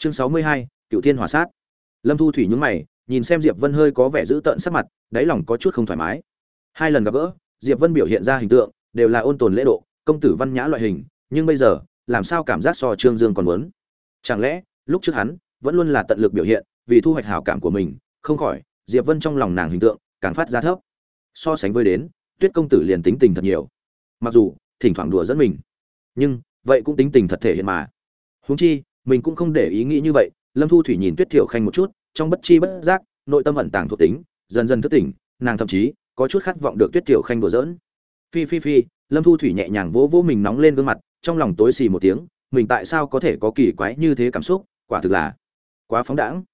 chương sáu mươi hai cựu thiên hỏa sát. Lâm thu thủy nhúng mày, nhìn xem diệp vân hơi có vẻ dữ tợn sắc mặt, đáy lòng có chút không thoải mái. Hai lần gặp gỡ, diệp vân biểu hiện ra hình tượng, đều là ôn tồn lễ độ, công tử văn nhã loại hình, nhưng bây giờ, làm sao cảm giác so trương dương còn muốn? Chẳng lẽ, lúc trước hắn, vẫn luôn là tận lực biểu hiện, vì thu hoạch hảo cảm của mình, không khỏi, diệp vân trong lòng nàng hình tượng, càng phát ra thấp. So sánh với đến, tuyết công tử liền tính tình thật nhiều. Mặc dù, thỉnh thoảng đùa dẫn mình, nhưng, vậy cũng tính tình thật thể hiện mà. Huống chi mình cũng không để ý nghĩ như vậy, lâm thu thủy nhìn tuyết thiểu khanh một chút, trong bất chi bất giác, nội tâm ẩn tàng thuộc tính, dần dần thức tỉnh, nàng thậm chí có chút khát vọng được tuyết thiểu khanh đùa giỡn. Phi phi phi, lâm thu thủy nhẹ nhàng vỗ vỗ mình nóng lên gương mặt, trong lòng tối xì một tiếng, mình tại sao có thể có kỳ quái như thế cảm xúc, quả thực là quá phóng đãng.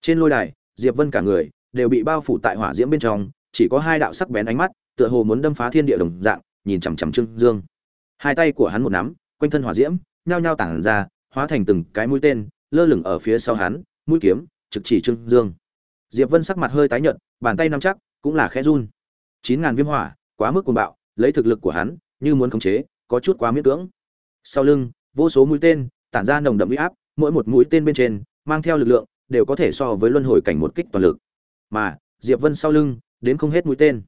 Trên lôi đài, diệp vân cả người đều bị bao phủ tại hỏa diễm bên trong, chỉ có hai đạo sắc bén ánh mắt, tựa hồ muốn đâm phá thiên địa đồng dạng, nhìn chằm chằm trương dương. Hai tay của hắn một nắm, quanh thân hỏa diễm, nhao nhao tản ra hóa thành từng cái mũi tên, lơ lửng ở phía sau hắn, mũi kiếm, trực chỉ trương dương. Diệp vân sắc mặt hơi tái nhợt, bàn tay nắm chắc, cũng là khẽ run. Chín ngàn viêm hỏa, quá mức cuồng bạo, lấy thực lực của hắn, như muốn khống chế, có chút quá miễn cưỡng. Sau lưng, vô số mũi tên, tản ra nồng đậm uy áp, mỗi một mũi tên bên trên, mang theo lực lượng, đều có thể so với luân hồi cảnh một kích toàn lực. Mà, diệp vân sau lưng, đến không hết mũi tên.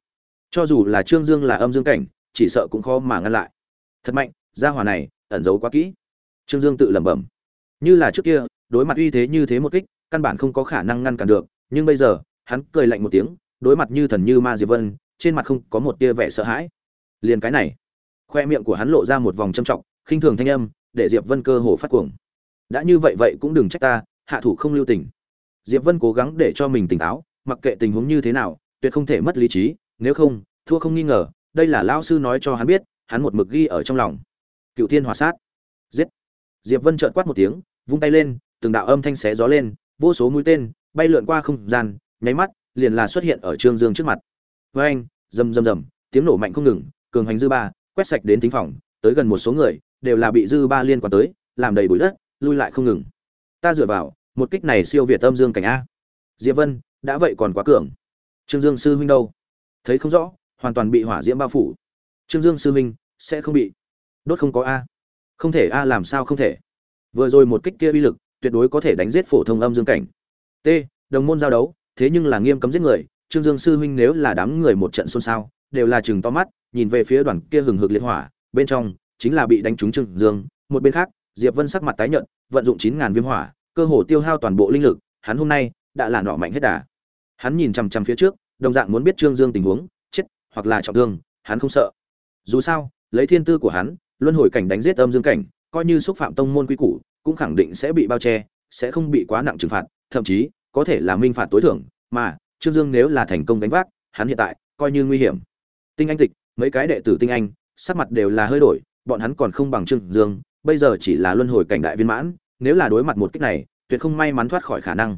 Cho dù là trương dương là âm dương cảnh, chỉ sợ cũng khó mà ngăn lại. Thật mạnh, gia hỏa này, ẩn giấu quá kỹ trương dương tự lẩm bẩm. Như là trước kia, đối mặt uy thế như thế một kích, căn bản không có khả năng ngăn cản được, nhưng bây giờ, hắn cười lạnh một tiếng, đối mặt như thần như ma diệp vân, trên mặt không có một tia vẻ sợ hãi. Liền cái này, khoe miệng của hắn lộ ra một vòng trầm trọng, khinh thường thanh âm, để diệp vân cơ hồ phát cuồng. Đã như vậy vậy cũng đừng trách ta, hạ thủ không lưu tình. Diệp vân cố gắng để cho mình tỉnh táo, mặc kệ tình huống như thế nào, tuyệt không thể mất lý trí, nếu không, thua không nghi ngờ, đây là lão sư nói cho hắn biết, hắn một mực ghi ở trong lòng. Cựu thiên hỏa sát. Giết diệp vân trợn quát một tiếng, vung tay lên, từng đạo âm thanh xé gió lên, vô số mũi tên bay lượn qua không gian, nháy mắt, liền là xuất hiện ở trương dương trước mặt. Với anh rầm rầm rầm, tiếng nổ mạnh không ngừng, cường hành dư ba, quét sạch đến thính phòng, tới gần một số người, đều là bị dư ba liên quan tới, làm đầy bụi đất, lui lại không ngừng. Ta dựa vào, một kích này siêu việt âm dương cảnh a. Diệp vân, đã vậy còn quá cường. Trương dương sư huynh đâu? Thấy không rõ, hoàn toàn bị hỏa diễm bao phủ. Trương dương sư huynh, sẽ không bị. Đốt không có a không thể a, làm sao không thể? Vừa rồi một kích kia uy lực, tuyệt đối có thể đánh giết phổ thông âm dương cảnh. T, đồng môn giao đấu, thế nhưng là nghiêm cấm giết người, trương dương sư huynh nếu là đám người một trận xôn xao, đều là chừng to mắt, nhìn về phía đoàn kia hừng hực liệt hỏa, bên trong chính là bị đánh trúng trương dương, một bên khác, diệp vân sắc mặt tái nhợt, vận dụng chín ngàn viêm hỏa, cơ hồ tiêu hao toàn bộ linh lực, hắn hôm nay đã là nọ mạnh hết đà. Hắn nhìn chằm chằm phía trước, đồng dạng muốn biết trương dương tình huống, chết hoặc là trọng thương, hắn không sợ. Dù sao, lấy thiên tư của hắn luân hồi cảnh đánh giết âm dương cảnh, coi như xúc phạm tông môn quy củ, cũng khẳng định sẽ bị bao che, sẽ không bị quá nặng trừng phạt, thậm chí có thể là minh phạt tối thượng, mà trương dương nếu là thành công đánh vác, hắn hiện tại coi như nguy hiểm. Tinh anh tịch, mấy cái đệ tử tinh anh, sắc mặt đều là hơi đổi, bọn hắn còn không bằng trương dương, bây giờ chỉ là luân hồi cảnh đại viên mãn, nếu là đối mặt một kích này, tuyệt không may mắn thoát khỏi khả năng.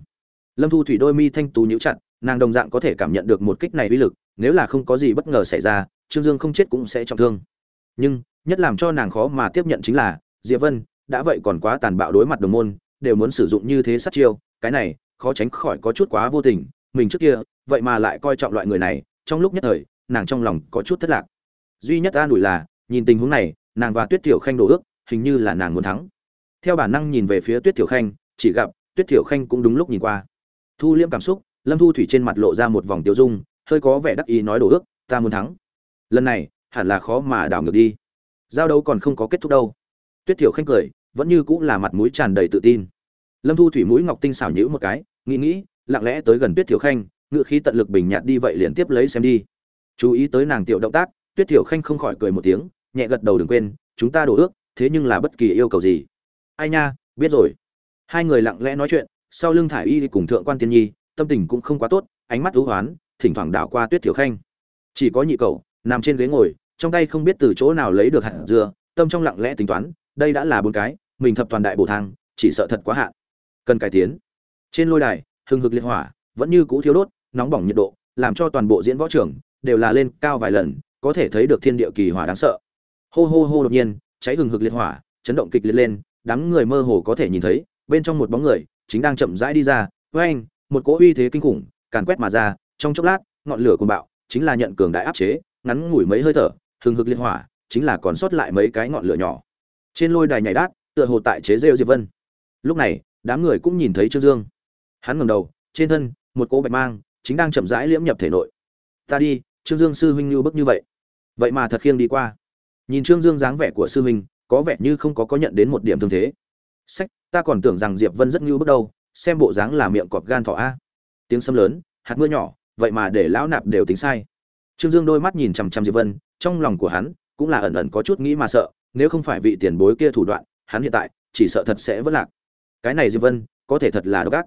Lâm thu thủy đôi mi thanh tú nhíu chặt, nàng đồng dạng có thể cảm nhận được một kích này uy lực, nếu là không có gì bất ngờ xảy ra, trương dương không chết cũng sẽ trọng thương. Nhưng nhất làm cho nàng khó mà tiếp nhận chính là, diệp vân, đã vậy còn quá tàn bạo đối mặt đồng môn, đều muốn sử dụng như thế sát chiêu, cái này, khó tránh khỏi có chút quá vô tình, mình trước kia, vậy mà lại coi trọng loại người này, trong lúc nhất thời, nàng trong lòng có chút thất lạc. Duy nhất an ủi là, nhìn tình huống này, nàng và tuyết tiểu khanh đổ ước, hình như là nàng muốn thắng. Theo bản năng nhìn về phía tuyết tiểu khanh, chỉ gặp, tuyết tiểu khanh cũng đúng lúc nhìn qua. Thu liễm cảm xúc, lâm thu thủy trên mặt lộ ra một vòng tiêu dung, hơi có vẻ đắc ý nói đổ ước, ta muốn thắng. Lần này, hẳn là khó mà đảo ngược đi giao đấu còn không có kết thúc đâu. Tuyết tiểu khanh cười, vẫn như cũng là mặt mũi tràn đầy tự tin. Lâm thu thủy mũi ngọc tinh xảo nhữ một cái, nghĩ nghĩ, lặng lẽ tới gần tuyết tiểu khanh, ngựa khí tận lực bình nhạt đi vậy liền tiếp lấy xem đi. Chú ý tới nàng tiểu động tác, tuyết tiểu khanh không khỏi cười một tiếng, nhẹ gật đầu đừng quên, chúng ta đổ ước, thế nhưng là bất kỳ yêu cầu gì. Ai nha, biết rồi. Hai người lặng lẽ nói chuyện, sau lưng thải y cùng thượng quan tiên nhi, tâm tình cũng không quá tốt, ánh mắt thú hoán, thỉnh thoảng đảo qua tuyết tiểu khanh. Chỉ có nhị cậu, nằm trên ghế ngồi trong tay không biết từ chỗ nào lấy được hạt dưa, tâm trong lặng lẽ tính toán, đây đã là bốn cái, mình thập toàn đại bổ thang, chỉ sợ thật quá hạn. Cần cải tiến. Trên lôi đài, hừng hực liệt hỏa, vẫn như cũ thiếu đốt, nóng bỏng nhiệt độ, làm cho toàn bộ diễn võ trưởng đều là lên cao vài lần, có thể thấy được thiên địa kỳ hỏa đáng sợ. Hô hô hô đột nhiên, cháy hừng hực liệt hỏa, chấn động kịch liệt lên, đám người mơ hồ có thể nhìn thấy, bên trong một bóng người chính đang chậm rãi đi ra với anh một cỗ uy thế kinh khủng, càn quét mà ra, trong chốc lát, ngọn lửa cuồng bạo, chính là nhận cường đại áp chế, ngắn ngủi mấy hơi thở hừng hực liên hỏa, chính là còn sót lại mấy cái ngọn lửa nhỏ. Trên lôi đài nhảy đát, tựa hồ tại chế rêu diệp vân. Lúc này, đám người cũng nhìn thấy trương dương. Hắn ngẩng đầu, trên thân, một cỗ bạch mang, chính đang chậm rãi liễm nhập thể nội. Ta đi, trương dương sư huynh như bức như vậy. Vậy mà thật khiêng đi qua. Nhìn trương dương dáng vẻ của sư huynh, có vẻ như không có có nhận đến một điểm thương thế. Sách, ta còn tưởng rằng diệp vân rất như bước đâu, xem bộ dáng là miệng cọp gan thỏ a. Tiếng sấm lớn, hạt mưa nhỏ, vậy mà để lão nạp đều tính sai. Trương dương đôi mắt nhìn chằm chằm diệp vân trong lòng của hắn cũng là ẩn ẩn có chút nghĩ mà sợ, nếu không phải vị tiền bối kia thủ đoạn, hắn hiện tại chỉ sợ thật sẽ vất lạc. Cái này diệp vân có thể thật là độc ác.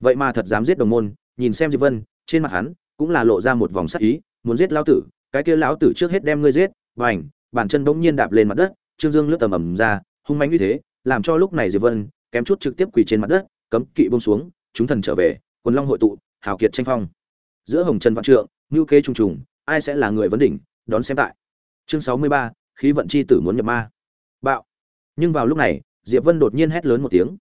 Vậy mà thật dám giết đồng môn, nhìn xem diệp vân, trên mặt hắn cũng là lộ ra một vòng sắc ý, muốn giết lão tử, cái kia lão tử trước hết đem ngươi giết vành bàn chân bỗng nhiên đạp lên mặt đất, trương dương lướt tầm ầm ra, hung manh như thế, làm cho lúc này diệp vân kém chút trực tiếp quỳ trên mặt đất, cấm kỵ buông xuống, chúng thần trở về, quần long hội tụ, hào kiệt tranh phong. Giữa hồng trần vạn trượng, ngưu kế trùng trùng, ai sẽ là người vấn đỉnh đón xem tại. Chương sáu mươi ba, khí vận chi tử muốn nhập ma. Bạo. Nhưng vào lúc này, diệp vân đột nhiên hét lớn một tiếng.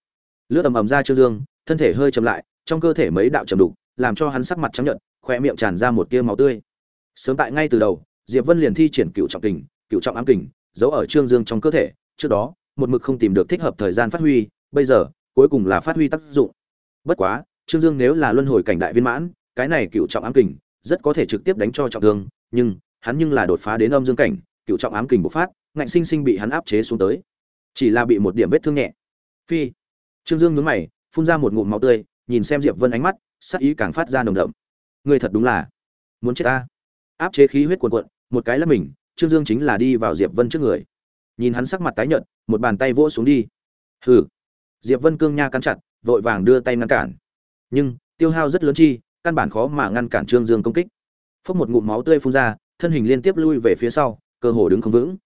Lướt tầm ầm ra trương dương, thân thể hơi chậm lại, trong cơ thể mấy đạo trầm đục, làm cho hắn sắc mặt trắng nhợt khoe miệng tràn ra một tia máu tươi. Sớm tại ngay từ đầu, diệp vân liền thi triển cựu trọng kình, cựu trọng ám kình, giấu ở trương dương trong cơ thể. Trước đó, một mực không tìm được thích hợp thời gian phát huy, bây giờ, cuối cùng là phát huy tác dụng. Bất quá, trương dương nếu là luân hồi cảnh đại viên mãn, cái này cựu trọng ám kình rất có thể trực tiếp đánh cho trọng thương, nhưng hắn nhưng là đột phá đến âm dương cảnh, cựu trọng ám kình bộc phát, ngạnh sinh sinh bị hắn áp chế xuống tới. Chỉ là bị một điểm vết thương nhẹ. Phi. Trương dương nhướng mày, phun ra một ngụm máu tươi, nhìn xem diệp vân ánh mắt, sắc ý càng phát ra nồng đậm. Người thật đúng là muốn chết ta. Áp chế khí huyết cuồn cuộn, một cái là mình, trương dương chính là đi vào diệp vân trước người. Nhìn hắn sắc mặt tái nhợt, một bàn tay vỗ xuống đi. Hừ. Diệp vân cương nha cắn chặt, vội vàng đưa tay ngăn cản. Nhưng, tiêu hao rất lớn chi, căn bản khó mà ngăn cản trương dương công kích. Phốc một ngụm máu tươi phun ra thân hình liên tiếp lui về phía sau, cơ hồ đứng không vững.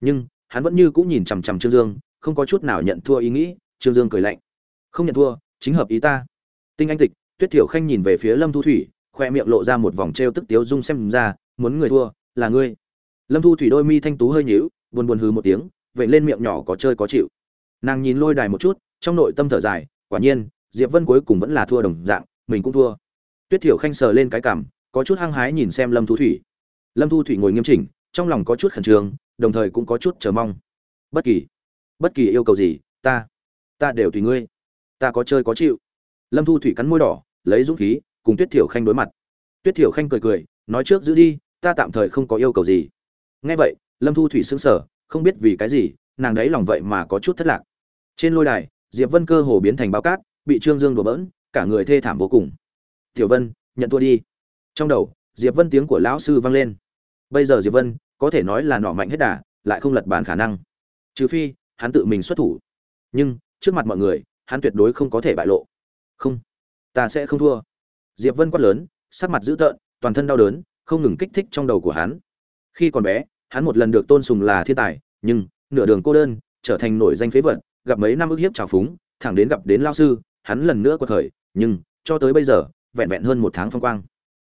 Nhưng, hắn vẫn như cũng nhìn chằm chằm trương dương, không có chút nào nhận thua ý nghĩ, trương dương cười lạnh. Không nhận thua, chính hợp ý ta. Tinh anh tịch, tuyết thiểu khanh nhìn về phía lâm thu thủy, khoe miệng lộ ra một vòng t r e o tức tiếu dung xem ra, muốn người thua, là ngươi. Lâm thu thủy đôi mi thanh tú hơi nhíu, buồn buồn hừ một tiếng, vậy lên miệng nhỏ có chơi có chịu. Nàng nhìn lôi đài một chút, trong nội tâm thở dài, quả nhiên, diệp vân cuối cùng vẫn là thua đồng dạng, mình cũng thua. Tuyết thiểu khanh sờ lên cái cảm có chút hăng hái nhìn xem lâm thu thủy lâm thu thủy ngồi nghiêm chỉnh, trong lòng có chút khẩn trương, đồng thời cũng có chút chờ mong. Bất kỳ bất kỳ yêu cầu gì, ta ta đều tùy ngươi. Ta có chơi có chịu. Lâm thu thủy cắn môi đỏ, lấy dũng khí, cùng tuyết thiểu khanh đối mặt. Tuyết thiểu khanh cười cười, nói trước giữ đi, ta tạm thời không có yêu cầu gì. Nghe vậy, lâm thu thủy sững sờ, không biết vì cái gì, nàng đấy lòng vậy mà có chút thất lạc. Trên lôi đài, diệp vân cơ hồ biến thành bao cát, bị trương dương đùa bỡn, cả người thê thảm vô cùng. Tiểu vân, nhận thua đi. Trong đầu, diệp vân tiếng của lão sư vang lên bây giờ diệp vân có thể nói là nọ mạnh hết đà, lại không lật bàn khả năng. Trừ phi, hắn tự mình xuất thủ. Nhưng, trước mặt mọi người, hắn tuyệt đối không có thể bại lộ. Không, ta sẽ không thua. Diệp vân quát lớn, sắc mặt dữ tợn, toàn thân đau đớn, không ngừng kích thích trong đầu của hắn. Khi còn bé, hắn một lần được tôn sùng là thiên tài, nhưng, nửa đường cô đơn, trở thành nổi danh phế vật, gặp mấy năm ức hiếp trào phúng, thẳng đến gặp đến lao sư, hắn lần nữa quật khởi, nhưng, cho tới bây giờ, vẹn vẹn hơn một tháng phong quang.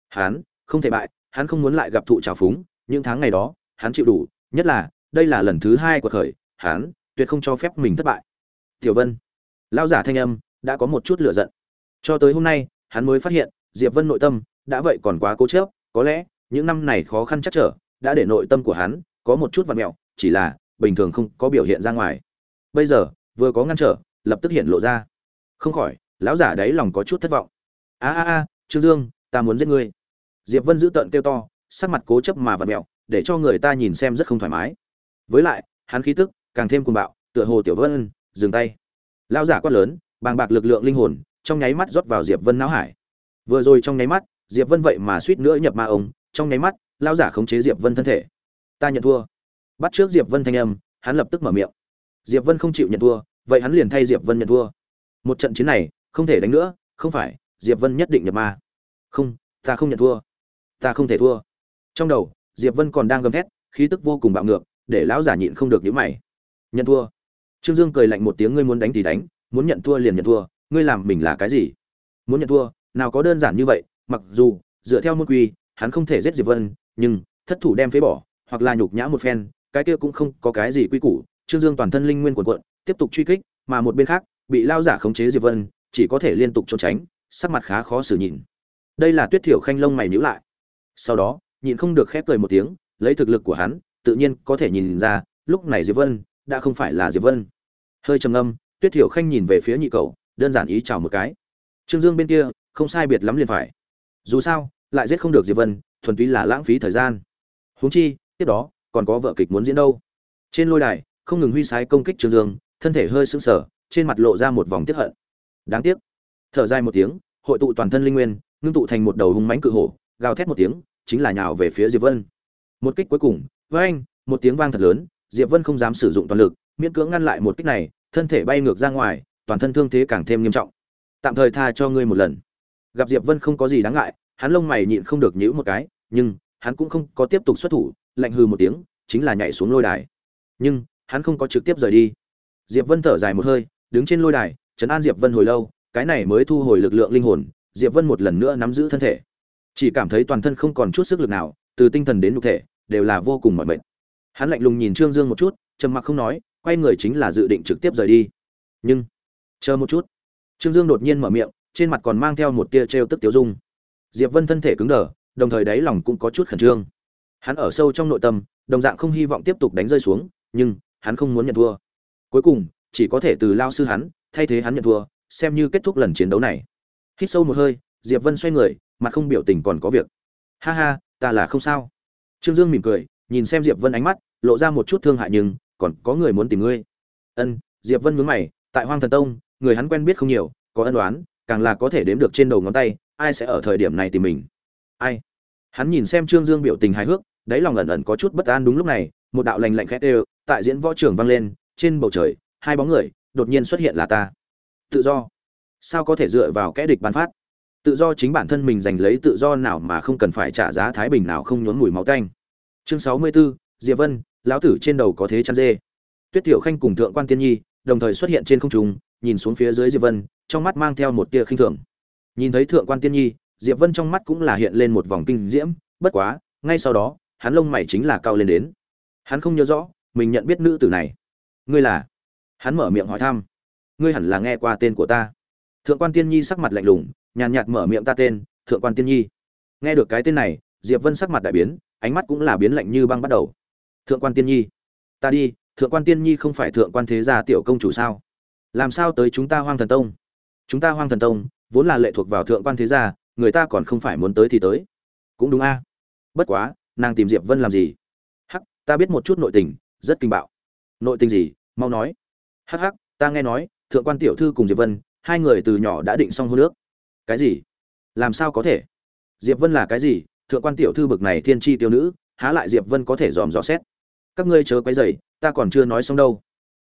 Hắn, không thể bại hắn không muốn lại gặp thụ trào phúng, những tháng ngày đó, hắn chịu đủ, nhất là, đây là lần thứ hai của khởi, hắn tuyệt không cho phép mình thất bại. Tiểu vân lao giả thanh âm đã có một chút lửa giận. Cho tới hôm nay, hắn mới phát hiện, diệp vân nội tâm đã vậy còn quá cố chớp có lẽ, những năm này khó khăn chắc trở, đã để nội tâm của hắn có một chút vặt mẹo, chỉ là, bình thường không có biểu hiện ra ngoài. Bây giờ, vừa có ngăn trở, lập tức hiện lộ ra. Không khỏi, lão giả đấy lòng có chút thất vọng. A a a, trương dương, ta muốn giết ngươi diệp vân giữ tợn kêu to, sắc mặt cố chấp mà vặt mẹo, để cho người ta nhìn xem rất không thoải mái. Với lại, hắn khí tức càng thêm cuồng bạo, tựa hồ tiểu vân dừng tay. Lão giả quát lớn, bàng bạc lực lượng linh hồn, trong nháy mắt rót vào diệp vân não hải. Vừa rồi trong nháy mắt, diệp vân vậy mà suýt nữa nhập ma ông trong nháy mắt, lão giả khống chế diệp vân thân thể. Ta nhận thua. Bắt trước diệp vân thanh âm, hắn lập tức mở miệng. Diệp vân không chịu nhận thua, vậy hắn liền thay diệp vân nhận thua. Một trận chiến này, không thể đánh nữa, không phải, diệp vân nhất định nhập ma. Không, ta không nhận thua ta không thể thua. Trong đầu, diệp vân còn đang gầm thét, khí tức vô cùng bạo ngược, để lão giả nhịn không được nhíu mày. Nhận thua. Trương dương cười lạnh một tiếng, ngươi muốn đánh thì đánh, muốn nhận thua liền nhận thua, ngươi làm mình là cái gì? Muốn nhận thua, nào có đơn giản như vậy, mặc dù, dựa theo môn quy, hắn không thể giết diệp vân, nhưng, thất thủ đem phế bỏ, hoặc là nhục nhã một phen, cái kia cũng không có cái gì quy củ. Trương dương toàn thân linh nguyên cuộn cuộn, tiếp tục truy kích, mà một bên khác, bị lao giả khống chế diệp vân, chỉ có thể liên tục trốn tránh, sắc mặt khá khó xử nhìn. Đây là tuyết thiểu khanh lông mày nhíu lại sau đó, nhịn không được khép cười một tiếng, lấy thực lực của hắn, tự nhiên có thể nhìn ra, lúc này diệp vân đã không phải là diệp vân. Hơi trầm ngâm, tuyết thiểu khanh nhìn về phía nhị cầu đơn giản ý chào một cái. Trương dương bên kia, không sai biệt lắm liền phải. Dù sao, lại giết không được diệp vân, thuần túy là lãng phí thời gian. Huống chi, tiếp đó, còn có vợ kịch muốn diễn đâu. Trên lôi đài, không ngừng huy sái công kích trương dương, thân thể hơi sưng sờ, trên mặt lộ ra một vòng tiếc hận. Đáng tiếc. Thở dài một tiếng, hội tụ toàn thân linh nguyên, ngưng tụ thành một đầu hung mãnh cự hổ gào thét một tiếng, chính là nhào về phía diệp vân. Một kích cuối cùng với anh một tiếng vang thật lớn, diệp vân không dám sử dụng toàn lực, miễn cưỡng ngăn lại một kích này, thân thể bay ngược ra ngoài, toàn thân thương thế càng thêm nghiêm trọng. Tạm thời tha cho ngươi một lần. Gặp diệp vân không có gì đáng ngại, hắn lông mày nhịn không được nhíu một cái, nhưng hắn cũng không có tiếp tục xuất thủ, lạnh hừ một tiếng, chính là nhảy xuống lôi đài. Nhưng, hắn không có trực tiếp rời đi. Diệp vân thở dài một hơi, đứng trên lôi đài trấn an diệp vân hồi lâu, cái này mới thu hồi lực lượng linh hồn, diệp vân một lần nữa nắm giữ thân thể chỉ cảm thấy toàn thân không còn chút sức lực nào, từ tinh thần đến nhục thể, đều là vô cùng mỏi mệt. Hắn lạnh lùng nhìn trương dương một chút, trầm mặc không nói, quay người chính là dự định trực tiếp rời đi. Nhưng, chờ một chút. Trương dương đột nhiên mở miệng, trên mặt còn mang theo một tia trêu tức tiêu dung. Diệp vân thân thể cứng đờ, đồng thời đáy lòng cũng có chút khẩn trương. Hắn ở sâu trong nội tâm, đồng dạng không hy vọng tiếp tục đánh rơi xuống, nhưng, hắn không muốn nhận thua. Cuối cùng, chỉ có thể từ lao sư hắn, thay thế hắn nhận thua, xem như kết thúc lần chiến đấu này. Hít sâu một hơi, diệp vân xoay người mặt không biểu tình còn có việc. Ha ha, ta là không sao. Trương dương mỉm cười, nhìn xem diệp vân ánh mắt, lộ ra một chút thương hại nhưng, còn có người muốn tìm ngươi. Ân, diệp vân nhướng mày, tại hoang thần tông, người hắn quen biết không nhiều, có ân đoán càng là có thể đếm được trên đầu ngón tay, ai sẽ ở thời điểm này tìm mình. Ai? Hắn nhìn xem trương dương biểu tình hài hước, đáy lòng ẩn ẩn có chút bất an đúng lúc này, một đạo lành lạnh khét đều tại diễn võ trường vang lên, trên bầu trời, hai bóng người, đột nhiên xuất hiện là ta. Tự do. Sao có thể dựa vào kẽ địch bán phát? Tự do chính bản thân mình giành lấy tự do nào mà không cần phải trả giá thái bình nào không nhốn mùi máu tanh. Chương sáu mươi 64, diệp vân lão tử trên đầu có thế chăn dê. Tuyết tiểu khanh cùng thượng quan tiên nhi đồng thời xuất hiện trên không trung nhìn xuống phía dưới diệp vân trong mắt mang theo một tia khinh thường. Nhìn thấy thượng quan tiên nhi diệp vân trong mắt cũng là hiện lên một vòng kinh diễm bất quá ngay sau đó hắn lông mày chính là cao lên đến. Hắn không nhớ rõ mình nhận biết nữ tử này. Ngươi là? Hắn mở miệng hỏi thăm. Ngươi hẳn là nghe qua tên của ta. Thượng quan tiên nhi sắc mặt lạnh lùng nhàn nhạt mở miệng ta tên, thượng quan tiên nhi. Nghe được cái tên này, diệp vân sắc mặt đại biến, ánh mắt cũng là biến lạnh như băng bắt đầu. Thượng quan tiên nhi, ta đi, thượng quan tiên nhi không phải thượng quan thế gia tiểu công chủ sao? Làm sao tới chúng ta hoang thần tông? Chúng ta hoang thần tông, vốn là lệ thuộc vào thượng quan thế gia, người ta còn không phải muốn tới thì tới. Cũng đúng a. Bất quá, nàng tìm diệp vân làm gì? Hắc, ta biết một chút nội tình, rất kinh bạo. Nội tình gì? Mau nói. Hắc hắc, ta nghe nói, thượng quan tiểu thư cùng diệp vân, hai người từ nhỏ đã định xong hôn nước cái gì? Làm sao có thể? Diệp vân là cái gì? Thượng quan tiểu thư bực này thiên tri tiêu nữ, há lại diệp vân có thể dòm dò xét? Các ngươi chớ quấy dày ta còn chưa nói xong đâu.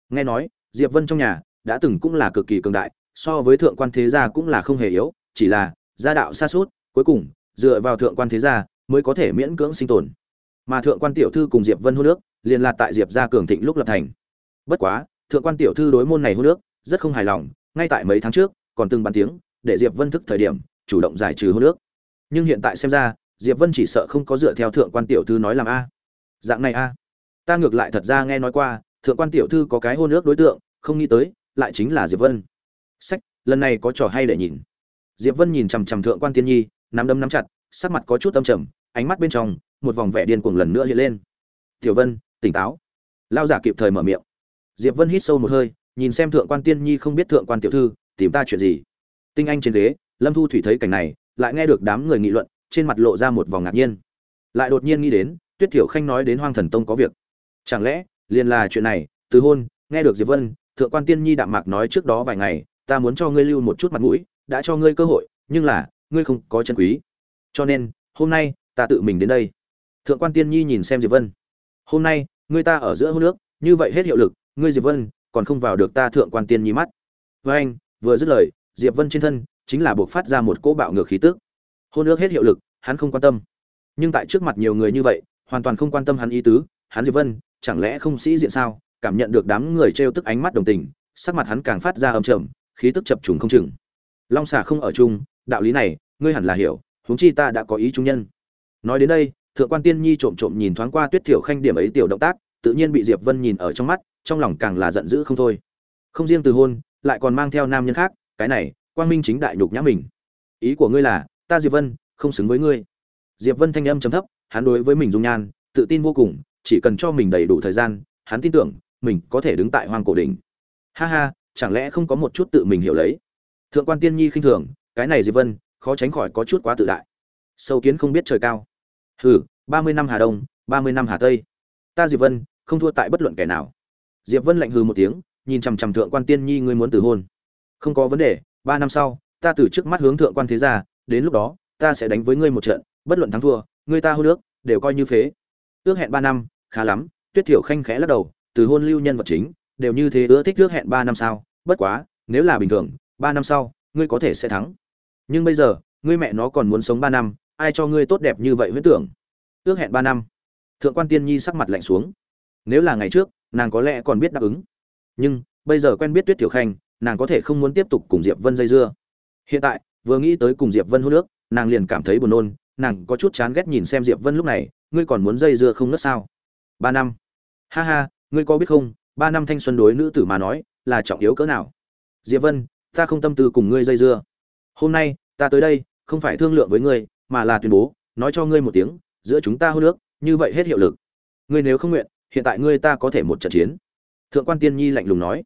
Nghe nói, diệp vân trong nhà đã từng cũng là cực kỳ cường đại, so với thượng quan thế gia cũng là không hề yếu, chỉ là gia đạo xa suốt, cuối cùng, dựa vào thượng quan thế gia mới có thể miễn cưỡng sinh tồn. Mà thượng quan tiểu thư cùng diệp vân hôn nước liền là tại diệp gia cường thịnh lúc lập thành. Bất quá, thượng quan tiểu thư đối môn này hôn nước rất không hài lòng, ngay tại mấy tháng trước, còn từng bàn tiếng để diệp vân thức thời điểm, chủ động giải trừ hôn nước nhưng hiện tại xem ra, diệp vân chỉ sợ không có dựa theo thượng quan tiểu thư nói làm a. Dạng này a. Ta ngược lại thật ra nghe nói qua, thượng quan tiểu thư có cái hôn ước đối tượng, không nghĩ tới, lại chính là diệp vân. Sách, lần này có trò hay để nhìn. Diệp vân nhìn chằm chằm thượng quan tiên nhi, nắm đấm nắm chặt, sắc mặt có chút âm trầm, ánh mắt bên trong, một vòng vẻ điên cuồng lần nữa hiện lên. Tiểu vân, tỉnh táo. Lao giả kịp thời mở miệng. Diệp vân hít sâu một hơi, nhìn xem thượng quan tiên nhi không biết thượng quan tiểu thư, tìm ta chuyện gì? Tinh anh trên ghế, lâm thu thủy thấy cảnh này, lại nghe được đám người nghị luận, trên mặt lộ ra một vòng ngạc nhiên. Lại đột nhiên nghĩ đến, tuyết thiểu khanh nói đến hoang thần tông có việc. Chẳng lẽ, liền là chuyện này, từ hôn, nghe được diệp vân, thượng quan tiên nhi đạm mạc nói trước đó vài ngày, ta muốn cho ngươi lưu một chút mặt mũi, đã cho ngươi cơ hội, nhưng là, ngươi không có chân quý. Cho nên, hôm nay, ta tự mình đến đây. Thượng quan tiên nhi nhìn xem diệp vân. Hôm nay, ngươi ta ở giữa hôn nước như vậy hết hiệu lực, ngươi diệp vân, còn không vào được ta thượng quan tiên nhi mắt. Với anh, vừa dứt lời diệp vân trên thân chính là buộc phát ra một cỗ bạo ngược khí tức. Hôn ước hết hiệu lực, hắn không quan tâm. Nhưng tại trước mặt nhiều người như vậy, hoàn toàn không quan tâm hắn ý tứ, hắn diệp vân, chẳng lẽ không sĩ diện sao? Cảm nhận được đám người trêu tức ánh mắt đồng tình, sắc mặt hắn càng phát ra âm trầm, khí tức chập trùng không chừng. Long xà không ở chung, đạo lý này, ngươi hẳn là hiểu, huống chi ta đã có ý trung nhân. Nói đến đây, thượng quan tiên nhi trộm trộm nhìn thoáng qua tuyết thiểu khanh điểm ấy tiểu động tác, tự nhiên bị diệp vân nhìn ở trong mắt, trong lòng càng là giận dữ không thôi. Không riêng từ hôn, lại còn mang theo nam nhân khác cái này, quang minh chính đại nhục nhã mình. Ý của ngươi là, ta diệp vân, không xứng với ngươi. Diệp vân thanh âm trầm thấp, hắn đối với mình dung nhan, tự tin vô cùng, chỉ cần cho mình đầy đủ thời gian, hắn tin tưởng, mình có thể đứng tại hoang cổ đỉnh. Ha ha, chẳng lẽ không có một chút tự mình hiểu lấy? Thượng quan tiên nhi khinh thường, cái này diệp vân, khó tránh khỏi có chút quá tự đại. Sâu kiến không biết trời cao. Hừ, ba mươi năm hà đông, ba mươi năm hà tây. Ta diệp vân, không thua tại bất luận kẻ nào. Diệp vân lạnh hừ một tiếng, nhìn chằm chằm thượng quan tiên nhi ngươi muốn từ hôn không có vấn đề, ba năm sau, ta từ trước mắt hướng thượng quan thế gia, đến lúc đó, ta sẽ đánh với ngươi một trận, bất luận thắng thua, ngươi ta hô nước, đều coi như phế. Ước hẹn ba năm, khá lắm, tuyết thiểu khanh khẽ lắc đầu, từ hôn lưu nhân vật chính, đều như thế ưa thích ước hẹn ba năm sau, bất quá, nếu là bình thường, ba năm sau, ngươi có thể sẽ thắng. Nhưng bây giờ, ngươi mẹ nó còn muốn sống ba năm, ai cho ngươi tốt đẹp như vậy huyết tưởng? Ước hẹn ba năm. Thượng quan tiên nhi sắc mặt lạnh xuống. Nếu là ngày trước, nàng có lẽ còn biết đáp ứng. Nhưng, bây giờ quen biết tuyết tiểu khanh nàng có thể không muốn tiếp tục cùng diệp vân dây dưa. Hiện tại, vừa nghĩ tới cùng diệp vân hôn nước nàng liền cảm thấy buồn nôn, nàng có chút chán ghét nhìn xem diệp vân lúc này, ngươi còn muốn dây dưa không nứt sao? Ba năm. Ha ha, ngươi có biết không, ba năm thanh xuân đối nữ tử mà nói, là trọng yếu cỡ nào? Diệp vân, ta không tâm tư cùng ngươi dây dưa. Hôm nay, ta tới đây, không phải thương lượng với ngươi, mà là tuyên bố, nói cho ngươi một tiếng, giữa chúng ta hôn nước như vậy hết hiệu lực. Ngươi nếu không nguyện, hiện tại ngươi ta có thể một trận chiến. Thượng quan tiên nhi lạnh lùng nói.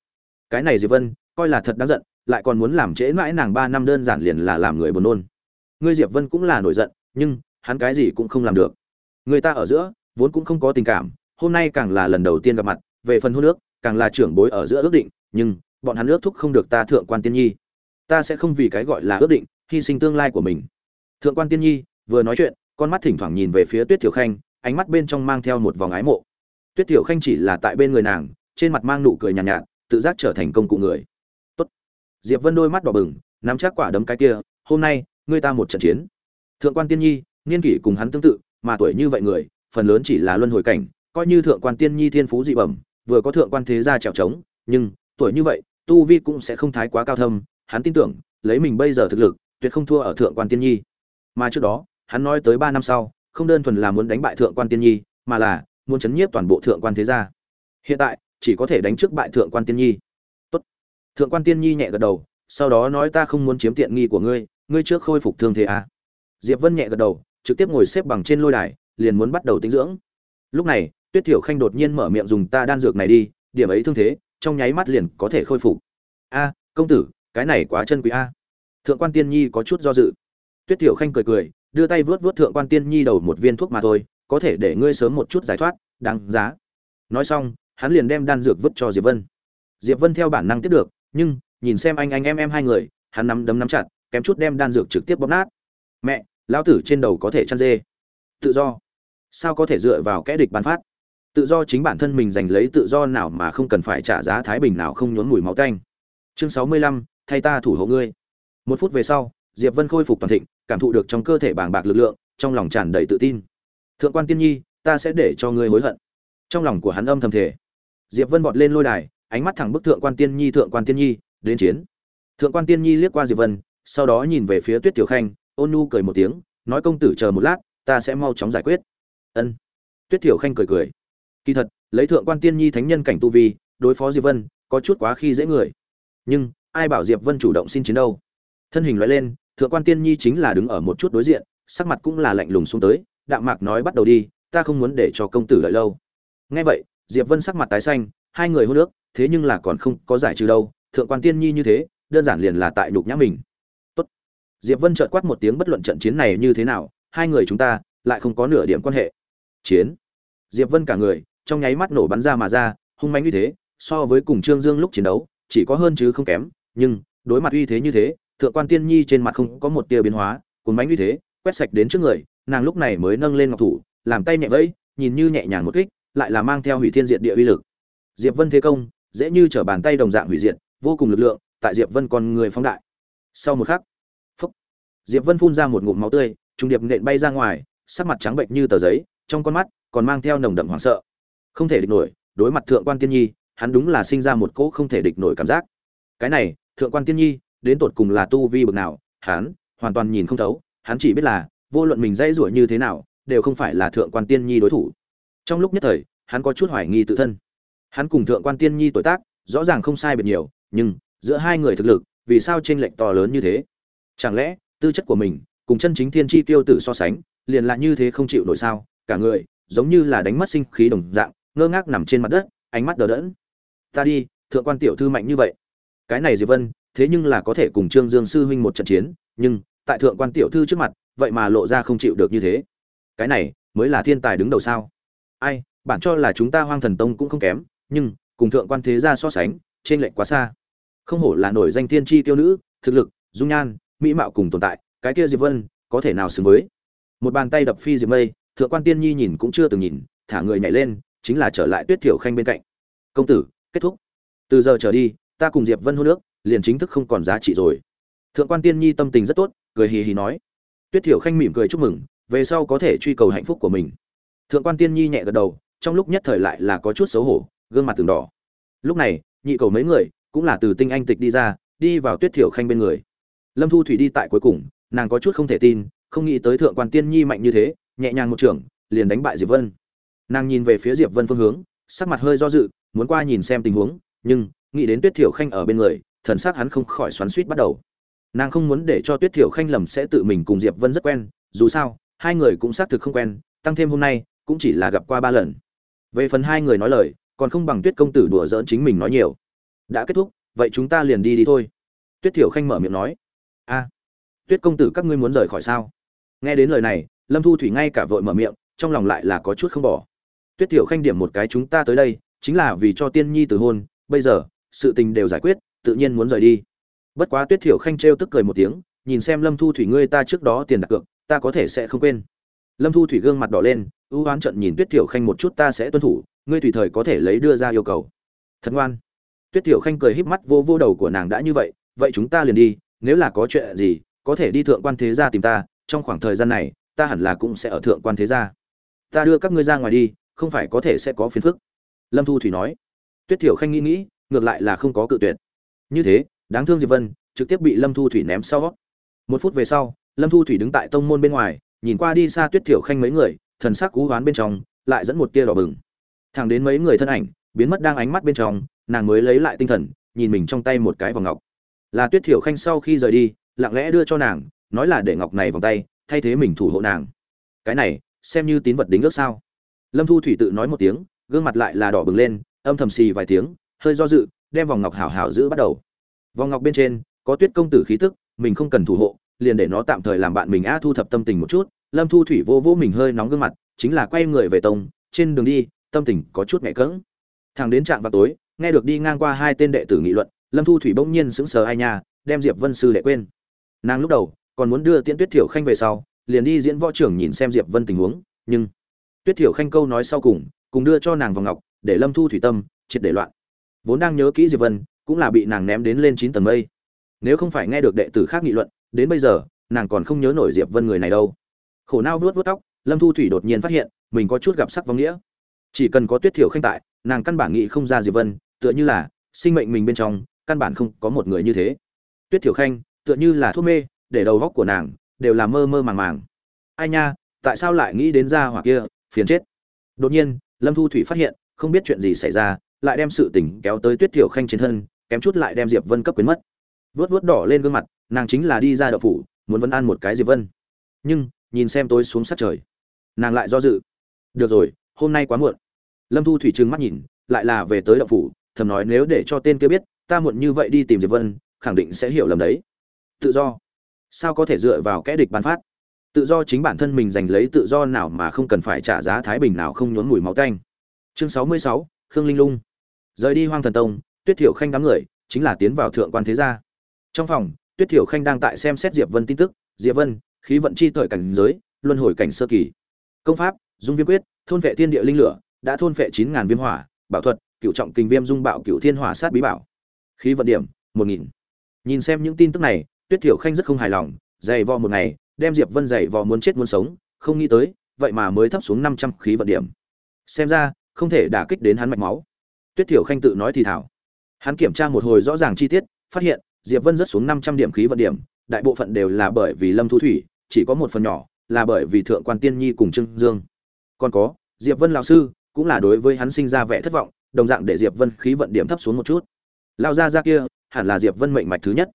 Cái này diệp vân coi là thật đáng giận lại còn muốn làm trễ mãi nàng ba năm đơn giản liền là làm người buồn nôn. Ngươi diệp vân cũng là nổi giận nhưng hắn cái gì cũng không làm được. Người ta ở giữa vốn cũng không có tình cảm hôm nay càng là lần đầu tiên gặp mặt về phần hôn nước càng là trưởng bối ở giữa ước định nhưng bọn hắn ước thúc không được ta thượng quan tiên nhi. Ta sẽ không vì cái gọi là ước định hy sinh tương lai của mình. Thượng quan tiên nhi vừa nói chuyện con mắt thỉnh thoảng nhìn về phía tuyết thiểu khanh ánh mắt bên trong mang theo một vòng ái mộ. Tuyết thiểu khanh chỉ là tại bên người nàng trên mặt mang nụ cười nhàn nhạt, nhạt tự giác trở thành công cụ người diệp vân đôi mắt đỏ bừng, nắm chắc quả đấm cái kia, hôm nay, ngươi ta một trận chiến. Thượng quan tiên nhi, niên kỷ cùng hắn tương tự, mà tuổi như vậy người, phần lớn chỉ là luân hồi cảnh, coi như thượng quan tiên nhi thiên phú dị bẩm, vừa có thượng quan thế gia trèo trống, nhưng, tuổi như vậy, tu vi cũng sẽ không thái quá cao thâm, hắn tin tưởng, lấy mình bây giờ thực lực, tuyệt không thua ở thượng quan tiên nhi. Mà trước đó, hắn nói tới ba năm sau, không đơn thuần là muốn đánh bại thượng quan tiên nhi, mà là muốn chấn nhiếp toàn bộ thượng quan thế gia. Hiện tại, chỉ có thể đánh trước bại thượng quan tiên nhi thượng quan tiên nhi nhẹ gật đầu, sau đó nói ta không muốn chiếm tiện nghi của ngươi ngươi trước khôi phục thương thế à. diệp vân nhẹ gật đầu, trực tiếp ngồi xếp bằng trên lôi đài, liền muốn bắt đầu tinh dưỡng. Lúc này, tuyết thiểu khanh đột nhiên mở miệng dùng ta đan dược này đi, điểm ấy thương thế, trong nháy mắt liền có thể khôi phục. A, công tử, cái này quá chân quý a. Thượng quan tiên nhi có chút do dự. Tuyết thiểu khanh cười cười, đưa tay vớt vớt thượng quan tiên nhi đầu một viên thuốc mà thôi, có thể để ngươi sớm một chút giải thoát, đáng giá. Nói xong, hắn liền đem đan dược vứt cho diệp vân. Diệp vân theo bản năng tiếp được nhưng, nhìn xem anh anh em em hai người, hắn nắm đấm nắm chặt, kém chút đem đan dược trực tiếp bóp nát. Mẹ, lão tử trên đầu có thể chăn dê. Tự do. Sao có thể dựa vào kẽ địch bán phát? Tự do chính bản thân mình giành lấy tự do nào mà không cần phải trả giá thái bình nào không nhốn mùi máu tanh. Chương sáu mươi lăm, thay ta thủ hộ ngươi. Một phút về sau, diệp vân khôi phục toàn thịnh, cảm thụ được trong cơ thể bàng bạc lực lượng, trong lòng tràn đầy tự tin. Thượng quan tiên nhi, ta sẽ để cho ngươi hối hận. Trong lòng của hắn âm thầm thể diệp vân vọt lên lôi đài ánh mắt thẳng bức thượng quan tiên nhi, thượng quan tiên nhi, đến chiến. Thượng quan tiên nhi liếc qua diệp vân, sau đó nhìn về phía tuyết tiểu khanh, ôn nhu cười một tiếng, nói công tử chờ một lát, ta sẽ mau chóng giải quyết. Ân. Tuyết tiểu khanh cười cười. Kỳ thật, lấy thượng quan tiên nhi thánh nhân cảnh tu vi, đối phó diệp vân, có chút quá khi dễ người. Nhưng, ai bảo diệp vân chủ động xin chiến đâu? Thân hình loại lên, thượng quan tiên nhi chính là đứng ở một chút đối diện, sắc mặt cũng là lạnh lùng xuống tới, đạm mạc nói bắt đầu đi, ta không muốn để cho công tử đợi lâu. Nghe vậy, diệp vân sắc mặt tái xanh, hai người hôn nước thế nhưng là còn không có giải trừ đâu, thượng quan tiên nhi như thế, đơn giản liền là tại nhục nhã mình. Tốt. diệp vân chợt quát một tiếng bất luận trận chiến này như thế nào, hai người chúng ta lại không có nửa điểm quan hệ. Chiến. Diệp vân cả người, trong nháy mắt nổ bắn ra mà ra, hung mãnh như thế, so với cùng trương dương lúc chiến đấu, chỉ có hơn chứ không kém, nhưng, đối mặt uy thế như thế, thượng quan tiên nhi trên mặt không có một tia biến hóa cuốn bánh uy thế, quét sạch đến trước người, nàng lúc này mới nâng lên ngọc thủ, làm tay nhẹ vẫy, nhìn như nhẹ nhàng một kích, lại là mang theo hủy thiên diện địa uy lực. Diệp vân thế công dễ như trở bàn tay đồng dạng hủy diệt vô cùng lực lượng tại diệp vân còn người phóng đại. Sau một khắc phốc, diệp vân phun ra một ngụm máu tươi trung điệp nện bay ra ngoài sắc mặt trắng bệnh như tờ giấy trong con mắt còn mang theo nồng đậm hoảng sợ. Không thể địch nổi đối mặt thượng quan tiên nhi hắn đúng là sinh ra một cỗ không thể địch nổi cảm giác. Cái này thượng quan tiên nhi đến tột cùng là tu vi bậc nào hắn hoàn toàn nhìn không thấu hắn chỉ biết là vô luận mình dãy rủa như thế nào đều không phải là thượng quan tiên nhi đối thủ. Trong lúc nhất thời hắn có chút hoài nghi tự thân hắn cùng thượng quan tiên nhi tuổi tác, rõ ràng không sai biệt nhiều, nhưng giữa hai người thực lực, vì sao t r ê n lệch to lớn như thế? Chẳng lẽ, tư chất của mình, cùng chân chính thiên tri tiêu tử so sánh, liền là như thế không chịu nổi sao? Cả người, giống như là đánh mất sinh khí đồng dạng, ngơ ngác nằm trên mặt đất, ánh mắt đờ đẫn. Ta đi, thượng quan tiểu thư mạnh như vậy. Cái này diệp vân, thế nhưng là có thể cùng trương dương sư huynh một trận chiến, nhưng tại thượng quan tiểu thư trước mặt, vậy mà lộ ra không chịu được như thế. Cái này mới là thiên tài đứng đầu sao? Ai bạn cho là chúng ta hoang thần tông cũng không kém nhưng, cùng thượng quan thế gia so sánh, trên lệnh quá xa. Không hổ là nổi danh tiên tri tiêu nữ, thực lực, dung nhan, mỹ mạo cùng tồn tại, cái kia diệp vân, có thể nào xứng với? Một bàn tay đập phi diệp mây, thượng quan tiên nhi nhìn cũng chưa từng nhìn, thả người nhảy lên, chính là trở lại tuyết thiểu khanh bên cạnh. Công tử, kết thúc. Từ giờ trở đi, ta cùng diệp vân hôn nước liền chính thức không còn giá trị rồi. Thượng quan tiên nhi tâm tình rất tốt, cười hì hì nói. Tuyết thiểu khanh mỉm cười chúc mừng, về sau có thể truy cầu hạnh phúc của mình. Thượng quan tiên nhi nhẹ gật đầu, trong lúc nhất thời lại là có chút xấu hổ gương mặt từng đỏ. Lúc này, nhị cầu mấy người cũng là từ tinh anh tịch đi ra, đi vào tuyết thiểu khanh bên người. Lâm thu thủy đi tại cuối cùng, nàng có chút không thể tin, không nghĩ tới thượng quan tiên nhi mạnh như thế, nhẹ nhàng một trưởng, liền đánh bại diệp vân. Nàng nhìn về phía diệp vân phương hướng, sắc mặt hơi do dự, muốn qua nhìn xem tình huống, nhưng nghĩ đến tuyết thiểu khanh ở bên người, thần sắc hắn không khỏi xoắn suýt bắt đầu. Nàng không muốn để cho tuyết thiểu khanh lầm sẽ tự mình cùng diệp vân rất quen, dù sao, hai người cũng xác thực không quen, tăng thêm hôm nay, cũng chỉ là gặp qua ba lần. Về phần hai người nói lời còn không bằng tuyết công tử đùa giỡn chính mình nói nhiều. Đã kết thúc, vậy chúng ta liền đi đi thôi. Tuyết thiểu khanh mở miệng nói. A, tuyết công tử các ngươi muốn rời khỏi sao? Nghe đến lời này, lâm thu thủy ngay cả vội mở miệng, trong lòng lại là có chút không bỏ. Tuyết thiểu khanh điểm một cái chúng ta tới đây, chính là vì cho tiên nhi từ hôn, bây giờ, sự tình đều giải quyết, tự nhiên muốn rời đi. Bất quá tuyết thiểu khanh trêu tức cười một tiếng, nhìn xem lâm thu thủy ngươi ta trước đó tiền đặt cược, ta có thể sẽ không quên. Lâm thu thủy gương mặt đỏ lên, ưu oán trận nhìn tuyết thiểu khanh một chút ta sẽ tuân thủ ngươi tùy thời có thể lấy đưa ra yêu cầu. Thật ngoan. Tuyết thiểu khanh cười híp mắt vô vô đầu của nàng đã như vậy vậy chúng ta liền đi, nếu là có chuyện gì, có thể đi thượng quan thế gia tìm ta, trong khoảng thời gian này, ta hẳn là cũng sẽ ở thượng quan thế gia. Ta đưa các ngươi ra ngoài đi, không phải có thể sẽ có phiền phức. Lâm thu thủy nói. Tuyết thiểu khanh nghĩ nghĩ, ngược lại là không có cự tuyệt. Như thế, đáng thương diệp vân, trực tiếp bị lâm thu thủy ném sau. Một phút về sau, lâm thu thủy đứng tại tông môn bên ngoài, nhìn qua đi xa tuyết thiểu khanh mấy người, thần sắc cú hoán bên trong, lại dẫn một tia đỏ bừng thẳng đến mấy người thân ảnh, biến mất đang ánh mắt bên trong, nàng mới lấy lại tinh thần, nhìn mình trong tay một cái vòng ngọc. Là tuyết thiểu khanh sau khi rời đi, lặng lẽ đưa cho nàng, nói là để ngọc này vòng tay, thay thế mình thủ hộ nàng. Cái này, xem như tín vật đính ước sao? Lâm thu thủy tự nói một tiếng, gương mặt lại là đỏ bừng lên, âm thầm xì vài tiếng, hơi do dự, đem vòng ngọc hảo hảo giữ bắt đầu. Vòng ngọc bên trên, có tuyết công tử khí tức, mình không cần thủ hộ, liền để nó tạm thời làm bạn mình a thu thập tâm tình một chút. Lâm thu thủy vô vô mình hơi nóng gương mặt, chính là quay người về tông, trên đường đi tâm tình có chút nhẹ cỡng. Thằng đến trạm vào tối, nghe được đi ngang qua hai tên đệ tử nghị luận, lâm thu thủy bỗng nhiên sững sờ ai nha, đem diệp vân sư đệ quên. Nàng lúc đầu còn muốn đưa tiễn tuyết thiểu khanh về sau, liền đi diễn võ trưởng nhìn xem diệp vân tình huống, nhưng tuyết thiểu khanh câu nói sau cùng cùng đưa cho nàng vào ngọc, để lâm thu thủy tâm triệt để loạn. Vốn đang nhớ kỹ diệp vân, cũng là bị nàng ném đến lên chín tầng mây. Nếu không phải nghe được đệ tử khác nghị luận, đến bây giờ, nàng còn không nhớ nổi diệp vân người này đâu. Khổ nao vuốt vuốt tóc, lâm thu thủy đột nhiên phát hiện, mình có chút gặp sắc vong nghĩa chỉ cần có tuyết thiểu khanh tại, nàng căn bản nghĩ không ra diệp vân, tựa như là sinh mệnh mình bên trong, căn bản không có một người như thế. Tuyết thiểu khanh, tựa như là thuốc mê, để đầu góc của nàng đều là mơ mơ màng màng. Ai nha, tại sao lại nghĩ đến ra hỏa kia, phiền chết. Đột nhiên, lâm thu thủy phát hiện, không biết chuyện gì xảy ra, lại đem sự tình kéo tới tuyết thiểu khanh trên thân, kém chút lại đem diệp vân cấp quyến mất. Vớt vớt đỏ lên gương mặt, nàng chính là đi ra đậu phủ, muốn vấn an một cái diệp vân. Nhưng, nhìn xem tôi xuống sát trời, nàng lại do dự. Được rồi, hôm nay quá muộn lâm thu thủy trừng mắt nhìn, lại là về tới đậu phủ, thầm nói nếu để cho tên kia biết, ta muộn như vậy đi tìm diệp vân, khẳng định sẽ hiểu lầm đấy. Tự do. Sao có thể dựa vào kẽ địch ban phát? Tự do chính bản thân mình giành lấy tự do nào mà không cần phải trả giá thái bình nào không nhốn mùi máu tanh. Chương sáu mươi sáu, khương linh lung. Rời đi hoang thần tông, tuyết thiểu khanh đám người, chính là tiến vào thượng quan thế gia. Trong phòng, tuyết thiểu khanh đang tại xem xét diệp vân tin tức. Diệp vân, khí vận chi thời cảnh giới, luân hồi cảnh sơ kỳ. Công pháp, dung viêm quyết, thôn vệ thiên địa linh lửa đã thôn phệ chín ngàn viêm hỏa, bảo thuật, cựu trọng kinh viêm dung bạo cựu thiên hỏa sát bí bảo. Khí vận điểm, một nghìn. Nhìn xem những tin tức này, tuyết thiểu khanh rất không hài lòng, dày vò một ngày, đem diệp vân dày vò muốn chết muốn sống, không nghĩ tới, vậy mà mới thấp xuống năm trăm khí vận điểm. Xem ra, không thể đả kích đến hắn mạch máu. Tuyết thiểu khanh tự nói thì thảo. Hắn kiểm tra một hồi rõ ràng chi tiết, phát hiện, diệp vân rất xuống năm trăm điểm khí vận điểm, đại bộ phận đều là bởi vì lâm thu thủy, chỉ có một phần nhỏ, là bởi vì thượng quan tiên nhi cùng trương dương. Còn có, diệp vân lão sư cũng là đối với hắn sinh ra vẻ thất vọng, đồng dạng để diệp vân khí vận điểm thấp xuống một chút. Lao gia gia kia, hẳn là diệp vân mệnh mạch thứ nhất.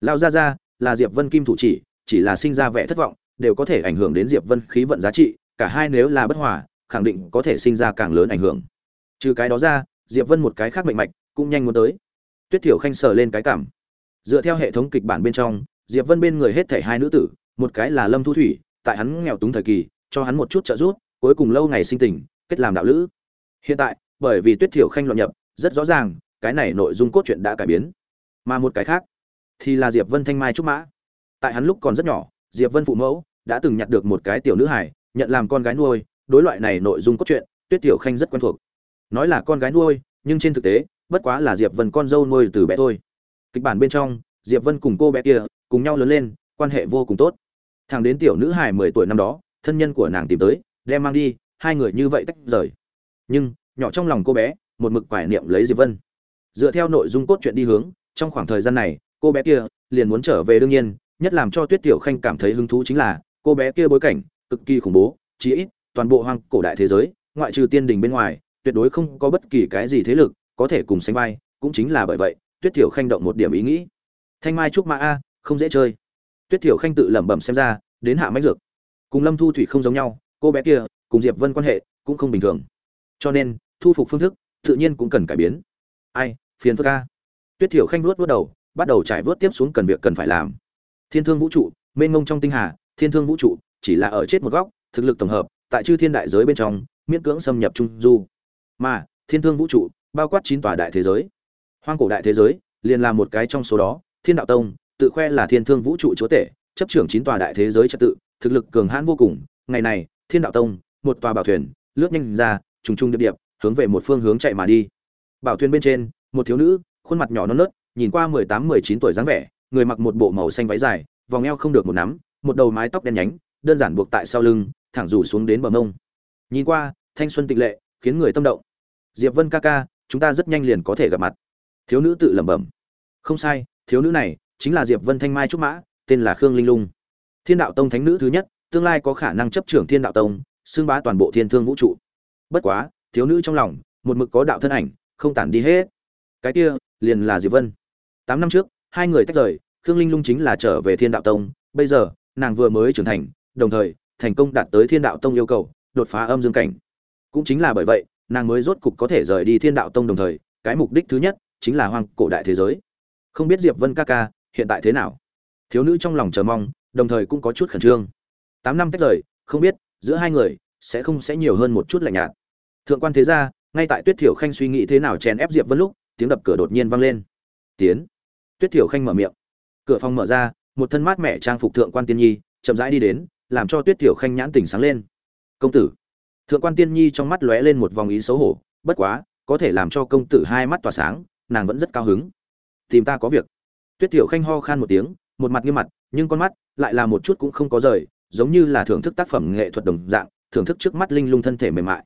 Lao gia gia, là diệp vân kim thủ chỉ chỉ là sinh ra vẻ thất vọng, đều có thể ảnh hưởng đến diệp vân khí vận giá trị, cả hai nếu là bất hòa, khẳng định có thể sinh ra càng lớn ảnh hưởng. Trừ cái đó ra, diệp vân một cái khác mệnh mạch cũng nhanh muốn tới. Tuyết thiểu khanh sờ lên cái cảm. Dựa theo hệ thống kịch bản bên trong, diệp vân bên người hết thảy hai nữ tử, một cái là lâm thu thủy, tại hắn nghèo túng thời kỳ, cho hắn một chút trợ giúp, cuối cùng lâu ngày sinh tình kết làm đạo lữ. Hiện tại, bởi vì tuyết thiểu khanh loạn nhập, rất rõ ràng, cái này nội dung cốt truyện đã cải biến. Mà một cái khác, thì là diệp vân thanh mai trúc mã. Tại hắn lúc còn rất nhỏ, diệp vân phụ mẫu đã từng nhặt được một cái tiểu nữ hải nhận làm con gái nuôi, đối loại này nội dung cốt truyện, tuyết tiểu khanh rất quen thuộc. Nói là con gái nuôi, nhưng trên thực tế, bất quá là diệp vân con dâu nuôi từ bé thôi. Kịch bản bên trong, diệp vân cùng cô bé kia, cùng nhau lớn lên, quan hệ vô cùng tốt. Thằng đến tiểu nữ hải mười tuổi năm đó, thân nhân của nàng tìm tới, đem mang đi hai người như vậy tách rời. Nhưng, nhỏ trong lòng cô bé, một mực quải niệm lấy diệp vân. Dựa theo nội dung cốt truyện đi hướng, trong khoảng thời gian này, cô bé kia liền muốn trở về đương nhiên, nhất làm cho tuyết tiểu khanh cảm thấy hứng thú chính là, cô bé kia bối cảnh, cực kỳ khủng bố, chí ít, toàn bộ hoang cổ đại thế giới, ngoại trừ tiên đình bên ngoài, tuyệt đối không có bất kỳ cái gì thế lực có thể cùng sánh vai, cũng chính là bởi vậy, tuyết tiểu khanh động một điểm ý nghĩ. Thanh mai trúc mã a, không dễ chơi. Tuyết tiểu khanh tự lẩm bẩm xem ra, đến hạ mách dược. Cùng lâm thu thủy không giống nhau, cô bé kia cùng diệp vân quan hệ cũng không bình thường. Cho nên, thu phục phương thức tự nhiên cũng cần cải biến. Ai, phiền phức a. Tuyết tiểu khanh vuốt vuốt đầu, bắt đầu trải vớt tiếp xuống cần việc cần phải làm. Thiên thương vũ trụ, mênh mông trong tinh hà, thiên thương vũ trụ chỉ là ở chết một góc, thực lực tổng hợp tại chư thiên đại giới bên trong, miễn cưỡng xâm nhập trung du. Mà, thiên thương vũ trụ bao quát chín tòa đại thế giới. Hoang cổ đại thế giới liền là một cái trong số đó, thiên đạo tông, tự khoe là thiên thương vũ trụ chúa tể, chấp trưởng chín tòa đại thế giới trật tự, thực lực cường hãn vô cùng. Ngày này, thiên đạo tông một tòa bảo thuyền, lướt nhanh ra, trùng trùng điệp điệp, hướng về một phương hướng chạy mà đi. Bảo thuyền bên trên, một thiếu nữ, khuôn mặt nhỏ non nớt, nhìn qua mười tám, mười chín tuổi dáng vẻ, người mặc một bộ màu xanh váy dài, vòng eo không được một nắm, một đầu mái tóc đen nhánh, đơn giản buộc tại sau lưng, thẳng rủ xuống đến bờ mông. Nhìn qua, thanh xuân tịch lệ, khiến người tâm động. Diệp vân ca ca, chúng ta rất nhanh liền có thể gặp mặt. Thiếu nữ tự lẩm bẩm. Không sai, thiếu nữ này chính là diệp vân thanh mai trúc mã, tên là khương linh lung. Thiên đạo tông thánh nữ thứ nhất, tương lai có khả năng chấp trưởng thiên đạo tông xưng bá toàn bộ thiên thương vũ trụ. Bất quá, thiếu nữ trong lòng, một mực có đạo thân ảnh, không tản đi hết. Cái kia, liền là diệp vân. Tám năm trước, hai người tách rời, khương linh lung chính là trở về thiên đạo tông. Bây giờ, nàng vừa mới trưởng thành, đồng thời, thành công đạt tới thiên đạo tông yêu cầu, đột phá âm dương cảnh. Cũng chính là bởi vậy, nàng mới rốt cục có thể rời đi thiên đạo tông đồng thời, cái mục đích thứ nhất, chính là hoang cổ đại thế giới. Không biết diệp vân ca ca, hiện tại thế nào? Thiếu nữ trong lòng chờ mong, đồng thời cũng có chút khẩn trương. Tám năm tách rời, không biết giữa hai người sẽ không sẽ nhiều hơn một chút lạnh nhạt. Thượng quan thế gia, ngay tại tuyết thiểu khanh suy nghĩ thế nào chèn ép diệp vân lúc, tiếng đập cửa đột nhiên vang lên. Tiến. Tuyết thiểu khanh mở miệng. Cửa phòng mở ra, một thân mát mẻ trang phục thượng quan tiên nhi chậm rãi đi đến, làm cho tuyết thiểu khanh nhãn tỉnh sáng lên. Công tử. Thượng quan tiên nhi trong mắt lóe lên một vòng ý xấu hổ, bất quá, có thể làm cho công tử hai mắt tỏa sáng, nàng vẫn rất cao hứng. Tìm ta có việc. Tuyết thiểu khanh ho khan một tiếng, một mặt nghiêm mặt, nhưng con mắt lại là một chút cũng không có rời giống như là thưởng thức tác phẩm nghệ thuật đồng dạng, thưởng thức trước mắt linh lung thân thể mềm mại.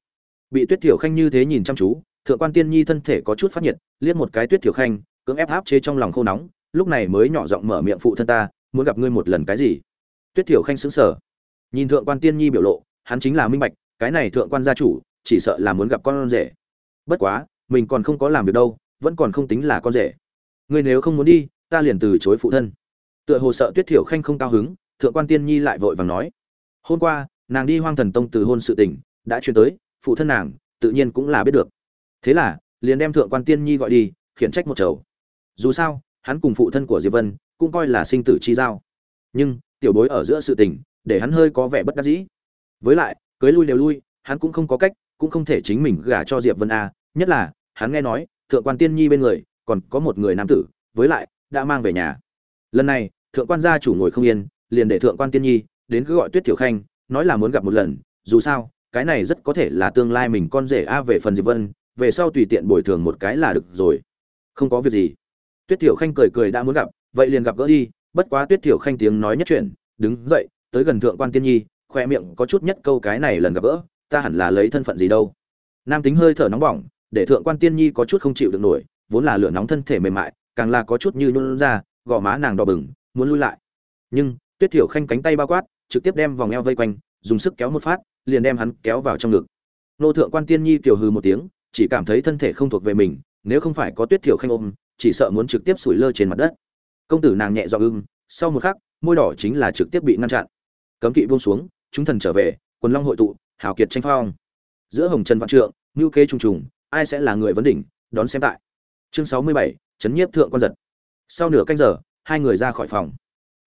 Bị tuyết thiểu khanh như thế nhìn chăm chú, thượng quan tiên nhi thân thể có chút phát nhiệt, liếc một cái tuyết thiểu khanh, cưỡng ép áp chế trong lòng khô nóng, lúc này mới nhỏ giọng mở miệng phụ thân ta, muốn gặp ngươi một lần cái gì? Tuyết thiểu khanh sững sờ. Nhìn thượng quan tiên nhi biểu lộ, hắn chính là minh bạch, cái này thượng quan gia chủ, chỉ sợ là muốn gặp con rể. Bất quá, mình còn không có làm việc đâu, vẫn còn không tính là con rể. Ngươi nếu không muốn đi, ta liền từ chối phụ thân. Tựa hồ sợ tuyết thiểu khanh không cao hứng thượng quan tiên nhi lại vội vàng nói, hôm qua, nàng đi hoang thần tông từ hôn sự tình đã truyền tới, phụ thân nàng, tự nhiên cũng là biết được. Thế là, liền đem thượng quan tiên nhi gọi đi, khiển trách một chầu. Dù sao, hắn cùng phụ thân của diệp vân, cũng coi là sinh tử chi giao. Nhưng, tiểu bối ở giữa sự tình, để hắn hơi có vẻ bất đắc dĩ. Với lại, cưới lui đều lui, hắn cũng không có cách, cũng không thể chính mình gả cho diệp vân a. Nhất là, hắn nghe nói, thượng quan tiên nhi bên người, còn có một người nam tử, với lại, đã mang về nhà. Lần này, thượng quan gia chủ ngồi không yên liền để thượng quan tiên nhi đến cứ gọi tuyết tiểu khanh, nói là muốn gặp một lần, dù sao, cái này rất có thể là tương lai mình con rể a về phần diệp vân, về sau tùy tiện bồi thường một cái là được rồi. Không có việc gì. Tuyết tiểu khanh cười cười đã muốn gặp, vậy liền gặp gỡ đi, bất quá tuyết tiểu khanh tiếng nói nhất chuyện đứng dậy, tới gần thượng quan tiên nhi, khoe miệng có chút nhất câu cái này lần gặp gỡ, ta hẳn là lấy thân phận gì đâu. Nam tính hơi thở nóng bỏng, để thượng quan tiên nhi có chút không chịu được nổi, vốn là lửa nóng thân thể mềm mại, càng là có chút như nhún ra, gò má nàng đỏ bừng, muốn lui lại. Nhưng tuyết thiểu khanh cánh tay bao quát, trực tiếp đem vòng eo vây quanh, dùng sức kéo một phát, liền đem hắn kéo vào trong ngực. Nô thượng quan tiên nhi kiều hừ một tiếng, chỉ cảm thấy thân thể không thuộc về mình, nếu không phải có tuyết thiểu khanh ôm, chỉ sợ muốn trực tiếp sủi lơ trên mặt đất. Công tử nàng nhẹ dọ ưng, sau một khắc, môi đỏ chính là trực tiếp bị ngăn chặn. Cấm kỵ buông xuống, chúng thần trở về, quần long hội tụ, hào kiệt tranh phong. Giữa hồng trần vạn trượng ngưu kế trùng trùng, ai sẽ là người vấn đỉnh, đón xem tại. Chương sáu mươi bảy, chấn nhiếp thượng quan giật. Sau nửa canh giờ, hai người ra khỏi phòng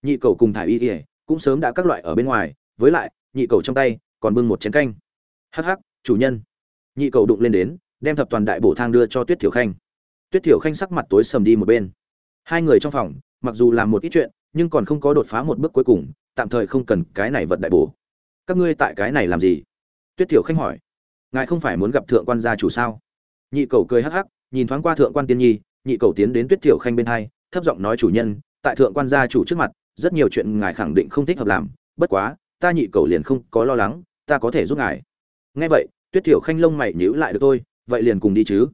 nhị cầu cùng thả y ỉa cũng sớm đã các loại ở bên ngoài, với lại, nhị cầu trong tay còn bưng một chén canh. Hắc hắc, chủ nhân. Nhị cầu đụng lên đến, đem thập toàn đại bổ thang đưa cho tuyết thiểu khanh. Tuyết thiểu khanh sắc mặt tối sầm đi một bên. Hai người trong phòng, mặc dù làm một ít chuyện, nhưng còn không có đột phá một bước cuối cùng, tạm thời không cần cái này vật đại bổ. Các ngươi tại cái này làm gì? Tuyết thiểu khanh hỏi. Ngài không phải muốn gặp thượng quan gia chủ sao? Nhị cầu cười hắc hắc, nhìn thoáng qua thượng quan tiên nhi, nhị cầu tiến đến tuyết thiểu khanh bên hai, thấp giọng nói chủ nhân, tại thượng quan gia chủ trước mặt rất nhiều chuyện ngài khẳng định không thích hợp làm, bất quá, ta nhị cầu liền không có lo lắng, ta có thể giúp ngài. Nghe vậy, tuyết thiểu khanh lông mày nhíu lại được tôi vậy liền cùng đi chứ.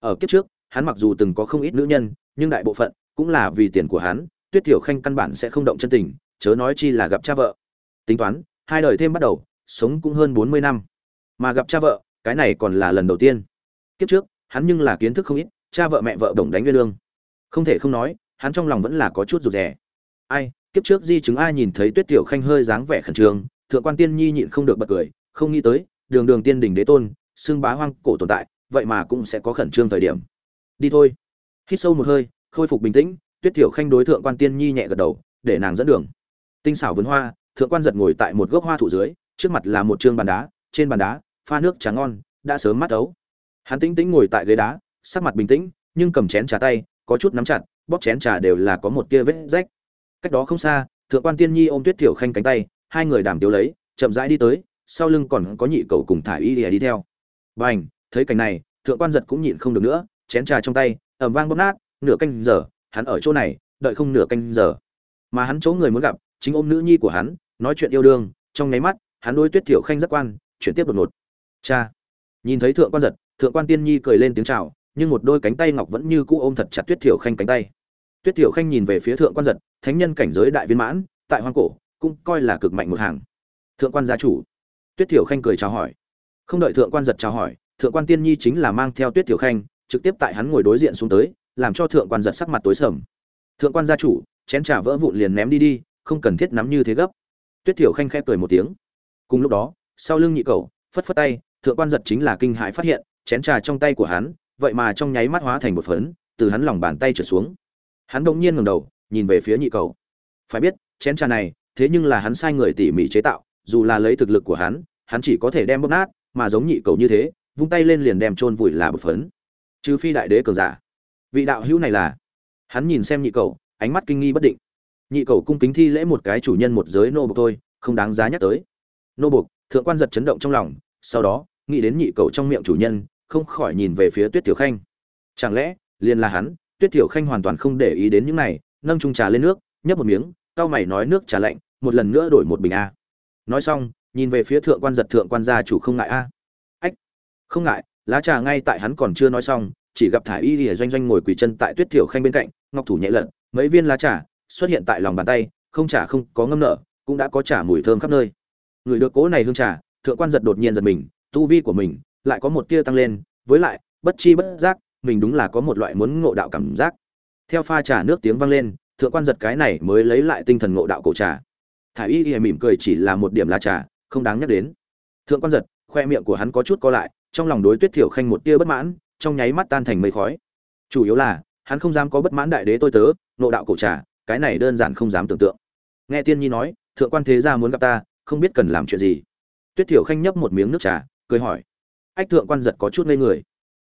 Ở kiếp trước, hắn mặc dù từng có không ít nữ nhân, nhưng đại bộ phận cũng là vì tiền của hắn, tuyết thiểu khanh căn bản sẽ không động chân tình, chớ nói chi là gặp cha vợ. Tính toán, hai đời thêm bắt đầu, sống cũng hơn bốn mươi năm. Mà gặp cha vợ, cái này còn là lần đầu tiên. Kiếp trước, hắn nhưng là kiến thức không ít, cha vợ mẹ vợ đồng đánh nguyên lương. Không thể không nói, hắn trong lòng vẫn là có chút rụt rè. Ai kiếp trước di chứng ai nhìn thấy tuyết tiểu khanh hơi dáng vẻ khẩn trương, thượng quan tiên nhi nhịn không được bật cười, không nghĩ tới, đường đường tiên đỉnh đế tôn xương bá hoang cổ tồn tại, vậy mà cũng sẽ có khẩn trương thời điểm. Đi thôi. Hít sâu một hơi, khôi phục bình tĩnh, tuyết tiểu khanh đối thượng quan tiên nhi nhẹ gật đầu, để nàng dẫn đường. Tinh xảo vườn hoa, thượng quan giật ngồi tại một gốc hoa thụ dưới, trước mặt là một trương bàn đá, trên bàn đá, pha nước trà ngon, đã sớm mắt ấu. Hắn tĩnh tĩnh ngồi tại ghế đá, sắc mặt bình tĩnh, nhưng cầm chén trà tay, có chút nắm chặt, bóp chén trà đều là có một tia vết rách cách đó không xa, thượng quan tiên nhi ôm tuyết tiểu khanh cánh tay, hai người đàm tiếu lấy, chậm rãi đi tới, sau lưng còn có nhị cầu cùng thả y lìa đi theo. Bành, thấy cảnh này, thượng quan giật cũng nhịn không được nữa, chén trà trong tay ẩm vang bóp nát, nửa canh giờ, hắn ở chỗ này, đợi không nửa canh giờ. Mà hắn chỗ người muốn gặp, chính ôm nữ nhi của hắn, nói chuyện yêu đương, trong nháy mắt, hắn đôi tuyết tiểu khanh rất quan, chuyển tiếp đột ngột. Cha! Nhìn thấy thượng quan giật, thượng quan tiên nhi cười lên tiếng chào, nhưng một đôi cánh tay ngọc vẫn như cũ ôm thật chặt tuyết tiểu khanh cánh tay tuyết tiểu khanh nhìn về phía thượng quan giật, thánh nhân cảnh giới đại viên mãn, tại hoang cổ, cũng coi là cực mạnh một hàng. Thượng quan gia chủ. Tuyết tiểu khanh cười chào hỏi. Không đợi thượng quan giật chào hỏi, thượng quan tiên nhi chính là mang theo tuyết tiểu khanh, trực tiếp tại hắn ngồi đối diện xuống tới, làm cho thượng quan giật sắc mặt tối sầm. Thượng quan gia chủ, chén trà vỡ vụn liền ném đi đi, không cần thiết nắm như thế gấp. Tuyết tiểu khanh khẽ cười một tiếng. Cùng lúc đó, sau lưng nhị cầu phất phất tay, thượng quan giật chính là kinh hãi phát hiện, chén trà trong tay của hắn, vậy mà trong nháy mắt hóa thành một phấn, từ hắn lòng bàn tay trở xuống hắn đông nhiên ngẩng đầu, nhìn về phía nhị cầu. Phải biết, chén trà này, thế nhưng là hắn sai người tỉ mỉ chế tạo, dù là lấy thực lực của hắn hắn chỉ có thể đem bóp nát, mà giống nhị cầu như thế, vung tay lên liền đem chôn vùi là bột phấn. Trừ phi đại đế cường giả. Vị đạo hữu này là? Hắn nhìn xem nhị cầu, ánh mắt kinh nghi bất định. Nhị cầu cung kính thi lễ một cái chủ nhân một giới nô bộc thôi, không đáng giá nhắc tới. Nô bộc, thượng quan giật chấn động trong lòng, sau đó, nghĩ đến nhị cầu trong miệng chủ nhân, không khỏi nhìn về phía tuyết tiểu khanh. Chẳng lẽ, liền là hắn? Tuyết tiểu khanh hoàn toàn không để ý đến những này nâng chung trà lên nước nhấp một miếng cao mày nói nước trà lạnh một lần nữa đổi một bình a. Nói xong nhìn về phía thượng quan giật thượng quan gia chủ không ngại a. Ách không ngại lá trà ngay tại hắn còn chưa nói xong chỉ gặp Thải y lìa doanh doanh ngồi quỳ chân tại tuyết tiểu khanh bên cạnh ngọc thủ nhẹ lật, mấy viên lá trà xuất hiện tại lòng bàn tay không trà không có ngâm nở cũng đã có trà mùi thơm khắp nơi. Người được cố này hương trà thượng quan giật đột nhiên giật mình tu vi của mình lại có một tia tăng lên với lại bất chi bất giác mình đúng là có một loại muốn ngộ đạo cảm giác. Theo pha trà nước tiếng vang lên, thượng quan giật cái này mới lấy lại tinh thần ngộ đạo cổ trà. Thả y y mỉm cười chỉ là một điểm lá trà, không đáng nhắc đến. Thượng quan giật, khoe miệng của hắn có chút co lại, trong lòng đối tuyết thiểu khanh một tia bất mãn, trong nháy mắt tan thành mây khói. Chủ yếu là, hắn không dám có bất mãn đại đế tôi tớ, ngộ đạo cổ trà, cái này đơn giản không dám tưởng tượng. Nghe tiên nhi nói, thượng quan thế gia muốn gặp ta, không biết cần làm chuyện gì. Tuyết thiểu khanh nhấp một miếng nước trà, cười hỏi. Ách, thượng quan giật có chút ngây người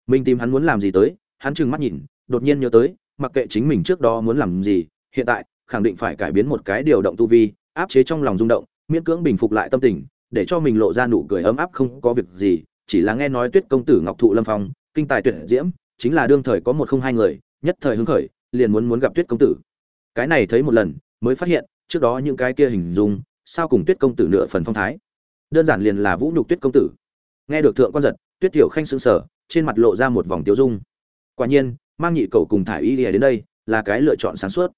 mình tìm hắn muốn làm gì tới, hắn trừng mắt nhìn, đột nhiên nhớ tới, mặc kệ chính mình trước đó muốn làm gì, hiện tại, khẳng định phải cải biến một cái điều động tu vi, áp chế trong lòng rung động, miễn cưỡng bình phục lại tâm tình, để cho mình lộ ra nụ cười ấm áp không có việc gì, chỉ là nghe nói tuyết công tử ngọc thụ lâm phong, kinh tài tuyệt diễm, chính là đương thời có một không hai người, nhất thời hứng khởi, liền muốn muốn gặp tuyết công tử. Cái này thấy một lần, mới phát hiện, trước đó những cái kia hình dung, sao cùng tuyết công tử nửa phần phong thái. Đơn giản liền là vũ nhục tuyết công tử. Nghe được thượng quan giật tuyết tiểu khanh sững sờ, trên mặt lộ ra một vòng tiêu dung. Quả nhiên, mang nhị cầu cùng thải y lìa đến đây là cái lựa chọn sáng suốt.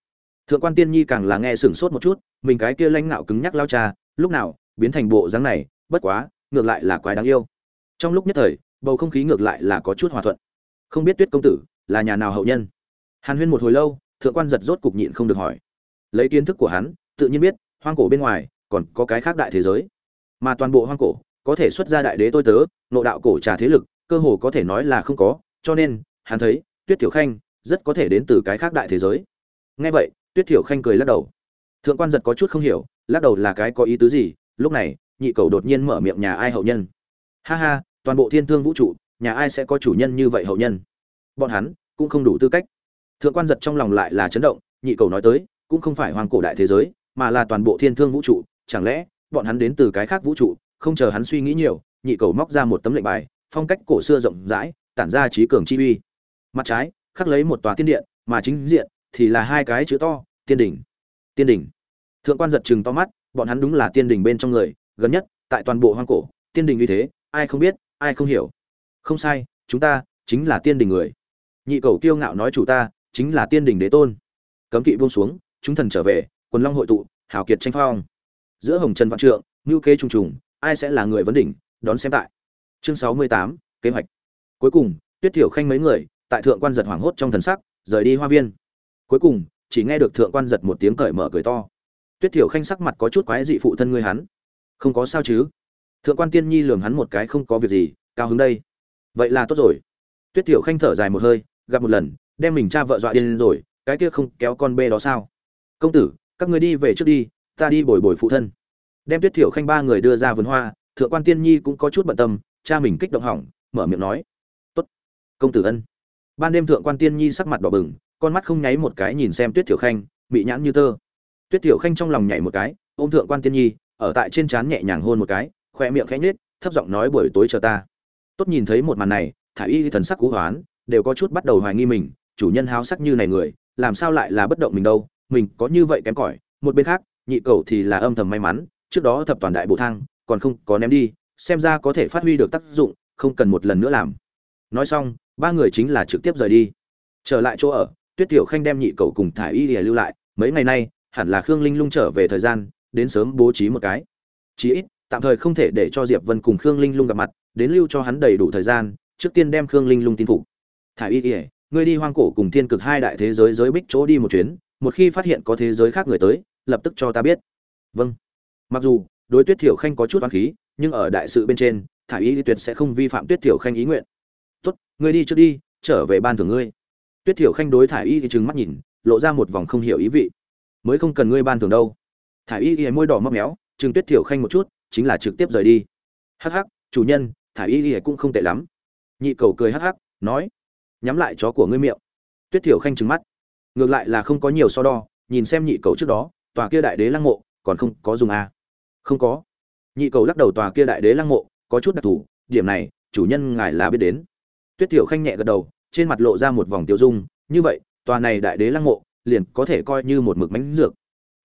Thượng quan tiên nhi càng là nghe sửng sốt một chút, mình cái kia lãnh ngạo cứng nhắc lao cha, lúc nào biến thành bộ dáng này, bất quá, ngược lại là quái đáng yêu. Trong lúc nhất thời, bầu không khí ngược lại là có chút hòa thuận. Không biết tuyết công tử là nhà nào hậu nhân? Hàn huyên một hồi lâu, thượng quan giật rốt cục nhịn không được hỏi. Lấy kiến thức của hắn, tự nhiên biết, hoang cổ bên ngoài còn có cái khác đại thế giới. Mà toàn bộ hoang cổ có thể xuất ra đại đế tôi tớ nội đạo cổ trà thế lực, cơ hồ có thể nói là không có, cho nên, hắn thấy, tuyết tiểu khanh rất có thể đến từ cái khác đại thế giới. Nghe vậy, tuyết thiểu khanh cười lắc đầu. Thượng quan giật có chút không hiểu, lắc đầu là cái có ý tứ gì, lúc này, nhị cầu đột nhiên mở miệng nhà ai hậu nhân. Ha ha, toàn bộ thiên thương vũ trụ, nhà ai sẽ có chủ nhân như vậy hậu nhân? Bọn hắn cũng không đủ tư cách. Thượng quan giật trong lòng lại là chấn động, nhị cầu nói tới, cũng không phải hoàng cổ đại thế giới, mà là toàn bộ thiên thương vũ trụ, chẳng lẽ, bọn hắn đến từ cái khác vũ trụ, không chờ hắn suy nghĩ nhiều nhị cầu móc ra một tấm lệnh bài, phong cách cổ xưa rộng rãi, tản ra trí cường chi uy. Mặt trái, khắc lấy một tòa tiên điện, mà chính diện thì là hai cái chữ to, tiên đỉnh. Tiên đỉnh. Thượng quan giật chừng to mắt, bọn hắn đúng là tiên đỉnh bên trong người, gần nhất, tại toàn bộ hoang cổ, tiên đỉnh như thế, ai không biết, ai không hiểu. Không sai, chúng ta chính là tiên đỉnh người. Nhị cầu kiêu ngạo nói chủ ta, chính là tiên đỉnh đế tôn. Cấm kỵ buông xuống, chúng thần trở về, quần long hội tụ, hào kiệt tranh phong. Giữa hồng trần văn trượng, ngưu kế trùng trùng, ai sẽ là người vấn đỉnh đón xem tại. Chương sáu mươi tám, kế hoạch. Cuối cùng, tuyết thiểu khanh mấy người, tại thượng quan giật hoảng hốt trong thần sắc, rời đi hoa viên. Cuối cùng, chỉ nghe được thượng quan giật một tiếng cởi mở cười to. Tuyết thiểu khanh sắc mặt có chút quái dị phụ thân ngươi hắn. Không có sao chứ? Thượng quan tiên nhi lường hắn một cái không có việc gì, cao hứng đây. Vậy là tốt rồi. Tuyết thiểu khanh thở dài một hơi, gặp một lần, đem mình cha vợ dọa điên rồi, cái kia không kéo con bê đó sao? Công tử, các người đi về trước đi, ta đi bồi bồi phụ thân. Đem tuyết thiểu khanh ba người đưa ra vườn hoa thượng quan tiên nhi cũng có chút bận tâm, cha mình kích động hỏng, mở miệng nói. Tốt, công tử ân. Ban đêm thượng quan tiên nhi sắc mặt đỏ bừng, con mắt không nháy một cái nhìn xem tuyết thiểu khanh bị nhãn như tơ. Tuyết thiểu khanh trong lòng nhảy một cái, ôm thượng quan tiên nhi, ở tại trên trán nhẹ nhàng hôn một cái khoe miệng khẽ nhếch, thấp giọng nói buổi tối chờ ta. Tốt nhìn thấy một màn này thả y thần sắc cú hoán, đều có chút bắt đầu hoài nghi mình, chủ nhân háo sắc như này người, làm sao lại là bất động mình đâu, mình có như vậy kém cỏi, một bên khác, nhị cầu thì là âm thầm may mắn, trước đó thập toàn đại bộ thang còn không có ném đi, xem ra có thể phát huy được tác dụng, không cần một lần nữa làm. Nói xong, ba người chính là trực tiếp rời đi. Trở lại chỗ ở, tuyết tiểu khanh đem nhị cầu cùng thả y lìa lưu lại. Mấy ngày nay, hẳn là khương linh lung trở về thời gian, đến sớm bố trí một cái. Chí ít, tạm thời không thể để cho diệp vân cùng khương linh lung gặp mặt, đến lưu cho hắn đầy đủ thời gian, trước tiên đem khương linh lung tin phục. Thả y ỉa ngươi đi hoang cổ cùng thiên cực hai đại thế giới giới bích chỗ đi một chuyến, một khi phát hiện có thế giới khác người tới, lập tức cho ta biết. Vâng. Mặc dù đối tuyết thiểu khanh có chút oán khí, nhưng ở đại sự bên trên, thả y tuyệt sẽ không vi phạm tuyết thiểu khanh ý nguyện. Tốt, ngươi đi trước đi, trở về ban thưởng ngươi. Tuyết thiểu khanh đối thả y thì trừng mắt nhìn, lộ ra một vòng không hiểu ý vị. Mới không cần ngươi ban thưởng đâu. Thả y thì môi đỏ mấp méo chừng tuyết thiểu khanh một chút, chính là trực tiếp rời đi. Hắc hắc, chủ nhân, thả y thì cũng không tệ lắm. Nhị cầu cười hắc hắc, nói, nhắm lại chó của ngươi miệng. Tuyết thiểu khanh trừng mắt. Ngược lại là không có nhiều so đo, nhìn xem nhị cầu trước đó, tòa kia đại đế lăng mộ, còn không có dùng a không có. Nhị cầu lắc đầu tòa kia đại đế lăng mộ, có chút đặc thù, điểm này, chủ nhân ngài là biết đến. Tuyết thiểu khanh nhẹ gật đầu, trên mặt lộ ra một vòng tiêu dung, như vậy, tòa này đại đế lăng mộ, liền có thể coi như một mực mánh dược.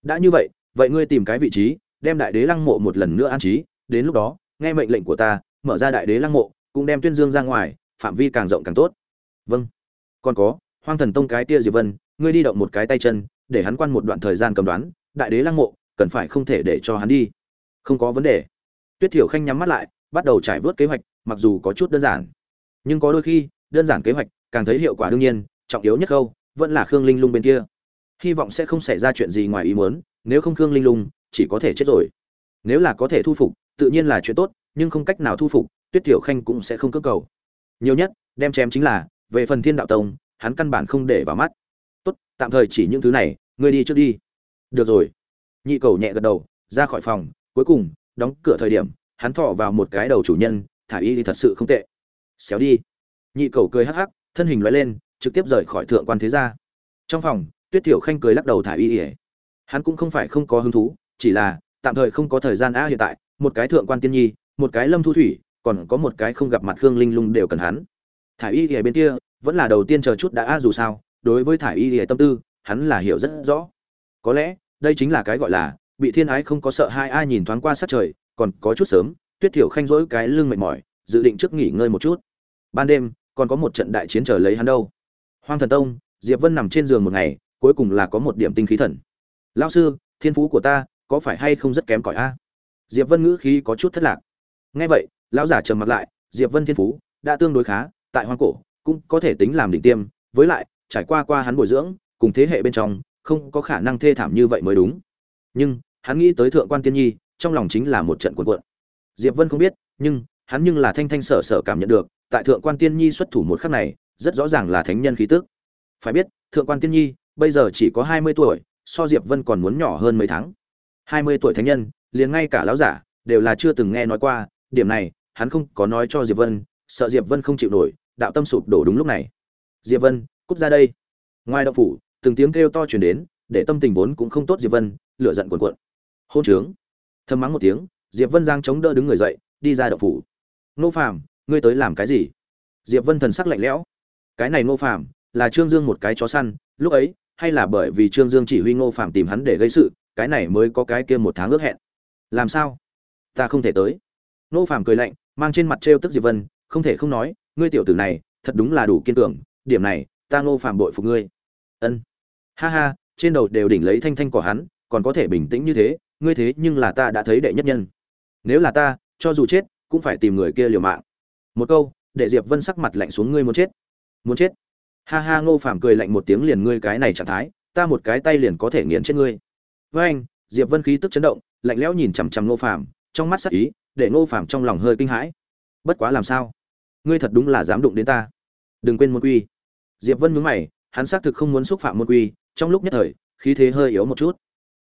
Đã như vậy vậy ngươi tìm cái vị trí, đem đại đế lăng mộ một lần nữa an trí, đến lúc đó, nghe mệnh lệnh của ta, mở ra đại đế lăng mộ, cũng đem tuyên dương ra ngoài, phạm vi càng rộng càng tốt. Vâng. Còn có, hoang thần tông cái tia diệp vân, ngươi đi động một cái tay chân, để hắn quan một đoạn thời gian cầm đoán, đại đế lăng mộ, cần phải không thể để cho hắn đi không có vấn đề. Tuyết thiểu khanh nhắm mắt lại, bắt đầu trải vớt kế hoạch, mặc dù có chút đơn giản. Nhưng có đôi khi, đơn giản kế hoạch, càng thấy hiệu quả đương nhiên, trọng yếu nhất câu, vẫn là khương linh lung bên kia. Hy vọng sẽ không xảy ra chuyện gì ngoài ý muốn, nếu không khương linh lung, chỉ có thể chết rồi. Nếu là có thể thu phục, tự nhiên là chuyện tốt, nhưng không cách nào thu phục, tuyết thiểu khanh cũng sẽ không cơ cầu. Nhiều nhất, đem chém chính là, về phần thiên đạo tông, hắn căn bản không để vào mắt. Tốt, tạm thời chỉ những thứ này, ngươi đi trước đi. Được rồi. Nhị cầu nhẹ gật đầu, ra khỏi phòng cuối cùng, đóng cửa thời điểm, hắn thọ vào một cái đầu chủ nhân, thả y thì thật sự không tệ. Xéo đi. Nhị cầu cười hắc hắc, thân hình loại lên, trực tiếp rời khỏi thượng quan thế gia. Trong phòng, tuyết tiểu khanh cười lắc đầu thả y ỉa hắn cũng không phải không có hứng thú, chỉ là, tạm thời không có thời gian a hiện tại, một cái thượng quan tiên nhi, một cái lâm thu thủy, còn có một cái không gặp mặt khương linh lung đều cần hắn. Thả y ỉa bên kia, vẫn là đầu tiên chờ chút đã a dù sao, đối với thả y ỉa tâm tư, hắn là hiểu rất rõ. Có lẽ, đây chính là cái gọi là bị thiên ái không có sợ hai ai nhìn thoáng qua sát trời, còn có chút sớm, tuyết thiểu khanh rỗi cái lưng mệt mỏi, dự định trước nghỉ ngơi một chút. Ban đêm, còn có một trận đại chiến chờ lấy hắn đâu. Hoang thần tông, diệp vân nằm trên giường một ngày, cuối cùng là có một điểm tinh khí thần. Lao sư, thiên phú của ta, có phải hay không rất kém cỏi a? Diệp vân ngữ khí có chút thất lạc. Nghe vậy, lão giả trầm mặt lại, diệp vân thiên phú, đã tương đối khá, tại hoang cổ, cũng có thể tính làm đỉnh tiêm, với lại, trải qua qua hắn bồi dưỡng, cùng thế hệ bên trong, không có khả năng thê thảm như vậy mới đúng. Nhưng hắn nghĩ tới thượng quan tiên nhi, trong lòng chính là một trận cuộn cuộn. Diệp vân không biết, nhưng, hắn nhưng là thanh thanh sở sở cảm nhận được, tại thượng quan tiên nhi xuất thủ một khắc này, rất rõ ràng là thánh nhân khí tức. Phải biết, thượng quan tiên nhi, bây giờ chỉ có hai mươi tuổi, so diệp vân còn muốn nhỏ hơn mấy tháng. Hai mươi tuổi thánh nhân, liền ngay cả lão giả, đều là chưa từng nghe nói qua, điểm này, hắn không có nói cho diệp vân, sợ diệp vân không chịu nổi, đạo tâm sụp đổ đúng lúc này. Diệp vân, cút ra đây. Ngoài đạo phủ, từng tiếng kêu to truyền đến, để tâm tình vốn cũng không tốt diệp vân, lửa giận cuồn cuộn hôn trướng. Thầm mắng một tiếng, diệp vân giang chống đỡ đứng người dậy, đi ra đậu phủ. Nô phàm, ngươi tới làm cái gì? Diệp vân thần sắc lạnh lẽo. Cái này nô phàm là trương dương một cái chó săn, lúc ấy, hay là bởi vì trương dương chỉ huy ngô phàm tìm hắn để gây sự, cái này mới có cái kia một tháng ước hẹn. Làm sao? Ta không thể tới. Ngô phàm cười lạnh, mang trên mặt trêu tức diệp vân, không thể không nói, ngươi tiểu tử này, thật đúng là đủ kiên cường, điểm này, ta ngô phàm bội phục ngươi. Ân. Ha ha, trên đầu đều đỉnh lấy thanh thanh của hắn, còn có thể bình tĩnh như thế ngươi thế nhưng là ta đã thấy đệ nhất nhân. Nếu là ta, cho dù chết, cũng phải tìm người kia liều mạng. Một câu để diệp vân sắc mặt lạnh xuống, ngươi muốn chết? Muốn chết? Ha ha, ngô phàm cười lạnh một tiếng liền, ngươi cái này trạng thái, ta một cái tay liền có thể nghiền chết ngươi. Với anh, diệp vân khí tức chấn động, lạnh lẽo nhìn chằm chằm ngô phàm, trong mắt sắc ý, để ngô phàm trong lòng hơi kinh hãi. Bất quá làm sao? Ngươi thật đúng là dám đụng đến ta. Đừng quên môn quy. Diệp vân nhướng mày, hắn xác thực không muốn xúc phạm môn quy, trong lúc nhất thời, khí thế hơi yếu một chút.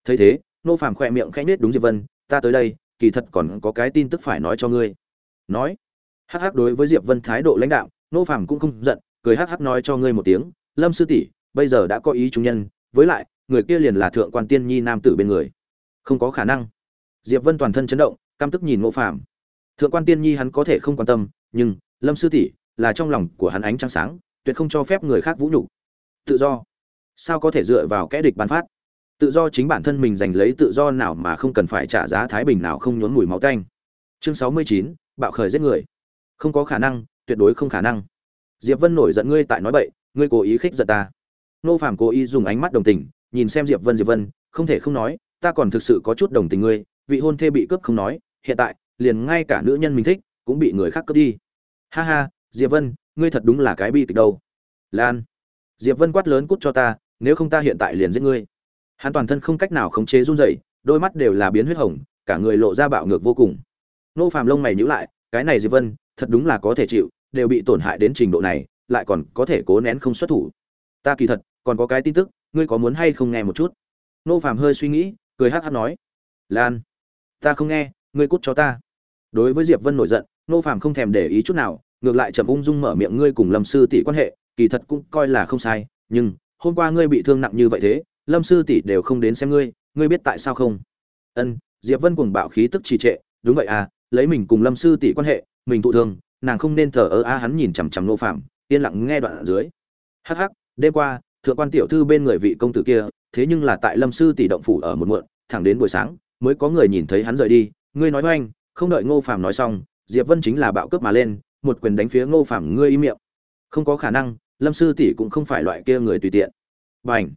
Thấy thế Nô phàm khỏe miệng khẽ nết đúng diệp vân, ta tới đây, kỳ thật còn có cái tin tức phải nói cho ngươi. Nói, hắc hắc đối với diệp vân thái độ lãnh đạo, Nô phàm cũng không giận, cười hắc hắc nói cho ngươi một tiếng, lâm sư tỷ, bây giờ đã có ý chúng nhân, với lại, người kia liền là thượng quan tiên nhi nam tử bên người. Không có khả năng. Diệp vân toàn thân chấn động, căm tức nhìn Nô phàm. Thượng quan tiên nhi hắn có thể không quan tâm, nhưng, lâm sư tỷ, là trong lòng của hắn ánh trăng sáng, tuyệt không cho phép người khác vũ nhục. Tự do. Sao có thể dựa vào kẻ địch bàn phát? Tự do chính bản thân mình giành lấy tự do nào mà không cần phải trả giá thái bình nào không nhốn mùi máu tanh. Chương sáu mươi chín, bạo khởi giết người. Không có khả năng, tuyệt đối không khả năng. Diệp vân nổi giận ngươi tại nói bậy, ngươi cố ý khích giận ta. Nô phàm cố ý dùng ánh mắt đồng tình, nhìn xem diệp vân diệp vân, không thể không nói, ta còn thực sự có chút đồng tình ngươi, vị hôn thê bị cướp không nói, hiện tại, liền ngay cả nữ nhân mình thích, cũng bị người khác cướp đi. Ha ha, diệp vân, ngươi thật đúng là cái bi kịch đâu. Lan. Diệp vân quát lớn cút cho ta, nếu không ta hiện tại liền giết ngươi hắn toàn thân không cách nào khống chế run rẩy, đôi mắt đều là biến huyết hồng, cả người lộ ra bạo ngược vô cùng. Nô phàm lông mày nhíu lại, cái này diệp vân, thật đúng là có thể chịu, đều bị tổn hại đến trình độ này, lại còn có thể cố nén không xuất thủ. Ta kỳ thật, còn có cái tin tức, ngươi có muốn hay không nghe một chút? Nô phàm hơi suy nghĩ, cười hắc hắc nói. Lan, ta không nghe, ngươi cút cho ta. Đối với diệp vân nổi giận, nô phàm không thèm để ý chút nào, ngược lại chậm ung dung mở miệng ngươi cùng lâm sư tỷ quan hệ, kỳ thật cũng coi là không sai, nhưng hôm qua ngươi bị thương nặng như vậy thế lâm sư tỷ đều không đến xem ngươi ngươi biết tại sao không? Ân, diệp vân cùng bạo khí tức trì trệ, đúng vậy à lấy mình cùng lâm sư tỷ quan hệ, mình thụ thương nàng không nên thờ ơ a hắn nhìn chằm chằm nô phạm, yên lặng nghe đoạn ở dưới. Hắc hắc, đêm qua, thượng quan tiểu thư bên người vị công tử kia, thế nhưng là tại lâm sư tỷ động phủ ở một muộn, thẳng đến buổi sáng, mới có người nhìn thấy hắn rời đi. Ngươi nói với anh, không đợi ngô phạm nói xong, diệp vân chính là bạo cướp mà lên, một quyền đánh phía ngô phạm ngươi im miệng. Không có khả năng, lâm sư tỷ cũng không phải loại kia người tùy tiện. Bảnh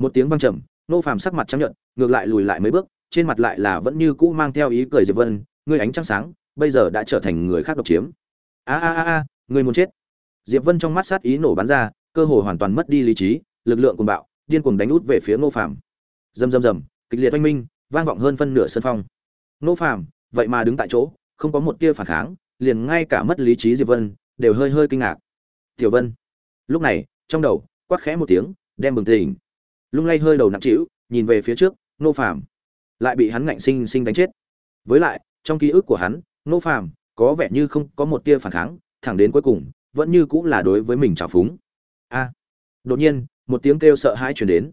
một tiếng vang trầm, ngô phạm sắc mặt trắng nhợt, ngược lại lùi lại mấy bước, trên mặt lại là vẫn như cũ mang theo ý cười diệp vân, ngươi ánh trăng sáng, bây giờ đã trở thành người khác độc chiếm. A a a a người muốn chết. Diệp vân trong mắt sát ý nổ bắn ra, cơ hồ hoàn toàn mất đi lý trí, lực lượng cuồng bạo, điên cuồng đánh út về phía ngô phàm. Rầm rầm rầm, kịch liệt oanh minh, vang vọng hơn phân nửa sân phong. Ngô phàm, vậy mà đứng tại chỗ, không có một tia phản kháng, liền ngay cả mất lý trí diệp vân, đều hơi hơi kinh ngạc. Tiểu vân, lúc này, trong đầu, quát khẽ một tiếng, đem bừng tỉnh lung lay hơi đầu nặng trĩu, nhìn về phía trước, ngô phàm. Lại bị hắn ngạnh sinh sinh đánh chết. Với lại, trong ký ức của hắn, ngô phàm có vẻ như không có một tia phản kháng, thẳng đến cuối cùng, vẫn như cũng là đối với mình trào phúng. A. À, đột nhiên, một tiếng kêu sợ hãi chuyển đến.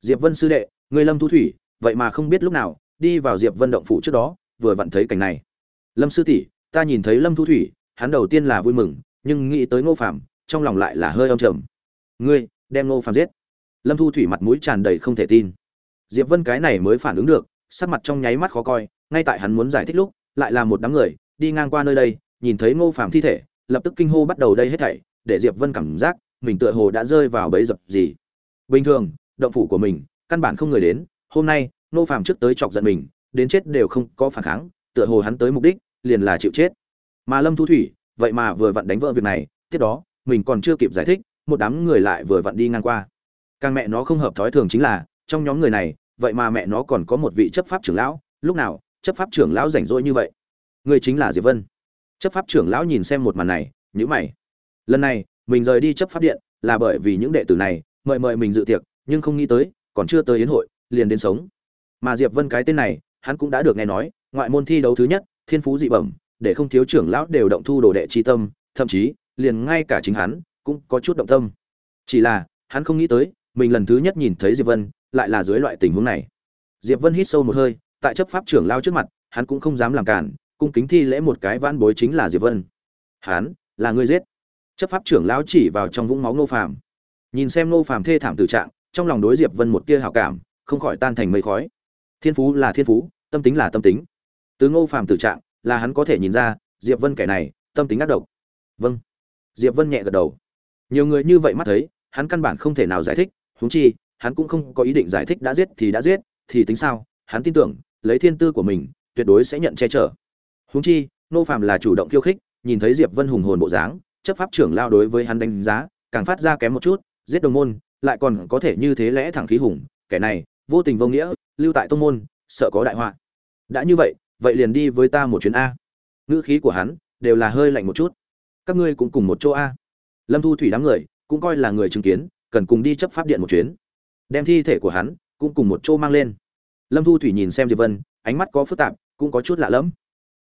Diệp vân sư đệ người lâm thu thủy, vậy mà không biết lúc nào, đi vào diệp vân động phủ trước đó, vừa vặn thấy cảnh này. Lâm sư tỷ, ta nhìn thấy lâm thu thủy, hắn đầu tiên là vui mừng, nhưng nghĩ tới ngô phạm trong lòng lại là hơi âm trầm. Ngươi, đem ngô phạm giết lâm thu thủy mặt mũi tràn đầy không thể tin. Diệp vân cái này mới phản ứng được, sắc mặt trong nháy mắt khó coi, ngay tại hắn muốn giải thích lúc, lại là một đám người, đi ngang qua nơi đây, nhìn thấy ngô phàm thi thể, lập tức kinh hô bắt đầu đây hết thảy, để diệp vân cảm giác, mình tựa hồ đã rơi vào bẫy dập gì. Bình thường, động phủ của mình, căn bản không người đến, hôm nay, ngô phàm trước tới chọc giận mình, đến chết đều không có phản kháng, tựa hồ hắn tới mục đích, liền là chịu chết. Mà lâm thu thủy, vậy mà vừa vặn đánh vỡ việc này, tiếp đó, mình còn chưa kịp giải thích, một đám người lại vừa vặn đi ngang qua càng mẹ nó không hợp thói thường chính là, trong nhóm người này, vậy mà mẹ nó còn có một vị chấp pháp trưởng lão, lúc nào, chấp pháp trưởng lão rảnh rỗi như vậy? Người chính là diệp vân. Chấp pháp trưởng lão nhìn xem một màn này nhữ mày. Lần này, mình rời đi chấp pháp điện, là bởi vì những đệ tử này, mời mời mình dự tiệc, nhưng không nghĩ tới, còn chưa tới yến hội, liền đến sống. Mà diệp vân cái tên này, hắn cũng đã được nghe nói, ngoại môn thi đấu thứ nhất, thiên phú dị bẩm, để không thiếu trưởng lão đều động thu đồ đệ chi tâm, thậm chí, liền ngay cả chính hắn, cũng có chút động tâm. Chỉ là, hắn không nghĩ tới mình lần thứ nhất nhìn thấy diệp vân, lại là dưới loại tình huống này. Diệp vân hít sâu một hơi, tại chấp pháp trưởng lao trước mặt, hắn cũng không dám làm cản, cung kính thi lễ một cái vãn bối chính là diệp vân. Hắn là người giết. Chấp pháp trưởng lão chỉ vào trong vũng máu nô phàm. Nhìn xem nô phàm thê thảm tử trạng, trong lòng đối diệp vân một tia hảo cảm, không khỏi tan thành mây khói. Thiên phú là thiên phú, tâm tính là tâm tính. Từ ngô phàm tử trạng, là hắn có thể nhìn ra, diệp vân kẻ này, tâm tính ác độc. Vâng. Diệp vân nhẹ gật đầu. Nhiều người như vậy mắt thấy, hắn căn bản không thể nào giải thích huống chi, hắn cũng không có ý định giải thích đã giết thì đã giết, thì tính sao? Hắn tin tưởng, lấy thiên tư của mình, tuyệt đối sẽ nhận che chở. Huống chi, nô phạm là chủ động khiêu khích, nhìn thấy diệp vân hùng hồn bộ dáng, chấp pháp trưởng lao đối với hắn đánh giá, càng phát ra kém một chút, giết đồng môn, lại còn có thể như thế lẽ thẳng khí hùng, kẻ này, vô tình vô nghĩa, lưu tại tông môn, sợ có đại họa. Đã như vậy vậy liền đi với ta một chuyến a. Ngữ khí của hắn đều là hơi lạnh một chút. Các ngươi cũng cùng một chỗ a. Lâm thu thủy đám người, cũng coi là người chứng kiến cần cùng đi chấp pháp điện một chuyến. Đem thi thể của hắn cũng cùng một chỗ mang lên. Lâm thu thủy nhìn xem diệp vân, ánh mắt có phức tạp, cũng có chút lạ lẫm.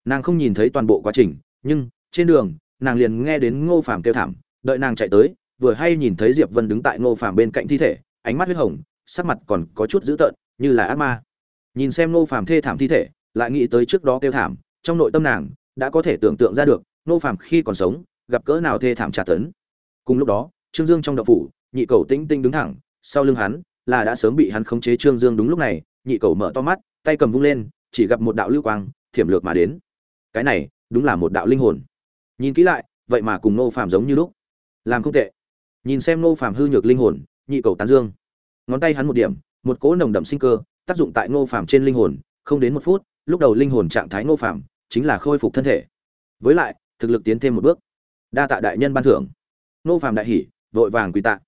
Nàng không nhìn thấy toàn bộ quá trình, nhưng trên đường, nàng liền nghe đến ngô phàm kêu thảm, đợi nàng chạy tới, vừa hay nhìn thấy diệp vân đứng tại ngô phàm bên cạnh thi thể, ánh mắt huyết hồng, sắc mặt còn có chút dữ tợn, như là ác ma. Nhìn xem ngô phàm thê thảm thi thể, lại nghĩ tới trước đó kêu thảm, trong nội tâm nàng đã có thể tưởng tượng ra được, ngô phàm khi còn sống, gặp cỡ nào thê thảm trả tấn. Cùng lúc đó, trương dương trong đậu phủ nhị cầu tĩnh tinh đứng thẳng, sau lưng hắn là đã sớm bị hắn khống chế trương dương đúng lúc này, nhị cầu mở to mắt, tay cầm vung lên, chỉ gặp một đạo lưu quang, thiểm lược mà đến. Cái này, đúng là một đạo linh hồn. Nhìn kỹ lại, vậy mà cùng nô phàm giống như lúc. Làm không tệ. Nhìn xem nô phàm hư nhược linh hồn, nhị cầu tán dương. Ngón tay hắn một điểm, một cỗ nồng đậm sinh cơ, tác dụng tại nô phàm trên linh hồn, không đến một phút, lúc đầu linh hồn trạng thái nô phàm chính là khôi phục thân thể. Với lại, thực lực tiến thêm một bước. Đa tạ đại nhân ban thưởng. Nô phàm đại hỉ, vội vàng quỳ tạ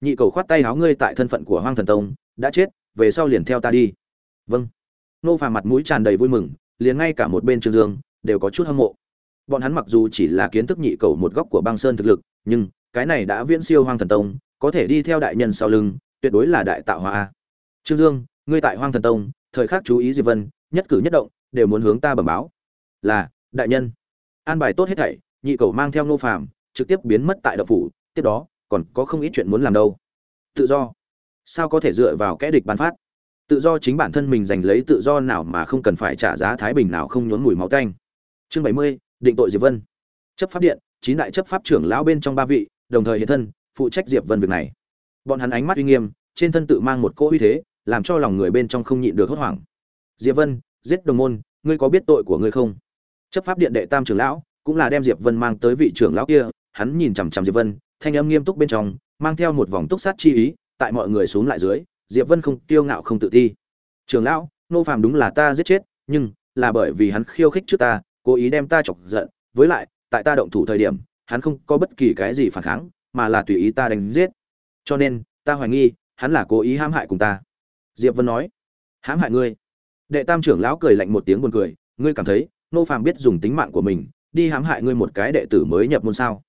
nhị cầu khoát tay áo ngươi tại thân phận của hoang thần tông, đã chết, về sau liền theo ta đi. Vâng. Nô phàm mặt mũi tràn đầy vui mừng, liền ngay cả một bên trương dương, đều có chút hâm mộ. Bọn hắn mặc dù chỉ là kiến thức nhị cầu một góc của băng sơn thực lực, nhưng, cái này đã viễn siêu hoang thần tông, có thể đi theo đại nhân sau lưng, tuyệt đối là đại tạo hóa trương dương, ngươi tại hoang thần tông, thời khắc chú ý diệp vân, nhất cử nhất động, đều muốn hướng ta bẩm báo. Là, đại nhân. An bài tốt hết thảy, nhị cầu mang theo nô phàm, trực tiếp biến mất tại đậu phủ, tiếp đó còn có không ít chuyện muốn làm đâu. Tự do. Sao có thể dựa vào kẽ địch bán phát? Tự do chính bản thân mình giành lấy tự do nào mà không cần phải trả giá thái bình nào không nhốn mùi máu tanh. Chương bảy mươi, định tội diệp vân. Chấp pháp điện, chín đại chấp pháp trưởng lão bên trong ba vị, đồng thời hiện thân, phụ trách diệp vân việc này. Bọn hắn ánh mắt uy nghiêm, trên thân tự mang một cỗ uy thế, làm cho lòng người bên trong không nhịn được hốt hoảng. Diệp vân, giết đồng môn, ngươi có biết tội của ngươi không? Chấp pháp điện đệ tam trưởng lão, cũng là đem diệp vân mang tới vị trưởng lão kia, hắn nhìn chằm chằm diệp vân thanh âm nghiêm túc bên trong, mang theo một vòng túc sát chi ý, tại mọi người xuống lại dưới, diệp vân không kiêu ngạo không tự thi. Trường lão, nô phàm đúng là ta giết chết, nhưng là bởi vì hắn khiêu khích trước ta, cố ý đem ta chọc giận, với lại, tại ta động thủ thời điểm, hắn không có bất kỳ cái gì phản kháng, mà là tùy ý ta đánh giết. Cho nên, ta hoài nghi, hắn là cố ý hãm hại cùng ta. Diệp vân nói. Hãm hại ngươi? Đệ tam trưởng lão cười lạnh một tiếng buồn cười. Ngươi cảm thấy, nô phàm biết dùng tính mạng của mình, đi hãm hại ngươi một cái đệ tử mới nhập môn sao?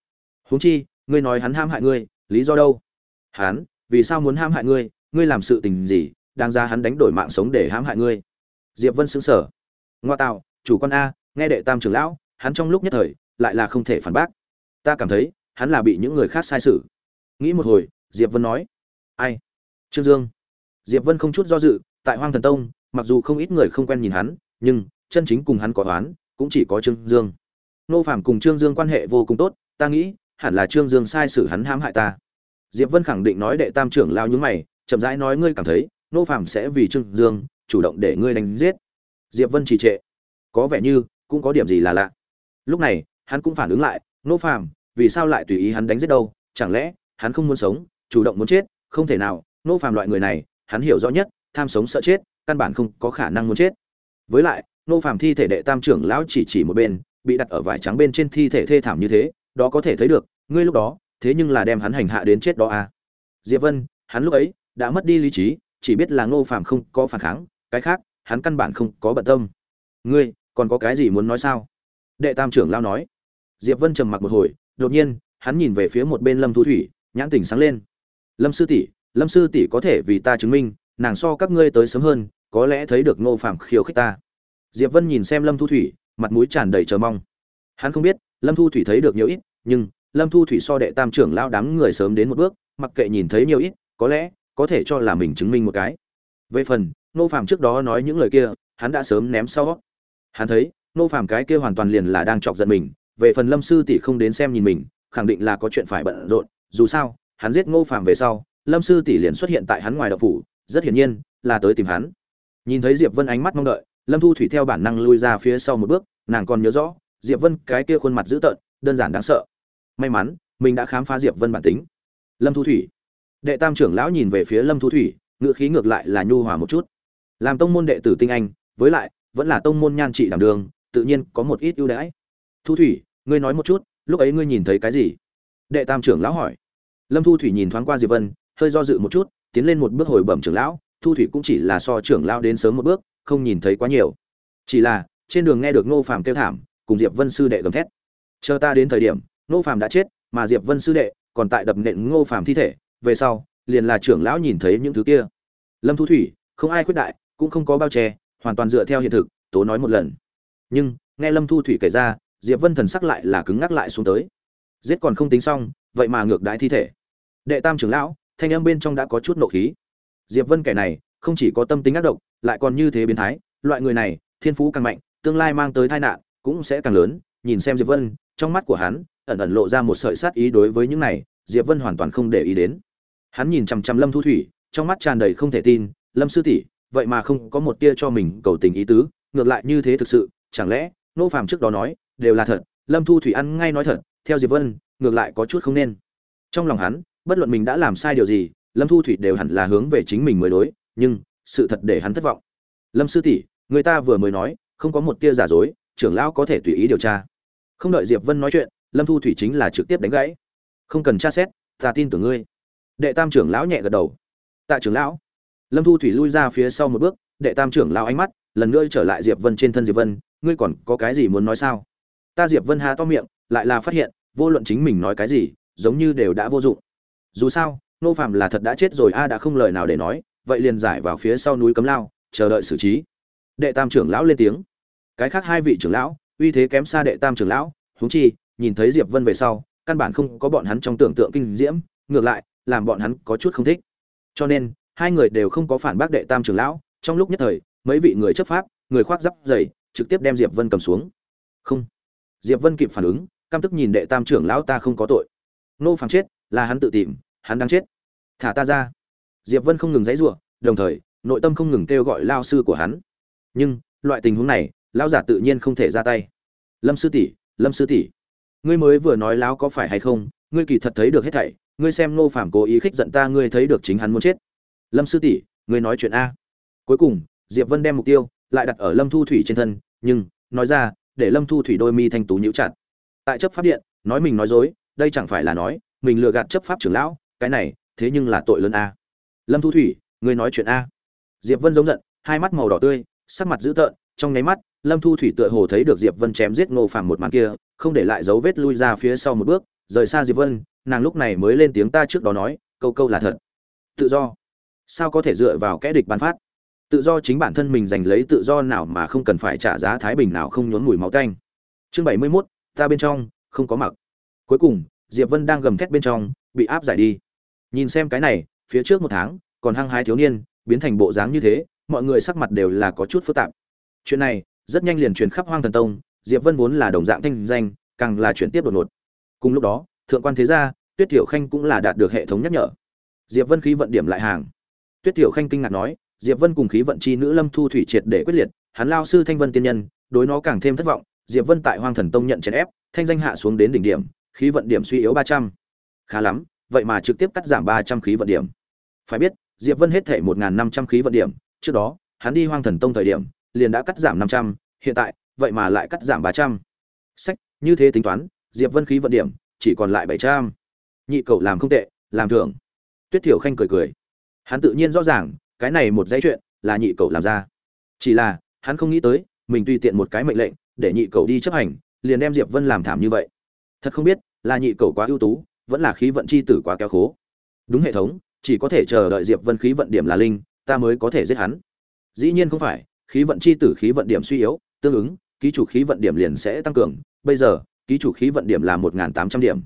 Huống chi ngươi nói hắn ham hại ngươi, lý do đâu? Hắn, vì sao muốn ham hại ngươi? Ngươi làm sự tình gì đang ra hắn đánh đổi mạng sống để hãm hại ngươi? Diệp vân sững sờ. Ngoa tạo, chủ quan a, nghe đệ tam trưởng lão, hắn trong lúc nhất thời, lại là không thể phản bác. Ta cảm thấy, hắn là bị những người khác sai sử. nghĩ một hồi, diệp vân nói. Ai? Trương dương. Diệp vân không chút do dự, tại hoang thần tông, mặc dù không ít người không quen nhìn hắn, nhưng, chân chính cùng hắn có toán cũng chỉ có trương dương. Nô phạm cùng trương dương quan hệ vô cùng tốt, ta nghĩ hẳn là trương dương sai sử hắn hãm hại ta. Diệp vân khẳng định nói đệ tam trưởng lao nhúng mày, chậm rãi nói ngươi cảm thấy, nô phạm sẽ vì trương dương, chủ động để ngươi đánh giết. Diệp vân trì trệ. Có vẻ như, cũng có điểm gì là lạ. Lúc này, hắn cũng phản ứng lại, nô phạm vì sao lại tùy ý hắn đánh giết đâu? Chẳng lẽ, hắn không muốn sống, chủ động muốn chết? Không thể nào, nô phạm loại người này, hắn hiểu rõ nhất, tham sống sợ chết, căn bản không có khả năng muốn chết. Với lại, nô phạm thi thể đệ tam trưởng lão chỉ chỉ một bên, bị đặt ở vải trắng bên trên thi thể thê thảm như thế đó có thể thấy được, ngươi lúc đó, thế nhưng là đem hắn hành hạ đến chết đó à. Diệp vân, hắn lúc ấy đã mất đi lý trí, chỉ biết là ngô phạm không có phản kháng, cái khác, hắn căn bản không có bận tâm. Ngươi, còn có cái gì muốn nói sao? Đệ tam trưởng lao nói. Diệp vân trầm mặc một hồi, đột nhiên, hắn nhìn về phía một bên lâm thu thủy, nhãn tỉnh sáng lên. Lâm sư tỷ, lâm sư tỷ có thể vì ta chứng minh, nàng so các ngươi tới sớm hơn, có lẽ thấy được ngô phàm khiêu khích ta. Diệp vân nhìn xem lâm thu thủy, mặt mũi tràn đầy chờ mong. Hắn không biết, lâm thu thủy thấy được nhiều ít nhưng lâm thu thủy so đệ tam trưởng lao đám người sớm đến một bước, mặc kệ nhìn thấy nhiều ít, có lẽ có thể cho là mình chứng minh một cái. Về phần, ngô phàm trước đó nói những lời kia, hắn đã sớm ném sau. Hắn thấy, ngô phàm cái kia hoàn toàn liền là đang chọc giận mình, về phần lâm sư tỷ không đến xem nhìn mình, khẳng định là có chuyện phải bận rộn, dù sao, hắn giết ngô phàm về sau, lâm sư tỷ liền xuất hiện tại hắn ngoài đậu phủ, rất hiển nhiên là tới tìm hắn. Nhìn thấy diệp vân ánh mắt mong đợi, lâm thu thủy theo bản năng lui ra phía sau một bước, nàng còn nhớ rõ, diệp vân cái kia khuôn mặt dữ tợn đơn giản đáng sợ. May mắn, mình đã khám phá diệp vân bản tính. Lâm thu thủy. Đệ tam trưởng lão nhìn về phía lâm thu thủy ngựa khí ngược lại là nhu hòa một chút. Làm tông môn đệ tử tinh anh, với lại, vẫn là tông môn nhan trị đảm đường, tự nhiên có một ít ưu đãi. Thu thủy, ngươi nói một chút, lúc ấy ngươi nhìn thấy cái gì? Đệ tam trưởng lão hỏi. Lâm thu thủy nhìn thoáng qua diệp vân, hơi do dự một chút, tiến lên một bước hồi bẩm trưởng lão, thu thủy cũng chỉ là so trưởng lão đến sớm một bước, không nhìn thấy quá nhiều. Chỉ là, trên đường nghe được ngô phàm kêu thảm, cùng diệp vân sư đệ gầm thét chờ ta đến thời điểm, ngô phàm đã chết, mà diệp vân sư đệ còn tại đập nện ngô phàm thi thể, về sau, liền là trưởng lão nhìn thấy những thứ kia. Lâm thu thủy, không ai khuyết đại, cũng không có bao che, hoàn toàn dựa theo hiện thực, tố nói một lần. Nhưng, nghe lâm thu thủy kể ra, diệp vân thần sắc lại là cứng ngắc lại xuống tới. Giết còn không tính xong, vậy mà ngược đái thi thể. Đệ tam trưởng lão, thanh âm bên trong đã có chút nộ khí. Diệp vân kẻ này, không chỉ có tâm tính ác độc, lại còn như thế biến thái. Loại người này, thiên phú càng mạnh, tương lai mang tới tai nạn cũng sẽ càng lớn. Nhìn xem diệp vân trong mắt của hắn, ẩn ẩn lộ ra một sợi sát ý đối với những này, diệp vân hoàn toàn không để ý đến. Hắn nhìn chằm chằm lâm thu thủy, trong mắt tràn đầy không thể tin, lâm sư tỷ, vậy mà không có một tia cho mình cầu tình ý tứ, ngược lại như thế thực sự, chẳng lẽ, nô phàm trước đó nói, đều là thật, lâm thu thủy ăn ngay nói thật, theo diệp vân, ngược lại có chút không nên. Trong lòng hắn, bất luận mình đã làm sai điều gì, lâm thu thủy đều hẳn là hướng về chính mình mới đối, nhưng, sự thật để hắn thất vọng. Lâm sư tỷ, người ta vừa mới nói, không có một tia giả dối, trưởng lão có thể tùy ý điều tra không đợi diệp vân nói chuyện, lâm thu thủy chính là trực tiếp đánh gãy. Không cần tra xét, ta tin tưởng ngươi. Đệ tam trưởng lão nhẹ gật đầu. Tạ trưởng lão. Lâm thu thủy lui ra phía sau một bước, đệ tam trưởng lão ánh mắt, lần nữa trở lại diệp vân trên thân diệp vân, ngươi còn có cái gì muốn nói sao? Ta diệp vân há to miệng, lại là phát hiện, vô luận chính mình nói cái gì, giống như đều đã vô dụng. Dù sao, nô phạm là thật đã chết rồi, a đã không lời nào để nói, vậy liền giải vào phía sau núi cấm lao, chờ đợi xử trí. Đệ tam trưởng lão lên tiếng. Cái khác hai vị trưởng lão uy thế kém xa đệ tam trưởng lão, huống chi, nhìn thấy diệp vân về sau, căn bản không có bọn hắn trong tưởng tượng kinh diễm, ngược lại, làm bọn hắn có chút không thích. Cho nên, hai người đều không có phản bác đệ tam trưởng lão, trong lúc nhất thời, mấy vị người chấp pháp, người khoác giáp dày, trực tiếp đem diệp vân cầm xuống. Không. Diệp vân kịp phản ứng, căm tức nhìn đệ tam trưởng lão ta không có tội. Nô phàm chết, là hắn tự tìm, hắn đang chết. Thả ta ra. Diệp vân không ngừng dãy giụa, đồng thời, nội tâm không ngừng kêu gọi lao sư của hắn. Nhưng, loại tình huống này lão giả tự nhiên không thể ra tay. Lâm sư tỷ, lâm sư tỷ, ngươi mới vừa nói lão có phải hay không? Ngươi kỳ thật thấy được hết thảy, ngươi xem nô phàm cố ý khích giận ta, ngươi thấy được chính hắn muốn chết. Lâm sư tỷ, ngươi nói chuyện a. Cuối cùng, diệp vân đem mục tiêu lại đặt ở lâm thu thủy trên thân, nhưng, nói ra, để lâm thu thủy đôi mi thanh tú nhíu chặt. Tại chấp pháp điện, nói mình nói dối, đây chẳng phải là nói, mình lừa gạt chấp pháp trưởng lão, cái này, thế nhưng là tội lớn a. Lâm thu thủy, ngươi nói chuyện a. Diệp vân giống giận, hai mắt màu đỏ tươi, sắc mặt dữ tợn, trong nháy mắt lâm thu thủy tựa hồ thấy được diệp vân chém giết ngô phàm một màn kia không để lại dấu vết lui ra phía sau một bước rời xa diệp vân nàng lúc này mới lên tiếng ta trước đó nói câu câu là thật. Tự do. Sao có thể dựa vào kẽ địch bán phát? Tự do chính bản thân mình giành lấy tự do nào mà không cần phải trả giá thái bình nào không nhốn mùi máu tanh. Chương bảy mươi 71, ta bên trong không có mặc. Cuối cùng diệp vân đang gầm thét bên trong bị áp giải đi. Nhìn xem cái này phía trước một tháng còn hăng hái thiếu niên biến thành bộ dáng như thế mọi người sắc mặt đều là có chút phức tạp. Chuyện này rất nhanh liền truyền khắp hoang thần tông, diệp vân vốn là đồng dạng thanh danh, càng là chuyển tiếp đột ngột. Cùng lúc đó, thượng quan thế gia, tuyết tiểu khanh cũng là đạt được hệ thống nhắc nhở. Diệp vân khí vận điểm lại hàng. Tuyết tiểu khanh kinh ngạc nói, diệp vân cùng khí vận chi nữ lâm thu thủy triệt để quyết liệt, hắn lao sư thanh vân tiên nhân, đối nó càng thêm thất vọng, diệp vân tại hoang thần tông nhận chèn ép, thanh danh hạ xuống đến đỉnh điểm, khí vận điểm suy yếu ba trăm. Khá lắm, vậy mà trực tiếp cắt giảm ba trăm khí vận điểm. Phải biết, diệp vân hết thể một năm trăm khí vận điểm, trước đó, hắn đi hoang thần tông thời điểm liền đã cắt giảm năm trăm, hiện tại, vậy mà lại cắt giảm ba trăm. Sách, như thế tính toán, diệp vân khí vận điểm, chỉ còn lại bảy trăm. Nhị cậu làm không tệ, làm thưởng. Tuyết thiểu khanh cười cười. Hắn tự nhiên rõ ràng, cái này một dãy chuyện, là nhị cậu làm ra. Chỉ là, hắn không nghĩ tới, mình tùy tiện một cái mệnh lệnh, để nhị cậu đi chấp hành, liền đem diệp vân làm thảm như vậy. Thật không biết, là nhị cậu quá ưu tú, vẫn là khí vận chi tử quá kéo khố. Đúng hệ thống, chỉ có thể chờ đợi diệp vân khí vận điểm là linh, ta mới có thể giết hắn. Dĩ nhiên không phải khí vận chi tử khí vận điểm suy yếu tương ứng ký chủ khí vận điểm liền sẽ tăng cường bây giờ ký chủ khí vận điểm là một tám trăm điểm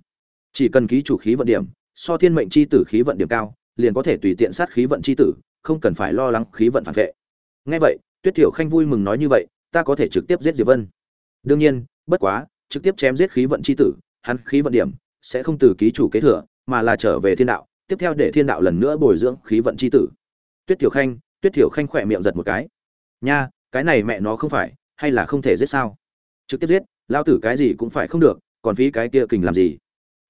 chỉ cần ký chủ khí vận điểm so thiên mệnh chi tử khí vận điểm cao liền có thể tùy tiện sát khí vận chi tử không cần phải lo lắng khí vận phản vệ Nghe vậy tuyết Tiểu khanh vui mừng nói như vậy ta có thể trực tiếp giết diệp vân đương nhiên bất quá trực tiếp chém giết khí vận chi tử hắn khí vận điểm sẽ không từ ký chủ kế thừa mà là trở về thiên đạo tiếp theo để thiên đạo lần nữa bồi dưỡng khí vận chi tử tuyết Tiểu khanh tuyết Tiểu khanh khỏe miệng giật một cái nha, cái này mẹ nó không phải, hay là không thể giết sao? Trực tiếp giết, lao tử cái gì cũng phải không được, còn phí cái kia kình làm gì?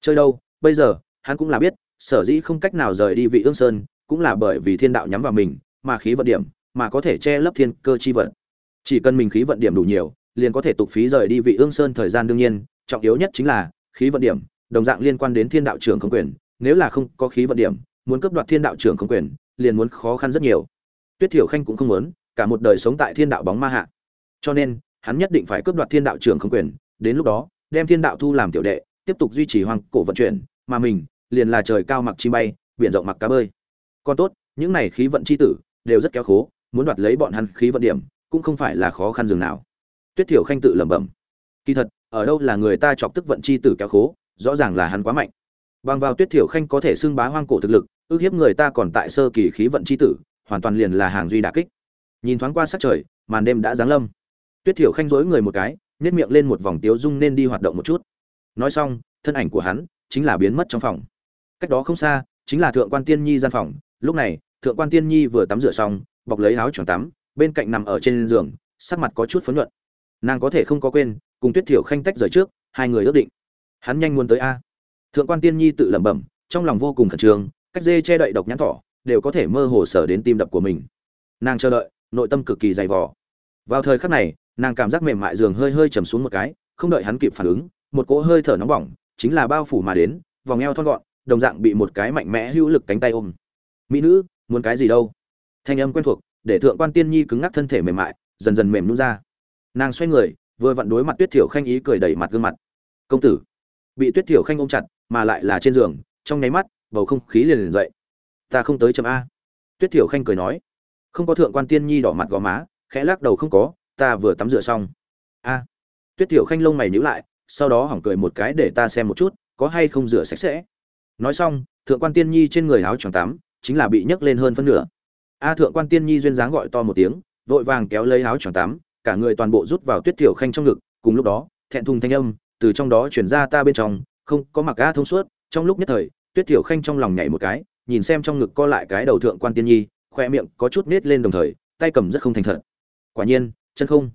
Chơi đâu, bây giờ, hắn cũng là biết, sở dĩ không cách nào rời đi vị ương sơn, cũng là bởi vì thiên đạo nhắm vào mình, mà khí vận điểm, mà có thể che lấp thiên cơ chi vận. Chỉ cần mình khí vận điểm đủ nhiều, liền có thể tục phí rời đi vị ương sơn thời gian đương nhiên, trọng yếu nhất chính là, khí vận điểm, đồng dạng liên quan đến thiên đạo trưởng không quyền, nếu là không có khí vận điểm, muốn cấp đoạt thiên đạo trưởng không quyền, liền muốn khó khăn rất nhiều. Tuyết thiểu khanh cũng không muốn cả một đời sống tại thiên đạo bóng ma hạ. Cho nên, hắn nhất định phải cướp đoạt thiên đạo trưởng không quyền, đến lúc đó, đem thiên đạo thu làm tiểu đệ, tiếp tục duy trì hoàng cổ vận chuyển, mà mình, liền là trời cao mặc chi bay, biển rộng mặc cá bơi. Còn tốt, những này khí vận chi tử, đều rất kéo khố, muốn đoạt lấy bọn hắn khí vận điểm, cũng không phải là khó khăn dường nào. Tuyết thiểu khanh tự lẩm bẩm. Kỳ thật, ở đâu là người ta chọc tức vận chi tử kéo khố, rõ ràng là hắn quá mạnh. Bằng vào tuyết thiểu khanh có thể xưng bá hoang cổ thực lực, ước hiếp người ta còn tại sơ kỳ khí vận chi tử, hoàn toàn liền là hàng duy đà kích nhìn thoáng qua sắc trời, màn đêm đã giáng lâm. Tuyết thiểu khanh dối người một cái nhét miệng lên một vòng tiếu dung nên đi hoạt động một chút. Nói xong, thân ảnh của hắn chính là biến mất trong phòng. Cách đó không xa, chính là thượng quan tiên nhi gian phòng. Lúc này, thượng quan tiên nhi vừa tắm rửa xong, bọc lấy áo choàng tắm, bên cạnh nằm ở trên giường, sắc mặt có chút phấn nhuận. Nàng có thể không có quên, cùng tuyết thiểu khanh tách rời trước, hai người ước định. Hắn nhanh muốn tới a. Thượng quan tiên nhi tự lẩm bẩm, trong lòng vô cùng khẩn trương, cách dê che đậy độc nhãn thỏ, đều có thể mơ hồ sở đến tim đập của mình. Nàng chờ đợi nội tâm cực kỳ dày vò. Vào thời khắc này, nàng cảm giác mềm mại giường hơi hơi chầm xuống một cái, không đợi hắn kịp phản ứng, một cỗ hơi thở nóng bỏng, chính là bao phủ mà đến, vòng eo thon gọn, đồng dạng bị một cái mạnh mẽ hữu lực cánh tay ôm. Mỹ nữ, muốn cái gì đâu? Thanh âm quen thuộc, để thượng quan tiên nhi cứng ngắc thân thể mềm mại, dần dần mềm nhún ra. Nàng xoay người, vừa vặn đối mặt tuyết thiểu khanh ý cười đẩy mặt gương mặt. Công tử. Bị tuyết thiểu khanh ôm chặt, mà lại là trên giường, trong nháy mắt, bầu không khí liền liền dậy. Ta không tới chấm a. Tuyết thiểu khanh cười nói không có thượng quan tiên nhi đỏ mặt gò má, khẽ lắc đầu không có, ta vừa tắm rửa xong. A. Tuyết tiểu khanh lông mày nhíu lại, sau đó hỏng cười một cái để ta xem một chút, có hay không rửa sạch sẽ. Nói xong, thượng quan tiên nhi trên người áo choàng tắm, chính là bị nhấc lên hơn phân nửa. A thượng quan tiên nhi duyên dáng gọi to một tiếng, vội vàng kéo lấy áo choàng tắm, cả người toàn bộ rút vào tuyết tiểu khanh trong ngực, cùng lúc đó, thẹn thùng thanh âm từ trong đó chuyển ra ta bên trong, không có mặc a thông suốt. Trong lúc nhất thời, tuyết tiểu khanh trong lòng nhảy một cái, nhìn xem trong ngực co lại cái đầu thượng quan tiên nhi khoe miệng có chút nết lên đồng thời, tay cầm rất không thành thật. Quả nhiên, chân không.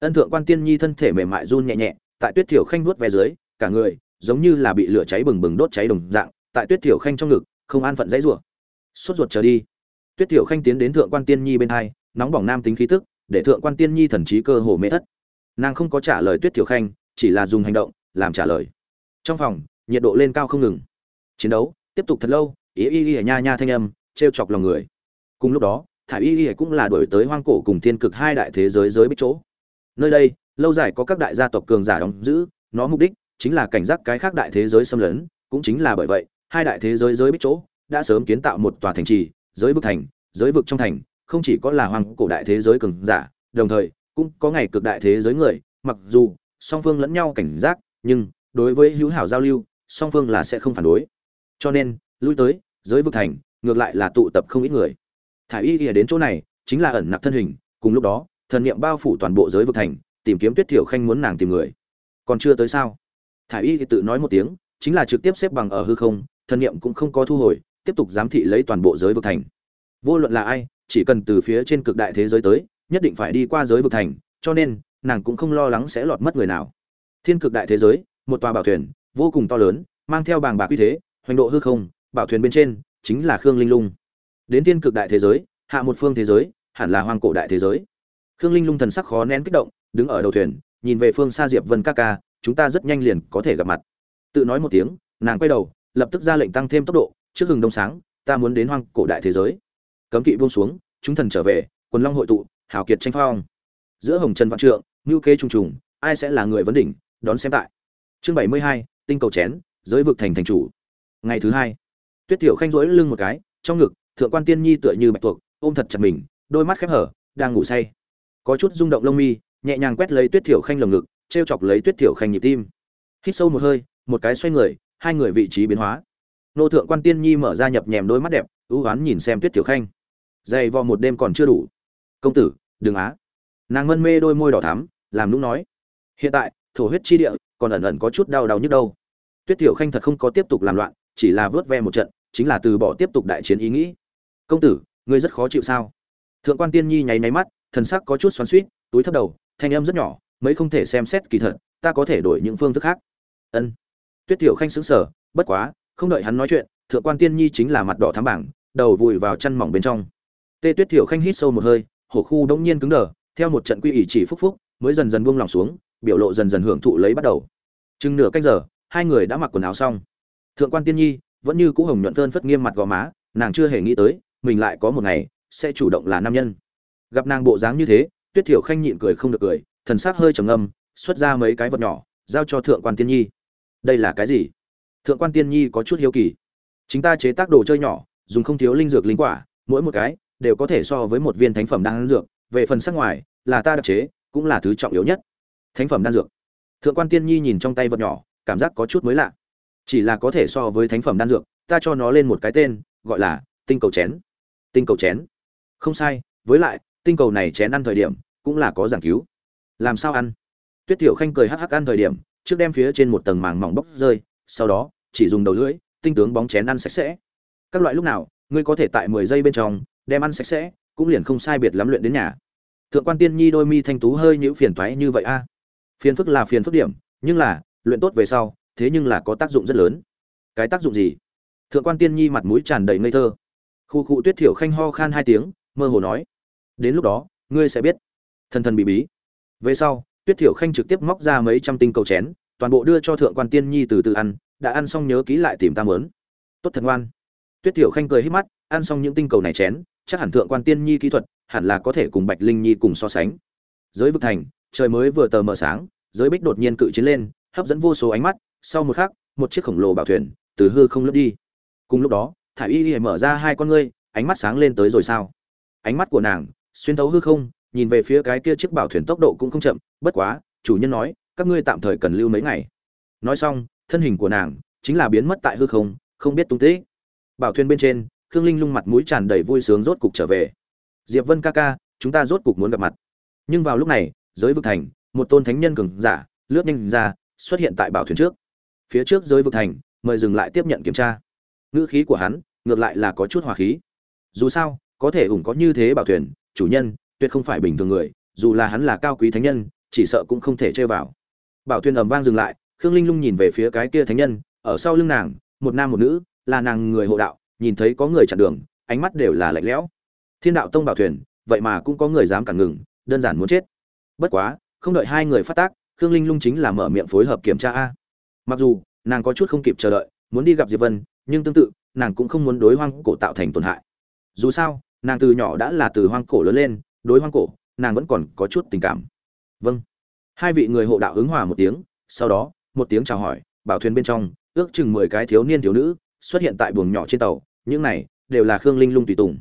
Ân thượng quan tiên nhi thân thể mềm mại run nhẹ nhẹ, tại tuyết thiểu khanh vuốt ve dưới, cả người giống như là bị lửa cháy bừng bừng đốt cháy đồng dạng, tại tuyết thiểu khanh trong ngực, không an phận dãy rủa. Sốt ruột trở đi. Tuyết thiểu khanh tiến đến thượng quan tiên nhi bên hai, nóng bỏng nam tính khí tức, để thượng quan tiên nhi thần trí cơ hồ mê thất. Nàng không có trả lời tuyết thiểu khanh, chỉ là dùng hành động, làm trả lời. Trong phòng, nhiệt độ lên cao không ngừng. Chiến đấu, tiếp tục thật lâu ý y y nha nha thanh âm, trêu chọc lòng người cùng lúc đó thả y y cũng là đổi tới hoang cổ cùng thiên cực hai đại thế giới giới bích chỗ. Nơi đây, lâu dài có các đại gia tộc cường giả đóng giữ, nó mục đích chính là cảnh giác cái khác đại thế giới xâm lấn, cũng chính là bởi vậy, hai đại thế giới giới bích chỗ đã sớm kiến tạo một tòa thành trì, giới vực thành, giới vực trong thành, không chỉ có là hoàng cổ đại thế giới cường giả, đồng thời cũng có ngày cực đại thế giới người, mặc dù song phương lẫn nhau cảnh giác, nhưng đối với hữu hảo giao lưu, song phương là sẽ không phản đối. Cho nên, lui tới, giới vực thành, ngược lại là tụ tập không ít người thả y ỉa đến chỗ này, chính là ẩn nặc thân hình, cùng lúc đó, thần niệm bao phủ toàn bộ giới vực thành, tìm kiếm tuyết thiểu khanh muốn nàng tìm người. Còn chưa tới sao? Thả y thì tự nói một tiếng, chính là trực tiếp xếp bằng ở hư không, thần niệm cũng không có thu hồi, tiếp tục giám thị lấy toàn bộ giới vực thành. Vô luận là ai, chỉ cần từ phía trên cực đại thế giới tới, nhất định phải đi qua giới vực thành, cho nên, nàng cũng không lo lắng sẽ lọt mất người nào. Thiên cực đại thế giới, một tòa bảo thuyền, vô cùng to lớn, mang theo bàng bạc uy thế, hoành độ hư không, bảo thuyền bên trên, chính là khương linh lung đến thiên cực đại thế giới, hạ một phương thế giới, hẳn là hoang cổ đại thế giới. Khương linh lung thần sắc khó nén kích động, đứng ở đầu thuyền, nhìn về phương xa diệp vân ca ca, chúng ta rất nhanh liền có thể gặp mặt. Tự nói một tiếng, nàng quay đầu, lập tức ra lệnh tăng thêm tốc độ, trước hừng đông sáng, ta muốn đến hoang cổ đại thế giới. Cấm kỵ buông xuống, chúng thần trở về, quần long hội tụ, hào kiệt tranh phong. Giữa hồng trần văn trượng, ngưu kế trùng trùng, ai sẽ là người vấn đỉnh, đón xem tại. Chương bảy mươi hai, tinh cầu chén, giới vực thành thành chủ. Ngày thứ hai, tuyết tiểu khanh rỗi lưng một cái, trong ngực thượng quan tiên nhi tựa như bạch tuộc, ôm thật chặt mình, đôi mắt khép hở, đang ngủ say. Có chút rung động lông mi, nhẹ nhàng quét lấy tuyết thiểu khanh lồng ngực t r e o chọc lấy tuyết thiểu khanh nhịp tim. Hít sâu một hơi, một cái xoay người, hai người vị trí biến hóa. Nô thượng quan tiên nhi mở ra nhập nhèm đôi mắt đẹp, ưu oán nhìn xem tuyết thiểu khanh. Dày vò một đêm còn chưa đủ. Công tử, đừng á. Nàng mân mê đôi môi đỏ thắm, làm nũng nói. Hiện tại, thổ huyết chi địa còn ẩn ẩn có chút đau đau nhức đâu tuyết thiểu khanh thật không có tiếp tục làm loạn, chỉ là vớt ve một trận, chính là từ bỏ tiếp tục đại chiến ý nghĩ công tử, ngươi rất khó chịu sao? Thượng quan tiên nhi nháy nháy mắt, thần sắc có chút xoắn suýt túi thấp đầu, thanh âm rất nhỏ, mấy không thể xem xét kỳ thật, ta có thể đổi những phương thức khác. Ân. Tuyết tiểu khanh sững sờ, bất quá, không đợi hắn nói chuyện, thượng quan tiên nhi chính là mặt đỏ thắm bảng, đầu vùi vào chăn mỏng bên trong. Tê tuyết tiểu khanh hít sâu một hơi, hổ khu đống nhiên cứng đờ, theo một trận quy ỷ chỉ phúc phúc, mới dần dần buông lòng xuống, biểu lộ dần dần hưởng thụ lấy bắt đầu. Chừng nửa canh giờ, hai người đã mặc quần áo xong. Thượng quan tiên nhi vẫn như cũ hồng nhuận phơn phất nghiêm mặt gò má, nàng chưa hề nghĩ tới mình lại có một ngày, sẽ chủ động là nam nhân. Gặp nàng bộ dáng như thế, tuyết thiểu khanh nhịn cười không được cười, thần sắc hơi trầm ngâm, xuất ra mấy cái vật nhỏ, giao cho thượng quan tiên nhi. Đây là cái gì? Thượng quan tiên nhi có chút hiếu kỳ. Chính ta chế tác đồ chơi nhỏ, dùng không thiếu linh dược linh quả, mỗi một cái đều có thể so với một viên thánh phẩm đan dược, về phần sắc ngoài, là ta đặc chế, cũng là thứ trọng yếu nhất. Thánh phẩm đan dược. Thượng quan tiên nhi nhìn trong tay vật nhỏ, cảm giác có chút mới lạ. Chỉ là có thể so với thánh phẩm đan dược, ta cho nó lên một cái tên, gọi là tinh cầu chén tinh cầu chén. Không sai, với lại, tinh cầu này chén ăn thời điểm, cũng là có giảng cứu. Làm sao ăn? Tuyết tiểu khanh cười hắc hắc ăn thời điểm, trước đem phía trên một tầng màng mỏng bốc rơi, sau đó, chỉ dùng đầu lưỡi, tinh tướng bóng chén ăn sạch sẽ. Các loại lúc nào, ngươi có thể tại mười giây bên trong, đem ăn sạch sẽ, cũng liền không sai biệt lắm luyện đến nhà. Thượng quan tiên nhi đôi mi thanh tú hơi nhũ phiền toái như vậy a. Phiền phức là phiền phức điểm, nhưng là, luyện tốt về sau, thế nhưng là có tác dụng rất lớn. Cái tác dụng gì? Thượng quan tiên nhi mặt mũi tràn đầy ngây thơ khu cụ tuyết thiểu khanh ho khan hai tiếng, mơ hồ nói. Đến lúc đó, ngươi sẽ biết. Thần thần bị bí. Về sau, tuyết thiểu khanh trực tiếp móc ra mấy trăm tinh cầu chén, toàn bộ đưa cho thượng quan tiên nhi từ từ ăn, đã ăn xong nhớ kỹ lại tìm ta mớn. Tốt thần ngoan. Tuyết thiểu khanh cười hít mắt, ăn xong những tinh cầu này chén, chắc hẳn thượng quan tiên nhi kỹ thuật hẳn là có thể cùng bạch linh nhi cùng so sánh. Giới vực thành, trời mới vừa tờ mờ sáng, giới bích đột nhiên cự chiến lên, hấp dẫn vô số ánh mắt, sau một khắc, một chiếc khổng lồ bảo thuyền từ hư không lướt đi. Cùng lúc đó thả y y mở ra hai con ngươi, ánh mắt sáng lên tới rồi sao? Ánh mắt của nàng, xuyên thấu hư không, nhìn về phía cái kia chiếc bảo thuyền tốc độ cũng không chậm, bất quá, chủ nhân nói, các ngươi tạm thời cần lưu mấy ngày. Nói xong, thân hình của nàng chính là biến mất tại hư không không biết tung tích. Bảo thuyền bên trên, khương linh lung mặt mũi tràn đầy vui sướng rốt cục trở về. Diệp vân ca ca, chúng ta rốt cục muốn gặp mặt. Nhưng vào lúc này, giới vực thành, một tôn thánh nhân cường giả, lướt nhanh ra, xuất hiện tại bảo thuyền trước. Phía trước giới vực thành, mời dừng lại tiếp nhận kiểm tra. Ngữ khí của hắn ngược lại là có chút hòa khí. Dù sao, có thể ủng có như thế bảo thuyền, chủ nhân, tuyệt không phải bình thường người, dù là hắn là cao quý thánh nhân, chỉ sợ cũng không thể chơi vào. Bảo thuyền ầm vang dừng lại, khương linh lung nhìn về phía cái kia thánh nhân, ở sau lưng nàng, một nam một nữ, là nàng người hộ đạo, nhìn thấy có người chặn đường, ánh mắt đều là lạnh lẽo. Thiên đạo tông bảo thuyền, vậy mà cũng có người dám cản ngừng, đơn giản muốn chết. Bất quá, không đợi hai người phát tác, khương linh lung chính là mở miệng phối hợp kiểm tra a. Mặc dù, nàng có chút không kịp chờ đợi, muốn đi gặp diệp vân, nhưng tương tự nàng cũng không muốn đối hoang cổ tạo thành tổn hại. Dù sao, nàng từ nhỏ đã là từ hoang cổ lớn lên, đối hoang cổ, nàng vẫn còn có chút tình cảm. Vâng. Hai vị người hộ đạo ứng hòa một tiếng, sau đó, một tiếng chào hỏi, bảo thuyền bên trong, ước chừng mười cái thiếu niên thiếu nữ xuất hiện tại buồng nhỏ trên tàu, những này đều là khương linh lung tùy tùng.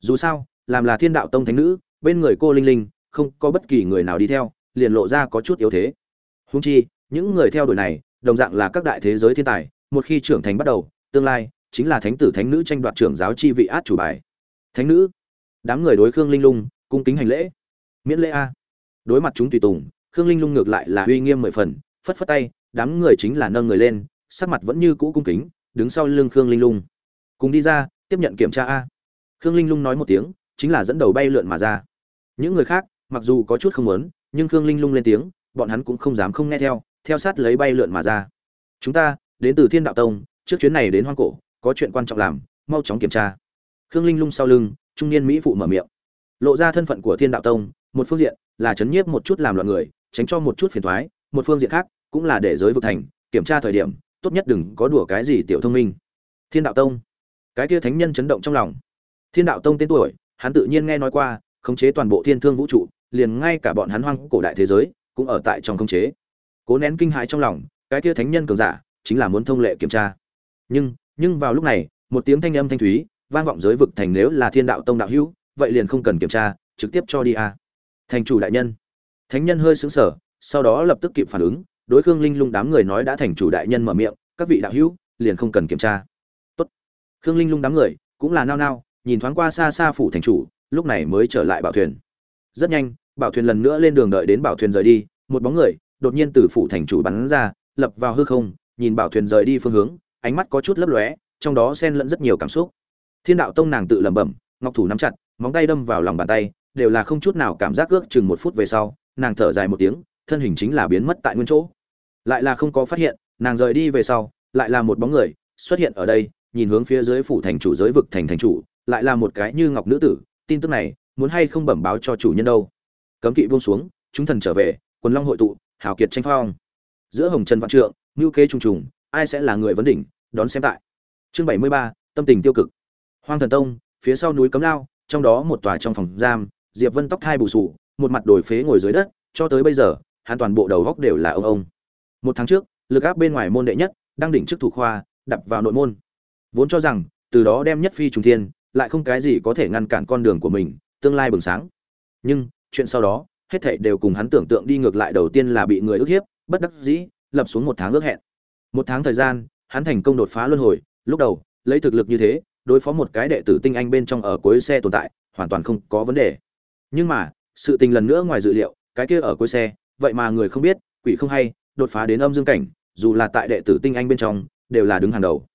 Dù sao, làm là thiên đạo tông thánh nữ, bên người cô linh linh, không có bất kỳ người nào đi theo, liền lộ ra có chút yếu thế. Húng chi, những người theo đuổi này, đồng dạng là các đại thế giới thiên tài, một khi trưởng thành bắt đầu, tương lai chính là thánh tử thánh nữ tranh đoạt trưởng giáo chi vị át chủ bài. Thánh nữ, đám người đối khương linh lung cung kính hành lễ. Miễn lễ a. Đối mặt chúng tùy tùng, khương linh lung ngược lại là uy nghiêm mười phần, phất phất tay, đám người chính là nâng người lên, sắc mặt vẫn như cũ cung kính, đứng sau lưng khương linh lung. Cùng đi ra, tiếp nhận kiểm tra a. Khương linh lung nói một tiếng, chính là dẫn đầu bay lượn mà ra. Những người khác, mặc dù có chút không muốn, nhưng khương linh lung lên tiếng, bọn hắn cũng không dám không nghe theo theo sát lấy bay lượn mà ra. Chúng ta, đến từ thiên đạo tông, trước chuyến này đến hoang cổ có chuyện quan trọng làm, mau chóng kiểm tra. Khương linh lung sau lưng, trung niên mỹ phụ mở miệng. Lộ ra thân phận của thiên đạo tông, một phương diện là chấn nhiếp một chút làm loạn người, tránh cho một chút phiền thoái một phương diện khác cũng là để giới vực thành, kiểm tra thời điểm, tốt nhất đừng có đùa cái gì tiểu thông minh. Thiên đạo tông. Cái kia thánh nhân chấn động trong lòng. Thiên đạo tông tên tuổi, hắn tự nhiên nghe nói qua, khống chế toàn bộ thiên thương vũ trụ, liền ngay cả bọn hắn hoang cổ đại thế giới cũng ở tại trong khống chế. Cố nén kinh hãi trong lòng, cái kia thánh nhân cường giả chính là muốn thông lệ kiểm tra. Nhưng nhưng vào lúc này, một tiếng thanh âm thanh thúy vang vọng giới vực thành nếu là thiên đạo tông đạo hữu, vậy liền không cần kiểm tra, trực tiếp cho đi a. Thành chủ đại nhân. Thánh nhân hơi sững sờ, sau đó lập tức kịp phản ứng, đối khương linh lung đám người nói đã thành chủ đại nhân mở miệng, các vị đạo hữu, liền không cần kiểm tra. Tốt. Khương linh lung đám người cũng là nao nao, nhìn thoáng qua xa xa phủ thành chủ, lúc này mới trở lại bảo thuyền. Rất nhanh, bảo thuyền lần nữa lên đường đợi đến bảo thuyền rời đi, một bóng người đột nhiên từ phủ thành chủ bắn ra, lập vào hư không, nhìn bảo thuyền rời đi phương hướng ánh mắt có chút lấp lóe, trong đó xen lẫn rất nhiều cảm xúc. Thiên đạo tông nàng tự lẩm bẩm, ngọc thủ nắm chặt, móng tay đâm vào lòng bàn tay, đều là không chút nào cảm giác ước chừng một phút về sau, nàng thở dài một tiếng, thân hình chính là biến mất tại nguyên chỗ. Lại là không có phát hiện, nàng rời đi về sau, lại là một bóng người xuất hiện ở đây, nhìn hướng phía dưới phủ thành chủ giới vực thành thành chủ, lại là một cái như ngọc nữ tử, tin tức này muốn hay không bẩm báo cho chủ nhân đâu. Cấm kỵ buông xuống, chúng thần trở về, quần long hội tụ, hào kiệt tranh phong. Giữa hồng trần vạn trượng, ngưu kế trùng trùng ai sẽ là người vấn đỉnh, đón xem tại. Chương bảy mươi ba, tâm tình tiêu cực. Hoang thần tông, phía sau núi cấm lao, trong đó một tòa trong phòng giam, diệp vân tóc thai bù sù, một mặt đổi phế ngồi dưới đất, cho tới bây giờ, hắn toàn bộ đầu góc đều là ông ông. Một tháng trước, lực áp bên ngoài môn đệ nhất, đang đỉnh trước thủ khoa, đập vào nội môn. Vốn cho rằng, từ đó đem nhất phi trùng thiên, lại không cái gì có thể ngăn cản con đường của mình, tương lai bừng sáng. Nhưng, chuyện sau đó, hết thảy đều cùng hắn tưởng tượng đi ngược lại đầu tiên là bị người ức hiếp, bất đắc dĩ, lập xuống một tháng ước hẹn một tháng thời gian, hắn thành công đột phá luân hồi, lúc đầu, lấy thực lực như thế, đối phó một cái đệ tử tinh anh bên trong ở cuối xe tồn tại, hoàn toàn không có vấn đề. Nhưng mà, sự tình lần nữa ngoài dự liệu, cái kia ở cuối xe, vậy mà người không biết, quỷ không hay, đột phá đến âm dương cảnh, dù là tại đệ tử tinh anh bên trong, đều là đứng hàng đầu.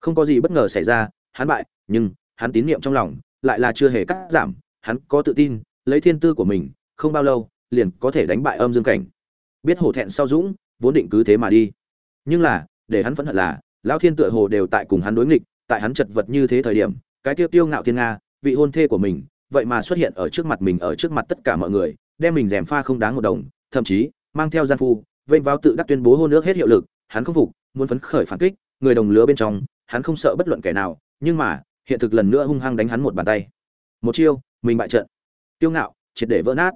Không có gì bất ngờ xảy ra, hắn bại, nhưng, hắn tín niệm trong lòng, lại là chưa hề cắt giảm, hắn có tự tin, lấy thiên tư của mình, không bao lâu, liền có thể đánh bại âm dương cảnh. Biết hổ thẹn sau dũng, vốn định cứ thế mà đi nhưng là, để hắn phẫn hận là, lão thiên tựa hồ đều tại cùng hắn đối nghịch, tại hắn chật vật như thế thời điểm, cái tiêu tiêu ngạo thiên nga, vị hôn thê của mình, vậy mà xuất hiện ở trước mặt mình, ở trước mặt tất cả mọi người, đem mình rèm pha không đáng một đồng, thậm chí, mang theo gian phu, vênh vào tự đắc tuyên bố hôn nước hết hiệu lực, hắn không phục, muốn phấn khởi phản kích, người đồng lứa bên trong, hắn không sợ bất luận kẻ nào, nhưng mà, hiện thực lần nữa hung hăng đánh hắn một bàn tay. Một chiêu, mình bại trận. Tiêu ngạo, triệt để vỡ nát.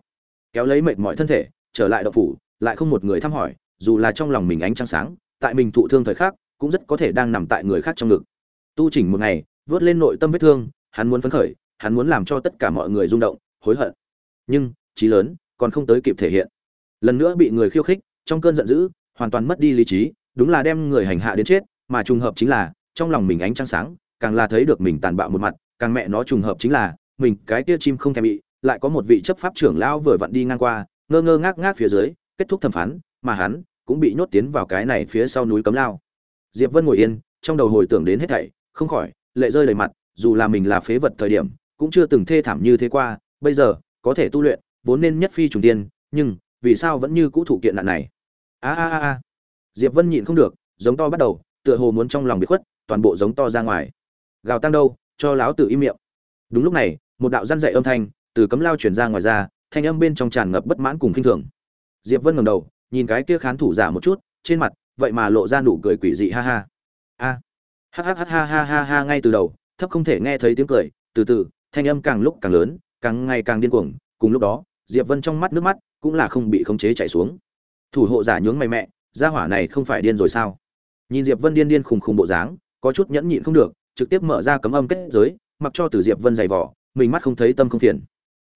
Kéo lấy mệt mỏi thân thể, trở lại đậu phủ, lại không một người thăm hỏi, dù là trong lòng mình ánh trăng sáng tại mình thụ thương thời khắc, cũng rất có thể đang nằm tại người khác trong ngực. Tu chỉnh một ngày, vớt lên nội tâm vết thương, hắn muốn phấn khởi, hắn muốn làm cho tất cả mọi người rung động, hối hận. Nhưng trí lớn, còn không tới kịp thể hiện. Lần nữa bị người khiêu khích, trong cơn giận dữ, hoàn toàn mất đi lý trí, đúng là đem người hành hạ đến chết, mà trùng hợp chính là, trong lòng mình ánh trăng sáng, càng là thấy được mình tàn bạo một mặt, càng mẹ nó trùng hợp chính là, mình cái kia chim không thèm bị, lại có một vị chấp pháp trưởng lão vừa vặn đi ngang qua, ngơ ngơ ngác ngác phía dưới, kết thúc thẩm phán, mà hắn cũng bị nhốt tiến vào cái này phía sau núi cấm lao. Diệp vân ngồi yên, trong đầu hồi tưởng đến hết thảy, không khỏi, lệ rơi đầy mặt, dù là mình là phế vật thời điểm, cũng chưa từng thê thảm như thế qua, bây giờ, có thể tu luyện, vốn nên nhất phi trùng tiên, nhưng, vì sao vẫn như cũ thủ kiện nạn này? A a a a. Diệp vân nhịn không được, giống to bắt đầu, tựa hồ muốn trong lòng bị khuất, toàn bộ giống to ra ngoài. Gào tăng đâu, cho láo tự im miệng. Đúng lúc này, một đạo răn dậy âm thanh, từ cấm lao chuyển ra ngoài ra, thanh âm bên trong tràn ngập bất mãn cùng khinh thường. Diệp vân ngẩng đầu nhìn cái kia khán thủ giả một chút, trên mặt, vậy mà lộ ra nụ cười quỷ dị, ha ha. A. Ha ha ha ha ha ha ngay từ đầu, thấp không thể nghe thấy tiếng cười, từ từ, thanh âm càng lúc càng lớn, càng ngày càng điên cuồng, cùng lúc đó, diệp vân trong mắt nước mắt cũng là không bị khống chế chảy xuống. Thủ hộ giả nhướng mày mẹ, gia hỏa này không phải điên rồi sao? Nhìn diệp vân điên điên khùng khùng bộ dáng, có chút nhẫn nhịn không được, trực tiếp mở ra cấm âm kết giới, mặc cho từ diệp vân dày vỏ mình mắt không thấy tâm không phiền.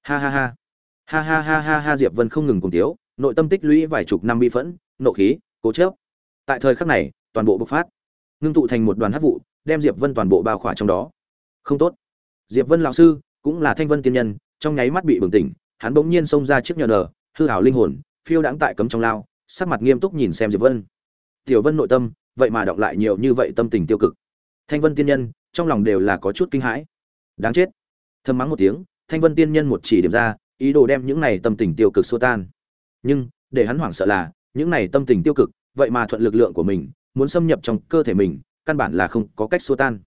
Ha ha ha. Ha ha ha ha ha, diệp vân không ngừng cùng tiếu nội tâm tích lũy vài chục năm bi phẫn, nộ khí, cố chớp. Tại thời khắc này, toàn bộ bộc phát. Ngưng tụ thành một đoàn hắc vụ, đem diệp vân toàn bộ bao khỏa trong đó. Không tốt. Diệp vân lão sư, cũng là thanh vân tiên nhân, trong nháy mắt bị bừng tỉnh, hắn bỗng nhiên xông ra chiếc nhờ nở, hư hảo linh hồn, phiêu đãng tại cấm trong lao, sắc mặt nghiêm túc nhìn xem diệp vân. Tiểu vân nội tâm, vậy mà đọc lại nhiều như vậy tâm tình tiêu cực. Thanh vân tiên nhân, trong lòng đều là có chút kinh hãi. Đáng chết. Thầm mắng một tiếng, thanh vân tiên nhân một chỉ điểm ra, ý đồ đem những này tâm tình tiêu cực xua tan nhưng, để hắn hoảng sợ là, những này tâm tình tiêu cực, vậy mà thuận lực lượng của mình, muốn xâm nhập trong cơ thể mình, căn bản là không có cách xua tan.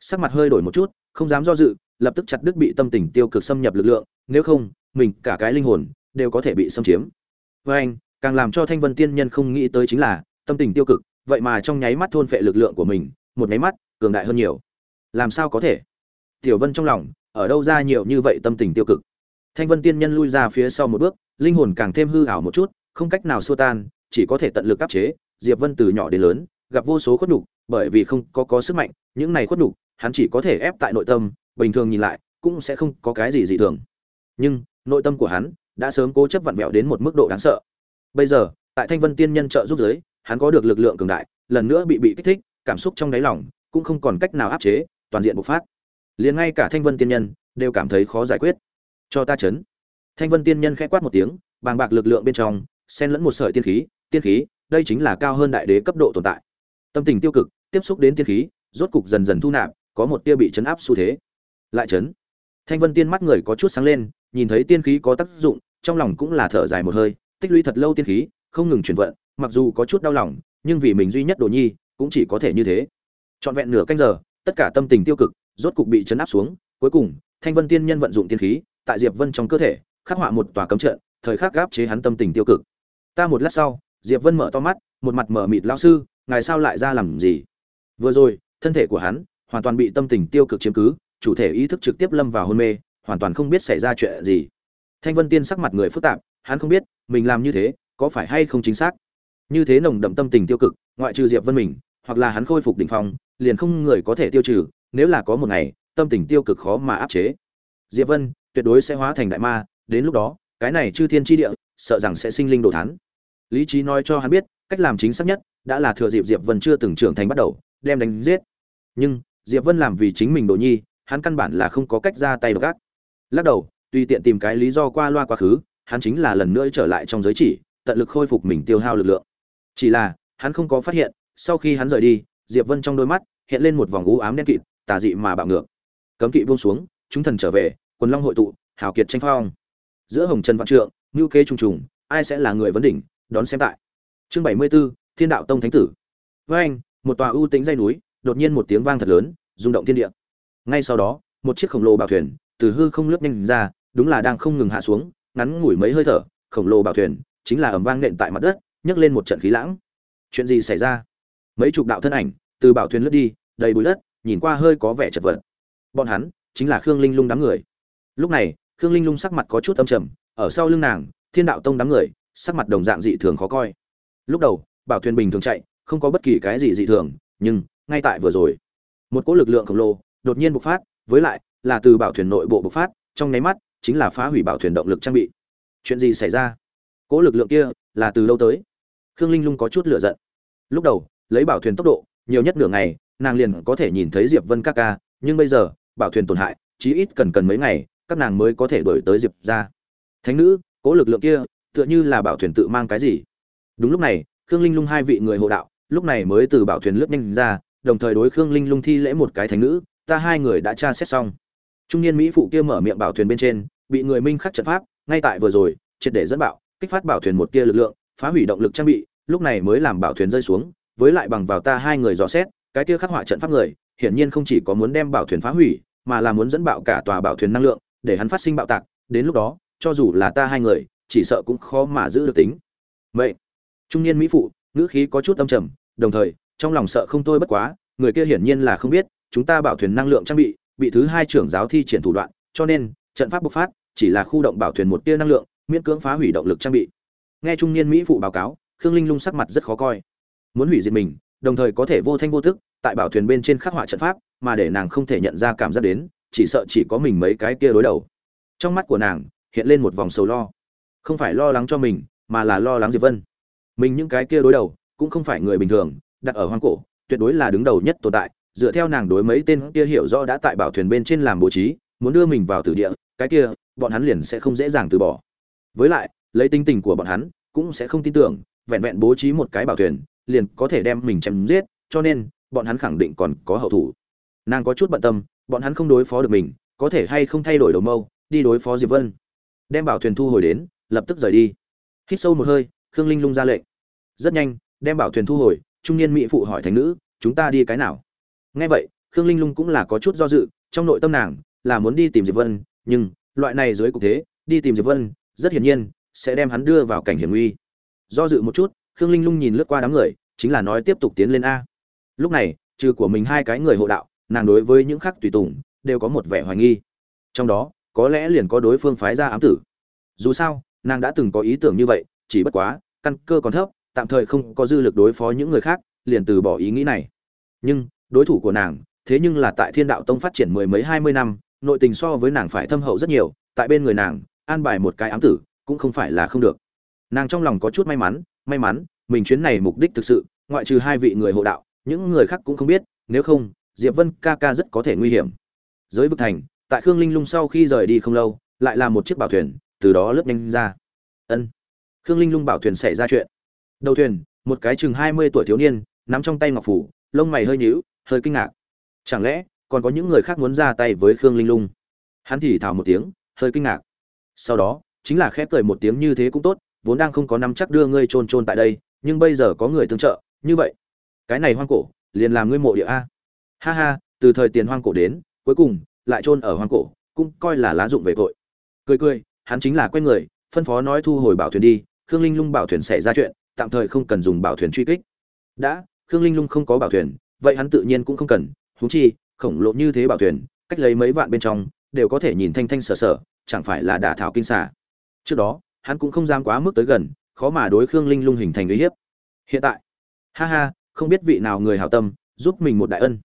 Sắc mặt hơi đổi một chút, không dám do dự, lập tức chặt đứt bị tâm tình tiêu cực xâm nhập lực lượng, nếu không, mình cả cái linh hồn đều có thể bị xâm chiếm. Với anh, càng làm cho thanh vân tiên nhân không nghĩ tới chính là, tâm tình tiêu cực, vậy mà trong nháy mắt thôn phệ lực lượng của mình, một nháy mắt, cường đại hơn nhiều. Làm sao có thể? Tiểu vân trong lòng, ở đâu ra nhiều như vậy tâm tình tiêu cực? Thanh vân tiên nhân lui ra phía sau một bước, linh hồn càng thêm hư ảo một chút, không cách nào xua tan, chỉ có thể tận lực áp chế. Diệp vân từ nhỏ đến lớn, gặp vô số khuất nhục, bởi vì không có có sức mạnh, những này khuất nhục, hắn chỉ có thể ép tại nội tâm, bình thường nhìn lại, cũng sẽ không có cái gì dị thường. Nhưng, nội tâm của hắn đã sớm cố chấp vặn vẹo đến một mức độ đáng sợ. Bây giờ, tại thanh vân tiên nhân trợ giúp giới, hắn có được lực lượng cường đại, lần nữa bị bị kích thích, cảm xúc trong đáy lòng cũng không còn cách nào áp chế, toàn diện bộc phát. Liền ngay cả thanh vân tiên nhân đều cảm thấy khó giải quyết cho ta chấn. Thanh vân tiên nhân khẽ quát một tiếng, bàng bạc lực lượng bên trong, xen lẫn một sợi tiên khí tiên khí, đây chính là cao hơn đại đế cấp độ tồn tại. Tâm tình tiêu cực, tiếp xúc đến tiên khí, rốt cục dần dần thu nạp, có một tia bị chấn áp xu thế. Lại chấn. Thanh vân tiên mắt người có chút sáng lên, nhìn thấy tiên khí có tác dụng, trong lòng cũng là thở dài một hơi, tích lũy thật lâu tiên khí, không ngừng chuyển vận, mặc dù có chút đau lòng, nhưng vì mình duy nhất đồ nhi, cũng chỉ có thể như thế. Trọn vẹn nửa canh giờ, tất cả tâm tình tiêu cực, rốt cục bị chấn áp xuống, cuối cùng, thanh vân tiên nhân vận dụng tiên khí tại diệp vân trong cơ thể, khắc họa một tòa cấm trận, thời khắc gáp chế hắn tâm tình tiêu cực. Ta một lát sau, diệp vân mở to mắt, một mặt mở mịt lão sư, ngài sao lại ra làm gì? Vừa rồi, thân thể của hắn hoàn toàn bị tâm tình tiêu cực chiếm cứ, chủ thể ý thức trực tiếp lâm vào hôn mê, hoàn toàn không biết xảy ra chuyện gì. Thanh vân tiên sắc mặt người phức tạp, hắn không biết mình làm như thế có phải hay không chính xác. Như thế nồng đậm tâm tình tiêu cực, ngoại trừ diệp vân mình, hoặc là hắn khôi phục đỉnh phong, liền không người có thể tiêu trừ, nếu là có một ngày, tâm tình tiêu cực khó mà áp chế. Diệp vân tuyệt đối sẽ hóa thành đại ma, đến lúc đó, cái này chư thiên tri địa, sợ rằng sẽ sinh linh đồ thán. Lý trí nói cho hắn biết, cách làm chính xác nhất đã là thừa dịp diệp vân chưa từng trưởng thành bắt đầu, đem đánh giết. Nhưng, diệp vân làm vì chính mình đồ nhi, hắn căn bản là không có cách ra tay gác lắc đầu, tùy tiện tìm cái lý do qua loa quá khứ, hắn chính là lần nữa trở lại trong giới chỉ, tận lực khôi phục mình tiêu hao lực lượng. Chỉ là, hắn không có phát hiện, sau khi hắn rời đi, diệp vân trong đôi mắt hiện lên một vòng u ám đen kịt, tà dị mà bạo ngược. Cấm kỵ buông xuống, chúng thần trở về quần long hội tụ hào kiệt tranh phong. Giữa hồng trần vạn trượng ngưu kế trùng trùng ai sẽ là người vấn đỉnh đón xem tại. Chương bảy mươi 74, thiên đạo tông thánh tử. Với anh một tòa ưu tĩnh dây núi đột nhiên một tiếng vang thật lớn rung động thiên địa. Ngay sau đó một chiếc khổng lồ bảo thuyền từ hư không lướt nhanh ra đúng là đang không ngừng hạ xuống ngắn ngủi mấy hơi thở khổng lồ bảo thuyền chính là ầm vang nện tại mặt đất nhấc lên một trận khí lãng. Chuyện gì xảy ra? Mấy chục đạo thân ảnh từ bảo thuyền lướt đi đầy bụi đất nhìn qua hơi có vẻ chật vật. Bọn hắn chính là khương linh lung đám người lúc này, khương linh lung sắc mặt có chút âm trầm, ở sau lưng nàng, thiên đạo tông đám người, sắc mặt đồng dạng dị thường khó coi. Lúc đầu, bảo thuyền bình thường chạy, không có bất kỳ cái gì dị thường, nhưng, ngay tại vừa rồi, một cỗ lực lượng khổng lồ, đột nhiên bộc phát, với lại, là từ bảo thuyền nội bộ bộc phát, trong nháy mắt, chính là phá hủy bảo thuyền động lực trang bị. Chuyện gì xảy ra? Cỗ lực lượng kia, là từ lâu tới? Khương linh lung có chút lửa giận. Lúc đầu, lấy bảo thuyền tốc độ, nhiều nhất nửa ngày, nàng liền có thể nhìn thấy diệp vân ca ca, nhưng bây giờ, bảo thuyền tổn hại, chí ít cần cần mấy ngày các nàng mới có thể đổi tới diệp ra thánh nữ, cố lực lượng kia, tựa như là bảo thuyền tự mang cái gì? Đúng lúc này, khương linh lung hai vị người hộ đạo, lúc này mới từ bảo thuyền lướt nhanh ra, đồng thời đối khương linh lung thi lễ một cái thánh nữ, ta hai người đã tra xét xong. Trung niên mỹ phụ kia mở miệng bảo thuyền bên trên, bị người minh khắc trận pháp, ngay tại vừa rồi, triệt để dẫn bạo, kích phát bảo thuyền một tia lực lượng, phá hủy động lực trang bị, lúc này mới làm bảo thuyền rơi xuống, với lại bằng vào ta hai người dò xét, cái tia khắc họa trận pháp người, hiển nhiên không chỉ có muốn đem bảo thuyền phá hủy, mà là muốn dẫn bạo cả tòa bảo thuyền năng lượng để hắn phát sinh bạo tạc, đến lúc đó, cho dù là ta hai người, chỉ sợ cũng khó mà giữ được tính. Vậy, trung niên mỹ phụ, ngữ khí có chút âm trầm, đồng thời, trong lòng sợ không thôi bất quá, người kia hiển nhiên là không biết, chúng ta bảo thuyền năng lượng trang bị bị thứ hai trưởng giáo thi triển thủ đoạn, cho nên, trận pháp bộc phát, chỉ là khu động bảo thuyền một tia năng lượng, miễn cưỡng phá hủy động lực trang bị. Nghe trung niên mỹ phụ báo cáo, khương linh lung sắc mặt rất khó coi. Muốn hủy diệt mình, đồng thời có thể vô thanh vô tức, tại bảo thuyền bên trên khắc họa trận pháp, mà để nàng không thể nhận ra cảm giác đến chỉ sợ chỉ có mình mấy cái kia đối đầu. Trong mắt của nàng, hiện lên một vòng sầu lo. Không phải lo lắng cho mình, mà là lo lắng diệp vân. Mình những cái kia đối đầu, cũng không phải người bình thường, đặt ở hoang cổ, tuyệt đối là đứng đầu nhất tồn tại. Dựa theo nàng đối mấy tên kia hiểu rõ đã tại bảo thuyền bên trên làm bố trí, muốn đưa mình vào tử địa, cái kia, bọn hắn liền sẽ không dễ dàng từ bỏ. Với lại, lấy tinh tình của bọn hắn, cũng sẽ không tin tưởng, vẹn vẹn bố trí một cái bảo thuyền, liền có thể đem mình chém giết, cho nên, bọn hắn khẳng định còn có hậu thủ. Nàng có chút bận tâm bọn hắn không đối phó được mình, có thể hay không thay đổi đầu mâu, đi đối phó diệp vân. Đem bảo thuyền thu hồi đến, lập tức rời đi. Hít sâu một hơi, khương linh lung ra lệnh. Rất nhanh, đem bảo thuyền thu hồi, trung niên mỹ phụ hỏi thành nữ, chúng ta đi cái nào? Nghe vậy, khương linh lung cũng là có chút do dự, trong nội tâm nàng là muốn đi tìm diệp vân, nhưng loại này dưới cục thế, đi tìm diệp vân, rất hiển nhiên sẽ đem hắn đưa vào cảnh hiểm nguy. Do dự một chút, khương linh lung nhìn lướt qua đám người, chính là nói tiếp tục tiến lên a. Lúc này, trừ của mình hai cái người hộ đạo nàng đối với những khác tùy tùng đều có một vẻ hoài nghi. Trong đó, có lẽ liền có đối phương phái ra ám tử. Dù sao, nàng đã từng có ý tưởng như vậy, chỉ bất quá, căn cơ còn thấp, tạm thời không có dư lực đối phó những người khác, liền từ bỏ ý nghĩ này. Nhưng, đối thủ của nàng, thế nhưng là tại thiên đạo tông phát triển mười mấy, hai mươi năm, nội tình so với nàng phải thâm hậu rất nhiều, tại bên người nàng, an bài một cái ám tử, cũng không phải là không được. Nàng trong lòng có chút may mắn may mắn, mình chuyến này mục đích thực sự, ngoại trừ hai vị người hộ đạo, những người khác cũng không biết, nếu không diệp vân ca ca rất có thể nguy hiểm. Giới vực thành, tại khương linh lung sau khi rời đi không lâu, lại là một chiếc bảo thuyền, từ đó lướt nhanh ra. Ân. Khương linh lung bảo thuyền xảy ra chuyện. Đầu thuyền, một cái chừng hai mươi tuổi thiếu niên, nắm trong tay ngọc phủ, lông mày hơi nhíu, hơi kinh ngạc. Chẳng lẽ, còn có những người khác muốn ra tay với khương linh lung? Hắn thì thào một tiếng, hơi kinh ngạc. Sau đó, chính là khép cười một tiếng như thế cũng tốt, vốn đang không có nắm chắc đưa ngươi trôn trôn tại đây, nhưng bây giờ có người tương trợ, như vậy. Cái này hoang cổ, liền làm ngươi mộ địa a ha ha, từ thời tiền hoang cổ đến, cuối cùng, lại trôn ở hoang cổ, cũng coi là lá dụng về tội. Cười cười, hắn chính là quen người, phân phó nói thu hồi bảo thuyền đi, khương linh lung bảo thuyền xảy ra chuyện, tạm thời không cần dùng bảo thuyền truy kích. Đã, khương linh lung không có bảo thuyền, vậy hắn tự nhiên cũng không cần, huống chi, khổng lồ như thế bảo thuyền, cách lấy mấy vạn bên trong, đều có thể nhìn thanh thanh sở sở, chẳng phải là đả thảo kinh xả? trước đó, hắn cũng không dám quá mức tới gần, khó mà đối khương linh lung hình thành uy hiếp. Hiện tại, ha ha, không biết vị nào người hảo tâm, giúp mình một đại ân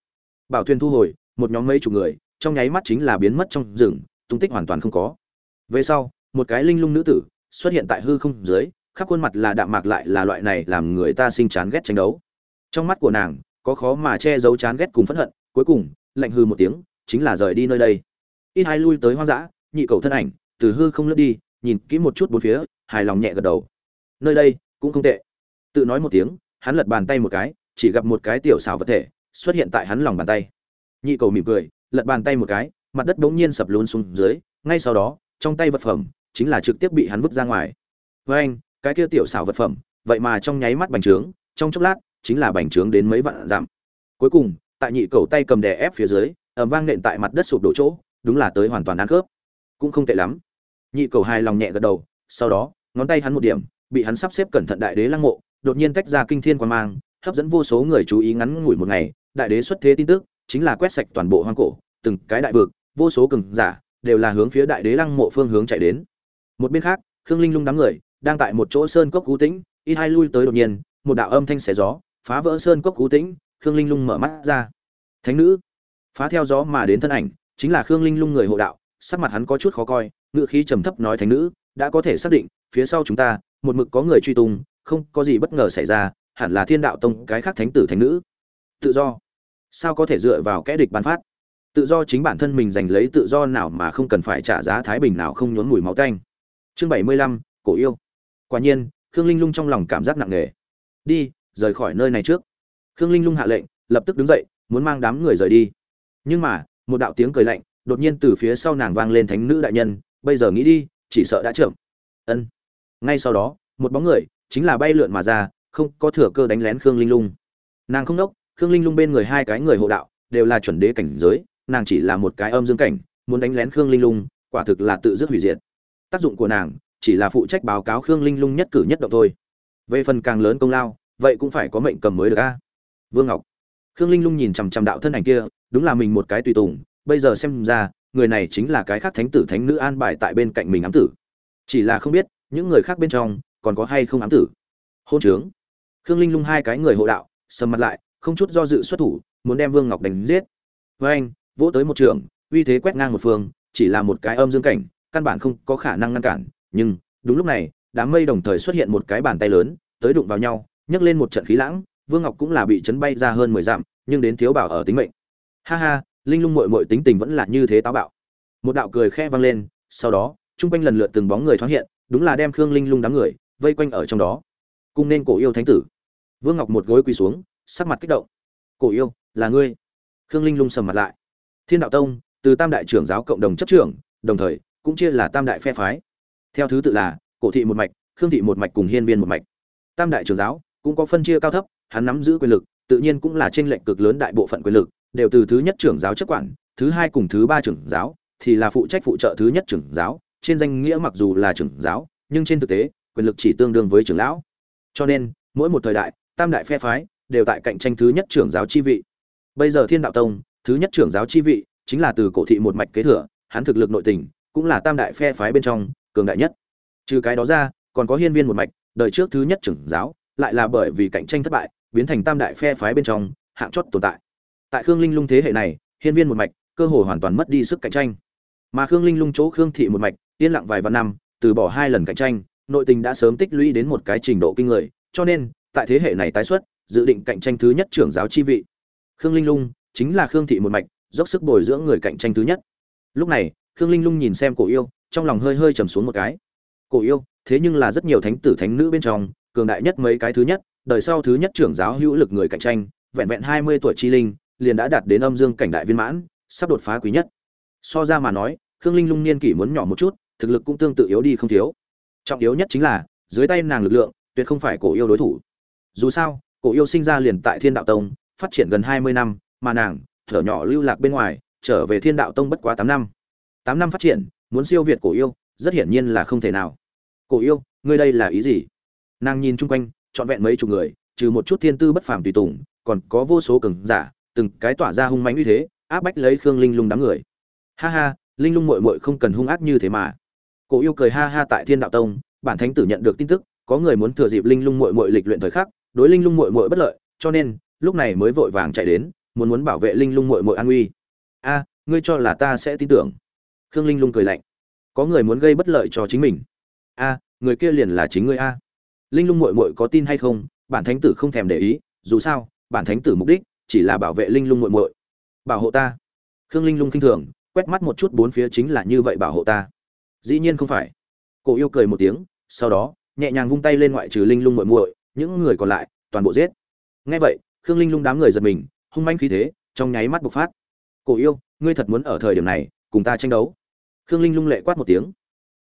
bảo thuyền thu hồi, một nhóm mấy chục người, trong nháy mắt chính là biến mất trong rừng, tung tích hoàn toàn không có. Về sau, một cái linh lung nữ tử xuất hiện tại hư không dưới, khắp khuôn mặt là đạm mạc lại là loại này làm người ta sinh chán ghét tranh đấu. Trong mắt của nàng, có khó mà che giấu chán ghét cùng phẫn hận, cuối cùng, lạnh hư một tiếng, chính là rời đi nơi đây. Ít hai lui tới hoang dã, nhị cầu thân ảnh, từ hư không lướt đi, nhìn kỹ một chút bốn phía, hài lòng nhẹ gật đầu. Nơi đây, cũng không tệ. Tự nói một tiếng, hắn lật bàn tay một cái, chỉ gặp một cái tiểu xảo vật thể xuất hiện tại hắn lòng bàn tay. Nhị cầu mỉm cười, lật bàn tay một cái, mặt đất bỗng nhiên sập lún xuống dưới, ngay sau đó, trong tay vật phẩm chính là trực tiếp bị hắn vứt ra ngoài. Với anh, cái kia tiểu xảo vật phẩm, vậy mà trong nháy mắt bành trướng, trong chốc lát, chính là bành trướng đến mấy vạn dặm. Cuối cùng, tại nhị cầu tay cầm đè ép phía dưới, ầm vang nện tại mặt đất sụp đổ chỗ, đúng là tới hoàn toàn ăn khớp. Cũng không tệ lắm. Nhị cầu hài lòng nhẹ gật đầu, sau đó, ngón tay hắn một điểm, bị hắn sắp xếp cẩn thận đại đế lăng mộ, đột nhiên tách ra kinh thiên quan mang, hấp dẫn vô số người chú ý ngắn ngủi một ngày đại đế xuất thế tin tức, chính là quét sạch toàn bộ hoang cổ, từng cái đại vực, vô số cường giả, đều là hướng phía đại đế lăng mộ phương hướng chạy đến. Một bên khác, khương linh lung đám người, đang tại một chỗ sơn cốc cú tĩnh, ít hai lui tới đột nhiên, một đạo âm thanh xẻ gió, phá vỡ sơn cốc cú tĩnh, khương linh lung mở mắt ra. Thánh nữ, phá theo gió mà đến thân ảnh, chính là khương linh lung người hộ đạo, sắc mặt hắn có chút khó coi ngựa khí trầm thấp nói thánh nữ, đã có thể xác định, phía sau chúng ta, một mực có người truy tung, không có gì bất ngờ xảy ra, hẳn là thiên đạo tông cái khác thánh tử thánh nữ tự do. Sao có thể dựa vào kẽ địch bán phát? Tự do chính bản thân mình giành lấy tự do nào mà không cần phải trả giá thái bình nào không nhốn mùi máu tanh. Chương bảy mươi lăm, cổ yêu. Quả nhiên, khương linh lung trong lòng cảm giác nặng nề. Đi, rời khỏi nơi này trước. Khương linh lung hạ lệnh, lập tức đứng dậy, muốn mang đám người rời đi. Nhưng mà, một đạo tiếng cười lạnh, đột nhiên từ phía sau nàng vang lên thánh nữ đại nhân, bây giờ nghĩ đi, chỉ sợ đã trưởng ân. Ngay sau đó, một bóng người, chính là bay lượn mà ra, không có thừa cơ đánh lén khương linh lung. Nàng không đốc khương linh lung bên người hai cái người hộ đạo đều là chuẩn đế cảnh giới, nàng chỉ là một cái âm dương cảnh, muốn đánh lén khương linh lung, quả thực là tự dứt hủy diệt. Tác dụng của nàng chỉ là phụ trách báo cáo khương linh lung nhất cử nhất động thôi. Về phần càng lớn công lao, vậy cũng phải có mệnh cầm mới được a. Vương ngọc. Khương linh lung nhìn chằm chằm đạo thân ảnh kia, đúng là mình một cái tùy tùng, bây giờ xem ra, người này chính là cái khác thánh tử thánh nữ an bài tại bên cạnh mình ám tử. Chỉ là không biết, những người khác bên trong còn có hay không ám tử. Hôn trướng. Khương linh lung hai cái người hộ đạo, sầm mặt lại không chút do dự xuất thủ, muốn đem vương ngọc đánh giết. Với anh, vỗ tới một trường, uy thế quét ngang một phương, chỉ là một cái âm dương cảnh, căn bản không có khả năng ngăn cản. Nhưng, đúng lúc này, đám mây đồng thời xuất hiện một cái bàn tay lớn, tới đụng vào nhau, nhấc lên một trận khí lãng, vương ngọc cũng là bị chấn bay ra hơn mười dặm, nhưng đến thiếu bảo ở tính mệnh. Ha ha, linh lung mội mội tính tình vẫn là như thế táo bạo. Một đạo cười khe vang lên, sau đó, chung quanh lần lượt từng bóng người thoáng hiện, đúng là đem khương linh lung đám người vây quanh ở trong đó. Cung nên cổ yêu thánh tử. Vương ngọc một gối quỳ xuống sắc mặt kích động. Cổ yêu, là ngươi? Khương linh lung sầm mặt lại. Thiên đạo tông, từ tam đại trưởng giáo cộng đồng chấp trưởng, đồng thời cũng chia là tam đại phe phái. Theo thứ tự là cổ thị một mạch, khương thị một mạch cùng hiên viên một mạch. Tam đại trưởng giáo cũng có phân chia cao thấp, hắn nắm giữ quyền lực, tự nhiên cũng là trên lệnh cực lớn đại bộ phận quyền lực, đều từ thứ nhất trưởng giáo chấp quản, thứ hai cùng thứ ba trưởng giáo thì là phụ trách phụ trợ thứ nhất trưởng giáo. Trên danh nghĩa mặc dù là trưởng giáo, nhưng trên thực tế, quyền lực chỉ tương đương với trưởng lão. Cho nên, mỗi một thời đại, tam đại phe phái đều tại cạnh tranh thứ nhất trưởng giáo chi vị. Bây giờ thiên đạo tông, thứ nhất trưởng giáo chi vị chính là từ cổ thị một mạch kế thừa, hắn thực lực nội tình cũng là tam đại phe phái bên trong cường đại nhất. Trừ cái đó ra, còn có hiên viên một mạch, đời trước thứ nhất trưởng giáo, lại là bởi vì cạnh tranh thất bại, biến thành tam đại phe phái bên trong hạng chót tồn tại. Tại khương linh lung thế hệ này, hiên viên một mạch cơ hồ hoàn toàn mất đi sức cạnh tranh. Mà khương linh lung chỗ khương thị một mạch, yên lặng vài vạn năm, từ bỏ hai lần cạnh tranh, nội tình đã sớm tích lũy đến một cái trình độ kinh người, cho nên, tại thế hệ này tái xuất dự định cạnh tranh thứ nhất trưởng giáo chi vị. Khương linh lung chính là khương thị một mạch, dốc sức bồi dưỡng người cạnh tranh thứ nhất. Lúc này, khương linh lung nhìn xem cổ yêu, trong lòng hơi hơi trầm xuống một cái. Cổ yêu, thế nhưng là rất nhiều thánh tử thánh nữ bên trong, cường đại nhất mấy cái thứ nhất, đời sau thứ nhất trưởng giáo hữu lực người cạnh tranh, vẹn vẹn hai mươi tuổi chi linh, liền đã đạt đến âm dương cảnh đại viên mãn, sắp đột phá quý nhất. So ra mà nói, khương linh lung niên kỷ muốn nhỏ một chút, thực lực cũng tương tự yếu đi không thiếu. Trọng yếu nhất chính là, dưới tay nàng lực lượng, tuyệt không phải cổ yêu đối thủ. Dù sao cổ yêu sinh ra liền tại thiên đạo tông, phát triển gần hai mươi năm, mà nàng, thở nhỏ lưu lạc bên ngoài, trở về thiên đạo tông bất quá tám năm. Tám năm phát triển, muốn siêu việt cổ yêu, rất hiển nhiên là không thể nào. Cổ yêu, ngươi đây là ý gì? Nàng nhìn chung quanh, trọn vẹn mấy chục người, trừ một chút thiên tư bất phàm tùy tùng, còn có vô số cường giả, từng cái tỏa ra hung mãnh uy thế, áp bách lấy khương linh lung đám người. Ha ha, linh lung muội muội không cần hung ác như thế mà. Cổ yêu cười ha ha tại thiên đạo tông, bản thánh tử nhận được tin tức, có người muốn thừa dịp linh lung muội muội lịch luyện thời khắc đối linh lung muội muội bất lợi, cho nên, lúc này mới vội vàng chạy đến, muốn muốn bảo vệ linh lung muội muội an nguy. A, ngươi cho là ta sẽ tin tưởng. Khương linh lung cười lạnh. Có người muốn gây bất lợi cho chính mình. A, người kia liền là chính ngươi a. Linh lung muội muội có tin hay không, bản thánh tử không thèm để ý, dù sao, bản thánh tử mục đích chỉ là bảo vệ linh lung muội muội. Bảo hộ ta. Khương linh lung kinh thường, quét mắt một chút bốn phía chính là như vậy bảo hộ ta. Dĩ nhiên không phải. Cổ yêu cười một tiếng, sau đó, nhẹ nhàng vung tay lên ngoại trừ linh lung muội muội những người còn lại, toàn bộ giết. Nghe vậy, khương linh lung đám người giật mình, hung manh khí thế, trong nháy mắt bộc phát. Cổ yêu, ngươi thật muốn ở thời điểm này, cùng ta tranh đấu? Khương linh lung lệ quát một tiếng.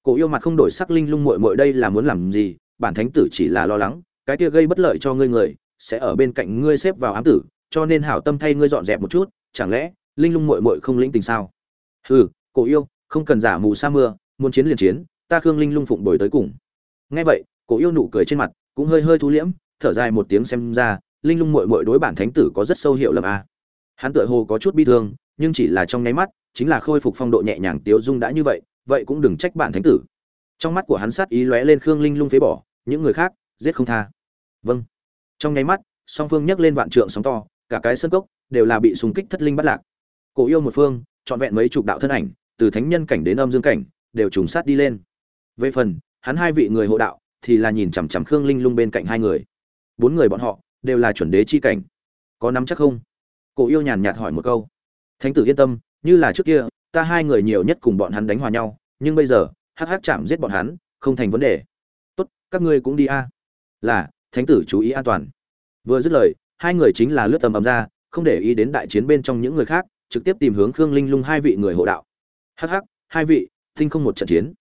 Cổ yêu mặt không đổi sắc, linh lung muội muội đây là muốn làm gì? Bản thánh tử chỉ là lo lắng, cái kia gây bất lợi cho ngươi người, sẽ ở bên cạnh ngươi xếp vào ám tử, cho nên hảo tâm thay ngươi dọn dẹp một chút, chẳng lẽ linh lung muội muội không lĩnh tình sao? Hừ, cổ yêu, không cần giả mù sa mưa, muốn chiến liền chiến, ta khương linh lung phụng bồi tới cùng. Nghe vậy, cổ yêu nụ cười trên mặt cũng hơi hơi thu liễm, thở dài một tiếng xem ra, linh lung muội muội đối bản thánh tử có rất sâu hiệu lầm a. Hắn tựa hồ có chút bi thương, nhưng chỉ là trong nháy mắt, chính là khôi phục phong độ nhẹ nhàng tiếu dung đã như vậy vậy cũng đừng trách bản thánh tử. Trong mắt của hắn sát ý lóe lên khương linh lung phế bỏ, những người khác, giết không tha. Vâng. Trong nháy mắt, song phương nhấc lên vạn trượng sóng to, cả cái sân cốc đều là bị súng kích thất linh bắt lạc. Cổ yêu một phương, trọn vẹn mấy chục đạo thân ảnh, từ thánh nhân cảnh đến âm dương cảnh, đều trùng sát đi lên. Về phần, hắn hai vị người hộ đạo thì là nhìn chằm chằm khương linh lung bên cạnh hai người. Bốn người bọn họ đều là chuẩn đế chi cảnh. Có nắm chắc không? Cổ yêu nhàn nhạt hỏi một câu. Thánh tử yên tâm, như là trước kia, ta hai người nhiều nhất cùng bọn hắn đánh hòa nhau, nhưng bây giờ, hắc hắc chạm giết bọn hắn, không thành vấn đề. Tốt, các ngươi cũng đi a. Là, thánh tử chú ý an toàn. Vừa dứt lời, hai người chính là lướt tầm ầm ra, không để ý đến đại chiến bên trong những người khác, trực tiếp tìm hướng khương linh lung hai vị người hộ đạo. Hắc hắc, hai vị tinh không một trận chiến.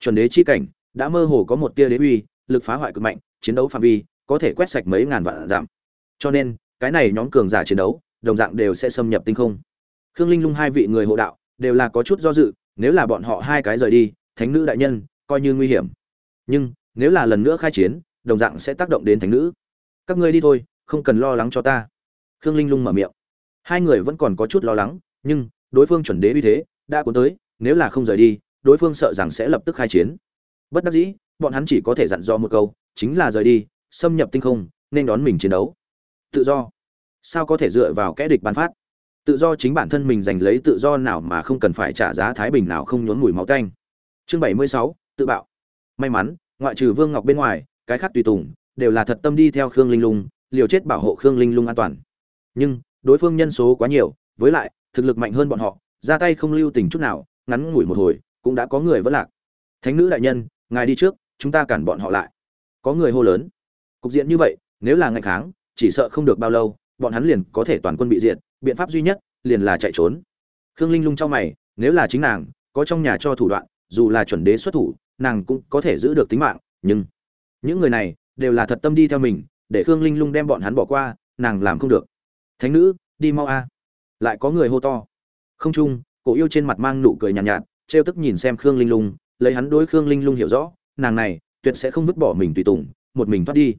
Chuẩn đế chi cảnh, đã mơ hồ có một tia đế uy lực phá hoại cực mạnh, chiến đấu phạm vi có thể quét sạch mấy ngàn vạn giảm cho nên, cái này nhóm cường giả chiến đấu, đồng dạng đều sẽ xâm nhập tinh không. Khương linh lung hai vị người hộ đạo đều là có chút do dự, nếu là bọn họ hai cái rời đi, thánh nữ đại nhân coi như nguy hiểm. Nhưng, nếu là lần nữa khai chiến, đồng dạng sẽ tác động đến thánh nữ. Các ngươi đi thôi, không cần lo lắng cho ta. Khương linh lung mở miệng. Hai người vẫn còn có chút lo lắng, nhưng đối phương chuẩn đế uy thế đã cuốn tới, nếu là không rời đi, đối phương sợ rằng sẽ lập tức khai chiến. Bất đắc dĩ bọn hắn chỉ có thể dặn dò một câu, chính là rời đi, xâm nhập tinh không, nên đón mình chiến đấu. Tự do. Sao có thể dựa vào kẽ địch bán phát? Tự do chính bản thân mình giành lấy tự do nào mà không cần phải trả giá thái bình nào không nhốn mùi máu tanh. Chương bảy mươi sáu, tự bạo. May mắn, ngoại trừ vương ngọc bên ngoài, cái khác tùy tùng, đều là thật tâm đi theo khương linh lung, liều chết bảo hộ khương linh lung an toàn. Nhưng, đối phương nhân số quá nhiều, với lại, thực lực mạnh hơn bọn họ, ra tay không lưu tình chút nào, ngắn ngủi một hồi, cũng đã có người vỡ lạc. Thánh nữ đại nhân, ngài đi trước chúng ta cản bọn họ lại. Có người hô lớn. Cục diện như vậy nếu là ngày kháng chỉ sợ không được bao lâu bọn hắn liền có thể toàn quân bị diệt biện pháp duy nhất liền là chạy trốn. Khương linh lung trong mày nếu là chính nàng có trong nhà cho thủ đoạn dù là chuẩn đế xuất thủ nàng cũng có thể giữ được tính mạng nhưng những người này đều là thật tâm đi theo mình để khương linh lung đem bọn hắn bỏ qua nàng làm không được. Thánh nữ đi mau a. Lại có người hô to. Không trung, cổ yêu trên mặt mang nụ cười nhàn nhạt, nhạt trêu tức nhìn xem khương linh lung lấy hắn đối khương linh lung hiểu rõ nàng này, tuyệt sẽ không vứt bỏ mình tùy tùng, một mình thoát đi.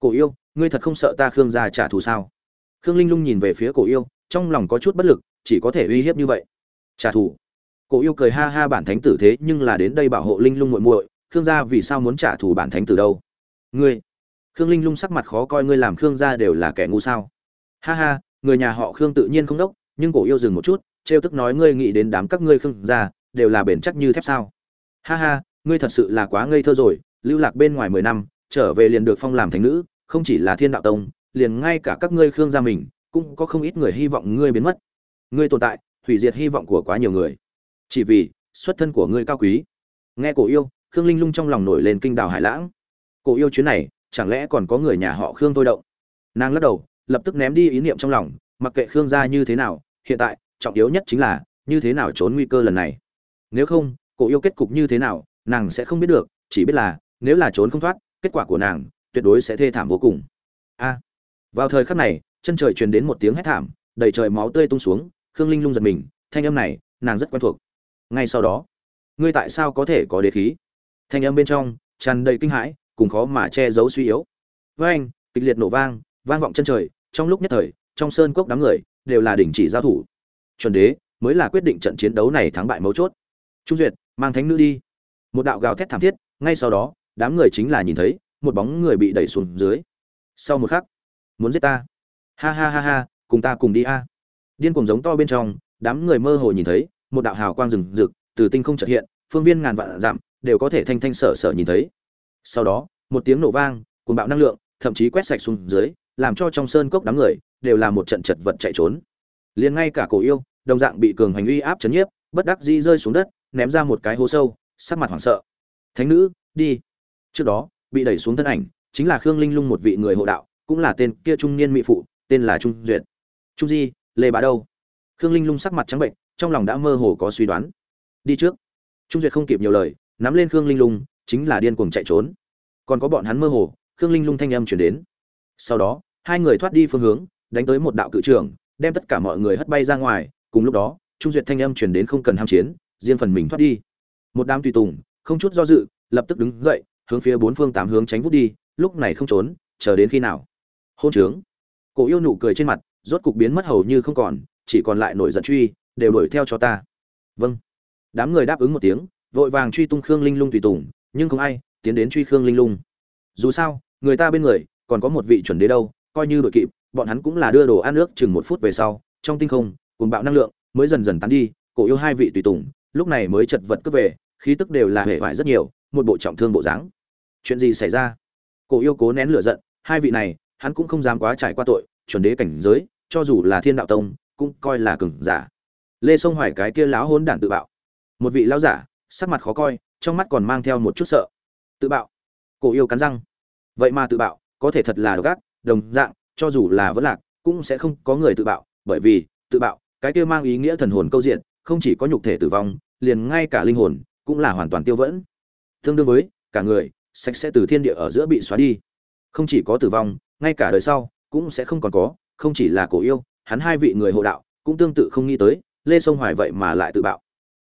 Cổ yêu, ngươi thật không sợ ta khương gia trả thù sao? Khương linh lung nhìn về phía cổ yêu, trong lòng có chút bất lực, chỉ có thể uy hiếp như vậy. Trả thù. Cổ yêu cười ha ha bản thánh tử thế, nhưng là đến đây bảo hộ linh lung muội muội, khương gia vì sao muốn trả thù bản thánh tử đâu? Ngươi. Khương linh lung sắc mặt khó coi, ngươi làm khương gia đều là kẻ ngu sao? Ha ha, người nhà họ khương tự nhiên không đốc, nhưng cổ yêu dừng một chút, trêu tức nói, ngươi nghĩ đến đám các ngươi khương gia, đều là bền chắc như thép sao? Ha ha ngươi thật sự là quá ngây thơ rồi, lưu lạc bên ngoài mười năm, trở về liền được phong làm thánh nữ, không chỉ là thiên đạo tông, liền ngay cả các ngươi khương gia mình, cũng có không ít người hy vọng ngươi biến mất. Ngươi tồn tại, hủy diệt hy vọng của quá nhiều người. Chỉ vì, xuất thân của ngươi cao quý. Nghe cổ yêu, khương linh lung trong lòng nổi lên kinh đào hải lãng. Cổ yêu chuyến này, chẳng lẽ còn có người nhà họ khương thôi động? Nàng lắc đầu, lập tức ném đi ý niệm trong lòng, mặc kệ khương gia như thế nào, hiện tại, trọng yếu nhất chính là, như thế nào trốn nguy cơ lần này? Nếu không, cổ yêu kết cục như thế nào nàng sẽ không biết được, chỉ biết là, nếu là trốn không thoát, kết quả của nàng tuyệt đối sẽ thê thảm vô cùng. A. Vào thời khắc này, chân trời truyền đến một tiếng hét thảm, đầy trời máu tươi tung xuống, khương linh lung giật mình, thanh âm này, nàng rất quen thuộc. Ngay sau đó, ngươi tại sao có thể có đế khí? Thanh âm bên trong, tràn đầy kinh hãi, cùng khó mà che giấu suy yếu. Với anh, kịch liệt nổ vang vang vọng chân trời, trong lúc nhất thời, trong sơn cốc đám người, đều là đỉnh chỉ giao thủ. Chuẩn đế, mới là quyết định trận chiến đấu này thắng bại mấu chốt. Trung duyệt, mang thánh nữ đi một đạo gào thét thảm thiết, ngay sau đó, đám người chính là nhìn thấy, một bóng người bị đẩy xuống dưới. Sau một khắc, muốn giết ta. Ha ha ha ha, cùng ta cùng đi a. Điên cuồng giống to bên trong, đám người mơ hồ nhìn thấy, một đạo hào quang rừng rực, từ tinh không chợt hiện, phương viên ngàn vạn dặm, đều có thể thanh thanh sở sở nhìn thấy. Sau đó, một tiếng nổ vang cùng bạo năng lượng, thậm chí quét sạch xuống dưới, làm cho trong sơn cốc đám người, đều là một trận chật vật chạy trốn. Liền ngay cả cổ yêu, đồng dạng bị cường hành uy áp chấn nhiếp, bất đắc dĩ rơi xuống đất, ném ra một cái hố sâu sắc mặt hoảng sợ. Thánh nữ, đi. Trước đó, bị đẩy xuống thân ảnh chính là khương linh lung một vị người hộ đạo, cũng là tên kia trung niên mỹ phụ, tên là trung duyệt. Trung di, lê bá đâu? Khương linh lung sắc mặt trắng bệnh, trong lòng đã mơ hồ có suy đoán. Đi trước. Trung duyệt không kịp nhiều lời, nắm lên khương linh lung, chính là điên cuồng chạy trốn. Còn có bọn hắn mơ hồ, khương linh lung thanh âm chuyển đến. Sau đó, hai người thoát đi phương hướng, đánh tới một đạo cự trường đem tất cả mọi người hất bay ra ngoài. Cùng lúc đó, trung duyệt thanh âm chuyển đến không cần ham chiến, riêng phần mình thoát đi một đám tùy tùng, không chút do dự, lập tức đứng dậy, hướng phía bốn phương tám hướng tránh vút đi, lúc này không trốn, chờ đến khi nào? Hôn trướng. Cổ yêu nụ cười trên mặt, rốt cục biến mất hầu như không còn, chỉ còn lại nổi giận truy, đều đuổi theo cho ta. Vâng. Đám người đáp ứng một tiếng, vội vàng truy tung khương linh lung tùy tùng, nhưng không ai, tiến đến truy khương linh lung. Dù sao, người ta bên người, còn có một vị chuẩn đế đâu, coi như đội kịp, bọn hắn cũng là đưa đồ ăn nước chừng một phút về sau, trong tinh không cùng bạo năng lượng, mới dần dần tán đi, cổ yêu hai vị tùy tùng lúc này mới chật vật cướp về, khí tức đều là hề hoại rất nhiều, một bộ trọng thương bộ dáng. Chuyện gì xảy ra? Cổ yêu cố nén lửa giận, hai vị này, hắn cũng không dám quá trải qua tội, chuẩn đế cảnh giới, cho dù là thiên đạo tông, cũng coi là cừng giả. Lê sông hoài cái kia láo hôn đản tự bạo. Một vị lão giả, sắc mặt khó coi, trong mắt còn mang theo một chút sợ. Tự bạo. Cổ yêu cắn răng. Vậy mà tự bạo, có thể thật là độc ác, đồng dạng, cho dù là vẫn lạc, cũng sẽ không có người tự bạo, bởi vì, tự bạo, cái kia mang ý nghĩa thần hồn câu diện không chỉ có nhục thể tử vong, liền ngay cả linh hồn cũng là hoàn toàn tiêu vẫn tương đương với, cả người, sạch sẽ từ thiên địa ở giữa bị xóa đi. Không chỉ có tử vong, ngay cả đời sau cũng sẽ không còn có, không chỉ là cổ yêu, hắn hai vị người hộ đạo cũng tương tự không nghĩ tới, lê sông hoài vậy mà lại tự bạo.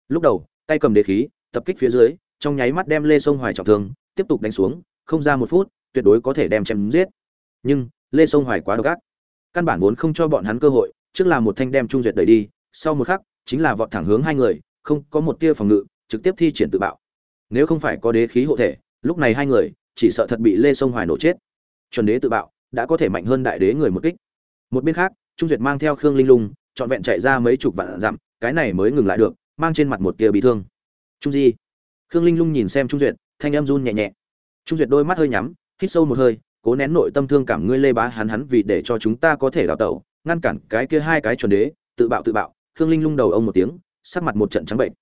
Lúc đầu, tay cầm đế khí, tập kích phía dưới, trong nháy mắt đem lê sông hoài trọng thương, tiếp tục đánh xuống, không ra một phút, tuyệt đối có thể đem chém giết. Nhưng, lê sông hoài quá độc ác. Căn bản vốn không cho bọn hắn cơ hội, trước là một thanh đem trung duyệt đẩy đi, sau một khắc chính là vọt thẳng hướng hai người, không có một tia phòng ngự, trực tiếp thi triển tự bạo. Nếu không phải có đế khí hộ thể, lúc này hai người chỉ sợ thật bị lê sông hoài nổ chết. Chuẩn đế tự bạo đã có thể mạnh hơn đại đế người một kích. Một bên khác, trung duyệt mang theo khương linh lung, trọn vẹn chạy ra mấy chục vạn dặm, cái này mới ngừng lại được, mang trên mặt một tia bị thương. Trung di. Khương linh lung nhìn xem trung duyệt, thanh em run nhẹ nhẹ. Trung duyệt đôi mắt hơi nhắm, hít sâu một hơi, cố nén nội tâm thương cảm ngươi lê bá hắn hắn vì để cho chúng ta có thể đào tẩu, ngăn cản cái kia hai cái chuẩn đế, tự bạo tự bạo khương linh lung đầu ông một tiếng, sắc mặt một trận trắng bệnh.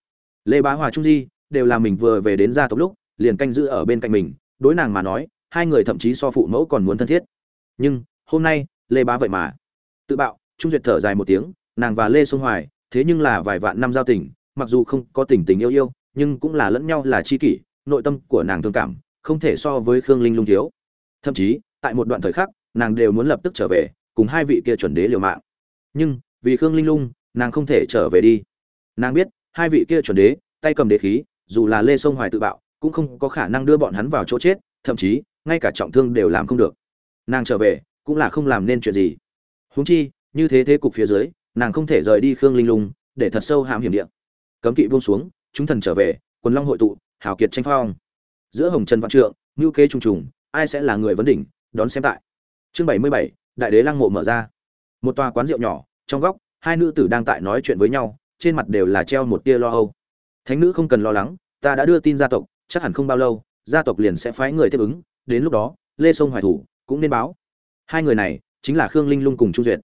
Lê bá hòa trung di đều là mình vừa về đến gia tộc lúc, liền canh giữ ở bên cạnh mình, đối nàng mà nói, hai người thậm chí so phụ mẫu còn muốn thân thiết. Nhưng, hôm nay, lê bá vậy mà. Tự bạo, trung duyệt thở dài một tiếng, nàng và lê xuân hoài, thế nhưng là vài vạn năm giao tình, mặc dù không có tình tình yêu yêu, nhưng cũng là lẫn nhau là chi kỷ, nội tâm của nàng thương cảm, không thể so với khương linh lung thiếu. Thậm chí, tại một đoạn thời khắc, nàng đều muốn lập tức trở về, cùng hai vị kia chuẩn đế liều mạng. Nhưng, vì khương linh lung nàng không thể trở về đi. Nàng biết, hai vị kia chuẩn đế, tay cầm đế khí, dù là lê sông hoài tự bạo, cũng không có khả năng đưa bọn hắn vào chỗ chết, thậm chí, ngay cả trọng thương đều làm không được. Nàng trở về, cũng là không làm nên chuyện gì. Huống chi, như thế thế cục phía dưới, nàng không thể rời đi khương linh lung, để thật sâu hãm hiểm địa. Cấm kỵ buông xuống, chúng thần trở về, quần long hội tụ, hào kiệt tranh phong. Giữa hồng trần vạn trượng, ngưu kế trùng trùng, ai sẽ là người vấn đỉnh, đón xem tại. Chương bảy mươi bảy, đại đế lăng mộ mở ra. Một tòa quán rượu nhỏ, trong góc hai nữ tử đang tại nói chuyện với nhau, trên mặt đều là treo một tia lo âu. Thánh nữ không cần lo lắng, ta đã đưa tin gia tộc, chắc hẳn không bao lâu, gia tộc liền sẽ phái người tiếp ứng, đến lúc đó, lê sông hoài thủ cũng nên báo. Hai người này chính là khương linh lung cùng trung duyệt.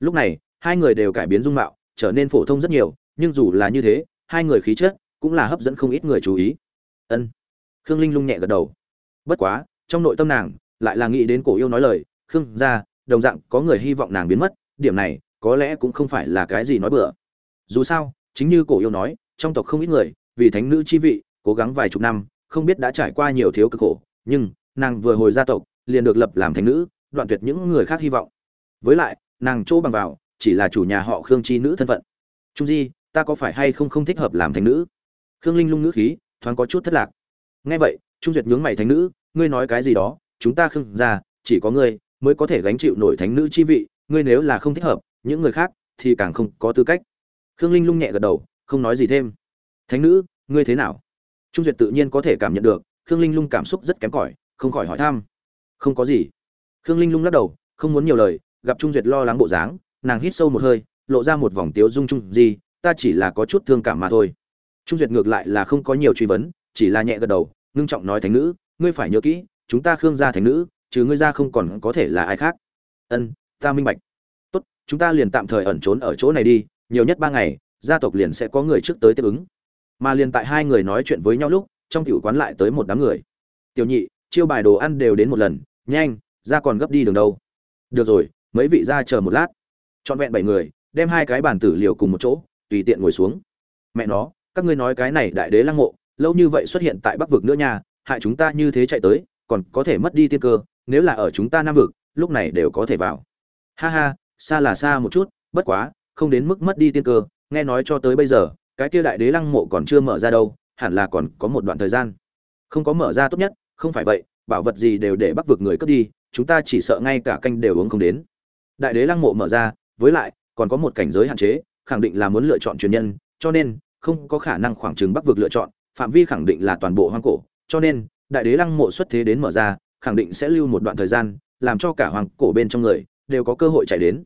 Lúc này, hai người đều cải biến dung mạo, trở nên phổ thông rất nhiều, nhưng dù là như thế, hai người khí chất cũng là hấp dẫn không ít người chú ý. Ân. Khương linh lung nhẹ gật đầu. Bất quá, trong nội tâm nàng lại là nghĩ đến cổ yêu nói lời, khương gia, đồng dạng có người hy vọng nàng biến mất, điểm này có lẽ cũng không phải là cái gì nói bừa. Dù sao, chính như cổ yêu nói, trong tộc không ít người, vì thánh nữ chi vị, cố gắng vài chục năm, không biết đã trải qua nhiều thiếu cực khổ, nhưng nàng vừa hồi gia tộc, liền được lập làm thánh nữ, đoạn tuyệt những người khác hy vọng. Với lại, nàng chỗ bằng vào, chỉ là chủ nhà họ khương chi nữ thân phận. Trung di, ta có phải hay không không thích hợp làm thánh nữ? Khương linh lung ngữ khí, thoáng có chút thất lạc. Nghe vậy, trung duyệt nhướng mày thánh nữ, ngươi nói cái gì đó, chúng ta khương gia, chỉ có ngươi mới có thể gánh chịu nổi thánh nữ chi vị, ngươi nếu là không thích hợp những người khác thì càng không có tư cách. Khương linh lung nhẹ gật đầu, không nói gì thêm. Thánh nữ, ngươi thế nào? Trung duyệt tự nhiên có thể cảm nhận được, khương linh lung cảm xúc rất kém cỏi, không khỏi hỏi thăm. Không có gì. Khương linh lung lắc đầu, không muốn nhiều lời, gặp trung duyệt lo lắng bộ dáng, nàng hít sâu một hơi, lộ ra một vòng tiếu dung trung gì, ta chỉ là có chút thương cảm mà thôi. Trung duyệt ngược lại là không có nhiều truy vấn, chỉ là nhẹ gật đầu, ngưng trọng nói thánh nữ, ngươi phải nhớ kỹ, chúng ta khương gia thánh nữ chứ ngươi ra không còn có thể là ai khác. Ân, ta minh bạch chúng ta liền tạm thời ẩn trốn ở chỗ này đi, nhiều nhất ba ngày, gia tộc liền sẽ có người trước tới tiếp ứng. Mà liền tại hai người nói chuyện với nhau lúc, trong tiểu quán lại tới một đám người. Tiểu nhị, chiêu bài đồ ăn đều đến một lần, nhanh, ra còn gấp đi đường đâu. Được rồi, mấy vị ra chờ một lát. Trọn vẹn bảy người, đem hai cái bàn tử liều cùng một chỗ, tùy tiện ngồi xuống. Mẹ nó, các ngươi nói cái này đại đế lăng mộ, lâu như vậy xuất hiện tại bắc vực nữa nha, hại chúng ta như thế chạy tới, còn có thể mất đi tiên cơ, nếu là ở chúng ta nam vực, lúc này đều có thể vào. Ha ha xa là xa một chút, bất quá, không đến mức mất đi tiên cơ, nghe nói cho tới bây giờ, cái kia đại đế lăng mộ còn chưa mở ra đâu, hẳn là còn có một đoạn thời gian. Không có mở ra tốt nhất, không phải vậy, bảo vật gì đều để bắc vực người cướp đi, chúng ta chỉ sợ ngay cả canh đều uống không đến. Đại đế lăng mộ mở ra, với lại, còn có một cảnh giới hạn chế, khẳng định là muốn lựa chọn truyền nhân, cho nên, không có khả năng khoảng trừng bắc vực lựa chọn, phạm vi khẳng định là toàn bộ hoang cổ, cho nên, đại đế lăng mộ xuất thế đến mở ra, khẳng định sẽ lưu một đoạn thời gian, làm cho cả hoàng cổ bên trong người, đều có cơ hội chạy đến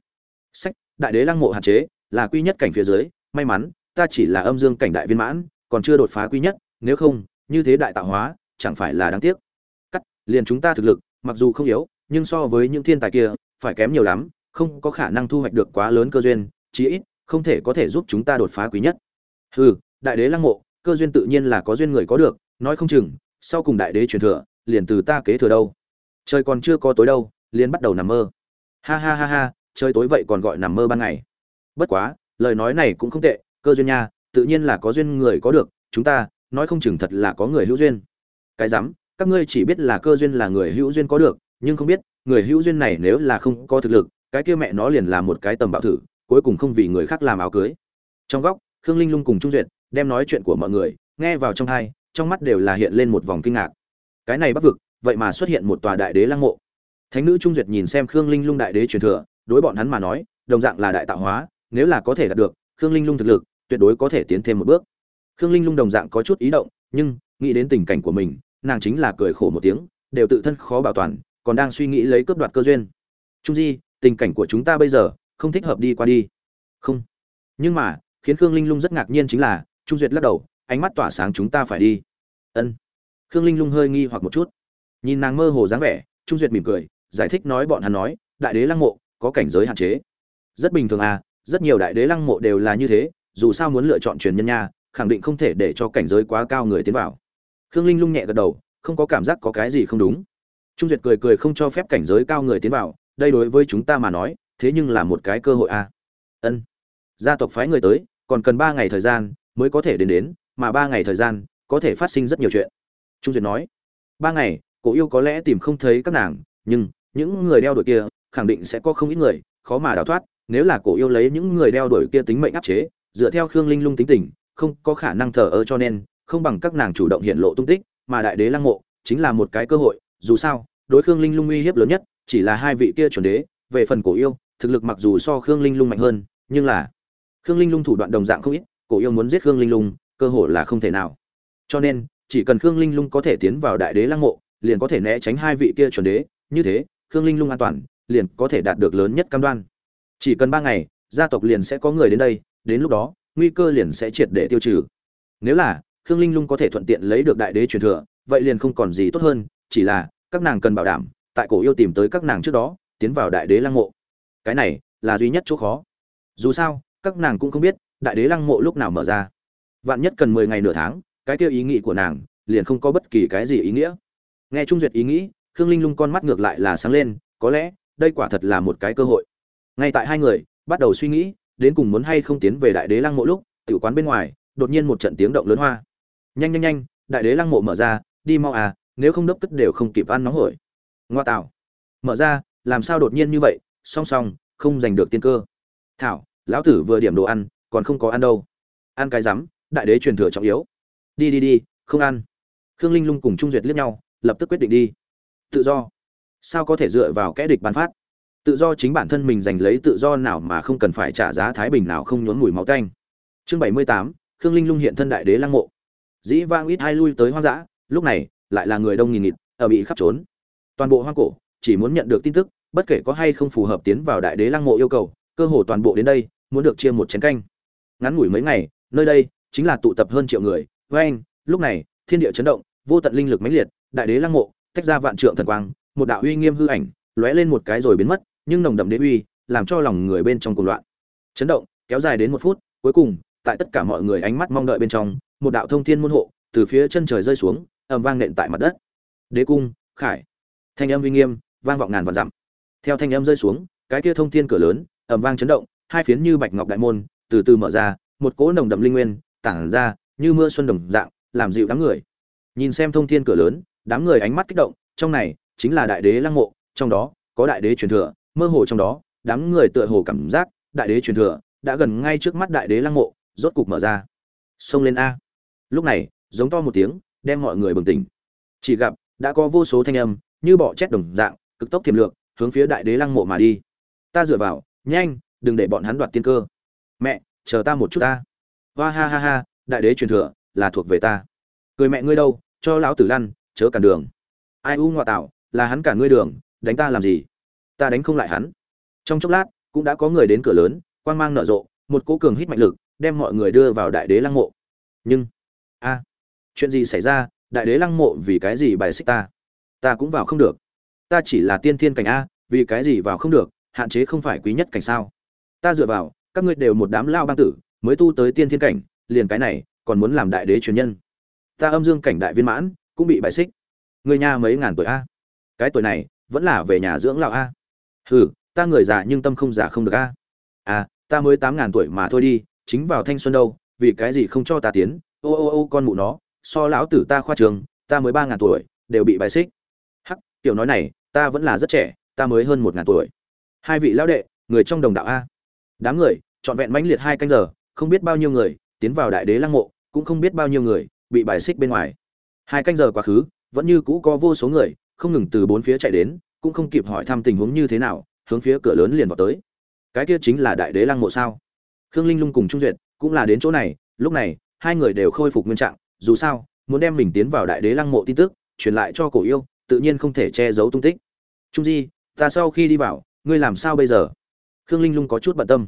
sách, đại đế lăng mộ hạn chế, là quy nhất cảnh phía dưới, may mắn, ta chỉ là âm dương cảnh đại viên mãn, còn chưa đột phá quy nhất, nếu không, như thế đại tạo hóa, chẳng phải là đáng tiếc. Cắt, liền chúng ta thực lực, mặc dù không yếu, nhưng so với những thiên tài kia, phải kém nhiều lắm, không có khả năng thu hoạch được quá lớn cơ duyên, chí ít, không thể có thể giúp chúng ta đột phá quý nhất. Hừ, đại đế lăng mộ, cơ duyên tự nhiên là có duyên người có được, nói không chừng, sau cùng đại đế truyền thừa, liền từ ta kế thừa đâu. Trời còn chưa có tối đâu, liền bắt đầu nằm mơ. Ha ha ha ha trời tối vậy còn gọi nằm mơ ban ngày. Bất quá, lời nói này cũng không tệ, cơ duyên nha, tự nhiên là có duyên người có được, chúng ta, nói không chừng thật là có người hữu duyên. Cái rắm, các ngươi chỉ biết là cơ duyên là người hữu duyên có được, nhưng không biết, người hữu duyên này nếu là không có thực lực, cái kia mẹ nó liền là một cái tầm bạo thử, cuối cùng không vì người khác làm áo cưới. Trong góc, khương linh lung cùng trung duyệt, đem nói chuyện của mọi người, nghe vào trong hai, trong mắt đều là hiện lên một vòng kinh ngạc. Cái này bắc vực, vậy mà xuất hiện một tòa đại đế lăng mộ. Thánh nữ trung duyệt nhìn xem khương linh lung đại đế truyền thừa đối bọn hắn mà nói, đồng dạng là đại tạo hóa, nếu là có thể đạt được, khương linh lung thực lực, tuyệt đối có thể tiến thêm một bước. Khương linh lung đồng dạng có chút ý động, nhưng, nghĩ đến tình cảnh của mình, nàng chính là cười khổ một tiếng, đều tự thân khó bảo toàn, còn đang suy nghĩ lấy cướp đoạt cơ duyên. Trung di, tình cảnh của chúng ta bây giờ, không thích hợp đi qua đi. Không. Nhưng mà, khiến khương linh lung rất ngạc nhiên chính là, trung duyệt lắc đầu, ánh mắt tỏa sáng chúng ta phải đi. Ân. Khương linh lung hơi nghi hoặc một chút. Nhìn nàng mơ hồ dáng vẻ, trung duyệt mỉm cười, giải thích nói bọn hắn nói, đại đế lăng mộ có cảnh giới hạn chế. Rất bình thường à rất nhiều đại đế lăng mộ đều là như thế, dù sao muốn lựa chọn truyền nhân nha, khẳng định không thể để cho cảnh giới quá cao người tiến vào. Khương linh lung nhẹ gật đầu, không có cảm giác có cái gì không đúng. Trung duyệt cười cười không cho phép cảnh giới cao người tiến vào, đây đối với chúng ta mà nói, thế nhưng là một cái cơ hội à. ân. Gia tộc phái người tới, còn cần ba ngày thời gian mới có thể đến đến, mà ba ngày thời gian có thể phát sinh rất nhiều chuyện. Trung duyệt nói, ba ngày, cổ yêu có lẽ tìm không thấy các nàng, nhưng những người đeo đuổi kia khẳng định sẽ có không ít người, khó mà đào thoát, nếu là cổ yêu lấy những người đeo đuổi kia tính mệnh áp chế, dựa theo khương linh lung tính tình, không có khả năng thờ ơ cho nên, không bằng các nàng chủ động hiện lộ tung tích, mà đại đế lăng mộ chính là một cái cơ hội, dù sao, đối khương linh lung uy hiếp lớn nhất chỉ là hai vị kia chuẩn đế, về phần cổ yêu, thực lực mặc dù so khương linh lung mạnh hơn, nhưng là khương linh lung thủ đoạn đồng dạng không ít, cổ yêu muốn giết khương linh lung, cơ hội là không thể nào. Cho nên, chỉ cần khương linh lung có thể tiến vào đại đế lăng mộ, liền có thể né tránh hai vị kia chuẩn đế, như thế, khương linh lung an toàn liền có thể đạt được lớn nhất cam đoan. Chỉ cần ba ngày, gia tộc liền sẽ có người đến đây, đến lúc đó, nguy cơ liền sẽ triệt để tiêu trừ. Nếu là, khương linh lung có thể thuận tiện lấy được đại đế truyền thừa, vậy liền không còn gì tốt hơn, chỉ là, các nàng cần bảo đảm, tại cổ yêu tìm tới các nàng trước đó, tiến vào đại đế lăng mộ. Cái này, là duy nhất chỗ khó. Dù sao, các nàng cũng không biết, đại đế lăng mộ lúc nào mở ra. Vạn nhất cần mười ngày nửa tháng, cái kia ý nghĩ của nàng, liền không có bất kỳ cái gì ý nghĩa. Nghe trung duyệt ý nghĩ, khương linh lung con mắt ngược lại là sáng lên, có lẽ đây quả thật là một cái cơ hội. Ngay tại hai người, bắt đầu suy nghĩ, đến cùng muốn hay không tiến về đại đế lăng mộ lúc, tiểu quán bên ngoài, đột nhiên một trận tiếng động lớn hoa. Nhanh nhanh nhanh, đại đế lăng mộ mở ra, đi mau à nếu không đốc tức đều không kịp ăn nóng hổi. Ngoa tạo. Mở ra, làm sao đột nhiên như vậy? Song song, không giành được tiên cơ. Thảo, lão tử vừa điểm đồ ăn, còn không có ăn đâu. Ăn cái rắm, đại đế truyền thừa trọng yếu. Đi đi đi, không ăn. Khương linh lung cùng trung duyệt liếc nhau, lập tức quyết định đi. Tự do sao có thể dựa vào kẽ địch bắn phát? Tự do chính bản thân mình giành lấy tự do nào mà không cần phải trả giá thái bình nào không nhốn mùi máu tanh. Chương bảy mươi tám, khương linh lung hiện thân đại đế lăng mộ. Dĩ vang ít hai lui tới hoang dã, lúc này lại là người đông nghìn nghịt, ở bị khắp trốn. Toàn bộ hoang cổ chỉ muốn nhận được tin tức, bất kể có hay không phù hợp tiến vào đại đế lăng mộ yêu cầu, cơ hồ toàn bộ đến đây muốn được chia một chén canh. Ngắn ngủi mấy ngày, nơi đây chính là tụ tập hơn triệu người với anh lúc này thiên địa chấn động, vô tận linh lực mãnh liệt, đại đế lăng mộ tách ra vạn trượng thần quang một đạo uy nghiêm hư ảnh lóe lên một cái rồi biến mất, nhưng nồng đậm đế uy làm cho lòng người bên trong cuồng loạn. Chấn động, kéo dài đến một phút, cuối cùng, tại tất cả mọi người ánh mắt mong đợi bên trong, một đạo thông thiên môn hộ từ phía chân trời rơi xuống, ầm vang nện tại mặt đất. Đế cung, khải. Thanh âm uy nghiêm, vang vọng ngàn vạn dặm. Theo thanh âm rơi xuống, cái kia thông thiên cửa lớn, ầm vang chấn động, hai phiến như bạch ngọc đại môn, từ từ mở ra, một cỗ nồng đậm linh nguyên, tản ra, như mưa xuân đồng dạng, làm dịu đám người. Nhìn xem thông thiên cửa lớn, đám người ánh mắt kích động, trong này chính là đại đế lăng mộ, trong đó có đại đế truyền thừa, mơ hồ trong đó, đám người tựa hồ cảm giác đại đế truyền thừa đã gần ngay trước mắt đại đế lăng mộ, rốt cục mở ra. Xông lên a. Lúc này, giống to một tiếng, đem mọi người bừng tỉnh. Chỉ gặp, đã có vô số thanh âm, như bọ chét đồng dạng, cực tốc thiềm lược, hướng phía đại đế lăng mộ mà đi. Ta dựa vào, nhanh, đừng để bọn hắn đoạt tiên cơ. Mẹ, chờ ta một chút ta. Hoa ha ha ha, đại đế truyền thừa là thuộc về ta. Cười mẹ ngươi đâu, cho lão tử lăn, chớ cản đường. Ai u ngoại tạo là hắn cả ngươi đường, đánh ta làm gì? Ta đánh không lại hắn. Trong chốc lát, cũng đã có người đến cửa lớn, quang mang nở rộ, một cỗ cường hít mạnh lực, đem mọi người đưa vào đại đế lăng mộ. Nhưng, a, chuyện gì xảy ra? Đại đế lăng mộ vì cái gì bài xích ta? Ta cũng vào không được. Ta chỉ là tiên thiên cảnh a, vì cái gì vào không được? Hạn chế không phải quý nhất cảnh sao? Ta dựa vào, các ngươi đều một đám lao bang tử, mới tu tới tiên thiên cảnh, liền cái này, còn muốn làm đại đế truyền nhân. Ta âm dương cảnh đại viên mãn, cũng bị bài xích. Người nhà mấy ngàn tuổi a? Cái tuổi này vẫn là về nhà dưỡng lão a. Hừ, ta người già nhưng tâm không già không được a. À ta mới tám ngàn tuổi mà thôi đi, chính vào thanh xuân đâu, vì cái gì không cho ta tiến? Ô ô ô, con mụ nó, so lão tử ta khoa trường, ta mới ba ngàn tuổi, đều bị bài xích. Hắc, tiểu nói này, ta vẫn là rất trẻ, ta mới hơn một ngàn tuổi. Hai vị lão đệ, người trong đồng đạo a. Đám người, trọn vẹn mãnh liệt hai canh giờ, không biết bao nhiêu người, tiến vào đại đế lăng mộ, cũng không biết bao nhiêu người, bị bài xích bên ngoài. Hai canh giờ quá khứ, vẫn như cũ có vô số người không ngừng từ bốn phía chạy đến, cũng không kịp hỏi thăm tình huống như thế nào, hướng phía cửa lớn liền vào tới. Cái kia chính là đại đế lăng mộ sao? Khương linh lung cùng trung duyệt cũng là đến chỗ này, lúc này, hai người đều khôi phục nguyên trạng, dù sao, muốn đem mình tiến vào đại đế lăng mộ tin tức, truyền lại cho cổ yêu, tự nhiên không thể che giấu tung tích. Trung di, ta sau khi đi vào, ngươi làm sao bây giờ? Khương linh lung có chút bận tâm.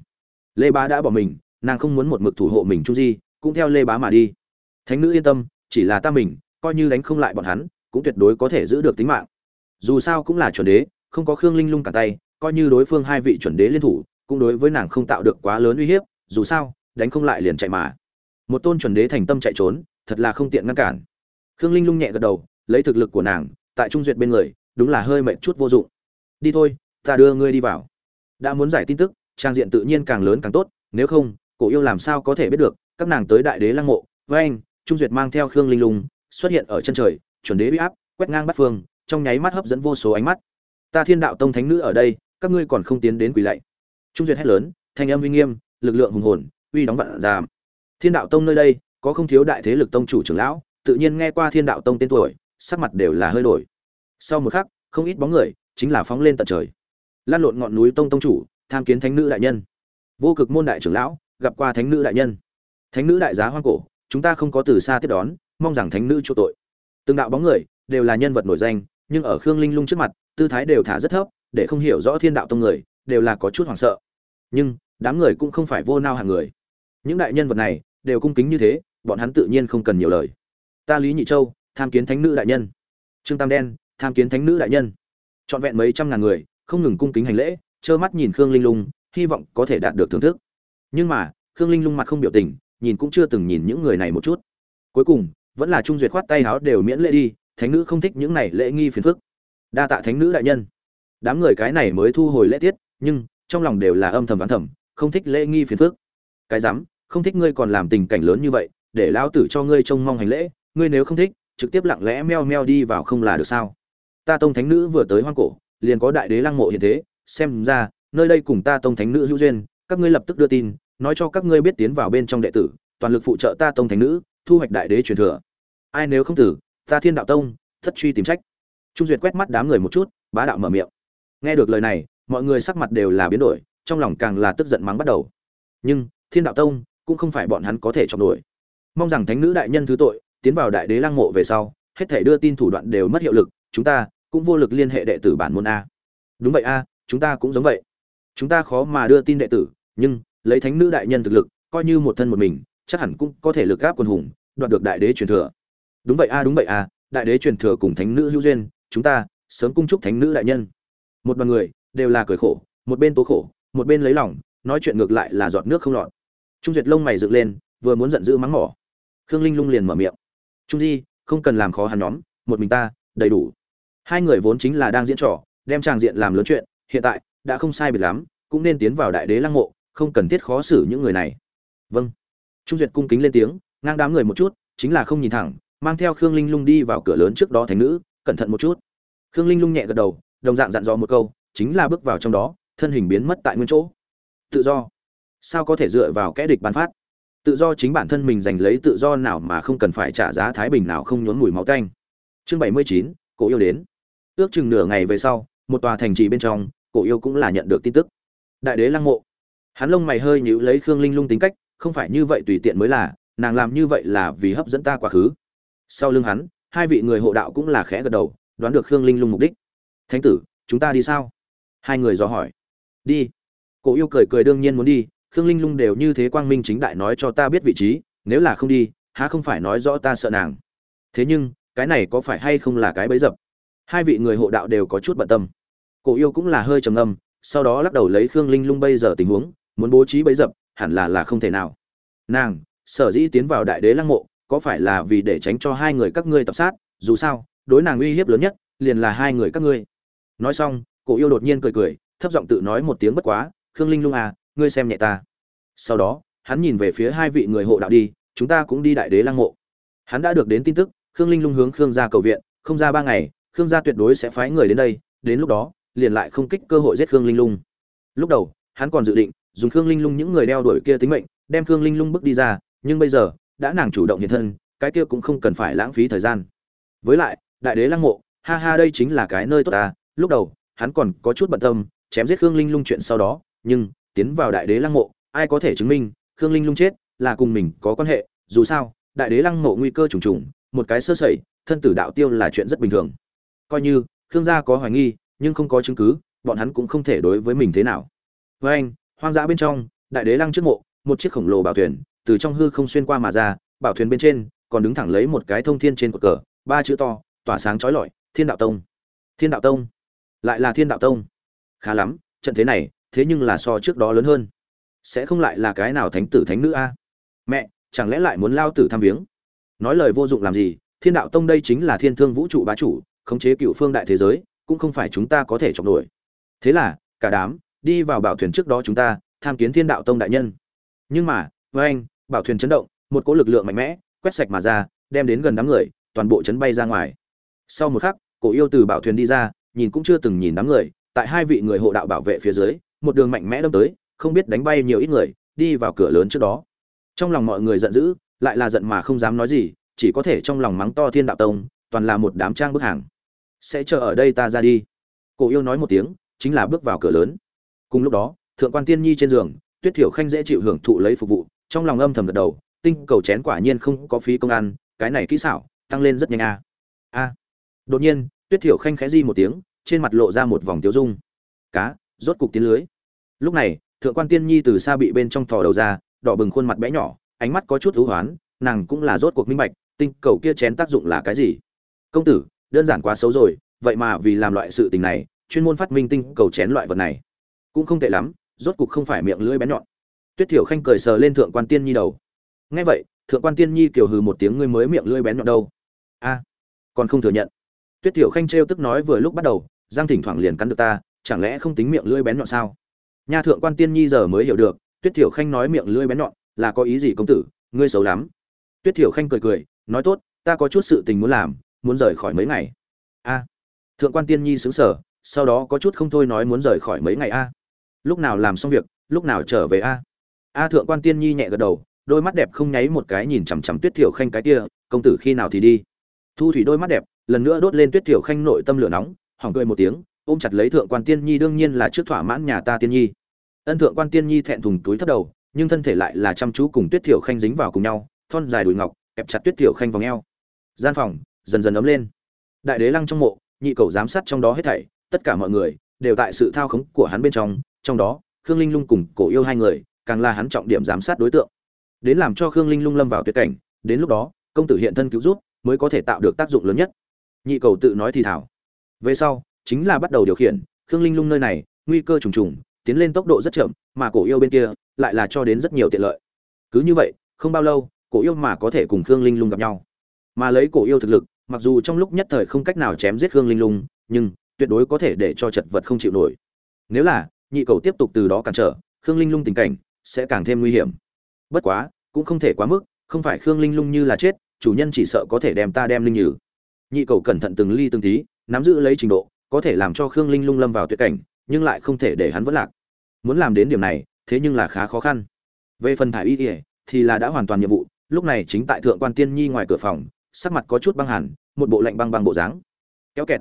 Lê bá đã bỏ mình, nàng không muốn một mực thủ hộ mình trung di, cũng theo lê bá mà đi. Thánh nữ yên tâm, chỉ là ta mình, coi như đánh không lại bọn hắn cũng tuyệt đối có thể giữ được tính mạng. Dù sao cũng là chuẩn đế, không có khương linh lung cả tay, coi như đối phương hai vị chuẩn đế liên thủ, cũng đối với nàng không tạo được quá lớn uy hiếp, dù sao, đánh không lại liền chạy mà. Một tôn chuẩn đế thành tâm chạy trốn, thật là không tiện ngăn cản. Khương linh lung nhẹ gật đầu, lấy thực lực của nàng, tại trung duyệt bên người, đúng là hơi mệt chút vô dụng. Đi thôi, ta đưa ngươi đi vào. Đã muốn giải tin tức, trang diện tự nhiên càng lớn càng tốt, nếu không, cổ yêu làm sao có thể biết được, các nàng tới đại đế lăng mộ với anh trung duyệt mang theo khương linh lung, xuất hiện ở chân trời chuẩn đế uy áp, quét ngang bắt phương, trong nháy mắt hấp dẫn vô số ánh mắt. Ta thiên đạo tông thánh nữ ở đây, các ngươi còn không tiến đến quỳ lạy. Trung duyệt hét lớn, thanh âm uy nghiêm, lực lượng hùng hồn, uy đóng vạn giảm. Thiên đạo tông nơi đây, có không thiếu đại thế lực tông chủ trưởng lão, tự nhiên nghe qua thiên đạo tông tên tuổi, sắc mặt đều là hơi đổi. Sau một khắc, không ít bóng người, chính là phóng lên tận trời. Lan lộn ngọn núi tông tông chủ, tham kiến thánh nữ đại nhân. Vô cực môn đại trưởng lão, gặp qua thánh nữ đại nhân. Thánh nữ đại giá hoang cổ, chúng ta không có từ xa tiếp đón, mong rằng thánh nữ chỗ tội từng đạo bóng người đều là nhân vật nổi danh, nhưng ở khương linh lung trước mặt, tư thái đều thả rất thấp, để không hiểu rõ thiên đạo tông người, đều là có chút hoảng sợ. Nhưng, đám người cũng không phải vô nao hàng người. Những đại nhân vật này đều cung kính như thế, bọn hắn tự nhiên không cần nhiều lời. Ta lý nhị châu, tham kiến thánh nữ đại nhân. Trương tam đen, tham kiến thánh nữ đại nhân. Trọn vẹn mấy trăm ngàn người, không ngừng cung kính hành lễ, trơ mắt nhìn khương linh lung, hy vọng có thể đạt được thưởng thức. Nhưng mà, khương linh lung mặt không biểu tình, nhìn cũng chưa từng nhìn những người này một chút. Cuối cùng vẫn là trung duyệt khoát tay áo đều miễn lễ đi, thánh nữ không thích những này lễ nghi phiền phức. Đa tạ thánh nữ đại nhân. Đám người cái này mới thu hồi lễ tiết, nhưng trong lòng đều là âm thầm ván thầm, không thích lễ nghi phiền phức. Cái dám không thích ngươi còn làm tình cảnh lớn như vậy, để lão tử cho ngươi trông mong hành lễ, ngươi nếu không thích, trực tiếp lặng lẽ meo meo đi vào không là được sao? Ta tông thánh nữ vừa tới hoang cổ, liền có đại đế lăng mộ hiện thế, xem ra, nơi đây cùng ta tông thánh nữ hữu duyên, các ngươi lập tức đưa tin, nói cho các ngươi biết tiến vào bên trong đệ tử, toàn lực phụ trợ ta tông thánh nữ thu hoạch đại đế truyền thừa. Ai nếu không tử, ta thiên đạo tông, thất truy tìm trách. Trung duyệt quét mắt đám người một chút, bá đạo mở miệng. Nghe được lời này, mọi người sắc mặt đều là biến đổi, trong lòng càng là tức giận mắng bắt đầu. Nhưng, thiên đạo tông cũng không phải bọn hắn có thể chọc đuổi mong rằng thánh nữ đại nhân thứ tội, tiến vào đại đế lăng mộ về sau, hết thể đưa tin thủ đoạn đều mất hiệu lực, chúng ta cũng vô lực liên hệ đệ tử bản môn a. Đúng vậy a, chúng ta cũng giống vậy. Chúng ta khó mà đưa tin đệ tử, nhưng, lấy thánh nữ đại nhân thực lực, coi như một thân một mình, chắc hẳn cũng có thể lực gáp quân hùng đoạt được đại đế truyền thừa. Đúng vậy a, đúng vậy a, đại đế truyền thừa cùng thánh nữ hữu duyên, chúng ta sớm cung chúc thánh nữ đại nhân. Một đoàn người đều là cười khổ, một bên tố khổ, một bên lấy lòng, nói chuyện ngược lại là giọt nước không lọt. Trung duyệt lông mày dựng lên, vừa muốn giận dữ mắng mỏ. Khương linh lung liền mở miệng. Trung di, không cần làm khó hắn nhóm, một mình ta, đầy đủ. Hai người vốn chính là đang diễn trò, đem tràng diện làm lớn chuyện, hiện tại đã không sai biệt lắm, cũng nên tiến vào đại đế lăng mộ, không cần thiết khó xử những người này. Vâng. Trung duyệt cung kính lên tiếng ngang đám người một chút, chính là không nhìn thẳng, mang theo khương linh lung đi vào cửa lớn trước đó thành nữ, cẩn thận một chút. Khương linh lung nhẹ gật đầu, đồng dạng dặn dò một câu, chính là bước vào trong đó, thân hình biến mất tại nguyên chỗ. Tự do. Sao có thể dựa vào kẽ địch bán phát? Tự do chính bản thân mình giành lấy tự do nào mà không cần phải trả giá thái bình nào không nhốn mùi máu tanh. Chương bảy mươi chín, cổ yêu đến. Ước chừng nửa ngày về sau, một tòa thành trì bên trong, cổ yêu cũng là nhận được tin tức. Đại đế lăng mộ. Hắn lông mày hơi nhíu lấy khương linh lung tính cách, không phải như vậy tùy tiện mới là nàng làm như vậy là vì hấp dẫn ta quá khứ. Sau lưng hắn, hai vị người hộ đạo cũng là khẽ gật đầu, đoán được khương linh lung mục đích. Thánh tử, chúng ta đi sao? Hai người dò hỏi. Đi. Cổ yêu cười cười đương nhiên muốn đi, khương linh lung đều như thế quang minh chính đại nói cho ta biết vị trí, nếu là không đi, há không phải nói rõ ta sợ nàng. Thế nhưng, cái này có phải hay không là cái bấy dập? Hai vị người hộ đạo đều có chút bận tâm. Cổ yêu cũng là hơi trầm ngâm, sau đó lắc đầu lấy khương linh lung bây giờ tình huống, muốn bố trí bấy dập, hẳn là là không thể nào. Nàng sở dĩ tiến vào đại đế lăng mộ, có phải là vì để tránh cho hai người các ngươi tập sát? Dù sao, đối nàng uy hiếp lớn nhất liền là hai người các ngươi. Nói xong, cổ yêu đột nhiên cười cười, thấp giọng tự nói một tiếng bất quá, khương linh lung à ngươi xem nhẹ ta. Sau đó, hắn nhìn về phía hai vị người hộ đạo đi, chúng ta cũng đi đại đế lăng mộ. Hắn đã được đến tin tức, khương linh lung hướng khương gia cầu viện, không ra ba ngày, khương gia tuyệt đối sẽ phái người đến đây, đến lúc đó, liền lại không kích cơ hội giết khương linh lung. Lúc đầu, hắn còn dự định dùng khương linh lung những người đeo đuổi kia tính mệnh, đem khương linh lung bước đi ra nhưng bây giờ, đã nàng chủ động hiện thân, cái kia cũng không cần phải lãng phí thời gian. Với lại, đại đế lăng mộ, ha ha, đây chính là cái nơi tốt ta. Lúc đầu, hắn còn có chút bận tâm, chém giết khương linh lung chuyện sau đó, nhưng tiến vào đại đế lăng mộ, ai có thể chứng minh khương linh lung chết là cùng mình có quan hệ? Dù sao, đại đế lăng mộ nguy cơ trùng trùng, một cái sơ sẩy, thân tử đạo tiêu là chuyện rất bình thường. Coi như, khương gia có hoài nghi, nhưng không có chứng cứ, bọn hắn cũng không thể đối với mình thế nào. Với anh, hoang dã bên trong, đại đế lăng trước mộ, một chiếc khổng lồ bảo thuyền từ trong hư không xuyên qua mà ra, bảo thuyền bên trên còn đứng thẳng lấy một cái thông thiên trên cột cờ, ba chữ to, tỏa sáng chói lọi, thiên đạo tông. Thiên đạo tông? Lại là thiên đạo tông? Khá lắm, trận thế này, thế nhưng là so trước đó lớn hơn. Sẽ không lại là cái nào thánh tử thánh nữ a? Mẹ, chẳng lẽ lại muốn lao tử tham viếng? Nói lời vô dụng làm gì, thiên đạo tông đây chính là thiên thương vũ trụ bá chủ, khống chế cựu phương đại thế giới, cũng không phải chúng ta có thể chống nổi thế là, cả đám đi vào bảo thuyền trước đó chúng ta, tham kiến thiên đạo tông đại nhân. Nhưng mà, với anh bảo thuyền chấn động, một cỗ lực lượng mạnh mẽ quét sạch mà ra, đem đến gần đám người, toàn bộ chấn bay ra ngoài. Sau một khắc, cổ yêu từ bảo thuyền đi ra, nhìn cũng chưa từng nhìn đám người, tại hai vị người hộ đạo bảo vệ phía dưới, một đường mạnh mẽ đâm tới, không biết đánh bay nhiều ít người, đi vào cửa lớn trước đó. Trong lòng mọi người giận dữ, lại là giận mà không dám nói gì, chỉ có thể trong lòng mắng to thiên đạo tông, toàn là một đám trang bức hàng. Sẽ chờ ở đây ta ra đi. Cổ yêu nói một tiếng, chính là bước vào cửa lớn. Cùng lúc đó, thượng quan tiên nhi trên giường, tuyết thiểu khanh dễ chịu hưởng thụ lấy phục vụ trong lòng âm thầm gật đầu, tinh cầu chén quả nhiên không có phí công ăn, cái này kỹ xảo, tăng lên rất nhanh a a đột nhiên, tuyết thiểu khanh khẽ di một tiếng, trên mặt lộ ra một vòng tiếu dung. Cá, rốt cục tiến lưới. Lúc này, thượng quan tiên nhi từ xa bị bên trong thò đầu ra, đỏ bừng khuôn mặt bé nhỏ, ánh mắt có chút thú hoán, nàng cũng là rốt cuộc minh bạch, tinh cầu kia chén tác dụng là cái gì. Công tử, đơn giản quá xấu rồi, vậy mà vì làm loại sự tình này, chuyên môn phát minh tinh cầu chén loại vật này. Cũng không tệ lắm, rốt cục không phải miệng lưỡi bé nhọn tuyết thiểu khanh cười sờ lên thượng quan tiên nhi đầu. Nghe vậy, thượng quan tiên nhi kiều hừ một tiếng ngươi mới miệng lưỡi bén nhọn đâu. A, còn không thừa nhận. Tuyết thiểu khanh trêu tức nói vừa lúc bắt đầu, giang thỉnh thoảng liền cắn được ta, chẳng lẽ không tính miệng lưỡi bén nhọn sao? Nha thượng quan tiên nhi giờ mới hiểu được, tuyết thiểu khanh nói miệng lưỡi bén nhọn là có ý gì công tử, ngươi xấu lắm. Tuyết thiểu khanh cười cười, nói tốt, ta có chút sự tình muốn làm, muốn rời khỏi mấy ngày. A, thượng quan tiên nhi xứng sở sau đó có chút không thôi nói muốn rời khỏi mấy ngày a. Lúc nào làm xong việc, lúc nào trở về a a thượng quan tiên nhi nhẹ gật đầu, đôi mắt đẹp không nháy một cái nhìn chằm chằm tuyết thiểu khanh cái kia, công tử khi nào thì đi? Thu thủy đôi mắt đẹp lần nữa đốt lên tuyết thiểu khanh nội tâm lửa nóng hỏng cười một tiếng, ôm chặt lấy thượng quan tiên nhi, đương nhiên là trước thỏa mãn nhà ta tiên nhi. Ân thượng quan tiên nhi thẹn thùng túi thấp đầu, nhưng thân thể lại là chăm chú cùng tuyết thiểu khanh dính vào cùng nhau, thon dài đùi ngọc, ép chặt tuyết thiểu khanh vòng eo. Gian phòng dần dần ấm lên. Đại đế lăng trong mộ, nhị cầu giám sát trong đó hết thảy, tất cả mọi người đều tại sự thao khống của hắn bên trong trong đó, khương linh lung cùng cổ yêu hai người càng là hắn trọng điểm giám sát đối tượng. Đến làm cho khương linh lung lâm vào tuyệt cảnh, đến lúc đó, công tử hiện thân cứu giúp mới có thể tạo được tác dụng lớn nhất. Nhị cầu tự nói thì thảo. Về sau, chính là bắt đầu điều khiển, khương linh lung nơi này, nguy cơ trùng trùng, tiến lên tốc độ rất chậm, mà cổ yêu bên kia lại là cho đến rất nhiều tiện lợi. Cứ như vậy, không bao lâu, cổ yêu mà có thể cùng khương linh lung gặp nhau. Mà lấy cổ yêu thực lực, mặc dù trong lúc nhất thời không cách nào chém giết khương linh lung, nhưng tuyệt đối có thể để cho chật vật không chịu nổi. Nếu là, nhị cầu tiếp tục từ đó cản trở, khương linh lung tình cảnh sẽ càng thêm nguy hiểm. Bất quá, cũng không thể quá mức, không phải khương linh lung như là chết, chủ nhân chỉ sợ có thể đem ta đem linh nhử. Nhị cầu cẩn thận từng ly từng tí, nắm giữ lấy trình độ, có thể làm cho khương linh lung lâm vào tuyệt cảnh, nhưng lại không thể để hắn vất lạc. Muốn làm đến điểm này, thế nhưng là khá khó khăn. Về phần thải y ỉa thì là đã hoàn toàn nhiệm vụ, lúc này chính tại thượng quan tiên nhi ngoài cửa phòng, sắc mặt có chút băng hẳn, một bộ lạnh băng băng bộ dáng. Kéo kẹt.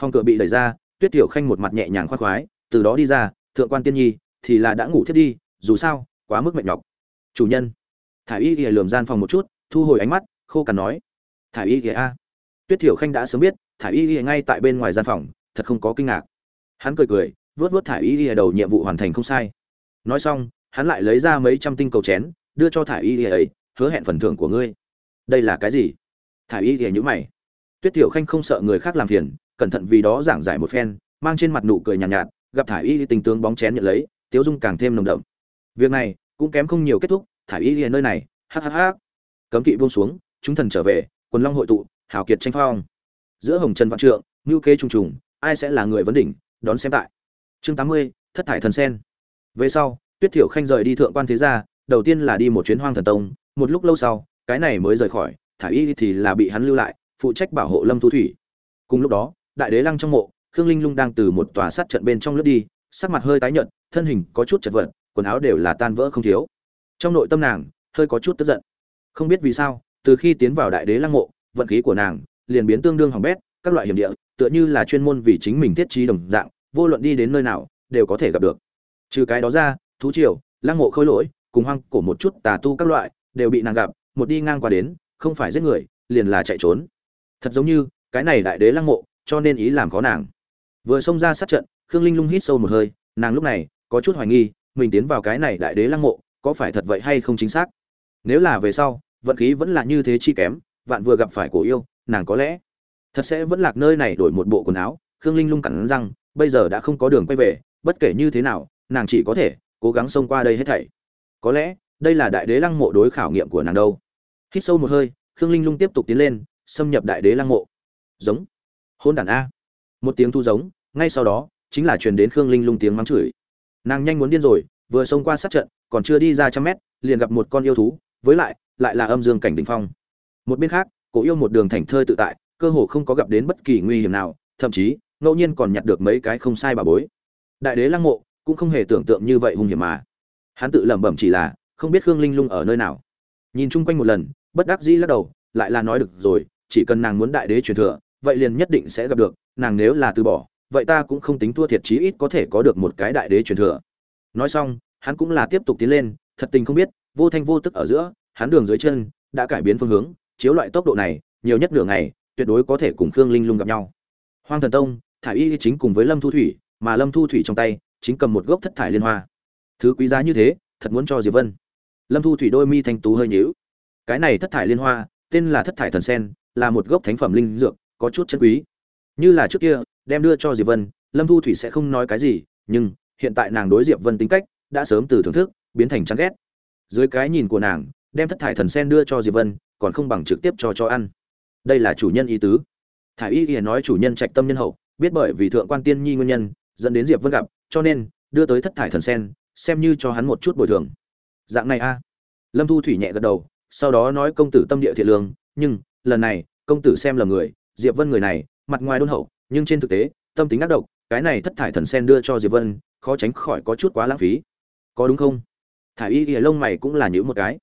Phòng cửa bị đẩy ra, tuyết tiểu khanh một mặt nhẹ nhàng khoan khoái, từ đó đi ra, thượng quan tiên nhi, thì là đã ngủ thiết đi dù sao quá mức mệt nhọc. Chủ nhân thả y ghìa lườm gian phòng một chút thu hồi ánh mắt khô cằn nói thả y ghìa a. Tuyết tiểu khanh đã sớm biết thả y ghìa ngay tại bên ngoài gian phòng thật không có kinh ngạc. Hắn cười cười vớt vớt thả y ghìa đầu nhiệm vụ hoàn thành không sai. Nói xong hắn lại lấy ra mấy trăm tinh cầu chén đưa cho thả y ghìa ấy hứa hẹn phần thưởng của ngươi. Đây là cái gì? Thả y ghìa nhữ mày. Tuyết tiểu khanh không sợ người khác làm phiền cẩn thận vì đó giảng giải một phen mang trên mặt nụ cười nhàn nhạt, nhạt gặp thả y tình tướng bóng chén nhận lấy tiếu dung càng thêm nồng đậm việc này cũng kém không nhiều kết thúc, thả y liền nơi này hhh cấm kỵ buông xuống, chúng thần trở về, quần long hội tụ, hào kiệt tranh phong. Giữa hồng trần vạn trượng, ngưu kế trùng trùng, ai sẽ là người vấn đỉnh, đón xem tại. Chương tám mươi, thất thải thần sen. Về sau, tuyết thiểu khanh rời đi thượng quan thế gia, đầu tiên là đi một chuyến hoang thần tông, một lúc lâu sau, cái này mới rời khỏi, thả y thì là bị hắn lưu lại, phụ trách bảo hộ lâm thu thủy. Cùng lúc đó, đại đế lăng trong mộ, khương linh lung đang từ một tòa sát trận bên trong lướt đi, sắc mặt hơi tái nhợt, thân hình có chút chật vật quần áo đều là tan vỡ không thiếu. Trong nội tâm nàng, hơi có chút tức giận. Không biết vì sao, từ khi tiến vào đại đế lăng mộ, vận khí của nàng liền biến tương đương hỏng bét, các loại hiểm địa, tựa như là chuyên môn vì chính mình thiết trí đồng dạng, vô luận đi đến nơi nào, đều có thể gặp được. Trừ cái đó ra, thú triều, lăng mộ khôi lỗi, cùng hoang cổ một chút tà tu các loại, đều bị nàng gặp, một đi ngang qua đến, không phải giết người, liền là chạy trốn. Thật giống như, cái này đại đế lăng mộ, cho nên ý làm khó nàng. Vừa xông ra sát trận, khương linh lung hít sâu một hơi, nàng lúc này có chút hoài nghi mình tiến vào cái này đại đế lăng mộ, có phải thật vậy hay không chính xác? Nếu là về sau, vận khí vẫn là như thế chi kém, vạn vừa gặp phải cổ yêu, nàng có lẽ thật sẽ vẫn lạc nơi này đổi một bộ quần áo. Khương linh lung cắn răng, bây giờ đã không có đường quay về, bất kể như thế nào, nàng chỉ có thể cố gắng xông qua đây hết thảy. Có lẽ, đây là đại đế lăng mộ đối khảo nghiệm của nàng đâu. Hít sâu một hơi, khương linh lung tiếp tục tiến lên, xâm nhập đại đế lăng mộ. Giống. Hôn đản a. Một tiếng thu giống, ngay sau đó, chính là truyền đến khương linh lung tiếng mắng chửi nàng nhanh muốn điên rồi, vừa xông qua sát trận, còn chưa đi ra trăm mét, liền gặp một con yêu thú, với lại lại là âm dương cảnh đỉnh phong. Một bên khác, cổ yêu một đường thành thơi tự tại, cơ hồ không có gặp đến bất kỳ nguy hiểm nào, thậm chí, ngẫu nhiên còn nhặt được mấy cái không sai bà bối. Đại đế lăng mộ cũng không hề tưởng tượng như vậy hung hiểm mà. Hắn tự lẩm bẩm chỉ là, không biết khương linh lung ở nơi nào. Nhìn chung quanh một lần, bất đắc dĩ lắc đầu, lại là nói được rồi, chỉ cần nàng muốn đại đế truyền thừa, vậy liền nhất định sẽ gặp được, nàng nếu là từ bỏ vậy ta cũng không tính thua thiệt chí ít có thể có được một cái đại đế truyền thừa. Nói xong, hắn cũng là tiếp tục tiến lên, thật tình không biết, vô thanh vô tức ở giữa, hắn đường dưới chân đã cải biến phương hướng, chiếu loại tốc độ này, nhiều nhất nửa ngày, tuyệt đối có thể cùng khương linh lung gặp nhau. Hoang thần tông, thải y chính cùng với lâm thu thủy, mà lâm thu thủy trong tay, chính cầm một gốc thất thải liên hoa. Thứ quý giá như thế, thật muốn cho diệp vân. Lâm thu thủy đôi mi thanh tú hơi nhíu. Cái này thất thải liên hoa, tên là thất thải thần sen, là một gốc thánh phẩm linh dược, có chút chân quý. Như là trước kia đem đưa cho diệp vân, lâm thu thủy sẽ không nói cái gì, nhưng hiện tại nàng đối diệp vân tính cách đã sớm từ thưởng thức, biến thành chán ghét. Dưới cái nhìn của nàng, đem thất thải thần sen đưa cho diệp vân, còn không bằng trực tiếp cho cho ăn. Đây là chủ nhân ý tứ. Thải y Yển nói chủ nhân trạch tâm nhân hậu, biết bởi vì thượng quan tiên nhi nguyên nhân, dẫn đến diệp vân gặp, cho nên đưa tới thất thải thần sen, xem như cho hắn một chút bồi thường. Dạng này a. Lâm thu thủy nhẹ gật đầu, sau đó nói công tử tâm địa thiện lương, nhưng lần này, công tử xem lầm người, diệp vân người này, mặt ngoài đôn hậu nhưng trên thực tế, tâm tính ác độc, cái này thất thải thần sen đưa cho diệp vân, khó tránh khỏi có chút quá lãng phí. Có đúng không? Thải y ỉa lông mày cũng là nhữ một cái.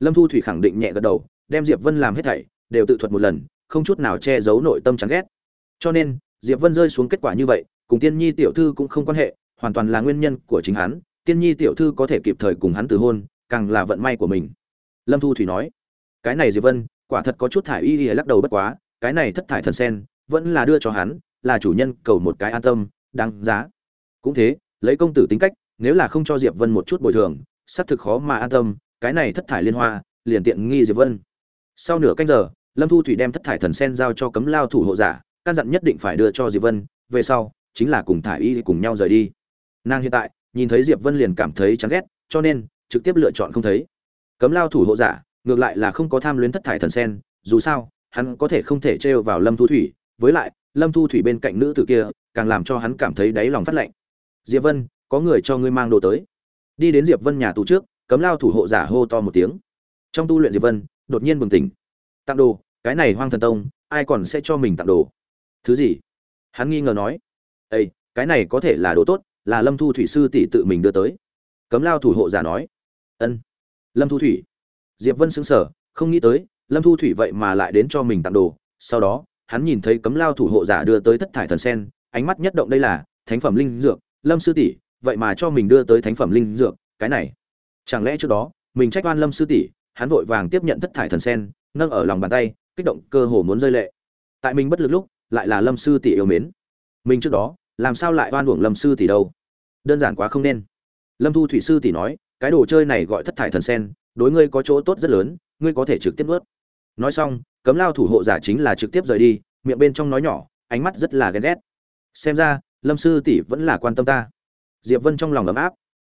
Lâm thu thủy khẳng định nhẹ gật đầu, đem diệp vân làm hết thảy, đều tự thuật một lần, không chút nào che giấu nội tâm chán ghét. Cho nên, diệp vân rơi xuống kết quả như vậy, cùng tiên nhi tiểu thư cũng không quan hệ, hoàn toàn là nguyên nhân của chính hắn, tiên nhi tiểu thư có thể kịp thời cùng hắn từ hôn, càng là vận may của mình. Lâm thu thủy nói, cái này diệp vân, quả thật có chút thải y y lắc đầu bất quá, cái này thất thải thần sen vẫn là đưa cho hắn, là chủ nhân cầu một cái an tâm, đáng giá. Cũng thế, lấy công tử tính cách, nếu là không cho diệp vân một chút bồi thường, xác thực khó mà an tâm, cái này thất thải liên hoa, liền tiện nghi diệp vân. Sau nửa canh giờ, lâm thu thủy đem thất thải thần sen giao cho cấm lao thủ hộ giả, căn dặn nhất định phải đưa cho diệp vân, về sau, chính là cùng thải y cùng nhau rời đi. Nàng hiện tại, nhìn thấy diệp vân liền cảm thấy chán ghét, cho nên, trực tiếp lựa chọn không thấy. Cấm lao thủ hộ giả, ngược lại là không có tham luyến thất thải thần sen, dù sao, hắn có thể không thể trêu vào lâm thu thủy với lại, lâm thu thủy bên cạnh nữ tử kia, càng làm cho hắn cảm thấy đáy lòng phát lạnh. Diệp vân, có người cho ngươi mang đồ tới. Đi đến diệp vân nhà tù trước, cấm lao thủ hộ giả hô to một tiếng. Trong tu luyện diệp vân, đột nhiên bừng tỉnh. Tặng đồ, cái này hoang thần tông, ai còn sẽ cho mình tặng đồ? Thứ gì? Hắn nghi ngờ nói. Ây cái này có thể là đồ tốt, là lâm thu thủy sư tỷ tự mình đưa tới. Cấm lao thủ hộ giả nói. Ân. Lâm thu thủy. Diệp vân xứng sở không nghĩ tới, lâm thu thủy vậy mà lại đến cho mình tặng đồ, sau đó hắn nhìn thấy cấm lao thủ hộ giả đưa tới thất thải thần sen, ánh mắt nhất động đây là, thánh phẩm linh dược, lâm sư tỷ, vậy mà cho mình đưa tới thánh phẩm linh dược, cái này. Chẳng lẽ trước đó, mình trách oan lâm sư tỷ, hắn vội vàng tiếp nhận thất thải thần sen, nâng ở lòng bàn tay, kích động cơ hồ muốn rơi lệ. Tại mình bất lực lúc, lại là lâm sư tỷ yêu mến. Mình trước đó, làm sao lại oan uổng lâm sư tỷ đâu? Đơn giản quá không nên. Lâm thu thủy sư tỷ nói, cái đồ chơi này gọi thất thải thần sen, đối ngươi có chỗ tốt rất lớn, ngươi có thể trực tiếp ướt nói xong, cấm lao thủ hộ giả chính là trực tiếp rời đi, miệng bên trong nói nhỏ, ánh mắt rất là ghen ghét. Xem ra, lâm sư tỷ vẫn là quan tâm ta. Diệp vân trong lòng ấm áp.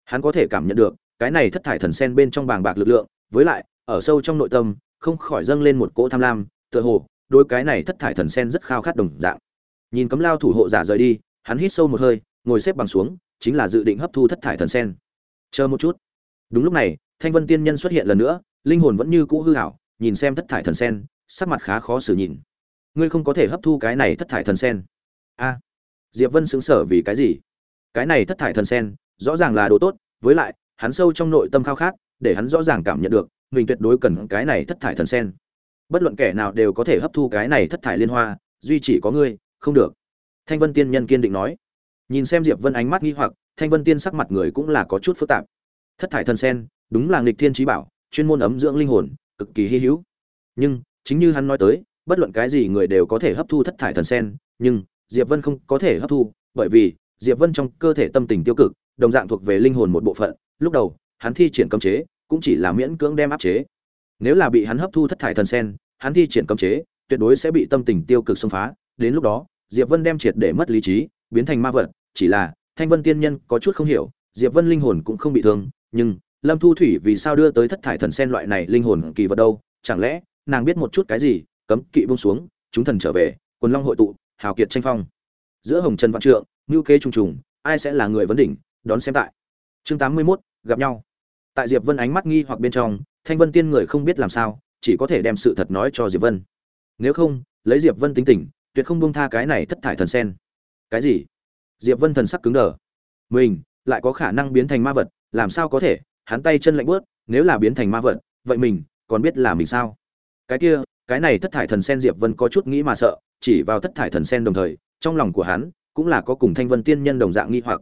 Hắn có thể cảm nhận được, cái này thất thải thần sen bên trong bàng bạc lực lượng, với lại, ở sâu trong nội tâm, không khỏi dâng lên một cỗ tham lam, tựa hồ đôi cái này thất thải thần sen rất khao khát đồng dạng. Nhìn cấm lao thủ hộ giả rời đi, hắn hít sâu một hơi, ngồi xếp bằng xuống, chính là dự định hấp thu thất thải thần sen. Chờ một chút. Đúng lúc này, thanh vân tiên nhân xuất hiện lần nữa, linh hồn vẫn như cũ hư hảo nhìn xem thất thải thần sen, sắc mặt khá khó xử nhìn. Ngươi không có thể hấp thu cái này thất thải thần sen. A. Diệp vân xứng sở vì cái gì? Cái này thất thải thần sen, rõ ràng là đồ tốt, với lại, hắn sâu trong nội tâm khao khát, để hắn rõ ràng cảm nhận được, mình tuyệt đối cần cái này thất thải thần sen. Bất luận kẻ nào đều có thể hấp thu cái này thất thải liên hoa, duy chỉ có ngươi, không được. Thanh vân tiên nhân kiên định nói. Nhìn xem diệp vân ánh mắt nghi hoặc, thanh vân tiên sắc mặt người cũng là có chút phức tạp. Thất thải thần sen, đúng là nghịch thiên trí bảo, chuyên môn ấm dưỡng linh hồn cực kỳ hy hữu. Nhưng, chính như hắn nói tới, bất luận cái gì người đều có thể hấp thu thất thải thần sen, nhưng, diệp vân không có thể hấp thu, bởi vì, diệp vân trong cơ thể tâm tình tiêu cực, đồng dạng thuộc về linh hồn một bộ phận. Lúc đầu, hắn thi triển cấm chế, cũng chỉ là miễn cưỡng đem áp chế. Nếu là bị hắn hấp thu thất thải thần sen, hắn thi triển cấm chế, tuyệt đối sẽ bị tâm tình tiêu cực xông phá. Đến lúc đó, diệp vân đem triệt để mất lý trí, biến thành ma vật, chỉ là thanh vân tiên nhân có chút không hiểu, diệp vân linh hồn cũng không bị thương, nhưng lâm thu thủy vì sao đưa tới thất thải thần sen loại này linh hồn kỳ vật đâu? Chẳng lẽ nàng biết một chút cái gì? Cấm kỵ buông xuống chúng thần trở về quần long hội tụ hào kiệt tranh phong. Giữa hồng trần vạn trượng ngưu kế trùng trùng ai sẽ là người vấn đỉnh? Đón xem tại. Chương tám mươi 81, gặp nhau. Tại diệp vân ánh mắt nghi hoặc bên trong thanh vân tiên người không biết làm sao chỉ có thể đem sự thật nói cho diệp vân. Nếu không lấy diệp vân tính tình tuyệt không buông tha cái này thất thải thần sen. Cái gì? Diệp vân thần sắc cứng đờ. Mình lại có khả năng biến thành ma vật làm sao có thể? Hắn tay chân lạnh bớt, nếu là biến thành ma vật, vậy mình, còn biết là mình sao? Cái kia, cái này thất thải thần sen diệp vân có chút nghĩ mà sợ, chỉ vào thất thải thần sen đồng thời, trong lòng của hắn cũng là có cùng thanh vân tiên nhân đồng dạng nghi hoặc.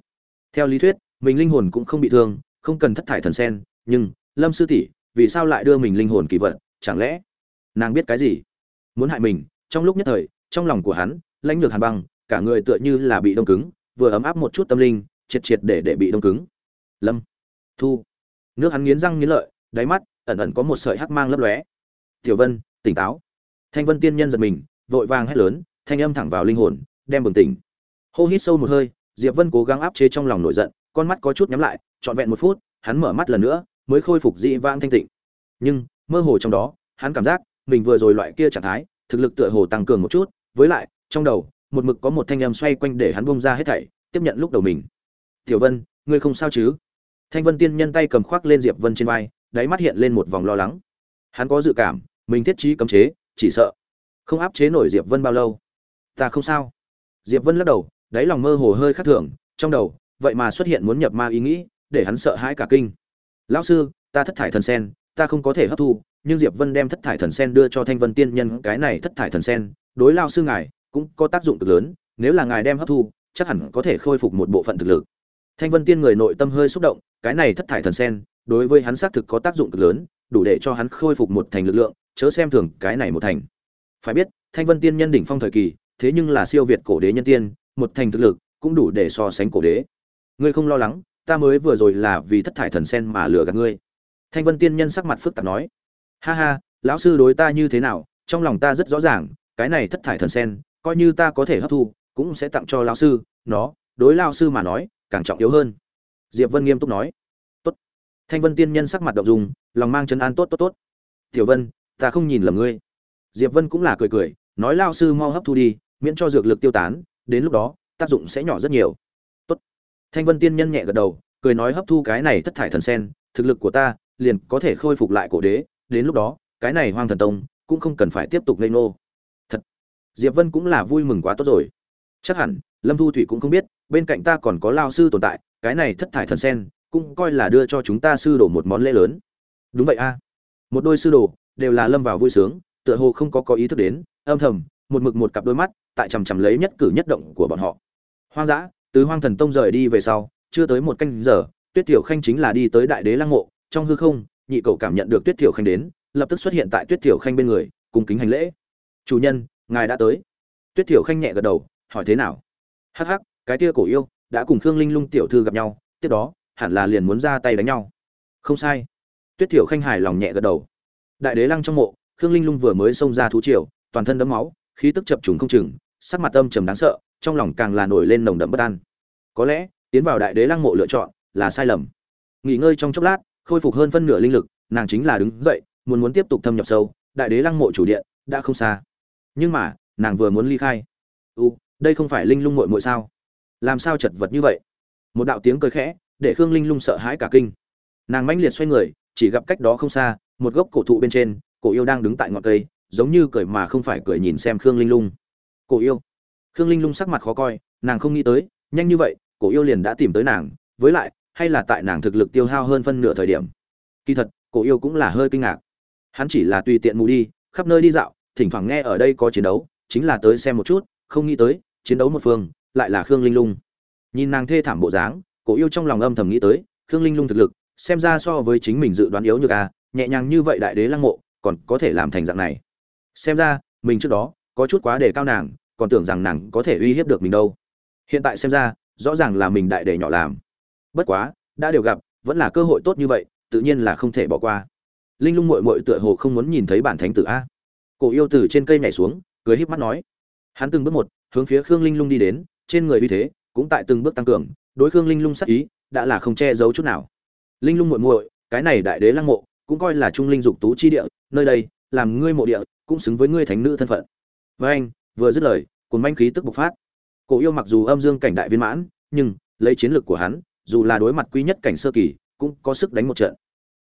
Theo lý thuyết, mình linh hồn cũng không bị thương, không cần thất thải thần sen, nhưng, lâm sư tỷ, vì sao lại đưa mình linh hồn kỳ vật, chẳng lẽ nàng biết cái gì? Muốn hại mình, trong lúc nhất thời, trong lòng của hắn, lãnh lược hàn băng, cả người tựa như là bị đông cứng, vừa ấm áp một chút tâm linh, triệt triệt để để bị đông cứng. Lâm thu nước hắn nghiến răng nghiến lợi, đáy mắt ẩn ẩn có một sợi hắc mang lấp lóe. Tiểu vân, tỉnh táo. Thanh vân tiên nhân giật mình, vội vàng hét lớn, thanh âm thẳng vào linh hồn, đem bừng tỉnh. Hô hít sâu một hơi, diệp vân cố gắng áp chế trong lòng nổi giận, con mắt có chút nhắm lại, trọn vẹn một phút, hắn mở mắt lần nữa, mới khôi phục dị vãng thanh tịnh. Nhưng, mơ hồ trong đó, hắn cảm giác mình vừa rồi loại kia trạng thái, thực lực tựa hồ tăng cường một chút, với lại, trong đầu, một mực có một thanh âm xoay quanh để hắn bung ra hết thảy, tiếp nhận lúc đầu mình. Tiểu vân, ngươi không sao chứ? Thanh vân tiên nhân tay cầm khoác lên diệp vân trên vai, đáy mắt hiện lên một vòng lo lắng. Hắn có dự cảm, mình thiết trí cấm chế, chỉ sợ không áp chế nổi diệp vân bao lâu. Ta không sao. Diệp vân lắc đầu, đáy lòng mơ hồ hơi khắc thường, trong đầu, vậy mà xuất hiện muốn nhập ma ý nghĩ, để hắn sợ hãi cả kinh. Lão sư, ta thất thải thần sen, ta không có thể hấp thu, nhưng diệp vân đem thất thải thần sen đưa cho thanh vân tiên nhân, cái này thất thải thần sen, đối lao sư ngài, cũng có tác dụng cực lớn, nếu là ngài đem hấp thu, chắc hẳn có thể khôi phục một bộ phận thực lực. Thanh vân tiên người nội tâm hơi xúc động cái này thất thải thần sen, đối với hắn xác thực có tác dụng cực lớn, đủ để cho hắn khôi phục một thành lực lượng, chớ xem thường cái này một thành. Phải biết, thanh vân tiên nhân đỉnh phong thời kỳ, thế nhưng là siêu việt cổ đế nhân tiên, một thành thực lực cũng đủ để so sánh cổ đế. Ngươi không lo lắng, ta mới vừa rồi là vì thất thải thần sen mà lừa gạt ngươi. Thanh vân tiên nhân sắc mặt phức tạp nói. Ha ha, lão sư đối ta như thế nào, trong lòng ta rất rõ ràng, cái này thất thải thần sen, coi như ta có thể hấp thu, cũng sẽ tặng cho lão sư, nó, đối lão sư mà nói, càng trọng yếu hơn diệp vân nghiêm túc nói. Tốt. Thanh vân tiên nhân sắc mặt động dung, lòng mang chân an tốt tốt tốt. Tiểu vân, ta không nhìn lầm ngươi. Diệp vân cũng là cười cười, nói lão sư mau hấp thu đi, miễn cho dược lực tiêu tán, đến lúc đó, tác dụng sẽ nhỏ rất nhiều. Tốt. Thanh vân tiên nhân nhẹ gật đầu, cười nói hấp thu cái này thất thải thần sen, thực lực của ta liền có thể khôi phục lại cổ đế, đến lúc đó, cái này hoang thần tông cũng không cần phải tiếp tục lây nô. Thật. Diệp vân cũng là vui mừng quá tốt rồi. Chắc hẳn, lâm thu thủy cũng không biết, bên cạnh ta còn có lao sư tồn tại cái này thất thải thần sen cũng coi là đưa cho chúng ta sư đồ một món lễ lớn. Đúng vậy a. Một đôi sư đồ đều là lâm vào vui sướng, tựa hồ không có có ý thức đến, âm thầm, một mực một cặp đôi mắt, tại chằm chằm lấy nhất cử nhất động của bọn họ. Hoang dã, từ hoang thần tông rời đi về sau, chưa tới một canh giờ, tuyết tiểu khanh chính là đi tới đại đế lăng mộ, trong hư không, nhị cậu cảm nhận được tuyết tiểu khanh đến, lập tức xuất hiện tại tuyết tiểu khanh bên người, cùng kính hành lễ. Chủ nhân, ngài đã tới. Tuyết tiểu khanh nhẹ gật đầu, hỏi thế nào? Hắc hắc, cái kia cổ yêu đã cùng khương linh lung tiểu thư gặp nhau, tiếp đó, hẳn là liền muốn ra tay đánh nhau. Không sai. Tuyết tiểu khanh hài lòng nhẹ gật đầu. Đại đế lăng trong mộ, khương linh lung vừa mới xông ra thú triều, toàn thân đấm máu, khí tức chập trùng không chừng, sắc mặt âm trầm đáng sợ, trong lòng càng là nổi lên nồng đậm bất an. Có lẽ, tiến vào đại đế lăng mộ lựa chọn là sai lầm. Nghỉ ngơi trong chốc lát, khôi phục hơn phân nửa linh lực, nàng chính là đứng dậy, muốn muốn tiếp tục thâm nhập sâu, đại đế lăng mộ chủ điện đã không xa. Nhưng mà, nàng vừa muốn ly khai. U đây không phải linh lung mội mội sao? Làm sao chật vật như vậy? Một đạo tiếng cười khẽ, để khương linh lung sợ hãi cả kinh. Nàng mãnh liệt xoay người, chỉ gặp cách đó không xa, một gốc cổ thụ bên trên, cổ yêu đang đứng tại ngọn cây, giống như cười mà không phải cười nhìn xem khương linh lung. Cổ yêu. Khương linh lung sắc mặt khó coi, nàng không nghĩ tới, nhanh như vậy, cổ yêu liền đã tìm tới nàng, với lại, hay là tại nàng thực lực tiêu hao hơn phân nửa thời điểm. Kỳ thật, cổ yêu cũng là hơi kinh ngạc. Hắn chỉ là tùy tiện mù đi, khắp nơi đi dạo, thỉnh thoảng nghe ở đây có chiến đấu, chính là tới xem một chút, không nghĩ tới, chiến đấu một phương lại là khương linh lung. Nhìn nàng thê thảm bộ dáng, cổ yêu trong lòng âm thầm nghĩ tới, khương linh lung thực lực, xem ra so với chính mình dự đoán yếu như a à, nhẹ nhàng như vậy đại đế lăng mộ, còn có thể làm thành dạng này. Xem ra, mình trước đó, có chút quá đề cao nàng, còn tưởng rằng nàng có thể uy hiếp được mình đâu. Hiện tại xem ra, rõ ràng là mình đại đề nhỏ làm. Bất quá, đã đều gặp, vẫn là cơ hội tốt như vậy, tự nhiên là không thể bỏ qua. Linh lung mội mội tựa hồ không muốn nhìn thấy bản thánh tử a. Cổ yêu từ trên cây nhảy xuống, cười híp mắt nói. Hắn từng bước một, hướng phía khương linh lung đi đến trên người uy thế cũng tại từng bước tăng cường, đối khương linh lung sắc ý đã là không che giấu chút nào. Linh lung muội muội, cái này đại đế lăng mộ, cũng coi là trung linh dục tú chi địa, nơi đây, làm ngươi mộ địa, cũng xứng với ngươi thánh nữ thân phận. Với anh, vừa dứt lời cuốn manh khí tức bộc phát. Cổ yêu mặc dù âm dương cảnh đại viên mãn, nhưng, lấy chiến lược của hắn, dù là đối mặt quý nhất cảnh sơ kỳ, cũng có sức đánh một trận.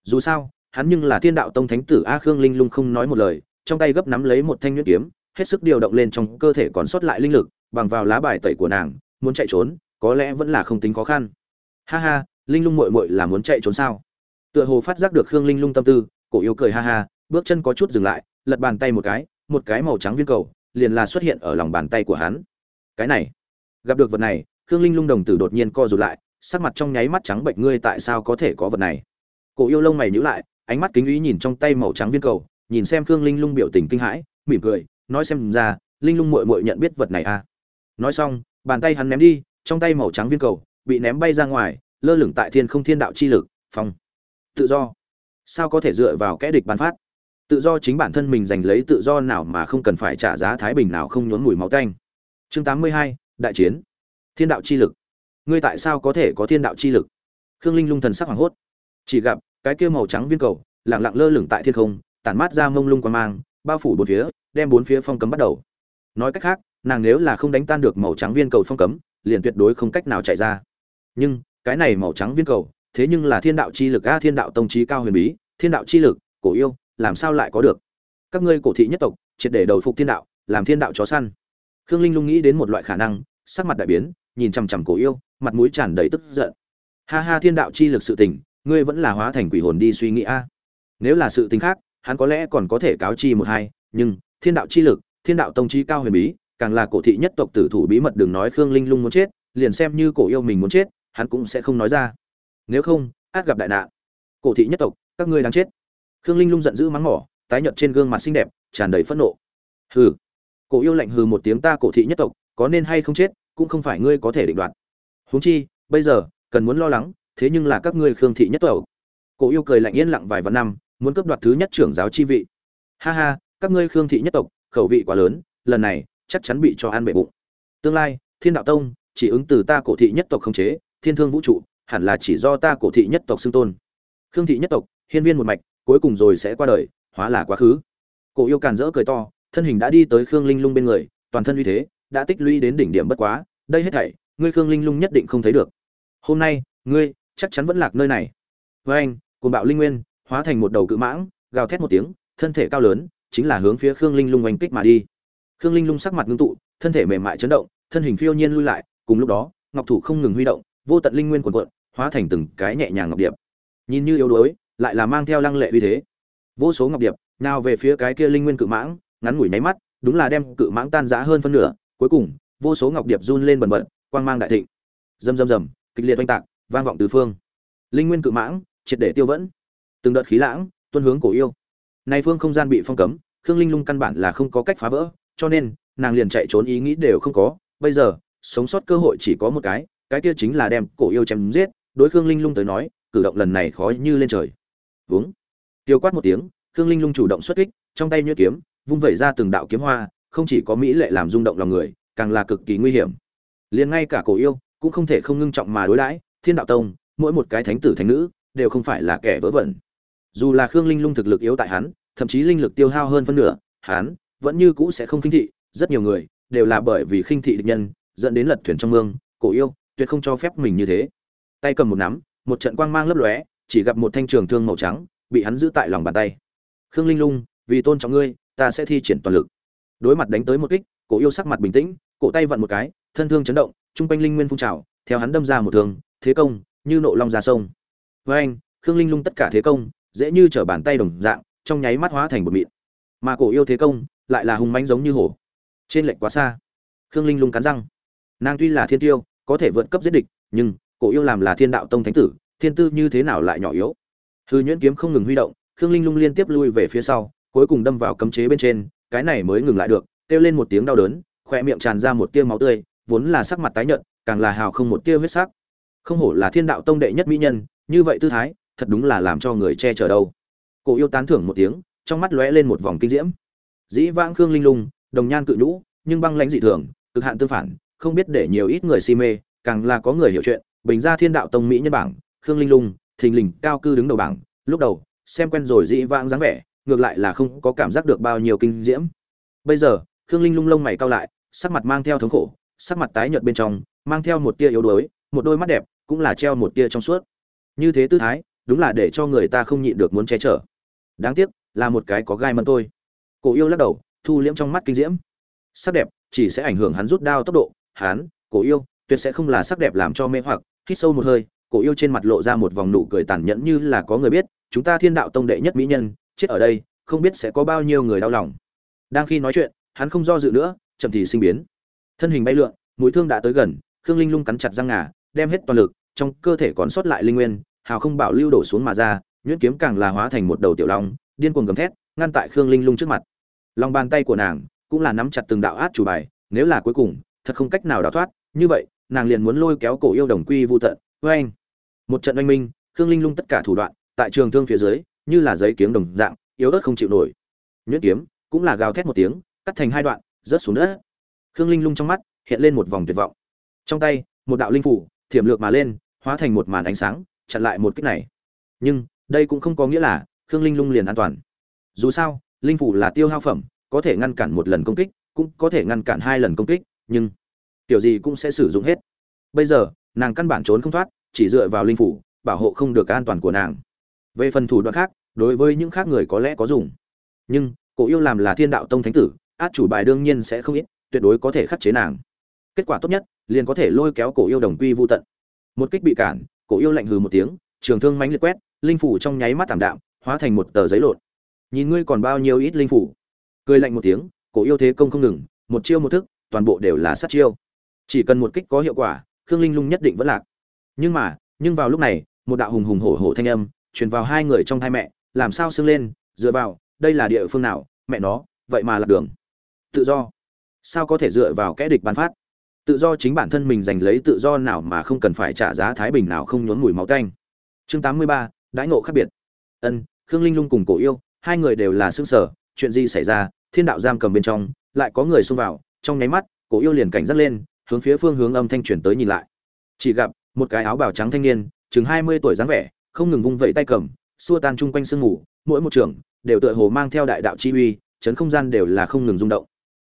Dù sao, hắn nhưng là thiên đạo tông thánh tử a khương linh lung không nói một lời, trong tay gấp nắm lấy một thanh nhuyễn kiếm, hết sức điều động lên trong cơ thể còn sót lại linh lực bằng vào lá bài tẩy của nàng, muốn chạy trốn, có lẽ vẫn là không tính khó khăn. Ha ha, linh lung muội muội là muốn chạy trốn sao? Tựa hồ phát giác được khương linh lung tâm tư, cổ yêu cười ha ha, bước chân có chút dừng lại, lật bàn tay một cái một cái màu trắng viên cầu, liền là xuất hiện ở lòng bàn tay của hắn. Cái này, gặp được vật này, khương linh lung đồng tử đột nhiên co rụt lại, sắc mặt trong nháy mắt trắng bệnh, ngươi tại sao có thể có vật này? Cổ yêu lông mày nhíu lại, ánh mắt kính ý nhìn trong tay màu trắng viên cầu, nhìn xem khương linh lung biểu tình kinh hãi, mỉm cười, nói xem ra, linh lung muội muội nhận biết vật này à? Nói xong bàn tay hắn ném đi trong tay màu trắng viên cầu bị ném bay ra ngoài lơ lửng tại thiên không thiên đạo chi lực phong. Tự do. Sao có thể dựa vào kẽ địch bán phát? Tự do chính bản thân mình giành lấy tự do nào mà không cần phải trả giá thái bình nào không nhốn mùi máu tanh. Chương 82, đại chiến. Thiên đạo chi lực. Ngươi tại sao có thể có thiên đạo chi lực? Khương linh lung thần sắc hoảng hốt. Chỉ gặp cái kia màu trắng viên cầu lẳng lặng lơ lửng tại thiên không tản mát ra mông lung qua mang bao phủ bốn phía đem bốn phía phong cấm bắt đầu. Nói cách khác nàng nếu là không đánh tan được màu trắng viên cầu phong cấm, liền tuyệt đối không cách nào chạy ra. Nhưng, cái này màu trắng viên cầu, thế nhưng là thiên đạo chi lực, a, thiên đạo tông trí cao huyền bí, thiên đạo chi lực, cổ yêu, làm sao lại có được? Các ngươi cổ thị nhất tộc, triệt để đầu phục thiên đạo, làm thiên đạo chó săn. Khương linh lung nghĩ đến một loại khả năng, sắc mặt đại biến, nhìn chằm chằm cổ yêu, mặt mũi tràn đầy tức giận. Ha ha, thiên đạo chi lực sự tình, ngươi vẫn là hóa thành quỷ hồn đi suy nghĩ a. Nếu là sự tình khác, hắn có lẽ còn có thể cáo chi một hai, nhưng, thiên đạo chi lực, thiên đạo tông chi cao huyền bí càng là cổ thị nhất tộc tử thủ bí mật đừng nói khương linh lung muốn chết, liền xem như cổ yêu mình muốn chết, hắn cũng sẽ không nói ra. Nếu không, át gặp đại nạn. Cổ thị nhất tộc, các ngươi đang chết. Khương linh lung giận dữ mắng mỏ, tái nhợt trên gương mặt xinh đẹp, tràn đầy phẫn nộ. Hừ. Cổ yêu lạnh hừ một tiếng ta cổ thị nhất tộc, có nên hay không chết, cũng không phải ngươi có thể định đoạt. Huống chi, bây giờ, cần muốn lo lắng, thế nhưng là các ngươi khương thị nhất tộc. Cổ yêu cười lạnh yên lặng vài vạn năm, muốn cướp đoạt thứ nhất trưởng giáo chi vị. Ha ha, các ngươi khương thị nhất tộc, khẩu vị quá lớn, lần này chắc chắn bị cho ăn bệ bụng. Tương lai, thiên đạo tông chỉ ứng từ ta cổ thị nhất tộc không chế, thiên thương vũ trụ hẳn là chỉ do ta cổ thị nhất tộc xưng tôn. Khương thị nhất tộc, hiên viên một mạch, cuối cùng rồi sẽ qua đời, hóa là quá khứ. Cổ yêu càn rỡ cười to, thân hình đã đi tới khương linh lung bên người, toàn thân uy thế đã tích lũy đến đỉnh điểm bất quá, đây hết thảy, ngươi khương linh lung nhất định không thấy được. Hôm nay, ngươi chắc chắn vẫn lạc nơi này. Với anh cùng bạo linh nguyên, hóa thành một đầu cự mãng, gào thét một tiếng, thân thể cao lớn, chính là hướng phía khương linh lung oanh kích mà đi khương linh lung sắc mặt ngưng tụ, thân thể mềm mại chấn động, thân hình phiêu nhiên lui lại, cùng lúc đó, ngọc thủ không ngừng huy động, vô tận linh nguyên quần quận hóa thành từng cái nhẹ nhàng ngọc điệp. Nhìn như yếu đuối, lại là mang theo lăng lệ uy thế. Vô số ngọc điệp, nào về phía cái kia linh nguyên cự mãng, ngắn ngủi nháy mắt, đúng là đem cự mãng tan rã hơn phân nửa. Cuối cùng, vô số ngọc điệp run lên bần bật, quang mang đại thịnh. Rầm rầm rầm, kịch liệt oanh tạc, vang vọng tứ phương. Linh nguyên cự mãng, triệt để tiêu vẫn. Từng đợt khí lãng tuân hướng cổ yêu. Nay phương không gian bị phong cấm, khương linh lung căn bản là không có cách phá vỡ cho nên nàng liền chạy trốn ý nghĩ đều không có. Bây giờ, sống sót cơ hội chỉ có một cái cái kia chính là đem cổ yêu chém giết. Đối khương linh lung tới nói, cử động lần này khó như lên trời. Vướng tiêu quát một tiếng, khương linh lung chủ động xuất kích, trong tay nhuyễn kiếm, vung vẩy ra từng đạo kiếm hoa, không chỉ có mỹ lệ làm rung động lòng người, càng là cực kỳ nguy hiểm. Liền ngay cả cổ yêu, cũng không thể không ngưng trọng mà đối đãi. Thiên đạo tông, mỗi một cái thánh tử thánh nữ, đều không phải là kẻ vớ vẩn. Dù là khương linh lung thực lực yếu tại hắn, thậm chí linh lực tiêu hao hơn phân nửa, hắn vẫn như cũ sẽ không khinh thị, rất nhiều người đều là bởi vì khinh thị địch nhân, dẫn đến lật thuyền trong mương, cổ yêu, tuyệt không cho phép mình như thế. Tay cầm một nắm, một trận quang mang lấp lóe, chỉ gặp một thanh trường thương màu trắng bị hắn giữ tại lòng bàn tay. Khương linh lung, vì tôn trọng ngươi, ta sẽ thi triển toàn lực. Đối mặt đánh tới một kích, cổ yêu sắc mặt bình tĩnh, cổ tay vặn một cái, thân thương chấn động, trung quanh linh nguyên phun trào, theo hắn đâm ra một thương, thế công như nộ long ra sông. Với anh, khương linh lung tất cả thế công dễ như trở bàn tay đồng dạng, trong nháy mắt hóa thành một mịn. Mà cổ yêu thế công lại là hùng mãnh giống như hổ. Trên lệnh quá xa. Khương linh lung cắn răng. Nàng tuy là thiên tiêu, có thể vượt cấp giết địch, nhưng cổ yêu làm là thiên đạo tông thánh tử, thiên tư như thế nào lại nhỏ yếu? Hư nhuyễn kiếm không ngừng huy động, khương linh lung liên tiếp lui về phía sau, cuối cùng đâm vào cấm chế bên trên, cái này mới ngừng lại được, kêu lên một tiếng đau đớn khoe miệng tràn ra một tia máu tươi, vốn là sắc mặt tái nhợt, càng là hào không một tia huyết sắc. Không hổ là thiên đạo tông đệ nhất mỹ nhân, như vậy tư thái, thật đúng là làm cho người che chở đâu. Cổ yêu tán thưởng một tiếng, trong mắt lóe lên một vòng kinh diễm dĩ vãng khương linh lung, đồng nhan cự nhũ, nhưng băng lãnh dị thường, cực hạn tương phản, không biết để nhiều ít người si mê, càng là có người hiểu chuyện. Bình ra thiên đạo tông mỹ nhân bảng, khương linh lung, thình lình cao cư đứng đầu bảng. Lúc đầu, xem quen rồi dĩ vãng dáng vẻ, ngược lại là không có cảm giác được bao nhiêu kinh diễm. Bây giờ, khương linh lung lông mày cao lại, sắc mặt mang theo thống khổ, sắc mặt tái nhợt bên trong, mang theo một tia yếu đuối, một đôi mắt đẹp, cũng là treo một tia trong suốt. Như thế tư thái, đúng là để cho người ta không nhịn được muốn che chở. Đáng tiếc, là một cái có gai mẫn tôi cổ yêu lắc đầu, thu liễm trong mắt kinh diễm. Sắc đẹp chỉ sẽ ảnh hưởng hắn rút đao tốc độ, hắn, cổ yêu, tuyệt sẽ không là sắc đẹp làm cho mê hoặc. Hít sâu một hơi, cổ yêu trên mặt lộ ra một vòng nụ cười tàn nhẫn như là có người biết, chúng ta thiên đạo tông đệ nhất mỹ nhân, chết ở đây, không biết sẽ có bao nhiêu người đau lòng. Đang khi nói chuyện, hắn không do dự nữa, chậm thì sinh biến. Thân hình bay lượn, mũi thương đã tới gần, khương linh lung cắn chặt răng ngà, đem hết toàn lực, trong cơ thể còn sót lại linh nguyên, hào không bảo lưu đổ xuống mà ra, nhuyễn kiếm càng là hóa thành một đầu tiểu long, điên cuồng gầm thét, ngăn tại khương linh lung trước mặt lòng bàn tay của nàng cũng là nắm chặt từng đạo át chủ bài, nếu là cuối cùng, thật không cách nào đào thoát. Như vậy, nàng liền muốn lôi kéo cổ yêu đồng quy vô tận. Với anh một trận oanh minh, khương linh lung tất cả thủ đoạn, tại trường thương phía dưới, như là giấy kiếm đồng dạng, yếu ớt không chịu nổi. Nhuyễn kiếm cũng là gào thét một tiếng, cắt thành hai đoạn, rớt xuống đất. Khương linh lung trong mắt hiện lên một vòng tuyệt vọng. Trong tay, một đạo linh phủ, thiểm lược mà lên, hóa thành một màn ánh sáng, chặn lại một kích này. Nhưng, đây cũng không có nghĩa là khương linh lung liền an toàn. Dù sao linh phủ là tiêu hao phẩm, có thể ngăn cản một lần công kích, cũng có thể ngăn cản hai lần công kích, nhưng kiểu gì cũng sẽ sử dụng hết. Bây giờ, nàng căn bản trốn không thoát, chỉ dựa vào linh phủ, bảo hộ không được an toàn của nàng. Về phần thủ đoạn khác, đối với những khác người có lẽ có dùng. Nhưng, cổ yêu làm là thiên đạo tông thánh tử, át chủ bài đương nhiên sẽ không ít, tuyệt đối có thể khắc chế nàng. Kết quả tốt nhất, liền có thể lôi kéo cổ yêu đồng quy vô tận. Một kích bị cản, cổ yêu lạnh hừ một tiếng, trường thương mãnh liệt quét, linh phủ trong nháy mắt tảm đạm, hóa thành một tờ giấy lộn nhìn ngươi còn bao nhiêu ít linh phủ. Cười lạnh một tiếng, cổ yêu thế công không ngừng, một chiêu một thức, toàn bộ đều là sát chiêu. Chỉ cần một kích có hiệu quả, khương linh lung nhất định vẫn lạc. Nhưng mà, nhưng vào lúc này, một đạo hùng hùng hổ hổ thanh âm truyền vào hai người trong hai mẹ, làm sao sưng lên, dựa vào, đây là địa phương nào, mẹ nó, vậy mà lạc đường. Tự do. Sao có thể dựa vào kẽ địch bán phát? Tự do chính bản thân mình giành lấy tự do nào mà không cần phải trả giá thái bình nào không nhốn mùi máu tanh. Chương tám mươi ba, đãi ngộ khác biệt. Ân, khương linh lung cùng cổ yêu hai người đều là xương sở, chuyện gì xảy ra, thiên đạo giam cầm bên trong, lại có người xông vào, trong nháy mắt, cổ yêu liền cảnh giác lên, hướng phía phương hướng âm thanh truyền tới nhìn lại. Chỉ gặp, một cái áo bào trắng thanh niên, chừng hai mươi tuổi dáng vẻ, không ngừng vung vẩy tay cầm, xua tan chung quanh sương mù, mỗi một trường, đều tựa hồ mang theo đại đạo chi uy, chấn không gian đều là không ngừng rung động.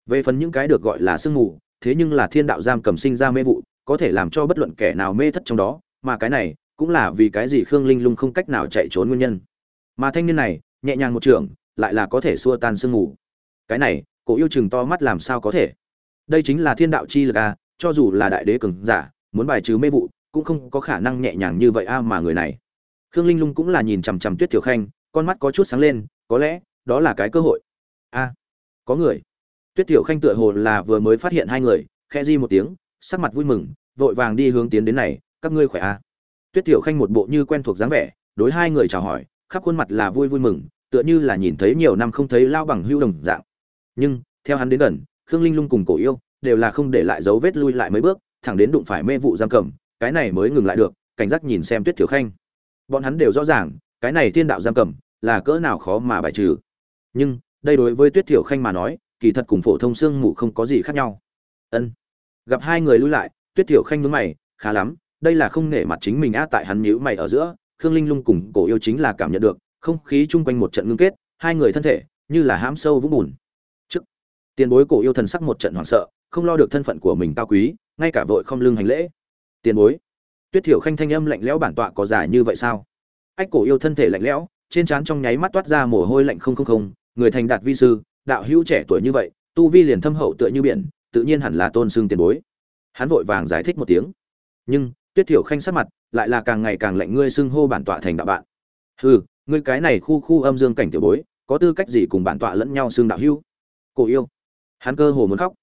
Về phần những cái được gọi là sương mù, thế nhưng là thiên đạo giam cầm sinh ra mê vụ, có thể làm cho bất luận kẻ nào mê thất trong đó, mà cái này, cũng là vì cái gì khương linh lung không cách nào chạy trốn nguyên nhân. Mà thanh niên này nhẹ nhàng một trường, lại là có thể xua tan sương mù. Cái này, cổ yêu chừng to mắt làm sao có thể? Đây chính là thiên đạo chi lực a cho dù là đại đế cường giả, muốn bài trừ mê vụ, cũng không có khả năng nhẹ nhàng như vậy a mà người này. Khương linh lung cũng là nhìn chằm chằm tuyết tiểu khanh, con mắt có chút sáng lên, có lẽ, đó là cái cơ hội. A có người. Tuyết tiểu khanh tựa hồ là vừa mới phát hiện hai người khe di một tiếng, sắc mặt vui mừng, vội vàng đi hướng tiến đến này, các ngươi khỏe a tuyết tiểu khanh một bộ như quen thuộc dáng vẻ, đối hai người chào hỏi, khắp khuôn mặt là vui vui mừng tựa như là nhìn thấy nhiều năm không thấy lao bằng hưu đồng dạng. Nhưng, theo hắn đến gần, khương linh lung cùng cổ yêu đều là không để lại dấu vết lui lại mấy bước, thẳng đến đụng phải mê vụ giam cầm, cái này mới ngừng lại được, cảnh giác nhìn xem tuyết tiểu khanh. Bọn hắn đều rõ ràng, cái này thiên đạo giam cầm là cỡ nào khó mà bài trừ. Nhưng, đây đối với tuyết tiểu khanh mà nói, kỳ thật cùng phổ thông xương mù không có gì khác nhau. Ân. Gặp hai người lui lại, tuyết tiểu khanh nhướng mày, khá lắm, đây là không nể mặt chính mình á, tại hắn nhíu mày ở giữa, khương linh lung cùng cổ yêu chính là cảm nhận được không khí chung quanh một trận ngưng kết, hai người thân thể như là hãm sâu vũng bùn. Trước, tiền bối cổ yêu thần sắc một trận hoảng sợ, không lo được thân phận của mình cao quý, ngay cả vội không lưng hành lễ. Tiền bối, tuyết thiểu khanh thanh âm lạnh lẽo bản tọa có giải như vậy sao? Ách cổ yêu thân thể lạnh lẽo, trên trán trong nháy mắt toát ra mồ hôi lạnh không không không, người thành đạt vi sư, đạo hữu trẻ tuổi như vậy, tu vi liền thâm hậu tựa như biển, tự nhiên hẳn là tôn xưng tiền bối. Hắn vội vàng giải thích một tiếng. Nhưng, tuyết thiểu khanh sắc mặt lại là càng ngày càng lạnh, ngươi xưng hô bản tọa thành đạo bạn. Hừ ngươi cái này khu khu âm dương cảnh tiểu bối, có tư cách gì cùng bản tọa lẫn nhau xưng đạo hữu? Cổ yêu. Hắn cơ hồ muốn khóc.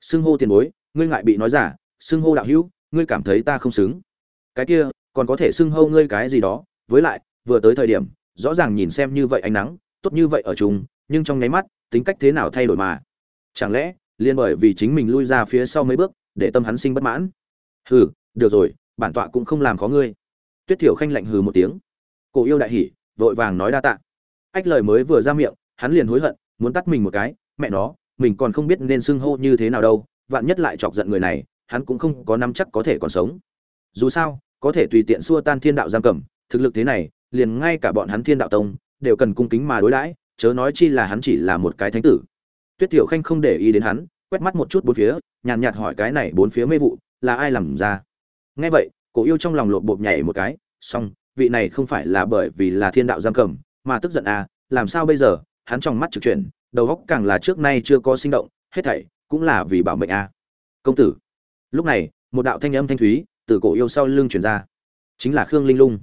Xưng hô tiền bối, ngươi ngại bị nói giả, xưng hô đạo hữu, ngươi cảm thấy ta không xứng. Cái kia, còn có thể xưng hô ngươi cái gì đó, với lại, vừa tới thời điểm, rõ ràng nhìn xem như vậy ánh nắng, tốt như vậy ở chung, nhưng trong nháy mắt, tính cách thế nào thay đổi mà? Chẳng lẽ liên bởi vì chính mình lui ra phía sau mấy bước, để tâm hắn sinh bất mãn? Hừ, được rồi, bản tọa cũng không làm khó ngươi. Tuyết thiểu khanh lạnh hừ một tiếng. Cổ yêu đại hỉ vội vàng nói đa tạ. Ách lời mới vừa ra miệng, hắn liền hối hận, muốn tắt mình một cái, mẹ nó, mình còn không biết nên xưng hô như thế nào đâu, vạn nhất lại chọc giận người này, hắn cũng không có nắm chắc có thể còn sống. Dù sao, có thể tùy tiện xua tan thiên đạo giam cầm, thực lực thế này, liền ngay cả bọn hắn thiên đạo tông, đều cần cung kính mà đối đãi, chớ nói chi là hắn chỉ là một cái thánh tử. Tuyết tiểu khanh không để ý đến hắn, quét mắt một chút bốn phía, nhàn nhạt hỏi cái này bốn phía mê vụ, là ai làm ra? Nghe vậy, cổ yêu trong lòng lột bột nhảy một cái song vị này không phải là bởi vì là thiên đạo giam cầm, mà tức giận à làm sao bây giờ? Hắn trong mắt trực chuyển, đầu óc càng là trước nay chưa có sinh động, hết thảy cũng là vì bảo mệnh à. Công tử. Lúc này, một đạo thanh âm thanh thúy từ cổ yêu sau lưng truyền ra. Chính là khương linh lung.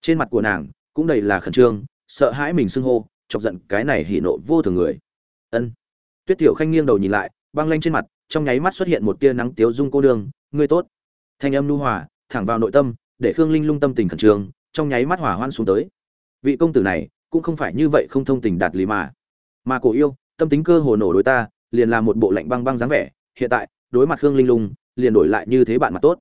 Trên mặt của nàng cũng đầy là khẩn trương, sợ hãi mình xưng hô, chọc giận cái này hỉ nộ vô thường người. Ân. Tuyết tiểu khanh nghiêng đầu nhìn lại, băng lanh trên mặt, trong nháy mắt xuất hiện một tia nắng tiếu dung cô đường ngươi tốt. Thanh âm nu hòa, thẳng vào nội tâm, để khương linh lung tâm tình khẩn trương trong nháy mắt hỏa hoan xuống tới. Vị công tử này cũng không phải như vậy không thông tình đạt lý mà. Mà cổ yêu, tâm tính cơ hồ nổ đối ta, liền là một bộ lạnh băng băng dáng vẻ, hiện tại, đối mặt khương linh lung, liền đổi lại như thế bạn mặt tốt.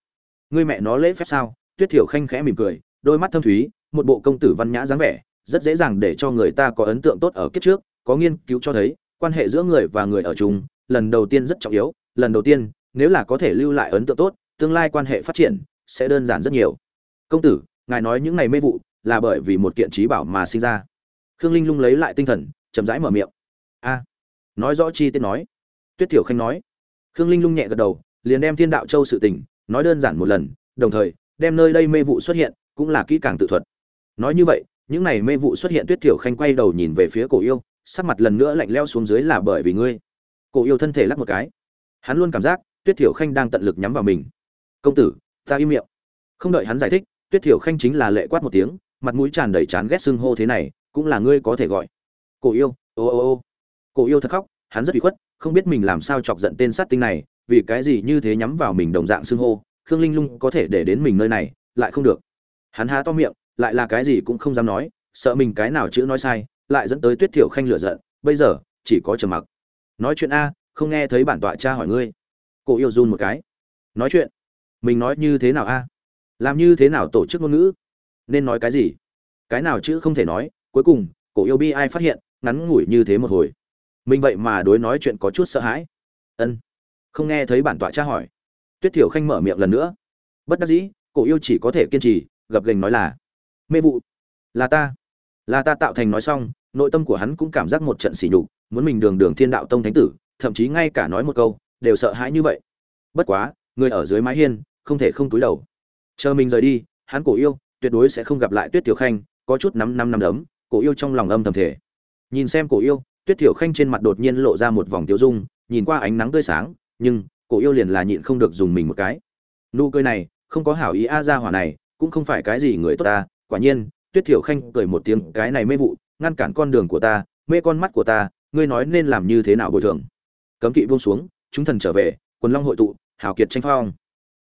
Ngươi mẹ nó lễ phép sao? Tuyết thiểu khanh khẽ mỉm cười, đôi mắt thâm thúy, một bộ công tử văn nhã dáng vẻ, rất dễ dàng để cho người ta có ấn tượng tốt ở kiếp trước, có nghiên cứu cho thấy, quan hệ giữa người và người ở chung, lần đầu tiên rất trọng yếu, lần đầu tiên, nếu là có thể lưu lại ấn tượng tốt, tương lai quan hệ phát triển, sẽ đơn giản rất nhiều. Công tử ngài nói những ngày mê vụ là bởi vì một kiện trí bảo mà sinh ra. Khương linh lung lấy lại tinh thần, chậm rãi mở miệng. A, nói rõ chi tiết nói. Tuyết thiểu khanh nói. Khương linh lung nhẹ gật đầu, liền đem thiên đạo châu sự tình nói đơn giản một lần, đồng thời, đem nơi đây mê vụ xuất hiện cũng là kỹ càng tự thuật. Nói như vậy, những này mê vụ xuất hiện tuyết thiểu khanh quay đầu nhìn về phía cổ yêu, sắc mặt lần nữa lạnh leo xuống dưới là bởi vì ngươi. Cổ yêu thân thể lắc một cái. Hắn luôn cảm giác tuyết thiểu khanh đang tận lực nhắm vào mình. Công tử, ta im miệng. Không đợi hắn giải thích tuyết thiểu khanh chính là lệ quát một tiếng, mặt mũi tràn đầy chán ghét xưng hô thế này, cũng là ngươi có thể gọi. Cổ yêu, ô ô ô. Cổ yêu thật khóc, hắn rất bị khuất, không biết mình làm sao chọc giận tên sát tinh này, vì cái gì như thế nhắm vào mình đồng dạng xưng hô, khương linh lung có thể để đến mình nơi này, lại không được. Hắn há to miệng, lại là cái gì cũng không dám nói, sợ mình cái nào chữ nói sai, lại dẫn tới tuyết thiểu khanh lửa giận, bây giờ, chỉ có trầm mặc. Nói chuyện a, không nghe thấy bản tọa cha hỏi ngươi. Cổ yêu run một cái. Nói chuyện. Mình nói như thế nào a? Làm như thế nào tổ chức ngôn ngữ? Nên nói cái gì? Cái nào chữ không thể nói, cuối cùng, cổ yêu bi ai phát hiện, ngắn ngủi như thế một hồi. Mình vậy mà đối nói chuyện có chút sợ hãi. Ân. Không nghe thấy bản tọa tra hỏi. Tuyết thiểu khanh mở miệng lần nữa. Bất đắc dĩ, cổ yêu chỉ có thể kiên trì, gập gành nói là, mê vụ. Là ta. Là ta tạo thành nói xong, nội tâm của hắn cũng cảm giác một trận sỉ nhục, muốn mình đường đường thiên đạo tông thánh tử, thậm chí ngay cả nói một câu, đều sợ hãi như vậy. Bất quá, người ở dưới mái hiên, không thể không túi đầu chờ mình rời đi, hắn cổ yêu, tuyệt đối sẽ không gặp lại tuyết tiểu khanh, có chút năm năm năm đấm, cổ yêu trong lòng âm thầm thể nhìn xem cổ yêu, tuyết tiểu khanh trên mặt đột nhiên lộ ra một vòng tiêu dung, nhìn qua ánh nắng tươi sáng, nhưng cổ yêu liền là nhịn không được dùng mình một cái. Nụ cười này, không có hảo ý a ra hỏa này, cũng không phải cái gì người tốt ta, quả nhiên, tuyết tiểu khanh cười một tiếng, cái này mê vụ, ngăn cản con đường của ta, mê con mắt của ta, ngươi nói nên làm như thế nào bồi thường. Cấm kỵ buông xuống, chúng thần trở về, quần long hội tụ, hào kiệt tranh phong.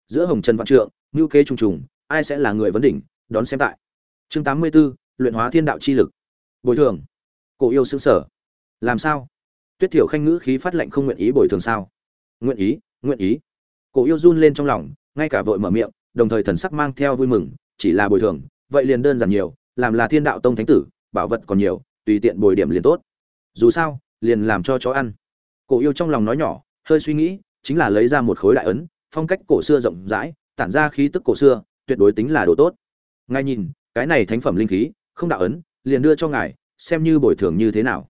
Giữa hồng trần vạn trượng ngưu kế trùng trùng ai sẽ là người vấn đỉnh đón xem tại. Chương tám mươi 84, luyện hóa thiên đạo chi lực. Bồi thường. Cổ yêu xứng sở. Làm sao? Tuyết thiểu khanh ngữ khí phát lệnh không nguyện ý bồi thường sao? Nguyện ý nguyện ý. Cổ yêu run lên trong lòng ngay cả vội mở miệng đồng thời thần sắc mang theo vui mừng chỉ là bồi thường vậy liền đơn giản nhiều làm là thiên đạo tông thánh tử bảo vật còn nhiều tùy tiện bồi điểm liền tốt. Dù sao liền làm cho chó ăn. Cổ yêu trong lòng nói nhỏ hơi suy nghĩ chính là lấy ra một khối đại ấn phong cách cổ xưa rộng rãi tản ra khí tức cổ xưa, tuyệt đối tính là đồ tốt. Ngài nhìn, cái này thánh phẩm linh khí, không đạo ấn, liền đưa cho ngài, xem như bồi thường như thế nào.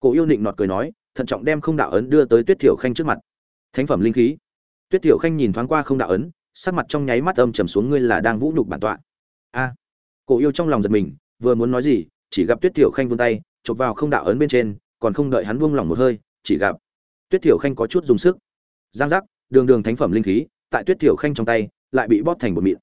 Cổ yêu nịnh nọt cười nói, thận trọng đem không đạo ấn đưa tới tuyết thiểu khanh trước mặt. Thánh phẩm linh khí. Tuyết thiểu khanh nhìn thoáng qua không đạo ấn, sắc mặt trong nháy mắt âm trầm xuống, ngươi là đang vũ nhục bản tọa. A. Cổ yêu trong lòng giật mình, vừa muốn nói gì, chỉ gặp tuyết thiểu khanh vươn tay chộp vào không đạo ấn bên trên, còn không đợi hắn buông lỏng một hơi, chỉ gặp tuyết thiểu khanh có chút dùng sức. Giang giác, đường đường thánh phẩm linh khí, tại tuyết thiểu khanh trong tay lại bị bóp thành một mịn.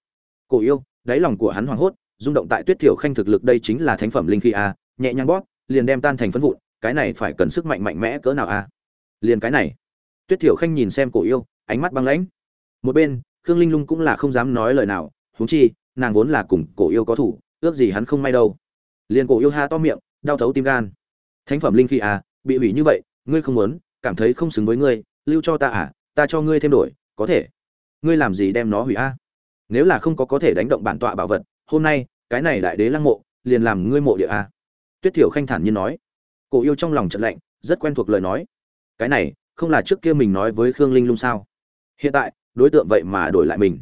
Cổ yêu, đáy lòng của hắn hoảng hốt, rung động tại tuyết thiểu khanh thực lực đây chính là thánh phẩm linh khí a, nhẹ nhàng bóp, liền đem tan thành phân vụn, cái này phải cần sức mạnh mạnh mẽ cỡ nào a? Liền cái này. Tuyết thiểu khanh nhìn xem cổ yêu, ánh mắt băng lãnh. Một bên, khương linh lung cũng là không dám nói lời nào, huống chi, nàng vốn là cùng cổ yêu có thủ, ước gì hắn không may đâu. Liền cổ yêu ha to miệng, đau thấu tim gan. Thánh phẩm linh khí à bị hủy như vậy, ngươi không muốn, cảm thấy không xứng với ngươi, lưu cho ta à ta cho ngươi thêm đổi, có thể ngươi làm gì đem nó hủy a? Nếu là không có có thể đánh động bản tọa bảo vật, hôm nay, cái này đại đế lăng mộ, liền làm ngươi mộ địa a. Tuyết thiểu khanh thản nhiên nói. Cổ yêu trong lòng trận lạnh, rất quen thuộc lời nói. Cái này, không là trước kia mình nói với khương linh lung sao? Hiện tại, đối tượng vậy mà đổi lại mình.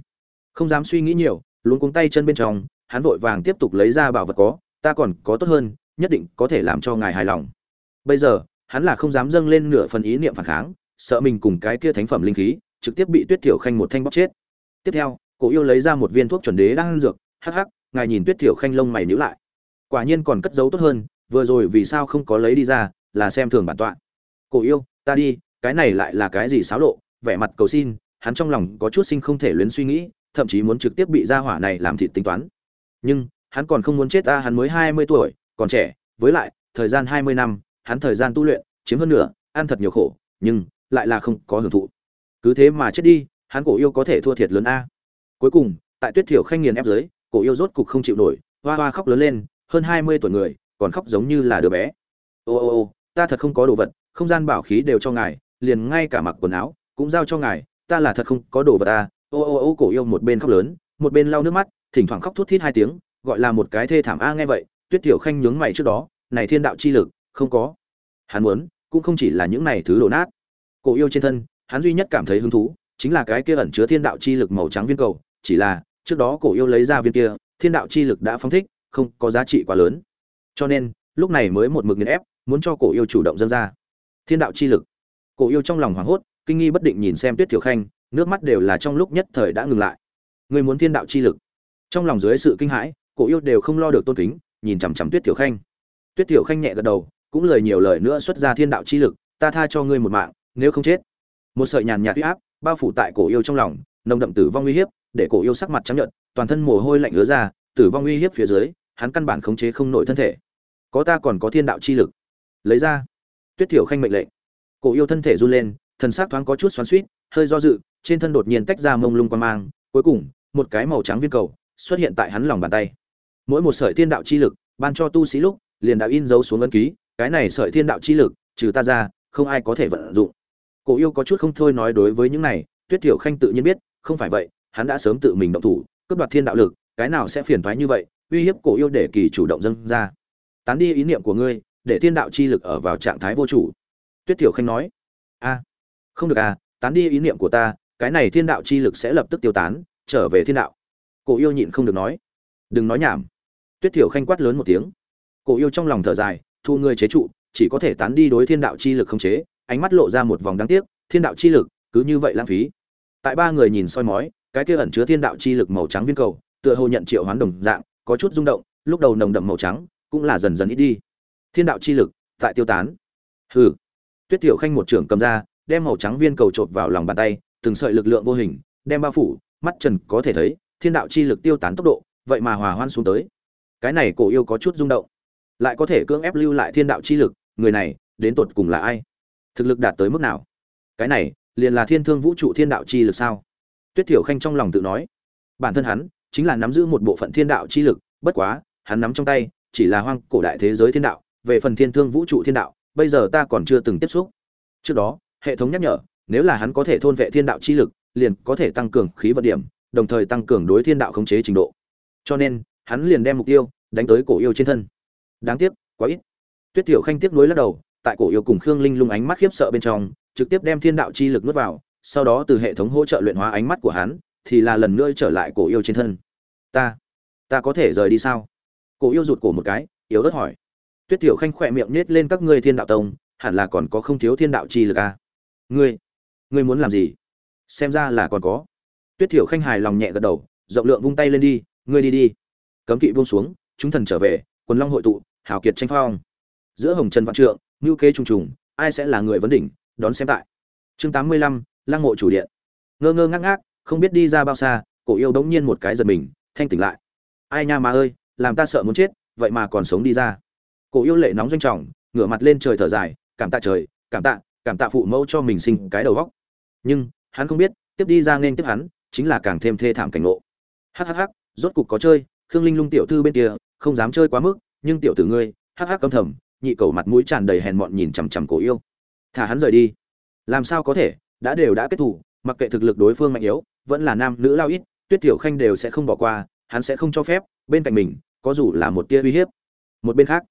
Không dám suy nghĩ nhiều, luống cuống tay chân bên trong, hắn vội vàng tiếp tục lấy ra bảo vật có, ta còn có tốt hơn, nhất định có thể làm cho ngài hài lòng. Bây giờ, hắn là không dám dâng lên nửa phần ý niệm phản kháng, sợ mình cùng cái kia thánh phẩm linh khí trực tiếp bị tuyết thiểu khanh một thanh bóc chết. Tiếp theo, cổ yêu lấy ra một viên thuốc chuẩn đế đang ăn dược, hắc hắc, ngài nhìn tuyết thiểu khanh lông mày nhíu lại. Quả nhiên còn cất giấu tốt hơn, vừa rồi vì sao không có lấy đi ra, là xem thường bản tọa. Cổ yêu, ta đi, cái này lại là cái gì xáo lộ, vẻ mặt cầu xin, hắn trong lòng có chút sinh không thể luyến suy nghĩ, thậm chí muốn trực tiếp bị gia hỏa này làm thịt tính toán. Nhưng, hắn còn không muốn chết ta, hắn mới hai mươi tuổi, còn trẻ, với lại, thời gian hai mươi năm, hắn thời gian tu luyện, chiếm hơn nửa, ăn thật nhiều khổ, nhưng, lại là không có hưởng thụ cứ thế mà chết đi, hắn cổ yêu có thể thua thiệt lớn a. Cuối cùng, tại tuyết thiểu khanh nghiền ép dưới cổ yêu rốt cục không chịu nổi, hoa hoa khóc lớn lên, hơn hai mươi tuổi người, còn khóc giống như là đứa bé. Ô ô ô, ta thật không có đồ vật, không gian bảo khí đều cho ngài, liền ngay cả mặc quần áo cũng giao cho ngài, ta là thật không có đồ vật à ô ô ô, cổ yêu một bên khóc lớn, một bên lau nước mắt, thỉnh thoảng khóc thút thít hai tiếng, gọi là một cái thê thảm a, nghe vậy, tuyết tiểu khanh nhướng mày trước đó, này thiên đạo chi lực, không có. Hắn muốn, cũng không chỉ là những này thứ đổ nát. Cổ yêu trên thân hắn duy nhất cảm thấy hứng thú chính là cái kia ẩn chứa thiên đạo chi lực màu trắng viên cầu, chỉ là, trước đó cổ yêu lấy ra viên kia, thiên đạo chi lực đã phóng thích, không có giá trị quá lớn. Cho nên, lúc này mới một mực nghiền ép, muốn cho cổ yêu chủ động dâng ra. Thiên đạo chi lực. Cổ yêu trong lòng hoảng hốt, kinh nghi bất định nhìn xem tuyết tiểu khanh, nước mắt đều là trong lúc nhất thời đã ngừng lại. Người muốn thiên đạo chi lực. Trong lòng dưới sự kinh hãi, cổ yêu đều không lo được tôn kính, nhìn chằm chằm tuyết tiểu khanh. Tuyết tiểu khanh nhẹ gật đầu, cũng lời nhiều lời nữa xuất ra thiên đạo chi lực, ta tha cho ngươi một mạng, nếu không chết một sợi nhàn nhạt uy áp bao phủ tại cổ yêu trong lòng, nồng đậm tử vong uy hiếp, để cổ yêu sắc mặt trắng nhợt, toàn thân mồ hôi lạnh ứa ra, tử vong uy hiếp phía dưới, hắn căn bản khống chế không nổi thân thể. Có ta còn có thiên đạo chi lực. Lấy ra. Tuyết thiểu khanh mệnh lệnh. Cổ yêu thân thể run lên, thần sắc thoáng có chút xoắn xuýt, hơi do dự, trên thân đột nhiên tách ra mông lung quan mang, cuối cùng, một cái màu trắng viên cầu xuất hiện tại hắn lòng bàn tay. Mỗi một sợi thiên đạo chi lực ban cho tu sĩ lúc, liền đã in dấu xuống ấn ký, cái này sợi thiên đạo chi lực, trừ ta ra, không ai có thể vận dụng cổ yêu có chút không thôi nói đối với những này, tuyết Tiểu khanh tự nhiên biết, không phải vậy, hắn đã sớm tự mình động thủ, cướp đoạt thiên đạo lực, cái nào sẽ phiền toái như vậy, uy hiếp cổ yêu để kỳ chủ động dâng ra. Tán đi ý niệm của ngươi, để thiên đạo chi lực ở vào trạng thái vô chủ. Tuyết Tiểu khanh nói, a, không được à tán đi ý niệm của ta, cái này thiên đạo chi lực sẽ lập tức tiêu tán, trở về thiên đạo. Cổ yêu nhịn không được nói, đừng nói nhảm. Tuyết Tiểu khanh quát lớn một tiếng. Cổ yêu trong lòng thở dài, thu người chế trụ, chỉ có thể tán đi đối thiên đạo chi lực không chế ánh mắt lộ ra một vòng đáng tiếc, thiên đạo chi lực, cứ như vậy lãng phí. Tại ba người nhìn soi mói, cái kia ẩn chứa thiên đạo chi lực màu trắng viên cầu, tựa hồ nhận triệu hoán đồng dạng, có chút rung động, lúc đầu nồng đậm màu trắng, cũng là dần dần ít đi. Thiên đạo chi lực, tại tiêu tán. Hừ. Tuyết tiểu khanh một trưởng cầm ra, đem màu trắng viên cầu trộn vào lòng bàn tay, từng sợi lực lượng vô hình, đem bao phủ, mắt trần có thể thấy, thiên đạo chi lực tiêu tán tốc độ, vậy mà hòa hoan xuống tới. Cái này cổ yêu có chút rung động. Lại có thể cưỡng ép lưu lại thiên đạo chi lực, người này, đến tột cùng là ai? Thực lực đạt tới mức nào? Cái này, liền là thiên thương vũ trụ thiên đạo chi lực sao? Tuyết thiểu khanh trong lòng tự nói. Bản thân hắn, chính là nắm giữ một bộ phận thiên đạo chi lực, bất quá, hắn nắm trong tay, chỉ là hoang cổ đại thế giới thiên đạo, về phần thiên thương vũ trụ thiên đạo, bây giờ ta còn chưa từng tiếp xúc. Trước đó, hệ thống nhắc nhở, nếu là hắn có thể thôn vệ thiên đạo chi lực, liền có thể tăng cường khí vận điểm, đồng thời tăng cường đối thiên đạo khống chế trình độ. Cho nên, hắn liền đem mục tiêu đánh tới cổ yêu trên thân. Đáng tiếc, quá ít. Tuyết tiểu khanh tiếc nuối lắc đầu tại cổ yêu cùng khương linh lung ánh mắt khiếp sợ bên trong, trực tiếp đem thiên đạo chi lực nuốt vào, sau đó từ hệ thống hỗ trợ luyện hóa ánh mắt của hắn, thì là lần nữa trở lại cổ yêu trên thân. Ta ta có thể rời đi sao? Cổ yêu rụt cổ một cái, yếu ớt hỏi. Tuyết tiểu khanh khỏe miệng nết lên các ngươi thiên đạo tông, hẳn là còn có không thiếu thiên đạo chi lực à. ngươi ngươi muốn làm gì? Xem ra là còn có. Tuyết tiểu khanh hài lòng nhẹ gật đầu, rộng lượng vung tay lên đi, ngươi đi đi. Cấm kỵ buông xuống, chúng thần trở về, quần long hội tụ, hào kiệt tranh phong. Giữa hồng trần văn trượng ngưu kế trùng trùng, ai sẽ là người vấn đỉnh, đón xem tại. Chương tám mươi lăm, lăng mộ chủ điện. Ngơ ngơ ngác ngác, không biết đi ra bao xa, cổ yêu đống nhiên một cái giật mình, thanh tỉnh lại. Ai nha mà ơi, làm ta sợ muốn chết, vậy mà còn sống đi ra. Cổ yêu lệ nóng doanh trọng, ngửa mặt lên trời thở dài, cảm tạ trời, cảm tạ cảm tạ phụ mẫu cho mình sinh cái đầu vóc nhưng, hắn không biết, tiếp đi ra nên tiếp hắn, chính là càng thêm thê thảm cảnh ngộ. Hhh rốt cục có chơi, khương linh lung tiểu thư bên kia, không dám chơi quá mức, nhưng tiểu tử ngươi, hắc hắc căm thầm nhị cầu mặt mũi tràn đầy hèn mọn nhìn chằm chằm cổ yêu. Thả hắn rời đi. Làm sao có thể? Đã đều đã kết thủ, mặc kệ thực lực đối phương mạnh yếu, vẫn là nam nữ lao ít, tuyết tiểu khanh đều sẽ không bỏ qua, hắn sẽ không cho phép, bên cạnh mình, có dù là một tia uy hiếp. Một bên khác,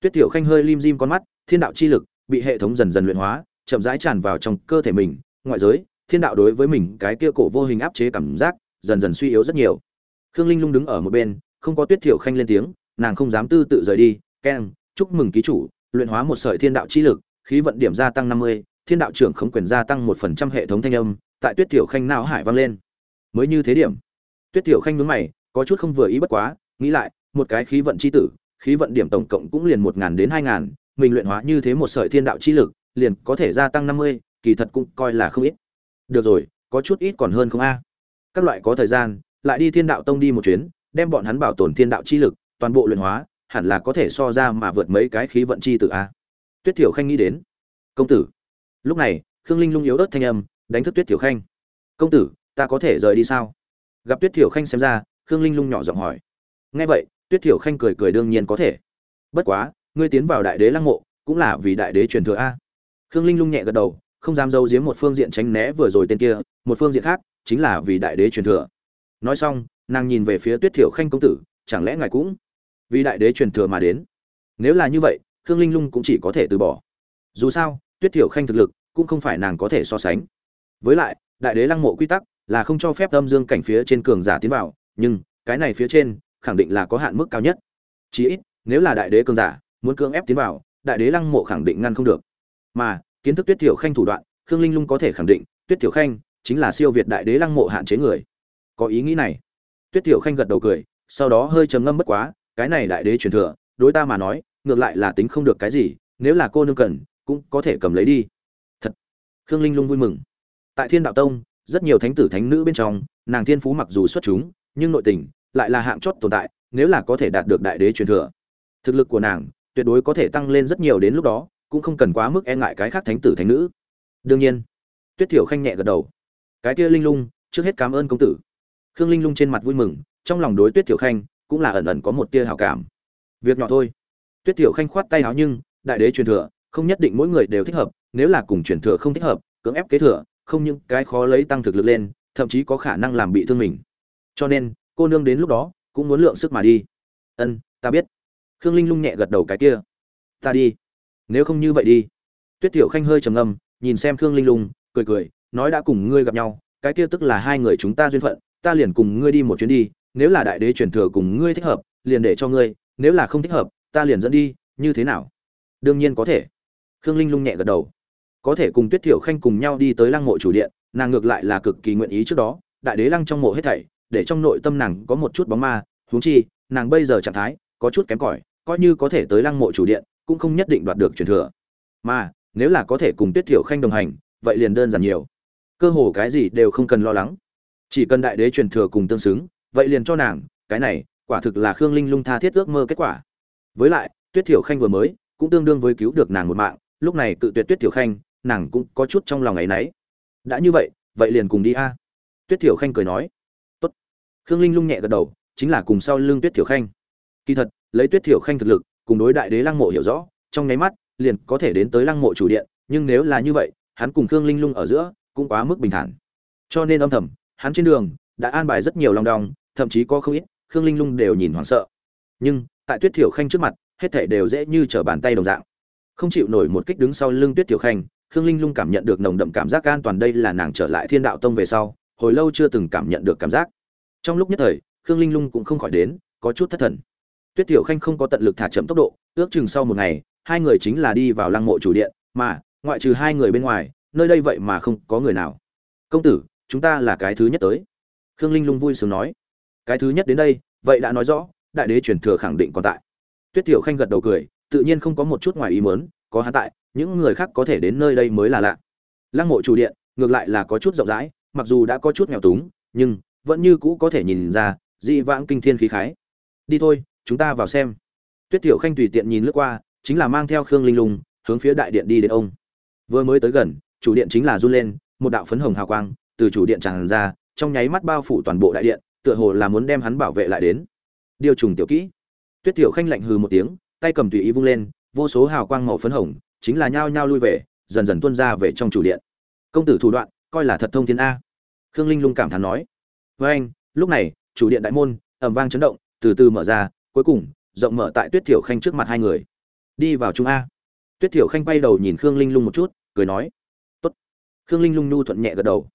tuyết tiểu khanh hơi lim dim con mắt, thiên đạo chi lực bị hệ thống dần dần luyện hóa, chậm rãi tràn vào trong cơ thể mình, ngoại giới, thiên đạo đối với mình cái kia cổ vô hình áp chế cảm giác dần dần suy yếu rất nhiều. Khương linh lung đứng ở một bên, không có tuyết tiểu khanh lên tiếng, nàng không dám tư tự rời đi, keng chúc mừng ký chủ, luyện hóa một sợi thiên đạo chi lực, khí vận điểm gia tăng năm mươi, thiên đạo trưởng không quyền gia tăng một phần trăm hệ thống thanh âm, tại tuyết tiểu khanh não hải vang lên. Mới như thế điểm. Tuyết tiểu khanh nhướng mày, có chút không vừa ý bất quá, nghĩ lại, một cái khí vận chi tử, khí vận điểm tổng cộng cũng liền một ngàn đến hai ngàn, mình luyện hóa như thế một sợi thiên đạo chi lực, liền có thể gia tăng năm mươi, kỳ thật cũng coi là không ít. Được rồi, có chút ít còn hơn không a? Các loại có thời gian, lại đi thiên đạo tông đi một chuyến, đem bọn hắn bảo tồn thiên đạo chi lực, toàn bộ luyện hóa hẳn là có thể so ra mà vượt mấy cái khí vận chi tử a. Tuyết thiểu khanh nghĩ đến. Công tử. Lúc này, khương linh lung yếu ớt thanh âm, đánh thức tuyết thiểu khanh. Công tử, ta có thể rời đi sao? Gặp tuyết thiểu khanh xem ra, khương linh lung nhỏ giọng hỏi. Nghe vậy, tuyết thiểu khanh cười cười đương nhiên có thể. Bất quá, ngươi tiến vào đại đế lăng mộ, cũng là vì đại đế truyền thừa a. Khương linh lung nhẹ gật đầu, không dám giấu giếm một phương diện tránh né vừa rồi tên kia, một phương diện khác, chính là vì đại đế truyền thừa. Nói xong, nàng nhìn về phía tuyết thiểu khanh công tử, chẳng lẽ ngài cũng vì đại đế truyền thừa mà đến. Nếu là như vậy, khương linh lung cũng chỉ có thể từ bỏ. Dù sao, tuyết thiểu khanh thực lực cũng không phải nàng có thể so sánh. Với lại, đại đế lăng mộ quy tắc là không cho phép âm dương cảnh phía trên cường giả tiến vào, nhưng cái này phía trên khẳng định là có hạn mức cao nhất. Chí ít, nếu là đại đế cường giả muốn cưỡng ép tiến vào, đại đế lăng mộ khẳng định ngăn không được. Mà, kiến thức tuyết thiểu khanh thủ đoạn, khương linh lung có thể khẳng định, tuyết thiểu khanh chính là siêu việt đại đế lăng mộ hạn chế người. Có ý nghĩ này. Tuyết thiểu khanh gật đầu cười, sau đó hơi trầm ngâm bất quá cái này đại đế truyền thừa, đối ta mà nói, ngược lại là tính không được cái gì, nếu là cô nương cần, cũng có thể cầm lấy đi. Thật. Khương linh lung vui mừng. Tại thiên đạo tông, rất nhiều thánh tử thánh nữ bên trong, nàng thiên phú mặc dù xuất chúng, nhưng nội tình lại là hạng chót tồn tại, nếu là có thể đạt được đại đế truyền thừa, thực lực của nàng tuyệt đối có thể tăng lên rất nhiều đến lúc đó, cũng không cần quá mức e ngại cái khác thánh tử thánh nữ. Đương nhiên, tuyết thiểu khanh nhẹ gật đầu. Cái kia linh lung, trước hết cảm ơn công tử. Khương linh lung trên mặt vui mừng, trong lòng đối tuyết thiểu khanh cũng là ẩn ẩn có một tia hảo cảm. Việc nhỏ thôi. Tuyết Tiểu khanh khoát tay áo nhưng, đại đế truyền thừa, không nhất định mỗi người đều thích hợp, nếu là cùng truyền thừa không thích hợp, cưỡng ép kế thừa, không những cái khó lấy tăng thực lực lên, thậm chí có khả năng làm bị thương mình. Cho nên, cô nương đến lúc đó, cũng muốn lượng sức mà đi. Ân, ta biết. Khương linh lung nhẹ gật đầu cái kia. Ta đi. Nếu không như vậy đi. Tuyết tiểu khanh hơi trầm ngâm, nhìn xem khương linh lung, cười cười, nói đã cùng ngươi gặp nhau, cái kia tức là hai người chúng ta duyên phận, ta liền cùng ngươi đi một chuyến đi nếu là đại đế truyền thừa cùng ngươi thích hợp, liền để cho ngươi, nếu là không thích hợp, ta liền dẫn đi, như thế nào? Đương nhiên có thể. Khương linh lung nhẹ gật đầu. Có thể cùng tuyết thiểu khanh cùng nhau đi tới lăng mộ chủ điện, nàng ngược lại là cực kỳ nguyện ý trước đó, đại đế lăng trong mộ hết thảy, để trong nội tâm nàng có một chút bóng ma, huống chi, nàng bây giờ trạng thái, có chút kém cỏi, coi như có thể tới lăng mộ chủ điện, cũng không nhất định đoạt được truyền thừa. Mà, nếu là có thể cùng tuyết thiểu khanh đồng hành, vậy liền đơn giản nhiều. Cơ hồ cái gì đều không cần lo lắng. Chỉ cần đại đế truyền thừa cùng tương xứng vậy liền cho nàng, cái này, quả thực là khương linh lung tha thiết ước mơ kết quả. Với lại, tuyết thiểu khanh vừa mới, cũng tương đương với cứu được nàng một mạng, lúc này cự tuyệt tuyết thiểu khanh, nàng cũng có chút trong lòng ấy y đã như vậy vậy liền cùng đi a. Tuyết thiểu khanh cười nói. Tốt. Khương linh lung nhẹ gật đầu, chính là cùng sau lưng tuyết thiểu khanh. Kỳ thật, lấy tuyết thiểu khanh thực lực, cùng đối đại đế lăng mộ hiểu rõ, trong nháy mắt, liền có thể đến tới lăng mộ chủ điện, nhưng nếu là như vậy, hắn cùng khương linh lung ở giữa, cũng quá mức bình thản. Cho nên âm thầm, hắn trên đường, đã an bài rất nhiều lòng đong thậm chí có không ít, khương linh lung đều nhìn hoảng sợ. Nhưng, tại tuyết thiểu khanh trước mặt, hết thảy đều dễ như trở bàn tay đồng dạng. Không chịu nổi một kích đứng sau lưng tuyết thiểu khanh, khương linh lung cảm nhận được nồng đậm cảm giác an toàn đây là nàng trở lại thiên đạo tông về sau, hồi lâu chưa từng cảm nhận được cảm giác. Trong lúc nhất thời, khương linh lung cũng không khỏi đến, có chút thất thần. Tuyết thiểu khanh không có tận lực thả chậm tốc độ, ước chừng sau một ngày, hai người chính là đi vào lăng mộ chủ điện, mà, ngoại trừ hai người bên ngoài, nơi đây vậy mà không có người nào. Công tử, chúng ta là cái thứ nhất tới. Khương linh lung vui sướng nói cái thứ nhất đến đây, vậy đã nói rõ, đại đế truyền thừa khẳng định còn tại. Tuyết thiểu khanh gật đầu cười, tự nhiên không có một chút ngoài ý mớn có hắn tại, những người khác có thể đến nơi đây mới là lạ. Lăng mộ chủ điện, ngược lại là có chút rộng rãi, mặc dù đã có chút nghèo túng, nhưng vẫn như cũ có thể nhìn ra, dị vãng kinh thiên khí khái. Đi thôi, chúng ta vào xem. Tuyết thiểu khanh tùy tiện nhìn lướt qua, chính là mang theo khương linh lung, hướng phía đại điện đi đến ông. Vừa mới tới gần, chủ điện chính là run lên, một đạo phấn hồng hào quang từ chủ điện tràn ra, trong nháy mắt bao phủ toàn bộ đại điện tựa hồ là muốn đem hắn bảo vệ lại đến. Điều trùng tiểu kỹ. Tuyết tiểu khanh lạnh hừ một tiếng, tay cầm tùy ý vung lên, vô số hào quang màu phấn hồng, chính là nhao nhao lui về, dần dần tuôn ra về trong chủ điện. Công tử thủ đoạn, coi là thật thông thiên a. Khương linh lung cảm thán nói. Với anh, lúc này, chủ điện đại môn, ầm vang chấn động, từ từ mở ra, cuối cùng, rộng mở tại tuyết tiểu khanh trước mặt hai người. Đi vào trung a. Tuyết tiểu khanh bay đầu nhìn khương linh lung một chút, cười nói. Tốt. Khương linh lung nhu thuận nhẹ gật đầu.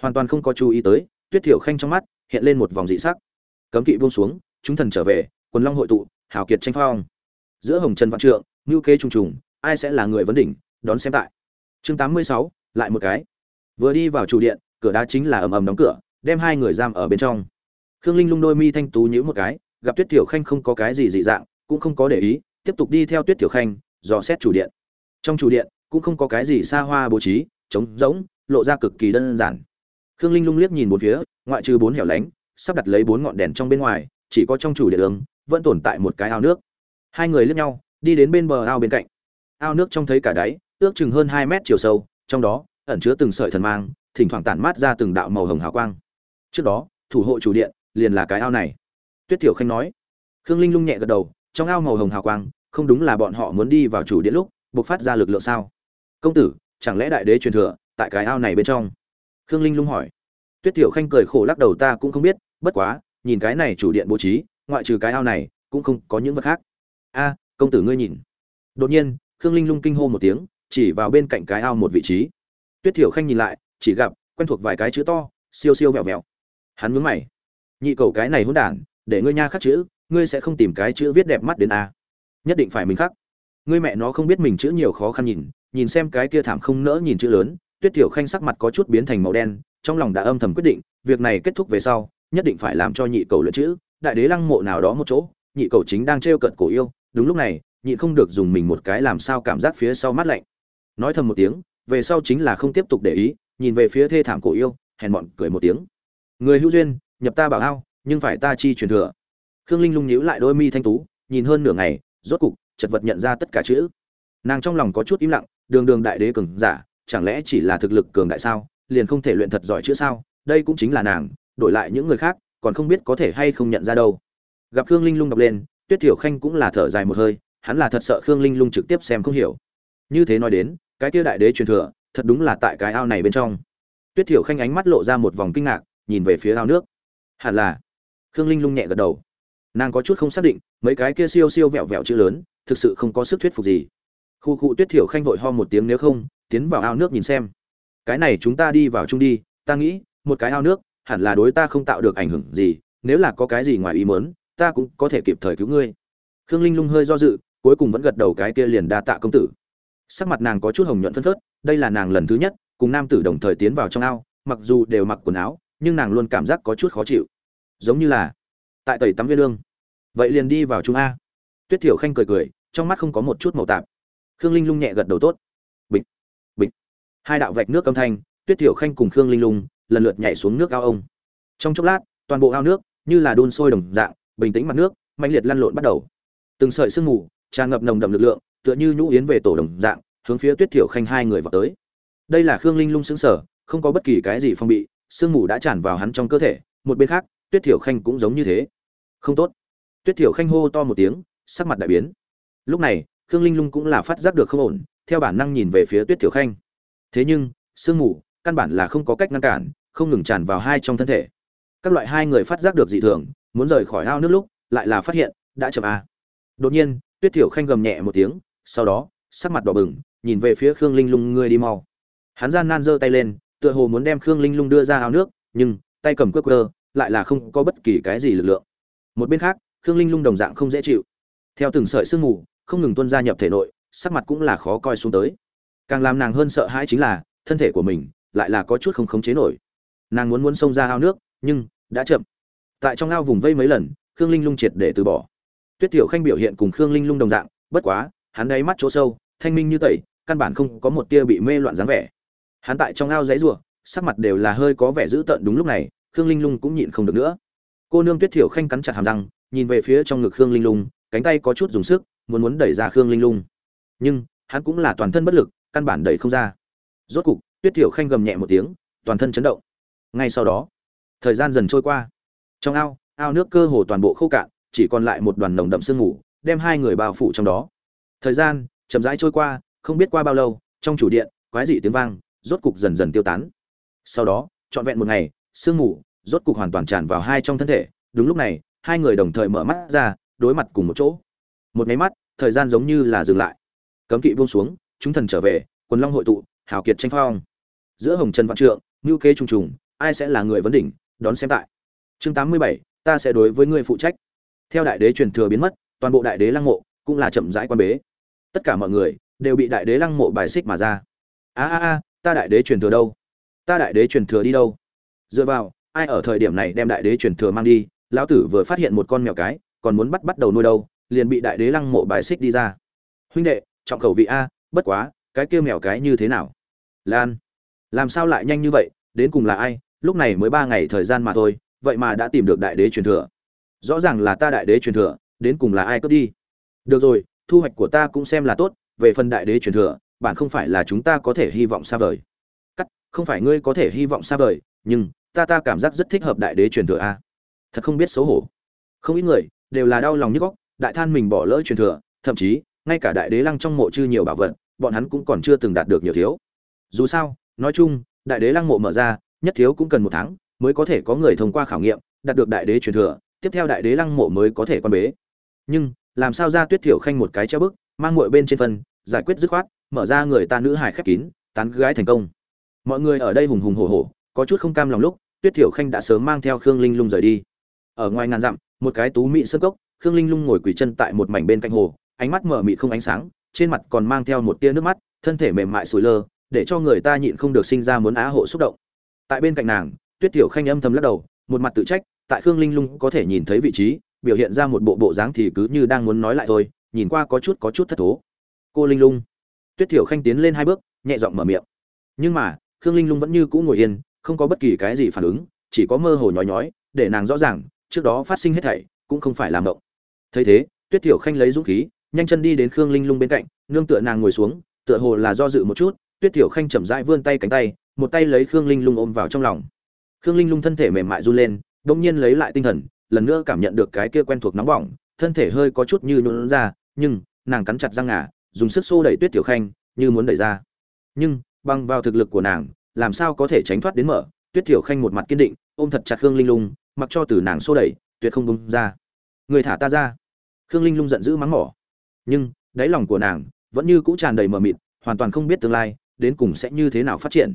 Hoàn toàn không có chú ý tới, tuyết tiểu khanh trong mắt hiện lên một vòng dị sắc. Cấm kỵ buông xuống, chúng thần trở về, quần long hội tụ, hào kiệt tranh phong. Giữa hồng trần vạn trượng, ngưu kế trùng trùng, ai sẽ là người vấn đỉnh, đón xem tại. Chương tám mươi sáu, lại một cái. Vừa đi vào chủ điện, cửa đá chính là ầm ầm đóng cửa, đem hai người giam ở bên trong. Khương linh lung đôi mi thanh tú nhíu một cái, gặp tuyết tiểu khanh không có cái gì dị dạng, cũng không có để ý, tiếp tục đi theo tuyết tiểu khanh, dò xét chủ điện. Trong chủ điện, cũng không có cái gì xa hoa bố trí, trống rỗng, lộ ra cực kỳ đơn giản khương linh lung liếc nhìn bốn phía, ngoại trừ bốn hẻo lánh, sắp đặt lấy bốn ngọn đèn trong bên ngoài, chỉ có trong chủ điện đường, vẫn tồn tại một cái ao nước. Hai người liếc nhau, đi đến bên bờ ao bên cạnh. Ao nước trông thấy cả đáy, ước chừng hơn hai mét chiều sâu, trong đó, ẩn chứa từng sợi thần mang, thỉnh thoảng tản mát ra từng đạo màu hồng hào quang. Trước đó, thủ hộ chủ điện, liền là cái ao này. Tuyết tiểu khanh nói. Khương linh lung nhẹ gật đầu, trong ao màu hồng hào quang, không đúng là bọn họ muốn đi vào chủ điện lúc buộc phát ra lực lượng sao? Công tử, chẳng lẽ đại đế truyền thừa, tại cái ao này bên trong? Khương linh lung hỏi. Tuyết tiểu khanh cười khổ lắc đầu, ta cũng không biết, bất quá, nhìn cái này chủ điện bố trí, ngoại trừ cái ao này, cũng không có những vật khác. A, công tử ngươi nhìn. Đột nhiên, khương linh lung kinh hô một tiếng, chỉ vào bên cạnh cái ao một vị trí. Tuyết thiểu khanh nhìn lại, chỉ gặp quen thuộc vài cái chữ to, siêu siêu vẹo vẹo. Hắn nhướng mày. Nhị cầu cái này hỗn đản, để ngươi nha khắc chữ, ngươi sẽ không tìm cái chữ viết đẹp mắt đến a. Nhất định phải mình khắc. Ngươi mẹ nó không biết mình chữ nhiều khó khăn nhìn nhìn xem cái kia thảm không nỡ nhìn chữ lớn tuyết thiểu khanh sắc mặt có chút biến thành màu đen, trong lòng đã âm thầm quyết định, việc này kết thúc về sau, nhất định phải làm cho nhị cầu luyện chữ, đại đế lăng mộ nào đó một chỗ, nhị cầu chính đang trêu cận cổ yêu, đúng lúc này, nhị không được dùng mình một cái làm sao cảm giác phía sau mát lạnh. Nói thầm một tiếng, về sau chính là không tiếp tục để ý, nhìn về phía thê thảm cổ yêu, hèn mọn cười một tiếng. Người hữu duyên, nhập ta bảo ao, nhưng phải ta chi truyền thừa. Khương linh lung nhíu lại đôi mi thanh tú, nhìn hơn nửa ngày, rốt cục, chật vật nhận ra tất cả chữ. Nàng trong lòng có chút im lặng, đường đường đại đế cường giả chẳng lẽ chỉ là thực lực cường đại sao? Liền không thể luyện thật giỏi chữ sao? Đây cũng chính là nàng, đổi lại những người khác, còn không biết có thể hay không nhận ra đâu. Gặp khương linh lung đọc lên, tuyết thiểu khanh cũng là thở dài một hơi, hắn là thật sợ khương linh lung trực tiếp xem không hiểu. Như thế nói đến, cái kia đại đế truyền thừa, thật đúng là tại cái ao này bên trong. Tuyết thiểu khanh ánh mắt lộ ra một vòng kinh ngạc, nhìn về phía ao nước. Hẳn là. Khương linh lung nhẹ gật đầu. Nàng có chút không xác định, mấy cái kia siêu siêu vẹo vẹo chữ lớn, thực sự không có sức thuyết phục gì. Khu khu tuyết thiểu khanh vội ho một tiếng nếu không tiến vào ao nước nhìn xem. Cái này chúng ta đi vào chung đi, ta nghĩ, một cái ao nước, hẳn là đối ta không tạo được ảnh hưởng gì, nếu là có cái gì ngoài ý muốn, ta cũng có thể kịp thời cứu ngươi. Khương linh lung hơi do dự, cuối cùng vẫn gật đầu cái kia liền đa tạ công tử. Sắc mặt nàng có chút hồng nhuận phân phớt, đây là nàng lần thứ nhất, cùng nam tử đồng thời tiến vào trong ao, mặc dù đều mặc quần áo, nhưng nàng luôn cảm giác có chút khó chịu. Giống như là tại tẩy tắm viên lương. Vậy liền đi vào trung a. Tuyết thiểu khanh cười cười, trong mắt không có một chút màu tạp. Khương linh lung nhẹ gật đầu tốt hai đạo vạch nước âm thanh, tuyết thiểu khanh cùng khương linh lung, lần lượt nhảy xuống nước ao ông. Trong chốc lát, toàn bộ ao nước như là đun sôi đồng dạng, bình tĩnh mặt nước mạnh liệt lăn lộn bắt đầu. Từng sợi sương mù tràn ngập nồng đậm lực lượng, tựa như nhũ yến về tổ đồng dạng, hướng phía tuyết thiểu khanh hai người vào tới. Đây là khương linh lung xứng sở không có bất kỳ cái gì phong bị, sương mù đã tràn vào hắn trong cơ thể, một bên khác, tuyết thiểu khanh cũng giống như thế. Không tốt. Tuyết thiểu khanh hô to một tiếng, sắc mặt đại biến. Lúc này, khương linh lung cũng là phát giác được không ổn, theo bản năng nhìn về phía tuyết thiểu khanh thế nhưng, sương mù căn bản là không có cách ngăn cản, không ngừng tràn vào hai trong thân thể. Các loại hai người phát giác được dị thường, muốn rời khỏi ao nước lúc, lại là phát hiện, đã chậm a. Đột nhiên, tuyết thiểu khanh gầm nhẹ một tiếng, sau đó, sắc mặt đỏ bừng, nhìn về phía khương linh lung ngươi đi mau. Hắn gian nan giơ tay lên, tựa hồ muốn đem khương linh lung đưa ra ao nước, nhưng, tay cầm cước quơ, lại là không có bất kỳ cái gì lực lượng. Một bên khác, khương linh lung đồng dạng không dễ chịu. Theo từng sợi sương mù, không ngừng tuôn ra nhập thể nội, sắc mặt cũng là khó coi xuống tới càng làm nàng hơn sợ hãi chính là, thân thể của mình lại là có chút không khống chế nổi. Nàng muốn muốn xông ra ao nước, nhưng đã chậm. Tại trong ao vùng vây mấy lần, khương linh lung triệt để từ bỏ. Tuyết tiểu khanh biểu hiện cùng khương linh lung đồng dạng, bất quá, hắn đáy mắt chỗ sâu, thanh minh như tẩy, căn bản không có một tia bị mê loạn dáng vẻ. Hắn tại trong ao dãy rủa, sắc mặt đều là hơi có vẻ dữ tợn đúng lúc này, khương linh lung cũng nhịn không được nữa. Cô nương tuyết thiểu khanh cắn chặt hàm răng, nhìn về phía trong ngực khương linh lung, cánh tay có chút dùng sức, muốn muốn đẩy ra khương linh lung. Nhưng, hắn cũng là toàn thân bất lực căn bản đẩy không ra. Rốt cục, tuyết thiểu khanh gầm nhẹ một tiếng, toàn thân chấn động. Ngay sau đó, thời gian dần trôi qua. Trong ao ao nước cơ hồ toàn bộ khô cạn, chỉ còn lại một đoàn nồng đậm sương mù, đem hai người bao phủ trong đó. Thời gian, chậm rãi trôi qua, không biết qua bao lâu, trong chủ điện, quái dị tiếng vang, rốt cục dần dần tiêu tán. Sau đó, trọn vẹn một ngày, sương mù rốt cục hoàn toàn tràn vào hai trong thân thể. Đúng lúc này, hai người đồng thời mở mắt ra, đối mặt cùng một chỗ. Một máy mắt, thời gian giống như là dừng lại. Cấm kỵ buông xuống chúng thần trở về, quần long hội tụ, hào kiệt tranh phong. Giữa hồng trần vạn trượng, ngưu kế trùng trùng, ai sẽ là người vấn đỉnh, đón xem tại. Chương tám mươi bảy, ta sẽ đối với ngươi phụ trách. Theo đại đế truyền thừa biến mất, toàn bộ đại đế lăng mộ cũng là chậm rãi quan bế. Tất cả mọi người đều bị đại đế lăng mộ bài xích mà ra. A a a, ta đại đế truyền thừa đâu? Ta đại đế truyền thừa đi đâu? Dựa vào, ai ở thời điểm này đem đại đế truyền thừa mang đi, lão tử vừa phát hiện một con mèo cái, còn muốn bắt bắt đầu nuôi đâu, liền bị đại đế lăng mộ bài xích đi ra. Huynh đệ, trọng khẩu vị a bất quá, cái kia mèo cái như thế nào? Lan, làm sao lại nhanh như vậy? Đến cùng là ai? Lúc này mới ba ngày thời gian mà thôi, vậy mà đã tìm được đại đế truyền thừa. Rõ ràng là ta đại đế truyền thừa, đến cùng là ai cướp đi? Được rồi, thu hoạch của ta cũng xem là tốt, về phần đại đế truyền thừa, bạn không phải là chúng ta có thể hy vọng xa vời. Cắt, không phải ngươi có thể hy vọng xa vời, nhưng ta ta cảm giác rất thích hợp đại đế truyền thừa a. Thật không biết xấu hổ. Không ít người đều là đau lòng như góc, đại than mình bỏ lỡ truyền thừa, thậm chí, ngay cả đại đế lăng trong mộ chư nhiều bảo vật bọn hắn cũng còn chưa từng đạt được nhiều thiếu. Dù sao, nói chung, đại đế lăng mộ mở ra, nhất thiếu cũng cần một tháng mới có thể có người thông qua khảo nghiệm, đạt được đại đế truyền thừa, tiếp theo đại đế lăng mộ mới có thể quan bế. Nhưng, làm sao ra tuyết thiểu khanh một cái treo bức, mang muội bên trên phân giải quyết dứt khoát, mở ra người ta nữ hài khép kín, tán gái thành công. Mọi người ở đây hùng hùng hổ hổ, có chút không cam lòng lúc, tuyết thiểu khanh đã sớm mang theo khương linh lung rời đi. Ở ngoài ngàn dặm, một cái tú mỹ sơn cốc, khương linh lung ngồi quỳ chân tại một mảnh bên cạnh hồ, ánh mắt mở mịt không ánh sáng trên mặt còn mang theo một tia nước mắt, thân thể mềm mại sủi lơ, để cho người ta nhịn không được sinh ra muốn á hộ xúc động. Tại bên cạnh nàng, tuyết Tiểu khanh âm thầm lắc đầu, một mặt tự trách, tại khương linh lung có thể nhìn thấy vị trí, biểu hiện ra một bộ bộ dáng thì cứ như đang muốn nói lại thôi, nhìn qua có chút có chút thất thố. Cô linh lung. Tuyết thiểu khanh tiến lên hai bước, nhẹ giọng mở miệng. Nhưng mà, khương linh lung vẫn như cũ ngồi yên, không có bất kỳ cái gì phản ứng, chỉ có mơ hồ nhói nhói, để nàng rõ ràng, trước đó phát sinh hết thảy cũng không phải làm động thấy thế, tuyết thiểu khanh lấy dũng khí nhanh chân đi đến khương linh lung bên cạnh, nương tựa nàng ngồi xuống, tựa hồ là do dự một chút, tuyết thiểu khanh chậm rãi vươn tay cánh tay, một tay lấy khương linh lung ôm vào trong lòng. Khương linh lung thân thể mềm mại run lên đông nhiên lấy lại tinh thần, lần nữa cảm nhận được cái kia quen thuộc nóng bỏng, thân thể hơi có chút như nhún ra, nhưng, nàng cắn chặt răng ngà, dùng sức xô đẩy tuyết tiểu khanh, như muốn đẩy ra. Nhưng, bằng vào thực lực của nàng, làm sao có thể tránh thoát đến mở? Tuyết tiểu khanh một mặt kiên định, ôm thật chặt khương linh lung, mặc cho từ nàng xô đẩy, tuyệt không bung ra. Người thả ta ra. Khương linh lung giận dữ mắng mỏ nhưng, đáy lòng của nàng vẫn như cũ tràn đầy mờ mịt, hoàn toàn không biết tương lai đến cùng sẽ như thế nào phát triển.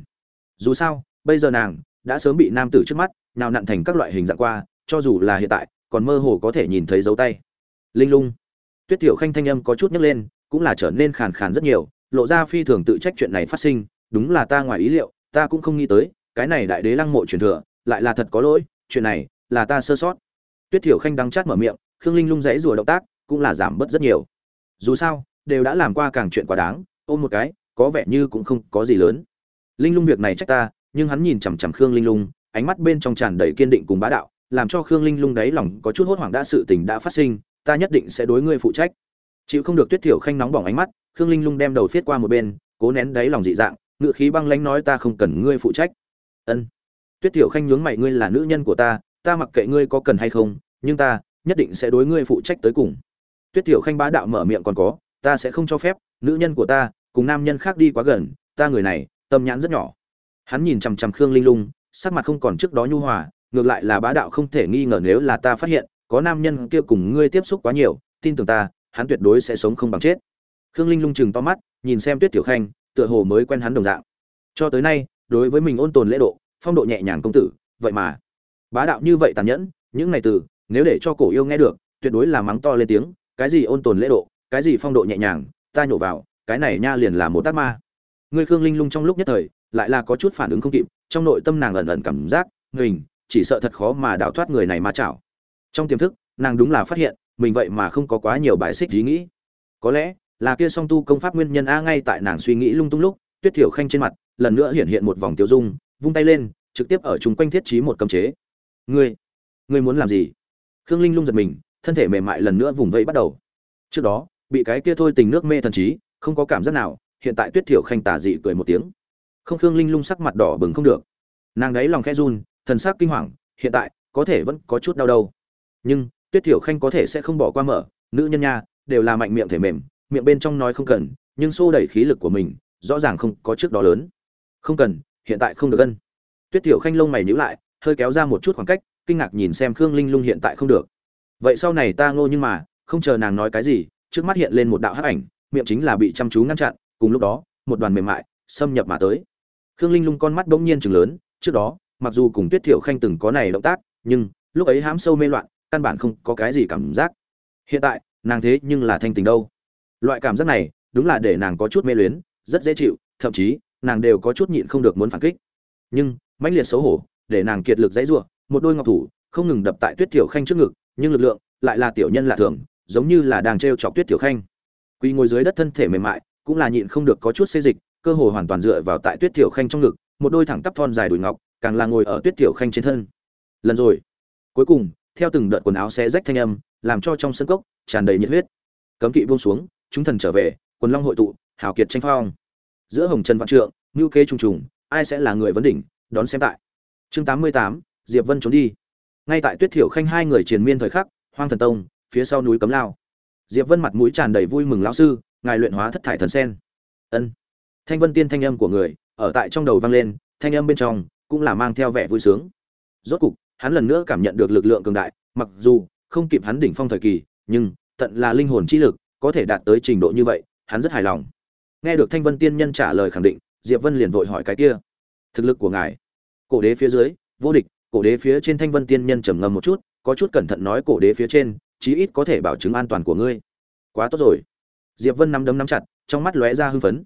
Dù sao, bây giờ nàng đã sớm bị nam tử trước mắt nào nặn thành các loại hình dạng qua, cho dù là hiện tại, còn mơ hồ có thể nhìn thấy dấu tay. Linh lung. Tuyết tiểu khanh thanh âm có chút nhấc lên, cũng là trở nên khàn khàn rất nhiều, lộ ra phi thường tự trách chuyện này phát sinh, đúng là ta ngoài ý liệu, ta cũng không nghĩ tới, cái này đại đế lăng mộ truyền thừa, lại là thật có lỗi, chuyện này là ta sơ sót. Tuyết tiểu khanh đắng chát mở miệng, khương linh lung dãy rùa động tác cũng là giảm bớt rất nhiều dù sao, đều đã làm qua càng chuyện quá đáng, ôm một cái, có vẻ như cũng không có gì lớn. Linh lung việc này trách ta, nhưng hắn nhìn chằm chằm khương linh lung, ánh mắt bên trong tràn đầy kiên định cùng bá đạo, làm cho khương linh lung đáy lòng có chút hốt hoảng đã sự tình đã phát sinh, ta nhất định sẽ đối ngươi phụ trách. Chịu không được tuyết thiểu khanh nóng bỏng ánh mắt, khương linh lung đem đầu viết qua một bên, cố nén đáy lòng dị dạng ngự khí băng lánh nói ta không cần ngươi phụ trách. Ân. Tuyết thiểu khanh nhướng mày, ngươi là nữ nhân của ta ta mặc kệ ngươi có cần hay không, nhưng ta nhất định sẽ đối ngươi phụ trách tới cùng tuyết thiểu khanh bá đạo mở miệng còn có, ta sẽ không cho phép, nữ nhân của ta cùng nam nhân khác đi quá gần, ta người này, tâm nhãn rất nhỏ. Hắn nhìn chằm chằm khương linh lung, sắc mặt không còn trước đó nhu hòa, ngược lại là bá đạo không thể nghi ngờ nếu là ta phát hiện, có nam nhân kia cùng ngươi tiếp xúc quá nhiều, tin tưởng ta, hắn tuyệt đối sẽ sống không bằng chết. Khương linh lung chừng to mắt, nhìn xem tuyết tiểu khanh, tựa hồ mới quen hắn đồng dạng. Cho tới nay, đối với mình ôn tồn lễ độ, phong độ nhẹ nhàng công tử, vậy mà. Bá đạo như vậy tàn nhẫn, những ngày từ, nếu để cho cổ yêu nghe được, tuyệt đối là mắng to lên tiếng cái gì ôn tồn lễ độ, cái gì phong độ nhẹ nhàng, ta nhổ vào, cái này nha liền là một tác ma. Ngươi khương linh lung trong lúc nhất thời, lại là có chút phản ứng không kịp, trong nội tâm nàng ẩn ẩn cảm giác, mình, chỉ sợ thật khó mà đào thoát người này mà chảo. Trong tiềm thức, nàng đúng là phát hiện, mình vậy mà không có quá nhiều bài xích ý nghĩ. Có lẽ, là kia song tu công pháp nguyên nhân a ngay tại nàng suy nghĩ lung tung lúc, tuyết thiểu khanh trên mặt, lần nữa hiện hiện một vòng tiêu dung, vung tay lên, trực tiếp ở chung quanh thiết trí một cấm chế. Ngươi ngươi muốn làm gì? Khương linh lung giật mình thân thể mềm mại lần nữa vùng vẫy bắt đầu. Trước đó, bị cái kia thôi tình nước mê thần trí, không có cảm giác nào, hiện tại tuyết thiểu khanh tà dị cười một tiếng. Không khương linh lung sắc mặt đỏ bừng không được. Nàng đấy lòng khẽ run, thần sắc kinh hoàng, hiện tại, có thể vẫn có chút đau đầu. Nhưng, tuyết thiểu khanh có thể sẽ không bỏ qua mở, nữ nhân nha, đều là mạnh miệng thể mềm, miệng bên trong nói không cần, nhưng xô đẩy khí lực của mình, rõ ràng không có trước đó lớn. Không cần, hiện tại không được gân. Tuyết thiểu khanh lông mày nhíu lại, hơi kéo ra một chút khoảng cách, kinh ngạc nhìn xem khương linh lung hiện tại không được vậy sau này ta ngô nhưng mà, không chờ nàng nói cái gì, trước mắt hiện lên một đạo hắc ảnh, miệng chính là bị chăm chú ngăn chặn, cùng lúc đó, một đoàn mềm mại, xâm nhập mà tới. Khương linh lung con mắt bỗng nhiên chừng lớn, trước đó, mặc dù cùng tuyết thiểu khanh từng có này động tác, nhưng, lúc ấy hám sâu mê loạn, căn bản không có cái gì cảm giác. Hiện tại, nàng thế nhưng là thanh tình đâu. Loại cảm giác này, đúng là để nàng có chút mê luyến, rất dễ chịu, thậm chí, nàng đều có chút nhịn không được muốn phản kích. Nhưng, mãnh liệt xấu hổ, để nàng kiệt lực dãy giụa, một đôi ngọc thủ, không ngừng đập tại tuyết thiểu khanh trước ngực nhưng lực lượng lại là tiểu nhân lạ thường, giống như là đang trêu chọc tuyết tiểu khanh. Quỳ ngồi dưới đất thân thể mềm mại, cũng là nhịn không được có chút xê dịch, cơ hồ hoàn toàn dựa vào tại tuyết tiểu khanh trong ngực, một đôi thẳng tắp thon dài đùi ngọc, càng là ngồi ở tuyết tiểu khanh trên thân. Lần rồi. Cuối cùng, theo từng đợt quần áo xé rách thanh âm, làm cho trong sân cốc tràn đầy nhiệt huyết. Cấm kỵ buông xuống, chúng thần trở về, quần long hội tụ, hào kiệt tranh phong. Giữa hồng trần vạn trượng, ngưu kế trùng trùng, ai sẽ là người vấn đỉnh, đón xem tại. Chương tám mươi tám, diệp vân trốn đi ngay tại tuyết thiểu khanh hai người triền miên thời khắc, hoang thần tông, phía sau núi cấm lao. Diệp vân mặt mũi tràn đầy vui mừng lão sư, ngài luyện hóa thất thải thần sen. Ân. Thanh vân tiên thanh âm của người, ở tại trong đầu vang lên, thanh âm bên trong cũng là mang theo vẻ vui sướng. Rốt cục, hắn lần nữa cảm nhận được lực lượng cường đại, mặc dù không kịp hắn đỉnh phong thời kỳ, nhưng tận là linh hồn chi lực có thể đạt tới trình độ như vậy, hắn rất hài lòng. Nghe được thanh vân tiên nhân trả lời khẳng định, diệp vân liền vội hỏi cái kia. Thực lực của ngài, cổ đế phía dưới, vô địch cổ đế phía trên thanh vân tiên nhân trầm ngâm một chút, có chút cẩn thận nói cổ đế phía trên, chí ít có thể bảo chứng an toàn của ngươi. Quá tốt rồi. Diệp vân nắm đấm nắm chặt, trong mắt lóe ra hưng phấn.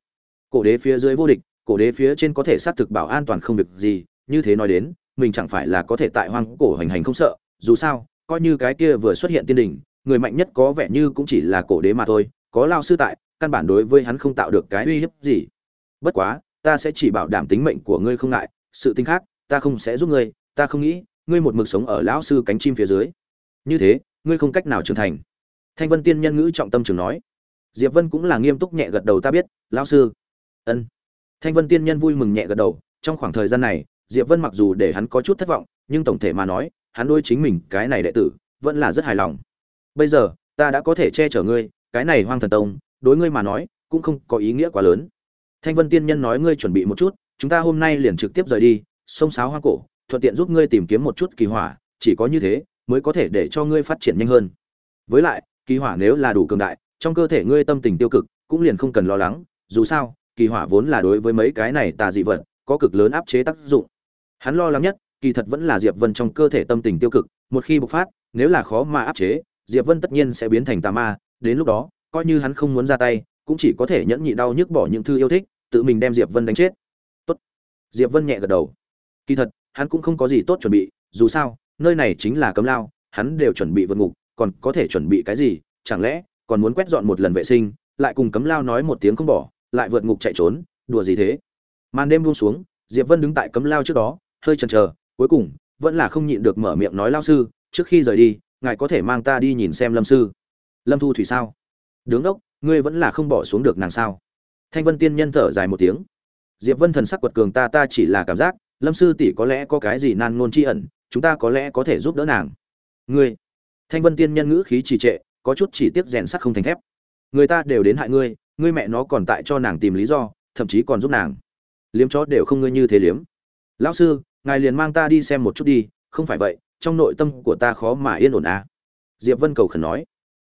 Cổ đế phía dưới vô địch, cổ đế phía trên có thể xác thực bảo an toàn không việc gì, như thế nói đến, mình chẳng phải là có thể tại hoang cổ hành hành không sợ, dù sao, coi như cái kia vừa xuất hiện tiên đỉnh, người mạnh nhất có vẻ như cũng chỉ là cổ đế mà thôi, có lao sư tại, căn bản đối với hắn không tạo được cái uy hiếp gì. Bất quá, ta sẽ chỉ bảo đảm tính mệnh của ngươi không ngại, sự tính khác, ta không sẽ giúp ngươi ta không nghĩ, ngươi một mực sống ở lão sư cánh chim phía dưới. Như thế, ngươi không cách nào trưởng thành. Thanh vân tiên nhân ngữ trọng tâm trường nói. Diệp vân cũng là nghiêm túc nhẹ gật đầu ta biết, lão sư. Ân. Thanh vân tiên nhân vui mừng nhẹ gật đầu. Trong khoảng thời gian này, diệp vân mặc dù để hắn có chút thất vọng, nhưng tổng thể mà nói, hắn đôi chính mình, cái này đệ tử, vẫn là rất hài lòng. Bây giờ, ta đã có thể che chở ngươi, cái này hoang thần tông, đối ngươi mà nói, cũng không có ý nghĩa quá lớn. Thanh vân tiên nhân nói ngươi chuẩn bị một chút, chúng ta hôm nay liền trực tiếp rời đi, sông sáo hoa cổ thuận tiện giúp ngươi tìm kiếm một chút kỳ hỏa, chỉ có như thế mới có thể để cho ngươi phát triển nhanh hơn. Với lại, kỳ hỏa nếu là đủ cường đại, trong cơ thể ngươi tâm tình tiêu cực cũng liền không cần lo lắng, dù sao, kỳ hỏa vốn là đối với mấy cái này tà dị vật có cực lớn áp chế tác dụng. Hắn lo lắng nhất, kỳ thật vẫn là diệp vân trong cơ thể tâm tình tiêu cực, một khi bộc phát, nếu là khó mà áp chế, diệp vân tất nhiên sẽ biến thành tà ma, đến lúc đó, coi như hắn không muốn ra tay, cũng chỉ có thể nhẫn nhịn đau nhức bỏ những thư yêu thích, tự mình đem diệp vân đánh chết. Tốt. Diệp vân nhẹ gật đầu. Kỳ thật hắn cũng không có gì tốt chuẩn bị, dù sao, nơi này chính là cấm lao, hắn đều chuẩn bị vượt ngục, còn có thể chuẩn bị cái gì? Chẳng lẽ còn muốn quét dọn một lần vệ sinh, lại cùng cấm lao nói một tiếng không bỏ, lại vượt ngục chạy trốn, đùa gì thế? Màn đêm buông xuống, diệp vân đứng tại cấm lao trước đó, hơi chần chờ, cuối cùng, vẫn là không nhịn được mở miệng nói lao sư, trước khi rời đi, ngài có thể mang ta đi nhìn xem lâm sư. Lâm thu thủy sao? Đứng ốc ngươi vẫn là không bỏ xuống được nàng sao? Thanh vân tiên nhân thở dài một tiếng. Diệp vân thần sắc quật cường, ta ta chỉ là cảm giác lâm sư tỷ có lẽ có cái gì nan ngôn tri ẩn chúng ta có lẽ có thể giúp đỡ nàng ngươi thanh vân tiên nhân ngữ khí trì trệ có chút chỉ tiếp rèn sắt không thành thép người ta đều đến hại ngươi ngươi mẹ nó còn tại cho nàng tìm lý do thậm chí còn giúp nàng liếm chó đều không ngươi như thế liếm lão sư ngài liền mang ta đi xem một chút đi không phải vậy trong nội tâm của ta khó mà yên ổn à diệp vân cầu khẩn nói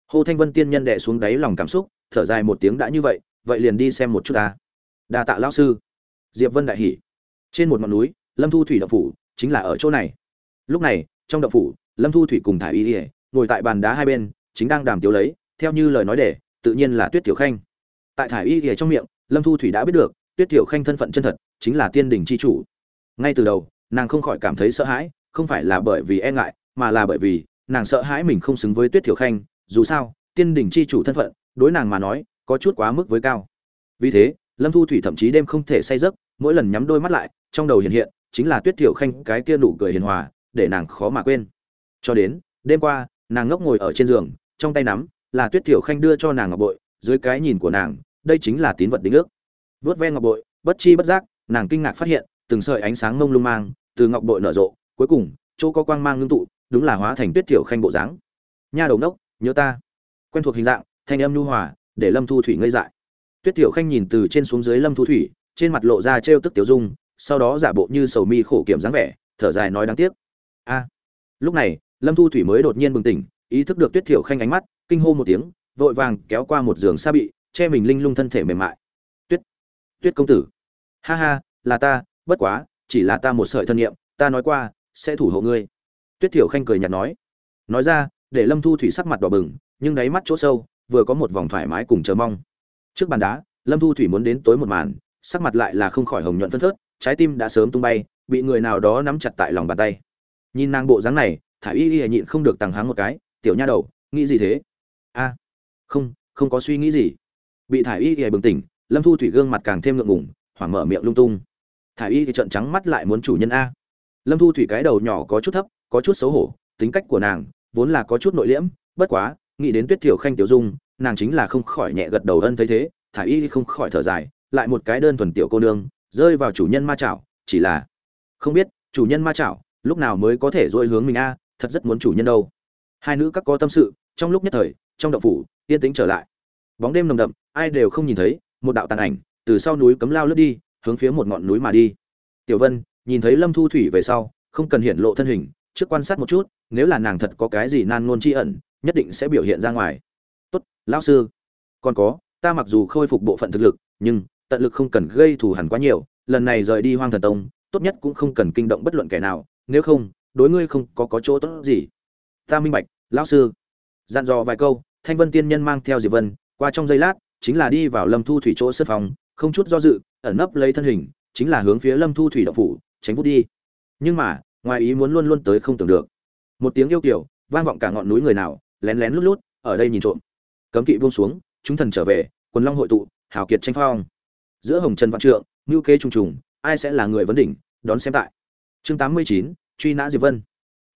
Hồ Thanh Vân tiên nhân đệ xuống đáy lòng cảm xúc, thở dài một tiếng đã như vậy, vậy liền đi xem một chút ta. Đa tạ lão sư. Diệp Vân đại hỉ. Trên một ngọn núi, Lâm Thu Thủy đậu phủ chính là ở chỗ này. Lúc này, trong đậu phủ, Lâm Thu Thủy cùng thải y ỉa ngồi tại bàn đá hai bên, chính đang đàm tiếu lấy, theo như lời nói để, tự nhiên là Tuyết Tiểu Khanh. Tại thải y ỉa trong miệng, Lâm Thu Thủy đã biết được, Tuyết Tiểu Khanh thân phận chân thật, chính là tiên đỉnh chi chủ. Ngay từ đầu, nàng không khỏi cảm thấy sợ hãi, không phải là bởi vì e ngại, mà là bởi vì nàng sợ hãi mình không xứng với Tuyết Tiểu Khanh, dù sao tiên đỉnh chi chủ thân phận đối nàng mà nói có chút quá mức với cao vì thế lâm thu thủy thậm chí đêm không thể say giấc mỗi lần nhắm đôi mắt lại trong đầu hiện hiện chính là tuyết thiểu khanh cái kia nụ cười hiền hòa, để nàng khó mà quên. Cho đến, đêm qua, nàng ngốc ngồi ở trên giường, trong tay nắm là tuyết thiểu khanh đưa cho nàng ngọc bội, dưới cái nhìn của nàng, đây chính là tín vật đính ước. Vớt ve ngọc bội, bất chi bất giác, nàng kinh ngạc phát hiện, từng sợi ánh sáng mông lung mang, từ ngọc bội nở rộ, cuối cùng, chỗ có quang mang ngưng tụ, đúng là hóa thành tuyết thiểu khanh bộ dáng. Nha đầu đốc nhớ ta. Quen thuộc hình dạng, thanh âm nhu hòa, để lâm thu thủy ngây dại. Tuyết tiểu khanh nhìn từ trên xuống dưới lâm thu thủy, trên mặt lộ ra trêu tức tiểu dung sau đó giả bộ như sầu mi khổ kiểm dáng vẻ, thở dài nói đáng tiếc. A. Lúc này, lâm thu thủy mới đột nhiên bừng tỉnh, ý thức được tuyết tiểu khanh ánh mắt, kinh hô một tiếng, vội vàng kéo qua một giường xa bị, che mình linh lung thân thể mềm mại. Tuyết tuyết công tử. Ha ha, là ta, bất quá, chỉ là ta một sợi thân nhiệm ta nói qua, sẽ thủ hộ ngươi. Tuyết tiểu khanh cười nhạt nói. Nói ra, để lâm thu thủy sắc mặt đỏ bừng, nhưng đáy mắt chỗ sâu, vừa có một vòng thoải mái cùng chờ mong. Trước bàn đá, lâm thu thủy muốn đến tối một màn, sắc mặt lại là không khỏi hồng nhuận phân phớt trái tim đã sớm tung bay, bị người nào đó nắm chặt tại lòng bàn tay. Nhìn nàng bộ dáng này thả y y nhịn không được tằng háng một cái, tiểu nha đầu, nghĩ gì thế? A, không không có suy nghĩ gì. Bị thả y y bừng tỉnh, lâm thu thủy gương mặt càng thêm ngượng ngùng, hoảng mở miệng lung tung. Thả y thì trợn trắng mắt lại muốn chủ nhân a. Lâm thu thủy cái đầu nhỏ có chút thấp, có chút xấu hổ, tính cách của nàng vốn là có chút nội liễm, bất quá, nghĩ đến tuyết thiểu khanh tiểu dung, nàng chính là không khỏi nhẹ gật đầu ân thấy thế thả y không khỏi thở dài, lại một cái đơn thuần tiểu cô nương rơi vào chủ nhân ma chảo, chỉ là, không biết, chủ nhân ma chảo, lúc nào mới có thể dỗi hướng mình a, thật rất muốn chủ nhân đâu. Hai nữ các có tâm sự, trong lúc nhất thời, trong động phủ, yên tĩnh trở lại. Bóng đêm nồng đậm, ai đều không nhìn thấy, một đạo tàn ảnh, từ sau núi cấm lao lướt đi, hướng phía một ngọn núi mà đi. Tiểu vân, nhìn thấy lâm thu thủy về sau, không cần hiện lộ thân hình, trước quan sát một chút, nếu là nàng thật có cái gì nan ngôn chi ẩn, nhất định sẽ biểu hiện ra ngoài. Tốt, lão sư. Còn có, ta mặc dù khôi phục bộ phận thực lực, nhưng tận lực không cần gây thù hằn quá nhiều, lần này rời đi hoang thần tông, tốt nhất cũng không cần kinh động bất luận kẻ nào, nếu không, đối ngươi không có có chỗ tốt gì. Ta minh bạch, lão sư. Dặn dò vài câu, thanh vân tiên nhân mang theo diệp vân, qua trong giây lát, chính là đi vào lâm thu thủy chỗ sân phòng, không chút do dự, ẩn nấp lấy thân hình, chính là hướng phía lâm thu thủy động phủ, tránh vút đi. Nhưng mà, ngoài ý muốn luôn luôn tới không tưởng được. Một tiếng yêu kiểu, vang vọng cả ngọn núi người nào, lén lén lút lút, ở đây nhìn trộm. Cấm kỵ buông xuống, chúng thần trở về, quần long hội tụ, hào kiệt tranh phong giữa hồng trần vạn trượng, ngưu kế trùng trùng, ai sẽ là người vấn đỉnh, đón xem tại. Chương tám mươi chín, truy nã diệp vân.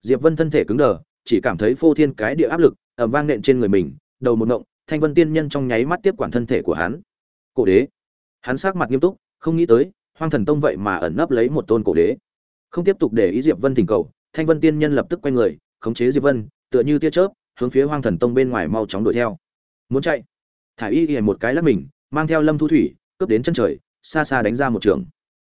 Diệp vân thân thể cứng đờ, chỉ cảm thấy phô thiên cái địa áp lực ẩm vang nện trên người mình, đầu một ngộng, thanh vân tiên nhân trong nháy mắt tiếp quản thân thể của hắn. Cổ đế. Hắn sắc mặt nghiêm túc, không nghĩ tới, hoang thần tông vậy mà ẩn nấp lấy một tôn cổ đế. Không tiếp tục để ý diệp vân thỉnh cầu, thanh vân tiên nhân lập tức quay người, khống chế diệp vân, tựa như tia chớp, hướng phía hoang thần tông bên ngoài mau chóng đuổi theo. Muốn chạy. Thả y ghi một cái lắc mình, mang theo lâm thu thủy cướp đến chân trời, xa xa đánh ra một trường.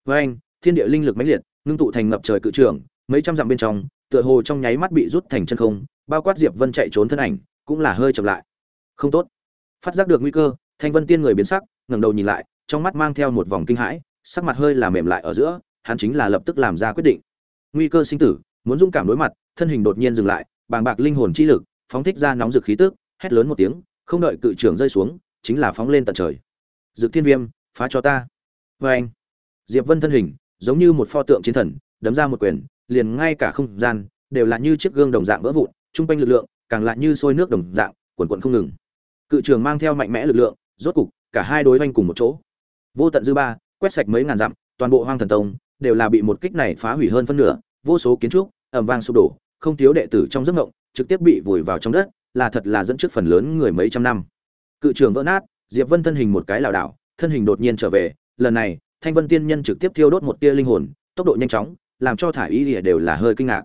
Với anh, thiên địa linh lực mãnh liệt, ngưng tụ thành ngập trời cự trường, mấy trăm dặm bên trong, tựa hồ trong nháy mắt bị rút thành chân không, bao quát diệp vân chạy trốn thân ảnh, cũng là hơi chậm lại. Không tốt. Phát giác được nguy cơ, thanh vân tiên người biến sắc, ngẩng đầu nhìn lại, trong mắt mang theo một vòng kinh hãi, sắc mặt hơi là mềm lại ở giữa, hắn chính là lập tức làm ra quyết định. Nguy cơ sinh tử, muốn dũng cảm đối mặt, thân hình đột nhiên dừng lại, bàng bạc linh hồn chi lực, phóng thích ra nóng rực khí tức, hét lớn một tiếng, không đợi cự trưởng rơi xuống, chính là phóng lên tận trời dực thiên viêm, phá cho ta. Vê anh, diệp vân thân hình, giống như một pho tượng chiến thần, đấm ra một quyền, liền ngay cả không gian, đều là như chiếc gương đồng dạng vỡ vụn trung quanh lực lượng, càng lại như sôi nước đồng dạng, quần quần không ngừng. Cự trường mang theo mạnh mẽ lực lượng, rốt cục, cả hai đối oanh cùng một chỗ. Vô tận dư ba, quét sạch mấy ngàn dặm, toàn bộ hoang thần tông, đều là bị một kích này phá hủy hơn phân nửa, vô số kiến trúc ẩm vang sụp đổ, không thiếu đệ tử trong giấc ngộng trực tiếp bị vùi vào trong đất, là thật là dẫn trước phần lớn người mấy trăm năm. Cự trường vỡ nát diệp vân thân hình một cái lảo đảo, thân hình đột nhiên trở về, lần này, thanh vân tiên nhân trực tiếp thiêu đốt một tia linh hồn, tốc độ nhanh chóng, làm cho thả ý lìa đều là hơi kinh ngạc.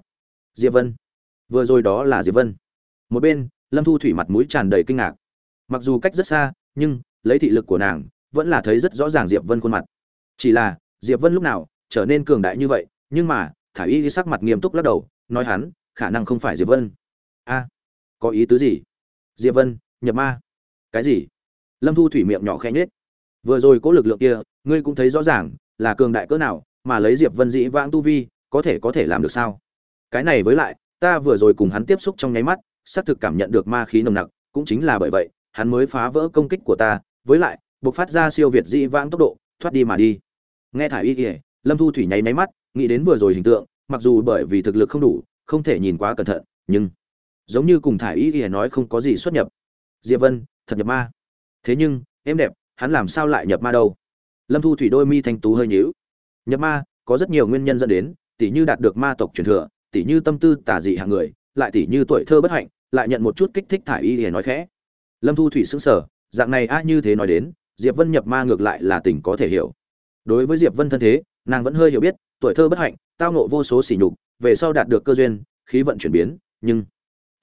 Diệp vân. Vừa rồi đó là diệp vân. Một bên, lâm thu thủy mặt mũi tràn đầy kinh ngạc. Mặc dù cách rất xa, nhưng, lấy thị lực của nàng, vẫn là thấy rất rõ ràng diệp vân khuôn mặt. Chỉ là, diệp vân lúc nào trở nên cường đại như vậy, nhưng mà thả y sắc mặt nghiêm túc lắc đầu, nói hắn, khả năng không phải diệp vân. A, có ý tứ gì? Diệp vân, nhập ma. Cái gì? Lâm thu thủy miệng nhỏ khẽ nhết vừa rồi có lực lượng kia, ngươi cũng thấy rõ ràng, là cường đại cỡ nào, mà lấy diệp vân dĩ vãng tu vi, có thể có thể làm được sao? Cái này với lại, ta vừa rồi cùng hắn tiếp xúc trong nháy mắt, xác thực cảm nhận được ma khí nồng nặc, cũng chính là bởi vậy, hắn mới phá vỡ công kích của ta, với lại buộc phát ra siêu việt dĩ vãng tốc độ, thoát đi mà đi. Nghe thả y kỉa lâm thu thủy nháy máy mắt, nghĩ đến vừa rồi hình tượng, mặc dù bởi vì thực lực không đủ, không thể nhìn quá cẩn thận, nhưng giống như cùng thả y kỉa nói không có gì xuất nhập. Diệp vân, thật nhập ma thế nhưng, em đẹp, hắn làm sao lại nhập ma đâu? Lâm thu thủy đôi mi thanh tú hơi nhíu. Nhập ma, có rất nhiều nguyên nhân dẫn đến, tỉ như đạt được ma tộc truyền thừa, tỉ như tâm tư tả dị hạng người, lại tỉ như tuổi thơ bất hạnh, lại nhận một chút kích thích thả y để nói khẽ. Lâm thu thủy sững sờ, dạng này a như thế nói đến, diệp vân nhập ma ngược lại là tình có thể hiểu. Đối với diệp vân thân thế, nàng vẫn hơi hiểu biết, tuổi thơ bất hạnh, tao nộ vô số sỉ nhục, về sau đạt được cơ duyên, khí vận chuyển biến, nhưng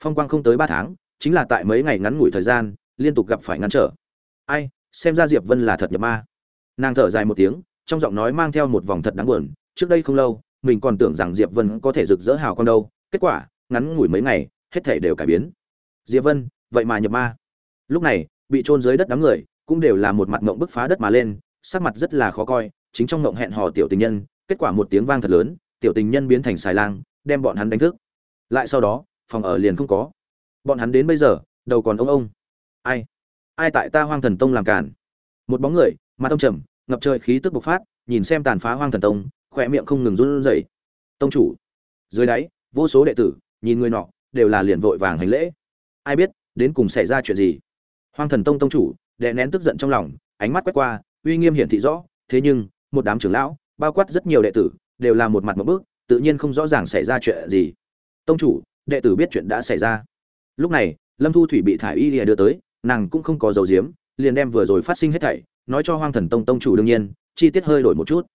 phong quang không tới ba tháng, chính là tại mấy ngày ngắn ngủi thời gian, liên tục gặp phải ngăn trở ai, xem ra diệp vân là thật nhập ma. Nàng thở dài một tiếng, trong giọng nói mang theo một vòng thật đáng buồn, trước đây không lâu, mình còn tưởng rằng diệp vân có thể rực rỡ hào con đâu, kết quả, ngắn ngủi mấy ngày, hết thể đều cải biến. Diệp vân, vậy mà nhập ma. Lúc này, bị trôn dưới đất đám người, cũng đều là một mặt ngộng bức phá đất mà lên, sắc mặt rất là khó coi, chính trong ngộng hẹn hò tiểu tình nhân, kết quả một tiếng vang thật lớn, tiểu tình nhân biến thành xài lang, đem bọn hắn đánh thức. Lại sau đó, phòng ở liền không có. Bọn hắn đến bây giờ, đầu còn ông ông. Ai? Ai tại ta hoang thần tông làm cản một bóng người, mặt tông trầm, ngập trời khí tức bộc phát, nhìn xem tàn phá hoang thần tông, khỏe miệng không ngừng run rẩy. Tông chủ, dưới đáy, vô số đệ tử, nhìn người nọ, đều là liền vội vàng hành lễ. Ai biết, đến cùng xảy ra chuyện gì? Hoang thần tông tông chủ đệ nén tức giận trong lòng, ánh mắt quét qua, uy nghiêm hiển thị rõ, thế nhưng, một đám trưởng lão, bao quát rất nhiều đệ tử, đều là một mặt một bước, tự nhiên không rõ ràng xảy ra chuyện gì. Tông chủ, đệ tử biết chuyện đã xảy ra. Lúc này, lâm thu thủy bị thải y lìa đưa tới nàng cũng không có dầu diếm, liền đem vừa rồi phát sinh hết thảy, nói cho hoang thần tông tông chủ đương nhiên, chi tiết hơi đổi một chút.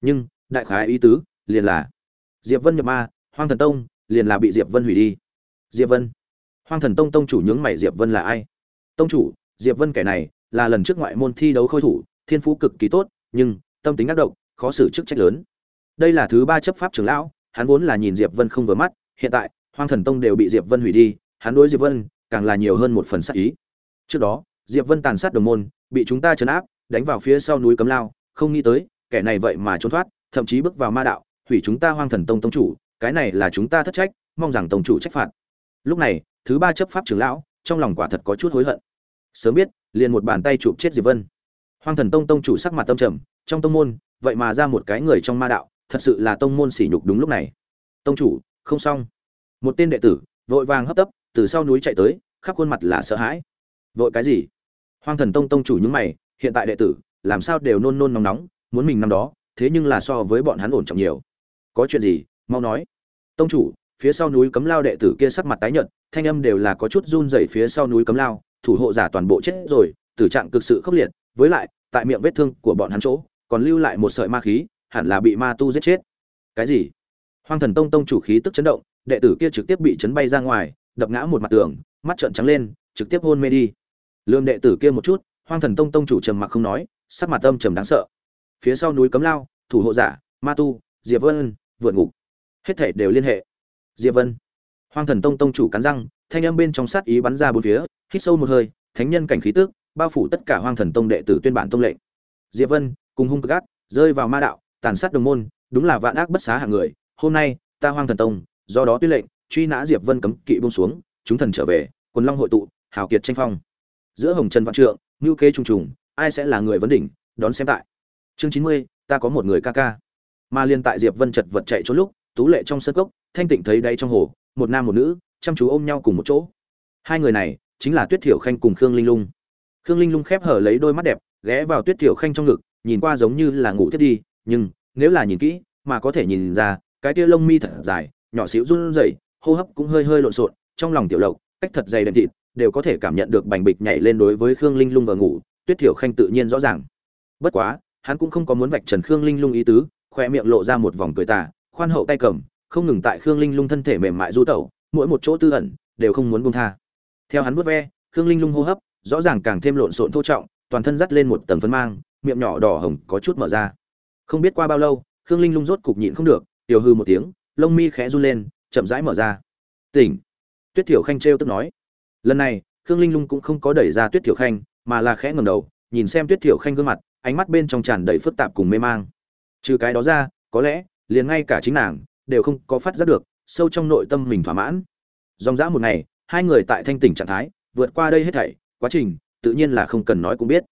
Nhưng, đại khái ý tứ, liền là, diệp vân nhập ma, hoang thần tông, liền là bị diệp vân hủy đi. Diệp vân. Hoang thần tông tông chủ nhướng mày diệp vân là ai? Tông chủ, diệp vân kẻ này, là lần trước ngoại môn thi đấu khôi thủ, thiên phú cực kỳ tốt, nhưng, tâm tính ác độc, khó xử chức trách lớn. Đây là thứ ba chấp pháp trưởng lão, hắn vốn là nhìn diệp vân không vừa mắt, hiện tại, hoang thần tông đều bị diệp vân hủy đi, hắn đối diệp vân, càng là nhiều hơn một phần sát ý trước đó, diệp vân tàn sát đồng môn, bị chúng ta chấn áp, đánh vào phía sau núi cấm lao, không nghĩ tới, kẻ này vậy mà trốn thoát, thậm chí bước vào ma đạo, hủy chúng ta hoang thần tông tông chủ, cái này là chúng ta thất trách, mong rằng tông chủ trách phạt. Lúc này, thứ ba chấp pháp trưởng lão, trong lòng quả thật có chút hối hận. Sớm biết, liền một bàn tay chụp chết diệp vân. Hoang thần tông tông chủ sắc mặt tâm trầm, trong tông môn, vậy mà ra một cái người trong ma đạo, thật sự là tông môn sỉ nhục đúng lúc này. Tông chủ, không xong. Một tên đệ tử, vội vàng hấp tấp, từ sau núi chạy tới, khắp khuôn mặt là sợ hãi vội cái gì? Hoang thần tông tông chủ những mày, hiện tại đệ tử, làm sao đều nôn nôn nóng nóng, muốn mình năm đó, thế nhưng là so với bọn hắn ổn trọng nhiều. Có chuyện gì? Mau nói. Tông chủ, phía sau núi cấm lao đệ tử kia sắc mặt tái nhợt, thanh âm đều là có chút run rẩy phía sau núi cấm lao, thủ hộ giả toàn bộ chết rồi, tử trạng cực sự khốc liệt, với lại, tại miệng vết thương của bọn hắn chỗ, còn lưu lại một sợi ma khí, hẳn là bị ma tu giết chết. Cái gì? Hoang thần tông tông chủ khí tức chấn động, đệ tử kia trực tiếp bị chấn bay ra ngoài, đập ngã một mặt tường, mắt trợn trắng lên, trực tiếp hôn mê đi lương đệ tử kia một chút, hoang thần tông tông chủ trầm mặc không nói, sắc mặt âm trầm đáng sợ. Phía sau núi cấm lao, thủ hộ giả, ma tu, diệp vân vượt ngục. Hết thể đều liên hệ. Diệp vân. Hoang thần tông tông chủ cắn răng, thanh âm bên trong sát ý bắn ra bốn phía, hít sâu một hơi, thánh nhân cảnh khí tức, bao phủ tất cả hoang thần tông đệ tử tuyên bản tông lệnh. Diệp vân, cùng hung cực ác, rơi vào ma đạo, tàn sát đồng môn, đúng là vạn ác bất xá hạng người. Hôm nay, ta hoang thần tông, do đó tuyên lệnh, truy nã diệp vân cấm kỵ buông xuống, chúng thần trở về, quần long hội tụ, hào kiệt tranh phong giữa hồng trần vạn trượng, ngưu kế trùng trùng, ai sẽ là người vấn đỉnh, đón xem tại. Chương chín mươi, ta có một người ca ca. Mà liên tại diệp vân chật vật chạy trốn lúc, tú lệ trong sân cốc, thanh tịnh thấy đáy trong hồ, một nam một nữ, chăm chú ôm nhau cùng một chỗ. Hai người này, chính là tuyết thiểu khanh cùng khương linh lung. Khương linh lung khép hở lấy đôi mắt đẹp, ghé vào tuyết thiểu khanh trong ngực, nhìn qua giống như là ngủ thiết đi, nhưng, nếu là nhìn kỹ, mà có thể nhìn ra, cái tia lông mi thật dài, nhỏ xíu run rẩy, hô hấp cũng hơi hơi lộn xộn, trong lòng tiểu lộc, cách thật dày đệm thịt đều có thể cảm nhận được bành bịch nhảy lên đối với khương linh lung vừa ngủ, tuyết thiểu khanh tự nhiên rõ ràng. Bất quá, hắn cũng không có muốn vạch trần khương linh lung ý tứ, khoe miệng lộ ra một vòng cười tà, khoan hậu tay cầm, không ngừng tại khương linh lung thân thể mềm mại du tẩu, mỗi một chỗ tư ẩn, đều không muốn buông tha. Theo hắn vuốt ve, khương linh lung hô hấp, rõ ràng càng thêm lộn xộn thô trọng, toàn thân dắt lên một tầng phấn mang, miệng nhỏ đỏ hồng có chút mở ra. Không biết qua bao lâu, khương linh lung rốt cục nhịn không được, tiểu hư một tiếng, lông mi khẽ run lên, chậm rãi mở ra. Tỉnh. Tuyết thiểu khanh trêu tức nói lần này, khương linh lung cũng không có đẩy ra tuyết thiểu khanh, mà là khẽ ngầm đầu, nhìn xem tuyết thiểu khanh gương mặt, ánh mắt bên trong tràn đầy phức tạp cùng mê mang. Trừ cái đó ra, có lẽ, liền ngay cả chính nàng, đều không có phát giác được, sâu trong nội tâm mình thỏa mãn. Dòng dã một ngày, hai người tại thanh tỉnh trạng thái, vượt qua đây hết thảy, quá trình, tự nhiên là không cần nói cũng biết.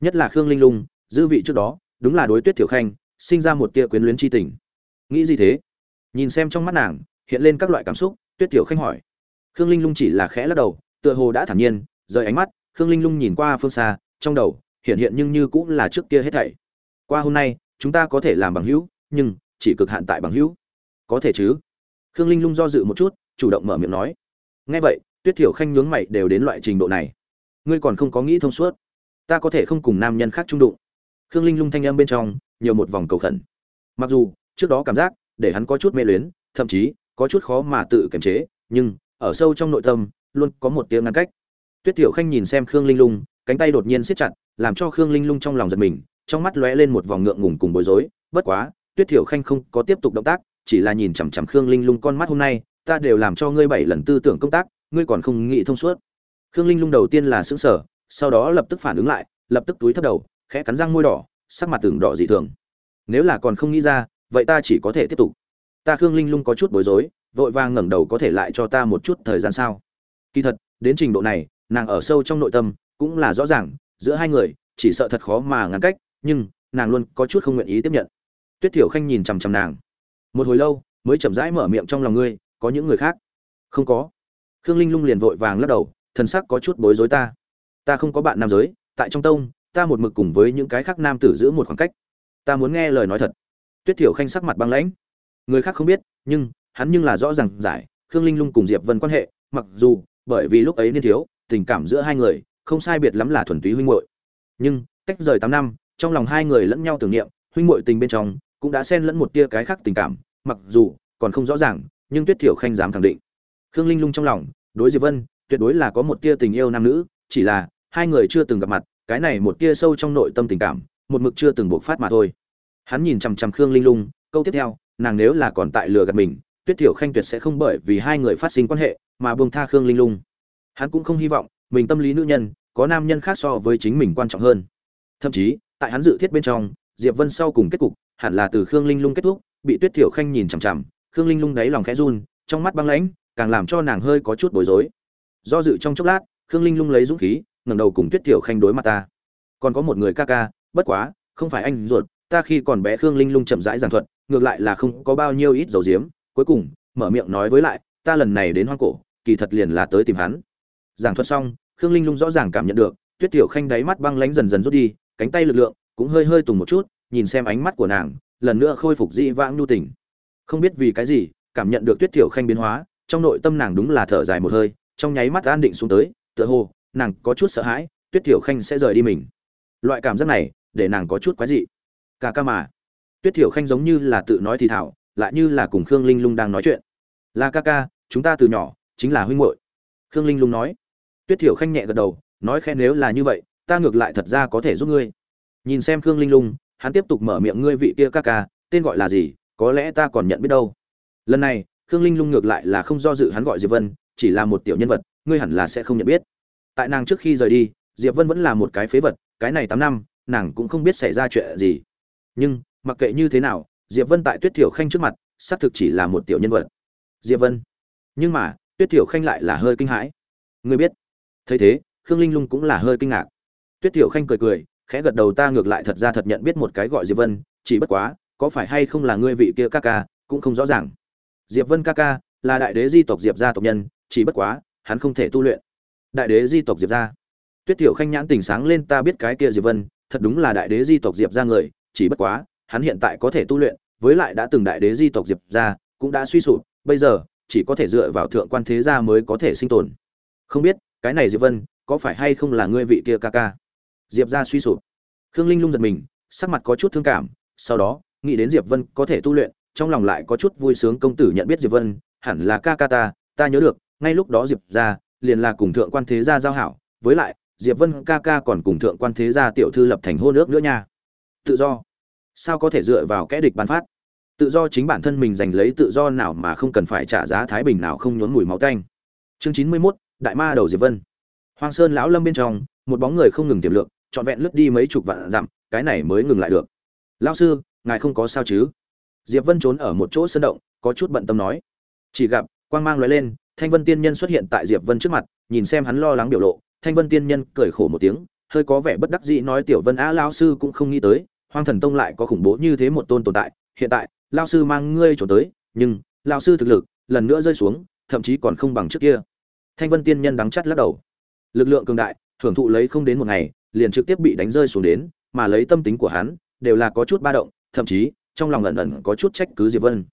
Nhất là khương linh lung, dư vị trước đó, đúng là đối tuyết thiểu khanh, sinh ra một tia quyến luyến chi tình. Nghĩ gì thế? Nhìn xem trong mắt nàng, hiện lên các loại cảm xúc, tuyết thiểu khanh hỏi. Khương linh lung chỉ là khẽ lắc đầu tựa hồ đã thản nhiên, rời ánh mắt, khương linh lung nhìn qua phương xa, trong đầu, hiện hiện nhưng như cũng là trước kia hết thảy. Qua hôm nay, chúng ta có thể làm bằng hữu, nhưng chỉ cực hạn tại bằng hữu. Có thể chứ? Khương linh lung do dự một chút, chủ động mở miệng nói. Nghe vậy, tuyết thiểu khanh nhướng mày đều đến loại trình độ này. Ngươi còn không có nghĩ thông suốt. Ta có thể không cùng nam nhân khác trung đụng. Khương linh lung thanh âm bên trong, nhiều một vòng cầu khẩn. Mặc dù, trước đó cảm giác, để hắn có chút mê luyến, thậm chí, có chút khó mà tự kiềm chế, nhưng, ở sâu trong nội tâm luôn có một tiếng ngăn cách. Tuyết thiểu khanh nhìn xem khương linh lung, cánh tay đột nhiên siết chặt, làm cho khương linh lung trong lòng giật mình, trong mắt lóe lên một vòng ngượng ngùng cùng bối rối, bất quá, tuyết thiểu khanh không có tiếp tục động tác, chỉ là nhìn chằm chằm khương linh lung con mắt hôm nay, ta đều làm cho ngươi bảy lần tư tưởng công tác, ngươi còn không nghĩ thông suốt. Khương linh lung đầu tiên là xứng sở sau đó lập tức phản ứng lại, lập tức túi thấp đầu, khẽ cắn răng môi đỏ, sắc mặt tưởng đỏ dị thường. Nếu là còn không nghĩ ra, vậy ta chỉ có thể tiếp tục. Ta khương linh lung có chút bối rối, vội vàng ngẩng đầu có thể lại cho ta một chút thời gian sao? Kỳ thật, đến trình độ này, nàng ở sâu trong nội tâm cũng là rõ ràng, giữa hai người, chỉ sợ thật khó mà ngăn cách, nhưng nàng luôn có chút không nguyện ý tiếp nhận. Tuyết thiểu khanh nhìn chằm chằm nàng. Một hồi lâu, mới chậm rãi mở miệng trong lòng ngươi, có những người khác? Không có. Khương linh lung liền vội vàng lắc đầu, thần sắc có chút bối rối ta. Ta không có bạn nam giới, tại trong tông, ta một mực cùng với những cái khác nam tử giữ một khoảng cách. Ta muốn nghe lời nói thật. Tuyết thiểu khanh sắc mặt băng lãnh. Người khác không biết, nhưng hắn nhưng là rõ ràng giải, khương linh lung cùng diệp vân quan hệ, mặc dù bởi vì lúc ấy niên thiếu, tình cảm giữa hai người không sai biệt lắm là thuần túy huynh muội. Nhưng, cách rời tám năm, trong lòng hai người lẫn nhau tưởng niệm, huynh muội tình bên trong cũng đã xen lẫn một tia cái khác tình cảm, mặc dù còn không rõ ràng, nhưng tuyết thiểu khanh dám khẳng định. Khương linh lung trong lòng, đối diệp vân, tuyệt đối là có một tia tình yêu nam nữ, chỉ là hai người chưa từng gặp mặt, cái này một tia sâu trong nội tâm tình cảm, một mực chưa từng bộc phát mà thôi. Hắn nhìn chằm chằm khương linh lung, câu tiếp theo, nàng nếu là còn tại lừa gạt mình tuyết thiểu khanh tuyệt sẽ không bởi vì hai người phát sinh quan hệ mà buông tha khương linh lung. Hắn cũng không hy vọng mình tâm lý nữ nhân có nam nhân khác so với chính mình quan trọng hơn. Thậm chí, tại hắn dự thiết bên trong, diệp vân sau cùng kết cục hẳn là từ khương linh lung kết thúc, bị tuyết thiểu khanh nhìn chằm chằm, khương linh lung đáy lòng khẽ run, trong mắt băng lãnh, càng làm cho nàng hơi có chút bối rối. Do dự trong chốc lát, khương linh lung lấy dũng khí, ngẩng đầu cùng tuyết thiểu khanh đối mặt ta. Còn có một người ca ca, bất quá, không phải anh ruột, ta khi còn bé khương linh lung chậm rãi giảng thuật, ngược lại là không có bao nhiêu ít dầu diếm cuối cùng, mở miệng nói với lại, ta lần này đến hoang cổ, kỳ thật liền là tới tìm hắn. Giảng thuật xong, khương linh lung rõ ràng cảm nhận được, tuyết tiểu khanh đáy mắt băng lánh dần dần rút đi, cánh tay lực lượng cũng hơi hơi tùng một chút, nhìn xem ánh mắt của nàng, lần nữa khôi phục dị vãng nhu tình. Không biết vì cái gì, cảm nhận được tuyết tiểu khanh biến hóa, trong nội tâm nàng đúng là thở dài một hơi, trong nháy mắt an định xuống tới, tựa hồ, nàng có chút sợ hãi, tuyết tiểu khanh sẽ rời đi mình. Loại cảm giác này, để nàng có chút quái dị. Cả ca mà. Tuyết tiểu khanh giống như là tự nói thì thảo lại như là cùng khương linh lung đang nói chuyện. Là ca ca, chúng ta từ nhỏ chính là huynh muội. Khương linh lung nói. Tuyết thiểu khanh nhẹ gật đầu, nói khen nếu là như vậy, ta ngược lại thật ra có thể giúp ngươi. Nhìn xem khương linh lung, hắn tiếp tục mở miệng, ngươi vị kia ca ca, tên gọi là gì? Có lẽ ta còn nhận biết đâu. Lần này, khương linh lung ngược lại là không do dự, hắn gọi diệp vân, chỉ là một tiểu nhân vật, ngươi hẳn là sẽ không nhận biết. Tại nàng trước khi rời đi, diệp vân vẫn là một cái phế vật, cái này tám năm, nàng cũng không biết xảy ra chuyện gì. Nhưng, mặc kệ như thế nào diệp vân tại tuyết thiểu khanh trước mặt, xác thực chỉ là một tiểu nhân vật. Diệp vân? Nhưng mà, tuyết thiểu khanh lại là hơi kinh hãi. Ngươi biết? Thấy thế, khương linh lung cũng là hơi kinh ngạc. Tuyết thiểu khanh cười cười, khẽ gật đầu ta ngược lại thật ra thật nhận biết một cái gọi diệp vân, chỉ bất quá, có phải hay không là ngươi vị kia ca ca, cũng không rõ ràng. Diệp vân ca ca, là đại đế di tộc diệp gia tộc nhân, chỉ bất quá, hắn không thể tu luyện. Đại đế di tộc diệp gia. Tuyết thiểu khanh nhãn tỉnh sáng lên ta biết cái kia diệp vân, thật đúng là đại đế di tộc diệp gia người, chỉ bất quá hắn hiện tại có thể tu luyện, với lại đã từng đại đế di tộc diệp gia, cũng đã suy sụp, bây giờ, chỉ có thể dựa vào thượng quan thế gia mới có thể sinh tồn. Không biết, cái này diệp vân, có phải hay không là ngươi vị kia ca ca? Diệp gia suy sụp. Khương linh lung giật mình, sắc mặt có chút thương cảm, sau đó, nghĩ đến diệp vân có thể tu luyện, trong lòng lại có chút vui sướng công tử nhận biết diệp vân, hẳn là ca ca ta ta nhớ được, ngay lúc đó diệp gia, liền là cùng thượng quan thế gia giao hảo, với lại, diệp vân ca ca còn cùng thượng quan thế gia tiểu thư lập thành hôn ước nữa nha. Tự do sao có thể dựa vào kẽ địch bán phát? Tự do chính bản thân mình giành lấy tự do nào mà không cần phải trả giá thái bình nào không nhốn mùi máu tanh. Chương chín mươi 91, đại ma đầu diệp vân. Hoang sơn lão lâm bên trong một bóng người không ngừng tiềm lượng trọn vẹn lướt đi mấy chục vạn dặm cái này mới ngừng lại được. Lão sư ngài không có sao chứ? Diệp vân trốn ở một chỗ sơn động có chút bận tâm nói. Chỉ gặp quang mang lóe lên thanh vân tiên nhân xuất hiện tại diệp vân trước mặt nhìn xem hắn lo lắng biểu lộ thanh vân tiên nhân cười khổ một tiếng hơi có vẻ bất đắc dĩ nói tiểu vân á lão sư cũng không nghĩ tới hoang thần tông lại có khủng bố như thế một tôn tồn tại, hiện tại lao sư mang ngươi trốn tới, nhưng lao sư thực lực, lần nữa rơi xuống, thậm chí còn không bằng trước kia. Thanh vân tiên nhân đắng chắt lắc đầu. Lực lượng cường đại, hưởng thụ lấy không đến một ngày, liền trực tiếp bị đánh rơi xuống đến, mà lấy tâm tính của hắn, đều là có chút ba động, thậm chí, trong lòng ẩn ẩn có chút trách cứ diệp vân.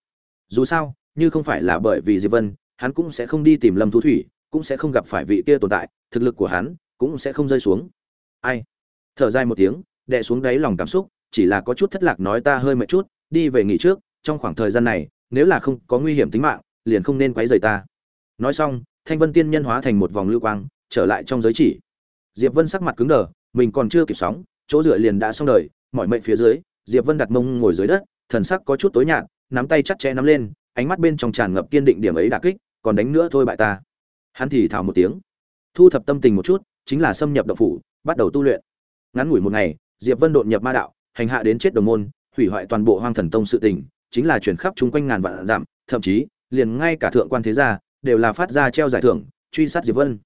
Dù sao, như không phải là bởi vì diệp vân, hắn cũng sẽ không đi tìm lâm thu thủy, cũng sẽ không gặp phải vị kia tồn tại, thực lực của hắn cũng sẽ không rơi xuống. Ai? Thở dài một tiếng, đè xuống đáy lòng cảm xúc chỉ là có chút thất lạc nói ta hơi mệt chút, đi về nghỉ trước, trong khoảng thời gian này, nếu là không có nguy hiểm tính mạng, liền không nên quấy rầy ta. Nói xong, thanh vân tiên nhân hóa thành một vòng lưu quang, trở lại trong giới chỉ. Diệp vân sắc mặt cứng đờ, mình còn chưa kịp sóng, chỗ dựa liền đã xong đời, mọi mệnh phía dưới, diệp vân đặt mông ngồi dưới đất, thần sắc có chút tối nhạt, nắm tay chặt chẽ nắm lên, ánh mắt bên trong tràn ngập kiên định điểm ấy đả kích, còn đánh nữa thôi bại ta. Hắn thì thào một tiếng. Thu thập tâm tình một chút, chính là xâm nhập độc phủ, bắt đầu tu luyện. Ngắn ngủi một ngày, diệp vân đột nhập ma đạo hành hạ đến chết đồng môn, hủy hoại toàn bộ hoang thần tông sự tình, chính là chuyển khắp chung quanh ngàn vạn giảm thậm chí, liền ngay cả thượng quan thế gia, đều là phát ra treo giải thưởng, truy sát diệp vân.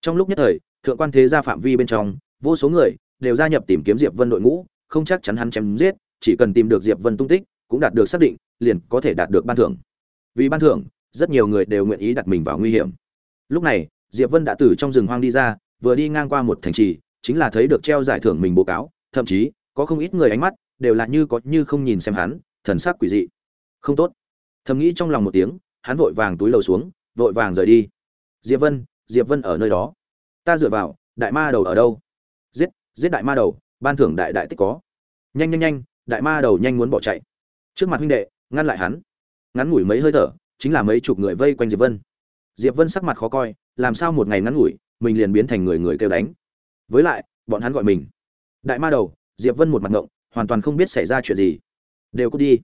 Trong lúc nhất thời, thượng quan thế gia phạm vi bên trong, vô số người đều gia nhập tìm kiếm diệp vân đội ngũ, không chắc chắn hắn chém giết, chỉ cần tìm được diệp vân tung tích, cũng đạt được xác định, liền có thể đạt được ban thưởng. Vì ban thưởng, rất nhiều người đều nguyện ý đặt mình vào nguy hiểm. Lúc này, diệp vân đã từ trong rừng hoang đi ra, vừa đi ngang qua một thành trì, chính là thấy được treo giải thưởng mình bố cáo, thậm chí có không ít người ánh mắt, đều là như có như không nhìn xem hắn, thần sắc quỷ dị. Không tốt. Thầm nghĩ trong lòng một tiếng, hắn vội vàng túi lầu xuống, vội vàng rời đi. Diệp vân diệp vân ở nơi đó. Ta dựa vào, đại ma đầu ở đâu? Giết giết đại ma đầu, ban thưởng đại đại tích có. Nhanh nhanh nhanh, đại ma đầu nhanh muốn bỏ chạy. Trước mặt huynh đệ, ngăn lại hắn. Ngắn ngủi mấy hơi thở, chính là mấy chục người vây quanh diệp vân. Diệp vân sắc mặt khó coi, làm sao một ngày ngắn ngủi, mình liền biến thành người người kêu đánh. Với lại, bọn hắn gọi mình. Đại ma đầu diệp vân một mặt ngộng hoàn toàn không biết xảy ra chuyện gì đều cút đi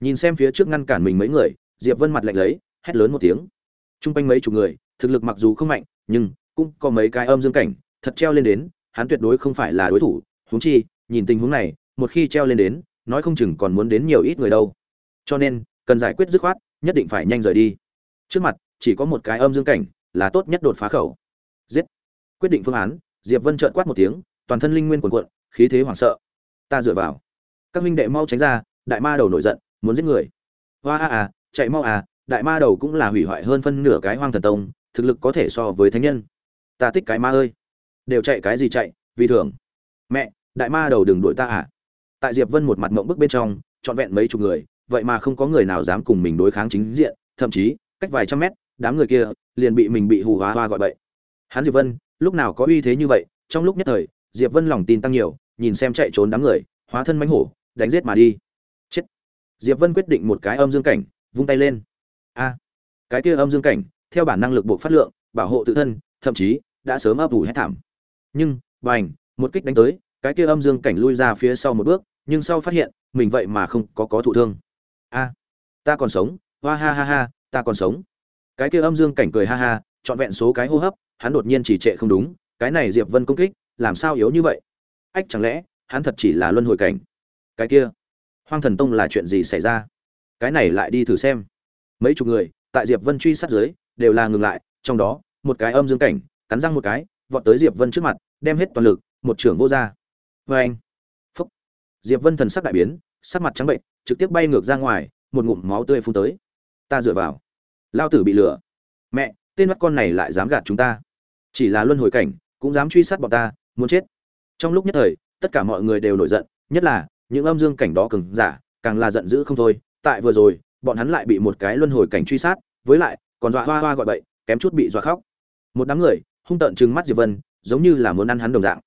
nhìn xem phía trước ngăn cản mình mấy người diệp vân mặt lạnh lấy hét lớn một tiếng Trung quanh mấy chục người, thực lực mặc dù không mạnh, nhưng cũng có mấy cái âm dương cảnh, thật treo lên đến, hắn tuyệt đối không phải là đối thủ, huống chi, nhìn tình huống này, một khi treo lên đến, nói không chừng còn muốn đến nhiều ít người đâu. Cho nên, cần giải quyết dứt khoát, nhất định phải nhanh rời đi. Trước mặt, chỉ có một cái âm dương cảnh, là tốt nhất đột phá khẩu. Giết. Quyết định phương án, Diệp Vân trợn quát một tiếng, toàn thân linh nguyên cuồn cuộn, khí thế hoảng sợ. Ta dựa vào. Các huynh đệ mau tránh ra, đại ma đầu nổi giận, muốn giết người. Hoa a à, chạy mau à, đại ma đầu cũng là hủy hoại hơn phân nửa cái hoang thần tông thực lực có thể so với thánh nhân ta thích cái ma ơi đều chạy cái gì chạy vì thường mẹ đại ma đầu đừng đuổi ta à tại diệp vân một mặt mộng bức bên trong trọn vẹn mấy chục người vậy mà không có người nào dám cùng mình đối kháng chính diện thậm chí cách vài trăm mét đám người kia liền bị mình bị hù hóa hoa gọi bậy hắn diệp vân lúc nào có uy thế như vậy trong lúc nhất thời diệp vân lòng tin tăng nhiều, nhìn xem chạy trốn đám người, hóa thân mãnh hổ, đánh giết mà đi. Chết. Diệp vân quyết định một cái âm dương cảnh, vung tay lên. A. Cái kia âm dương cảnh, theo bản năng lực buộc phát lượng, bảo hộ tự thân, thậm chí đã sớm ấp ủ hết thảm. Nhưng, bành, một kích đánh tới, cái kia âm dương cảnh lui ra phía sau một bước, nhưng sau phát hiện, mình vậy mà không có có thụ thương. A. Ta còn sống, hoa ha ha ha, ta còn sống. Cái kia âm dương cảnh cười ha ha, trọn vẹn số cái hô hấp, hắn đột nhiên chỉ trệ không đúng, cái này diệp vân công kích làm sao yếu như vậy? Ách, chẳng lẽ hắn thật chỉ là luân hồi cảnh? Cái kia, hoang thần tông là chuyện gì xảy ra? Cái này lại đi thử xem. Mấy chục người tại diệp vân truy sát dưới đều là ngừng lại, trong đó, một cái âm dương cảnh, cắn răng một cái, vọt tới diệp vân trước mặt, đem hết toàn lực, một trưởng vô ra. Vê anh, phúc. Diệp vân thần sắc đại biến, sắc mặt trắng bệnh, trực tiếp bay ngược ra ngoài, một ngụm máu tươi phun tới. Ta dựa vào. Lao tử bị lừa. Mẹ, tên mắt con này lại dám gạt chúng ta. Chỉ là luân hồi cảnh, cũng dám truy sát bọn ta muốn chết trong lúc nhất thời tất cả mọi người đều nổi giận nhất là những âm dương cảnh đó cứng giả càng là giận dữ không thôi tại vừa rồi bọn hắn lại bị một cái luân hồi cảnh truy sát, với lại còn dọa hoa hoa gọi bậy, kém chút bị dọa khóc. Một đám người hung tợn trừng mắt Diệp Vân, giống như là muốn ăn hắn đồng dạng.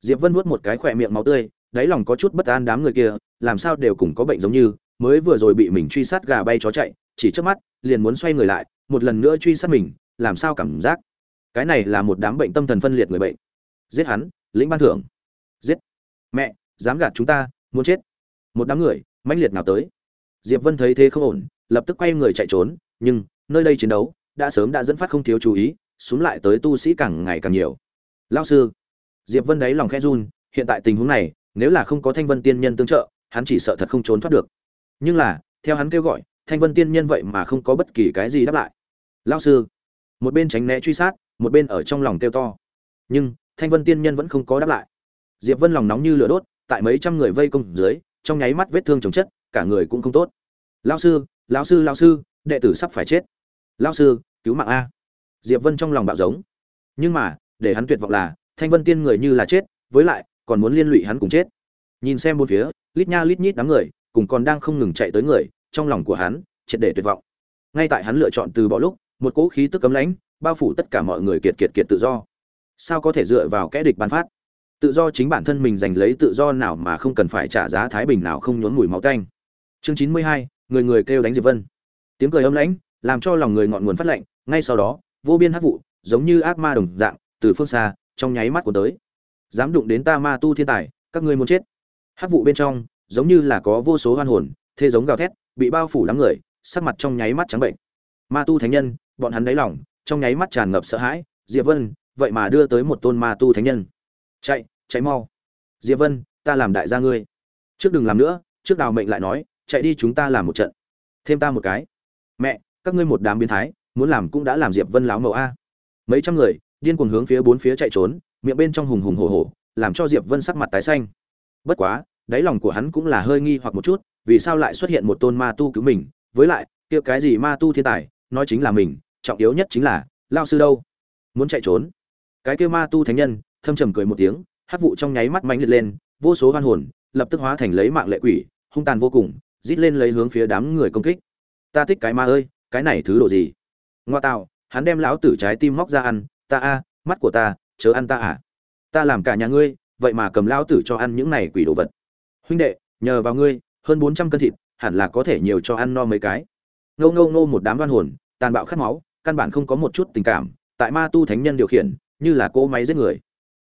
Diệp Vân nuốt một cái khỏe miệng máu tươi, đáy lòng có chút bất an đám người kia, làm sao đều cùng có bệnh giống như, mới vừa rồi bị mình truy sát gà bay chó chạy, chỉ trước mắt, liền muốn xoay người lại, một lần nữa truy sát mình, làm sao cảm giác? Cái này là một đám bệnh tâm thần phân liệt người bệnh. Giết hắn, lĩnh ban thưởng. Giết. Mẹ, dám gạt chúng ta, muốn chết. Một đám người, mãnh liệt nào tới. Diệp Vân thấy thế không ổn, lập tức quay người chạy trốn, nhưng nơi đây chiến đấu đã sớm đã dẫn phát không thiếu chú ý, xuống lại tới tu sĩ càng ngày càng nhiều. Lão sư, Diệp Vân đấy lòng khẽ run, hiện tại tình huống này, nếu là không có Thanh Vân Tiên Nhân tương trợ, hắn chỉ sợ thật không trốn thoát được. Nhưng là, theo hắn kêu gọi, Thanh Vân Tiên Nhân vậy mà không có bất kỳ cái gì đáp lại. Lão sư, một bên tránh né truy sát, một bên ở trong lòng kêu to. Nhưng, Thanh Vân Tiên Nhân vẫn không có đáp lại. Diệp Vân lòng nóng như lửa đốt, tại mấy trăm người vây công dưới, trong nháy mắt vết thương chồng chất, cả người cũng không tốt. Lao sư lão sư lão sư đệ tử sắp phải chết. Lao sư cứu mạng a. Diệp vân trong lòng bạo giống. Nhưng mà để hắn tuyệt vọng là thanh vân tiên người như là chết với lại còn muốn liên lụy hắn cùng chết. Nhìn xem bốn phía lít nha lít nhít đám người cùng còn đang không ngừng chạy tới người trong lòng của hắn triệt để tuyệt vọng. Ngay tại hắn lựa chọn từ bỏ lúc một cỗ khí tức cấm lãnh bao phủ tất cả mọi người kiệt kiệt kiệt tự do sao có thể dựa vào kẻ địch ban phát? Tự do chính bản thân mình giành lấy tự do nào mà không cần phải trả giá thái bình nào không nhốn mùi máu tanh. Chương chín mươi hai, người người kêu đánh diệp vân. Tiếng cười âm lãnh, làm cho lòng người ngọn nguồn phát lạnh, ngay sau đó, vô biên hát vụ, giống như ác ma đồng dạng, từ phương xa, trong nháy mắt của tới. Dám đụng đến ta ma tu thiên tài, các ngươi muốn chết. Hát vụ bên trong, giống như là có vô số hoan hồn thế giống gào thét, bị bao phủ đám người, sắc mặt trong nháy mắt trắng bệnh. Ma tu thánh nhân, bọn hắn đáy lòng, trong nháy mắt tràn ngập sợ hãi, diệp vân vậy mà đưa tới một tôn ma tu thánh nhân. Chạy chạy mau. Diệp vân, ta làm đại gia ngươi. Trước đừng làm nữa, trước đào mệnh lại nói, chạy đi chúng ta làm một trận. Thêm ta một cái. Mẹ, các ngươi một đám biến thái, muốn làm cũng đã làm diệp vân láo mẫu a. Mấy trăm người, điên cuồng hướng phía bốn phía chạy trốn, miệng bên trong hùng hùng hổ hổ, làm cho diệp vân sắc mặt tái xanh. Bất quá, đáy lòng của hắn cũng là hơi nghi hoặc một chút, vì sao lại xuất hiện một tôn ma tu cứu mình? Với lại, kia cái gì ma tu thiên tài, nói chính là mình, trọng yếu nhất chính là, lao sư đâu? Muốn chạy trốn cái kia ma tu thánh nhân, thâm trầm cười một tiếng hát vụ trong nháy mắt mánh liệt lên, vô số hoan hồn, lập tức hóa thành lấy mạng lệ quỷ, hung tàn vô cùng, rít lên lấy hướng phía đám người công kích. Ta thích cái ma ơi, cái này thứ độ gì? Ngoa tạo, hắn đem lão tử trái tim móc ra ăn, ta a, mắt của ta, chớ ăn ta à? Ta làm cả nhà ngươi, vậy mà cầm lão tử cho ăn những này quỷ đồ vật. Huynh đệ, nhờ vào ngươi, hơn bốn trăm cân thịt, hẳn là có thể nhiều cho ăn no mấy cái. Ngâu ngâu ngô một đám đoan hồn, tàn bạo khát máu, căn bản không có một chút tình cảm, tại ma tu thánh nhân điều khiển như là cỗ máy giết người.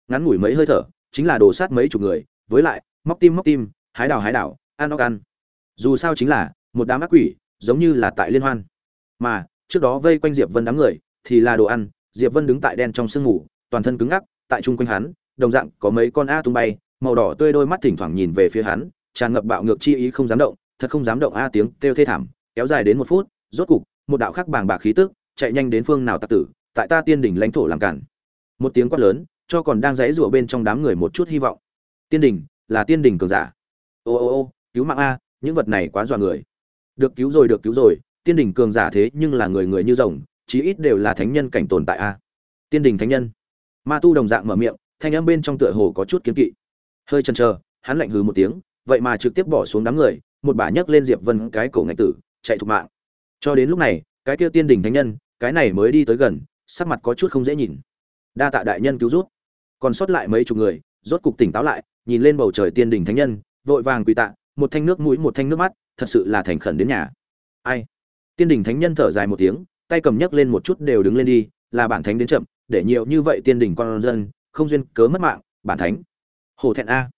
Ngắn ngủi mấy hơi thở chính là đổ sát mấy chục người với lại móc tim móc tim hái đào hái đào ăn óc ăn. Dù sao chính là một đám ác quỷ giống như là tại liên hoan. Mà trước đó vây quanh diệp vân đám người thì là đồ ăn diệp vân đứng tại đen trong sương mù, toàn thân cứng ngắc tại chung quanh hắn đồng dạng có mấy con a tung bay màu đỏ tươi đôi mắt thỉnh thoảng nhìn về phía hắn tràn ngập bạo ngược chi ý không dám động thật không dám động a tiếng kêu thê thảm kéo dài đến một phút rốt cục một đạo khắc bàng bạc khí tức chạy nhanh đến phương nào tặc tử tại ta tiên đỉnh lãnh thổ làm cản một tiếng quát lớn, cho còn đang dãy rủa bên trong đám người một chút hy vọng. Tiên đỉnh là tiên đỉnh cường giả. Ô ô ô, cứu mạng a, những vật này quá dọa người. Được cứu rồi, được cứu rồi, tiên đỉnh cường giả thế nhưng là người người như rồng, chí ít đều là thánh nhân cảnh tồn tại a. Tiên đỉnh thánh nhân. Ma tu đồng dạng mở miệng, thanh âm bên trong tựa hồ có chút kiến kỵ. Hơi chần chờ, hắn lạnh hừ một tiếng, vậy mà trực tiếp bỏ xuống đám người, một bà nhấc lên diệp vân cái cổ ngạch tử, chạy thục mạng. Cho đến lúc này, cái kia tiên đỉnh thánh nhân, cái này mới đi tới gần, sắc mặt có chút không dễ nhìn đa tạ đại nhân cứu rút còn sót lại mấy chục người, rốt cục tỉnh táo lại, nhìn lên bầu trời tiên đình thánh nhân, vội vàng quỳ tạ, một thanh nước mũi, một thanh nước mắt, thật sự là thành khẩn đến nhà. Ai? Tiên đình thánh nhân thở dài một tiếng, tay cầm nhấc lên một chút đều đứng lên đi, là bản thánh đến chậm, để nhiều như vậy tiên đình con dân, không duyên cớ mất mạng, bản thánh. Hổ thẹn a.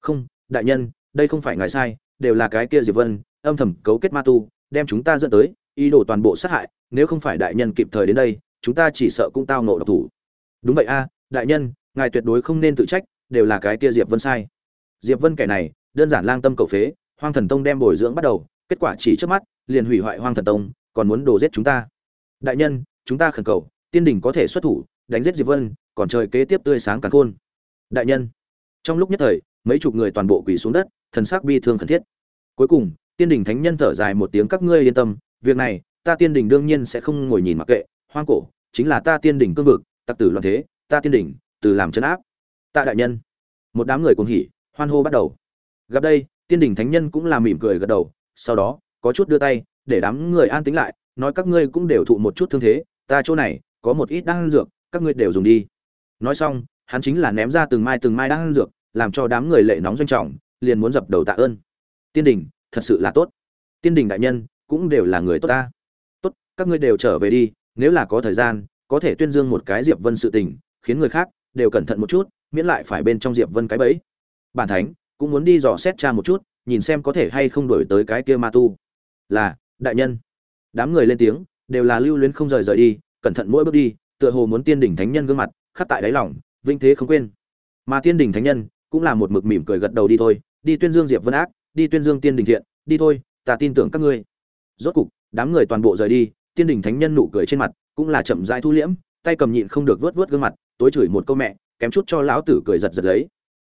Không, đại nhân, đây không phải ngài sai, đều là cái kia diệp vân, âm thầm cấu kết ma tu, đem chúng ta dẫn tới, ý đồ toàn bộ sát hại, nếu không phải đại nhân kịp thời đến đây, chúng ta chỉ sợ cũng tao nộ độc thủ đúng vậy a, đại nhân, ngài tuyệt đối không nên tự trách, đều là cái kia diệp vân sai. Diệp vân kẻ này, đơn giản lang tâm cầu phế, hoang thần tông đem bồi dưỡng bắt đầu, kết quả chỉ trước mắt, liền hủy hoại hoang thần tông, còn muốn đồ giết chúng ta. Đại nhân, chúng ta khẩn cầu, tiên đình có thể xuất thủ, đánh giết diệp vân, còn trời kế tiếp tươi sáng càng khôn. Đại nhân, trong lúc nhất thời, mấy chục người toàn bộ quỳ xuống đất, thần sắc bi thương khẩn thiết. Cuối cùng, tiên đình thánh nhân thở dài một tiếng, các ngươi yên tâm, việc này, ta tiên đình đương nhiên sẽ không ngồi nhìn mặc kệ, hoang cổ, chính là ta tiên đình cương vực tặc tử loạn thế, ta tiên đỉnh, từ làm chấn áp. Ta đại nhân. Một đám người cuồng hỉ, hoan hô bắt đầu. Gặp đây, tiên đỉnh thánh nhân cũng là mỉm cười gật đầu, sau đó, có chút đưa tay, để đám người an tĩnh lại, nói các ngươi cũng đều thụ một chút thương thế, ta chỗ này, có một ít đan dược, các ngươi đều dùng đi. Nói xong, hắn chính là ném ra từng mai từng mai đan dược, làm cho đám người lệ nóng doanh trọng, liền muốn dập đầu tạ ơn. Tiên đình thật sự là tốt. Tiên đình đại nhân, cũng đều là người tốt ta. Tốt, các ngươi đều trở về đi, nếu là có thời gian có thể tuyên dương một cái diệp vân sự tình, khiến người khác đều cẩn thận một chút, miễn lại phải bên trong diệp vân cái bẫy. Bản thánh cũng muốn đi dò xét cha một chút, nhìn xem có thể hay không đổi tới cái kia ma tu. Là, đại nhân. Đám người lên tiếng, đều là lưu luyến không rời rời đi, cẩn thận mỗi bước đi, tựa hồ muốn tiên đỉnh thánh nhân gương mặt, khắc tại đáy lòng, vinh thế không quên. Mà tiên đỉnh thánh nhân cũng là một mực mỉm cười gật đầu đi thôi, đi tuyên dương diệp vân ác, đi tuyên dương tiên đình thiện, đi thôi, ta tin tưởng các ngươi. Rốt cục, đám người toàn bộ rời đi, tiên đình thánh nhân nụ cười trên mặt cũng là chậm rãi thu liễm, tay cầm nhịn không được vớt vớt gương mặt, tối chửi một câu mẹ, kém chút cho lão tử cười giật giật lấy.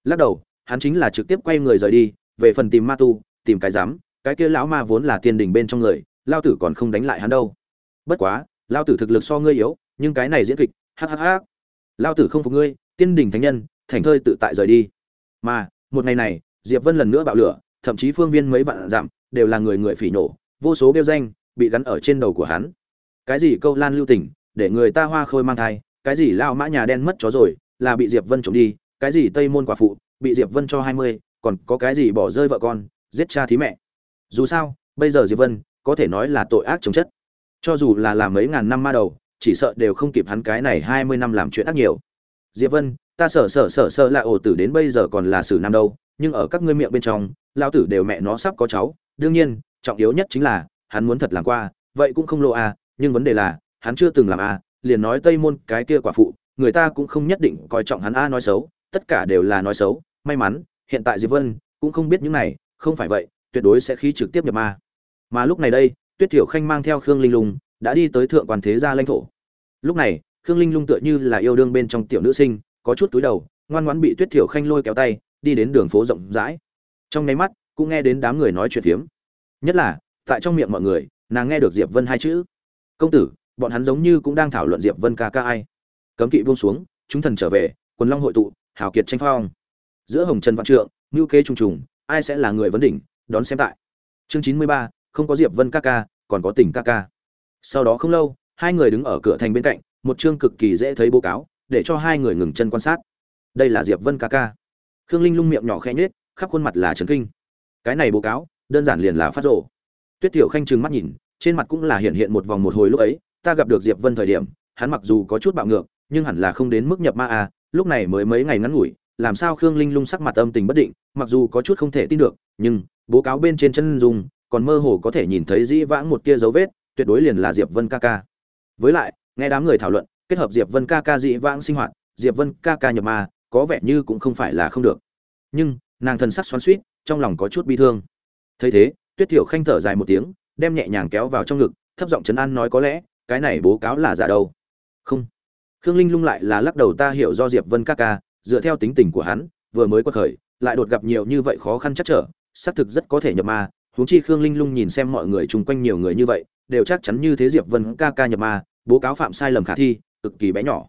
Lắc đầu, hắn chính là trực tiếp quay người rời đi, về phần tìm ma tu, tìm cái dám cái kia lão ma vốn là tiên đình bên trong người lao tử còn không đánh lại hắn đâu. Bất quá lao tử thực lực so ngươi yếu, nhưng cái này diễn kịch hhh lao tử không phục ngươi, tiên đình thánh nhân, thành thơi tự tại rời đi. Mà, một ngày này, diệp vân lần nữa bạo lửa, thậm chí phương viên mấy vạn dặm, đều là người người phỉ nổ vô số đeo danh, bị gắn ở trên đầu của hắn cái gì câu lan lưu tình, để người ta hoa khôi mang thai, cái gì lao mã nhà đen mất chó rồi, là bị diệp vân trộm đi, cái gì tây môn quả phụ, bị diệp vân cho hai mươi, còn có cái gì bỏ rơi vợ con, giết cha thí mẹ. Dù sao, bây giờ diệp vân, có thể nói là tội ác chống chất. Cho dù là làm mấy ngàn năm ma đầu, chỉ sợ đều không kịp hắn cái này hai mươi năm làm chuyện ác nhiều. Diệp vân, ta sợ sợ sợ sợ là ổ tử đến bây giờ còn là xử nam đâu, nhưng ở các ngươi miệng bên trong lao tử đều mẹ nó sắp có cháu. Đương nhiên, trọng yếu nhất chính là, hắn muốn thật làm qua, vậy cũng không lộ à nhưng vấn đề là, hắn chưa từng làm a, liền nói tây môn cái kia quả phụ, người ta cũng không nhất định coi trọng hắn a nói xấu, tất cả đều là nói xấu. May mắn, hiện tại diệp vân cũng không biết những này, không phải vậy, tuyệt đối sẽ khí trực tiếp nhập ma mà lúc này đây, tuyết thiểu khanh mang theo khương linh lung đã đi tới thượng quan thế gia lãnh thổ. Lúc này, khương linh lung tựa như là yêu đương bên trong tiểu nữ sinh, có chút túi đầu, ngoan ngoãn bị tuyết thiểu khanh lôi kéo tay, đi đến đường phố rộng rãi. Trong nháy mắt, cũng nghe đến đám người nói chuyện phiếm. Nhất là, tại trong miệng mọi người, nàng nghe được diệp vân hai chữ công tử, bọn hắn giống như cũng đang thảo luận diệp vân ca ca ai. Cấm kỵ buông xuống, chúng thần trở về, quần long hội tụ, hào kiệt tranh phong. Giữa hồng trần vạn trượng, ngưu kế trùng trùng, ai sẽ là người vấn đỉnh, đón xem tại. Chương chín mươi ba, không có diệp vân ca ca, còn có tỉnh ca ca. Sau đó không lâu, hai người đứng ở cửa thành bên cạnh, một chương cực kỳ dễ thấy bố cáo, để cho hai người ngừng chân quan sát. Đây là diệp vân ca ca. Khương linh lung miệng nhỏ khẽ nhếch, khắp khuôn mặt là trấn kinh. Cái này bố cáo, đơn giản liền là phát rộ tuyết tiểu khanh trừng mắt nhìn trên mặt cũng là hiện hiện một vòng một hồi lúc ấy, ta gặp được diệp vân thời điểm, hắn mặc dù có chút bạo ngược, nhưng hẳn là không đến mức nhập ma à lúc này mới mấy ngày ngắn ngủi, làm sao khương linh lung sắc mặt âm tình bất định, mặc dù có chút không thể tin được, nhưng, bố cáo bên trên chân dung, còn mơ hồ có thể nhìn thấy dĩ vãng một tia dấu vết, tuyệt đối liền là diệp vân ca ca. Với lại, nghe đám người thảo luận, kết hợp diệp vân ca ca dĩ vãng sinh hoạt, diệp vân ca ca nhập ma, có vẻ như cũng không phải là không được. Nhưng, nàng thần sắc xoắn suýt trong lòng có chút bi thương. Thấy thế, tuyết thiểu khanh thở dài một tiếng đem nhẹ nhàng kéo vào trong ngực, thấp giọng chấn an nói có lẽ, cái này bố cáo là giả đâu? Không. Khương linh lung lại là lắc đầu ta hiểu do diệp vân ca ca, dựa theo tính tình của hắn, vừa mới quật khởi, lại đột gặp nhiều như vậy khó khăn chắc trở, xác thực rất có thể nhập ma. Huống chi khương linh lung nhìn xem mọi người chung quanh nhiều người như vậy, đều chắc chắn như thế diệp vân ca ca nhập ma, bố cáo phạm sai lầm khả thi, cực kỳ bé nhỏ.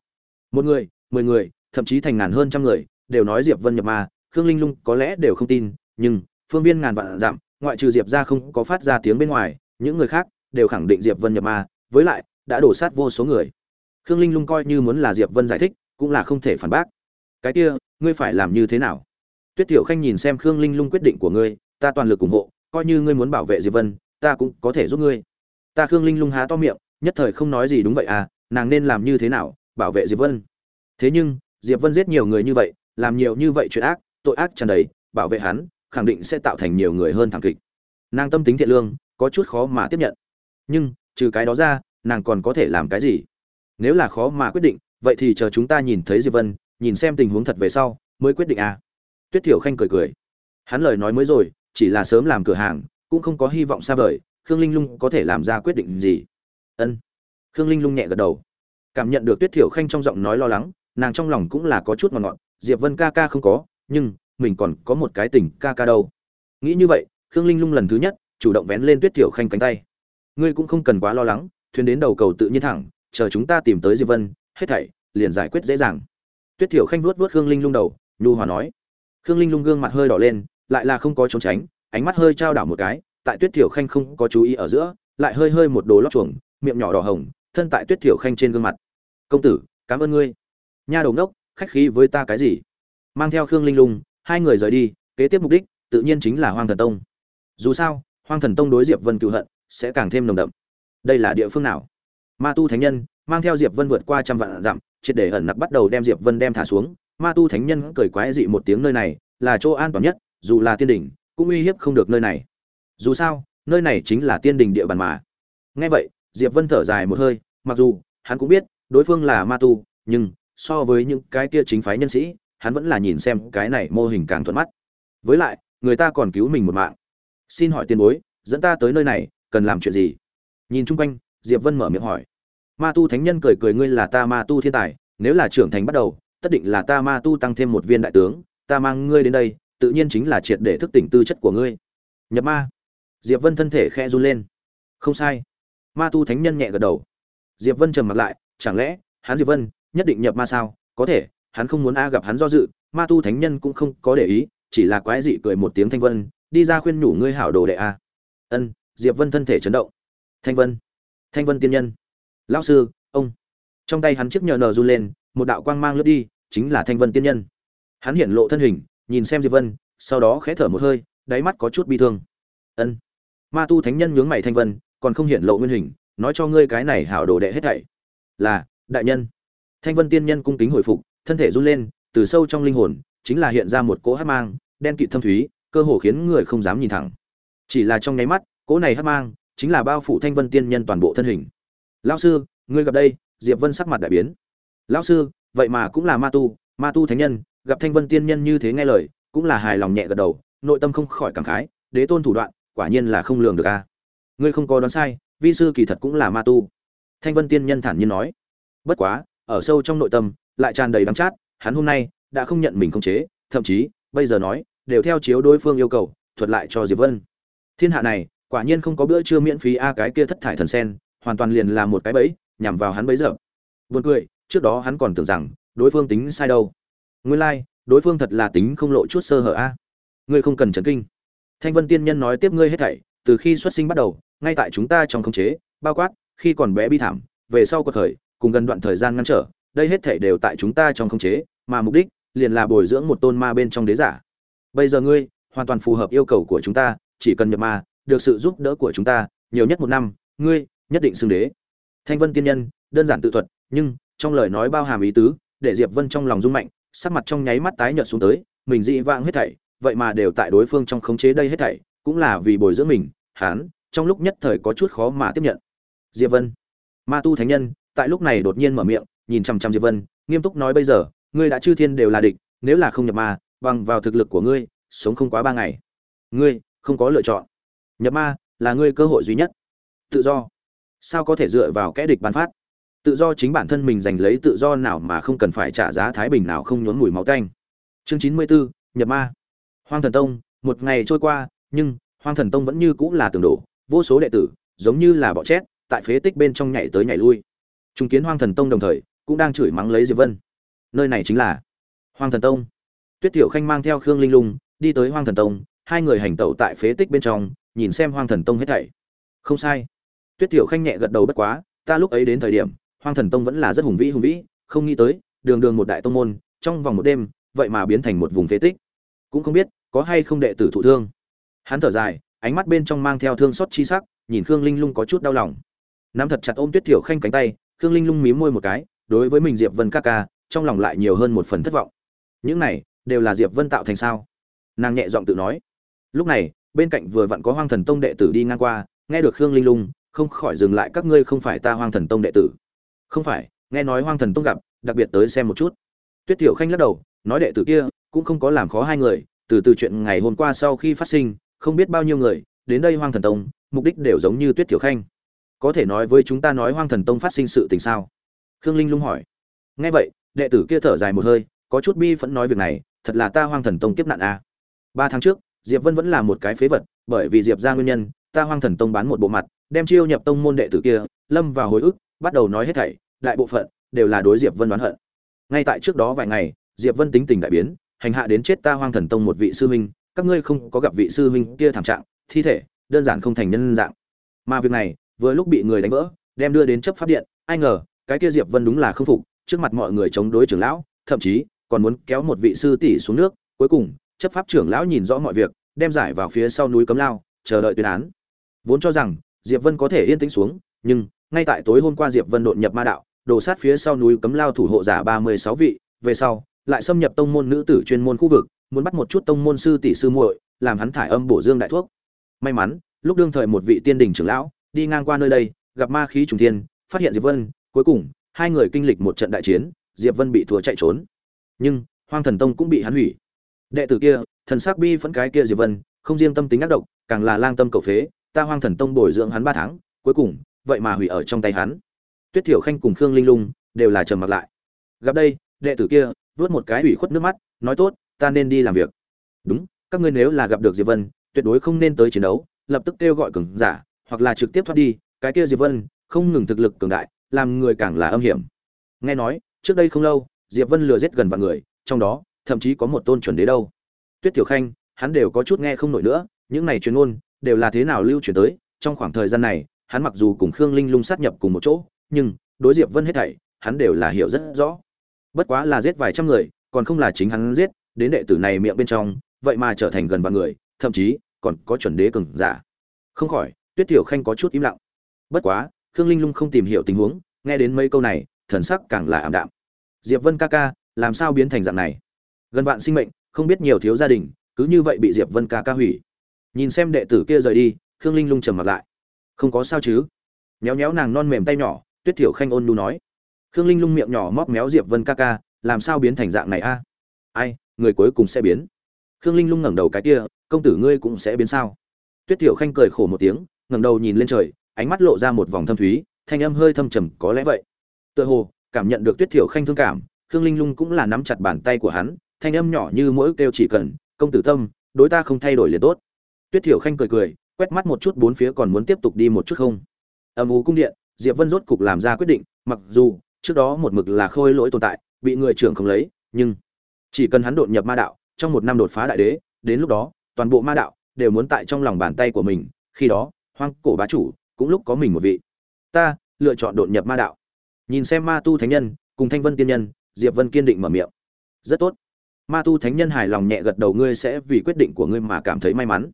Một người, mười người, thậm chí thành ngàn hơn trăm người, đều nói diệp vân nhập ma, khương linh lung có lẽ đều không tin, nhưng, phương viên ngàn vạn giảm ngoại trừ diệp ra không có phát ra tiếng bên ngoài, những người khác đều khẳng định diệp vân nhập ma, với lại đã đổ sát vô số người. Khương linh lung coi như muốn là diệp vân giải thích, cũng là không thể phản bác. Cái kia, ngươi phải làm như thế nào? Tuyết tiểu khanh nhìn xem khương linh lung quyết định của ngươi, ta toàn lực ủng hộ, coi như ngươi muốn bảo vệ diệp vân, ta cũng có thể giúp ngươi. Ta khương linh lung há to miệng, nhất thời không nói gì đúng vậy à nàng nên làm như thế nào, bảo vệ diệp vân? Thế nhưng, diệp vân giết nhiều người như vậy, làm nhiều như vậy chuyện ác, tội ác tràn đầy, bảo vệ hắn khẳng định sẽ tạo thành nhiều người hơn thảm kịch. Nàng tâm tính thiện lương, có chút khó mà tiếp nhận. Nhưng, trừ cái đó ra, nàng còn có thể làm cái gì? Nếu là khó mà quyết định, vậy thì chờ chúng ta nhìn thấy diệp vân, nhìn xem tình huống thật về sau, mới quyết định à? Tuyết thiểu khanh cười cười. Hắn lời nói mới rồi, chỉ là sớm làm cửa hàng, cũng không có hy vọng xa vời, khương linh lung có thể làm ra quyết định gì? Ân. Khương linh lung nhẹ gật đầu. Cảm nhận được tuyết thiểu khanh trong giọng nói lo lắng, nàng trong lòng cũng là có chút ngọt ngọt, diệp vân ca ca không có, nhưng mình còn có một cái tình ca ca đâu. Nghĩ như vậy, khương linh lung lần thứ nhất, chủ động vén lên tuyết thiểu khanh cánh tay. Ngươi cũng không cần quá lo lắng, thuyền đến đầu cầu tự nhiên thẳng, chờ chúng ta tìm tới diệp vân, hết thảy, liền giải quyết dễ dàng. Tuyết thiểu khanh vuốt vuốt khương linh lung đầu, nhu hòa nói. Khương linh lung gương mặt hơi đỏ lên, lại là không có trốn tránh, ánh mắt hơi trao đảo một cái, tại tuyết thiểu khanh không có chú ý ở giữa, lại hơi hơi một đồ lót chuồng, miệng nhỏ đỏ hồng, thân tại tuyết thiểu khanh trên gương mặt. Công tử, cảm ơn ngươi. Nha đầu đốc khách khí với ta cái gì? Mang theo khương linh lung hai người rời đi, kế tiếp mục đích, tự nhiên chính là hoang thần tông. Dù sao, hoang thần tông đối diệp vân cựu hận, sẽ càng thêm nồng đậm. Đây là địa phương nào? Ma tu thánh nhân, mang theo diệp vân vượt qua trăm vạn dặm, triệt để ẩn nặc bắt đầu đem diệp vân đem thả xuống. Ma tu thánh nhân cười quái dị một tiếng nơi này, là chỗ an toàn nhất, dù là tiên đỉnh, cũng uy hiếp không được nơi này. Dù sao, nơi này chính là tiên đình địa bàn mà. Nghe vậy, diệp vân thở dài một hơi, mặc dù, hắn cũng biết, đối phương là ma tu, nhưng so với những cái kia chính phái nhân sĩ hắn vẫn là nhìn xem cái này mô hình càng thuận mắt. Với lại, người ta còn cứu mình một mạng. Xin hỏi tiền bối, dẫn ta tới nơi này, cần làm chuyện gì? Nhìn chung quanh, diệp vân mở miệng hỏi. Ma tu thánh nhân cười cười ngươi là ta ma tu thiên tài, nếu là trưởng thành bắt đầu, tất định là ta ma tu tăng thêm một viên đại tướng, ta mang ngươi đến đây, tự nhiên chính là triệt để thức tỉnh tư chất của ngươi. Nhập ma. Diệp vân thân thể khe run lên. Không sai. Ma tu thánh nhân nhẹ gật đầu. Diệp vân trầm mặt lại, chẳng lẽ, hắn diệp vân, nhất định nhập ma sao? Có thể hắn không muốn a gặp hắn do dự, ma tu thánh nhân cũng không có để ý, chỉ là quái dị cười một tiếng thanh vân, đi ra khuyên nhủ ngươi hảo đồ đệ a. Ân, diệp vân thân thể chấn động. Thanh vân thanh vân tiên nhân. Lão sư, ông. Trong tay hắn chiếc nhờ nờ run lên, một đạo quang mang lướt đi, chính là thanh vân tiên nhân. Hắn hiện lộ thân hình, nhìn xem diệp vân, sau đó khẽ thở một hơi, đáy mắt có chút bi thương. Ân. Ma tu thánh nhân nhướng mày thanh vân, còn không hiện lộ nguyên hình, nói cho ngươi cái này hảo đồ đệ hết thảy. Là, đại nhân. Thanh vân tiên nhân cung kính hồi phục thân thể run lên, từ sâu trong linh hồn, chính là hiện ra một cỗ hát mang, đen kịt thâm thúy, cơ hồ khiến người không dám nhìn thẳng. Chỉ là trong nháy mắt, cỗ này hát mang chính là bao phủ thanh vân tiên nhân toàn bộ thân hình. Lão sư, ngươi gặp đây. Diệp vân sắc mặt đại biến. Lão sư, vậy mà cũng là ma tu ma tu thánh nhân, gặp thanh vân tiên nhân như thế nghe lời, cũng là hài lòng nhẹ gật đầu, nội tâm không khỏi cảm khái, đế tôn thủ đoạn, quả nhiên là không lường được a. Ngươi không có đoán sai, vi sư kỳ thật cũng là ma tu. Thanh vân tiên nhân thản nhiên nói. Bất quá, ở sâu trong nội tâm lại tràn đầy đắng chát hắn hôm nay đã không nhận mình không chế thậm chí bây giờ nói đều theo chiếu đối phương yêu cầu thuật lại cho diệp vân. Thiên hạ này quả nhiên không có bữa trưa miễn phí a cái kia thất thải thần sen hoàn toàn liền là một cái bẫy nhằm vào hắn bấy giờ. Buồn cười trước đó hắn còn tưởng rằng đối phương tính sai đâu. Nguyên lai like, đối phương thật là tính không lộ chút sơ hở a. Ngươi không cần chấn kinh. Thanh vân tiên nhân nói tiếp ngươi hết thảy từ khi xuất sinh bắt đầu ngay tại chúng ta trong khống chế bao quát khi còn bé bi thảm về sau cuộc thời cùng gần đoạn thời gian ngăn trở đây hết thảy đều tại chúng ta trong khống chế, mà mục đích liền là bồi dưỡng một tôn ma bên trong đế giả. Bây giờ ngươi hoàn toàn phù hợp yêu cầu của chúng ta, chỉ cần nhập ma, được sự giúp đỡ của chúng ta, nhiều nhất một năm, ngươi nhất định xứng đế. Thanh vân tiên nhân, đơn giản tự thuật, nhưng trong lời nói bao hàm ý tứ, để diệp vân trong lòng rung mạnh, sắc mặt trong nháy mắt tái nhợt xuống tới, mình dị vãng hết thảy, vậy mà đều tại đối phương trong khống chế đây hết thảy, cũng là vì bồi dưỡng mình, hắn trong lúc nhất thời có chút khó mà tiếp nhận. Diệp vân, ma tu thánh nhân, tại lúc này đột nhiên mở miệng nhìn chằm chằm diệp vân nghiêm túc nói bây giờ ngươi đã chư thiên đều là địch nếu là không nhập ma bằng vào thực lực của ngươi sống không quá ba ngày. Ngươi không có lựa chọn. Nhập ma là ngươi cơ hội duy nhất. Tự do. Sao có thể dựa vào kẻ địch ban phát? Tự do chính bản thân mình giành lấy tự do nào mà không cần phải trả giá thái bình nào không nhốn mùi máu tanh. Chương chín mươi 94, nhập ma. Hoang thần tông một ngày trôi qua nhưng hoang thần tông vẫn như cũng là tường đổ vô số đệ tử giống như là bọ chét tại phế tích bên trong nhảy tới nhảy lui. Trung kiến hoang thần tông đồng thời cũng đang chửi mắng lấy diệp vân. Nơi này chính là hoang thần tông. Tuyết tiểu khanh mang theo khương linh lung đi tới hoang thần tông, hai người hành tẩu tại phế tích bên trong, nhìn xem hoang thần tông hết thảy. Không sai. Tuyết tiểu khanh nhẹ gật đầu bất quá, ta lúc ấy đến thời điểm, hoang thần tông vẫn là rất hùng vĩ hùng vĩ, không nghĩ tới, đường đường một đại tông môn, trong vòng một đêm, vậy mà biến thành một vùng phế tích. Cũng không biết, có hay không đệ tử thụ thương. Hắn thở dài, ánh mắt bên trong mang theo thương xót chi sắc, nhìn khương linh lung có chút đau lòng. Nắm thật chặt ôm tuyết tiểu khanh cánh tay, khương linh lung mím môi một cái đối với mình diệp vân ca ca, trong lòng lại nhiều hơn một phần thất vọng. Những này đều là diệp vân tạo thành sao? Nàng nhẹ giọng tự nói. Lúc này, bên cạnh vừa vặn có hoang thần tông đệ tử đi ngang qua, nghe được khương linh lung, không khỏi dừng lại, các ngươi không phải ta hoang thần tông đệ tử. Không phải, nghe nói hoang thần tông gặp, đặc biệt tới xem một chút. Tuyết tiểu khanh lắc đầu, nói đệ tử kia, cũng không có làm khó hai người, từ từ chuyện ngày hôm qua sau khi phát sinh, không biết bao nhiêu người, đến đây hoang thần tông, mục đích đều giống như tuyết tiểu khanh. Có thể nói với chúng ta nói hoang thần tông phát sinh sự tình sao? Khương linh lung hỏi. Nghe vậy, đệ tử kia thở dài một hơi, có chút bi phẫn nói việc này, thật là ta hoang thần tông kiếp nạn a. À. ba tháng trước, diệp vân vẫn là một cái phế vật, bởi vì diệp ra nguyên nhân, ta hoang thần tông bán một bộ mặt, đem chiêu nhập tông môn đệ tử kia, lâm vào hồi ức, bắt đầu nói hết thảy, đại bộ phận đều là đối diệp vân đoán hận. Ngay tại trước đó vài ngày, diệp vân tính tình đại biến, hành hạ đến chết ta hoang thần tông một vị sư huynh, các ngươi không có gặp vị sư huynh kia thảm trạng, thi thể, đơn giản không thành nhân dạng. Mà việc này, vừa lúc bị người đánh vỡ, đem đưa đến chấp pháp điện, ai ngờ cái kia diệp vân đúng là không phục, trước mặt mọi người chống đối trưởng lão, thậm chí còn muốn kéo một vị sư tỷ xuống nước, cuối cùng, chấp pháp trưởng lão nhìn rõ mọi việc, đem giải vào phía sau núi cấm lao, chờ đợi tuyên án. Vốn cho rằng, diệp vân có thể yên tĩnh xuống, nhưng, ngay tại tối hôm qua diệp vân đột nhập ma đạo, đổ sát phía sau núi cấm lao thủ hộ giả ba mươi sáu vị, về sau, lại xâm nhập tông môn nữ tử chuyên môn khu vực, muốn bắt một chút tông môn sư tỷ sư muội, làm hắn thải âm bổ dương đại thuốc. May mắn, lúc đương thời một vị tiên đình trưởng lão, đi ngang qua nơi đây, gặp ma khí trùng thiên, phát hiện diệp vân cuối cùng, hai người kinh lịch một trận đại chiến, diệp vân bị thua chạy trốn. Nhưng, hoang thần tông cũng bị hắn hủy. Đệ tử kia, thần sắc bi phẫn cái kia diệp vân, không riêng tâm tính ác độc, càng là lang tâm cầu phế, ta hoang thần tông bồi dưỡng hắn ba tháng, cuối cùng, vậy mà hủy ở trong tay hắn. Tuyết thiểu khanh cùng khương linh lung đều là trầm mặc lại. Gặp đây, đệ tử kia vớt một cái ủy khuất nước mắt, nói tốt, ta nên đi làm việc. Đúng, các ngươi nếu là gặp được diệp vân, tuyệt đối không nên tới chiến đấu, lập tức kêu gọi cường giả, hoặc là trực tiếp thoát đi, cái kia diệp vân, không ngừng thực lực cường đại làm người càng là âm hiểm. Nghe nói, trước đây không lâu, diệp vân lừa giết gần vạn người, trong đó, thậm chí có một tôn chuẩn đế đâu. Tuyết tiểu khanh, hắn đều có chút nghe không nổi nữa, những này truyền ngôn, đều là thế nào lưu truyền tới, trong khoảng thời gian này, hắn mặc dù cùng khương linh lung sát nhập cùng một chỗ, nhưng, đối diệp vân hết thảy, hắn đều là hiểu rất rõ. Bất quá là giết vài trăm người, còn không là chính hắn giết, đến đệ tử này miệng bên trong, vậy mà trở thành gần vạn người, thậm chí, còn có chuẩn đế cường giả. Không khỏi, tuyết tiểu khanh có chút im lặng. Bất quá khương linh lung không tìm hiểu tình huống, nghe đến mấy câu này, thần sắc càng là ảm đạm. Diệp vân ca ca, làm sao biến thành dạng này? Gần vạn sinh mệnh, không biết nhiều thiếu gia đình, cứ như vậy bị diệp vân ca ca hủy. Nhìn xem đệ tử kia rời đi, khương linh lung trầm mặt lại. Không có sao chứ? Méo méo nàng non mềm tay nhỏ, tuyết thiểu khanh ôn nu nói. Khương linh lung miệng nhỏ móc méo diệp vân ca ca, làm sao biến thành dạng này a? Ai, người cuối cùng sẽ biến. Khương linh lung ngẩng đầu cái kia, công tử ngươi cũng sẽ biến sao? Tuyết thiểu khanh cười khổ một tiếng, ngẩng đầu nhìn lên trời ánh mắt lộ ra một vòng thâm thúy, thanh âm hơi thâm trầm có lẽ vậy. Tựa hồ, cảm nhận được tuyết thiểu khanh thương cảm, khương linh lung cũng là nắm chặt bàn tay của hắn, thanh âm nhỏ như mỗi kêu chỉ cần, công tử tâm, đối ta không thay đổi liền tốt. Tuyết thiểu khanh cười cười, quét mắt một chút bốn phía còn muốn tiếp tục đi một chút không? Âm u cung điện, diệp vân rốt cục làm ra quyết định, mặc dù, trước đó một mực là khôi lỗi tồn tại, bị người trưởng không lấy, nhưng chỉ cần hắn đột nhập ma đạo, trong một năm đột phá đại đế, đến lúc đó, toàn bộ ma đạo đều muốn tại trong lòng bàn tay của mình, khi đó, hoang cổ bá chủ cũng lúc có mình một vị. Ta, lựa chọn đột nhập ma đạo. Nhìn xem ma tu thánh nhân, cùng thanh vân tiên nhân, diệp vân kiên định mở miệng. Rất tốt. Ma tu thánh nhân hài lòng nhẹ gật đầu, ngươi sẽ vì quyết định của ngươi mà cảm thấy may mắn.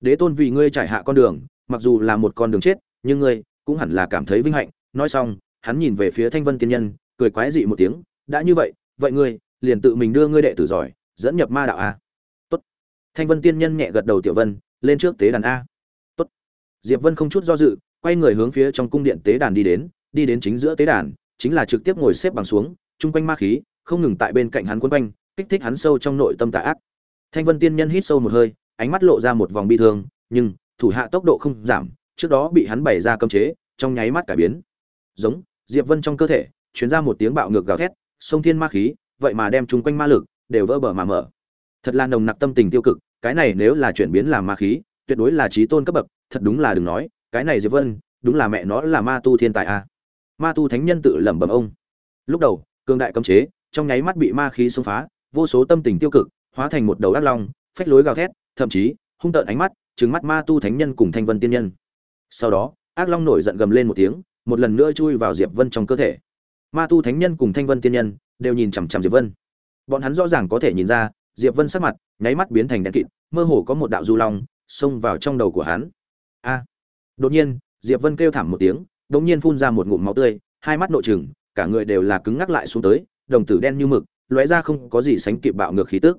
Đế tôn vì ngươi trải hạ con đường, mặc dù là một con đường chết, nhưng ngươi cũng hẳn là cảm thấy vinh hạnh. Nói xong, hắn nhìn về phía thanh vân tiên nhân, cười quái dị một tiếng, đã như vậy vậy ngươi liền tự mình đưa ngươi đệ tử giỏi, dẫn nhập ma đạo a. Tốt. Thanh vân tiên nhân nhẹ gật đầu, tiểu vân, lên trước tế đàn a. Tốt. Diệp vân không chút do dự quay người hướng phía trong cung điện tế đàn đi đến đi đến chính giữa tế đàn, chính là trực tiếp ngồi xếp bằng xuống trung quanh ma khí, không ngừng tại bên cạnh hắn quấn quanh, kích thích hắn sâu trong nội tâm tà ác. Thanh vân tiên nhân hít sâu một hơi, ánh mắt lộ ra một vòng bi thương, nhưng, thủ hạ tốc độ không giảm, trước đó bị hắn bày ra cấm chế, trong nháy mắt cải biến. Giống, diệp vân trong cơ thể, truyền ra một tiếng bạo ngược gào thét, sông thiên ma khí, vậy mà đem trung quanh ma lực, đều vỡ bờ mà mở. Thật là nồng nặc tâm tình tiêu cực, cái này nếu là chuyển biến làm ma khí, tuyệt đối là trí tôn cấp bậc, thật đúng là đừng nói cái này diệp vân đúng là mẹ nó là ma tu thiên tài a. Ma tu thánh nhân tự lẩm bẩm ông. Lúc đầu cương đại cấm chế, trong nháy mắt bị ma khí xông phá, vô số tâm tình tiêu cực, hóa thành một đầu ác long, phách lối gào thét, thậm chí, hung tợn ánh mắt, trừng mắt ma tu thánh nhân cùng thanh vân tiên nhân. Sau đó, ác long nổi giận gầm lên một tiếng, một lần nữa chui vào diệp vân trong cơ thể. Ma tu thánh nhân cùng thanh vân tiên nhân đều nhìn chằm chằm diệp vân. Bọn hắn rõ ràng có thể nhìn ra, diệp vân sắc mặt nháy mắt biến thành đen kịt, mơ hồ có một đạo du long xông vào trong đầu của hắn. A! Đột nhiên, diệp vân kêu thảm một tiếng, đột nhiên phun ra một ngụm máu tươi, hai mắt nội trừng, cả người đều là cứng ngắc lại xuống tới, đồng tử đen như mực, lóe ra không có gì sánh kịp bạo ngược khí tức.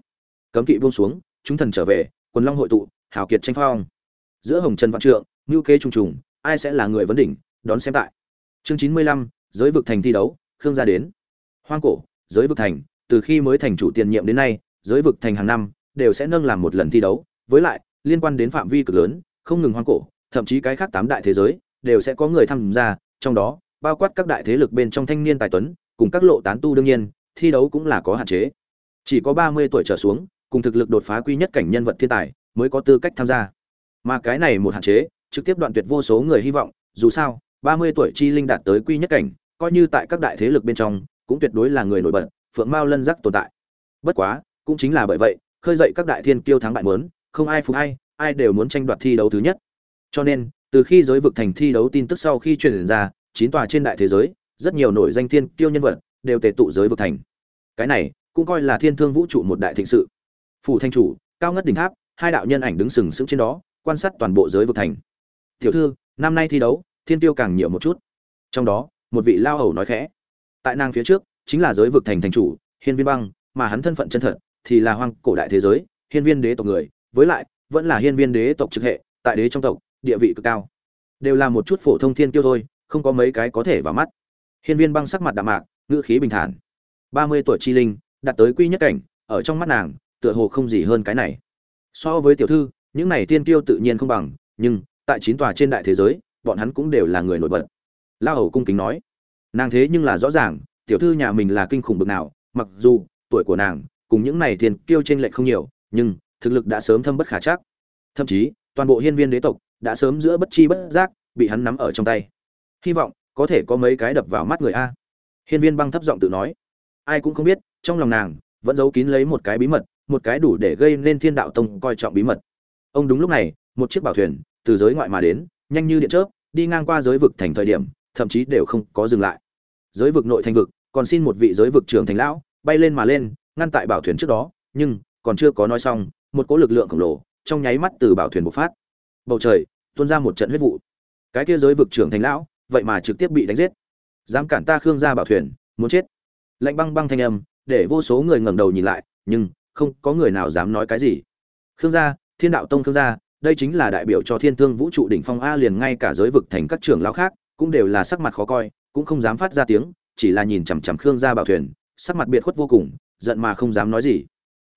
Cấm kỵ buông xuống, chúng thần trở về, quần long hội tụ, hào kiệt tranh phong. Giữa hồng trần vạn trượng, ngưu kế trùng trùng, ai sẽ là người vấn đỉnh, đón xem tại. Chương chín mươi lăm, giới vực thành thi đấu, khương gia đến. Hoang cổ, giới vực thành, từ khi mới thành chủ tiền nhiệm đến nay, giới vực thành hàng năm, đều sẽ nâng làm một lần thi đấu, với lại, liên quan đến phạm vi cực lớn, không ngừng hoang cổ thậm chí cái khác tám đại thế giới, đều sẽ có người tham gia, trong đó, bao quát các đại thế lực bên trong thanh niên tài tuấn, cùng các lộ tán tu đương nhiên, thi đấu cũng là có hạn chế. Chỉ có ba mươi tuổi trở xuống, cùng thực lực đột phá quy nhất cảnh nhân vật thiên tài, mới có tư cách tham gia. Mà cái này một hạn chế, trực tiếp đoạn tuyệt vô số người hy vọng, dù sao, ba mươi tuổi chi linh đạt tới quy nhất cảnh, coi như tại các đại thế lực bên trong, cũng tuyệt đối là người nổi bật, phượng mao lân giác tồn tại. Bất quá, cũng chính là bởi vậy, khơi dậy các đại thiên kiêu thắng bại mớn không ai phục ai ai đều muốn tranh đoạt thi đấu thứ nhất cho nên, từ khi giới vực thành thi đấu tin tức sau khi truyền ra, chín tòa trên đại thế giới, rất nhiều nổi danh thiên kiêu nhân vật đều tề tụ giới vực thành. Cái này cũng coi là thiên thương vũ trụ một đại thịnh sự. Phủ thanh chủ, cao ngất đỉnh tháp, hai đạo nhân ảnh đứng sừng sững trên đó, quan sát toàn bộ giới vực thành. Tiểu thư, năm nay thi đấu, thiên tiêu càng nhiều một chút. Trong đó, một vị lao hầu nói khẽ. Tại nàng phía trước, chính là giới vực thành thành chủ, hiên viên băng, mà hắn thân phận chân thật thì là hoang cổ đại thế giới, hiên viên đế tộc người, với lại vẫn là hiên viên đế tộc trực hệ, tại đế trong tộc địa vị cực cao. Đều là một chút phổ thông thiên tiêu thôi, không có mấy cái có thể vào mắt. Hiên viên băng sắc mặt đạm mạc, ngữ khí bình thản. Ba mươi tuổi chi linh, đạt tới quy nhất cảnh, ở trong mắt nàng, tựa hồ không gì hơn cái này. So với tiểu thư, những này tiên tiêu tự nhiên không bằng, nhưng, tại chín tòa trên đại thế giới, bọn hắn cũng đều là người nổi bật. La hầu cung kính nói. Nàng thế nhưng là rõ ràng, tiểu thư nhà mình là kinh khủng bực nào, mặc dù, tuổi của nàng, cùng những này thiên kiêu trên lệch không nhiều, nhưng, thực lực đã sớm thâm bất khả chắc. Thậm chí, toàn bộ hiên viên đế tộc đã sớm giữa bất chi bất giác bị hắn nắm ở trong tay. Hy vọng có thể có mấy cái đập vào mắt người a. Hiên viên băng thấp giọng tự nói. Ai cũng không biết, trong lòng nàng vẫn giấu kín lấy một cái bí mật, một cái đủ để gây nên thiên đạo tông coi trọng bí mật. Ông đúng lúc này, một chiếc bảo thuyền từ giới ngoại mà đến, nhanh như điện chớp, đi ngang qua giới vực thành thời điểm, thậm chí đều không có dừng lại. Giới vực nội thành vực, còn xin một vị giới vực trưởng thành lão bay lên mà lên, ngăn tại bảo thuyền trước đó, nhưng còn chưa có nói xong, một cỗ lực lượng khổng lồ trong nháy mắt từ bảo thuyền bộc phát bầu trời, tuôn ra một trận huyết vụ. Cái kia giới vực trưởng thành lão, vậy mà trực tiếp bị đánh giết. Dám cản ta khương ra bảo thuyền, muốn chết. Lạnh băng băng thanh âm, để vô số người ngẩng đầu nhìn lại, nhưng không có người nào dám nói cái gì. Khương gia, thiên đạo tông khương gia, đây chính là đại biểu cho thiên thương vũ trụ đỉnh phong a liền ngay cả giới vực thành các trưởng lão khác, cũng đều là sắc mặt khó coi, cũng không dám phát ra tiếng, chỉ là nhìn chằm chằm khương gia bảo thuyền, sắc mặt biệt khuất vô cùng, giận mà không dám nói gì.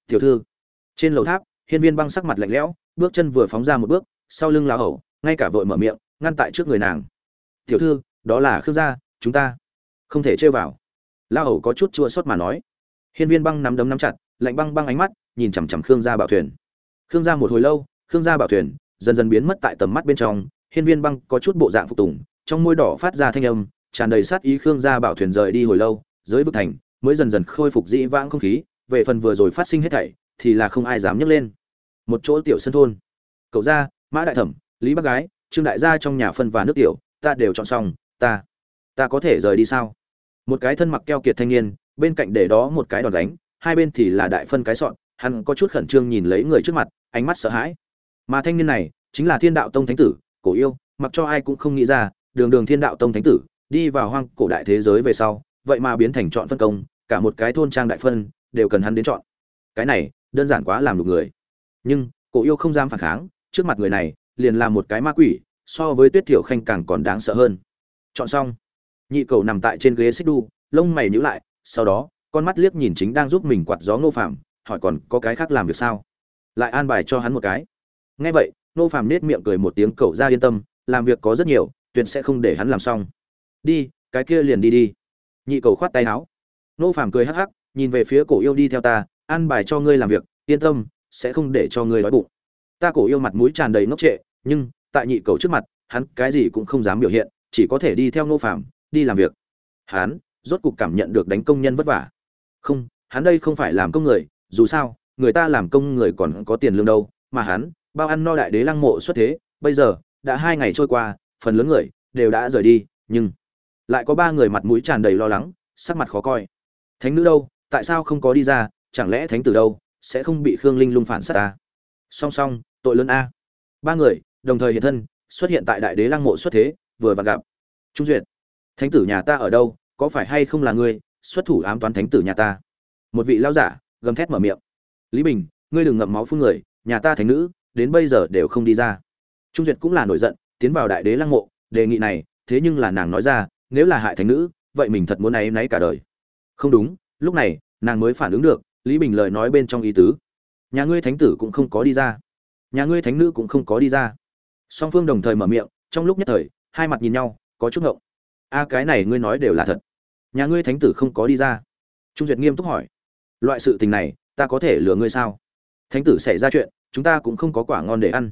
Tiểu thư, trên lầu tháp, hiên viên băng sắc mặt lạnh lẽo, bước chân vừa phóng ra một bước sau lưng lão hầu, ngay cả vội mở miệng, ngăn tại trước người nàng. Tiểu thư, đó là khương gia, chúng ta không thể chơi vào. Lão hầu có chút chua xót mà nói. Hiên viên băng nắm đấm nắm chặt, lạnh băng băng ánh mắt, nhìn chằm chằm khương gia bảo thuyền. Khương gia một hồi lâu, khương gia bảo thuyền dần dần biến mất tại tầm mắt bên trong, hiên viên băng có chút bộ dạng phục tùng, trong môi đỏ phát ra thanh âm, tràn đầy sát ý khương gia bảo thuyền rời đi hồi lâu dưới vực thành mới dần dần khôi phục dĩ vãng không khí, về phần vừa rồi phát sinh hết thảy thì là không ai dám nhấc lên. Một chỗ tiểu sân thôn. Cậu gia mã đại thẩm, lý bác gái, trương đại gia trong nhà phân và nước tiểu, ta đều chọn xong, ta ta có thể rời đi sao? Một cái thân mặc keo kiệt thanh niên, bên cạnh để đó một cái đòn đánh, hai bên thì là đại phân cái sọn, hắn có chút khẩn trương nhìn lấy người trước mặt, ánh mắt sợ hãi. Mà thanh niên này, chính là thiên đạo tông thánh tử, cổ yêu, mặc cho ai cũng không nghĩ ra, đường đường thiên đạo tông thánh tử, đi vào hoang cổ đại thế giới về sau, vậy mà biến thành chọn phân công, cả một cái thôn trang đại phân, đều cần hắn đến chọn. Cái này, đơn giản quá làm được người. Nhưng, cổ yêu không dám phản kháng trước mặt người này, liền là một cái ma quỷ, so với tuyết thiểu khanh càng còn đáng sợ hơn. Chọn xong. Nhị cầu nằm tại trên ghế xích đu lông mày nhíu lại, sau đó, con mắt liếc nhìn chính đang giúp mình quạt gió ngô phạm hỏi còn có cái khác làm việc sao? Lại an bài cho hắn một cái. Nghe vậy, ngô phạm nết miệng cười một tiếng cầu ra yên tâm, làm việc có rất nhiều, tuyệt sẽ không để hắn làm xong. Đi, cái kia liền đi đi. Nhị cầu khoát tay áo. Ngô phạm cười hắc hắc, nhìn về phía cổ yêu đi theo ta, an bài cho ngươi làm việc, yên tâm, sẽ không để cho ngươi đói bụng ta cổ yêu mặt mũi tràn đầy ngốc trệ, nhưng, tại nhị cầu trước mặt, hắn cái gì cũng không dám biểu hiện, chỉ có thể đi theo ngô phạm đi làm việc. Hắn, rốt cục cảm nhận được đánh công nhân vất vả. Không, hắn đây không phải làm công người, dù sao, người ta làm công người còn có tiền lương đâu, mà hắn, bao ăn no đại đế lăng mộ xuất thế, bây giờ, đã hai ngày trôi qua, phần lớn người, đều đã rời đi, nhưng, lại có ba người mặt mũi tràn đầy lo lắng, sắc mặt khó coi. Thánh nữ đâu, tại sao không có đi ra, chẳng lẽ thánh tử đâu, sẽ không bị khương linh lung phản sát ta? Song song tội lớn a. Ba người, đồng thời hiện thân, xuất hiện tại đại đế lăng mộ xuất thế, vừa vặn gặp. Trung duyệt, thánh tử nhà ta ở đâu, có phải hay không là ngươi, xuất thủ ám toán thánh tử nhà ta? Một vị lao giả, gầm thét mở miệng. Lý bình, ngươi đừng ngậm máu phun người, nhà ta thánh nữ, đến bây giờ đều không đi ra. Trung duyệt cũng là nổi giận, tiến vào đại đế lăng mộ, đề nghị này, thế nhưng là nàng nói ra, nếu là hại thánh nữ, vậy mình thật muốn náy náy cả đời. Không đúng, lúc này, nàng mới phản ứng được, lý bình lời nói bên trong ý tứ. Nhà ngươi thánh tử cũng không có đi ra nhà ngươi thánh nữ cũng không có đi ra. Song phương đồng thời mở miệng, trong lúc nhất thời, hai mặt nhìn nhau, có chút ngộng. A, cái này ngươi nói đều là thật. Nhà ngươi thánh tử không có đi ra. Trung duyệt nghiêm túc hỏi. Loại sự tình này, ta có thể lừa ngươi sao? Thánh tử xảy ra chuyện, chúng ta cũng không có quả ngon để ăn.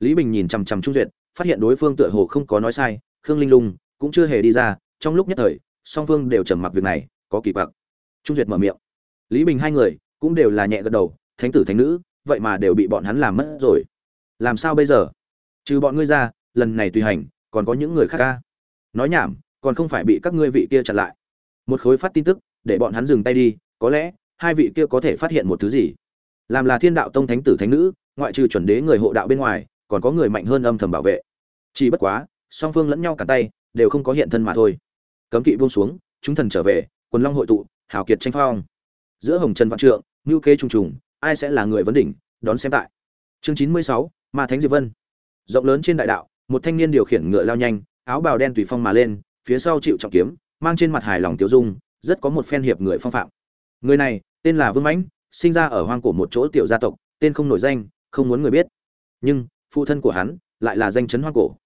Lý bình nhìn chằm chằm trung duyệt, phát hiện đối phương tựa hồ không có nói sai, khương linh lung cũng chưa hề đi ra, trong lúc nhất thời, song phương đều trầm mặc việc này, có kỳ quặc. Trung duyệt mở miệng. Lý bình hai người cũng đều là nhẹ gật đầu, thánh tử thánh nữ vậy mà đều bị bọn hắn làm mất rồi. Làm sao bây giờ? Trừ bọn ngươi ra, lần này tùy hành, còn có những người khác ca. Nói nhảm, còn không phải bị các ngươi vị kia chặn lại. Một khối phát tin tức, để bọn hắn dừng tay đi, có lẽ, hai vị kia có thể phát hiện một thứ gì. Làm là thiên đạo tông thánh tử thánh nữ, ngoại trừ chuẩn đế người hộ đạo bên ngoài, còn có người mạnh hơn âm thầm bảo vệ. Chỉ bất quá, song phương lẫn nhau cả tay, đều không có hiện thân mà thôi. Cấm kỵ buông xuống, chúng thần trở về, quần long hội tụ, hào kiệt tranh phong. Giữa hồng trần vạn trượng, ngưu kế trùng trùng ai sẽ là người vấn đỉnh, đón xem tại. Chương chín mươi sáu, ma thánh diệp vân. Rộng lớn trên đại đạo, một thanh niên điều khiển ngựa lao nhanh, áo bào đen tùy phong mà lên, phía sau chịu trọng kiếm, mang trên mặt hài lòng tiêu dung, rất có một phen hiệp người phong phạm. Người này, tên là vương mãnh, sinh ra ở hoang cổ một chỗ tiểu gia tộc, tên không nổi danh, không muốn người biết. Nhưng, phụ thân của hắn, lại là danh chấn hoang cổ.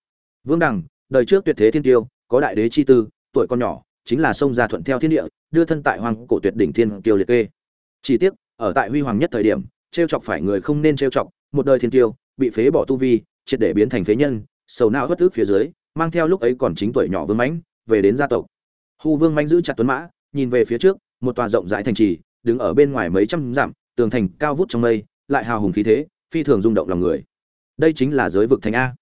Vương đằng, đời trước tuyệt thế thiên tiêu, có đại đế chi tư, tuổi con nhỏ, chính là sông gia thuận theo thiên địa, đưa thân tại hoang cổ tuyệt đỉnh thiên kiêu liệt kê. Chỉ tiếc ở tại huy hoàng nhất thời điểm, trêu chọc phải người không nên trêu chọc, một đời thiên kiêu bị phế bỏ tu vi, triệt để biến thành phế nhân, sầu não bất ức phía dưới, mang theo lúc ấy còn chính tuổi nhỏ vương mãnh, về đến gia tộc. Hu vương mãnh giữ chặt tuấn mã, nhìn về phía trước, một tòa rộng rãi thành trì, đứng ở bên ngoài mấy trăm dặm, tường thành cao vút trong mây, lại hào hùng khí thế, phi thường rung động lòng người. Đây chính là giới vực thành a.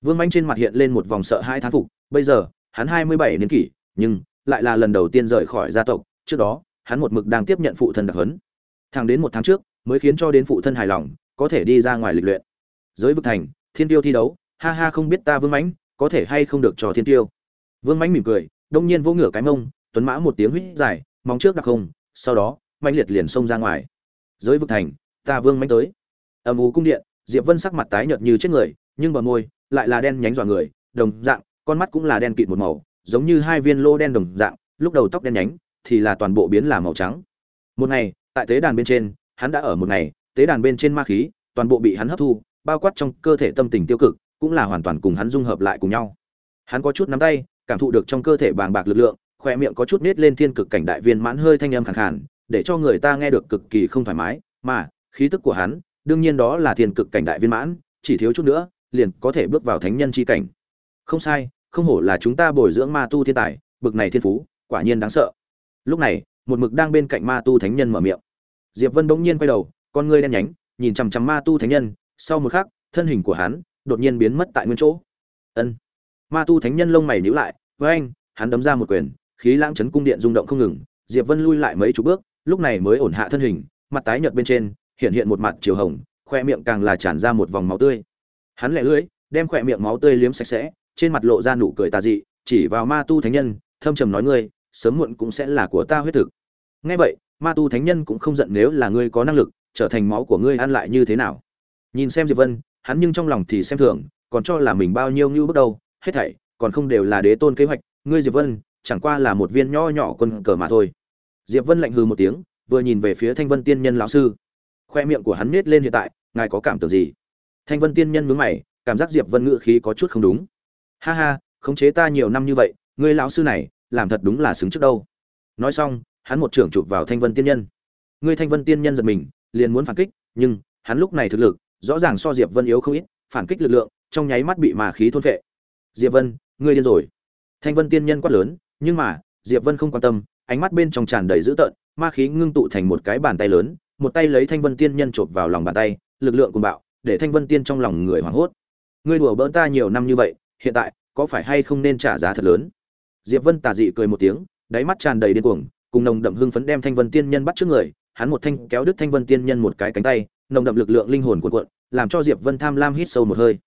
Vương mãnh trên mặt hiện lên một vòng sợ hai thán phục, bây giờ, hắn hai mươi bảy niên kỷ, nhưng lại là lần đầu tiên rời khỏi gia tộc, trước đó, hắn một mực đang tiếp nhận phụ thân đặc huấn thẳng đến một tháng trước, mới khiến cho đến phụ thân hài lòng, có thể đi ra ngoài lịch luyện. Giới vực thành, thiên tiêu thi đấu, ha ha không biết ta vương mãnh, có thể hay không được cho thiên tiêu. Vương mãnh mỉm cười, đông nhiên vỗ ngửa cái mông, tuấn mã một tiếng huýt dài, móng trước đặc không sau đó Mạnh liệt liền xông ra ngoài. Giới vực thành, ta vương mãnh tới. Âm ù cung điện, diệp vân sắc mặt tái nhợt như chết người, nhưng bờ môi lại là đen nhánh dọa người, đồng dạng, con mắt cũng là đen kịt một màu, giống như hai viên lô đen đồng dạng, lúc đầu tóc đen nhánh thì là toàn bộ biến là màu trắng. Một ngày tại tế đàn bên trên, hắn đã ở một ngày, tế đàn bên trên ma khí, toàn bộ bị hắn hấp thu, bao quát trong cơ thể tâm tình tiêu cực, cũng là hoàn toàn cùng hắn dung hợp lại cùng nhau. Hắn có chút nắm tay, cảm thụ được trong cơ thể bàng bạc lực lượng khoe miệng có chút nết lên thiên cực cảnh đại viên mãn hơi thanh âm khàn khàn, để cho người ta nghe được cực kỳ không thoải mái, mà, khí tức của hắn, đương nhiên đó là thiên cực cảnh đại viên mãn, chỉ thiếu chút nữa, liền có thể bước vào thánh nhân chi cảnh. Không sai, không hổ là chúng ta bồi dưỡng ma tu thiên tài, bực này thiên phú, quả nhiên đáng sợ. Lúc này một mực đang bên cạnh ma tu thánh nhân mở miệng. Diệp vân bỗng nhiên quay đầu, con ngươi đen nhánh, nhìn chằm chằm ma tu thánh nhân, sau một khắc, thân hình của hắn đột nhiên biến mất tại nguyên chỗ. Ân. Ma tu thánh nhân lông mày nhíu lại, với anh, hắn đấm ra một quyền, khí lãng chấn cung điện rung động không ngừng. Diệp vân lui lại mấy chục bước, lúc này mới ổn hạ thân hình, mặt tái nhợt bên trên, hiện hiện một mặt chiều hồng, khoe miệng càng là tràn ra một vòng máu tươi. Hắn lẻ lưỡi, đem khoe miệng máu tươi liếm sạch sẽ, trên mặt lộ ra nụ cười tà dị, chỉ vào ma tu thánh nhân, thâm trầm nói ngươi sớm muộn cũng sẽ là của ta huyết thực. Nghe vậy, ma tu thánh nhân cũng không giận nếu là ngươi có năng lực, trở thành máu của ngươi ăn lại như thế nào. Nhìn xem diệp vân, hắn nhưng trong lòng thì xem thường, còn cho là mình bao nhiêu như bước đầu, hết thảy, còn không đều là đế tôn kế hoạch, ngươi diệp vân, chẳng qua là một viên nho nhỏ quân cờ mà thôi. Diệp vân lạnh hừ một tiếng, vừa nhìn về phía thanh vân tiên nhân lão sư. Khoe miệng của hắn nết lên hiện tại, ngài có cảm tưởng gì? Thanh vân tiên nhân mướn mày, cảm giác diệp vân ngự khí có chút không đúng. Ha ha, khống chế ta nhiều năm như vậy, ngươi lão sư này làm thật đúng là xứng trước đâu. Nói xong, hắn một trưởng chụp vào thanh vân tiên nhân. Ngươi thanh vân tiên nhân giật mình, liền muốn phản kích, nhưng hắn lúc này thực lực, rõ ràng so diệp vân yếu không ít, phản kích lực lượng, trong nháy mắt bị mà khí thôn phệ. Diệp vân, ngươi điên rồi. Thanh vân tiên nhân quát lớn, nhưng mà, diệp vân không quan tâm, ánh mắt bên trong tràn đầy dữ tợn, ma khí ngưng tụ thành một cái bàn tay lớn, một tay lấy thanh vân tiên nhân chộp vào lòng bàn tay, lực lượng cùng bạo, để thanh vân tiên trong lòng người hoảng hốt. Ngươi đùa bỡn ta nhiều năm như vậy, hiện tại có phải hay không nên trả giá thật lớn? Diệp vân tà dị cười một tiếng đáy mắt tràn đầy điên cuồng cùng nồng đậm hưng phấn đem thanh vân tiên nhân bắt trước người hắn một thanh kéo đứt thanh vân tiên nhân một cái cánh tay nồng đậm lực lượng linh hồn cuộn cuộn làm cho diệp vân tham lam hít sâu một hơi.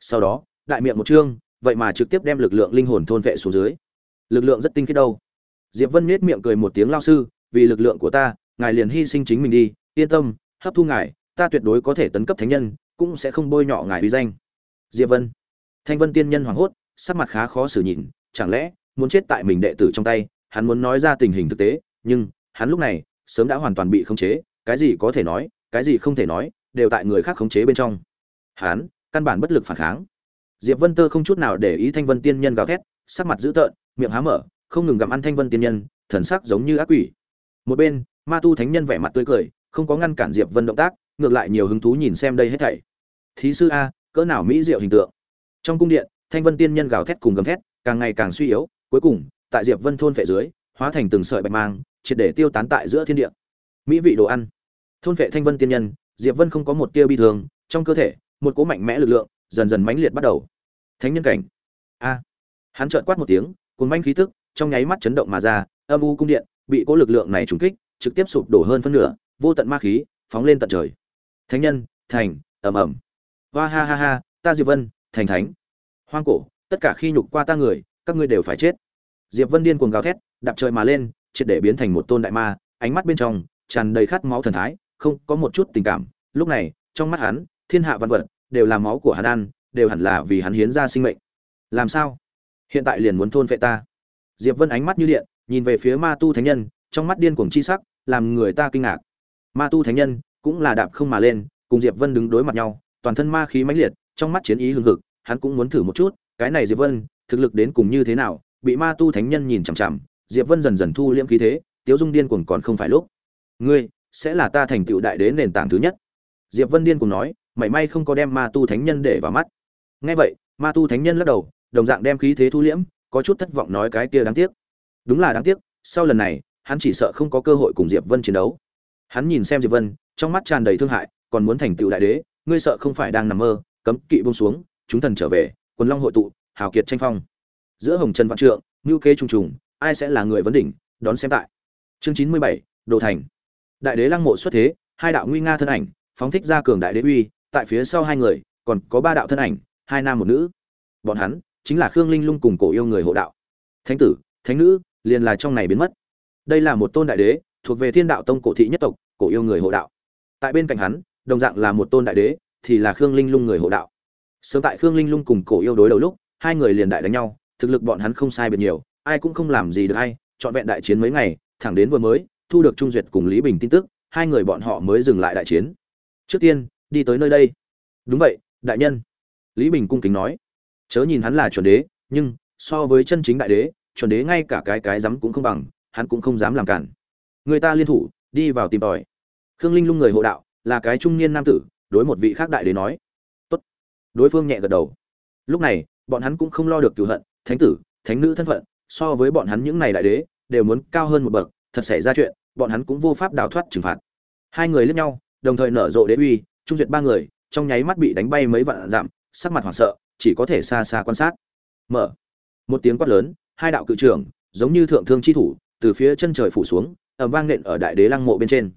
Sau đó đại miệng một trương, vậy mà trực tiếp đem lực lượng linh hồn thôn vệ xuống dưới. Lực lượng rất tinh khiết đâu. Diệp vân nhếch miệng cười một tiếng lao sư vì lực lượng của ta ngài liền hy sinh chính mình đi yên tâm hấp thu ngài ta tuyệt đối có thể tấn cấp thánh nhân cũng sẽ không bôi nhọ ngài uy danh. Diệp vân. Thanh vân tiên nhân hoảng hốt sắc mặt khá khó xử nhìn chẳng lẽ muốn chết tại mình đệ tử trong tay, hắn muốn nói ra tình hình thực tế, nhưng hắn lúc này sớm đã hoàn toàn bị khống chế, cái gì có thể nói, cái gì không thể nói, đều tại người khác khống chế bên trong. Hắn căn bản bất lực phản kháng. Diệp vân tơ không chút nào để ý thanh vân tiên nhân gào thét, sắc mặt dữ tợn, miệng há mở, không ngừng gặm ăn thanh vân tiên nhân, thần sắc giống như ác quỷ. Một bên, ma tu thánh nhân vẻ mặt tươi cười, không có ngăn cản diệp vân động tác, ngược lại nhiều hứng thú nhìn xem đây hết thảy. Thí sư a, cỡ nào mỹ diệu hình tượng. Trong cung điện, thanh vân tiên nhân gào thét cùng gầm thét, càng ngày càng suy yếu cuối cùng, tại diệp vân thôn phệ dưới, hóa thành từng sợi bạch mang, triệt để tiêu tán tại giữa thiên địa. Mỹ vị đồ ăn. Thôn phệ thanh vân tiên nhân, diệp vân không có một tia bi thường trong cơ thể, một cỗ mạnh mẽ lực lượng, dần dần mãnh liệt bắt đầu. Thánh nhân cảnh. A. Hắn trợn quát một tiếng cuốn manh khí tức, trong nháy mắt chấn động mà ra, âm u cung điện, bị cỗ lực lượng này trúng kích, trực tiếp sụp đổ hơn phân nửa, vô tận ma khí, phóng lên tận trời. Thánh nhân, thành, ầm ầm. Hoa ha ha ha, ta diệp vân, thành thánh. Hoang cổ, tất cả khi nhục qua ta người các ngươi đều phải chết. Diệp vân điên cuồng gào thét, đạp trời mà lên, triệt để biến thành một tôn đại ma, ánh mắt bên trong tràn đầy khát máu thần thái, không có một chút tình cảm. Lúc này, trong mắt hắn, thiên hạ văn vật đều là máu của hắn ăn, đều hẳn là vì hắn hiến ra sinh mệnh. Làm sao? Hiện tại liền muốn thôn vệ ta. Diệp vân ánh mắt như điện, nhìn về phía ma tu thánh nhân, trong mắt điên cuồng chi sắc, làm người ta kinh ngạc. Ma tu thánh nhân cũng là đạp không mà lên, cùng diệp vân đứng đối mặt nhau, toàn thân ma khí mãnh liệt, trong mắt chiến ý hừng hực, hắn cũng muốn thử một chút, cái này diệp vân thực lực đến cùng như thế nào, bị ma tu thánh nhân nhìn chằm chằm, diệp vân dần dần thu liễm khí thế, tiếu dung điên cuồng còn không phải lúc. Ngươi, sẽ là ta thành tựu đại đế nền tảng thứ nhất. Diệp vân điên cuồng nói, mảy may không có đem ma tu thánh nhân để vào mắt. Nghe vậy, ma tu thánh nhân lắc đầu, đồng dạng đem khí thế thu liễm, có chút thất vọng nói cái kia đáng tiếc. Đúng là đáng tiếc, sau lần này, hắn chỉ sợ không có cơ hội cùng diệp vân chiến đấu. Hắn nhìn xem diệp vân, trong mắt tràn đầy thương hại, còn muốn thành tựu đại đế, ngươi sợ không phải đang nằm mơ, cấm kỵ buông xuống, chúng thần trở về, quần long hội tụ hào kiệt tranh phong. Giữa hồng trần văn trượng, ngưu kế trùng trùng, ai sẽ là người vấn đỉnh, đón xem tại. Chương chín mươi bảy, đồ thành. Đại đế lăng mộ xuất thế, hai đạo nguy nga thân ảnh, phóng thích ra cường đại đế uy, tại phía sau hai người, còn có ba đạo thân ảnh, hai nam một nữ. Bọn hắn chính là khương linh lung cùng cổ yêu người hộ đạo. Thánh tử, thánh nữ, liền là trong này biến mất. Đây là một tôn đại đế, thuộc về thiên đạo tông cổ thị nhất tộc, cổ yêu người hộ đạo. Tại bên cạnh hắn, đồng dạng là một tôn đại đế, thì là khương linh lung người hộ đạo. Sớm tại khương linh lung cùng cổ yêu đối đầu lúc hai người liền đại đánh nhau, thực lực bọn hắn không sai biệt nhiều, ai cũng không làm gì được ai, trọn vẹn đại chiến mấy ngày, thẳng đến vừa mới, thu được trung duyệt cùng lý bình tin tức, hai người bọn họ mới dừng lại đại chiến. Trước tiên, đi tới nơi đây. Đúng vậy, đại nhân. Lý bình cung kính nói. Chớ nhìn hắn là chuẩn đế, nhưng, so với chân chính đại đế, chuẩn đế ngay cả cái cái dám cũng không bằng, hắn cũng không dám làm cản. Người ta liên thủ, đi vào tìm tòi. Khương linh lung người hộ đạo, là cái trung niên nam tử, đối một vị khác đại đế nói. Tốt. Đối phương nhẹ gật đầu. Lúc này bọn hắn cũng không lo được cửu hận, thánh tử, thánh nữ thân phận, so với bọn hắn những này đại đế, đều muốn cao hơn một bậc, thật xảy ra chuyện, bọn hắn cũng vô pháp đào thoát trừng phạt. Hai người lướt nhau, đồng thời nở rộ đế uy, trung duyệt ba người, trong nháy mắt bị đánh bay mấy vạn dặm, sắc mặt hoảng sợ, chỉ có thể xa xa quan sát. Mở. Một tiếng quát lớn, hai đạo cự trưởng, giống như thượng thương chi thủ, từ phía chân trời phủ xuống, ầm vang nện ở đại đế lăng mộ bên trên.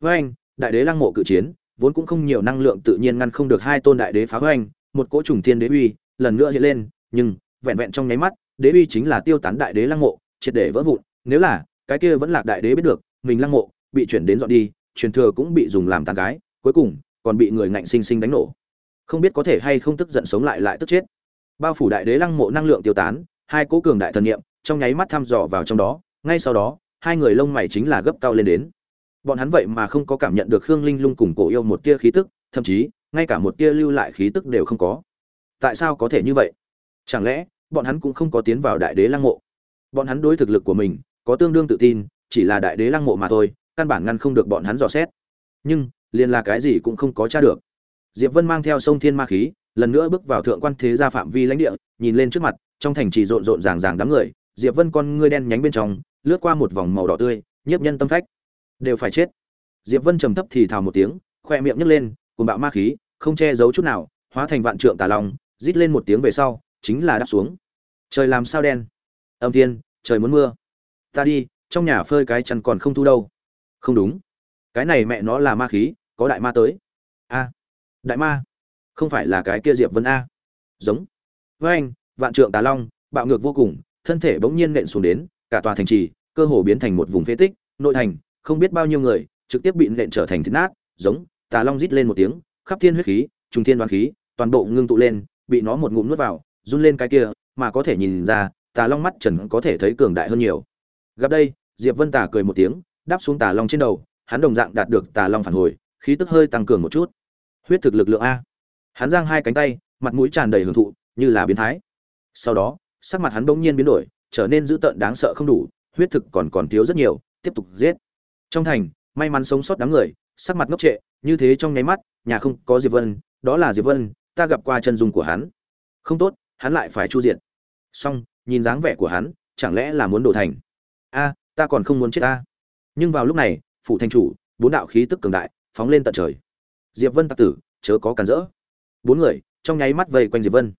Với anh, đại đế lăng mộ cự chiến, vốn cũng không nhiều năng lượng tự nhiên ngăn không được hai tôn đại đế phá hoành một cỗ trùng thiên đế uy lần nữa hiện lên, nhưng vẹn vẹn trong nháy mắt, đế uy chính là tiêu tán đại đế lăng mộ, triệt để vỡ vụn. Nếu là cái kia vẫn lạc đại đế biết được, mình lăng mộ bị chuyển đến dọn đi, truyền thừa cũng bị dùng làm tàn gái, cuối cùng còn bị người ngạnh sinh sinh đánh nổ. Không biết có thể hay không tức giận sống lại lại tức chết. Bao phủ đại đế lăng mộ năng lượng tiêu tán, hai cố cường đại thần niệm trong nháy mắt thăm dò vào trong đó, ngay sau đó, hai người lông mày chính là gấp cao lên đến. Bọn hắn vậy mà không có cảm nhận được khương linh lung cùng cổ yêu một tia khí tức, thậm chí, ngay cả một tia lưu lại khí tức đều không có tại sao có thể như vậy? Chẳng lẽ, bọn hắn cũng không có tiến vào đại đế lăng mộ? Bọn hắn đối thực lực của mình, có tương đương tự tin, chỉ là đại đế lăng mộ mà thôi, căn bản ngăn không được bọn hắn dò xét. Nhưng, liền là cái gì cũng không có tra được. Diệp vân mang theo sông thiên ma khí, lần nữa bước vào thượng quan thế gia phạm vi lãnh địa, nhìn lên trước mặt, trong thành trì rộn rộn ràng ràng đám người, diệp vân con ngươi đen nhánh bên trong, lướt qua một vòng màu đỏ tươi, nhiếp nhân tâm phách. Đều phải chết. Diệp vân trầm thấp thì thào một tiếng, khoe miệng nhấc lên cùng bạo ma khí, không che giấu chút nào, hóa thành vạn trượng tà long rít lên một tiếng về sau, chính là đáp xuống. Trời làm sao đen? Âm thiên, trời muốn mưa. Ta đi, trong nhà phơi cái chăn còn không thu đâu. Không đúng. Cái này mẹ nó là ma khí, có đại ma tới. A. Đại ma? Không phải là cái kia diệp vân a. Giống. Với anh, vạn trượng tà long, bạo ngược vô cùng, thân thể bỗng nhiên nện xuống đến, cả tòa thành trì, cơ hồ biến thành một vùng phế tích, nội thành, không biết bao nhiêu người, trực tiếp bị nện trở thành thịt nát. Giống, tà long rít lên một tiếng, khắp thiên huyết khí, trùng thiên đoán khí, toàn bộ ngưng tụ lên bị nó một ngụm nuốt vào, run lên cái kia, mà có thể nhìn ra, tà long mắt trần có thể thấy cường đại hơn nhiều. Gặp đây, diệp vân tà cười một tiếng, đáp xuống tà long trên đầu, hắn đồng dạng đạt được tà long phản hồi, khí tức hơi tăng cường một chút. Huyết thực lực lượng a. Hắn giang hai cánh tay, mặt mũi tràn đầy hưởng thụ, như là biến thái. Sau đó, sắc mặt hắn bỗng nhiên biến đổi, trở nên dữ tợn đáng sợ không đủ, huyết thực còn còn thiếu rất nhiều, tiếp tục giết. Trong thành, may mắn sống sót đám người, sắc mặt ngốc trệ, như thế trong nháy mắt, nhà không có diệp vân, đó là diệp vân ta gặp qua chân dung của hắn. Không tốt, hắn lại phải chu diện xong, nhìn dáng vẻ của hắn, chẳng lẽ là muốn đổ thành? A, ta còn không muốn chết ta. Nhưng vào lúc này, phủ thành chủ, bốn đạo khí tức cường đại, phóng lên tận trời. Diệp vân tạc tử, chớ có cản rỡ. Bốn người, trong nháy mắt vây quanh diệp vân.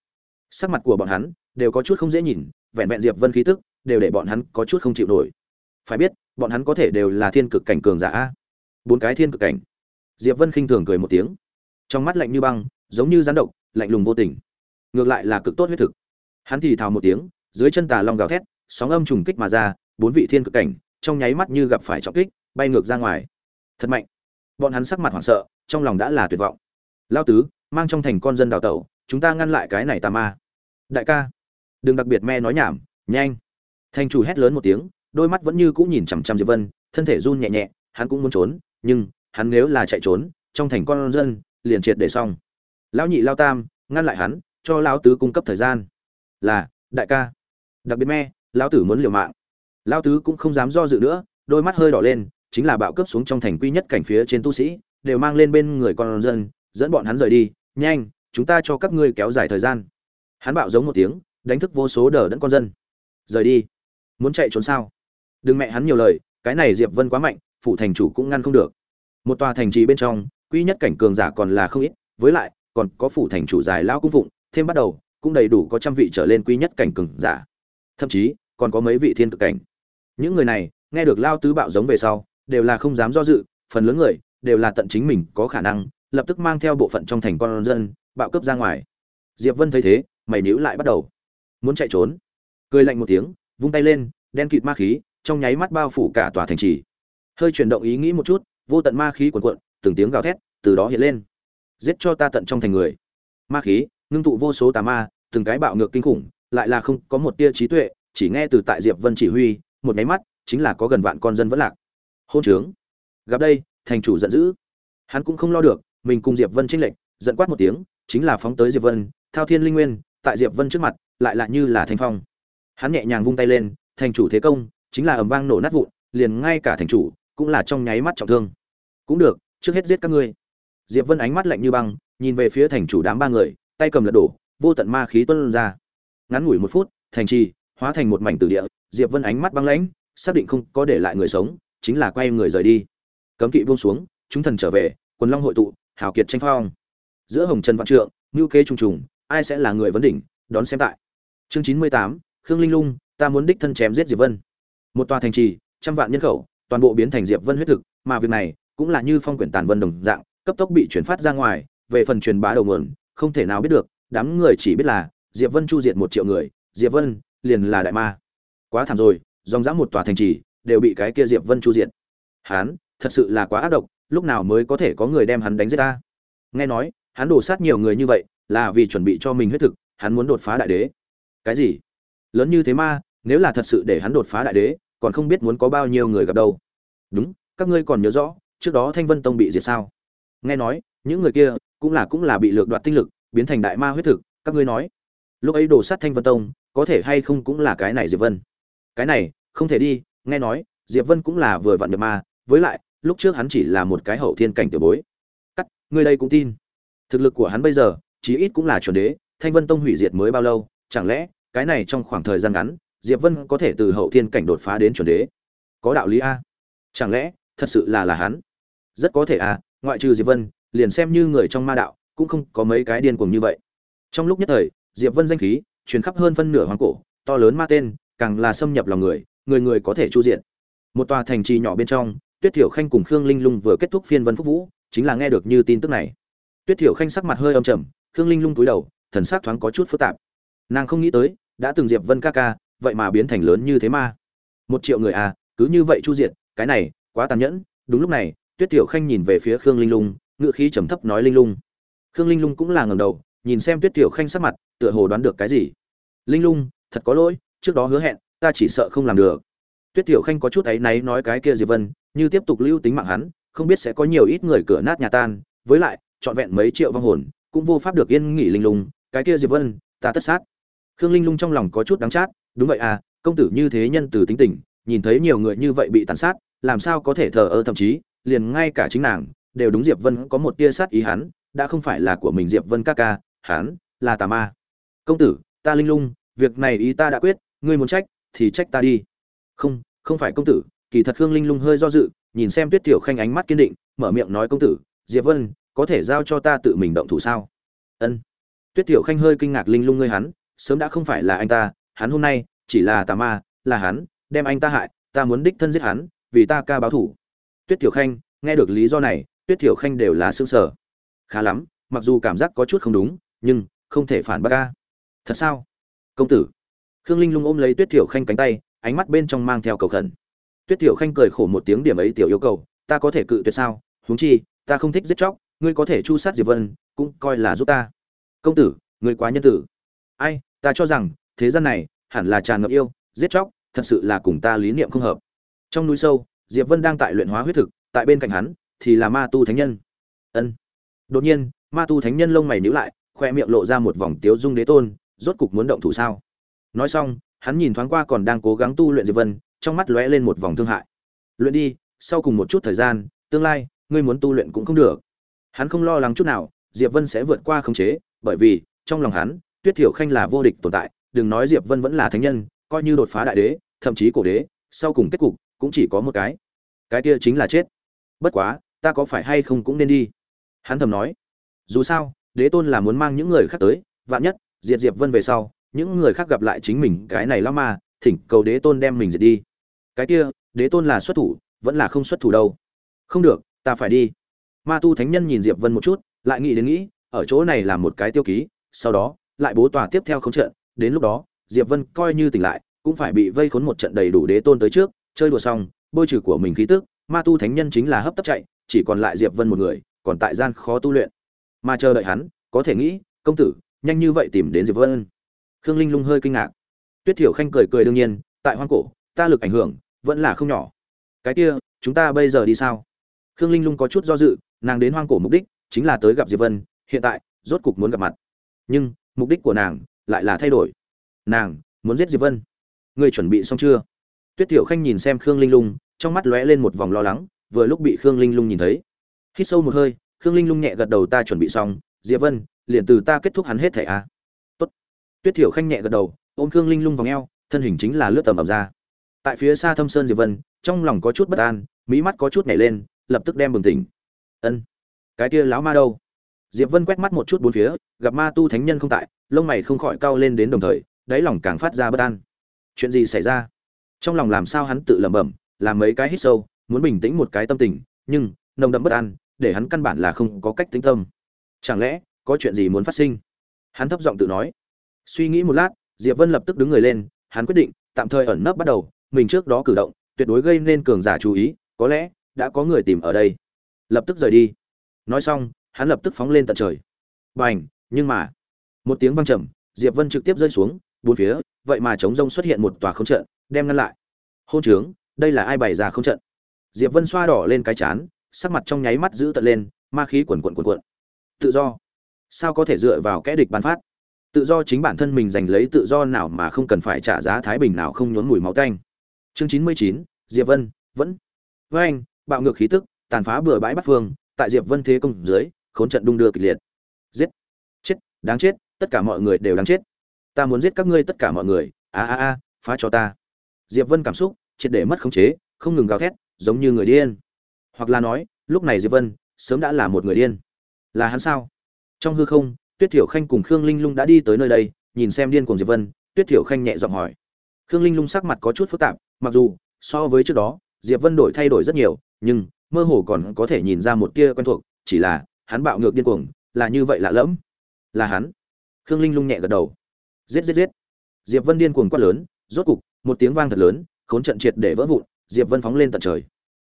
Sắc mặt của bọn hắn đều có chút không dễ nhìn, vẹn vẹn diệp vân khí tức đều để bọn hắn có chút không chịu nổi. Phải biết, bọn hắn có thể đều là thiên cực cảnh cường giả a. Bốn cái thiên cực cảnh. Diệp vân khinh thường cười một tiếng. Trong mắt lạnh như băng giống như rắn độc, lạnh lùng vô tình. Ngược lại là cực tốt huyết thực. Hắn thì thào một tiếng, dưới chân tà long gào thét, sóng âm trùng kích mà ra, bốn vị thiên cực cảnh, trong nháy mắt như gặp phải trọng kích, bay ngược ra ngoài. Thật mạnh. Bọn hắn sắc mặt hoảng sợ, trong lòng đã là tuyệt vọng. Lao tứ, mang trong thành con dân đào tẩu, chúng ta ngăn lại cái này tà ma. Đại ca. Đừng đặc biệt me nói nhảm, nhanh. Thành chủ hét lớn một tiếng, đôi mắt vẫn như cũng nhìn chằm chằm diệp vân, thân thể run nhẹ nhẹ, hắn cũng muốn trốn, nhưng, hắn nếu là chạy trốn, trong thành con dân, liền triệt để xong lão nhị lao tam, ngăn lại hắn, cho lão tứ cung cấp thời gian. Là, đại ca. Đặc biệt me lão tử muốn liều mạng. Lão tứ cũng không dám do dự nữa, đôi mắt hơi đỏ lên, chính là bạo cướp xuống trong thành quy nhất cảnh phía trên tu sĩ, đều mang lên bên người con dân, dẫn bọn hắn rời đi. Nhanh, chúng ta cho các ngươi kéo dài thời gian. Hắn bạo giống một tiếng, đánh thức vô số đờ đẫn con dân. Rời đi. Muốn chạy trốn sao? Đừng mẹ hắn nhiều lời, cái này diệp vân quá mạnh, phủ thành chủ cũng ngăn không được. Một tòa thành trì bên trong, quy nhất cảnh cường giả còn là không ít, với lại còn có phủ thành chủ dài lão cung phụng, thêm bắt đầu, cũng đầy đủ có trăm vị trở lên quy nhất cảnh cường giả. Thậm chí, còn có mấy vị thiên cực cảnh. Những người này, nghe được lao tứ bạo giống về sau, đều là không dám do dự, phần lớn người, đều là tận chính mình có khả năng, lập tức mang theo bộ phận trong thành con dân, bạo cướp ra ngoài. Diệp vân thấy thế, mày níu lại bắt đầu. Muốn chạy trốn. Cười lạnh một tiếng, vung tay lên, đen kịt ma khí, trong nháy mắt bao phủ cả tòa thành trì. Hơi chuyển động ý nghĩ một chút, vô tận ma khí cuồn cuộn, từng tiếng gào thét, từ đó hiện lên giết cho ta tận trong thành người. Ma khí, ngưng tụ vô số tà ma, từng cái bạo ngược kinh khủng, lại là không có một tia trí tuệ, chỉ nghe từ tại diệp vân chỉ huy, một nháy mắt, chính là có gần vạn con dân vẫn lạc. Hôn trướng. Gặp đây, thành chủ giận dữ. Hắn cũng không lo được, mình cùng diệp vân chênh lệch, giận quát một tiếng, chính là phóng tới diệp vân, thao thiên linh nguyên, tại diệp vân trước mặt, lại là như là thanh phong. Hắn nhẹ nhàng vung tay lên, thành chủ thế công, chính là ầm vang nổ nát vụn, liền ngay cả thành chủ, cũng là trong nháy mắt trọng thương. Cũng được, trước hết giết các ngươi diệp vân ánh mắt lạnh như băng, nhìn về phía thành chủ đám ba người, tay cầm lật đổ, vô tận ma khí tuôn ra. Ngắn ngủi một phút, thành trì, hóa thành một mảnh tử địa, diệp vân ánh mắt băng lãnh, xác định không có để lại người sống, chính là quay người rời đi. Cấm kỵ buông xuống, chúng thần trở về, quần long hội tụ, hào kiệt tranh phong. Giữa hồng trần vạn trượng, ngưu kế trùng trùng, ai sẽ là người vấn đỉnh, đón xem tại. Chương chín mươi tám, khương linh lung, ta muốn đích thân chém giết diệp vân. Một tòa thành trì, trăm vạn nhân khẩu, toàn bộ biến thành diệp vân huyết thực, mà việc này cũng là như phong quyển tàn vân đồng dạng cấp tốc bị chuyển phát ra ngoài, về phần truyền bá đầu nguồn, không thể nào biết được, đám người chỉ biết là diệp vân chu diệt một triệu người, diệp vân liền là đại ma. Quá thảm rồi, dòng dã một tòa thành trì đều bị cái kia diệp vân chu diệt. Hán, thật sự là quá ác độc, lúc nào mới có thể có người đem hắn đánh giết ta? Nghe nói, hắn đổ sát nhiều người như vậy, là vì chuẩn bị cho mình huyết thực, hắn muốn đột phá đại đế. Cái gì? Lớn như thế ma, nếu là thật sự để hắn đột phá đại đế, còn không biết muốn có bao nhiêu người gặp đâu. Đúng, các ngươi còn nhớ rõ, trước đó thanh vân tông bị diệt sao? Nghe nói, những người kia cũng là cũng là bị lược đoạt tinh lực, biến thành đại ma huyết thực, các ngươi nói. Lúc ấy đổ sát thanh vân tông, có thể hay không cũng là cái này diệp vân? Cái này, không thể đi, nghe nói, diệp vân cũng là vừa vặn nhập ma, với lại, lúc trước hắn chỉ là một cái hậu thiên cảnh tiểu bối. Cắt, ngươi đây cũng tin. Thực lực của hắn bây giờ, chí ít cũng là chuẩn đế, thanh vân tông hủy diệt mới bao lâu, chẳng lẽ, cái này trong khoảng thời gian ngắn, diệp vân có thể từ hậu thiên cảnh đột phá đến chuẩn đế? Có đạo lý a. Chẳng lẽ, thật sự là là hắn? Rất có thể à ngoại trừ diệp vân, liền xem như người trong ma đạo, cũng không có mấy cái điên cuồng như vậy. Trong lúc nhất thời, diệp vân danh khí truyền khắp hơn phân nửa hoàng cổ, to lớn ma tên, càng là xâm nhập lòng người người người có thể chu diện. Một tòa thành trì nhỏ bên trong, tuyết thiểu khanh cùng khương linh lung vừa kết thúc phiên vân phúc vũ, chính là nghe được như tin tức này. Tuyết thiểu khanh sắc mặt hơi âm trầm, khương linh lung túi đầu, thần sắc thoáng có chút phức tạp. Nàng không nghĩ tới, đã từng diệp vân ca ca, vậy mà biến thành lớn như thế ma. Một triệu người à cứ như vậy chu diện, cái này, quá tàn nhẫn, đúng lúc này tuyết Tiểu khanh nhìn về phía khương linh lung ngựa khí trầm thấp nói linh lung. Khương linh lung cũng là ngầm đầu, nhìn xem tuyết Tiểu khanh sắc mặt, tựa hồ đoán được cái gì. Linh lung, thật có lỗi, trước đó hứa hẹn, ta chỉ sợ không làm được. Tuyết Tiểu khanh có chút áy náy nói cái kia diệp vân, như tiếp tục lưu tính mạng hắn, không biết sẽ có nhiều ít người cửa nát nhà tan, với lại, trọn vẹn mấy triệu vong hồn, cũng vô pháp được yên nghỉ linh lung, cái kia diệp vân, ta tất sát. Khương linh lung trong lòng có chút đắng chát, đúng vậy à công tử như thế nhân từ tính tình, nhìn thấy nhiều người như vậy bị tàn sát, làm sao có thể thờ ơ thậm chí liền ngay cả chính nàng, đều đúng diệp vân có một tia sát ý hắn, đã không phải là của mình diệp vân ca ca, hắn là tà ma. Công tử, ta linh lung, việc này ý ta đã quyết, ngươi muốn trách, thì trách ta đi. Không không phải công tử, kỳ thật khương linh lung hơi do dự, nhìn xem tuyết tiểu khanh ánh mắt kiên định, mở miệng nói công tử, diệp vân, có thể giao cho ta tự mình động thủ sao? Ân. Tuyết tiểu khanh hơi kinh ngạc linh lung ngươi hắn, sớm đã không phải là anh ta, hắn hôm nay chỉ là tà ma, là hắn, đem anh ta hại, ta muốn đích thân giết hắn, vì ta ca báo thủ tuyết tiểu khanh, nghe được lý do này, tuyết tiểu khanh đều là xương sở khá lắm, mặc dù cảm giác có chút không đúng, nhưng không thể phản bác ca thật sao? Công tử. Khương linh lung ôm lấy tuyết tiểu khanh cánh tay, ánh mắt bên trong mang theo cầu khẩn. Tuyết tiểu khanh cười khổ một tiếng điểm ấy tiểu yêu cầu, ta có thể cự tuyệt sao? Huống chi, ta không thích giết chóc, ngươi có thể chu sát diệp vân, cũng coi là giúp ta. Công tử, ngươi quá nhân tử. Ai, ta cho rằng, thế gian này, hẳn là tràn ngập yêu, giết chóc, thật sự là cùng ta lý niệm không hợp. Trong núi sâu diệp vân đang tại luyện hóa huyết thực, tại bên cạnh hắn thì là ma tu thánh nhân. Ân. Đột nhiên, ma tu thánh nhân lông mày nhíu lại, khoe miệng lộ ra một vòng tiếu dung đế tôn, rốt cục muốn động thủ sao? Nói xong, hắn nhìn thoáng qua còn đang cố gắng tu luyện diệp vân, trong mắt lóe lên một vòng thương hại. Luyện đi, sau cùng một chút thời gian, tương lai, ngươi muốn tu luyện cũng không được. Hắn không lo lắng chút nào, diệp vân sẽ vượt qua khống chế, bởi vì, trong lòng hắn, tuyết thiểu khanh là vô địch tồn tại, đừng nói diệp vân vẫn là thánh nhân, coi như đột phá đại đế, thậm chí cổ đế sau cùng kết cục cũng chỉ có một cái. Cái kia chính là chết. Bất quá, ta có phải hay không cũng nên đi. Hắn thầm nói. Dù sao, đế tôn là muốn mang những người khác tới, vạn nhất diệt diệp vân về sau, những người khác gặp lại chính mình, cái này lao ma, thỉnh cầu đế tôn đem mình diệt đi. Cái kia, đế tôn là xuất thủ, vẫn là không xuất thủ đâu. Không được, ta phải đi. Ma tu thánh nhân nhìn diệp vân một chút, lại nghĩ đến nghĩ, ở chỗ này là một cái tiêu ký, sau đó, lại bố tòa tiếp theo không trận, đến lúc đó, diệp vân coi như tỉnh lại cũng phải bị vây khốn một trận đầy đủ đế tôn tới trước, chơi đùa xong, bôi trừ của mình khí tức, ma tu thánh nhân chính là hấp tấp chạy, chỉ còn lại diệp vân một người, còn tại gian khó tu luyện. Mà chờ đợi hắn, có thể nghĩ, công tử, nhanh như vậy tìm đến diệp vân. Khương linh lung hơi kinh ngạc. Tuyết thiểu khanh cười cười đương nhiên, tại hoang cổ, ta lực ảnh hưởng, vẫn là không nhỏ. Cái kia, chúng ta bây giờ đi sao? Khương linh lung có chút do dự, nàng đến hoang cổ mục đích, chính là tới gặp diệp vân, hiện tại, rốt cục muốn gặp mặt. Nhưng, mục đích của nàng, lại là thay đổi. Nàng, muốn giết diệp vân ngươi chuẩn bị xong chưa? Tuyết tiểu khanh nhìn xem khương linh lung, trong mắt lóe lên một vòng lo lắng, vừa lúc bị khương linh lung nhìn thấy. Hít sâu một hơi, khương linh lung nhẹ gật đầu, ta chuẩn bị xong, diệp vân, liền từ ta kết thúc hắn hết thẻ a. À. tốt. Tuyết tiểu khanh nhẹ gật đầu, ôm khương linh lung vòng eo, thân hình chính là lướt tầm ập ra. Tại phía xa thâm sơn diệp vân, trong lòng có chút bất an mỹ mắt có chút nhảy lên, lập tức đem bừng tỉnh. Ân, cái kia lão ma đâu? Diệp vân quét mắt một chút bốn phía, gặp ma tu thánh nhân không tại, lông mày không khỏi cao lên đến đồng thời, đáy lòng càng phát ra bất an chuyện gì xảy ra? Trong lòng làm sao hắn tự lẩm bẩm, làm mấy cái hít sâu, muốn bình tĩnh một cái tâm tình, nhưng, nồng đậm bất an, để hắn căn bản là không có cách tĩnh tâm. Chẳng lẽ, có chuyện gì muốn phát sinh? Hắn thấp giọng tự nói. Suy nghĩ một lát, diệp vân lập tức đứng người lên, hắn quyết định, tạm thời ẩn nấp bắt đầu, mình trước đó cử động, tuyệt đối gây nên cường giả chú ý, có lẽ, đã có người tìm ở đây. Lập tức rời đi. Nói xong, hắn lập tức phóng lên tận trời. Bành, nhưng mà, một tiếng vang trầm, diệp vân trực tiếp rơi xuống bốn phía, vậy mà chống rông xuất hiện một tòa không trận, đem ngăn lại. Hôn trướng, đây là ai bày ra không trận? Diệp vân xoa đỏ lên cái chán, sắc mặt trong nháy mắt giữ tận lên, ma khí quần quận quần quận tự do. Sao có thể dựa vào kẽ địch bán phát? Tự do chính bản thân mình giành lấy tự do nào mà không cần phải trả giá thái bình nào không nhốn mùi máu tanh. Chương chín mươi chín, diệp vân, vẫn. Với anh, bạo ngược khí tức, tàn phá bừa bãi bắt phương, tại diệp vân thế công dưới, khốn trận đung đưa kịch liệt. Giết. Chết, đáng chết, tất cả mọi người đều đáng chết ta muốn giết các ngươi tất cả mọi người, a a a, phá cho ta. Diệp vân cảm xúc, triệt để mất khống chế, không ngừng gào thét, giống như người điên. Hoặc là nói, lúc này diệp vân, sớm đã là một người điên. Là hắn sao? Trong hư không, tuyết thiểu khanh cùng khương linh lung đã đi tới nơi đây, nhìn xem điên cùng diệp vân, tuyết thiểu khanh nhẹ giọng hỏi. Khương linh lung sắc mặt có chút phức tạp, mặc dù, so với trước đó, diệp vân đổi thay đổi rất nhiều, nhưng, mơ hồ còn có thể nhìn ra một tia quen thuộc, chỉ là, hắn bạo ngược điên cuồng, là như vậy lạ lẫm. Là hắn. Khương linh lung nhẹ gật đầu giết giết giết. Diệp vân điên cuồng quát lớn, rốt cục, một tiếng vang thật lớn, khốn trận triệt để vỡ vụn, diệp vân phóng lên tận trời.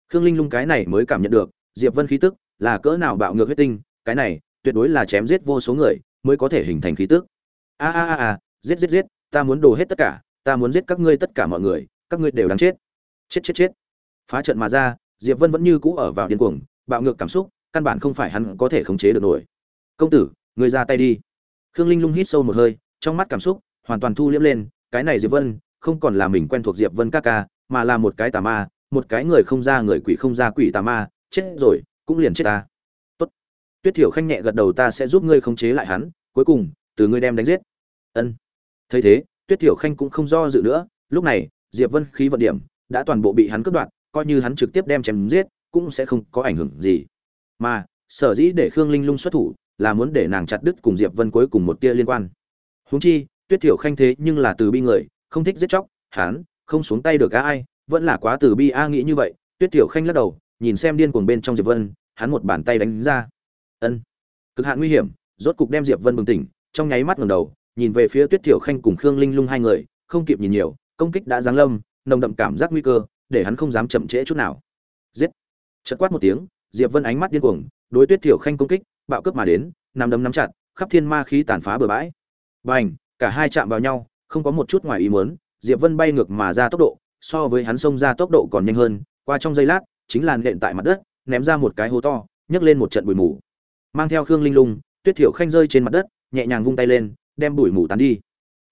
Khương linh lung cái này mới cảm nhận được, diệp vân khí tức là cỡ nào bạo ngược huyết tinh, cái này tuyệt đối là chém giết vô số người mới có thể hình thành khí tức. A a a a, giết giết giết, ta muốn đổ hết tất cả, ta muốn giết các ngươi tất cả mọi người, các ngươi đều đáng chết. Chết chết chết. Phá trận mà ra, diệp vân vẫn như cũ ở vào điên cuồng, bạo ngược cảm xúc, căn bản không phải hắn có thể khống chế được nổi. Công tử người ra tay đi. Khương linh lung hít sâu một hơi trong mắt cảm xúc, hoàn toàn thu liễm lên, cái này diệp vân, không còn là mình quen thuộc diệp vân ca ca, mà là một cái tà ma, một cái người không ra người quỷ không ra quỷ tà ma, chết rồi, cũng liền chết ta. Tốt. Tuyết thiểu khanh nhẹ gật đầu ta sẽ giúp ngươi khống chế lại hắn, cuối cùng, từ ngươi đem đánh giết. Ân. Thấy thế, tuyết thiểu khanh cũng không do dự nữa, lúc này, diệp vân khí vận điểm, đã toàn bộ bị hắn cướp đoạt, coi như hắn trực tiếp đem chém giết, cũng sẽ không có ảnh hưởng gì. Mà, sở dĩ để khương linh lung xuất thủ, là muốn để nàng chặt đứt cùng diệp vân cuối cùng một tia liên quan huống chi, tuyết thiểu khanh thế nhưng là từ bi người, không thích giết chóc hắn không xuống tay được ai, vẫn là quá từ bi a nghĩ như vậy. Tuyết thiểu khanh lắc đầu, nhìn xem điên cuồng bên trong diệp vân, hắn một bàn tay đánh ra. Ân, cực hạn nguy hiểm, rốt cục đem diệp vân bừng tỉnh, trong nháy mắt ngẩng đầu, nhìn về phía tuyết thiểu khanh cùng khương linh lung hai người, không kịp nhìn nhiều, công kích đã giáng lâm, nồng đậm cảm giác nguy cơ, để hắn không dám chậm trễ chút nào. Giết! Chật quát một tiếng, diệp vân ánh mắt điên cuồng, đối tuyết thiểu khanh công kích, bạo cướp mà đến nằm đấm nắm chặt, khắp thiên ma khí tàn phá bừa bãi bành cả hai chạm vào nhau, không có một chút ngoài ý muốn, diệp vân bay ngược mà ra tốc độ, so với hắn xông ra tốc độ còn nhanh hơn, qua trong giây lát, chính là nện tại mặt đất, ném ra một cái hố to, nhấc lên một trận bụi mù. Mang theo khương linh lung, tuyết thiểu khanh rơi trên mặt đất, nhẹ nhàng vung tay lên, đem bụi mù tán đi.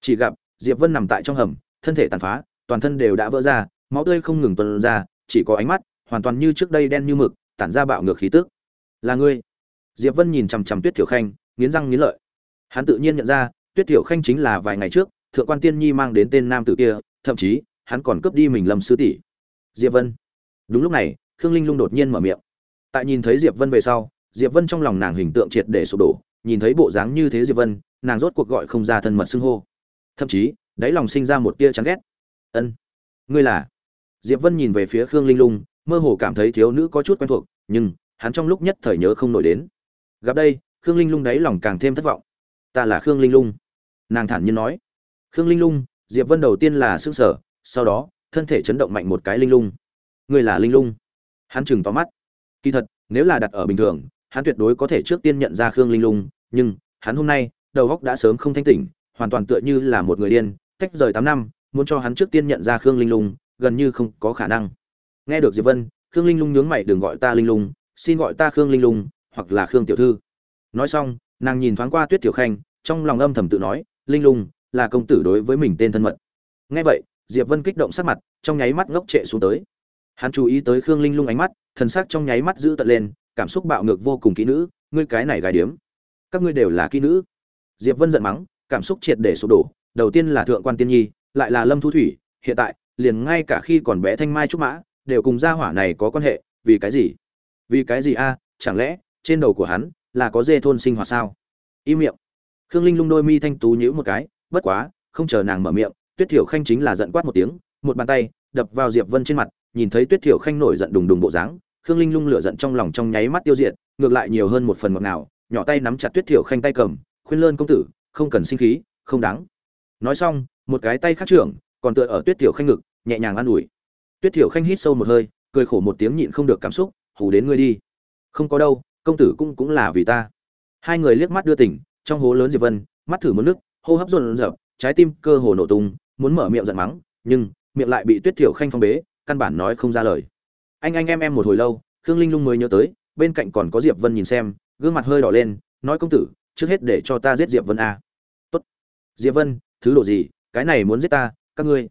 Chỉ gặp, diệp vân nằm tại trong hầm, thân thể tàn phá, toàn thân đều đã vỡ ra, máu tươi không ngừng tuôn ra, chỉ có ánh mắt, hoàn toàn như trước đây đen như mực, tản ra bạo ngược khí tức. Là ngươi? Diệp vân nhìn chằm chằm tuyết thiểu khanh, nghiến răng nghiến lợi. Hắn tự nhiên nhận ra tuyết Tiểu khanh chính là vài ngày trước, thượng quan tiên nhi mang đến tên nam tử kia, thậm chí, hắn còn cướp đi mình lâm sư tỷ. Diệp vân. Đúng lúc này, khương linh lung đột nhiên mở miệng. Tại nhìn thấy diệp vân về sau, diệp vân trong lòng nàng hình tượng triệt để sụp đổ, nhìn thấy bộ dáng như thế diệp vân, nàng rốt cuộc gọi không ra thân mật xưng hô. Thậm chí, đáy lòng sinh ra một tia chán ghét. Ân, ngươi là? Diệp vân nhìn về phía khương linh lung, mơ hồ cảm thấy thiếu nữ có chút quen thuộc, nhưng hắn trong lúc nhất thời nhớ không nổi đến. Gặp đây, khương linh lung đáy lòng càng thêm thất vọng. Ta là khương linh lung nàng thản nhiên nói. Khương linh lung, diệp vân đầu tiên là s ư n g sở sau đó, thân thể chấn động mạnh một cái linh lung. Người là linh lung. Hắn chừng tóm mắt. Kỳ thật, nếu là đặt ở bình thường, hắn tuyệt đối có thể trước tiên nhận ra khương linh lung, nhưng, hắn hôm nay, đầu góc đã sớm không thanh tỉnh, hoàn toàn tựa như là một người điên, tách rời tám năm, muốn cho hắn trước tiên nhận ra khương linh lung, gần như không có khả năng. Nghe được diệp vân, khương linh lung nhướng mày, đừng gọi ta linh lung, xin gọi ta khương linh lung, hoặc là khương tiểu thư. Nói xong, nàng nhìn thoáng qua tuyết tiểu khanh, trong lòng âm thầm tự nói linh lung là công tử đối với mình tên thân mật. Nghe vậy, diệp vân kích động sắc mặt, trong nháy mắt ngốc trệ xuống tới. Hắn chú ý tới khương linh lung ánh mắt, thần sắc trong nháy mắt giữ tận lên, cảm xúc bạo ngược vô cùng kỹ nữ, ngươi cái này gài điếm. Các ngươi đều là kỹ nữ. Diệp vân giận mắng, cảm xúc triệt để sụp đổ, đầu tiên là thượng quan tiên nhi, lại là lâm thu thủy, hiện tại, liền ngay cả khi còn bé thanh mai trúc mã, đều cùng gia hỏa này có quan hệ, vì cái gì? Vì cái gì a, chẳng lẽ, trên đầu của hắn là có dê thôn sinh hoạt sao? Im miệng khương linh lung đôi mi thanh tú nhíu một cái, bất quá, không chờ nàng mở miệng, tuyết thiểu khanh chính là giận quát một tiếng, một bàn tay đập vào diệp vân trên mặt, nhìn thấy tuyết thiểu khanh nổi giận đùng đùng bộ dáng, khương linh lung lửa giận trong lòng trong nháy mắt tiêu diệt, ngược lại nhiều hơn một phần ngọt nào nhỏ tay nắm chặt tuyết thiểu khanh tay cầm, khuyên lơn công tử, không cần sinh khí, không đáng. Nói xong, một cái tay khác trưởng, còn tựa ở tuyết thiểu khanh ngực, nhẹ nhàng an ủi. Tuyết thiểu khanh hít sâu một hơi, cười khổ một tiếng nhịn không được cảm xúc, hù đến ngươi đi. Không có đâu, công tử cũng cũng là vì ta. Hai người liếc mắt đưa tỉnh trong hố lớn diệp vân, mắt thử một nước, hô hấp run dập trái tim cơ hồ nổ tung, muốn mở miệng giận mắng, nhưng miệng lại bị tuyết thiểu khanh phong bế, căn bản nói không ra lời. Anh anh, em em một hồi lâu, khương linh lung mới nhớ tới, bên cạnh còn có diệp vân nhìn xem, gương mặt hơi đỏ lên, nói công tử, trước hết để cho ta giết diệp vân a. Tốt. Diệp vân, thứ đồ gì, cái này muốn giết ta, các ngươi.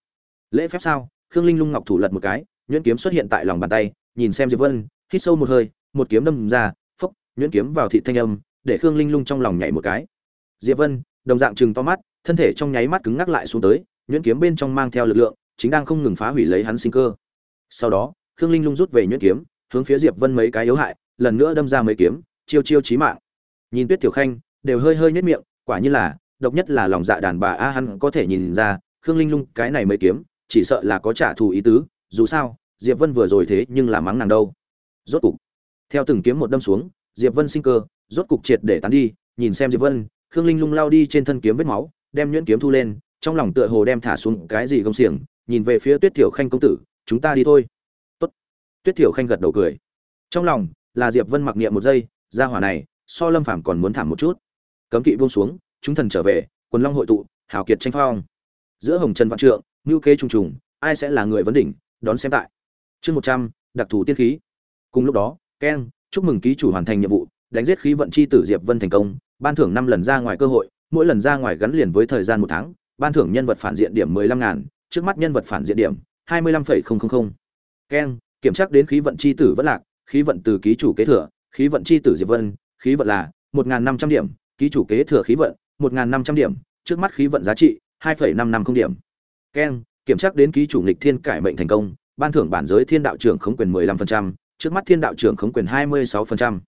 Lễ phép sao? Khương linh lung ngọc thủ lật một cái, nhuyễn kiếm xuất hiện tại lòng bàn tay, nhìn xem diệp vân, hít sâu một hơi, một kiếm đâm ra, phốc, nhuyễn kiếm vào thị thanh âm để khương linh lung trong lòng nhảy một cái. Diệp vân, đồng dạng chừng to mắt, thân thể trong nháy mắt cứng ngắc lại xuống tới, nhuyễn kiếm bên trong mang theo lực lượng, chính đang không ngừng phá hủy lấy hắn sinh cơ. Sau đó, khương linh lung rút về nhuyễn kiếm, hướng phía diệp vân mấy cái yếu hại, lần nữa đâm ra mấy kiếm, chiêu chiêu chí mạng. Nhìn tuyết tiểu khanh, đều hơi hơi nhếch miệng, quả như là, độc nhất là lòng dạ đàn bà a hắn có thể nhìn ra, khương linh lung cái này mấy kiếm, chỉ sợ là có trả thù ý tứ, dù sao, diệp vân vừa rồi thế nhưng là mắng nàng đâu. Rốt cục, theo từng kiếm một đâm xuống, diệp vân sinh cơ rốt cục triệt để tán đi, nhìn xem diệp vân, khương linh lung lao đi trên thân kiếm vết máu, đem nhuyễn kiếm thu lên, trong lòng tựa hồ đem thả xuống cái gì gông xiềng, nhìn về phía tuyết thiểu khanh công tử, chúng ta đi thôi. Tốt. Tuyết thiểu khanh gật đầu cười. Trong lòng là diệp vân mặc niệm một giây, gia hỏa này, so lâm phàm còn muốn thảm một chút. Cấm kỵ buông xuống, chúng thần trở về, quần long hội tụ, hào kiệt tranh phong. Giữa hồng trần vạn trượng, ngưu kế trùng trùng, ai sẽ là người vấn đỉnh, đón xem tại. Chương một trăm, đặc thù tiên khí. Cùng lúc đó, keng, chúc mừng ký chủ hoàn thành nhiệm vụ đánh giết khí vận chi tử diệp vân thành công, ban thưởng năm lần ra ngoài cơ hội, mỗi lần ra ngoài gắn liền với thời gian một tháng, ban thưởng nhân vật phản diện điểm mười lăm ngàn, trước mắt nhân vật phản diện điểm hai mươi lăm phẩy không không không. Keng, kiểm tra đến khí vận chi tử vẫn lạc, khí vận từ ký chủ kế thừa, khí vận chi tử diệp vân, khí vận là một năm trăm điểm, ký chủ kế thừa khí vận, một năm trăm điểm, trước mắt khí vận giá trị hai phẩy năm năm không điểm. Keng, kiểm tra đến ký chủ nghịch thiên cải mệnh thành công, ban thưởng bản giới thiên đạo trưởng khống quyền mười lăm phần trăm, trước mắt thiên đạo trưởng khống quyền hai mươi sáu phần trăm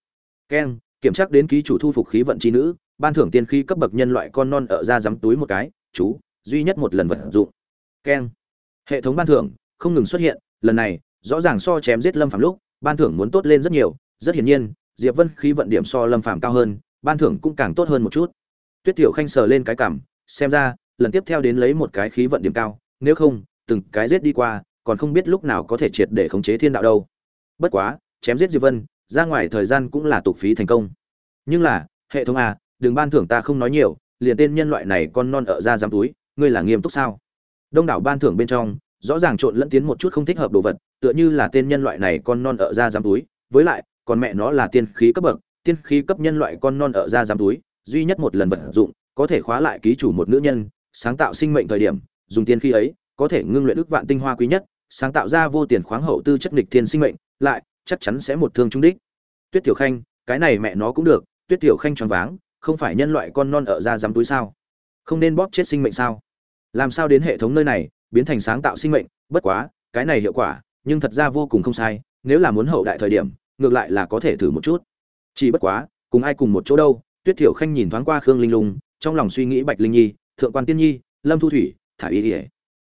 keng, kiểm tra đến ký chủ thu phục khí vận chi nữ, ban thưởng tiên khí cấp bậc nhân loại con non ở ra dám túi một cái, chú, duy nhất một lần vật dụng. Keng. Hệ thống ban thưởng, không ngừng xuất hiện, lần này, rõ ràng so chém giết lâm phạm lúc, ban thưởng muốn tốt lên rất nhiều, rất hiển nhiên, diệp vân khí vận điểm so lâm phạm cao hơn, ban thưởng cũng càng tốt hơn một chút. Tuyết tiểu khanh sờ lên cái cảm, xem ra, lần tiếp theo đến lấy một cái khí vận điểm cao, nếu không, từng cái giết đi qua, còn không biết lúc nào có thể triệt để khống chế thiên đạo đâu. Bất quá, chém giết diệp vân ra ngoài thời gian cũng là tục phí thành công. Nhưng là, hệ thống a, đừng ban thưởng ta không nói nhiều, liền tên nhân loại này con non ở ra giam túi, ngươi là nghiêm túc sao? Đông đảo ban thưởng bên trong, rõ ràng trộn lẫn tiến một chút không thích hợp đồ vật, tựa như là tên nhân loại này con non ở ra giam túi, với lại, còn mẹ nó là tiên khí cấp bậc, tiên khí cấp nhân loại con non ở ra giam túi, duy nhất một lần vật dụng, có thể khóa lại ký chủ một nữ nhân, sáng tạo sinh mệnh thời điểm, dùng tiên khí ấy, có thể ngưng luyện ức vạn tinh hoa quý nhất, sáng tạo ra vô tiền khoáng hậu tư chất nghịch thiên sinh mệnh, lại chắc chắn sẽ một thương trung đích. Tuyết tiểu khanh, cái này mẹ nó cũng được, tuyết tiểu khanh choáng váng, không phải nhân loại con non ở ra dám túi sao? Không nên bóp chết sinh mệnh sao? Làm sao đến hệ thống nơi này, biến thành sáng tạo sinh mệnh? Bất quá, cái này hiệu quả, nhưng thật ra vô cùng không sai, nếu là muốn hậu đại thời điểm, ngược lại là có thể thử một chút. Chỉ bất quá, cùng ai cùng một chỗ đâu, tuyết thiểu khanh nhìn thoáng qua khương linh lung, trong lòng suy nghĩ bạch linh nhi, thượng quan tiên nhi, lâm thu thủy, thả y ỉa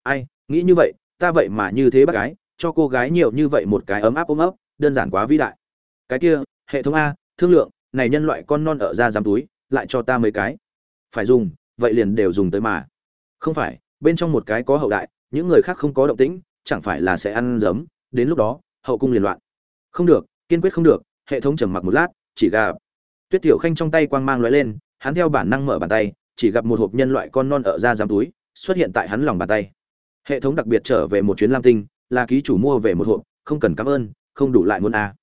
ai, nghĩ như vậy, ta vậy mà như thế bác gái, cho cô gái nhiều như vậy một cái ấm áp ôm ấp đơn giản quá vĩ đại. Cái kia, hệ thống a, thương lượng, này nhân loại con non ở ra giám túi, lại cho ta mấy cái. Phải dùng, vậy liền đều dùng tới mà. Không phải, bên trong một cái có hậu đại, những người khác không có động tĩnh, chẳng phải là sẽ ăn giấm, đến lúc đó, hậu cung liền loạn. Không được, kiên quyết không được, hệ thống trầm mặc một lát, chỉ gặp. Tuyết tiểu khanh trong tay quang mang lóe lên, hắn theo bản năng mở bàn tay, chỉ gặp một hộp nhân loại con non ở ra giám túi, xuất hiện tại hắn lòng bàn tay. Hệ thống đặc biệt trở về một chuyến lam tinh, là ký chủ mua về một hộp, không cần cảm ơn không đủ lại muốn a.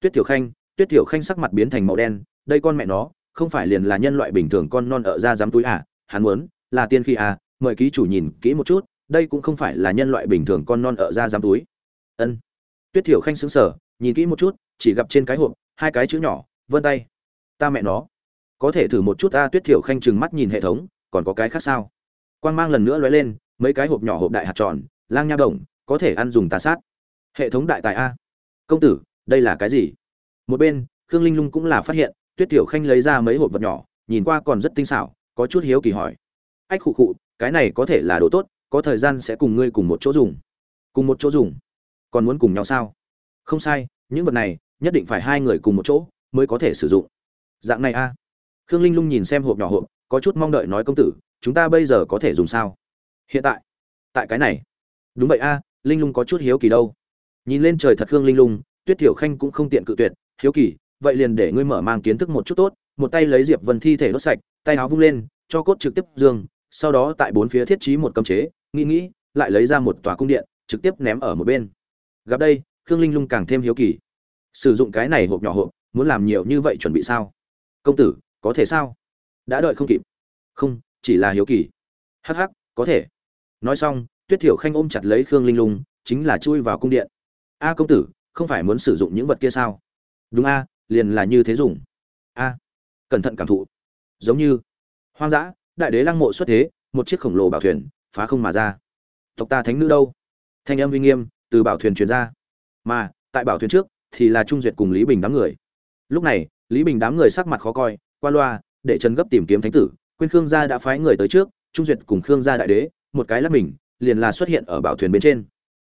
Tuyết tiểu khanh, tuyết tiểu khanh sắc mặt biến thành màu đen, đây con mẹ nó, không phải liền là nhân loại bình thường con non ở ra dám túi à hắn muốn, là tiên khi à mời ký chủ nhìn kỹ một chút, đây cũng không phải là nhân loại bình thường con non ở ra dám túi. Ân. Tuyết tiểu khanh sững sờ, nhìn kỹ một chút, chỉ gặp trên cái hộp, hai cái chữ nhỏ, vân tay. Ta mẹ nó. Có thể thử một chút ta, tuyết tiểu khanh trừng mắt nhìn hệ thống, còn có cái khác sao? Quang mang lần nữa lóe lên, mấy cái hộp nhỏ hộp đại hạt tròn, lang nha đồng có thể ăn dùng tà sát. Hệ thống đại tài a công tử, đây là cái gì? Một bên, khương linh lung cũng là phát hiện, tuyết tiểu khanh lấy ra mấy hộp vật nhỏ, nhìn qua còn rất tinh xảo, có chút hiếu kỳ hỏi. Ách khụ khụ, cái này có thể là đồ tốt, có thời gian sẽ cùng ngươi cùng một chỗ dùng. Cùng một chỗ dùng? Còn muốn cùng nhau sao? Không sai, những vật này, nhất định phải hai người cùng một chỗ, mới có thể sử dụng. Dạng này a khương linh lung nhìn xem hộp nhỏ hộp, có chút mong đợi nói, công tử, chúng ta bây giờ có thể dùng sao? Hiện tại. Tại cái này. Đúng vậy a, linh lung có chút hiếu kỳ đâu nhìn lên trời thật hương linh lung, tuyết tiểu khanh cũng không tiện cự tuyệt, hiếu kỳ, vậy liền để ngươi mở mang kiến thức một chút tốt, một tay lấy diệp vân thi thể đốt sạch, tay áo vung lên, cho cốt trực tiếp dương, sau đó tại bốn phía thiết trí một cấm chế, nghĩ nghĩ, lại lấy ra một tòa cung điện, trực tiếp ném ở một bên. Gặp đây, khương linh lung càng thêm hiếu kỳ. Sử dụng cái này hộp nhỏ hộp, muốn làm nhiều như vậy chuẩn bị sao? Công tử, có thể sao? Đã đợi không kịp. Không, chỉ là hiếu kỳ. Hắc hắc, có thể. Nói xong, tuyết thiểu khanh ôm chặt lấy khương linh lung, chính là chui vào cung điện a công tử, không phải muốn sử dụng những vật kia sao? Đúng a, liền là như thế dùng. A, cẩn thận cảm thụ. Giống như, hoang dã, đại đế lăng mộ xuất thế, một chiếc khổng lồ bảo thuyền, phá không mà ra. Tộc ta thánh nữ đâu? Thanh âm uy nghiêm, từ bảo thuyền truyền ra. Mà, tại bảo thuyền trước, thì là trung duyệt cùng lý bình đám người. Lúc này, lý bình đám người sắc mặt khó coi, qua loa, để trần gấp tìm kiếm thánh tử, quên khương gia đã phái người tới trước, trung duyệt cùng khương gia đại đế, một cái lắp mình, liền là xuất hiện ở bảo thuyền bên trên.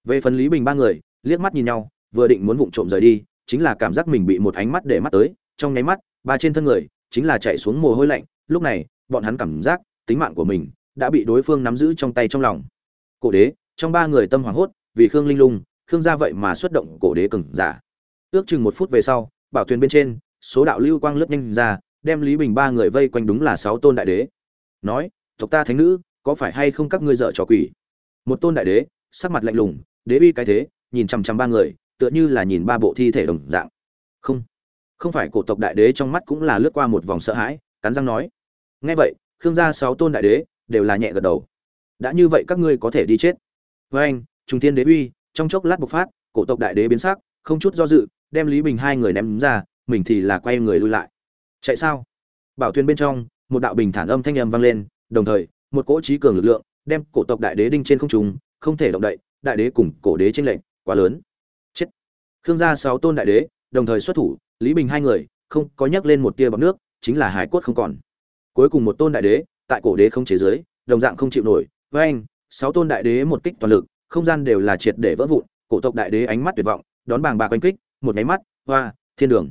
Về phần lý bình ba người liếc mắt nhìn nhau, vừa định muốn vụng trộm rời đi, chính là cảm giác mình bị một ánh mắt để mắt tới, trong nháy mắt, ba trên thân người chính là chạy xuống mồ hôi lạnh, lúc này, bọn hắn cảm giác tính mạng của mình đã bị đối phương nắm giữ trong tay trong lòng. Cổ đế, trong ba người tâm hoảng hốt, vì khương linh lung, khương gia vậy mà xuất động cổ đế cừng giả. Ước chừng một phút về sau, bảo thuyền bên trên, số đạo lưu quang lướt nhanh ra, đem lý bình ba người vây quanh đúng là sáu tôn đại đế. Nói, tộc ta thánh nữ, có phải hay không các ngươi dợ trò quỷ? Một tôn đại đế, sắc mặt lạnh lùng, đế uy cái thế nhìn chằm chằm ba người, tựa như là nhìn ba bộ thi thể đồng dạng. Không không phải cổ tộc đại đế trong mắt cũng là lướt qua một vòng sợ hãi, cắn răng nói. Nghe vậy, khương gia sáu tôn đại đế đều là nhẹ gật đầu. Đã như vậy các ngươi có thể đi chết. Với anh, trung thiên đế uy, trong chốc lát bộc phát, cổ tộc đại đế biến sắc, không chút do dự, đem lý bình hai người ném ra, mình thì là quay người lui lại. Chạy sao? Bảo thuyền bên trong, một đạo bình thản âm thanh âm vang lên, đồng thời, một cỗ trí cường lực lượng, đem cổ tộc đại đế đinh trên không trung, không thể động đậy, đại đế cùng cổ đế trên lệnh quá lớn. Chết. Khương gia sáu tôn đại đế, đồng thời xuất thủ, lý bình hai người, không có nhắc lên một tia bọc nước, chính là hải cốt không còn. Cuối cùng một tôn đại đế, tại cổ đế không chế giới, đồng dạng không chịu nổi. Với anh, sáu tôn đại đế một kích toàn lực, không gian đều là triệt để vỡ vụn, cổ tộc đại đế ánh mắt tuyệt vọng, đón bàng bạc quanh kích, một nháy mắt, hoa, thiên đường.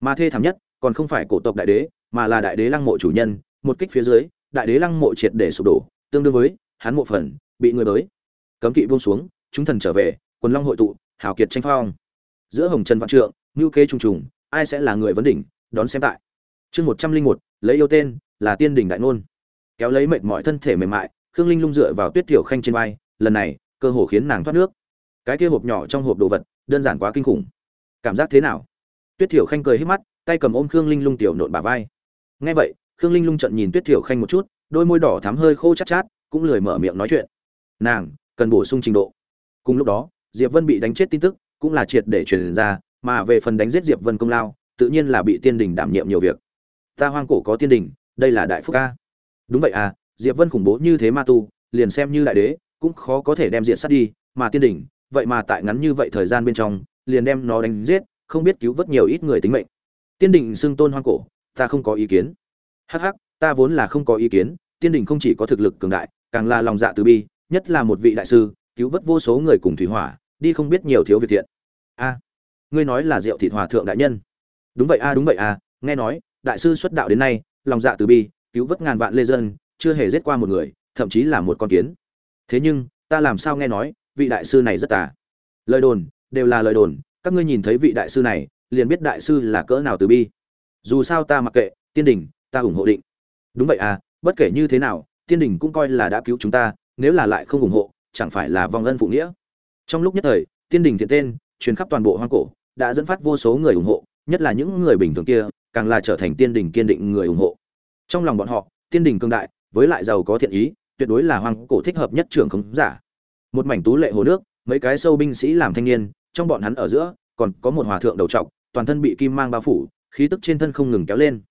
Mà thê thảm nhất, còn không phải cổ tộc đại đế, mà là đại đế lăng mộ chủ nhân, một kích phía dưới, đại đế lăng mộ triệt để sụp đổ, tương đương với, hắn mộ phần, bị người bới. Cấm kỵ buông xuống, chúng thần trở về quần long hội tụ, hào kiệt tranh phong. Giữa hồng trần vạn trượng, ngưu kế trùng trùng, ai sẽ là người vấn đỉnh, đón xem tại. Chương một trăm linh một, lấy yêu tên, là tiên đỉnh đại ngôn. Kéo lấy mệt mỏi thân thể mềm mại, khương linh lung dựa vào tuyết tiểu khanh trên vai, lần này, cơ hồ khiến nàng thoát nước. Cái kia hộp nhỏ trong hộp đồ vật, đơn giản quá kinh khủng. Cảm giác thế nào? Tuyết tiểu khanh cười hít mắt, tay cầm ôm khương linh lung tiểu nộn bả vai. Nghe vậy, khương linh lung trận nhìn tuyết tiểu khanh một chút, đôi môi đỏ thắm hơi khô chát chát, cũng lười mở miệng nói chuyện. Nàng cần bổ sung trình độ. Cùng lúc đó diệp vân bị đánh chết tin tức, cũng là triệt để truyền ra, mà về phần đánh giết diệp vân công lao, tự nhiên là bị tiên đình đảm nhiệm nhiều việc. Ta hoang cổ có tiên đình, đây là đại phúc a. đúng vậy à diệp vân khủng bố như thế ma tu, liền xem như đại đế, cũng khó có thể đem diện sát đi, mà tiên đình, vậy mà tại ngắn như vậy thời gian bên trong, liền đem nó đánh giết, không biết cứu vớt nhiều ít người tính mệnh. Tiên đình xưng tôn hoang cổ, ta không có ý kiến. Hắc hắc, ta vốn là không có ý kiến, tiên đình không chỉ có thực lực cường đại, càng là lòng dạ từ bi, nhất là một vị đại sư, cứu vớt vô số người cùng thủy hỏa đi không biết nhiều thiếu việc thiện. A, ngươi nói là diệu thịt hòa thượng đại nhân. Đúng vậy a, đúng vậy a, nghe nói, đại sư xuất đạo đến nay, lòng dạ từ bi, cứu vớt ngàn vạn lê dân, chưa hề giết qua một người, thậm chí là một con kiến. Thế nhưng, ta làm sao nghe nói, vị đại sư này rất tà. Lời đồn, đều là lời đồn, các ngươi nhìn thấy vị đại sư này, liền biết đại sư là cỡ nào từ bi. Dù sao ta mặc kệ, tiên đình ta ủng hộ định. Đúng vậy à bất kể như thế nào, tiên đình cũng coi là đã cứu chúng ta, nếu là lại không ủng hộ, chẳng phải là vong ân phụ nghĩa? Trong lúc nhất thời, tiên đình thiện tên, truyền khắp toàn bộ hoang cổ, đã dẫn phát vô số người ủng hộ, nhất là những người bình thường kia, càng là trở thành tiên đình kiên định người ủng hộ. Trong lòng bọn họ, tiên đình cương đại, với lại giàu có thiện ý, tuyệt đối là hoang cổ thích hợp nhất trưởng khống giả. Một mảnh tú lệ hồ nước, mấy cái sâu binh sĩ làm thanh niên, trong bọn hắn ở giữa, còn có một hòa thượng đầu trọc, toàn thân bị kim mang bao phủ, khí tức trên thân không ngừng kéo lên.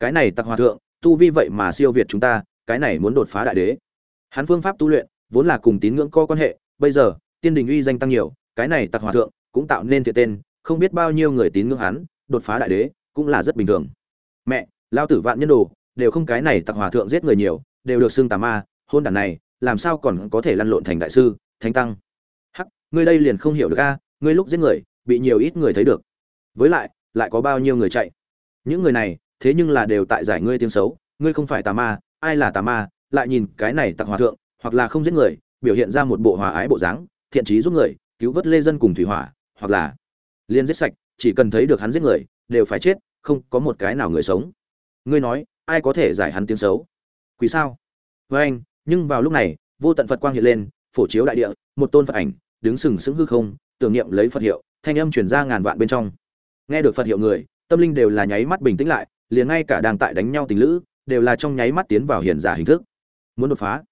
Cái này tặc hòa thượng, tu vi vậy mà siêu việt chúng ta, cái này muốn đột phá đại đế. Hắn phương pháp tu luyện, vốn là cùng tín ngưỡng có quan hệ, bây giờ tiên đình uy danh tăng nhiều, cái này tặc hòa thượng cũng tạo nên thiện tên, không biết bao nhiêu người tín ngưỡng hắn, đột phá đại đế cũng là rất bình thường. Mẹ, lao tử vạn nhân đồ, đều không cái này tặc hòa thượng giết người nhiều, đều được xưng tà ma, hôn đản này, làm sao còn có thể lăn lộn thành đại sư, thánh tăng? Hắc, ngươi đây liền không hiểu được a, ngươi lúc giết người, bị nhiều ít người thấy được. Với lại lại có bao nhiêu người chạy? Những người này, thế nhưng là đều tại giải ngươi tiếng xấu, ngươi không phải tà ma, ai là tà ma, lại nhìn cái này tặc hòa thượng, hoặc là không giết người, biểu hiện ra một bộ hòa ái bộ dáng thiện trí giúp người, cứu vớt lê dân cùng thủy hỏa, hoặc là liên giết sạch, chỉ cần thấy được hắn giết người, đều phải chết, không có một cái nào người sống. Ngươi nói, ai có thể giải hắn tiếng xấu? Quỷ sao? Với anh, nhưng vào lúc này, vô tận phật quang hiện lên, phổ chiếu đại địa, một tôn phật ảnh, đứng sừng sững hư không, tưởng niệm lấy phật hiệu, thanh âm truyền ra ngàn vạn bên trong. Nghe được phật hiệu người, tâm linh đều là nháy mắt bình tĩnh lại, liền ngay cả đang tại đánh nhau tình lữ, đều là trong nháy mắt tiến vào hiền giả hình thức. Muốn đột phá.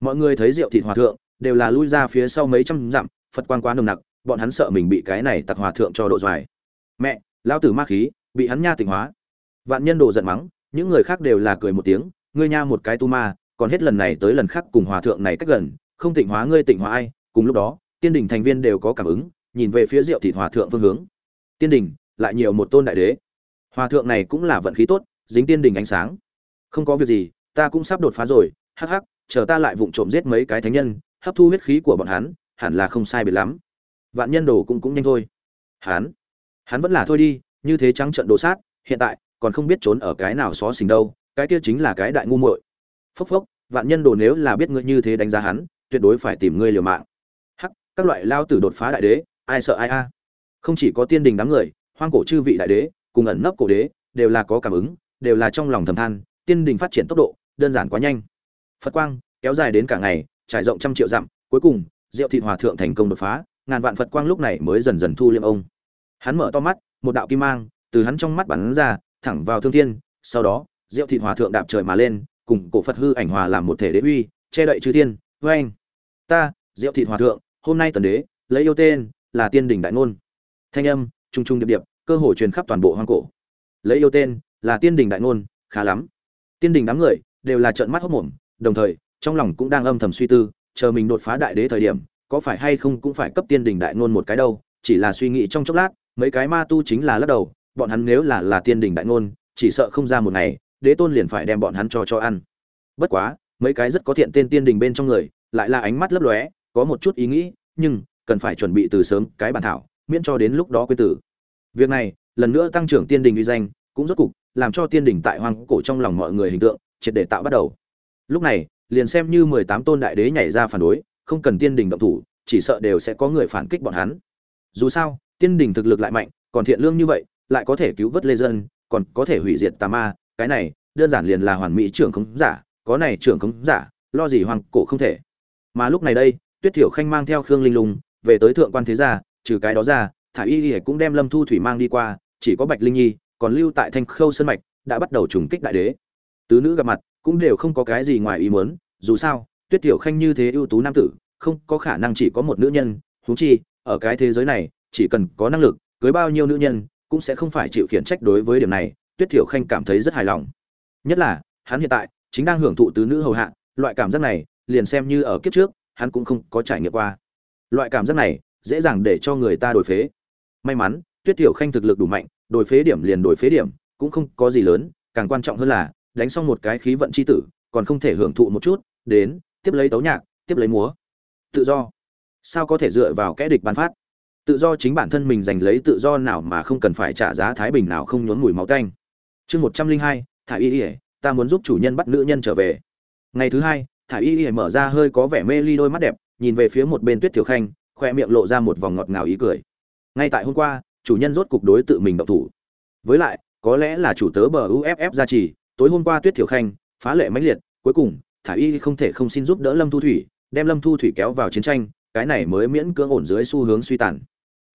Mọi người thấy rượu thịt hòa thượng đều là lui ra phía sau mấy trăm dặm, phật quan quá nồng nặc, bọn hắn sợ mình bị cái này tặc hòa thượng cho độ doài. Mẹ, lão tử ma khí, bị hắn nha tịnh hóa. Vạn nhân đồ giận mắng, những người khác đều là cười một tiếng, ngươi nha một cái tu ma, còn hết lần này tới lần khác cùng hòa thượng này cách gần, không tịnh hóa ngươi tịnh hóa ai, cùng lúc đó, tiên đình thành viên đều có cảm ứng, nhìn về phía rượu thịt hòa thượng phương hướng. Tiên đình, lại nhiều một tôn đại đế. Hòa thượng này cũng là vận khí tốt, dính tiên đình ánh sáng. Không có việc gì, ta cũng sắp đột phá rồi, hắc hắc, chờ ta lại vụng trộm giết mấy cái thánh nhân hấp thu huyết khí của bọn hắn, hẳn là không sai biệt lắm. Vạn nhân đồ cũng cũng nhanh thôi. Hắn hắn vẫn là thôi đi, như thế trắng trận đồ sát, hiện tại còn không biết trốn ở cái nào xó xỉnh đâu, cái kia chính là cái đại ngu muội. Phốc phốc, vạn nhân đồ nếu là biết ngươi như thế đánh giá hắn, tuyệt đối phải tìm ngươi liều mạng. Hắc, các loại lao tử đột phá đại đế, ai sợ ai a? Không chỉ có tiên đình đám người, hoang cổ chư vị đại đế, cùng ẩn nấp cổ đế, đều là có cảm ứng, đều là trong lòng thầm than, tiên đình phát triển tốc độ, đơn giản quá nhanh. Phật quang, kéo dài đến cả ngày trải rộng trăm triệu dặm, cuối cùng, diệu thị hòa thượng thành công đột phá, ngàn vạn phật quang lúc này mới dần dần thu liêm ông. Hắn mở to mắt, một đạo kim mang, từ hắn trong mắt bắn ra, thẳng vào thương thiên, sau đó, diệu thị hòa thượng đạp trời mà lên, cùng cổ phật hư ảnh hòa làm một thể đế uy, che đậy chư thiên vê anh ta, diệu thị hòa thượng, hôm nay tần đế, lấy yêu tên, là tiên đỉnh đại ngôn. Thanh âm, trung trung điệp điệp, cơ hội truyền khắp toàn bộ hoang cổ. Lấy yêu tên, là tiên đỉnh đại ngôn, khá lắm. Tiên đỉnh đám người, đều là trợn mắt hốc mồm, đồng thời trong lòng cũng đang âm thầm suy tư, chờ mình đột phá đại đế thời điểm, có phải hay không cũng phải cấp tiên đình đại ngôn một cái đâu, chỉ là suy nghĩ trong chốc lát, mấy cái ma tu chính là lắc đầu, bọn hắn nếu là là tiên đình đại ngôn, chỉ sợ không ra một ngày, đế tôn liền phải đem bọn hắn cho cho ăn. Bất quá, mấy cái rất có thiện tên tiên đình bên trong người, lại là ánh mắt lấp lóe, có một chút ý nghĩ, nhưng cần phải chuẩn bị từ sớm, cái bản thảo, miễn cho đến lúc đó quên tử. Việc này, lần nữa tăng trưởng tiên đình uy danh, cũng rốt cục, làm cho tiên đình tại hoang cổ trong lòng mọi người hình tượng, triệt để tạo bắt đầu. Lúc này liền xem như mười tám tôn đại đế nhảy ra phản đối, không cần tiên đình động thủ, chỉ sợ đều sẽ có người phản kích bọn hắn. Dù sao, tiên đình thực lực lại mạnh, còn thiện lương như vậy, lại có thể cứu vớt lê dân, còn có thể hủy diệt tà ma, cái này, đơn giản liền là hoàn mỹ trưởng khống giả, có này trưởng khống giả, lo gì hoàng cổ không thể. Mà lúc này đây, tuyết thiểu khanh mang theo khương linh lung, về tới thượng quan thế gia, trừ cái đó ra, thả y y cũng đem lâm thu thủy mang đi qua, chỉ có bạch linh nhi, còn lưu tại thanh khâu sơn mạch, đã bắt đầu trùng kích đại đế tứ nữ gặp mặt, cũng đều không có cái gì ngoài ý muốn, dù sao, tuyết tiểu khanh như thế ưu tú nam tử, không có khả năng chỉ có một nữ nhân thú chi, ở cái thế giới này, chỉ cần có năng lực, cưới bao nhiêu nữ nhân, cũng sẽ không phải chịu khiển trách đối với điểm này, tuyết tiểu khanh cảm thấy rất hài lòng. Nhất là, hắn hiện tại, chính đang hưởng thụ tứ nữ hầu hạ, loại cảm giác này, liền xem như ở kiếp trước, hắn cũng không có trải nghiệm qua. Loại cảm giác này, dễ dàng để cho người ta đổi phế. May mắn, tuyết tiểu khanh thực lực đủ mạnh, đổi phế điểm liền đổi phế điểm, cũng không có gì lớn, càng quan trọng hơn là đánh xong một cái khí vận chi tử, còn không thể hưởng thụ một chút, đến, tiếp lấy tấu nhạc, tiếp lấy múa. Tự do. Sao có thể dựa vào kẻ địch ban phát? Tự do chính bản thân mình giành lấy tự do nào mà không cần phải trả giá thái bình nào không nhốn mùi máu tanh. Chương một trăm linh hai thải y y, ta muốn giúp chủ nhân bắt nữ nhân trở về. Ngày thứ hai thải y y mở ra hơi có vẻ mê ly đôi mắt đẹp, nhìn về phía một bên tuyết tiểu khanh, khoe miệng lộ ra một vòng ngọt ngào ý cười. Ngay tại hôm qua, chủ nhân rốt cục đối tự mình động thủ. Với lại, có lẽ là chủ tớ bờ uff gia trì tối hôm qua tuyết thiểu khanh, phá lệ mãnh liệt, cuối cùng, thả y không thể không xin giúp đỡ lâm thu thủy, đem lâm thu thủy kéo vào chiến tranh, cái này mới miễn cưỡng ổn dưới xu hướng suy tàn.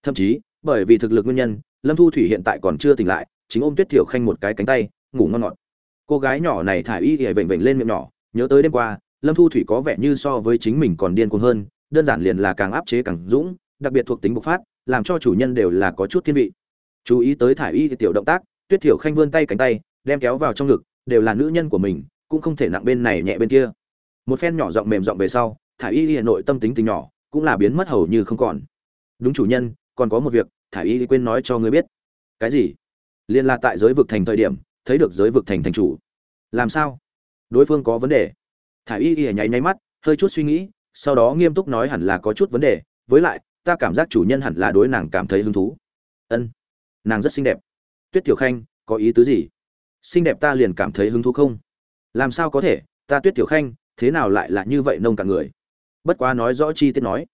Thậm chí, bởi vì thực lực nguyên nhân, lâm thu thủy hiện tại còn chưa tỉnh lại, chính ôm tuyết thiểu khanh một cái cánh tay, ngủ ngon ngọt. Cô gái nhỏ này thả y thì vểnh vểnh lên miệng nhỏ, nhớ tới đêm qua, lâm thu thủy có vẻ như so với chính mình còn điên cuồng hơn, đơn giản liền là càng áp chế càng dũng, đặc biệt thuộc tính bộc phát, làm cho chủ nhân đều là có chút thiên vị. Chú ý tới thả y thì tiểu động tác, tuyết thiểu khanh vươn tay cánh tay, đem kéo vào trong ngực đều là nữ nhân của mình, cũng không thể nặng bên này nhẹ bên kia. Một phen nhỏ giọng mềm giọng về sau thả y y nội tâm tính tình nhỏ, cũng là biến mất hầu như không còn. Đúng chủ nhân, còn có một việc thả y quên nói cho ngươi biết. Cái gì? Liên là tại giới vực thành thời điểm, thấy được giới vực thành thành chủ. Làm sao? Đối phương có vấn đề. Thả y y nháy nháy mắt, hơi chút suy nghĩ, sau đó nghiêm túc nói hẳn là có chút vấn đề, với lại, ta cảm giác chủ nhân hẳn là đối nàng cảm thấy hứng thú. Ân, nàng rất xinh đẹp. Tuyết tiểu khanh, có ý tứ gì? Xinh đẹp ta liền cảm thấy hứng thú không? Làm sao có thể? Ta tuyết tiểu khanh, thế nào lại là như vậy nông cả người? Bất quá nói rõ chi tiết nói.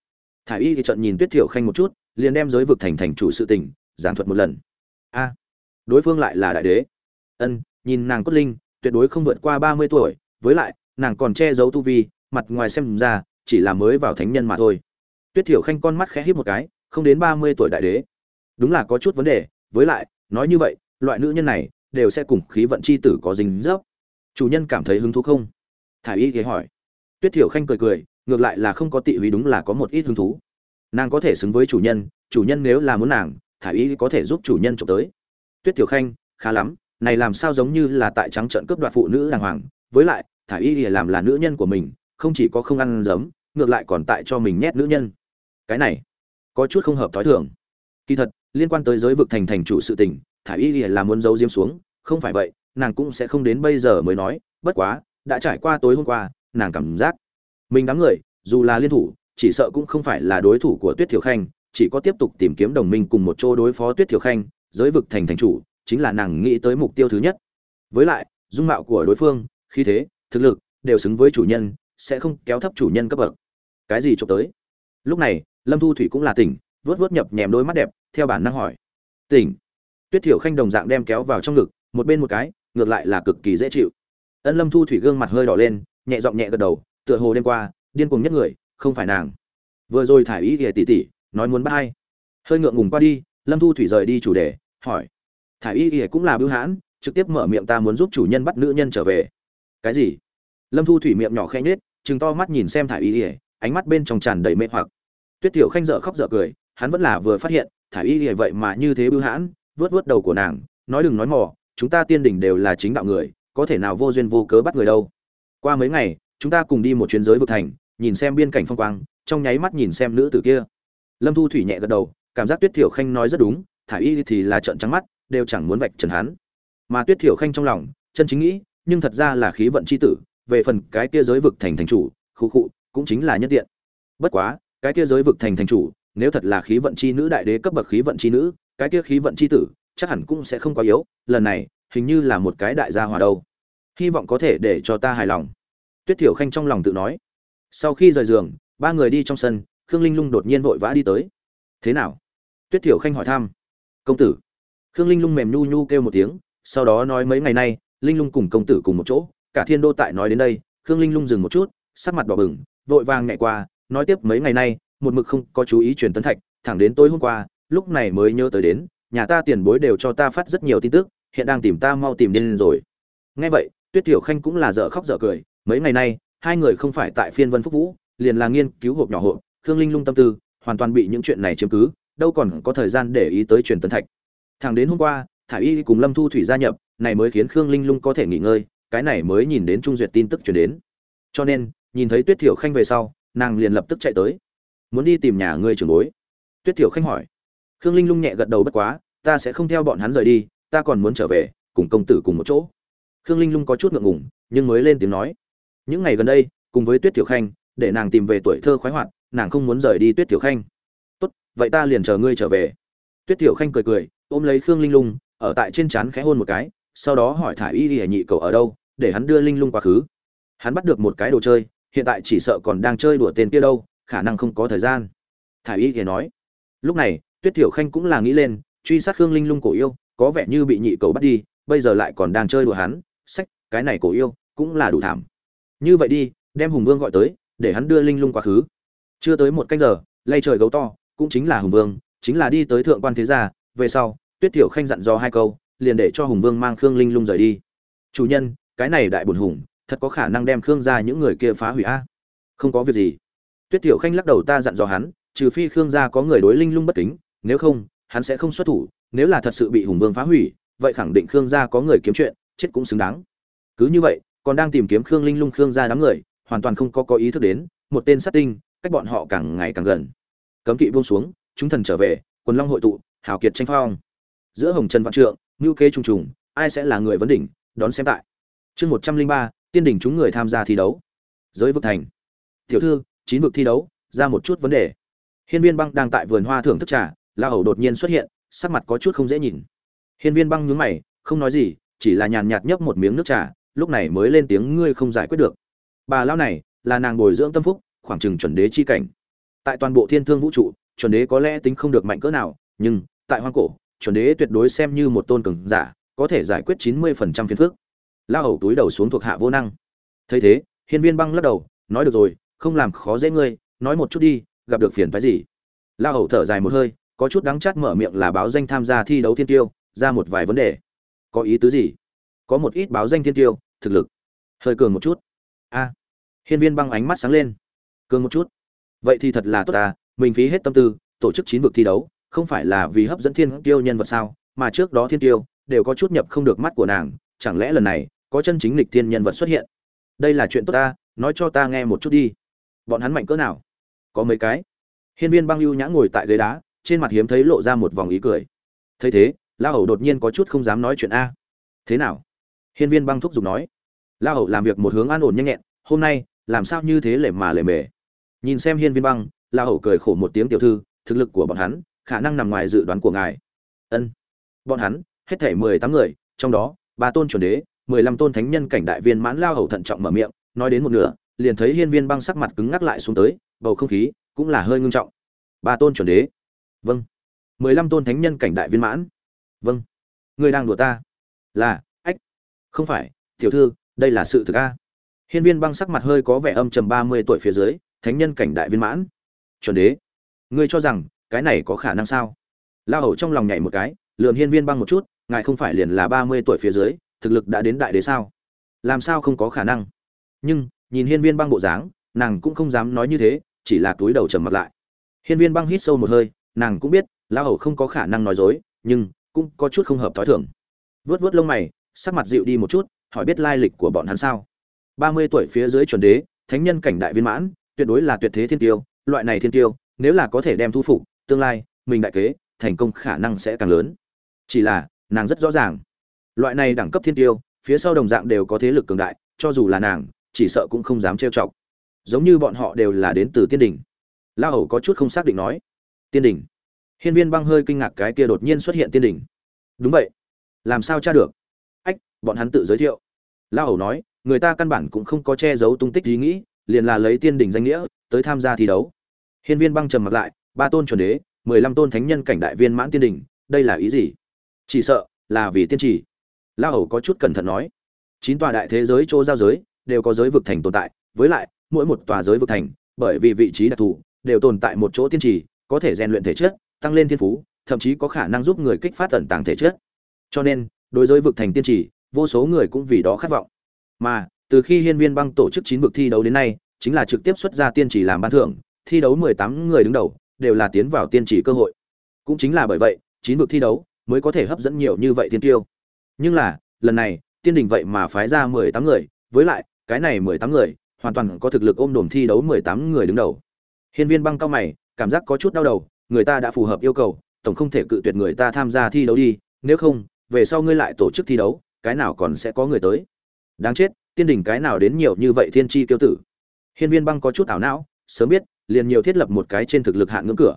Thả y thì trận nhìn tuyết tiểu khanh một chút, liền đem giới vực thành thành chủ sự tình, giảng thuật một lần. A, đối phương lại là đại đế. Ân, nhìn nàng cốt linh, tuyệt đối không vượt qua ba mươi tuổi, với lại, nàng còn che giấu tu vi, mặt ngoài xem ra, chỉ là mới vào thánh nhân mà thôi. Tuyết thiểu khanh con mắt khẽ híp một cái, không đến ba mươi tuổi đại đế. Đúng là có chút vấn đề, với lại, nói như vậy, loại nữ nhân này đều sẽ cùng khí vận chi tử có dính dấp. Chủ nhân cảm thấy hứng thú không? Thả y ghé hỏi. Tuyết thiểu khanh cười cười, ngược lại là không có tị húy đúng là có một ít hứng thú. Nàng có thể xứng với chủ nhân chủ nhân nếu là muốn nàng, thả y có thể giúp chủ nhân trộm tới. Tuyết thiểu khanh, khá lắm, này làm sao giống như là tại trắng trận cướp đoạt phụ nữ đàng hoàng. Với lại, thả y thì làm là nữ nhân của mình, không chỉ có không ăn giấm, ngược lại còn tại cho mình nhét nữ nhân. Cái này, có chút không hợp thói thường. Kỳ thật, liên quan tới giới vực thành thành chủ sự tình thả y lìa là muốn giấu diếm xuống, không phải vậy, nàng cũng sẽ không đến bây giờ mới nói, bất quá, đã trải qua tối hôm qua, nàng cảm giác mình đám người, dù là liên thủ, chỉ sợ cũng không phải là đối thủ của tuyết thiểu khanh, chỉ có tiếp tục tìm kiếm đồng minh cùng một chỗ đối phó tuyết thiểu khanh, giới vực thành thành chủ, chính là nàng nghĩ tới mục tiêu thứ nhất. Với lại, dung mạo của đối phương, khí thế, thực lực, đều xứng với chủ nhân, sẽ không kéo thấp chủ nhân cấp bậc. Cái gì trộm tới? Lúc này, lâm thu thủy cũng là tỉnh, vớt vớt nhập nhèm đôi mắt đẹp, theo bản năng hỏi. Tỉnh? Tuyết thiểu khanh đồng dạng đem kéo vào trong ngực, một bên một cái, ngược lại là cực kỳ dễ chịu. Ân lâm thu thủy gương mặt hơi đỏ lên, nhẹ giọng nhẹ gật đầu, tựa hồ đêm qua, điên cuồng nhất người, không phải nàng. Vừa rồi thải ý ghẻ tỉ tỉ nói muốn bắt hay hơi ngượng ngùng qua đi, lâm thu thủy rời đi chủ đề, hỏi. Thải y ghẻ cũng là bưu hãn, trực tiếp mở miệng ta muốn giúp chủ nhân bắt nữ nhân trở về. Cái gì? Lâm thu thủy miệng nhỏ khẽ nhết chừng to mắt nhìn xem thải y ghẻ ánh mắt bên trong tràn đầy mê hoặc. Tuyết tiểu khanh dợ khóc dợ cười, hắn vẫn là vừa phát hiện thải y ghẻ vậy mà như thế bưu hãn vớt vớt đầu của nàng, nói đừng nói mò, chúng ta tiên đỉnh đều là chính đạo người, có thể nào vô duyên vô cớ bắt người đâu. Qua mấy ngày, chúng ta cùng đi một chuyến giới vực thành, nhìn xem biên cảnh phong quang, trong nháy mắt nhìn xem nữ tử kia. Lâm thu thủy nhẹ gật đầu, cảm giác tuyết thiểu khanh nói rất đúng, thả y thì là trợn trắng mắt, đều chẳng muốn vạch trần hắn. Mà tuyết thiểu khanh trong lòng, chân chính nghĩ, nhưng thật ra là khí vận c h i tử, về phần cái kia giới vực thành thành chủ khu khụ, cũng chính là nhân tiện. Bất quá, cái kia giới vực thành thành chủ, nếu thật là khí vận c h i nữ đại đế cấp bậc khí vận c h i nữ cái kia khí vận c h i tử, chắc hẳn cũng sẽ không quá yếu, lần này, hình như là một cái đại gia hòa đâu. Hy vọng có thể để cho ta hài lòng. Tuyết thiểu khanh trong lòng tự nói. Sau khi rời giường, ba người đi trong sân, khương linh lung đột nhiên vội vã đi tới. Thế nào? Tuyết thiểu khanh hỏi thăm. Công tử. Khương linh lung mềm nhu nhu kêu một tiếng, sau đó nói mấy ngày nay, linh lung cùng công tử cùng một chỗ, cả thiên đô tại nói đến đây, khương linh lung dừng một chút, sắc mặt đỏ bừng, vội vàng nhẹ qua, nói tiếp mấy ngày nay, một mực không có chú ý truyền tấn thạch, thẳng đến tối hôm qua lúc này mới nhớ tới đến, nhà ta tiền bối đều cho ta phát rất nhiều tin tức, hiện đang tìm ta mau tìm đến rồi. Nghe vậy, tuyết tiểu khanh cũng là dở khóc dở cười. Mấy ngày nay, hai người không phải tại phiên vân phúc vũ, liền là nghiên cứu hộp nhỏ hộp, khương linh lung tâm tư, hoàn toàn bị những chuyện này chiếm cứ, đâu còn có thời gian để ý tới truyền tấn thạch. Thằng đến hôm qua thả y cùng lâm thu thủy gia nhập, này mới khiến khương linh lung có thể nghỉ ngơi, cái này mới nhìn đến trung duyệt tin tức chuyển đến. Cho nên, nhìn thấy tuyết thiểu khanh về sau, nàng liền lập tức chạy tới. Muốn đi tìm nhà ngươi trưởng bối? Tuyết thiểu khanh hỏi khương linh lung nhẹ gật đầu bất quá, ta sẽ không theo bọn hắn rời đi, ta còn muốn trở về, cùng công tử cùng một chỗ. Khương linh lung có chút ngượng ngùng, nhưng mới lên tiếng nói, những ngày gần đây, cùng với tuyết tiểu khanh, để nàng tìm về tuổi thơ khoái hoạt, nàng không muốn rời đi tuyết tiểu khanh. Tốt, vậy ta liền chờ ngươi trở về. Tuyết tiểu khanh cười cười, ôm lấy khương linh lung, ở tại trên trán khẽ hôn một cái, sau đó hỏi thả y y nhị cậu ở đâu, để hắn đưa linh lung quá khứ. Hắn bắt được một cái đồ chơi, hiện tại chỉ sợ còn đang chơi đùa tên kia đâu, khả năng không có thời gian. Thả y y nói, lúc này tuyết tiểu khanh cũng là nghĩ lên, truy sát khương linh lung cổ yêu, có vẻ như bị nhị cầu bắt đi, bây giờ lại còn đang chơi đùa hắn, sách, cái này cổ yêu, cũng là đủ thảm. Như vậy đi, đem hùng vương gọi tới, để hắn đưa linh lung quá khứ. Chưa tới một canh giờ, lay trời gấu to, cũng chính là hùng vương, chính là đi tới thượng quan thế gia, về sau, tuyết tiểu khanh dặn dò hai câu, liền để cho hùng vương mang khương linh lung rời đi. Chủ nhân, cái này đại bổn hùng, thật có khả năng đem khương gia những người kia phá hủy a? Không có việc gì. Tuyết tiểu khanh lắc đầu ta dặn dò hắn, trừ phi khương gia có người đối linh lung bất kính nếu không, hắn sẽ không xuất thủ, nếu là thật sự bị hùng vương phá hủy, vậy khẳng định khương gia có người kiếm chuyện, chết cũng xứng đáng. Cứ như vậy, còn đang tìm kiếm khương linh lung khương gia đám người, hoàn toàn không có có ý thức đến, một tên sát tinh, cách bọn họ càng ngày càng gần. Cấm kỵ buông xuống, chúng thần trở về, quần long hội tụ, hào kiệt tranh phong. Giữa hồng trần vạn trượng, ngưu kế trùng trùng, ai sẽ là người vấn đỉnh, đón xem tại. Chương một trăm linh ba, tiên đỉnh chúng người tham gia thi đấu. Giới vực thành. Tiểu thư, chín vực thi đấu, ra một chút vấn đề. Hiên viên băng đang tại vườn hoa thưởng thức trà la hầu đột nhiên xuất hiện, sắc mặt có chút không dễ nhìn. Hiên viên băng nhướng mày, không nói gì, chỉ là nhàn nhạt nhấp một miếng nước trà, lúc này mới lên tiếng, ngươi không giải quyết được. Bà lão này là nàng bồi dưỡng tâm phúc, khoảng chừng chuẩn đế chi cảnh. Tại toàn bộ thiên thương vũ trụ, chuẩn đế có lẽ tính không được mạnh cỡ nào, nhưng tại hoang cổ, chuẩn đế tuyệt đối xem như một tôn cường giả, có thể giải quyết chín mươi phần trăm phiền phức. La hầu túi đầu xuống thuộc hạ vô năng. Thấy thế, hiên viên băng lắc đầu, nói được rồi, không làm khó dễ ngươi, nói một chút đi, gặp được phiền phái gì? La hầu thở dài một hơi có chút đắng chát mở miệng là báo danh tham gia thi đấu thiên tiêu, ra một vài vấn đề. Có ý tứ gì? Có một ít báo danh thiên tiêu, thực lực. Hơi cường một chút. A. Hiên viên băng ánh mắt sáng lên. Cường một chút. Vậy thì thật là tốt à mình phí hết tâm tư, tổ chức chín vực thi đấu, không phải là vì hấp dẫn thiên tiêu nhân vật sao, mà trước đó thiên tiêu, đều có chút nhập không được mắt của nàng, chẳng lẽ lần này, có chân chính lịch thiên nhân vật xuất hiện? Đây là chuyện tốt ta, nói cho ta nghe một chút đi. Bọn hắn mạnh cỡ nào? Có mấy cái? Hiên viên băng ưu nhã ngồi tại ghế đá trên mặt hiếm thấy lộ ra một vòng ý cười. Thấy thế la hầu đột nhiên có chút không dám nói chuyện a. Thế nào? Hiên viên băng thúc giục nói. La hầu làm việc một hướng an ổn nhanh nhẹn, hôm nay, làm sao như thế lề mà lề mề? Nhìn xem hiên viên băng la hầu cười khổ một tiếng tiểu thư, thực lực của bọn hắn, khả năng nằm ngoài dự đoán của ngài. Ân. Bọn hắn, hết thể mười tám người, trong đó, ba tôn chuẩn đế, mười lăm tôn thánh nhân cảnh đại viên mãn lao hầu thận trọng mở miệng, nói đến một nửa, liền thấy hiên viên băng sắc mặt cứng ngắc lại xuống tới, bầu không khí cũng là hơi ngưng trọng. Ba tôn chuẩn đế vâng. Mười lăm tôn thánh nhân cảnh đại viên mãn. Vâng. Ngươi đang đùa ta. Là, ách. Không phải, tiểu thư, đây là sự thực a. Hiên viên băng sắc mặt hơi có vẻ âm trầm ba mươi tuổi phía dưới, thánh nhân cảnh đại viên mãn. Chuẩn đế, ngươi cho rằng, cái này có khả năng sao? La hầu trong lòng nhảy một cái, lườm hiên viên băng một chút, ngài không phải liền là ba mươi tuổi phía dưới, thực lực đã đến đại đế sao? Làm sao không có khả năng? Nhưng, nhìn hiên viên băng bộ dáng, nàng cũng không dám nói như thế, chỉ là túi đầu trầm mặt lại. Hiên viên băng hít sâu một hơi nàng cũng biết la hầu không có khả năng nói dối, nhưng cũng có chút không hợp thói thường. Vớt vớt lông mày, sắc mặt dịu đi một chút, hỏi biết lai lịch của bọn hắn sao? Ba mươi tuổi phía dưới chuẩn đế, thánh nhân cảnh đại viên mãn, tuyệt đối là tuyệt thế thiên tiêu, loại này thiên tiêu, nếu là có thể đem thu phục, tương lai, mình đại kế, thành công khả năng sẽ càng lớn. Chỉ là, nàng rất rõ ràng. Loại này đẳng cấp thiên tiêu, phía sau đồng dạng đều có thế lực cường đại, cho dù là nàng, chỉ sợ cũng không dám trêu chọc. Giống như bọn họ đều là đến từ tiên đình. La hầu có chút không xác định nói tiên đỉnh, hiên viên băng hơi kinh ngạc cái kia đột nhiên xuất hiện tiên đỉnh, đúng vậy. Làm sao tra được? Ách bọn hắn tự giới thiệu. La hầu nói người ta căn bản cũng không có che giấu tung tích ý nghĩ liền là lấy tiên đỉnh danh nghĩa tới tham gia thi đấu. Hiên viên băng trầm mặt lại ba tôn chuẩn đế mười lăm tôn thánh nhân cảnh đại viên mãn tiên đỉnh, đây là ý gì? Chỉ sợ là vì tiên trì. La hầu có chút cẩn thận nói chín tòa đại thế giới chỗ giao giới đều có giới vực thành tồn tại với lại mỗi một tòa giới vực thành bởi vì vị trí đặc thù đều tồn tại một chỗ tiên trì có thể rèn luyện thể chất, tăng lên thiên phú, thậm chí có khả năng giúp người kích phát tẩn tàng thể chất. Cho nên, đối với vực thành tiên trì, vô số người cũng vì đó khát vọng. Mà, từ khi hiên viên băng tổ chức chín vực thi đấu đến nay, chính là trực tiếp xuất ra tiên trì làm ban thưởng, thi đấu mười tám người đứng đầu, đều là tiến vào tiên trì cơ hội. Cũng chính là bởi vậy, chín vực thi đấu mới có thể hấp dẫn nhiều như vậy tiên tiêu. Nhưng là, lần này, tiên đình vậy mà phái ra mười tám người, với lại, cái này mười tám người, hoàn toàn có thực lực ôm đồm thi đấu mười tám người đứng đầu. Hiên viên băng cao mày cảm giác có chút đau đầu, người ta đã phù hợp yêu cầu, tổng không thể cự tuyệt người ta tham gia thi đấu đi, nếu không, về sau ngươi lại tổ chức thi đấu, cái nào còn sẽ có người tới. Đáng chết, tiên đình cái nào đến nhiều như vậy thiên tri tiêu tử. Hiên viên băng có chút ảo não, sớm biết, liền nhiều thiết lập một cái trên thực lực hạn ngưỡng cửa.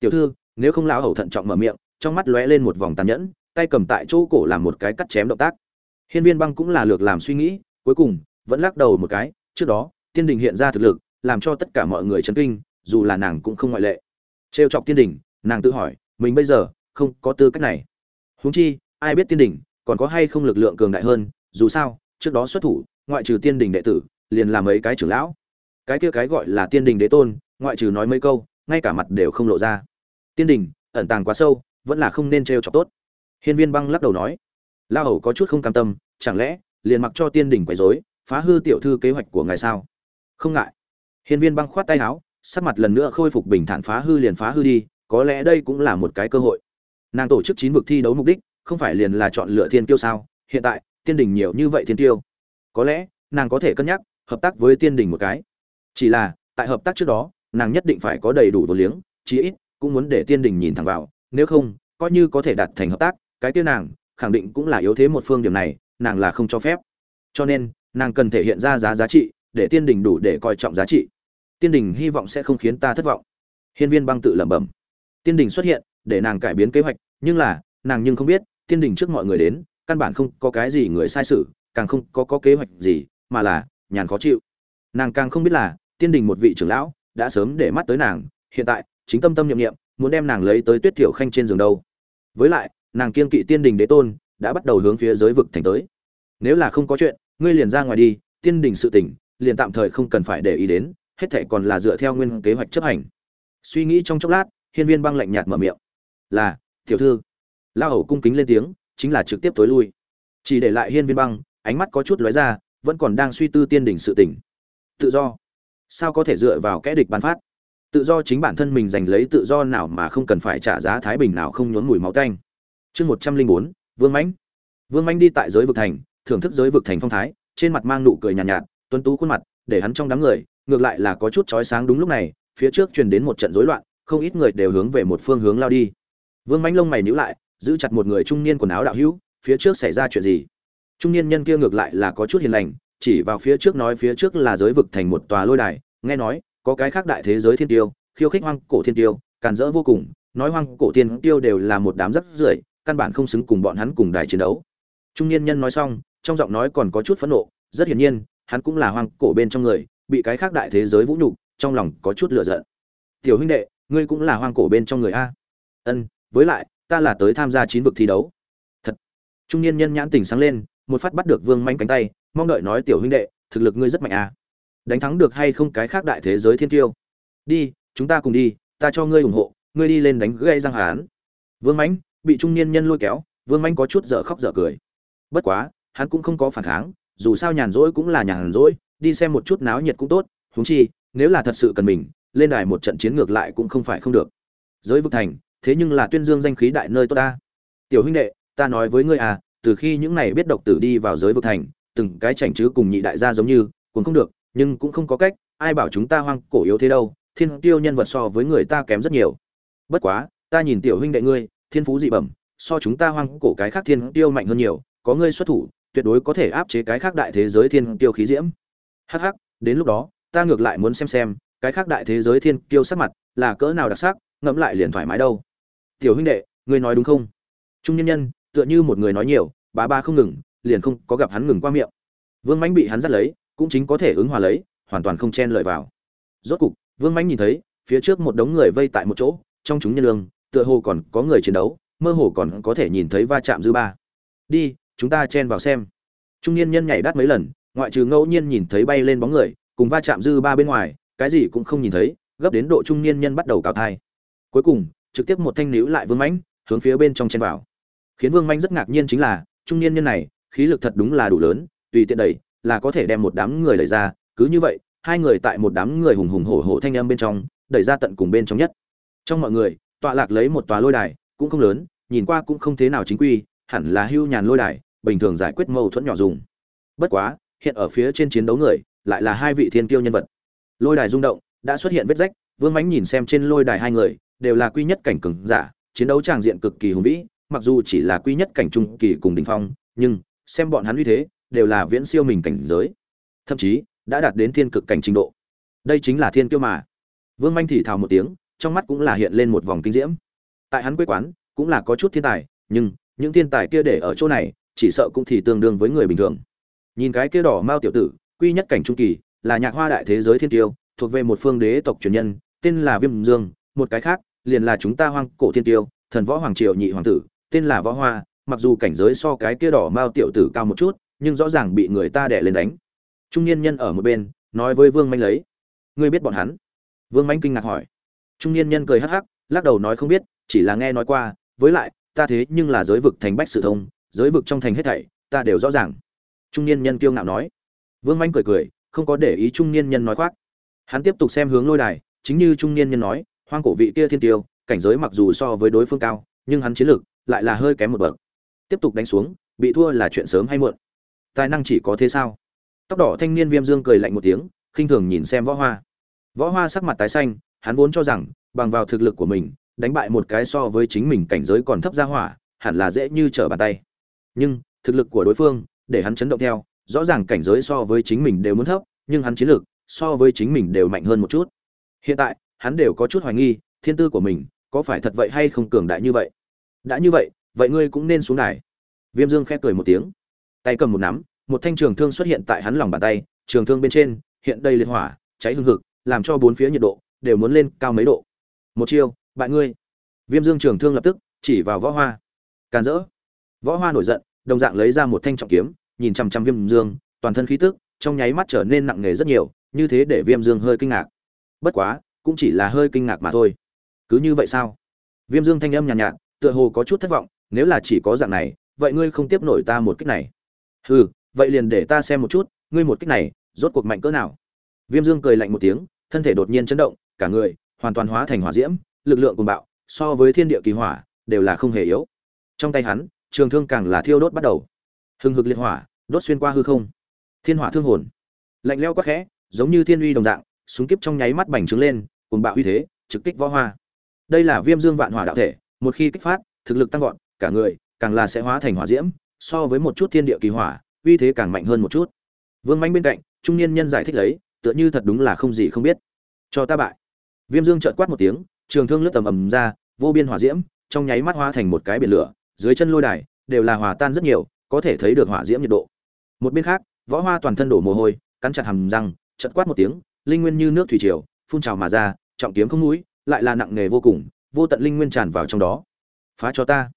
Tiểu thư, nếu không lão hầu thận trọng mở miệng, trong mắt lóe lên một vòng tàn nhẫn, tay cầm tại chỗ cổ làm một cái cắt chém động tác. Hiên viên băng cũng là lược làm suy nghĩ, cuối cùng, vẫn lắc đầu một cái, trước đó, tiên đình hiện ra thực lực, làm cho tất cả mọi người chấn kinh dù là nàng cũng không ngoại lệ. Trêu chọc tiên đỉnh nàng tự hỏi, mình bây giờ không có tư cách này. Huống chi, ai biết tiên đỉnh còn có hay không lực lượng cường đại hơn, dù sao, trước đó xuất thủ, ngoại trừ tiên đình đệ tử, liền làm mấy cái trưởng lão. Cái kia cái gọi là tiên đình đế tôn, ngoại trừ nói mấy câu, ngay cả mặt đều không lộ ra. Tiên đình, ẩn tàng quá sâu, vẫn là không nên trêu chọc tốt. Hiên viên băng lắc đầu nói la hầu có chút không cam tâm, chẳng lẽ liền mặc cho tiên đình quấy rối, phá hư tiểu thư kế hoạch của ngài sao? Không ngại. Hiên viên băng khoát tay áo sắc mặt lần nữa khôi phục bình thản phá hư liền phá hư đi, có lẽ đây cũng là một cái cơ hội. Nàng tổ chức chín vực thi đấu mục đích, không phải liền là chọn lựa thiên tiêu sao? Hiện tại, tiên đình nhiều như vậy thiên tiêu có lẽ, nàng có thể cân nhắc, hợp tác với tiên đình một cái. Chỉ là, tại hợp tác trước đó, nàng nhất định phải có đầy đủ vô liếng, chí ít cũng muốn để tiên đình nhìn thẳng vào. Nếu không, coi như có thể đạt thành hợp tác, cái tiêu nàng khẳng định cũng là yếu thế một phương điểm này, nàng là không cho phép. Cho nên, nàng cần thể hiện ra giá giá trị, để tiên đình đủ để coi trọng giá trị tiên đình hy vọng sẽ không khiến ta thất vọng. Hiên viên băng tự lẩm bẩm. Tiên đình xuất hiện để nàng cải biến kế hoạch nhưng là nàng nhưng không biết tiên đình trước mọi người đến căn bản không có cái gì người sai sự càng không có, có kế hoạch gì mà là nhàn khó chịu. Nàng càng không biết là tiên đình một vị trưởng lão đã sớm để mắt tới nàng hiện tại chính tâm tâm nhiệm nghiệm muốn đem nàng lấy tới tuyết thiểu khanh trên giường đâu. Với lại nàng kiên kỵ tiên đình đế tôn đã bắt đầu hướng phía giới vực thành tới. Nếu là không có chuyện ngươi liền ra ngoài đi tiên đình sự tỉnh liền tạm thời không cần phải để ý đến hết thảy còn là dựa theo nguyên kế hoạch chấp hành. Suy nghĩ trong chốc lát hiên viên băng lạnh nhạt mở miệng. Là tiểu thư. La hầu cung kính lên tiếng chính là trực tiếp tối lui. Chỉ để lại hiên viên băng ánh mắt có chút lóe ra vẫn còn đang suy tư tiên đỉnh sự tỉnh tự do. Sao có thể dựa vào kẻ địch ban phát? Tự do chính bản thân mình giành lấy tự do nào mà không cần phải trả giá thái bình nào không nhốn mùi máu tanh. Chương một trăm linh bốn vương mãnh. Vương mãnh đi tại giới vực thành thưởng thức giới vực thành phong thái trên mặt mang nụ cười nhàn nhạt, nhạt tuấn tú khuôn mặt để hắn trong đám người ngược lại là có chút chói sáng đúng lúc này, phía trước truyền đến một trận rối loạn, không ít người đều hướng về một phương hướng lao đi. Vương mãnh lông mày nhíu lại, giữ chặt một người trung niên quần áo đạo hữu, phía trước xảy ra chuyện gì? Trung niên nhân kia ngược lại là có chút hiền lành, chỉ vào phía trước nói phía trước là giới vực thành một tòa lôi đài, nghe nói, có cái khác đại thế giới thiên tiêu, khiêu khích hoang cổ thiên tiêu, càn rỡ vô cùng, nói hoang cổ thiên tiêu đều là một đám rất rưởi, căn bản không xứng cùng bọn hắn cùng đài chiến đấu. Trung niên nhân nói xong, trong giọng nói còn có chút phẫn nộ, rất hiển nhiên, hắn cũng là hoang cổ bên trong người bị cái khác đại thế giới vũ nhục, trong lòng có chút lựa giận. Tiểu huynh đệ, ngươi cũng là hoang cổ bên trong người a. Ân, với lại, ta là tới tham gia chín vực thi đấu. Thật. Trung niên nhân nhãn tình sáng lên, một phát bắt được vương manh cánh tay, mong đợi nói, tiểu huynh đệ, thực lực ngươi rất mạnh a. Đánh thắng được hay không cái khác đại thế giới thiên tiêu đi, chúng ta cùng đi, ta cho ngươi ủng hộ, ngươi đi lên đánh gây răng hán. Vương mãnh bị trung niên nhân lôi kéo, vương mãnh có chút dở khóc dở cười. Bất quá, hắn cũng không có phản kháng, dù sao nhàn rỗi cũng là nhàn rỗi đi xem một chút náo nhiệt cũng tốt, huống chi, nếu là thật sự cần mình, lên đài một trận chiến ngược lại cũng không phải không được. Giới vực thành, thế nhưng là tuyên dương danh khí đại nơi tốt ta. Tiểu huynh đệ, ta nói với ngươi à từ khi những này biết độc tử đi vào giới vực thành, từng cái chảnh chứ cùng nhị đại gia giống như, cũng không được, nhưng cũng không có cách, ai bảo chúng ta hoang cổ yếu thế đâu, thiên tiêu nhân vật so với người ta kém rất nhiều. Bất quá, ta nhìn tiểu huynh đệ ngươi, thiên phú dị bẩm, so chúng ta hoang cổ cái khác thiên tiêu mạnh hơn nhiều, có ngươi xuất thủ, tuyệt đối có thể áp chế cái khác đại thế giới thiên tiêu khí diễm hắc hắc, đến lúc đó, ta ngược lại muốn xem xem, cái khác đại thế giới thiên kiêu sắc mặt là cỡ nào đặc sắc, ngẫm lại liền thoải mái đâu. Tiểu huynh đệ, ngươi nói đúng không? Trung nhân nhân, tựa như một người nói nhiều, bá ba không ngừng, liền không có gặp hắn ngừng qua miệng. Vương mãnh bị hắn dắt lấy, cũng chính có thể ứng hòa lấy, hoàn toàn không chen lời vào. Rốt cục, vương mãnh nhìn thấy, phía trước một đống người vây tại một chỗ, trong chúng nhân lương, tựa hồ còn có người chiến đấu, mơ hồ còn có thể nhìn thấy va chạm dư ba. Đi, chúng ta chen vào xem. Trung niên nhân nhảy đắt mấy lần ngoại trừ ngẫu nhiên nhìn thấy bay lên bóng người, cùng va chạm dư ba bên ngoài, cái gì cũng không nhìn thấy, gấp đến độ trung niên nhân bắt đầu cào thai. Cuối cùng, trực tiếp một thanh níu lại vương mãnh, hướng phía bên trong chen vào. Khiến vương mãnh rất ngạc nhiên chính là, trung niên nhân này, khí lực thật đúng là đủ lớn, tùy tiện đẩy, là có thể đem một đám người đẩy ra. Cứ như vậy, hai người tại một đám người hùng hùng hổ hổ thanh âm bên trong, đẩy ra tận cùng bên trong nhất. Trong mọi người, tọa lạc lấy một tòa lôi đài, cũng không lớn, nhìn qua cũng không thế nào chính quy, hẳn là hưu nhàn lôi đài, bình thường giải quyết mâu thuẫn nhỏ dùng. Bất quá hiện ở phía trên chiến đấu người, lại là hai vị thiên kiêu nhân vật. Lôi đài rung động, đã xuất hiện vết rách, vương mánh nhìn xem trên lôi đài hai người, đều là quy nhất cảnh cường giả, chiến đấu tràng diện cực kỳ hùng vĩ, mặc dù chỉ là quy nhất cảnh trung kỳ cùng đỉnh phong, nhưng, xem bọn hắn uy thế, đều là viễn siêu mình cảnh giới. Thậm chí, đã đạt đến thiên cực cảnh trình độ. Đây chính là thiên kiêu mà. Vương manh thì thào một tiếng, trong mắt cũng là hiện lên một vòng kinh diễm. Tại hắn quê quán, cũng là có chút thiên tài, nhưng, những thiên tài kia để ở chỗ này, chỉ sợ cũng thì tương đương với người bình thường nhìn cái kia đỏ mao tiểu tử, quy nhất cảnh trung kỳ, là nhạc hoa đại thế giới thiên tiêu, thuộc về một phương đế tộc truyền nhân, tên là viêm dương, một cái khác, liền là chúng ta hoang cổ thiên tiêu, thần võ hoàng triều nhị hoàng tử, tên là võ hoa, mặc dù cảnh giới so cái kia đỏ mao tiểu tử cao một chút, nhưng rõ ràng bị người ta đè lên đánh. Trung niên nhân ở một bên, nói với vương manh lấy. Ngươi biết bọn hắn? Vương manh kinh ngạc hỏi. Trung niên nhân cười hắc hắc, lắc đầu nói không biết, chỉ là nghe nói qua, với lại, ta thế nhưng là giới vực thành bách sự thông, giới vực trong thành hết thảy, ta đều rõ ràng trung niên nhân kiêu ngạo nói. Vương manh cười cười, không có để ý trung niên nhân nói khoác. Hắn tiếp tục xem hướng lôi đài, chính như trung niên nhân nói, hoang cổ vị kia thiên tiêu, cảnh giới mặc dù so với đối phương cao, nhưng hắn chiến lược lại là hơi kém một bậc. Tiếp tục đánh xuống, bị thua là chuyện sớm hay muộn. Tài năng chỉ có thế sao? Tóc đỏ thanh niên viêm dương cười lạnh một tiếng, khinh thường nhìn xem võ hoa. Võ hoa sắc mặt tái xanh, hắn vốn cho rằng, bằng vào thực lực của mình, đánh bại một cái so với chính mình cảnh giới còn thấp ra hỏa, hẳn là dễ như trở bàn tay. Nhưng, thực lực của đối phương để hắn chấn động theo, rõ ràng cảnh giới so với chính mình đều muốn thấp, nhưng hắn chiến lược so với chính mình đều mạnh hơn một chút. Hiện tại, hắn đều có chút hoài nghi, thiên tư của mình có phải thật vậy hay không cường đại như vậy? Đã như vậy vậy ngươi cũng nên xuống đài. Viêm dương khẽ cười một tiếng. Tay cầm một nắm, một thanh trường thương xuất hiện tại hắn lòng bàn tay, trường thương bên trên hiện đầy liệt hỏa, cháy hung hực, làm cho bốn phía nhiệt độ đều muốn lên cao mấy độ. Một chiêu, bại ngươi. Viêm dương trường thương lập tức chỉ vào võ hoa. Càn rỡ. Võ hoa nổi giận đồng dạng lấy ra một thanh trọng kiếm nhìn chằm chằm viêm dương toàn thân khí tức trong nháy mắt trở nên nặng nề rất nhiều như thế để viêm dương hơi kinh ngạc. Bất quá cũng chỉ là hơi kinh ngạc mà thôi. Cứ như vậy sao? Viêm dương thanh âm nhàn nhạt, nhạt tựa hồ có chút thất vọng nếu là chỉ có dạng này vậy ngươi không tiếp nổi ta một kích này. Hừ vậy liền để ta xem một chút ngươi một kích này rốt cuộc mạnh cỡ nào? Viêm dương cười lạnh một tiếng thân thể đột nhiên chấn động cả người hoàn toàn hóa thành hỏa diễm lực lượng cuồng bạo so với thiên địa kỳ hỏa đều là không hề yếu. Trong tay hắn trường thương càng là thiêu đốt bắt đầu. Hừng hực liệt hỏa, đốt xuyên qua hư không. Thiên hỏa thương hồn. Lạnh leo quá khẽ, giống như thiên uy đồng dạng, súng kiếp trong nháy mắt bành trướng lên cùng bạo uy thế, trực kích võ hoa. Đây là viêm dương vạn hỏa đạo thể, một khi kích phát, thực lực tăng vọt, cả người càng là sẽ hóa thành hỏa diễm, so với một chút thiên địa kỳ hỏa, uy thế càng mạnh hơn một chút. Vương manh bên cạnh, trung niên nhân giải thích lấy, tựa như thật đúng là không gì không biết. Cho ta bại. Viêm dương trợn quát một tiếng, trường thương lướt tầm ầm ra, vô biên hỏa diễm, trong nháy mắt hóa thành một cái biển lửa dưới chân lôi đài, đều là hòa tan rất nhiều, có thể thấy được hỏa diễm nhiệt độ. Một bên khác, võ hoa toàn thân đổ mồ hôi, cắn chặt hàm răng chật quát một tiếng, linh nguyên như nước thủy triều, phun trào mà ra, trọng kiếm không mũi, lại là nặng nề vô cùng, vô tận linh nguyên tràn vào trong đó. Phá cho ta.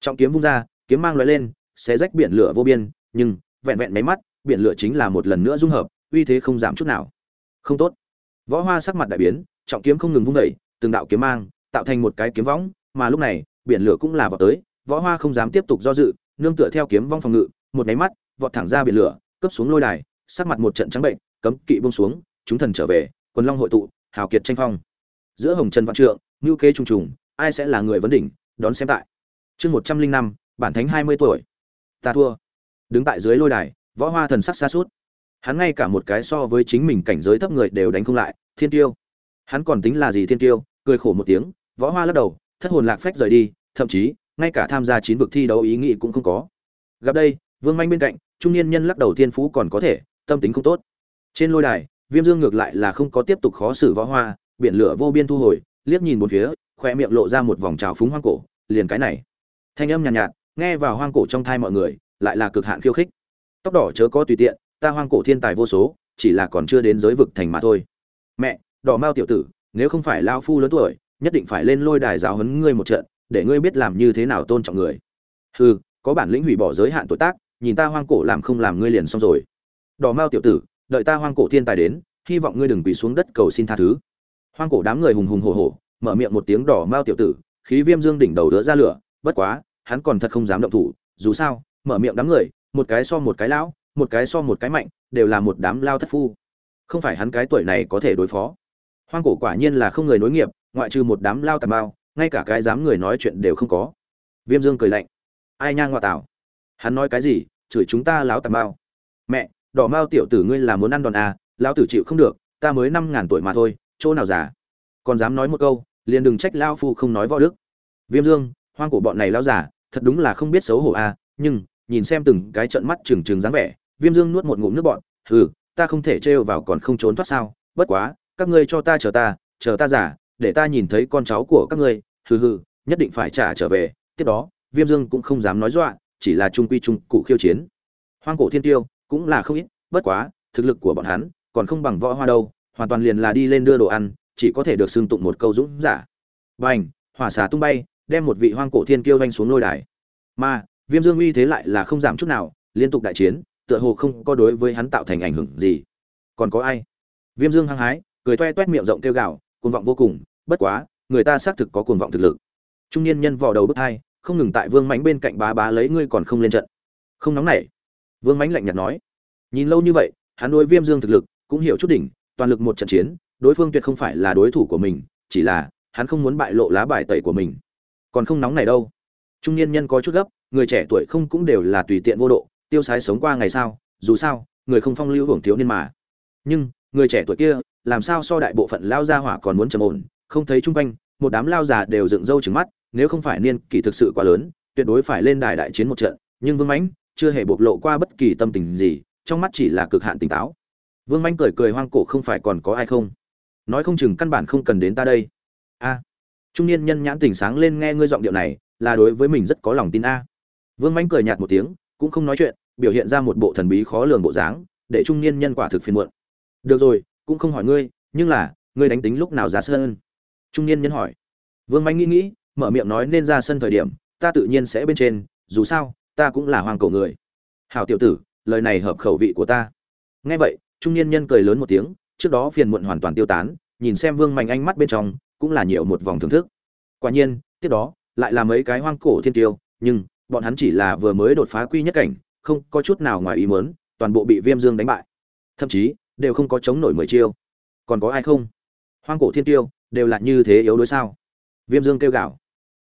Trọng kiếm vung ra, kiếm mang loại lên, xé rách biển lửa vô biên, nhưng, vẹn vẹn mấy mắt, biển lửa chính là một lần nữa dung hợp, uy thế không giảm chút nào. Không tốt. Võ hoa sắc mặt đại biến, trọng kiếm không ngừng vung đẩy từng đạo kiếm mang, tạo thành một cái kiếm võng, mà lúc này, biển lửa cũng là vào tới võ hoa không dám tiếp tục do dự, nương tựa theo kiếm vong phòng ngự, một máy mắt, vọt thẳng ra biển lửa cấp xuống lôi đài, sắc mặt một trận trắng bệnh, cấm kỵ buông xuống, chúng thần trở về, quần long hội tụ, hào kiệt tranh phong. Giữa hồng trần vạn trượng, ngưu kế trùng trùng, ai sẽ là người vấn đỉnh, đón xem tại. Chương một trăm linh năm, bản thánh hai mươi tuổi. Ta thua. Đứng tại dưới lôi đài, võ hoa thần sắc xa suốt. Hắn ngay cả một cái so với chính mình cảnh giới thấp người đều đánh không lại, thiên tiêu. Hắn còn tính là gì thiên tiêu, cười khổ một tiếng, võ hoa lắc đầu, thất hồn lạc phách rời đi, thậm chí ngay cả tham gia chín vực thi đấu ý nghĩ cũng không có. Gặp đây vương manh bên cạnh trung niên nhân lắc đầu thiên phú còn có thể tâm tính không tốt. Trên lôi đài viêm dương ngược lại là không có tiếp tục khó xử võ hoa biển lửa vô biên thu hồi liếc nhìn một phía khoe miệng lộ ra một vòng trào phúng hoang cổ liền cái này. Thanh âm nhàn nhạt, nhạt nghe vào hoang cổ trong thai mọi người lại là cực hạn khiêu khích. Tóc đỏ chớ có tùy tiện ta hoang cổ thiên tài vô số chỉ là còn chưa đến giới vực thành mà thôi. Mẹ đỏ mao tiểu tử nếu không phải lao phu lớn tuổi nhất định phải lên lôi đài giáo huấn ngươi một trận để ngươi biết làm như thế nào tôn trọng người. Hừ, có bản lĩnh hủy bỏ giới hạn tuổi tác, nhìn ta hoang cổ làm không làm ngươi liền xong rồi. Đỏ mao tiểu tử, đợi ta hoang cổ thiên tài đến, hy vọng ngươi đừng quỳ xuống đất cầu xin tha thứ. Hoang cổ đám người hùng hùng hổ hổ, mở miệng một tiếng đỏ mao tiểu tử, khí viêm dương đỉnh đầu đỡ ra lửa, bất quá, hắn còn thật không dám động thủ, dù sao, mở miệng đám người, một cái so một cái lão, một cái so một cái mạnh, đều là một đám lao thất phu. Không phải hắn cái tuổi này có thể đối phó. Hoang cổ quả nhiên là không người nối nghiệp, ngoại trừ một đám lao tà bao ngay cả cái dám người nói chuyện đều không có. Viêm dương cười lạnh. Ai nhang ngoại tảo? Hắn nói cái gì? Chửi chúng ta láo tà mao. mẹ đỏ mao tiểu tử ngươi là muốn ăn đòn à, lão tử chịu không được ta mới năm ngàn tuổi mà thôi chỗ nào già? Còn dám nói một câu liền đừng trách lao phu không nói võ đức. Viêm dương hoang cổ bọn này lao giả thật đúng là không biết xấu hổ à, nhưng nhìn xem từng cái trận mắt trừng trừng dáng vẻ viêm dương nuốt một ngụm nước bọn hừ ta không thể trêu vào còn không trốn thoát sao? Bất quá các ngươi cho ta chờ ta chờ ta giả để ta nhìn thấy con cháu của các ngươi, hừ hừ, nhất định phải trả trở về. Tiếp đó, viêm dương cũng không dám nói dọa, chỉ là trung quy trung cụ khiêu chiến. Hoang cổ thiên tiêu cũng là không ít, bất quá, thực lực của bọn hắn còn không bằng võ hoa đâu, hoàn toàn liền là đi lên đưa đồ ăn, chỉ có thể được xưng tụng một câu dũng giả. Bành, hỏa xà tung bay, đem một vị hoang cổ thiên kiêu vanh xuống lôi đài. Mà, viêm dương uy thế lại là không giảm chút nào, liên tục đại chiến, tựa hồ không có đối với hắn tạo thành ảnh hưởng gì. Còn có ai? Viêm dương hăng hái, cười toe toét miệng rộng kêu gào cuồng vọng vô cùng, bất quá, người ta xác thực có cuồng vọng thực lực. Trung niên nhân vò đầu bứt hai, không ngừng tại vương mánh bên cạnh bá bá lấy ngươi còn không lên trận. Không nóng nảy. Vương mánh lạnh nhạt nói. Nhìn lâu như vậy, hắn đối viêm dương thực lực cũng hiểu chút đỉnh, toàn lực một trận chiến, đối phương tuyệt không phải là đối thủ của mình, chỉ là, hắn không muốn bại lộ lá bài tẩy của mình. Còn không nóng này đâu. Trung niên nhân có chút gấp, người trẻ tuổi không cũng đều là tùy tiện vô độ, tiêu sái sống qua ngày sao, dù sao, người không phong lưu hưởng thiếu niên mà. Nhưng, người trẻ tuổi kia làm sao so đại bộ phận lao gia hỏa còn muốn trầm ổn, không thấy chung quanh, một đám lao già đều dựng râu trừng mắt, nếu không phải niên kỷ thực sự quá lớn, tuyệt đối phải lên đài đại chiến một trận, nhưng vương mãnh chưa hề bộc lộ qua bất kỳ tâm tình gì, trong mắt chỉ là cực hạn tỉnh táo. Vương mãnh cười cười hoang cổ không phải còn có ai không? Nói không chừng căn bản không cần đến ta đây. A. Trung niên nhân nhãn tỉnh sáng lên nghe ngươi giọng điệu này, là đối với mình rất có lòng tin a. Vương mãnh cười nhạt một tiếng, cũng không nói chuyện, biểu hiện ra một bộ thần bí khó lường bộ dáng, để trung niên nhân quả thực phiền muộn. Được rồi cũng không hỏi ngươi, nhưng là, ngươi đánh tính lúc nào ra sân? Trung niên nhân hỏi. Vương Mạnh nghĩ nghĩ, mở miệng nói nên ra sân thời điểm, ta tự nhiên sẽ bên trên, dù sao, ta cũng là hoàng cổ người. Hảo tiểu tử, lời này hợp khẩu vị của ta. Nghe vậy, trung niên nhân cười lớn một tiếng, trước đó phiền muộn hoàn toàn tiêu tán, nhìn xem vương mạnh ánh mắt bên trong, cũng là nhiều một vòng thưởng thức. Quả nhiên, tiếp đó, lại là mấy cái hoang cổ thiên tiêu, nhưng, bọn hắn chỉ là vừa mới đột phá quy nhất cảnh, không có chút nào ngoài ý muốn, toàn bộ bị viêm dương đánh bại. Thậm chí đều không có chống nổi mười chiêu. Còn có ai không? Hoang cổ thiên tiêu, đều là như thế yếu đuối sao? Viêm dương kêu gào.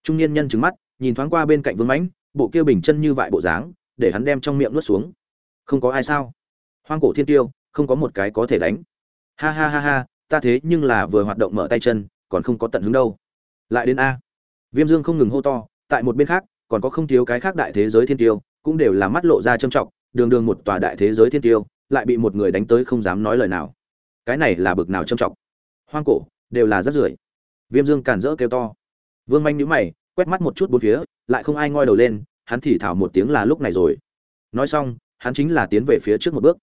Trung niên nhân trứng mắt, nhìn thoáng qua bên cạnh vương mãnh, bộ kia bình chân như vại bộ dáng, để hắn đem trong miệng nuốt xuống. Không có ai sao? Hoang cổ thiên tiêu, không có một cái có thể đánh. Ha ha ha ha, ta thế nhưng là vừa hoạt động mở tay chân, còn không có tận hứng đâu. Lại đến a. Viêm dương không ngừng hô to, tại một bên khác, còn có không thiếu cái khác đại thế giới thiên tiêu, cũng đều là mắt lộ ra trâm trọng, đường đường một tòa đại thế giới thiên tiêu lại bị một người đánh tới không dám nói lời nào. Cái này là bực nào trâm trọng. Hoang cổ, đều là rất rưởi. Viêm dương càn rỡ kêu to. Vương manh nhíu mày, quét mắt một chút bốn phía, lại không ai ngoi đầu lên, hắn thì thảo một tiếng là lúc này rồi. Nói xong, hắn chính là tiến về phía trước một bước.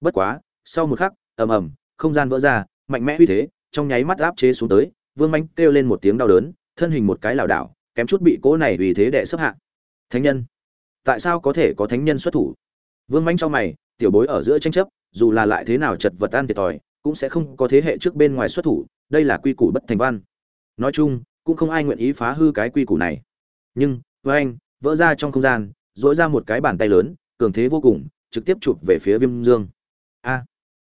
Bất quá, sau một khắc, ầm ầm, không gian vỡ ra, mạnh mẽ uy thế, trong nháy mắt áp chế xuống tới, vương manh kêu lên một tiếng đau đớn, thân hình một cái lảo đảo, kém chút bị cỗ này vì thế đệ sấp hạ. Thánh nhân. Tại sao có thể có thánh nhân xuất thủ? Vương manh cho mày tiểu bối ở giữa tranh chấp, dù là lại thế nào chật vật ăn thiệt thòi, cũng sẽ không có thế hệ trước bên ngoài xuất thủ, đây là quy củ bất thành văn. Nói chung, cũng không ai nguyện ý phá hư cái quy củ này. Nhưng, với anh, vỡ ra trong không gian dỗi ra một cái bàn tay lớn, cường thế vô cùng, trực tiếp chụp về phía viêm dương. A!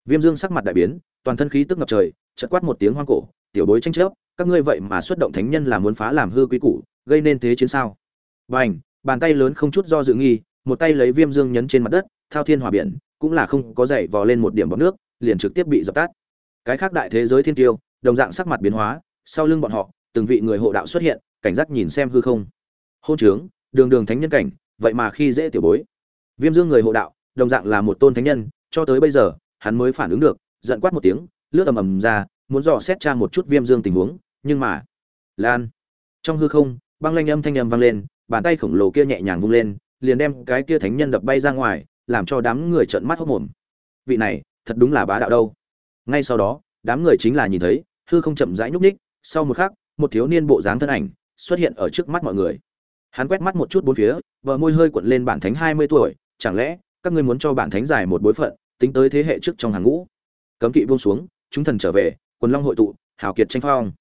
Viêm dương sắc mặt đại biến, toàn thân khí tức ngập trời chật quát một tiếng hoang cổ, tiểu bối tranh chấp, các ngươi vậy mà xuất động thánh nhân là muốn phá làm hư quy củ, gây nên thế chiến sao? Bành! Bàn tay lớn không chút do dự nghi, một tay lấy viêm dương nhấn trên mặt đất thao thiên hòa biển, cũng là không có dậy vò lên một điểm bọt nước, liền trực tiếp bị dập tắt. Cái khác đại thế giới thiên tiêu, đồng dạng sắc mặt biến hóa, sau lưng bọn họ, từng vị người hộ đạo xuất hiện, cảnh giác nhìn xem hư không. Hôn trướng, đường đường thánh nhân cảnh, vậy mà khi dễ tiểu bối. Viêm dương người hộ đạo, đồng dạng là một tôn thánh nhân, cho tới bây giờ, hắn mới phản ứng được, giận quát một tiếng, lướt ầm ầm ra, muốn dò xét tra một chút viêm dương tình huống, nhưng mà, lan. Trong hư không, băng lanh âm thanh âm vang lên, bàn tay khổng lồ kia nhẹ nhàng vung lên, liền đem cái kia thánh nhân đập bay ra ngoài làm cho đám người trợn mắt hốt mồm. Vị này, thật đúng là bá đạo đâu. Ngay sau đó, đám người chính là nhìn thấy, hư không chậm rãi nhúc ních sau một khắc, một thiếu niên bộ dáng thân ảnh xuất hiện ở trước mắt mọi người. Hắn quét mắt một chút bốn phía vợ môi hơi cuộn lên bản thánh hai mươi tuổi, chẳng lẽ, các ngươi muốn cho bản thánh dài một bối phận, tính tới thế hệ trước trong hàng ngũ? Cấm kỵ buông xuống, chúng thần trở về, quần long hội tụ, hào kiệt tranh phong.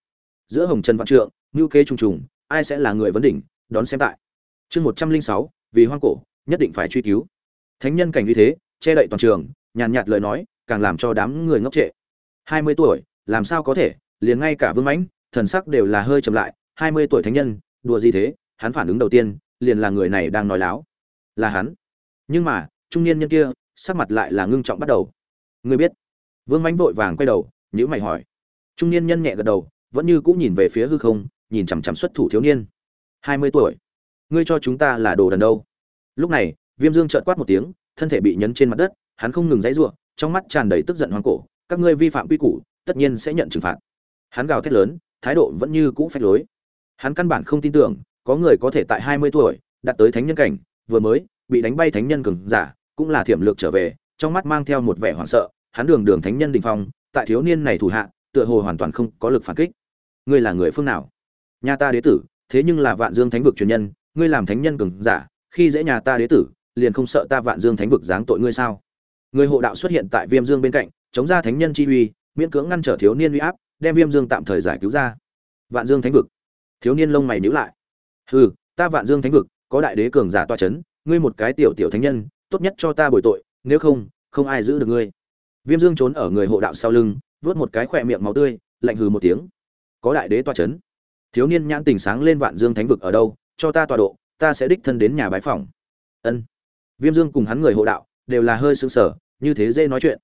Giữa hồng trần văn trượng, ngưu kế trùng trùng, ai sẽ là người vấn đỉnh, đón xem tại. Chương một trăm linh sáu, vì hoang cổ, nhất định phải truy cứu thánh nhân cảnh như thế, che đậy toàn trường, nhàn nhạt lời nói, càng làm cho đám người ngốc trệ. Hai mươi tuổi, làm sao có thể, liền ngay cả vương mãnh, thần sắc đều là hơi chậm lại. Hai mươi tuổi thánh nhân, đùa gì thế? Hắn phản ứng đầu tiên, liền là người này đang nói láo. Là hắn. Nhưng mà, trung niên nhân kia, sắc mặt lại là ngưng trọng bắt đầu. Ngươi biết? Vương mãnh vội vàng quay đầu nhữ mày hỏi. Trung niên nhân nhẹ gật đầu, vẫn như cũng nhìn về phía hư không, nhìn chằm chằm xuất thủ thiếu niên. Hai mươi tuổi. Ngươi cho chúng ta là đồ đần đâu? Lúc này viêm dương chợt quát một tiếng, thân thể bị nhấn trên mặt đất, hắn không ngừng dãy giụa trong mắt tràn đầy tức giận hoang cổ, các ngươi vi phạm quy củ, tất nhiên sẽ nhận trừng phạt. Hắn gào thét lớn, thái độ vẫn như cũ phách lối. Hắn căn bản không tin tưởng, có người có thể tại hai mươi tuổi, đạt tới thánh nhân cảnh, vừa mới, bị đánh bay thánh nhân cường giả, cũng là thiểm lược trở về, trong mắt mang theo một vẻ hoảng sợ, hắn đường đường thánh nhân đỉnh phong, tại thiếu niên này thủ hạ, tựa hồ hoàn toàn không có lực phản kích. Ngươi là người phương nào? Nhà ta đế tử, thế nhưng là vạn dương thánh vực truyền nhân, ngươi làm thánh nhân cường giả, khi dễ nhà ta đế tử liền không sợ ta vạn dương thánh vực giáng tội ngươi sao? Người hộ đạo xuất hiện tại viêm dương bên cạnh, chống ra thánh nhân chi uy, miễn cưỡng ngăn trở thiếu niên uy áp, đem viêm dương tạm thời giải cứu ra. Vạn dương thánh vực. Thiếu niên lông mày nhíu lại. Hừ, ta vạn dương thánh vực, có đại đế cường giả toa chấn, ngươi một cái tiểu tiểu thánh nhân, tốt nhất cho ta bồi tội, nếu không không ai giữ được ngươi. Viêm dương trốn ở người hộ đạo sau lưng, vớt một cái khỏe miệng máu tươi, lạnh hừ một tiếng. Có đại đế toa chấn. Thiếu niên nhãn tình sáng lên vạn dương thánh vực ở đâu, cho ta tọa độ, ta sẽ đích thân đến nhà bái phòng ân viêm dương cùng hắn người hộ đạo đều là hơi sững sờ, như thế dễ nói chuyện.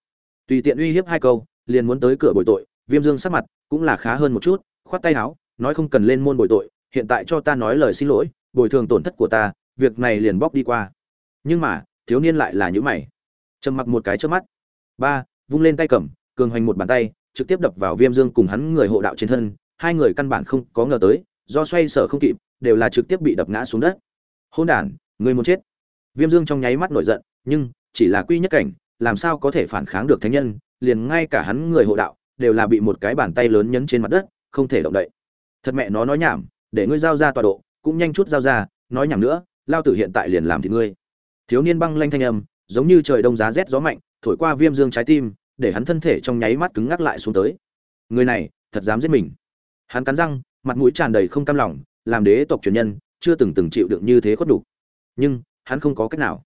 Tùy tiện uy hiếp hai câu, liền muốn tới cửa bồi tội, viêm dương sắc mặt cũng là khá hơn một chút, khoát tay áo, nói không cần lên môn bồi tội, hiện tại cho ta nói lời xin lỗi, bồi thường tổn thất của ta, việc này liền bóc đi qua. Nhưng mà, thiếu niên lại là những mày. Trầm mặc một cái trước mắt. Ba, vung lên tay cầm, cường hoành một bàn tay, trực tiếp đập vào viêm dương cùng hắn người hộ đạo trên thân, hai người căn bản không có ngờ tới, do xoay sở không kịp, đều là trực tiếp bị đập ngã xuống đất. Hôn đản, người muốn chết viêm dương trong nháy mắt nổi giận, nhưng chỉ là quy nhất cảnh, làm sao có thể phản kháng được thánh nhân, liền ngay cả hắn người hộ đạo đều là bị một cái bàn tay lớn nhấn trên mặt đất, không thể động đậy. Thật mẹ nó nói nhảm, để ngươi giao ra tọa độ, cũng nhanh chút giao ra, nói nhảm nữa, lao tử hiện tại liền làm thì ngươi. Thiếu niên băng lanh thanh âm, giống như trời đông giá rét gió mạnh, thổi qua viêm dương trái tim, để hắn thân thể trong nháy mắt cứng ngắc lại xuống tới. Người này, thật dám giết mình. Hắn cắn răng, mặt mũi tràn đầy không cam lòng, làm đế tộc truyền nhân, chưa từng từng chịu đựng như thế khuất đủ nhưng hắn không có cách nào.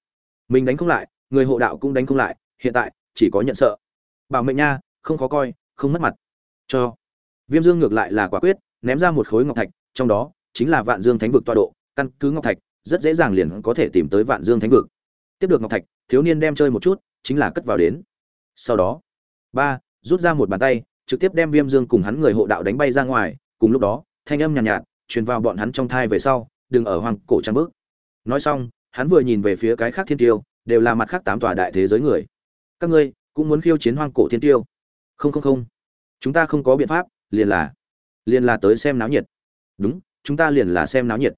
Mình đánh không lại người hộ đạo cũng đánh không lại hiện tại chỉ có nhận sợ. Bảo mệnh nha không khó coi không mất mặt. Cho. Viêm dương ngược lại là quả quyết ném ra một khối ngọc thạch trong đó chính là vạn dương thánh vực tọa độ căn cứ ngọc thạch rất dễ dàng liền có thể tìm tới vạn dương thánh vực. Tiếp được ngọc thạch thiếu niên đem chơi một chút chính là cất vào đến. Sau đó ba rút ra một bàn tay trực tiếp đem viêm dương cùng hắn người hộ đạo đánh bay ra ngoài cùng lúc đó thanh âm nhàn nhạt, nhạt truyền vào bọn hắn trong thai về sau đừng ở hoàng cổ trang bước. Nói xong hắn vừa nhìn về phía cái khác thiên tiêu, đều là mặt khác tám tòa đại thế giới người. Các ngươi cũng muốn khiêu chiến hoang cổ thiên tiêu? Không không không. Chúng ta không có biện pháp, liền là liền là tới xem náo nhiệt. Đúng, chúng ta liền là xem náo nhiệt.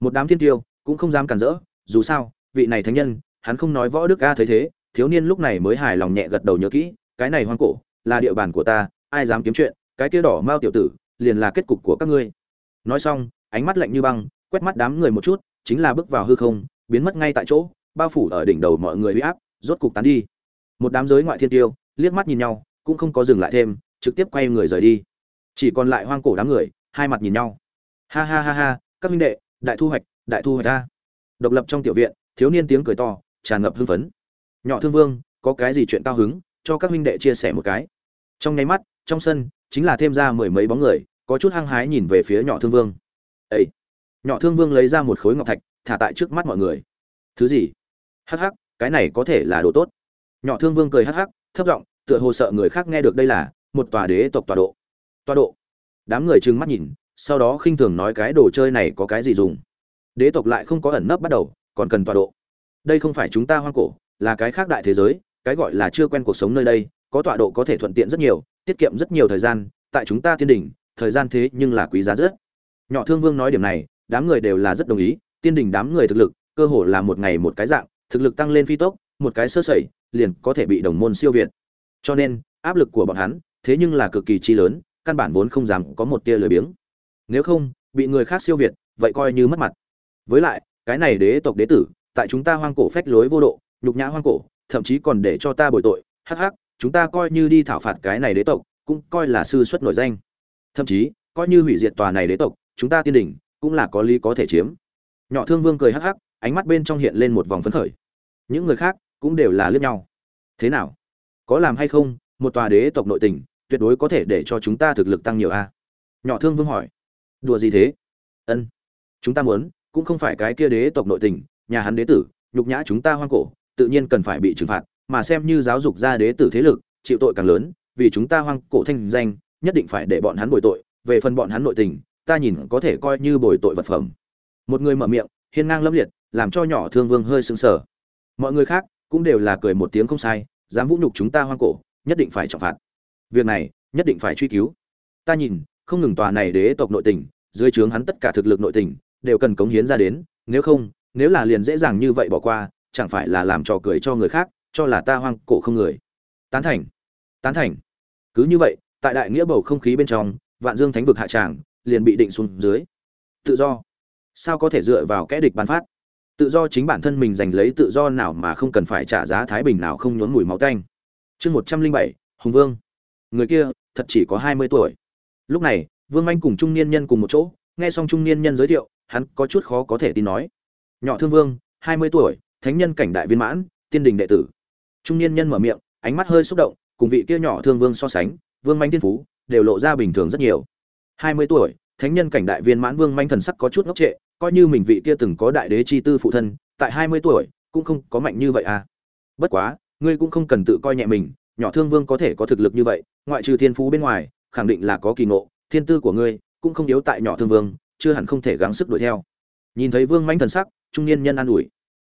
Một đám thiên tiêu cũng không dám cản rỡ, dù sao, vị này thánh nhân, hắn không nói võ đức ca thấy thế, thiếu niên lúc này mới hài lòng nhẹ gật đầu nhớ kỹ, cái này hoang cổ, là địa bàn của ta, ai dám kiếm chuyện, cái kia đỏ mao tiểu tử, liền là kết cục của các ngươi. Nói xong, ánh mắt lạnh như băng, quét mắt đám người một chút, chính là bước vào hư không biến mất ngay tại chỗ, bao phủ ở đỉnh đầu mọi người huy áp, rốt cục tán đi. Một đám giới ngoại thiên tiêu, liếc mắt nhìn nhau, cũng không có dừng lại thêm, trực tiếp quay người rời đi. Chỉ còn lại hoang cổ đám người, hai mặt nhìn nhau. Ha ha ha ha, các minh đệ, đại thu hoạch, đại thu hoạch ta. Độc lập trong tiểu viện, thiếu niên tiếng cười to, tràn ngập hưng phấn. Nhỏ thương vương, có cái gì chuyện cao hứng, cho các minh đệ chia sẻ một cái. Trong nháy mắt, trong sân, chính là thêm ra mười mấy bóng người, có chút hăng hái nhìn về phía nhỏ thương vương. Ấy nhỏ thương vương lấy ra một khối ngọc thạch thả tại trước mắt mọi người. Thứ gì? Hắc hắc, cái này có thể là đồ tốt. Nhỏ thương vương cười hắc hắc, thấp giọng, tựa hồ sợ người khác nghe được đây là một tòa đế tộc tọa độ. Tọa độ. Đám người trừng mắt nhìn, sau đó khinh thường nói cái đồ chơi này có cái gì dùng? Đế tộc lại không có ẩn nấp bắt đầu, còn cần tọa độ. Đây không phải chúng ta hoang cổ, là cái khác đại thế giới, cái gọi là chưa quen cuộc sống nơi đây, có tọa độ có thể thuận tiện rất nhiều, tiết kiệm rất nhiều thời gian, tại chúng ta tiên đỉnh, thời gian thế nhưng là quý giá rất. Nhỏ thương vương nói điểm này, đám người đều là rất đồng ý tiên đỉnh đám người thực lực, cơ hồ là một ngày một cái dạng, thực lực tăng lên phi tốc, một cái sơ sẩy, liền có thể bị đồng môn siêu việt. Cho nên, áp lực của bọn hắn, thế nhưng là cực kỳ chi lớn, căn bản vốn không dám có một tia lười biếng. Nếu không, bị người khác siêu việt, vậy coi như mất mặt. Với lại, cái này đế tộc đế tử, tại chúng ta hoang cổ phách lối vô độ, nhục nhã hoang cổ, thậm chí còn để cho ta bồi tội, hắc hắc, chúng ta coi như đi thảo phạt cái này đế tộc, cũng coi là sư xuất nổi danh. Thậm chí, coi như hủy diệt tòa này đế tộc, chúng ta tiên đỉnh, cũng là có lý có thể chiếm nhỏ thương vương cười hắc hắc, ánh mắt bên trong hiện lên một vòng phấn khởi. Những người khác cũng đều là liếc nhau. Thế nào? Có làm hay không? Một tòa đế tộc nội tình, tuyệt đối có thể để cho chúng ta thực lực tăng nhiều a. Nhỏ thương vương hỏi. Đùa gì thế? Ân. Chúng ta muốn, cũng không phải cái kia đế tộc nội tình, nhà hắn đế tử, nhục nhã chúng ta hoang cổ, tự nhiên cần phải bị trừng phạt, mà xem như giáo dục ra đế tử thế lực, chịu tội càng lớn, vì chúng ta hoang cổ thanh danh, nhất định phải để bọn hắn bồi tội. Về phần bọn hắn nội tình, ta nhìn có thể coi như bồi tội vật phẩm một người mở miệng, hiên ngang lâm liệt, làm cho nhỏ thương vương hơi sững sờ. Mọi người khác cũng đều là cười một tiếng không sai, dám vũ nhục chúng ta hoang cổ, nhất định phải trọng phạt. Việc này, nhất định phải truy cứu. Ta nhìn, không ngừng tòa này đế tộc nội tình, dưới trướng hắn tất cả thực lực nội tình, đều cần cống hiến ra đến, nếu không, nếu là liền dễ dàng như vậy bỏ qua, chẳng phải là làm trò cười cho người khác, cho là ta hoang cổ không người. Tán thành tán thành. Cứ như vậy, tại đại nghĩa bầu không khí bên trong, vạn dương thánh vực hạ tràng, liền bị định xuống dưới. Tự do sao có thể dựa vào kẽ địch ban phát? Tự do chính bản thân mình giành lấy tự do nào mà không cần phải trả giá thái bình nào không nhốn mùi máu tanh. Chương một trăm linh bảy, hùng vương. Người kia, thật chỉ có hai mươi tuổi. Lúc này, vương anh cùng trung niên nhân cùng một chỗ, nghe xong trung niên nhân giới thiệu, hắn có chút khó có thể tin nói. Nhỏ thương vương, hai mươi tuổi, thánh nhân cảnh đại viên mãn, tiên đình đệ tử. Trung niên nhân mở miệng, ánh mắt hơi xúc động, cùng vị kia nhỏ thương vương so sánh, vương manh thiên phú, đều lộ ra bình thường rất nhiều. Hai mươi tuổi thánh nhân cảnh đại viên mãn vương manh thần sắc có chút ngốc trệ, coi như mình vị kia từng có đại đế chi tư phụ thân, tại hai mươi tuổi, cũng không có mạnh như vậy à. Bất quá, ngươi cũng không cần tự coi nhẹ mình, nhỏ thương vương có thể có thực lực như vậy, ngoại trừ thiên phú bên ngoài, khẳng định là có kỳ ngộ, thiên tư của ngươi cũng không yếu tại nhỏ thương vương, chưa hẳn không thể gắng sức đuổi theo. Nhìn thấy vương manh thần sắc, trung niên nhân an ủi.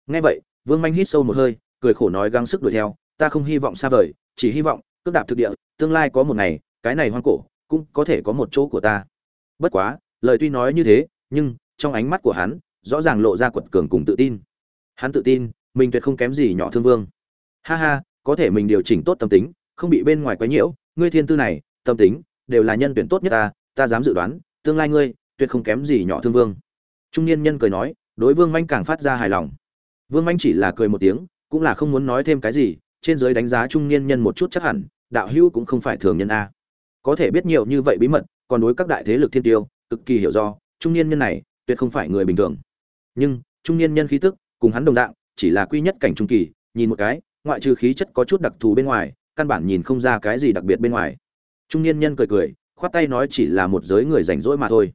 Nghe vậy, vương manh hít sâu một hơi, cười khổ nói gắng sức đuổi theo, ta không hy vọng xa vời, chỉ hy vọng cước đạp thực địa, tương lai có một ngày, cái này hoang cổ, cũng có thể có một chỗ của ta bất quá, lời tuy nói như thế, nhưng trong ánh mắt của hắn, rõ ràng lộ ra quật cường cùng tự tin. Hắn tự tin, mình tuyệt không kém gì nhỏ thương vương. Ha ha, có thể mình điều chỉnh tốt tâm tính, không bị bên ngoài quấy nhiễu, ngươi thiên tư này, tâm tính đều là nhân tuyển tốt nhất ta ta dám dự đoán, tương lai ngươi tuyệt không kém gì nhỏ thương vương. Trung niên nhân cười nói, đối vương manh càng phát ra hài lòng. Vương manh chỉ là cười một tiếng, cũng là không muốn nói thêm cái gì, trên giới đánh giá trung niên nhân một chút chắc hẳn, đạo hữu cũng không phải thường nhân a. Có thể biết nhiều như vậy bí mật còn đối các đại thế lực thiên tiêu, cực kỳ hiểu do, trung niên nhân này tuyệt không phải người bình thường. Nhưng, trung niên nhân khí tức, cùng hắn đồng dạng, chỉ là quy nhất cảnh trung kỳ, nhìn một cái, ngoại trừ khí chất có chút đặc thù bên ngoài, căn bản nhìn không ra cái gì đặc biệt bên ngoài. Trung niên nhân cười cười, khoát tay nói chỉ là một giới người rảnh rỗi mà thôi.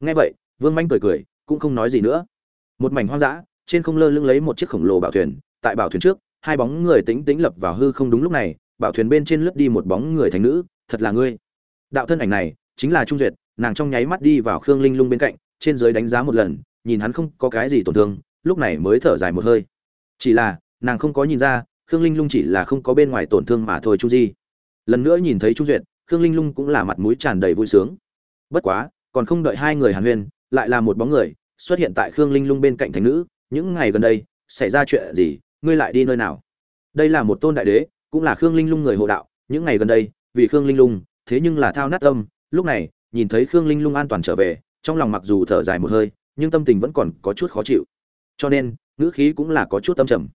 Nghe vậy, vương manh cười cười, cũng không nói gì nữa. Một mảnh hoang dã, trên không lơ lưng lấy một chiếc khổng lồ bảo thuyền, tại bảo thuyền trước, hai bóng người tính tính lập vào hư không đúng lúc này, bảo thuyền bên trên lướt đi một bóng người thành nữ, thật là ngươi. Đạo thân ảnh này chính là trung duyệt, nàng trong nháy mắt đi vào khương linh lung bên cạnh, trên dưới đánh giá một lần, nhìn hắn không có cái gì tổn thương, lúc này mới thở dài một hơi. Chỉ là, nàng không có nhìn ra, khương linh lung chỉ là không có bên ngoài tổn thương mà thôi chu di. Lần nữa nhìn thấy trung duyệt, khương linh lung cũng là mặt mũi tràn đầy vui sướng. Bất quá, còn không đợi hai người hàn huyên, lại là một bóng người xuất hiện tại khương linh lung bên cạnh thành nữ, những ngày gần đây, xảy ra chuyện gì? Ngươi lại đi nơi nào? Đây là một tôn đại đế, cũng là khương linh lung người hộ đạo, những ngày gần đây, vì khương linh lung, thế nhưng là thao nát tâm lúc này, nhìn thấy khương linh lung an toàn trở về, trong lòng mặc dù thở dài một hơi, nhưng tâm tình vẫn còn có chút khó chịu. Cho nên, ngữ khí cũng là có chút tâm trầm.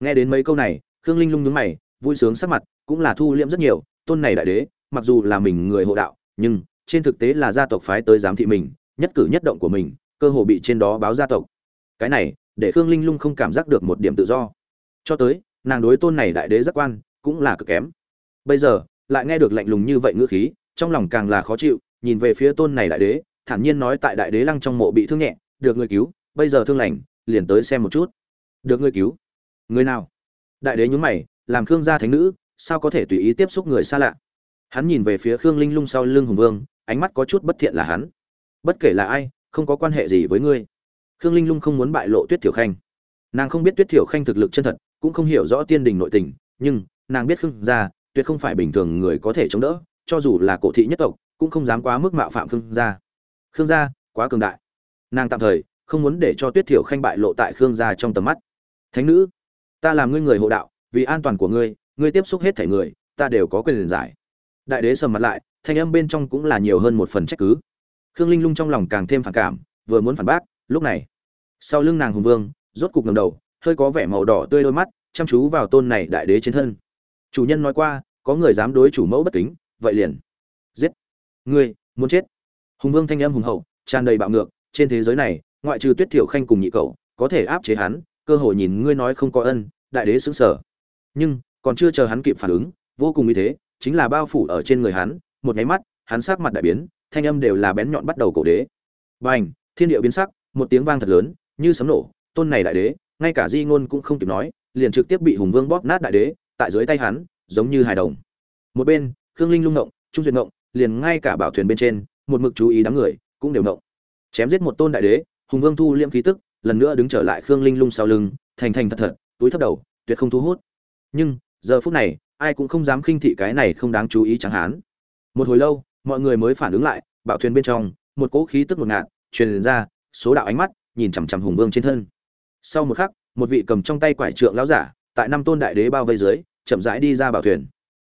Nghe đến mấy câu này, khương linh lung nhướng mày, vui sướng sắc mặt cũng là thu liễm rất nhiều. Tôn này đại đế, mặc dù là mình người hộ đạo, nhưng trên thực tế là gia tộc phái tới giám thị mình, nhất cử nhất động của mình, cơ hồ bị trên đó báo gia tộc. Cái này, để khương linh lung không cảm giác được một điểm tự do. Cho tới, nàng đối tôn này đại đế giác quan cũng là cực kém. Bây giờ, lại nghe được lạnh lùng như vậy ngữ khí trong lòng càng là khó chịu, nhìn về phía tôn này đại đế, thản nhiên nói tại đại đế lăng trong mộ bị thương nhẹ, được người cứu, bây giờ thương lành, liền tới xem một chút. Được người cứu. Người nào? Đại đế nhún mày, làm khương gia thánh nữ, sao có thể tùy ý tiếp xúc người xa lạ? Hắn nhìn về phía khương linh lung sau lưng hùng vương, ánh mắt có chút bất thiện là hắn. Bất kể là ai, không có quan hệ gì với ngươi. Khương linh lung không muốn bại lộ tuyết thiểu khanh. Nàng không biết tuyết thiểu khanh thực lực chân thật, cũng không hiểu rõ tiên đình nội tình, nhưng nàng biết khương gia tuyệt không phải bình thường người có thể chống đỡ cho dù là cổ thị nhất tộc, cũng không dám quá mức mạo phạm khương gia. Khương gia, quá cường đại. Nàng tạm thời không muốn để cho tuyết thiểu khanh bại lộ tại khương gia trong tầm mắt. Thánh nữ, ta làm ngươi người hộ đạo, vì an toàn của ngươi ngươi tiếp xúc hết thể người, ta đều có quyền giải. Đại đế sầm mặt lại, thanh âm bên trong cũng là nhiều hơn một phần trách cứ. Khương linh lung trong lòng càng thêm phản cảm, vừa muốn phản bác, lúc này, sau lưng nàng hùng vương, rốt cục ngầm đầu, hơi có vẻ màu đỏ tươi đôi mắt, chăm chú vào tôn này đại đế trên thân. Chủ nhân nói qua, có người dám đối chủ mẫu bất kính vậy liền. Giết. Ngươi, muốn chết. Hùng vương thanh âm hùng hậu, tràn đầy bạo ngược, trên thế giới này, ngoại trừ tuyết thiểu khanh cùng nhị cậu, có thể áp chế hắn, cơ hội nhìn ngươi nói không có ân, đại đế xứng sở nhưng, còn chưa chờ hắn kịp phản ứng, vô cùng như thế, chính là bao phủ ở trên người hắn, một nháy mắt, hắn sắc mặt đại biến, thanh âm đều là bén nhọn bắt đầu cổ đế. Bành, thiên địa biến sắc, một tiếng vang thật lớn, như sấm nổ, tôn này đại đế, ngay cả di ngôn cũng không kịp nói, liền trực tiếp bị hùng vương bóp nát đại đế, tại dưới tay hắn, giống như hài đồng. Một bên khương linh lung động, trung duyệt động, liền ngay cả bảo thuyền bên trên, một mực chú ý đám người, cũng đều động. Chém giết một tôn đại đế, hùng vương thu liễm khí tức, lần nữa đứng trở lại khương linh lung sau lưng, thành thành thật thật, túi thấp đầu, tuyệt không thu hút. Nhưng, giờ phút này, ai cũng không dám khinh thị cái này không đáng chú ý chẳng hán. Một hồi lâu, mọi người mới phản ứng lại, bảo thuyền bên trong, một cỗ khí tức ngột ngạt, truyền ra, số đạo ánh mắt, nhìn chằm chằm hùng vương trên thân. Sau một khắc, một vị cầm trong tay quải trượng lão giả, tại năm tôn đại đế bao vây dưới, chậm rãi đi ra bảo thuyền.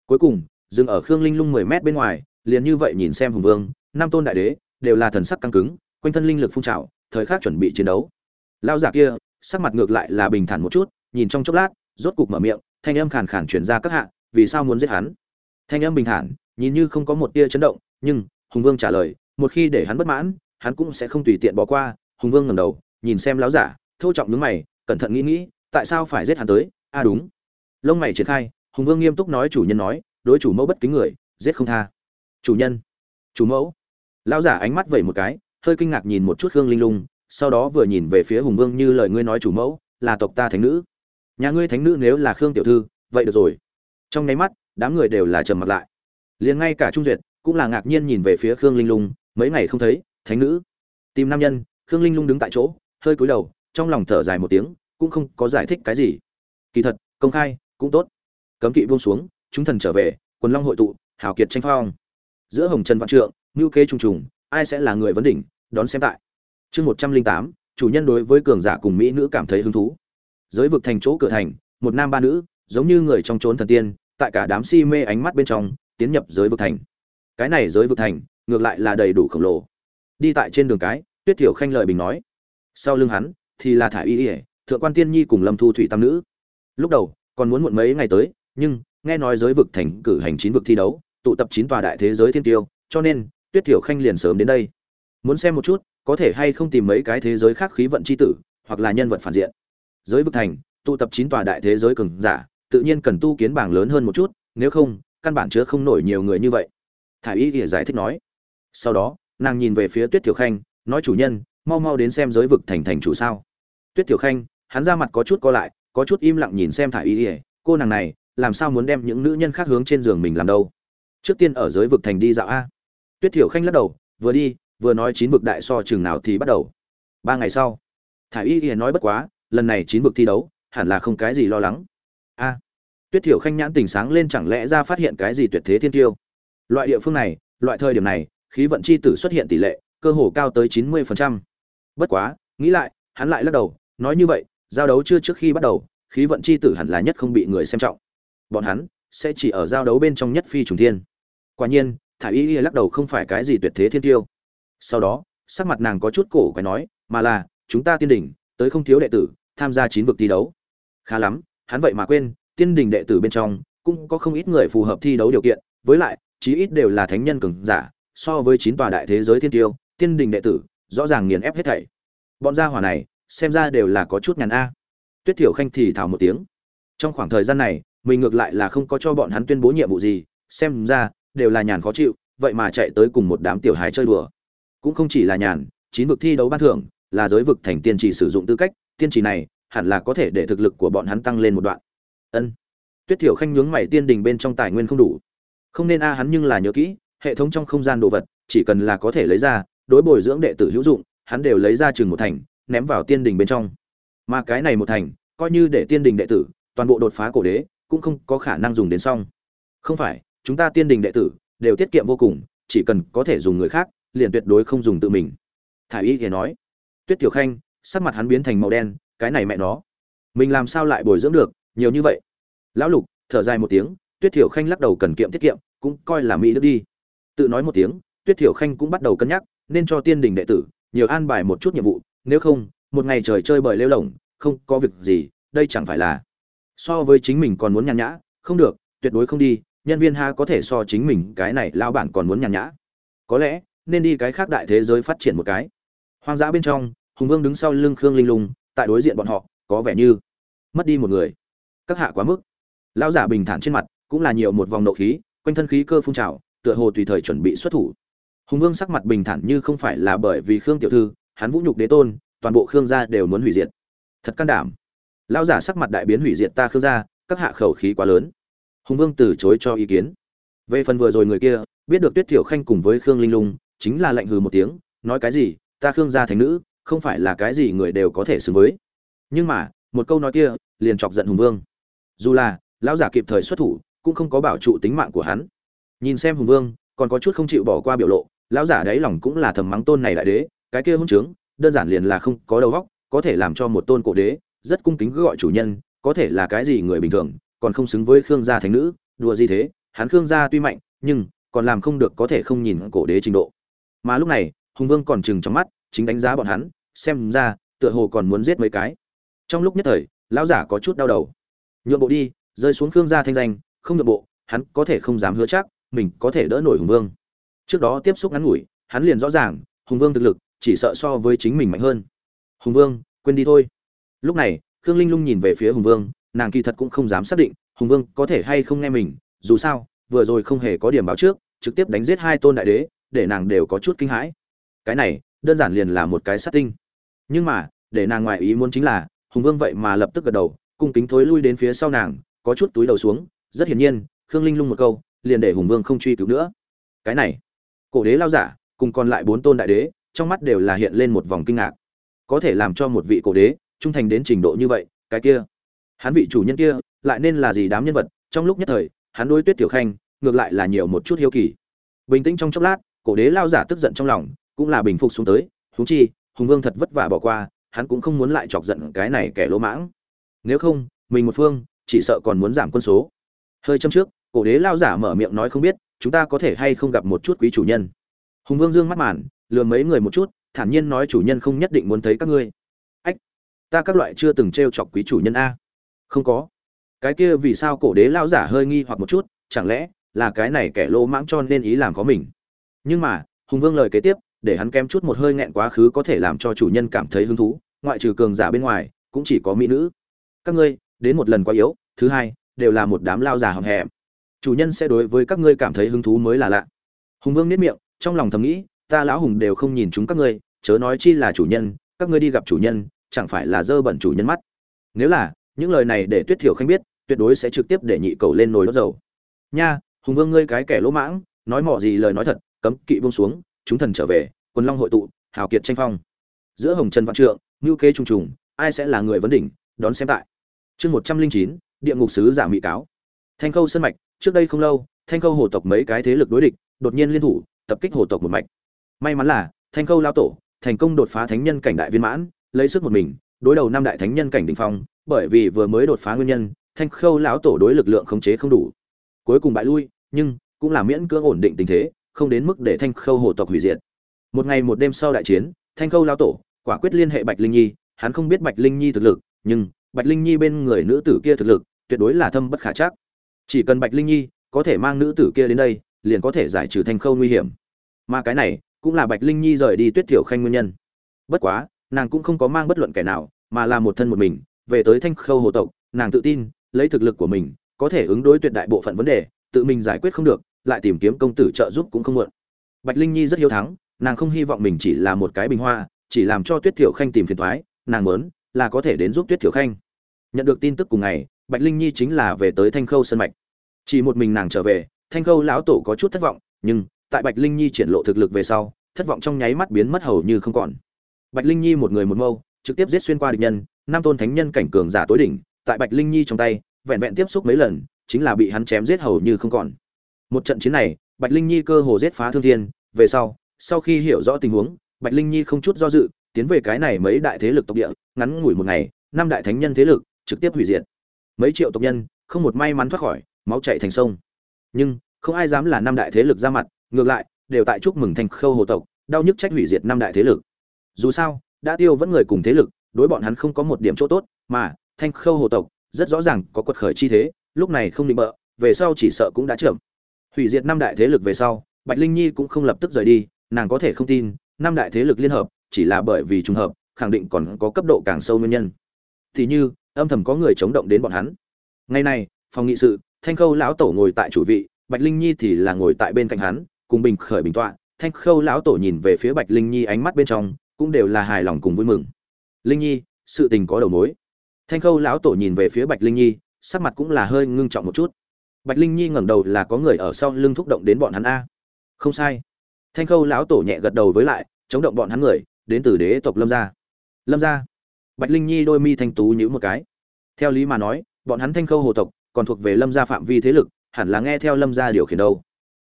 Cuối cùng dừng ở khương linh lung mười mét bên ngoài, liền như vậy nhìn xem hùng vương, năm tôn đại đế, đều là thần sắc căng cứng, quanh thân linh lực phun trào, thời khắc chuẩn bị chiến đấu. Lão giả kia, sắc mặt ngược lại là bình thản một chút, nhìn trong chốc lát, rốt cục mở miệng, thanh âm khàn khàn truyền ra các hạ, vì sao muốn giết hắn? Thanh âm bình thản, nhìn như không có một tia chấn động, nhưng, hùng vương trả lời, một khi để hắn bất mãn, hắn cũng sẽ không tùy tiện bỏ qua. Hùng vương ngẩng đầu, nhìn xem lão giả, thô trọng nhướng mày, cẩn thận nghĩ nghĩ, tại sao phải giết hắn tới? A à đúng. Lông mày triển khai, hùng vương nghiêm túc nói chủ nhân nói đối chủ mẫu bất kính người, giết không tha. Chủ nhân. Chủ mẫu. Lão giả ánh mắt vẩy một cái, hơi kinh ngạc nhìn một chút hương linh lung, sau đó vừa nhìn về phía hùng vương như lời ngươi nói chủ mẫu, là tộc ta thánh nữ. Nhà ngươi thánh nữ nếu là khương tiểu thư, vậy được rồi. Trong nháy mắt, đám người đều là trầm mặt lại. Liền ngay cả trung duyệt cũng là ngạc nhiên nhìn về phía khương linh lung, mấy ngày không thấy, thánh nữ. Tìm nam nhân, khương linh lung đứng tại chỗ, hơi cúi đầu, trong lòng thở dài một tiếng, cũng không có giải thích cái gì. Kỳ thật, công khai, cũng tốt. Cấm kỵ buông xuống chúng thần trở về, quần long hội tụ, hào kiệt tranh phong. Giữa hồng trần vạn trượng, ngưu kế trùng trùng, ai sẽ là người vấn đỉnh, đón xem tại. Chương một trăm linh tám, chủ nhân đối với cường giả cùng mỹ nữ cảm thấy hứng thú. Giới vực thành chỗ cửa thành, một nam ba nữ, giống như người trong trốn thần tiên, tại cả đám si mê ánh mắt bên trong, tiến nhập giới vực thành. Cái này giới vực thành, ngược lại là đầy đủ khổng lồ. Đi tại trên đường cái, tuyết thiểu khanh lời bình nói. Sau lưng hắn, thì là thả y ỉa thượng quan tiên nhi cùng lâm thu thủy tam nữ. Lúc đầu, còn muốn muộn mấy ngày tới, nhưng nghe nói giới vực thành cử hành chín vực thi đấu, tụ tập chín tòa đại thế giới thiên tiêu, cho nên, tuyết thiểu khanh liền sớm đến đây. Muốn xem một chút, có thể hay không tìm mấy cái thế giới khác khí vận c h i tử, hoặc là nhân vật phản diện. Giới vực thành, tụ tập chín tòa đại thế giới cường giả, tự nhiên cần tu kiến bảng lớn hơn một chút, nếu không, căn bản chứa không nổi nhiều người như vậy. Thả y ỉa giải thích nói. Sau đó, nàng nhìn về phía tuyết thiểu khanh, nói chủ nhân, mau mau đến xem giới vực thành thành chủ sao. Tuyết thiểu khanh, hắn ra mặt có chút co lại, có chút im lặng nhìn xem thả y ỉa cô nàng này làm sao muốn đem những nữ nhân khác hướng trên giường mình làm đâu? Trước tiên ở giới vực thành đi dạo a. Tuyết thiểu khanh lắc đầu, vừa đi, vừa nói chín vực đại so chừng nào thì bắt đầu. Ba ngày sau thả y y nói bất quá, lần này chín vực thi đấu, hẳn là không cái gì lo lắng. A. Tuyết thiểu khanh nhãn tỉnh sáng lên chẳng lẽ ra phát hiện cái gì tuyệt thế thiên tiêu? Loại địa phương này, loại thời điểm này, khí vận chi tử xuất hiện tỷ lệ, cơ hồ cao tới chín mươi phần trăm. bất quá, nghĩ lại, hắn lại lắc đầu, nói như vậy, giao đấu chưa trước khi bắt đầu, khí vận chi tử hẳn là nhất không bị người xem trọng bọn hắn sẽ chỉ ở giao đấu bên trong nhất phi trùng thiên. Quả nhiên thả y y lắc đầu không phải cái gì tuyệt thế thiên tiêu. Sau đó, sắc mặt nàng có chút cổ quái nói, mà là, chúng ta tiên đỉnh, tới không thiếu đệ tử, tham gia chín vực thi đấu. Khá lắm, hắn vậy mà quên, tiên đình đệ tử bên trong cũng có không ít người phù hợp thi đấu điều kiện, với lại, chí ít đều là thánh nhân cường giả, so với chín tòa đại thế giới thiên tiêu, tiên đình đệ tử rõ ràng nghiền ép hết thảy. Bọn gia hỏa này, xem ra đều là có chút nhàn a. Tuyết thiểu khanh thì thào một tiếng. Trong khoảng thời gian này mình ngược lại là không có cho bọn hắn tuyên bố nhiệm vụ gì, xem ra, đều là nhàn khó chịu, vậy mà chạy tới cùng một đám tiểu hài chơi đùa. Cũng không chỉ là nhàn, chín vực thi đấu ban thưởng, là giới vực thành tiên trì sử dụng tư cách, tiên trì này, hẳn là có thể để thực lực của bọn hắn tăng lên một đoạn. Ân. Tuyết thiểu khanh nhướng mày tiên đình bên trong tài nguyên không đủ. Không nên a, hắn nhưng là nhớ kỹ, hệ thống trong không gian đồ vật, chỉ cần là có thể lấy ra, đối bồi dưỡng đệ tử hữu dụng, hắn đều lấy ra chừng một thành, ném vào tiên đình bên trong. Mà cái này một thành, coi như để tiên đình đệ tử, toàn bộ đột phá cổ đế cũng không có khả năng dùng đến xong. Không phải, chúng ta tiên đình đệ tử đều tiết kiệm vô cùng, chỉ cần có thể dùng người khác, liền tuyệt đối không dùng tự mình. Thả y thì nói. Tuyết tiểu khanh, sắc mặt hắn biến thành màu đen, cái này mẹ nó, mình làm sao lại bồi dưỡng được, nhiều như vậy? Lão lục thở dài một tiếng, tuyết thiểu khanh lắc đầu cần kiệm tiết kiệm, cũng coi là mỹ đức đi. Tự nói một tiếng, tuyết thiểu khanh cũng bắt đầu cân nhắc, nên cho tiên đình đệ tử nhiều an bài một chút nhiệm vụ, nếu không, một ngày trời chơi bời lêu lỏng không có việc gì, đây chẳng phải là so với chính mình còn muốn nhàn nhã không được tuyệt đối không đi nhân viên ha có thể so chính mình cái này lao bản còn muốn nhàn nhã. Có lẽ nên đi cái khác đại thế giới phát triển một cái. Hoang dã bên trong hùng vương đứng sau lưng khương linh lùng, tại đối diện bọn họ có vẻ như mất đi một người. Các hạ quá mức. Lão giả bình thản trên mặt cũng là nhiều một vòng nộ khí quanh thân khí cơ phun trào tựa hồ tùy thời chuẩn bị xuất thủ. Hùng vương sắc mặt bình thản như không phải là bởi vì khương tiểu thư hắn vũ nhục đế tôn toàn bộ khương gia đều muốn hủy diệt. Thật can đảm lão giả sắc mặt đại biến hủy diệt ta khương gia, các hạ khẩu khí quá lớn. Hùng vương từ chối cho ý kiến. Về phần vừa rồi người kia, biết được tuyết tiểu khanh cùng với khương linh lung, chính là lạnh hừ một tiếng, nói cái gì, ta khương gia thành nữ, không phải là cái gì người đều có thể xứng với. Nhưng mà, một câu nói kia, liền chọc giận hùng vương. Dù là, lão giả kịp thời xuất thủ, cũng không có bảo trụ tính mạng của hắn. Nhìn xem hùng vương, còn có chút không chịu bỏ qua biểu lộ, lão giả đáy lòng cũng là thầm mắng tôn này đại đế, cái kia hôn trướng đơn giản liền là không có đầu óc, có thể làm cho một tôn cổ đế rất cung kính gọi chủ nhân, có thể là cái gì người bình thường, còn không xứng với khương gia thánh nữ, đùa gì thế, hắn khương gia tuy mạnh, nhưng còn làm không được có thể không nhìn cổ đế trình độ. Mà lúc này, hùng vương còn chừng trong mắt, chính đánh giá bọn hắn, xem ra, tựa hồ còn muốn giết mấy cái. Trong lúc nhất thời, lão giả có chút đau đầu. Nhượng bộ đi, rơi xuống khương gia thanh danh, không nhượng bộ, hắn có thể không dám hứa chắc, mình có thể đỡ nổi hùng vương. Trước đó tiếp xúc ngắn ngủi, hắn liền rõ ràng, hùng vương thực lực, chỉ sợ so với chính mình mạnh hơn. Hùng vương, quên đi thôi lúc này, khương linh lung nhìn về phía hùng vương, nàng kỳ thật cũng không dám xác định, hùng vương có thể hay không nghe mình, dù sao, vừa rồi không hề có điểm báo trước, trực tiếp đánh giết hai tôn đại đế, để nàng đều có chút kinh hãi. Cái này, đơn giản liền là một cái sát tinh. Nhưng mà, để nàng ngoại ý muốn chính là, hùng vương vậy mà lập tức gật đầu, cung kính thối lui đến phía sau nàng, có chút túi đầu xuống. Rất hiển nhiên, khương linh lung một câu, liền để hùng vương không truy cứu nữa. Cái này, cổ đế lao giả, cùng còn lại bốn tôn đại đế, trong mắt đều là hiện lên một vòng kinh ngạc. Có thể làm cho một vị cổ đế trung thành đến trình độ như vậy, cái kia. Hắn vị chủ nhân kia, lại nên là gì đám nhân vật, trong lúc nhất thời, hắn đối tuyết tiểu khanh, ngược lại là nhiều một chút hiếu kỳ. Bình tĩnh trong chốc lát, cổ đế lao giả tức giận trong lòng, cũng là bình phục xuống tới, huống chi, hùng vương thật vất vả bỏ qua, hắn cũng không muốn lại chọc giận cái này kẻ lỗ mãng. Nếu không, mình một phương, chỉ sợ còn muốn giảm quân số. Hơi châm trước, cổ đế lao giả mở miệng nói không biết, chúng ta có thể hay không gặp một chút quý chủ nhân. Hùng vương dương mắt màn lừa mấy người một chút, thản nhiên nói chủ nhân không nhất định muốn thấy các ngươi ta các loại chưa từng t r e o chọc quý chủ nhân a. Không có. Cái kia vì sao cổ đế lao giả hơi nghi hoặc một chút, chẳng lẽ là cái này kẻ lỗ mãng cho nên ý làm có mình? Nhưng mà, hùng vương lời kế tiếp, để hắn kém chút một hơi nghẹn quá khứ có thể làm cho chủ nhân cảm thấy hứng thú, ngoại trừ cường giả bên ngoài, cũng chỉ có mỹ nữ. Các ngươi, đến một lần quá yếu, thứ hai, đều là một đám lao giả hầm hẹm. Chủ nhân sẽ đối với các ngươi cảm thấy hứng thú mới là lạ. Hùng vương nếp miệng, trong lòng thầm nghĩ, ta lão hùng đều không nhìn chúng các ngươi, chớ nói chi là chủ nhân, các ngươi đi gặp chủ nhân chẳng phải là dơ bẩn chủ nhân mắt. Nếu là, những lời này để tuyết thiểu khanh biết, tuyệt đối sẽ trực tiếp để nhị cầu lên nồi đốt dầu. Nha, hùng vương ngươi cái kẻ lỗ mãng, nói mỏ gì lời nói thật, cấm kỵ buông xuống, chúng thần trở về, quân long hội tụ, hào kiệt tranh phong. Giữa hồng trần vạn trượng, ngưu kế trùng trùng, ai sẽ là người vấn đỉnh, đón xem tại. Chương một trăm linh chín, địa ngục sứ giả mỹ cáo. Thanh khâu sân mạch, trước đây không lâu, thanh khâu hồ tộc mấy cái thế lực đối địch, đột nhiên liên thủ, tập kích hồ tộc một mạch. May mắn là, thanh khâu lao tổ, thành công đột phá thánh nhân cảnh đại viên mãn lấy sức một mình, đối đầu năm đại thánh nhân cảnh đỉnh phong, bởi vì vừa mới đột phá nguyên nhân, thanh khâu lão tổ đối lực lượng khống chế không đủ. Cuối cùng bại lui, nhưng cũng là miễn cưỡng ổn định tình thế, không đến mức để thanh khâu hồ tộc hủy diệt. Một ngày một đêm sau đại chiến, thanh khâu lão tổ quả quyết liên hệ bạch linh nhi, hắn không biết bạch linh nhi thực lực, nhưng bạch linh nhi bên người nữ tử kia thực lực tuyệt đối là thâm bất khả chắc. Chỉ cần bạch linh nhi có thể mang nữ tử kia đến đây, liền có thể giải trừ thanh khâu nguy hiểm. Mà cái này cũng là bạch linh nhi rời đi tuyết thiểu khanh nguyên nhân. Bất quá nàng cũng không có mang bất luận kẻ nào, mà là một thân một mình, về tới thanh khâu hồ tộc, nàng tự tin, lấy thực lực của mình, có thể ứng đối tuyệt đại bộ phận vấn đề, tự mình giải quyết không được, lại tìm kiếm công tử trợ giúp cũng không muộn. Bạch linh nhi rất hiếu thắng, nàng không hy vọng mình chỉ là một cái bình hoa, chỉ làm cho tuyết thiểu khanh tìm phiền thoái nàng muốn là có thể đến giúp tuyết thiểu khanh. Nhận được tin tức cùng ngày, bạch linh nhi chính là về tới thanh khâu sân mạch. Chỉ một mình nàng trở về, thanh khâu lão tổ có chút thất vọng, nhưng tại bạch linh nhi triển lộ thực lực về sau, thất vọng trong nháy mắt biến mất hầu như không còn bạch linh nhi một người một mâu, trực tiếp giết xuyên qua địch nhân, năm tôn thánh nhân cảnh cường giả tối đỉnh, tại bạch linh nhi trong tay, vẹn vẹn tiếp xúc mấy lần, chính là bị hắn chém giết hầu như không còn. Một trận chiến này, bạch linh nhi cơ hồ giết phá thương thiên, về sau sau khi hiểu rõ tình huống, bạch linh nhi không chút do dự, tiến về cái này mấy đại thế lực tộc địa, ngắn ngủi một ngày, năm đại thánh nhân thế lực, trực tiếp hủy diệt. Mấy triệu tộc nhân, không một may mắn thoát khỏi, máu chảy thành sông. Nhưng, không ai dám là năm đại thế lực ra mặt, ngược lại, đều tại chúc mừng thành khâu hồ tộc, đau nhức trách hủy diệt năm đại thế lực dù sao, đã tiêu vẫn người cùng thế lực, đối bọn hắn không có một điểm chỗ tốt, mà, thanh khâu hồ tộc, rất rõ ràng có quật khởi chi thế, lúc này không định bợ, về sau chỉ sợ cũng đã chậm hủy diệt năm đại thế lực về sau, bạch linh nhi cũng không lập tức rời đi, nàng có thể không tin, năm đại thế lực liên hợp, chỉ là bởi vì trùng hợp, khẳng định còn có cấp độ càng sâu nguyên nhân. Thì như, âm thầm có người chống động đến bọn hắn. Ngày nay phòng nghị sự, thanh khâu lão tổ ngồi tại chủ vị, bạch linh nhi thì là ngồi tại bên cạnh hắn, cùng bình khởi bình tọa. Thanh khâu lão tổ nhìn về phía bạch linh nhi ánh mắt bên trong cũng đều là hài lòng cùng vui mừng. Linh nhi, sự tình có đầu mối. Thanh khâu lão tổ nhìn về phía bạch linh nhi, sắc mặt cũng là hơi ngưng trọng một chút. Bạch linh nhi ngẩng đầu là có người ở sau lưng thúc động đến bọn hắn a. Không sai. Thanh khâu lão tổ nhẹ gật đầu với lại, chống động bọn hắn người, đến từ đế tộc lâm gia. Lâm gia. Bạch linh nhi đôi mi thanh tú nhíu một cái. Theo lý mà nói, bọn hắn thanh khâu hồ tộc, còn thuộc về lâm gia phạm vi thế lực, hẳn là nghe theo lâm gia điều khiển đâu.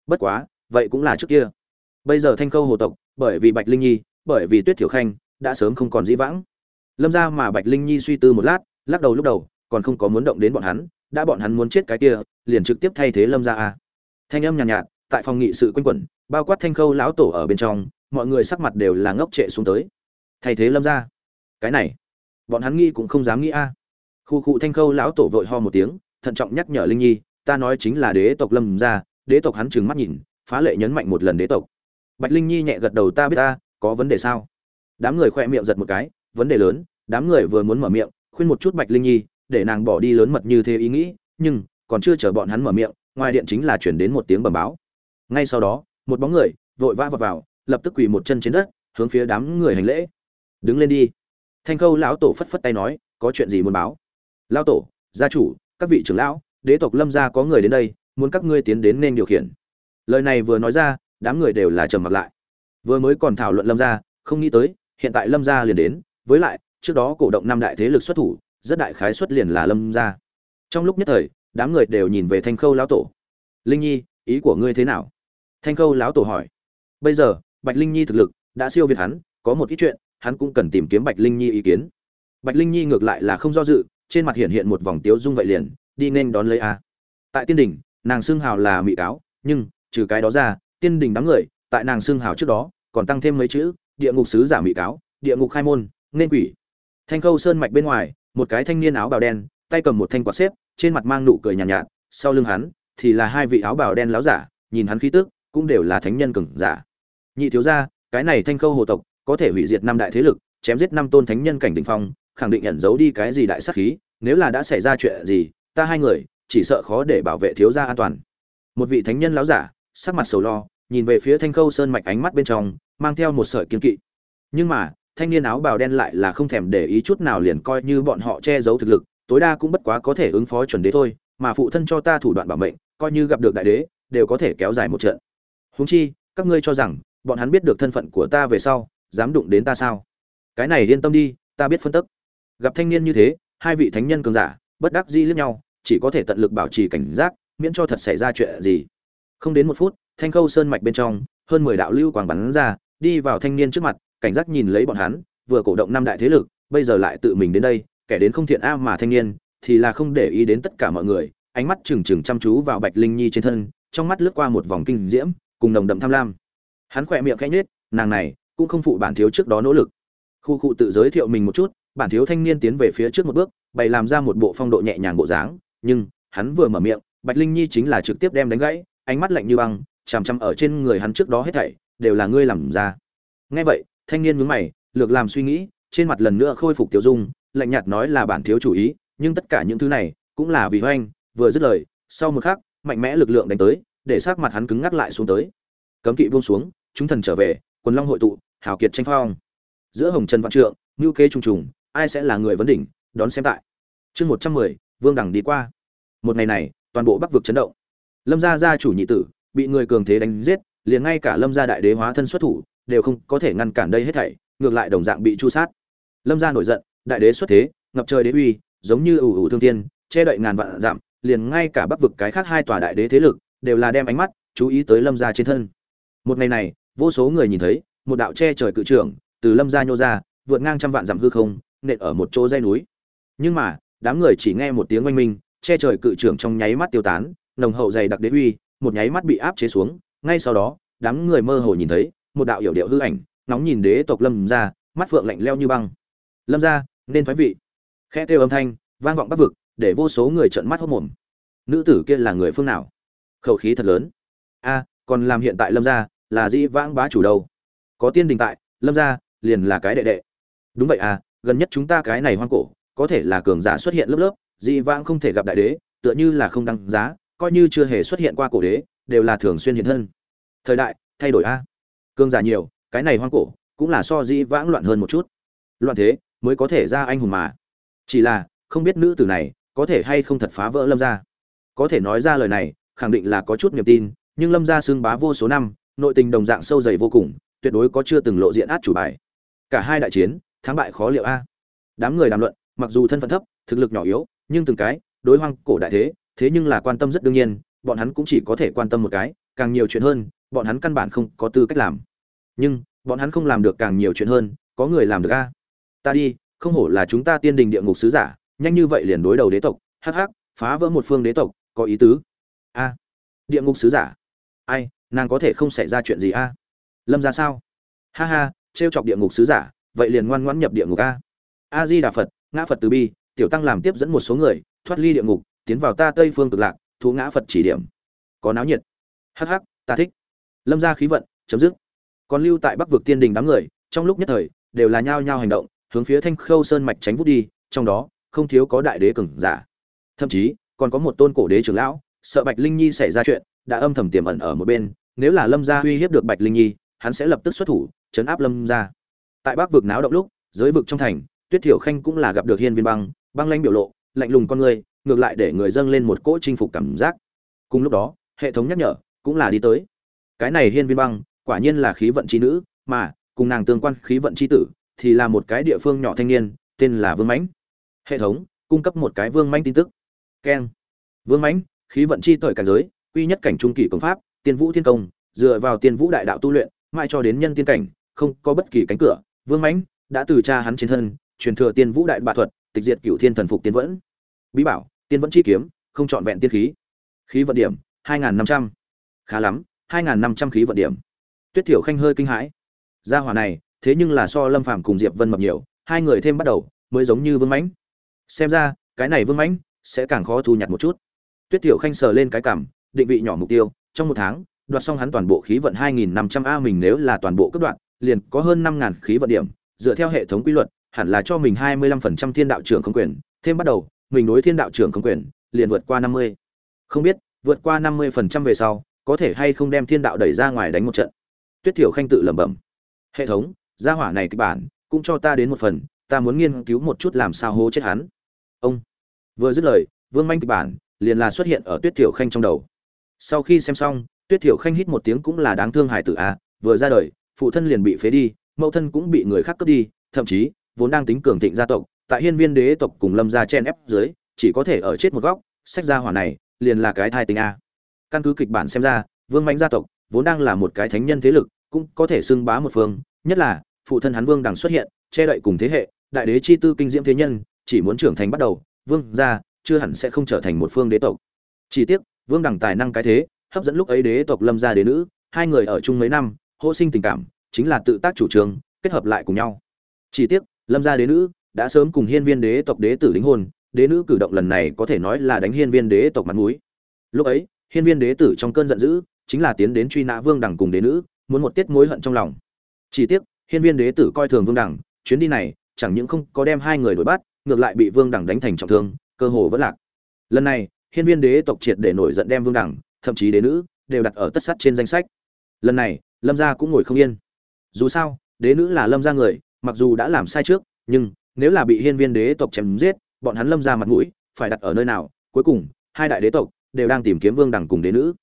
Bất quá, vậy cũng là trước kia. Bây giờ thanh khâu hồ tộc, bởi vì bạch linh nhi bởi vì tuyết thiểu khanh đã sớm không còn dĩ vãng. Lâm ra mà bạch linh nhi suy tư một lát lắc đầu lúc đầu còn không có muốn động đến bọn hắn đã bọn hắn muốn chết cái kia liền trực tiếp thay thế lâm ra à. thanh âm nhàn nhạt, nhạt tại phòng nghị sự quanh quẩn bao quát thanh khâu lão tổ ở bên trong mọi người sắc mặt đều là ngốc trệ xuống tới. Thay thế lâm ra cái này bọn hắn nghĩ cũng không dám nghĩ a. À. khu cụ thanh khâu lão tổ vội ho một tiếng thận trọng nhắc nhở linh nhi ta nói chính là đế tộc lâm ra đế tộc hắn trừng mắt nhìn phá lệ nhấn mạnh một lần đế tộc. Bạch linh nhi nhẹ gật đầu ta biết ta có vấn đề sao? Đám người khoe miệng giật một cái vấn đề lớn đám người vừa muốn mở miệng khuyên một chút bạch linh nhi để nàng bỏ đi lớn mật như thế ý nghĩ nhưng còn chưa chờ bọn hắn mở miệng ngoài điện chính là chuyển đến một tiếng bầm báo. Ngay sau đó một bóng người vội vã vào, vào lập tức quỳ một chân trên đất hướng phía đám người hành lễ. Đứng lên đi. Thanh khâu lão tổ phất phất tay nói có chuyện gì muốn báo? Lão tổ gia chủ các vị trưởng lão đế tộc lâm gia có người đến đây muốn các ngươi tiến đến nên điều khiển. Lời này vừa nói ra đám người đều là trầm mặc lại vừa mới còn thảo luận lâm gia, không nghĩ tới, hiện tại lâm gia liền đến, với lại, trước đó cổ động năm đại thế lực xuất thủ, rất đại khái xuất liền là lâm gia. Trong lúc nhất thời, đám người đều nhìn về thanh khâu lão tổ. Linh nhi, ý của ngươi thế nào? Thanh khâu lão tổ hỏi. Bây giờ, bạch linh nhi thực lực đã siêu việt hắn, có một ít chuyện, hắn cũng cần tìm kiếm bạch linh nhi ý kiến. Bạch linh nhi ngược lại là không do dự, trên mặt hiện hiện một vòng tiếu dung vậy liền, đi nên đón lấy a. Tại tiên đình, nàng xưng hào là mỹ cáo, nhưng, trừ cái đó ra, tiên đình đám người, tại nàng xưng hào trước đó còn tăng thêm mấy chữ địa ngục sứ giả mỹ cáo địa ngục khai môn nên quỷ. Thanh khâu sơn mạch bên ngoài một cái thanh niên áo bào đen tay cầm một thanh quạt xếp trên mặt mang nụ cười nhàn nhạt, nhạt sau lưng hắn thì là hai vị áo bào đen láo giả nhìn hắn khí tức cũng đều là thánh nhân cường giả. Nhị thiếu gia cái này thanh khâu hồ tộc có thể hủy diệt năm đại thế lực chém giết năm tôn thánh nhân cảnh đỉnh phong khẳng định ẩn giấu đi cái gì đại sát khí nếu là đã xảy ra chuyện gì ta hai người chỉ sợ khó để bảo vệ thiếu gia an toàn. Một vị thánh nhân láo giả sắc mặt sầu lo nhìn về phía thanh khâu sơn mạch ánh mắt bên trong, mang theo một sợi kiên kỵ. Nhưng mà, thanh niên áo bào đen lại là không thèm để ý chút nào liền coi như bọn họ che giấu thực lực, tối đa cũng bất quá có thể ứng phó chuẩn đế thôi, mà phụ thân cho ta thủ đoạn bảo mệnh, coi như gặp được đại đế, đều có thể kéo dài một trận. Huống chi, các ngươi cho rằng, bọn hắn biết được thân phận của ta về sau, dám đụng đến ta sao? Cái này yên tâm đi, ta biết phân tức. Gặp thanh niên như thế, hai vị thánh nhân cường giả, bất đắc dĩ liếc nhau, chỉ có thể tận lực bảo trì cảnh giác, miễn cho thật xảy ra chuyện gì. Không đến một phút thanh khâu sơn mạch bên trong, hơn mười đạo lưu quang bắn ra, đi vào thanh niên trước mặt, cảnh giác nhìn lấy bọn hắn, vừa cổ động năm đại thế lực, bây giờ lại tự mình đến đây, kẻ đến không thiện a mà thanh niên, thì là không để ý đến tất cả mọi người, ánh mắt trừng trừng chăm chú vào bạch linh nhi trên thân, trong mắt lướt qua một vòng kinh diễm, cùng nồng đậm tham lam. Hắn khỏe miệng khẽ nhếch, nàng này, cũng không phụ bản thiếu trước đó nỗ lực. Khu khu tự giới thiệu mình một chút, bản thiếu thanh niên tiến về phía trước một bước, bày làm ra một bộ phong độ nhẹ nhàng bộ dáng, nhưng, hắn vừa mở miệng, bạch linh nhi chính là trực tiếp đem đánh gãy, ánh mắt lạnh như băng chằm chằm ở trên người hắn trước đó hết thảy, đều là ngươi làm ra. Nghe vậy, thanh niên nhướng mày, lược làm suy nghĩ, trên mặt lần nữa khôi phục tiểu dung, lạnh nhạt nói là bản thiếu chủ ý, nhưng tất cả những thứ này cũng là vì hoanh, vừa dứt lời, sau một khắc, mạnh mẽ lực lượng đánh tới, để sát mặt hắn cứng ngắc lại xuống tới. Cấm kỵ buông xuống, chúng thần trở về, quần long hội tụ, hào kiệt tranh phong. Giữa hồng trần vạn trượng, ngưu kế trùng trùng, ai sẽ là người vấn đỉnh, đón xem tại. Chương một trăm mười, vương đẳng đi qua. Một ngày này, toàn bộ bắc vực chấn động. Lâm gia gia chủ nhị tử bị người cường thế đánh giết liền ngay cả lâm gia đại đế hóa thân xuất thủ đều không có thể ngăn cản đây hết thảy ngược lại đồng dạng bị chu sát. Lâm gia nổi giận đại đế xuất thế ngập trời đế uy giống như ủ ủ thương thiên, che đậy ngàn vạn dặm liền ngay cả bắc vực cái khác hai tòa đại đế thế lực đều là đem ánh mắt chú ý tới lâm gia trên thân. Một ngày này vô số người nhìn thấy một đạo che trời cự trưởng từ lâm gia nhô ra vượt ngang trăm vạn dặm hư không nện ở một chỗ dây núi. Nhưng mà đám người chỉ nghe một tiếng oanh minh che trời cự trưởng trong nháy mắt tiêu tán nồng hậu dày đặc đế uy một nháy mắt bị áp chế xuống, ngay sau đó, đám người mơ hồ nhìn thấy, một đạo hiểu điệu hư ảnh, nóng nhìn đế tộc lâm ra mắt phượng lạnh leo như băng. Lâm ra nên thoái vị. Khe kêu âm thanh, vang vọng bắc vực, để vô số người trợn mắt hốt mồm. Nữ tử kia là người phương nào? Khẩu khí thật lớn. A, còn làm hiện tại lâm gia, là dĩ vãng bá chủ đâu? Có tiên đình tại, lâm gia, liền là cái đệ đệ. Đúng vậy à gần nhất chúng ta cái này hoang cổ, có thể là cường giả xuất hiện lớp lớp, dĩ vãng không thể gặp đại đế, tựa như là không đăng giá coi như chưa hề xuất hiện qua cổ đế, đều là thường xuyên hiện thân. Thời đại, thay đổi a. Cương giả nhiều, cái này hoang cổ, cũng là so dĩ vãng loạn hơn một chút. Loạn thế, mới có thể ra anh hùng mà. Chỉ là, không biết nữ tử này, có thể hay không thật phá vỡ lâm gia. Có thể nói ra lời này, khẳng định là có chút niềm tin, nhưng lâm gia sương bá vô số năm, nội tình đồng dạng sâu dày vô cùng, tuyệt đối có chưa từng lộ diện át chủ bài. Cả hai đại chiến, thắng bại khó liệu a. Đám người đàm luận, mặc dù thân phận thấp, thực lực nhỏ yếu, nhưng từng cái, đối hoang cổ đại thế thế nhưng là quan tâm rất đương nhiên, bọn hắn cũng chỉ có thể quan tâm một cái, càng nhiều chuyện hơn, bọn hắn căn bản không có tư cách làm. Nhưng, bọn hắn không làm được càng nhiều chuyện hơn, có người làm được a. Ta đi, không hổ là chúng ta tiên đình địa ngục sứ giả, nhanh như vậy liền đối đầu đế tộc, hắc hắc, phá vỡ một phương đế tộc, có ý tứ. A. Địa ngục sứ giả. Ai, nàng có thể không xảy ra chuyện gì a? Lâm ra sao? Ha ha, trêu chọc địa ngục sứ giả, vậy liền ngoan ngoãn nhập địa ngục a. A di đà phật, ngã phật từ bi, tiểu tăng làm tiếp dẫn một số người, thoát ly địa ngục tiến vào ta tây phương cực lạc thú ngã phật chỉ điểm. Có náo nhiệt. Hắc hắc, ta thích. Lâm ra khí vận, chấm dứt. Còn lưu tại bắc vực tiên đình đám người, trong lúc nhất thời, đều là nhao nhao hành động, hướng phía thanh khâu sơn mạch tránh vút đi, trong đó, không thiếu có đại đế cường giả. Thậm chí, còn có một tôn cổ đế trưởng lão, sợ bạch linh nhi xảy ra chuyện, đã âm thầm tiềm ẩn ở một bên, nếu là lâm gia uy hiếp được bạch linh nhi, hắn sẽ lập tức xuất thủ, chấn áp lâm gia. Tại bắc vực náo động lúc, giới vực trong thành, tuyết thiểu khanh cũng là gặp được hiên viên băng băng lanh biểu lộ, lạnh lùng con người ngược lại để người dâng lên một cỗ chinh phục cảm giác. Cùng lúc đó, hệ thống nhắc nhở cũng là đi tới. Cái này hiên viên băng, quả nhiên là khí vận chi nữ, mà cùng nàng tương quan khí vận chi tử thì là một cái địa phương nhỏ thanh niên, tên là vương mãnh. Hệ thống, cung cấp một cái vương mãnh tin tức. Keng vương mãnh, khí vận chi tội cảnh giới, quy nhất cảnh trung kỳ công pháp, tiên vũ thiên công, dựa vào tiên vũ đại đạo tu luyện, mãi cho đến nhân tiên cảnh, không có bất kỳ cánh cửa, vương mãnh đã từ cha hắn trên thân, truyền thừa tiên vũ đại bạ thuật, tịch diệt cửu thiên thần phục tiên vẫn. Bí bảo tiên vẫn chi kiếm, không chọn vẹn tiên khí. Khí vận điểm, hai năm trăm. Khá lắm, hai năm trăm khí vận điểm. Tuyết thiểu khanh hơi kinh hãi. Gia hỏa này, thế nhưng là so lâm phàm cùng diệp vân mập nhiều, hai người thêm bắt đầu, mới giống như vương mãnh. Xem ra, cái này vương mãnh sẽ càng khó thu nhặt một chút. Tuyết tiểu khanh sờ lên cái cảm, định vị nhỏ mục tiêu, trong một tháng, đoạt xong hắn toàn bộ khí vận 2.500 a mình nếu là toàn bộ cấp đoạn, liền có hơn 5.000 khí vận điểm, dựa theo hệ thống quy luật, hẳn là cho mình 25% thiên đạo trưởng không quyền, thêm bắt đầu mình đối thiên đạo trưởng không quyền, liền vượt qua 50. không biết, vượt qua 50% về sau, có thể hay không đem thiên đạo đẩy ra ngoài đánh một trận. Tuyết tiểu khanh tự lẩm bẩm. Hệ thống, gia hỏa này kịch bản, cũng cho ta đến một phần, ta muốn nghiên cứu một chút làm sao hố chết hắn. Ông. Vừa dứt lời, vương manh kịch bản, liền là xuất hiện ở tuyết tiểu khanh trong đầu. Sau khi xem xong, tuyết tiểu khanh hít một tiếng cũng là đáng thương hải tử a vừa ra đời, phụ thân liền bị phế đi, mẫu thân cũng bị người khác cướp đi, thậm chí, vốn đang tính cường thịnh gia tộc tại hiên viên đế tộc cùng lâm gia chen ép dưới, chỉ có thể ở chết một góc, sách gia hỏa này liền là cái thai tình a. Căn cứ kịch bản xem ra, vương mạnh gia tộc vốn đang là một cái thánh nhân thế lực, cũng có thể xưng bá một phương, nhất là phụ thân hắn vương đằng xuất hiện, che đậy cùng thế hệ, đại đế chi tư kinh diễm thế nhân, chỉ muốn trưởng thành bắt đầu, vương gia chưa hẳn sẽ không trở thành một phương đế tộc. Chỉ tiếc, vương đằng tài năng cái thế, hấp dẫn lúc ấy đế tộc lâm gia đế nữ, hai người ở chung mấy năm, hô sinh tình cảm, chính là tự tác chủ trương, kết hợp lại cùng nhau. Chỉ tiếc, lâm gia đế nữ đã sớm cùng hiên viên đế tộc đế tử đính hôn, đế nữ cử động lần này có thể nói là đánh hiên viên đế tộc mặt mũi. Lúc ấy, hiên viên đế tử trong cơn giận dữ, chính là tiến đến truy nã vương đẳng cùng đế nữ, muốn một tiết mối hận trong lòng. Chỉ tiếc, hiên viên đế tử coi thường vương đẳng, chuyến đi này, chẳng những không có đem hai người đuổi bắt, ngược lại bị vương đẳng đánh thành trọng thương, cơ hồ vẫn lạc. Lần này, hiên viên đế tộc triệt để nổi giận đem vương đẳng, thậm chí đế nữ, đều đặt ở tất sắt trên danh sách. Lần này, lâm gia cũng ngồi không yên. Dù sao, đế nữ là lâm gia người, mặc dù đã làm sai trước, nhưng nếu là bị hiên viên đế tộc chém giết, bọn hắn lâm ra mặt mũi, phải đặt ở nơi nào? Cuối cùng, hai đại đế tộc đều đang tìm kiếm vương đẳng cùng đế nữ.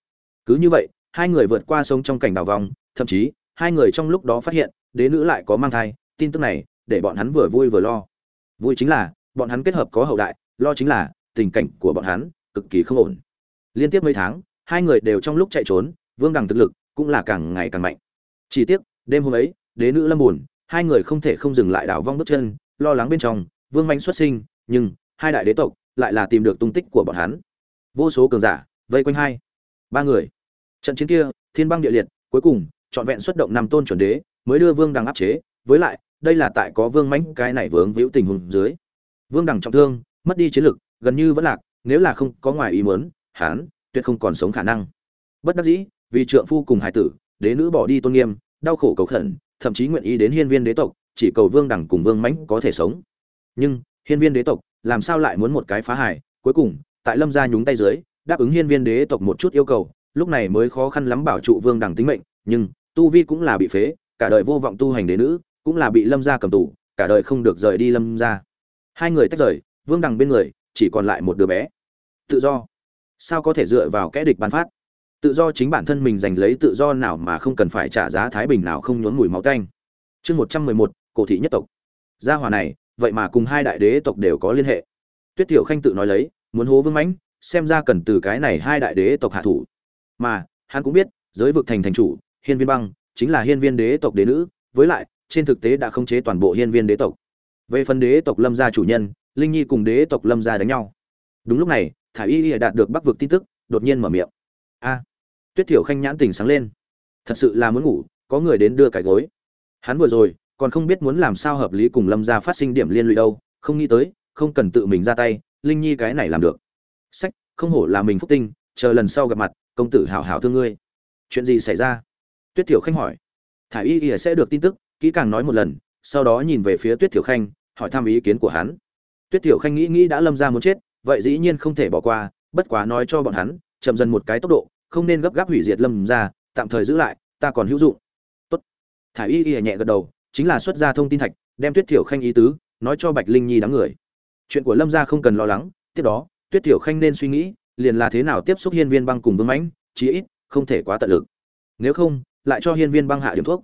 Cứ như vậy, hai người vượt qua sông trong cảnh đào vòng, thậm chí, hai người trong lúc đó phát hiện, đế nữ lại có mang thai, tin tức này để bọn hắn vừa vui vừa lo. Vui chính là, bọn hắn kết hợp có hậu đại, lo chính là, tình cảnh của bọn hắn cực kỳ không ổn. Liên tiếp mấy tháng, hai người đều trong lúc chạy trốn, vương đằng thực lực cũng là càng ngày càng mạnh. Chỉ tiếc, đêm hôm ấy, đế nữ lâm buồn, hai người không thể không dừng lại đảo vong bước chân lo lắng bên trong, vương manh xuất sinh, nhưng hai đại đế tộc lại là tìm được tung tích của bọn hắn. Vô số cường giả vây quanh hai, ba người. Trận chiến kia, thiên băng địa liệt, cuối cùng, trọn vẹn xuất động năm tôn chuẩn đế, mới đưa vương đằng áp chế. Với lại, đây là tại có vương mãnh cái này vướng víu tình hùng dưới. Vương đằng trọng thương, mất đi chiến lực, gần như vẫn lạc, nếu là không có ngoài ý muốn, hắn tuyệt không còn sống khả năng. Bất đắc dĩ, vì trượng phu cùng hải tử, đế nữ bỏ đi tôn nghiêm, đau khổ cầu khẩn, thậm chí nguyện ý đến hiên viên đế tộc chỉ cầu vương đẳng cùng vương mãnh có thể sống. Nhưng, hiên viên đế tộc, làm sao lại muốn một cái phá hải cuối cùng, tại lâm gia nhúng tay dưới, đáp ứng hiên viên đế tộc một chút yêu cầu, lúc này mới khó khăn lắm bảo trụ vương đẳng tính mệnh, nhưng, tu vi cũng là bị phế, cả đời vô vọng tu hành đế nữ, cũng là bị lâm gia cầm tù, cả đời không được rời đi lâm gia. Hai người tách rời, vương đằng bên người, chỉ còn lại một đứa bé. Tự do. Sao có thể dựa vào kẽ địch bán phát? Tự do chính bản thân mình giành lấy tự do nào mà không cần phải trả giá thái bình nào không nhốn mùi máu tanh. Chương một trăm mười một cổ thị nhất tộc. Gia hòa này, vậy mà cùng hai đại đế tộc đều có liên hệ. Tuyết tiểu khanh tự nói lấy, muốn hố vương mãnh, xem ra cần từ cái này hai đại đế tộc hạ thủ. Mà, hắn cũng biết, giới vực thành thành chủ, hiên viên băng, chính là hiên viên đế tộc đế nữ, với lại, trên thực tế đã khống chế toàn bộ hiên viên đế tộc. Về phần đế tộc lâm gia chủ nhân, linh nhi cùng đế tộc lâm gia đánh nhau. Đúng lúc này thả y y đạt được bắc vực tin tức, đột nhiên mở miệng. A! Tuyết thiểu khanh nhãn tình sáng lên. Thật sự là muốn ngủ, có người đến đưa cái gối. Hắn vừa rồi còn không biết muốn làm sao hợp lý cùng lâm gia phát sinh điểm liên lụy đâu, không nghĩ tới, không cần tự mình ra tay, linh nhi cái này làm được. Sách, không hổ là mình phúc tinh, chờ lần sau gặp mặt, công tử hảo hảo thương ngươi. Chuyện gì xảy ra? Tuyết thiểu khanh hỏi. Thả y y sẽ được tin tức, kỹ càng nói một lần, sau đó nhìn về phía tuyết thiểu khanh, hỏi thăm ý kiến của hắn. Tuyết thiểu khanh nghĩ nghĩ đã lâm ra muốn chết, vậy dĩ nhiên không thể bỏ qua, bất quá nói cho bọn hắn, chậm dần một cái tốc độ, không nên gấp gáp hủy diệt lâm ra tạm thời giữ lại, ta còn hữu dụng. Tốt. Thả y y nhẹ gật đầu chính là xuất ra thông tin thạch, đem tuyết thiểu khanh ý tứ nói cho bạch linh nhi đám người. Chuyện của lâm gia không cần lo lắng, tiếp đó, tuyết thiểu khanh nên suy nghĩ, liền là thế nào tiếp xúc hiên viên băng cùng vương mãnh, chí ít, không thể quá tận lực. Nếu không, lại cho hiên viên băng hạ điểm thuốc.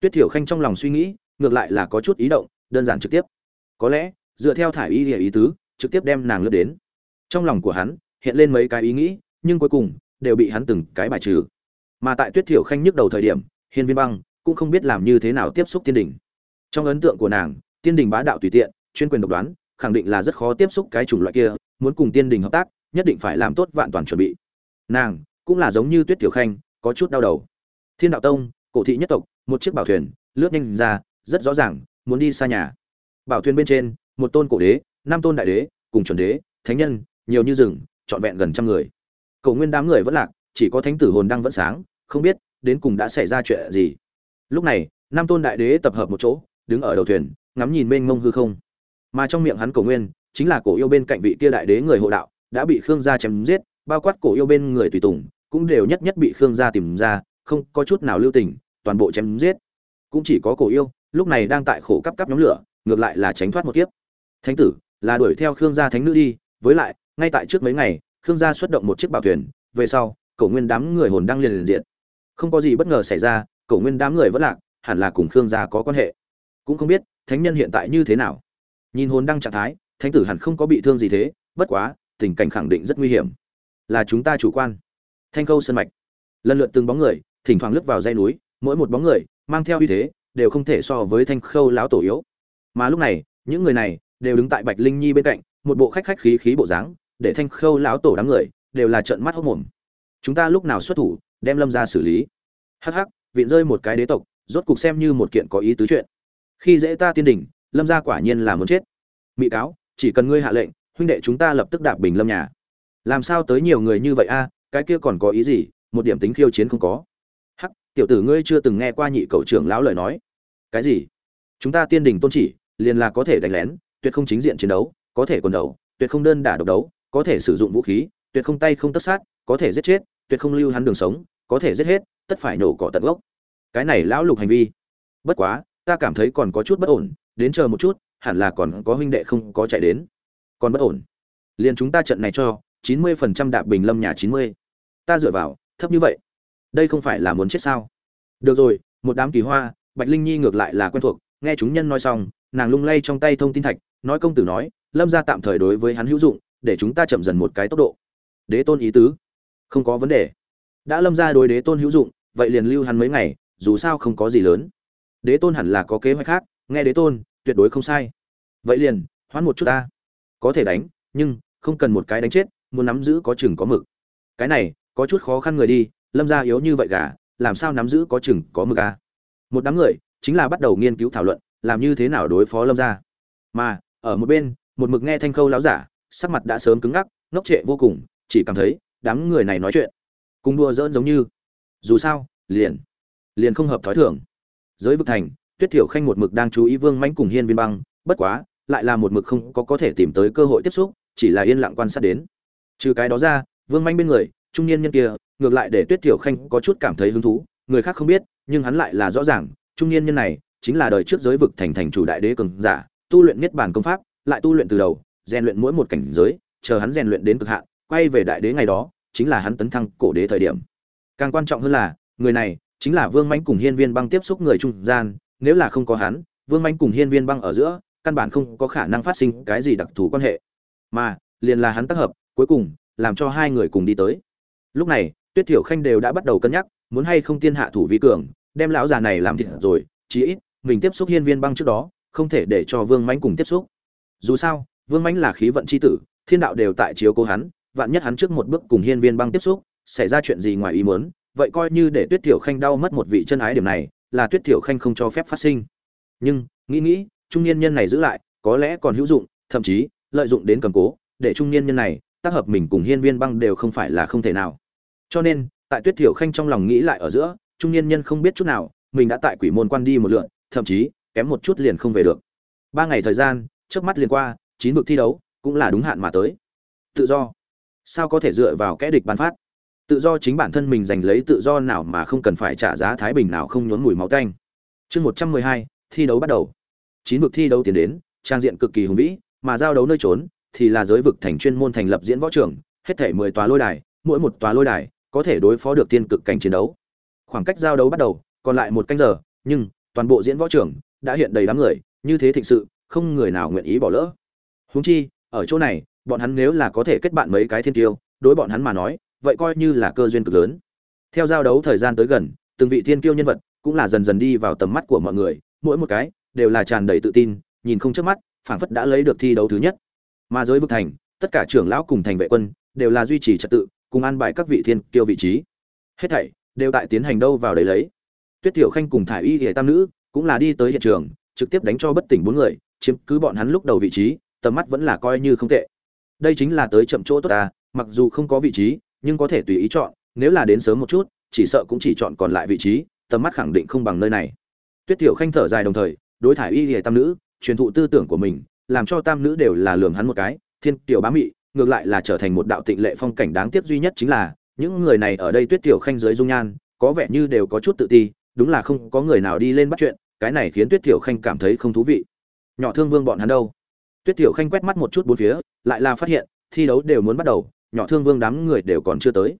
Tuyết thiểu khanh trong lòng suy nghĩ, ngược lại là có chút ý động, đơn giản trực tiếp. Có lẽ, dựa theo thải y ý tứ, trực tiếp đem nàng lướt đến. Trong lòng của hắn, hiện lên mấy cái ý nghĩ, nhưng cuối cùng, đều bị hắn từng cái bài trừ. Mà tại tuyết thiểu khanh nhức đầu thời điểm, hiên viên băng cũng không biết làm như thế nào tiếp xúc tiên đình. Trong ấn tượng của nàng, tiên đình bá đạo tùy tiện, chuyên quyền độc đoán, khẳng định là rất khó tiếp xúc cái chủng loại kia, muốn cùng tiên đình hợp tác, nhất định phải làm tốt vạn toàn chuẩn bị. Nàng cũng là giống như tuyết tiểu khanh, có chút đau đầu. Thiên đạo tông, cổ thị nhất tộc, một chiếc bảo thuyền, lướt nhanh ra, rất rõ ràng, muốn đi xa nhà. Bảo thuyền bên trên, một tôn cổ đế, năm tôn đại đế, cùng chuẩn đế, thánh nhân, nhiều như rừng, trọn vẹn gần trăm người. Cầu nguyên đám người vẫn lạc, chỉ có thánh tử hồn đang vẫn sáng, không biết đến cùng đã xảy ra chuyện gì lúc này, năm tôn đại đế tập hợp một chỗ, đứng ở đầu thuyền, ngắm nhìn mênh mông hư không. Mà trong miệng hắn cổ nguyên, chính là cổ yêu bên cạnh vị kia đại đế người hộ đạo, đã bị khương gia chém giết, bao quát cổ yêu bên người tùy tùng, cũng đều nhất nhất bị khương gia tìm ra, không có chút nào lưu tình, toàn bộ chém giết. Cũng chỉ có cổ yêu, lúc này đang tại khổ cấp cấp nhóm lửa, ngược lại là tránh thoát một kiếp. Thánh tử, là đuổi theo khương gia thánh nữ đi, với lại, ngay tại trước mấy ngày, khương gia xuất động một chiếc bảo thuyền, về sau, cổ nguyên đám người hồn đang liền liền diện. Không có gì bất ngờ xảy ra cổ nguyên đám người vẫn lạc, hẳn là cùng khương gia có quan hệ. Cũng không biết, thánh nhân hiện tại như thế nào. Nhìn hồn đăng trạng thái, thánh tử hẳn không có bị thương gì thế, bất quá, tình cảnh khẳng định rất nguy hiểm. Là chúng ta chủ quan. Thanh Khâu sân mạch. Lần lượt từng bóng người, thỉnh thoảng lướt vào dây núi, mỗi một bóng người, mang theo uy thế, đều không thể so với thanh khâu lão tổ yếu. Mà lúc này, những người này, đều đứng tại bạch linh nhi bên cạnh, một bộ khách khách khí khí bộ dáng, để thanh khâu lão tổ đám người, đều là trợn mắt hốc mồm. Chúng ta lúc nào xuất thủ, đem lâm ra xử lý. Hắc hắc vịn rơi một cái đế tộc, rốt cục xem như một kiện có ý tứ chuyện. Khi dễ ta tiên đỉnh, lâm gia quả nhiên là muốn chết. Mị cáo, chỉ cần ngươi hạ lệnh, huynh đệ chúng ta lập tức đạp bình lâm nhà. Làm sao tới nhiều người như vậy a, cái kia còn có ý gì, một điểm tính khiêu chiến không có. Hắc, tiểu tử ngươi chưa từng nghe qua nhị cậu trưởng lão lời nói. Cái gì? Chúng ta tiên đình tôn chỉ, liền là có thể đánh lén, tuyệt không chính diện chiến đấu, có thể quần đầu, tuyệt không đơn đả độc đấu, có thể sử dụng vũ khí, tuyệt không tay không tất sát, có thể giết chết, tuyệt không lưu hắn đường sống, có thể giết hết tất phải nổ cỏ tận gốc. Cái này lão lục hành vi. Bất quá, ta cảm thấy còn có chút bất ổn, đến chờ một chút, hẳn là còn có huynh đệ không có chạy đến. Còn bất ổn. Liền chúng ta trận này cho, chín mươi phần trăm đạp bình lâm nhà chín mươi. Ta dựa vào, thấp như vậy. Đây không phải là muốn chết sao? Được rồi, một đám kỳ hoa, bạch linh nhi ngược lại là quen thuộc, nghe chúng nhân nói xong, nàng lung lay trong tay thông tin thạch, nói công tử nói, lâm ra tạm thời đối với hắn hữu dụng, để chúng ta chậm dần một cái tốc độ. Đế tôn ý tứ. Không có vấn đề đã lâm ra đối đế tôn hữu dụng, vậy liền lưu hắn mấy ngày, dù sao không có gì lớn. Đế tôn hẳn là có kế hoạch khác, nghe đế tôn, tuyệt đối không sai. Vậy liền, hoãn một chút ta. Có thể đánh, nhưng, không cần một cái đánh chết, muốn nắm giữ có chừng có mực. Cái này, có chút khó khăn người đi, lâm gia yếu như vậy gà, làm sao nắm giữ có chừng có mực à? Một đám người, chính là bắt đầu nghiên cứu thảo luận, làm như thế nào đối phó lâm gia mà, ở một bên, một mực nghe thanh khâu láo giả, sắc mặt đã sớm cứng ngắc, ngốc trệ vô cùng, chỉ cảm thấy, đám người này nói chuyện cùng đua dỡn giống như. Dù sao, liền liền không hợp thói thường. Giới vực thành, tuyết thiểu khanh một mực đang chú ý vương mãnh cùng hiên viên băng, bất quá, lại là một mực không có có thể tìm tới cơ hội tiếp xúc, chỉ là yên lặng quan sát đến. Trừ cái đó ra, vương mãnh bên người, trung niên nhân kia, ngược lại để tuyết thiểu khanh có chút cảm thấy hứng thú, người khác không biết, nhưng hắn lại là rõ ràng, trung niên nhân này chính là đời trước giới vực thành thành chủ đại đế cường giả, tu luyện niết bàn công pháp, lại tu luyện từ đầu, rèn luyện mỗi một cảnh giới, chờ hắn rèn luyện đến cực hạn, quay về đại đế ngày đó chính là hắn tấn thăng cổ đế thời điểm. Càng quan trọng hơn là, người này chính là vương mãnh cùng hiên viên băng tiếp xúc người trung gian, nếu là không có hắn, vương mãnh cùng hiên viên băng ở giữa, căn bản không có khả năng phát sinh cái gì đặc thù quan hệ. Mà, liền là hắn tác hợp, cuối cùng, làm cho hai người cùng đi tới. Lúc này, tuyết thiểu khanh đều đã bắt đầu cân nhắc, muốn hay không tiên hạ thủ vi cường, đem lão già này làm thịt rồi, chí ít, mình tiếp xúc hiên viên băng trước đó, không thể để cho vương mãnh cùng tiếp xúc. Dù sao, vương mãnh là khí vận c h i tử, thiên đạo đều tại chiếu cố hắn vạn nhất hắn trước một bước cùng hiên viên băng tiếp xúc, xảy ra chuyện gì ngoài ý muốn, vậy coi như để tuyết thiểu khanh đau mất một vị chân ái điểm này, là tuyết thiểu khanh không cho phép phát sinh. Nhưng, nghĩ nghĩ, trung niên nhân này giữ lại, có lẽ còn hữu dụng, thậm chí, lợi dụng đến cầm cố, để trung niên nhân này, tác hợp mình cùng hiên viên băng đều không phải là không thể nào. Cho nên, tại tuyết thiểu khanh trong lòng nghĩ lại ở giữa, trung niên nhân không biết chút nào, mình đã tại quỷ môn quan đi một lượn, thậm chí, kém một chút liền không về được. Ba ngày thời gian trước mắt liền qua, chín vực thi đấu, cũng là đúng hạn mà tới. Tự do sao có thể dựa vào kẽ địch ban phát? Tự do chính bản thân mình giành lấy tự do nào mà không cần phải trả giá thái bình nào không nhốn mùi máu tanh. Chương một trăm mười hai, thi đấu bắt đầu. Chín vực thi đấu tiến đến, trang diện cực kỳ hùng vĩ, mà giao đấu nơi trốn thì là giới vực thành chuyên môn thành lập diễn võ trường, hết thể mười tòa lôi đài, mỗi một tòa lôi đài có thể đối phó được tiên cực cảnh chiến đấu. Khoảng cách giao đấu bắt đầu, còn lại một canh giờ, nhưng toàn bộ diễn võ trường đã hiện đầy đám người, như thế thịnh sự, không người nào nguyện ý bỏ lỡ. Huống chi, ở chỗ này bọn hắn nếu là có thể kết bạn mấy cái thiên tiêu, đối bọn hắn mà nói, vậy coi như là cơ duyên cực lớn. Theo giao đấu thời gian tới gần, từng vị thiên kiêu nhân vật cũng là dần dần đi vào tầm mắt của mọi người, mỗi một cái đều là tràn đầy tự tin, nhìn không chớp mắt, phảng phất đã lấy được thi đấu thứ nhất. Mà giới vực thành, tất cả trưởng lão cùng thành vệ quân đều là duy trì trật tự, cùng an bài các vị thiên kiêu vị trí. Hết thảy đều tại tiến hành đâu vào đấy lấy. Tuyết tiểu khanh cùng thải y hệ tam nữ cũng là đi tới hiện trường, trực tiếp đánh cho bất tỉnh bốn người, chiếm cứ bọn hắn lúc đầu vị trí, tầm mắt vẫn là coi như không tệ đây chính là tới chậm chỗ tốt ta, mặc dù không có vị trí, nhưng có thể tùy ý chọn, nếu là đến sớm một chút, chỉ sợ cũng chỉ chọn còn lại vị trí, tầm mắt khẳng định không bằng nơi này. Tuyết tiểu khanh thở dài đồng thời, đối thải y lìa tam nữ, truyền thụ tư tưởng của mình, làm cho tam nữ đều là lường hắn một cái, thiên tiểu bá mị, ngược lại là trở thành một đạo tịnh lệ phong cảnh đáng tiếc duy nhất chính là, những người này ở đây tuyết tiểu khanh dưới dung nhan, có vẻ như đều có chút tự ti, đúng là không có người nào đi lên bắt chuyện, cái này khiến tuyết tiểu khanh cảm thấy không thú vị. Nhỏ thương vương bọn hắn đâu? Tuyết tiểu khanh quét mắt một chút bốn phía, lại là phát hiện, thi đấu đều muốn bắt đầu, nhỏ thương vương đám người đều còn chưa tới.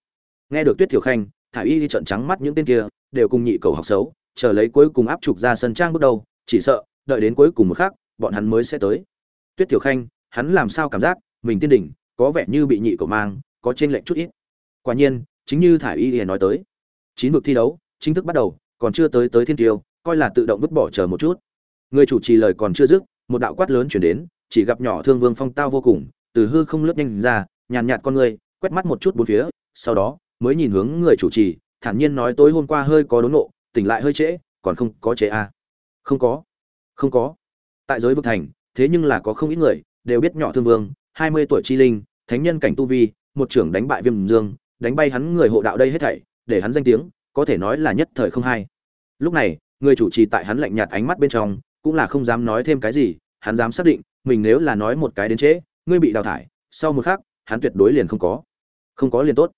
Nghe được tuyết tiểu khanh thả y đi trận trắng mắt những tên kia, đều cùng nhị cầu học xấu, chờ lấy cuối cùng áp trục ra sân trang bước đầu, chỉ sợ, đợi đến cuối cùng một khắc, bọn hắn mới sẽ tới. Tuyết tiểu khanh, hắn làm sao cảm giác, mình tiên đỉnh, có vẻ như bị nhị cầu mang, có trên lệnh chút ít. Quả nhiên, chính như thả y liền nói tới, chín vực thi đấu, chính thức bắt đầu, còn chưa tới tới thiên tiêu, coi là tự động vứt bỏ chờ một chút. Người chủ trì lời còn chưa dứt, một đạo quát lớn chuyển đến chỉ gặp nhỏ thương vương phong tao vô cùng, từ hư không lướt nhanh ra, nhàn nhạt con người, quét mắt một chút bốn phía, sau đó mới nhìn hướng người chủ trì, thản nhiên nói tối hôm qua hơi có đốn nộ, tỉnh lại hơi trễ, còn không có chế à. không có không có tại giới vực thành, thế nhưng là có không ít người, đều biết nhỏ thương vương, hai mươi tuổi chi linh, thánh nhân cảnh tu vi, một trưởng đánh bại viêm dương, đánh bay hắn người hộ đạo đây hết thảy, để hắn danh tiếng, có thể nói là nhất thời không hay lúc này, người chủ trì tại hắn lạnh nhạt ánh mắt bên trong, cũng là không dám nói thêm cái gì, hắn dám xác định mình nếu là nói một cái đến trễ, ngươi bị đào thải, sau một khắc, hắn tuyệt đối liền không có. Không có liền tốt.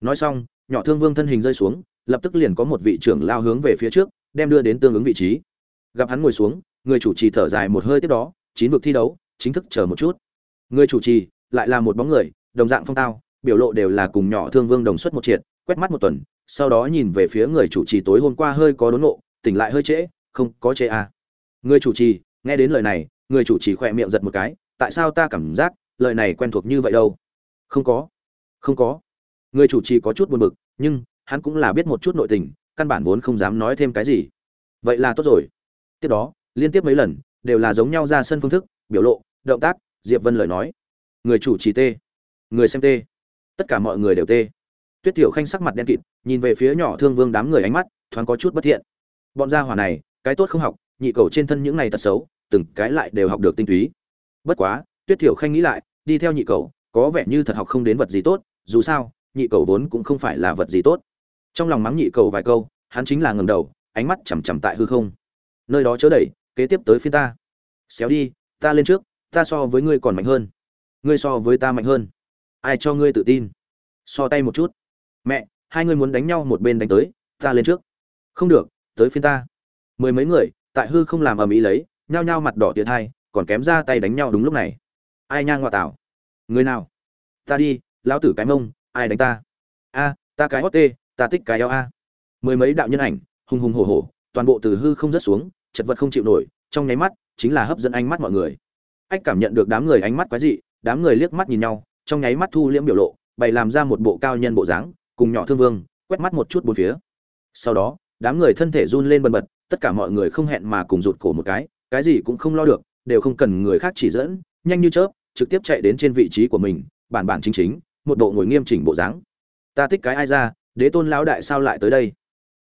Nói xong, nhỏ thương vương thân hình rơi xuống, lập tức liền có một vị trưởng lao hướng về phía trước, đem đưa đến tương ứng vị trí. Gặp hắn ngồi xuống, người chủ trì thở dài một hơi tiếp đó, chín vực thi đấu, chính thức chờ một chút. Người chủ trì, lại là một bóng người, đồng dạng phong tao, biểu lộ đều là cùng nhỏ thương vương đồng xuất một triệt, quét mắt một tuần, sau đó nhìn về phía người chủ trì tối hôm qua hơi có đốn nộ tỉnh lại hơi trễ, không có trễ à. người chủ trì, nghe đến lời này người chủ trì khỏe miệng giật một cái, tại sao ta cảm giác lời này quen thuộc như vậy đâu? Không có không có. Người chủ trì có chút buồn bực, nhưng hắn cũng là biết một chút nội tình, căn bản vốn không dám nói thêm cái gì. Vậy là tốt rồi. Tiếp đó, liên tiếp mấy lần, đều là giống nhau ra sân phương thức, biểu lộ, động tác, diệp vân lời nói. Người chủ trì tê. Người xem tê. Tất cả mọi người đều tê. Tuyết tiểu khanh sắc mặt đen kịt, nhìn về phía nhỏ thương vương đám người ánh mắt, thoáng có chút bất thiện. Bọn gia hỏa này, cái tốt không học, nhị cầu trên thân những này tật xấu từng cái lại đều học được tinh túy. Bất quá, tuyết tiểu khanh nghĩ lại, đi theo nhị cầu có vẻ như thật học không đến vật gì tốt, dù sao, nhị cầu vốn cũng không phải là vật gì tốt. Trong lòng mắng nhị cầu vài câu, hắn chính là ngầm đầu, ánh mắt chằm chằm tại hư không. Nơi đó chớ đẩy, kế tiếp tới phiên ta. Xéo đi, ta lên trước, ta so với ngươi còn mạnh hơn. Ngươi so với ta mạnh hơn. Ai cho ngươi tự tin? So tay một chút. Mẹ, hai người muốn đánh nhau một bên đánh tới, ta lên trước. Không được, tới phiên ta. Mười mấy người, tại hư không làm ầm ĩ lấy nhao nhao mặt đỏ tiệt hai còn kém ra tay đánh nhau đúng lúc này. Ai nhang ngoại tảo? Người nào? Ta đi, lão tử cái mông, ai đánh ta? A, ta cái hot tê, ta tích cái eo a. Mười mấy đạo nhân ảnh, hùng hùng hổ hổ, toàn bộ từ hư không rớt xuống, chật vật không chịu nổi, trong nháy mắt, chính là hấp dẫn ánh mắt mọi người. Ách cảm nhận được đám người ánh mắt quái dị, đám người liếc mắt nhìn nhau, trong nháy mắt thu liễm biểu lộ, bày làm ra một bộ cao nhân bộ dáng, cùng nhỏ thương vương, quét mắt một chút bốn phía. Sau đó, đám người thân thể run lên bần bật, tất cả mọi người không hẹn mà cùng rụt cổ một cái cái gì cũng không lo được, đều không cần người khác chỉ dẫn, nhanh như chớp, trực tiếp chạy đến trên vị trí của mình, bản bản chính chính, một bộ ngồi nghiêm chỉnh bộ dáng. Ta thích cái ai ra, đế tôn lão đại sao lại tới đây?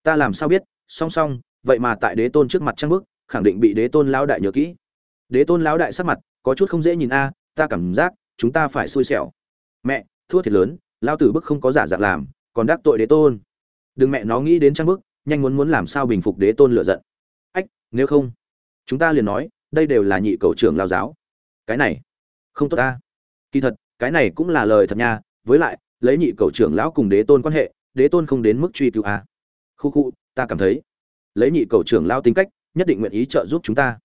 Ta làm sao biết? Song song, vậy mà tại đế tôn trước mặt trăng bức khẳng định bị đế tôn lão đại nhớ kỹ. Đế tôn lão đại sắc mặt, có chút không dễ nhìn a à, ta cảm giác, chúng ta phải xui xẻo. Mẹ, thua thiệt lớn lao tử bức không có giả dạng làm, còn đắc tội đế tôn. Đừng mẹ nó nghĩ đến trang bức nhanh muốn muốn làm sao bình phục đế tôn lựa giận. Ách, nếu không chúng ta liền nói, đây đều là nhị cầu trưởng lao giáo. Cái này, không tốt ta. Kỳ thật, cái này cũng là lời thật nha, với lại, lấy nhị cầu trưởng lão cùng đế tôn quan hệ, đế tôn không đến mức truy cứu a khu khu, ta cảm thấy, lấy nhị cầu trưởng lão tính cách, nhất định nguyện ý trợ giúp chúng ta.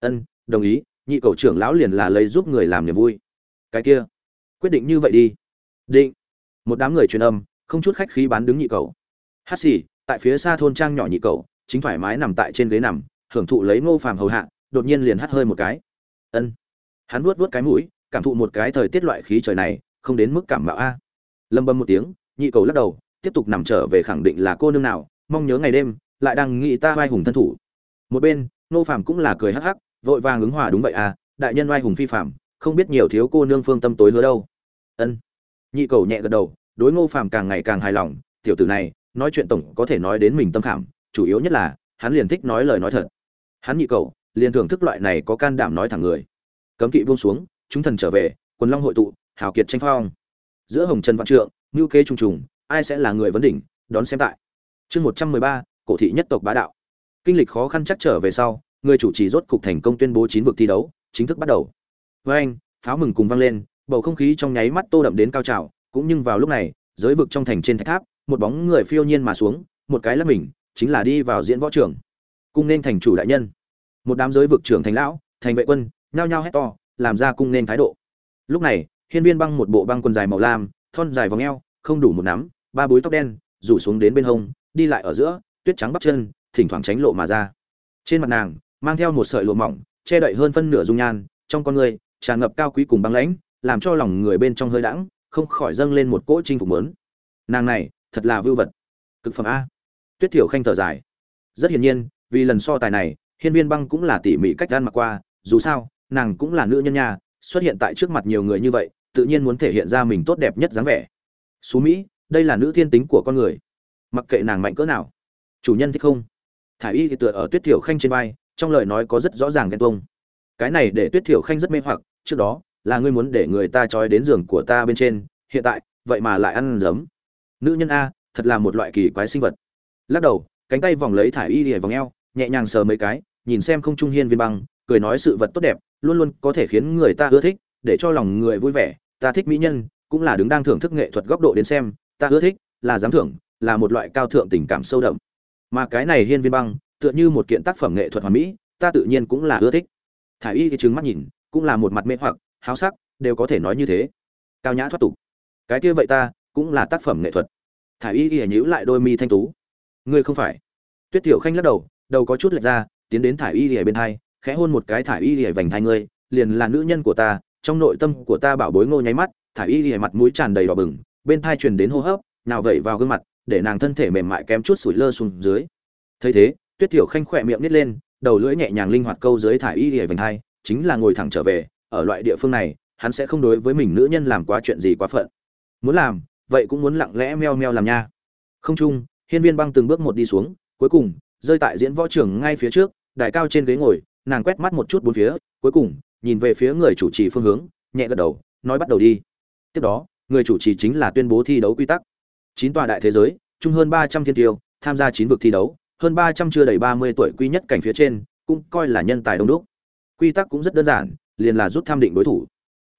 Ân, đồng ý, nhị cầu trưởng lão liền là lấy giúp người làm niềm vui. Cái kia, quyết định như vậy đi. Định. Một đám người truyền âm, không chút khách khí bán đứng nhị cầu. Hát xì, tại phía xa thôn trang nhỏ nhị cầu, chính thoải mái nằm tại trên ghế nằm hưởng thụ lấy ngô phàm hầu hạ, đột nhiên liền hắt hơi một cái. Ân. Hắn vuốt vuốt cái mũi, cảm thụ một cái thời tiết loại khí trời này, không đến mức cảm mạo a. Lâm bâm một tiếng, nhị cầu lắc đầu, tiếp tục nằm trở về khẳng định là cô nương nào, mong nhớ ngày đêm, lại đang nghĩ ta vai hùng thân thủ. Một bên nô phàm cũng là cười hắc hắc, vội vàng ứng hòa đúng vậy à đại nhân oai hùng phi phạm không biết nhiều thiếu cô nương phương tâm tối hứa đâu. Ân. Nhị cầu nhẹ gật đầu, đối ngô phàm càng ngày càng hài lòng, tiểu tử này, nói chuyện tổng có thể nói đến mình tâm khảm, chủ yếu nhất là, hắn liền thích nói lời nói thật hắn nhị cầu, liền thưởng thức loại này có can đảm nói thẳng người. Cấm kỵ buông xuống, chúng thần trở về, quần long hội tụ, hào kiệt tranh phong. Giữa hồng trần vạn trượng, ngưu Kê trùng trùng, ai sẽ là người vấn đỉnh, đón xem tại. Chương một trăm mười ba, cổ thị nhất tộc bá đạo. Kinh lịch khó khăn chắc trở về sau, người chủ trì rốt cục thành công tuyên bố chín vực thi đấu, chính thức bắt đầu. Với anh, pháo mừng cùng vang lên, bầu không khí trong nháy mắt tô đậm đến cao trào, cũng nhưng vào lúc này, giới vực trong thành trên thạch tháp, một bóng người phiêu nhiên mà xuống, một cái là mình, chính là đi vào diễn võ trường cung nên thành chủ đại nhân. Một đám giới vực trưởng thành lão, thành vệ quân, nhao nhao hét to, làm ra cung nên thái độ. Lúc này, hiên viên băng một bộ băng quần dài màu lam, thon dài vòng eo, không đủ một nắm, ba búi tóc đen, rủ xuống đến bên hông, đi lại ở giữa, tuyết trắng bắp chân, thỉnh thoảng tránh lộ mà ra. Trên mặt nàng, mang theo một sợi lụa mỏng, che đậy hơn phân nửa dung nhan, trong con người, tràn ngập cao quý cùng băng lãnh, làm cho lòng người bên trong hơi đãng, không khỏi dâng lên một cỗ chinh phục mớn nàng này, thật là vưu vật. Cực phẩm a. Tuyết thiểu khanh thở dài. Rất hiển nhiên vì lần so tài này, hiên viên băng cũng là tỉ mỉ cách gan mặc qua, dù sao, nàng cũng là nữ nhân nha, xuất hiện tại trước mặt nhiều người như vậy, tự nhiên muốn thể hiện ra mình tốt đẹp nhất dáng vẻ. Xú mỹ, đây là nữ thiên tính của con người. Mặc kệ nàng mạnh cỡ nào. Chủ nhân thích không? Thả y thì tựa ở tuyết thiểu khanh trên vai, trong lời nói có rất rõ ràng ghen tuông. Cái này để tuyết thiểu khanh rất mê hoặc, trước đó, là ngươi muốn để người ta trói đến giường của ta bên trên, hiện tại, vậy mà lại ăn giấm. Nữ nhân a, thật là một loại kỳ quái sinh vật. Lắc đầu, cánh tay vòng lấy thả y thì vòng eo nhẹ nhàng sờ mấy cái, nhìn xem không trung hiên viên băng, cười nói sự vật tốt đẹp, luôn luôn có thể khiến người ta ưa thích, để cho lòng người vui vẻ. Ta thích mỹ nhân, cũng là đứng đang thưởng thức nghệ thuật góc độ đến xem, ta ưa thích, là giám thưởng, là một loại cao thượng tình cảm sâu đậm. Mà cái này hiên viên băng, tựa như một kiện tác phẩm nghệ thuật hoàn mỹ, ta tự nhiên cũng là ưa thích. Thả y thì trừng mắt nhìn, cũng là một mặt mê hoặc, háo sắc, đều có thể nói như thế. Cao nhã thoát tục. Cái kia vậy ta, cũng là tác phẩm nghệ thuật. Thả y thì nhíu lại đôi mi thanh tú. Ngươi không phải. Tuyết tiểu khanh lắc đầu đầu có chút lệch ra, tiến đến thải y lìa bên hai khẽ hôn một cái thải y lìa vành thai ngươi, liền là nữ nhân của ta, trong nội tâm của ta bảo bối ngô nháy mắt, thải y lìa mặt mũi tràn đầy đỏ bừng, bên thai truyền đến hô hấp, nào vậy vào gương mặt, để nàng thân thể mềm mại kém chút sủi lơ xuống dưới. Thấy thế, tuyết tiểu khanh khỏe miệng nít lên, đầu lưỡi nhẹ nhàng linh hoạt câu dưới thải y lìa vành thai, chính là ngồi thẳng trở về, ở loại địa phương này, hắn sẽ không đối với mình nữ nhân làm quá chuyện gì quá phận. Muốn làm, vậy cũng muốn lặng lẽ meo meo làm nha. Không chung, hiên viên băng từng bước một đi xuống, cuối cùng rơi tại diễn võ trường ngay phía trước, đài cao trên ghế ngồi, nàng quét mắt một chút bốn phía, cuối cùng, nhìn về phía người chủ trì phương hướng, nhẹ gật đầu, nói bắt đầu đi. Tiếp đó, người chủ trì chính là tuyên bố thi đấu quy tắc. Chín tòa đại thế giới, chung hơn ba trăm thiên tiêu, tham gia chín vực thi đấu, hơn ba trăm chưa đầy ba mươi tuổi quy nhất cảnh phía trên, cũng coi là nhân tài đông đúc. Quy tắc cũng rất đơn giản, liền là rút tham định đối thủ.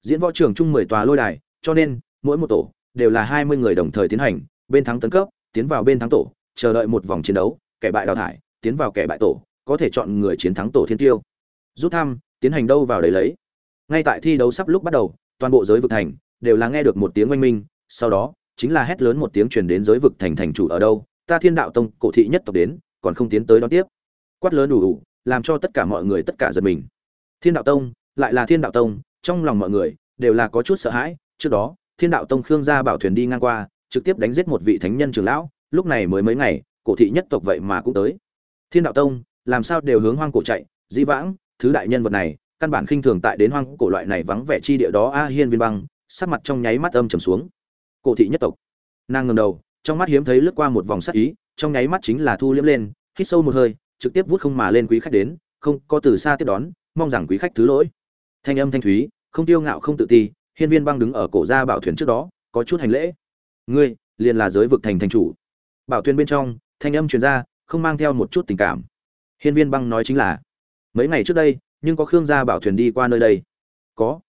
Diễn võ trường chung mười tòa lôi đài, cho nên, mỗi một tổ, đều là hai mươi người đồng thời tiến hành, bên thắng tấn cấp, tiến vào bên thắng tổ, chờ đợi một vòng chiến đấu kẻ bại đào thải, tiến vào kẻ bại tổ, có thể chọn người chiến thắng tổ thiên tiêu. Rút thăm, tiến hành đâu vào đấy lấy. Ngay tại thi đấu sắp lúc bắt đầu, toàn bộ giới vực thành đều là nghe được một tiếng oanh minh, sau đó, chính là hét lớn một tiếng truyền đến giới vực thành thành chủ ở đâu, ta thiên đạo tông, cổ thị nhất tộc đến, còn không tiến tới đón tiếp. Quát lớn đủ đủ, làm cho tất cả mọi người tất cả giật mình. Thiên đạo tông, lại là thiên đạo tông, trong lòng mọi người đều là có chút sợ hãi, trước đó, thiên đạo tông khương gia bảo thuyền đi ngang qua, trực tiếp đánh giết một vị thánh nhân trưởng lão, lúc này mới mấy ngày cổ thị nhất tộc vậy mà cũng tới. Thiên đạo tông, làm sao đều hướng hoang cổ chạy, dĩ vãng, thứ đại nhân vật này, căn bản khinh thường tại đến hoang cổ loại này vắng vẻ chi địa đó, a hiên viên băng, sắc mặt trong nháy mắt âm trầm xuống. Cổ thị nhất tộc. Nàng ngầm đầu, trong mắt hiếm thấy lướt qua một vòng sắc ý, trong nháy mắt chính là thu liếm lên, hít sâu một hơi, trực tiếp vút không mà lên quý khách đến, không có từ xa tiếp đón, mong rằng quý khách thứ lỗi. Thanh âm thanh thúy, không tiêu ngạo không tự ti, hiên viên băng đứng ở cổ ra bảo thuyền trước đó, có chút hành lễ. Ngươi, liền là giới vực thành thành chủ. Bảo thuyền bên trong thanh âm truyền ra, không mang theo một chút tình cảm. Hiên viên băng nói chính là, mấy ngày trước đây, nhưng có khương gia bảo thuyền đi qua nơi đây. Có.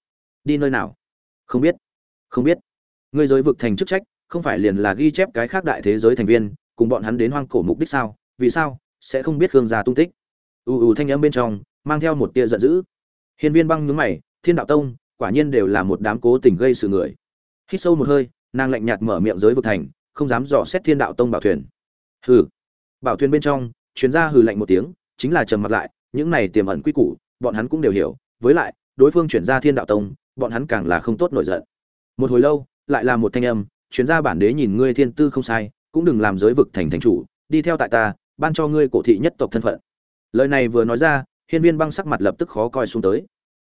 Đi nơi nào? Không biết. Không biết. Ngươi giới vực thành chức trách, không phải liền là ghi chép cái khác đại thế giới thành viên, cùng bọn hắn đến hoang cổ mục đích sao? Vì sao sẽ không biết khương gia tung tích? Ù ù thanh âm bên trong mang theo một tia giận dữ. Hiên viên băng nhướng mày, thiên đạo tông, quả nhiên đều là một đám cố tình gây sự người. Hít sâu một hơi, nàng lạnh nhạt mở miệng giới vực thành, không dám dò xét thiên đạo tông bảo thuyền hừ. Bảo thuyền bên trong, chuyến ra hừ lạnh một tiếng, chính là trầm mặt lại, những này tiềm ẩn quy củ, bọn hắn cũng đều hiểu, với lại, đối phương chuyển ra thiên đạo tông, bọn hắn càng là không tốt nổi giận. Một hồi lâu, lại là một thanh âm, chuyến ra bản đế nhìn ngươi thiên tư không sai, cũng đừng làm giới vực thành thành chủ, đi theo tại ta, ban cho ngươi cổ thị nhất tộc thân phận. Lời này vừa nói ra, hiên viên băng sắc mặt lập tức khó coi xuống tới.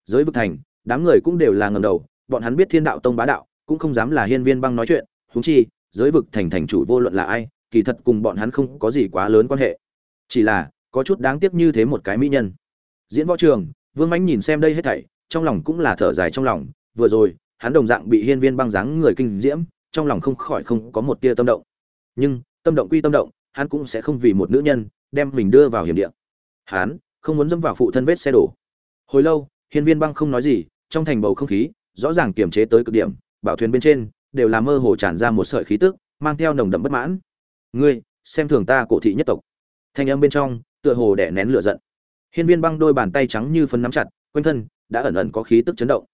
Giới vực thành, đám người cũng đều là ngầm đầu, bọn hắn biết thiên đạo tông bá đạo, cũng không dám là hiên viên băng nói chuyện, huống chi, giới vực thành thành chủ vô luận là ai kỳ thật cùng bọn hắn không có gì quá lớn quan hệ. Chỉ là, có chút đáng tiếc như thế một cái mỹ nhân. Diễn võ trường, vương mãnh nhìn xem đây hết thảy, trong lòng cũng là thở dài trong lòng. Vừa rồi, hắn đồng dạng bị hiên viên băng dáng người kinh diễm, trong lòng không khỏi không có một tia tâm động. Nhưng, tâm động quy tâm động, hắn cũng sẽ không vì một nữ nhân, đem mình đưa vào hiểm địa. Hắn, không muốn dâm vào phụ thân vết xe đổ. Hồi lâu, hiên viên băng không nói gì, trong thành bầu không khí, rõ ràng kiềm chế tới cực điểm, bảo thuyền bên trên, đều là mơ hồ tràn ra một sợi khí tức, mang theo nồng đậm bất mãn ngươi, xem thường ta cổ thị nhất tộc. Thanh âm bên trong, tựa hồ đẻ nén lửa giận. Hiên viên băng đôi bàn tay trắng như phân nắm chặt, quanh thân đã ẩn ẩn có khí tức chấn động.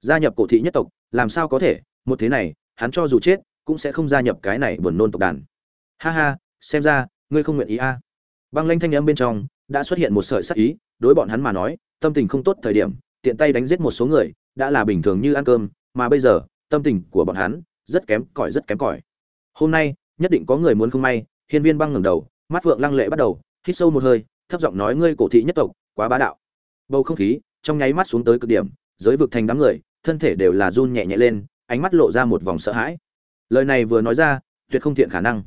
Gia nhập cổ thị nhất tộc, làm sao có thể? Một thế này, hắn cho dù chết, cũng sẽ không gia nhập cái này buồn nôn tộc đàn. Ha ha, xem ra, ngươi không nguyện ý a. Băng lanh thanh âm bên trong, đã xuất hiện một sợi sắc ý, đối bọn hắn mà nói, tâm tình không tốt thời điểm, tiện tay đánh giết một số người, đã là bình thường như ăn cơm, mà bây giờ, tâm tình của bọn hắn rất kém cỏi, rất kém cỏi. Hôm nay nhất định có người muốn không may, hiên viên băng ngẩng đầu, mắt phượng lăng lệ bắt đầu, hít sâu một hơi, thấp giọng nói ngươi cổ thị nhất tộc, quá bá đạo. Bầu không khí, trong nháy mắt xuống tới cực điểm, giới vực thành đám người, thân thể đều là run nhẹ nhẹ lên, ánh mắt lộ ra một vòng sợ hãi. Lời này vừa nói ra, tuyệt không thiện khả năng.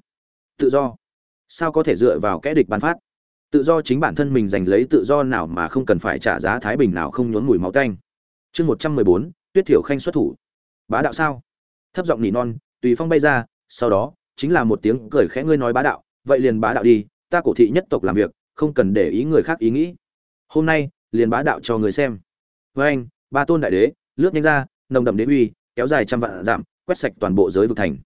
Tự do. Sao có thể dựa vào kẽ địch ban phát? Tự do chính bản thân mình giành lấy tự do nào mà không cần phải trả giá thái bình nào không nhốn mùi máu tanh. Chương một trăm mười bốn, tuyết thiểu khanh xuất thủ. Bá đạo sao? Thấp giọng nỉ non, tùy phong bay ra, sau đó chính là một tiếng cười khẽ ngươi nói bá đạo, vậy liền bá đạo đi, ta cổ thị nhất tộc làm việc, không cần để ý người khác ý nghĩ. Hôm nay, liền bá đạo cho người xem. Với anh, ba tôn đại đế, lướt nhanh ra, nồng đậm đế uy, kéo dài trăm vạn giảm quét sạch toàn bộ giới vực thành.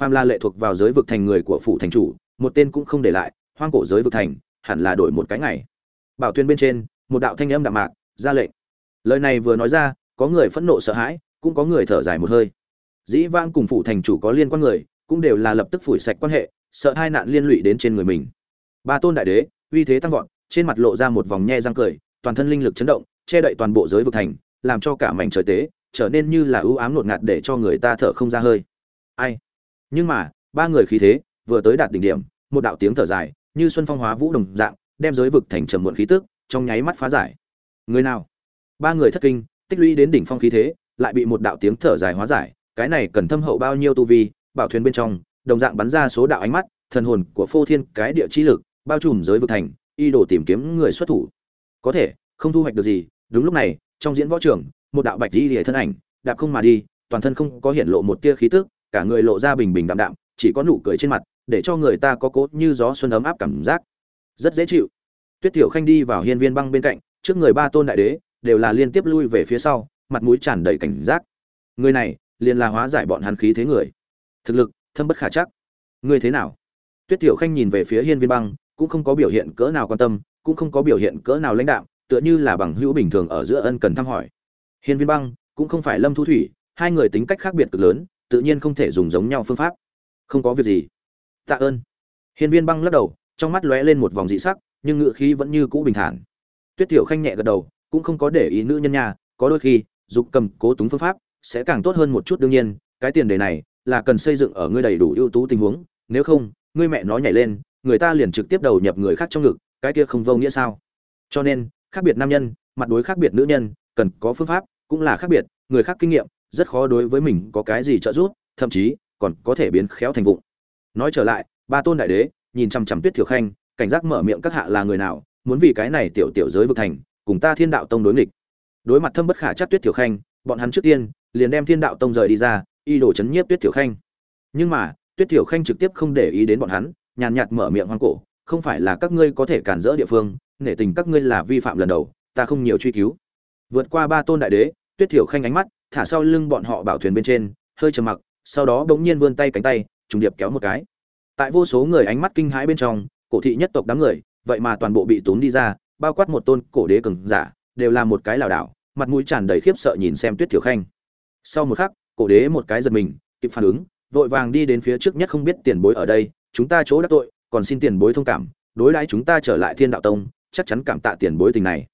Phàm la lệ thuộc vào giới vực thành người của phủ thành chủ, một tên cũng không để lại, hoang cổ giới vực thành, hẳn là đổi một cái ngày. Bảo tuyên bên trên, một đạo thanh âm đạm mạc, ra lệnh. Lời này vừa nói ra, có người phẫn nộ sợ hãi, cũng có người thở dài một hơi. Dĩ vãng cùng phủ thành chủ có liên quan người cũng đều là lập tức phủi sạch quan hệ, sợ hai nạn liên lụy đến trên người mình. Ba tôn đại đế, uy thế tăng vọt, trên mặt lộ ra một vòng nhe răng cười, toàn thân linh lực chấn động, che đậy toàn bộ giới vực thành, làm cho cả mảnh trời tế trở nên như là ưu ám ngột ngạt để cho người ta thở không ra hơi. Ai? Nhưng mà, ba người khí thế vừa tới đạt đỉnh điểm, một đạo tiếng thở dài, như xuân phong hóa vũ đồng dạng, đem giới vực thành trầm muộn khí tức trong nháy mắt phá giải. Người nào? Ba người thất kinh, tích lũy đến đỉnh phong khí thế, lại bị một đạo tiếng thở dài hóa giải, cái này cần thâm hậu bao nhiêu tu vi bảo thuyền bên trong, đồng dạng bắn ra số đạo ánh mắt, thần hồn của phô thiên cái địa chi lực, bao trùm giới vực thành, y đồ tìm kiếm người xuất thủ. Có thể, không thu hoạch được gì, đúng lúc này, trong diễn võ trường, một đạo bạch di lìa thân ảnh, đạp không mà đi, toàn thân không có hiện lộ một tia khí tức, cả người lộ ra bình bình đạm đạm, chỉ có nụ cười trên mặt, để cho người ta có cốt như gió xuân ấm áp cảm giác. Rất dễ chịu. Tuyết tiểu khanh đi vào hiên viên băng bên cạnh, trước người ba tôn đại đế, đều là liên tiếp lui về phía sau, mặt mũi tràn đầy cảnh giác. Người này, liền là hóa giải bọn hắn khí thế người thực lực, thâm bất khả chắc. Ngươi thế nào? Tuyết tiểu khanh nhìn về phía hiên viên băng, cũng không có biểu hiện cỡ nào quan tâm, cũng không có biểu hiện cỡ nào lãnh đạo tựa như là bằng hữu bình thường ở giữa ân cần thăm hỏi. Hiên viên băng, cũng không phải lâm thu thủy, hai người tính cách khác biệt cực lớn, tự nhiên không thể dùng giống nhau phương pháp. Không có việc gì. Tạ ơn. Hiên viên băng lắc đầu, trong mắt lóe lên một vòng dị sắc, nhưng ngựa khí vẫn như cũ bình thản. Tuyết tiểu khanh nhẹ gật đầu, cũng không có để ý nữ nhân nhà có đôi khi, dục cầm cố túng phương pháp, sẽ càng tốt hơn một chút đương nhiên, cái tiền đề này là cần xây dựng ở ngươi đầy đủ ưu tú tình huống, nếu không, ngươi mẹ nó nhảy lên, người ta liền trực tiếp đầu nhập người khác trong ngực, cái kia không vô nghĩa sao? Cho nên, khác biệt nam nhân, mặt đối khác biệt nữ nhân, cần có phương pháp, cũng là khác biệt, người khác kinh nghiệm, rất khó đối với mình có cái gì trợ giúp, thậm chí, còn có thể biến khéo thành vụng. Nói trở lại, ba tôn đại đế, nhìn chằm chằm tuyết thiểu khanh, cảnh giác mở miệng các hạ là người nào, muốn vì cái này tiểu tiểu giới vực thành, cùng ta thiên đạo tông đối nghịch. Đối mặt thâm bất khả chắc tuyết thiểu khanh, bọn hắn trước tiên, liền đem thiên đạo tông rời đi ra y đổ chấn nhiếp tuyết thiểu khanh. Nhưng mà, tuyết thiểu khanh trực tiếp không để ý đến bọn hắn, nhàn nhạt mở miệng hoang cổ, không phải là các ngươi có thể cản rỡ địa phương, nể tình các ngươi là vi phạm lần đầu, ta không nhiều truy cứu. Vượt qua ba tôn đại đế, tuyết thiểu khanh ánh mắt thả sau lưng bọn họ bảo thuyền bên trên, hơi trầm mặc, sau đó bỗng nhiên vươn tay cánh tay, trùng điệp kéo một cái. Tại vô số người ánh mắt kinh hãi bên trong, cổ thị nhất tộc đám người, vậy mà toàn bộ bị tốn đi ra, bao quát một tôn cổ đế cường giả, đều là một cái lảo đảo, mặt mũi tràn đầy khiếp sợ nhìn xem tuyết thiểu khanh. Sau một khắc cổ đế một cái giật mình, kịp phản ứng, vội vàng đi đến phía trước nhất không biết tiền bối ở đây, chúng ta chỗ đắc tội, còn xin tiền bối thông cảm, đối đãi chúng ta trở lại thiên đạo tông, chắc chắn cảm tạ tiền bối tình này.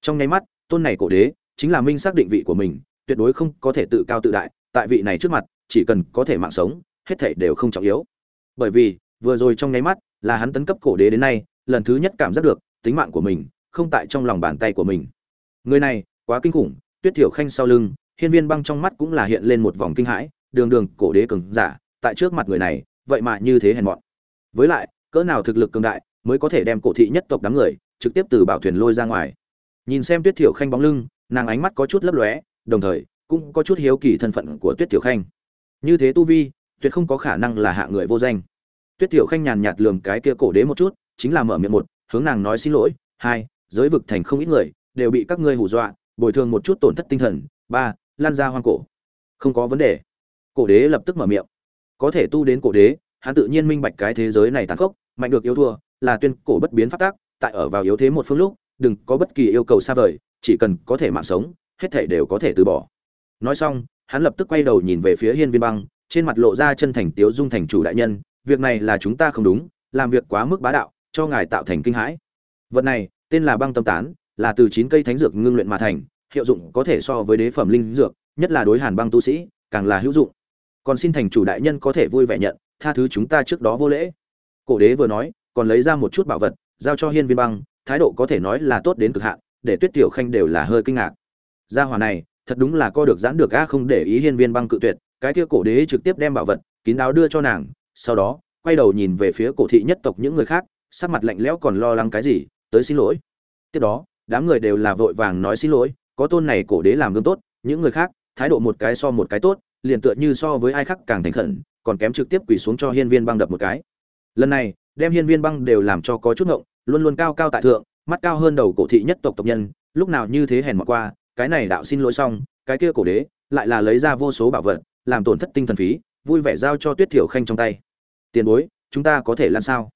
Trong nháy mắt, tôn này cổ đế, chính là minh xác định vị của mình, tuyệt đối không có thể tự cao tự đại, tại vị này trước mặt, chỉ cần có thể mạng sống, hết thảy đều không trọng yếu. Bởi vì, vừa rồi trong nháy mắt, là hắn tấn cấp cổ đế đến nay, lần thứ nhất cảm giác được, tính mạng của mình, không tại trong lòng bàn tay của mình. Người này, quá kinh khủng, tuyết thiểu khanh sau lưng hiên viên băng trong mắt cũng là hiện lên một vòng kinh hãi, đường đường, cổ đế cường giả, tại trước mặt người này, vậy mà như thế hèn mọn. Với lại, cỡ nào thực lực cường đại mới có thể đem cổ thị nhất tộc đám người trực tiếp từ bảo thuyền lôi ra ngoài. Nhìn xem tuyết thiểu khanh bóng lưng, nàng ánh mắt có chút lấp lóe, đồng thời cũng có chút hiếu kỳ thân phận của tuyết thiểu khanh. Như thế tu vi, tuyệt không có khả năng là hạ người vô danh. Tuyết thiểu khanh nhàn nhạt lườm cái kia cổ đế một chút, chính là mở miệng một, hướng nàng nói xin lỗi, hai, giới vực thành không ít người, đều bị các ngươi hù dọa, bồi thường một chút tổn thất tinh thần. Ba lan ra hoang cổ. Không có vấn đề. Cổ đế lập tức mở miệng. Có thể tu đến cổ đế, hắn tự nhiên minh bạch cái thế giới này tàn khốc, mạnh được yêu thua, là tuyên cổ bất biến phát tác tại ở vào yếu thế một phương lúc, đừng có bất kỳ yêu cầu xa vời, chỉ cần có thể mạng sống, hết thể đều có thể từ bỏ. Nói xong, hắn lập tức quay đầu nhìn về phía hiên viên băng, trên mặt lộ ra chân thành tiếu dung thành chủ đại nhân, việc này là chúng ta không đúng, làm việc quá mức bá đạo, cho ngài tạo thành kinh hãi. Vật này, tên là băng tâm tán, là từ chín cây thánh dược ngưng luyện mà thành hiệu dụng có thể so với đế phẩm linh dược, nhất là đối hàn băng tu sĩ, càng là hữu dụng. Còn xin thành chủ đại nhân có thể vui vẻ nhận, tha thứ chúng ta trước đó vô lễ. Cổ đế vừa nói, còn lấy ra một chút bảo vật, giao cho hiên viên băng, thái độ có thể nói là tốt đến cực hạn, để tuyết tiểu khanh đều là hơi kinh ngạc. Gia hỏa này, thật đúng là co được giãn được a, không để ý hiên viên băng cự tuyệt, cái kia cổ đế trực tiếp đem bảo vật, kín đáo đưa cho nàng, sau đó, quay đầu nhìn về phía cổ thị nhất tộc những người khác, sắc mặt lạnh lẽo còn lo lắng cái gì, tới xin lỗi. Tiếp đó, đám người đều là vội vàng nói xin lỗi có tôn này cổ đế làm gương tốt, những người khác, thái độ một cái so một cái tốt, liền tựa như so với ai khác càng thành khẩn, còn kém trực tiếp quỳ xuống cho hiên viên băng đập một cái. Lần này, đem hiên viên băng đều làm cho có chút ngộng, luôn luôn cao cao tại thượng, mắt cao hơn đầu cổ thị nhất tộc tộc nhân, lúc nào như thế hèn mọt qua, cái này đạo xin lỗi xong, cái kia cổ đế, lại là lấy ra vô số bảo vật, làm tổn thất tinh thần phí, vui vẻ giao cho tuyết thiểu khanh trong tay. Tiền bối, chúng ta có thể lăn sao?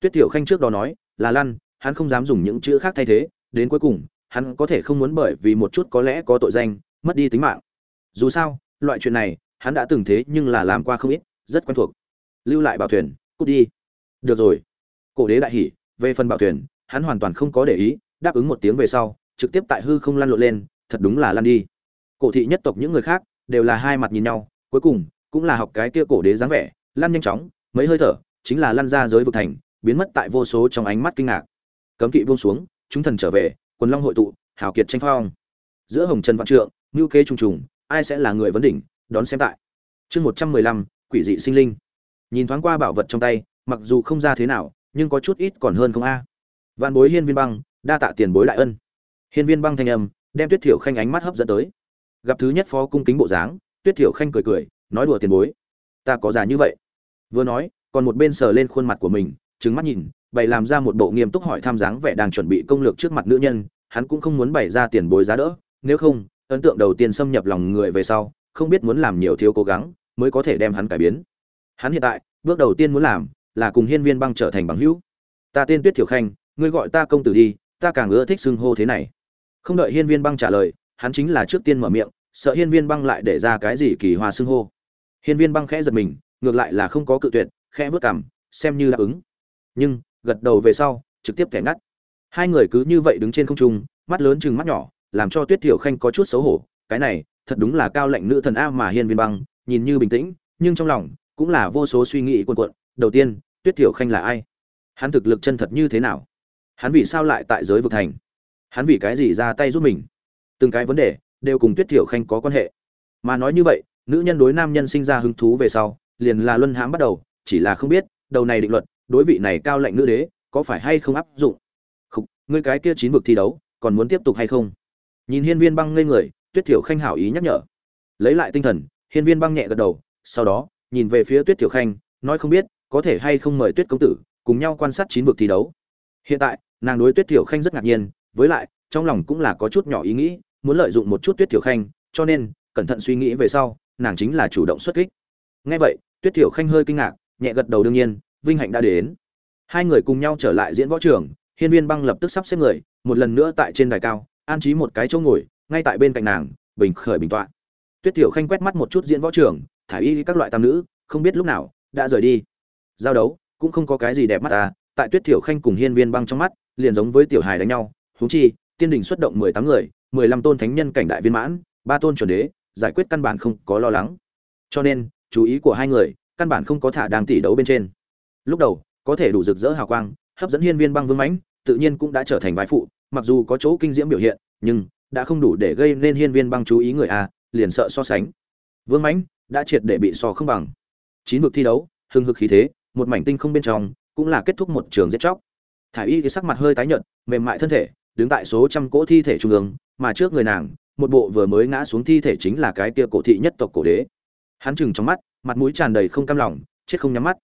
Tuyết thiểu khanh trước đó nói, là lăn, hắn không dám dùng những chữ khác thay thế, đến cuối cùng hắn có thể không muốn bởi vì một chút có lẽ có tội danh, mất đi tính mạng. Dù sao, loại chuyện này, hắn đã từng thế nhưng là làm qua không ít, rất quen thuộc. Lưu lại bảo thuyền, cút đi. Được rồi. Cổ đế đại hỉ, về phần bảo thuyền, hắn hoàn toàn không có để ý, đáp ứng một tiếng về sau, trực tiếp tại hư không lăn lộn lên, thật đúng là lăn đi. Cổ thị nhất tộc những người khác, đều là hai mặt nhìn nhau, cuối cùng, cũng là học cái kia cổ đế dáng vẻ, lăn nhanh chóng, mấy hơi thở, chính là lăn ra giới vực thành, biến mất tại vô số trong ánh mắt kinh ngạc. Cấm kỵ buông xuống, chúng thần trở về quần long hội tụ, hào kiệt tranh phong. Giữa hồng trần vạn trượng, ngưu kế trùng trùng, ai sẽ là người vấn đỉnh, đón xem tại. Chương một trăm mười lăm, quỷ dị sinh linh. Nhìn thoáng qua bảo vật trong tay, mặc dù không ra thế nào, nhưng có chút ít còn hơn không a. Vạn bối hiên viên băng, đa tạ tiền bối đại ân. Hiên viên băng thanh âm, đem tuyết thiểu khanh ánh mắt hấp dẫn tới. Gặp thứ nhất phó cung kính bộ dáng, tuyết thiểu khanh cười cười, nói đùa tiền bối. Ta có già như vậy. Vừa nói, còn một bên sờ lên khuôn mặt của mình trứng mắt nhìn bày làm ra một bộ nghiêm túc hỏi tham dáng vẻ đang chuẩn bị công lược trước mặt nữ nhân, hắn cũng không muốn bày ra tiền bối giá đỡ, nếu không, ấn tượng đầu tiên xâm nhập lòng người về sau, không biết muốn làm nhiều thiếu cố gắng mới có thể đem hắn cải biến. Hắn hiện tại, bước đầu tiên muốn làm là cùng hiên viên băng trở thành bằng hữu. Ta tên tuyết thiểu khanh, ngươi gọi ta công tử đi, ta càng ưa thích xưng hô thế này. Không đợi hiên viên băng trả lời, hắn chính là trước tiên mở miệng, sợ hiên viên băng lại để ra cái gì kỳ hoa xưng hô. Hiên viên băng khẽ giật mình, ngược lại là không có cự tuyệt, khẽ vớt cảm xem như đáp ứng. Nhưng gật đầu về sau, trực tiếp thẻ ngắt. Hai người cứ như vậy đứng trên không trung, mắt lớn chừng mắt nhỏ, làm cho tuyết thiểu khanh có chút xấu hổ. Cái này, thật đúng là cao lệnh nữ thần a mà hiên viên băng, nhìn như bình tĩnh, nhưng trong lòng cũng là vô số suy nghĩ cuồn cuộn. Đầu tiên, tuyết thiểu khanh là ai? Hắn thực lực chân thật như thế nào? Hắn vì sao lại tại giới vực thành? Hắn vì cái gì ra tay giúp mình? Từng cái vấn đề đều cùng tuyết thiểu khanh có quan hệ. Mà nói như vậy, nữ nhân đối nam nhân sinh ra hứng thú về sau, liền là luân hãm bắt đầu, chỉ là không biết, đầu này định luật đối vị này cao lệnh nữ đế, có phải hay không áp dụng? Không ngươi cái kia chín vực thi đấu, còn muốn tiếp tục hay không? Nhìn hiên viên băng ngây người, tuyết thiểu khanh hảo ý nhắc nhở. Lấy lại tinh thần, hiên viên băng nhẹ gật đầu, sau đó, nhìn về phía tuyết thiểu khanh, nói không biết, có thể hay không mời tuyết công tử, cùng nhau quan sát chín vực thi đấu. Hiện tại, nàng đối tuyết thiểu khanh rất ngạc nhiên, với lại, trong lòng cũng là có chút nhỏ ý nghĩ, muốn lợi dụng một chút tuyết thiểu khanh, cho nên, cẩn thận suy nghĩ về sau, nàng chính là chủ động xuất kích. Ngay vậy, tuyết thiểu khanh hơi kinh ngạc, nhẹ gật đầu đương nhiên vinh hạnh đã đến. Hai người cùng nhau trở lại diễn võ trường, hiên viên băng lập tức sắp xếp người, một lần nữa tại trên đài cao, an trí một cái chỗ ngồi, ngay tại bên cạnh nàng, bình khởi bình tọa. Tuyết thiểu khanh quét mắt một chút diễn võ trường thải y các loại tam nữ, không biết lúc nào, đã rời đi. Giao đấu, cũng không có cái gì đẹp mắt ta tại tuyết thiểu khanh cùng hiên viên băng trong mắt, liền giống với tiểu hài đánh nhau, huống chi, tiên đình xuất động mười tám người, mười lăm tôn thánh nhân cảnh đại viên mãn, ba tôn chuẩn đế, giải quyết căn bản không có lo lắng. Cho nên, chú ý của hai người, căn bản không có thả đang tỷ đấu bên trên lúc đầu, có thể đủ rực rỡ hào quang, hấp dẫn hiên viên băng vương mãnh, tự nhiên cũng đã trở thành vai phụ, mặc dù có chỗ kinh diễm biểu hiện, nhưng đã không đủ để gây nên hiên viên băng chú ý người a, liền sợ so sánh. Vương mãnh đã triệt để bị so không bằng. Chín vực thi đấu, hưng hực khí thế, một mảnh tinh không bên trong, cũng là kết thúc một trường giết chóc. Thả y thì sắc mặt hơi tái nhợt, mềm mại thân thể, đứng tại số trăm cỗ thi thể trung ương, mà trước người nàng, một bộ vừa mới ngã xuống thi thể chính là cái kia cổ thị nhất tộc cổ đế. Hắn chừng trong mắt, mặt mũi tràn đầy không cam lòng, chết không nhắm mắt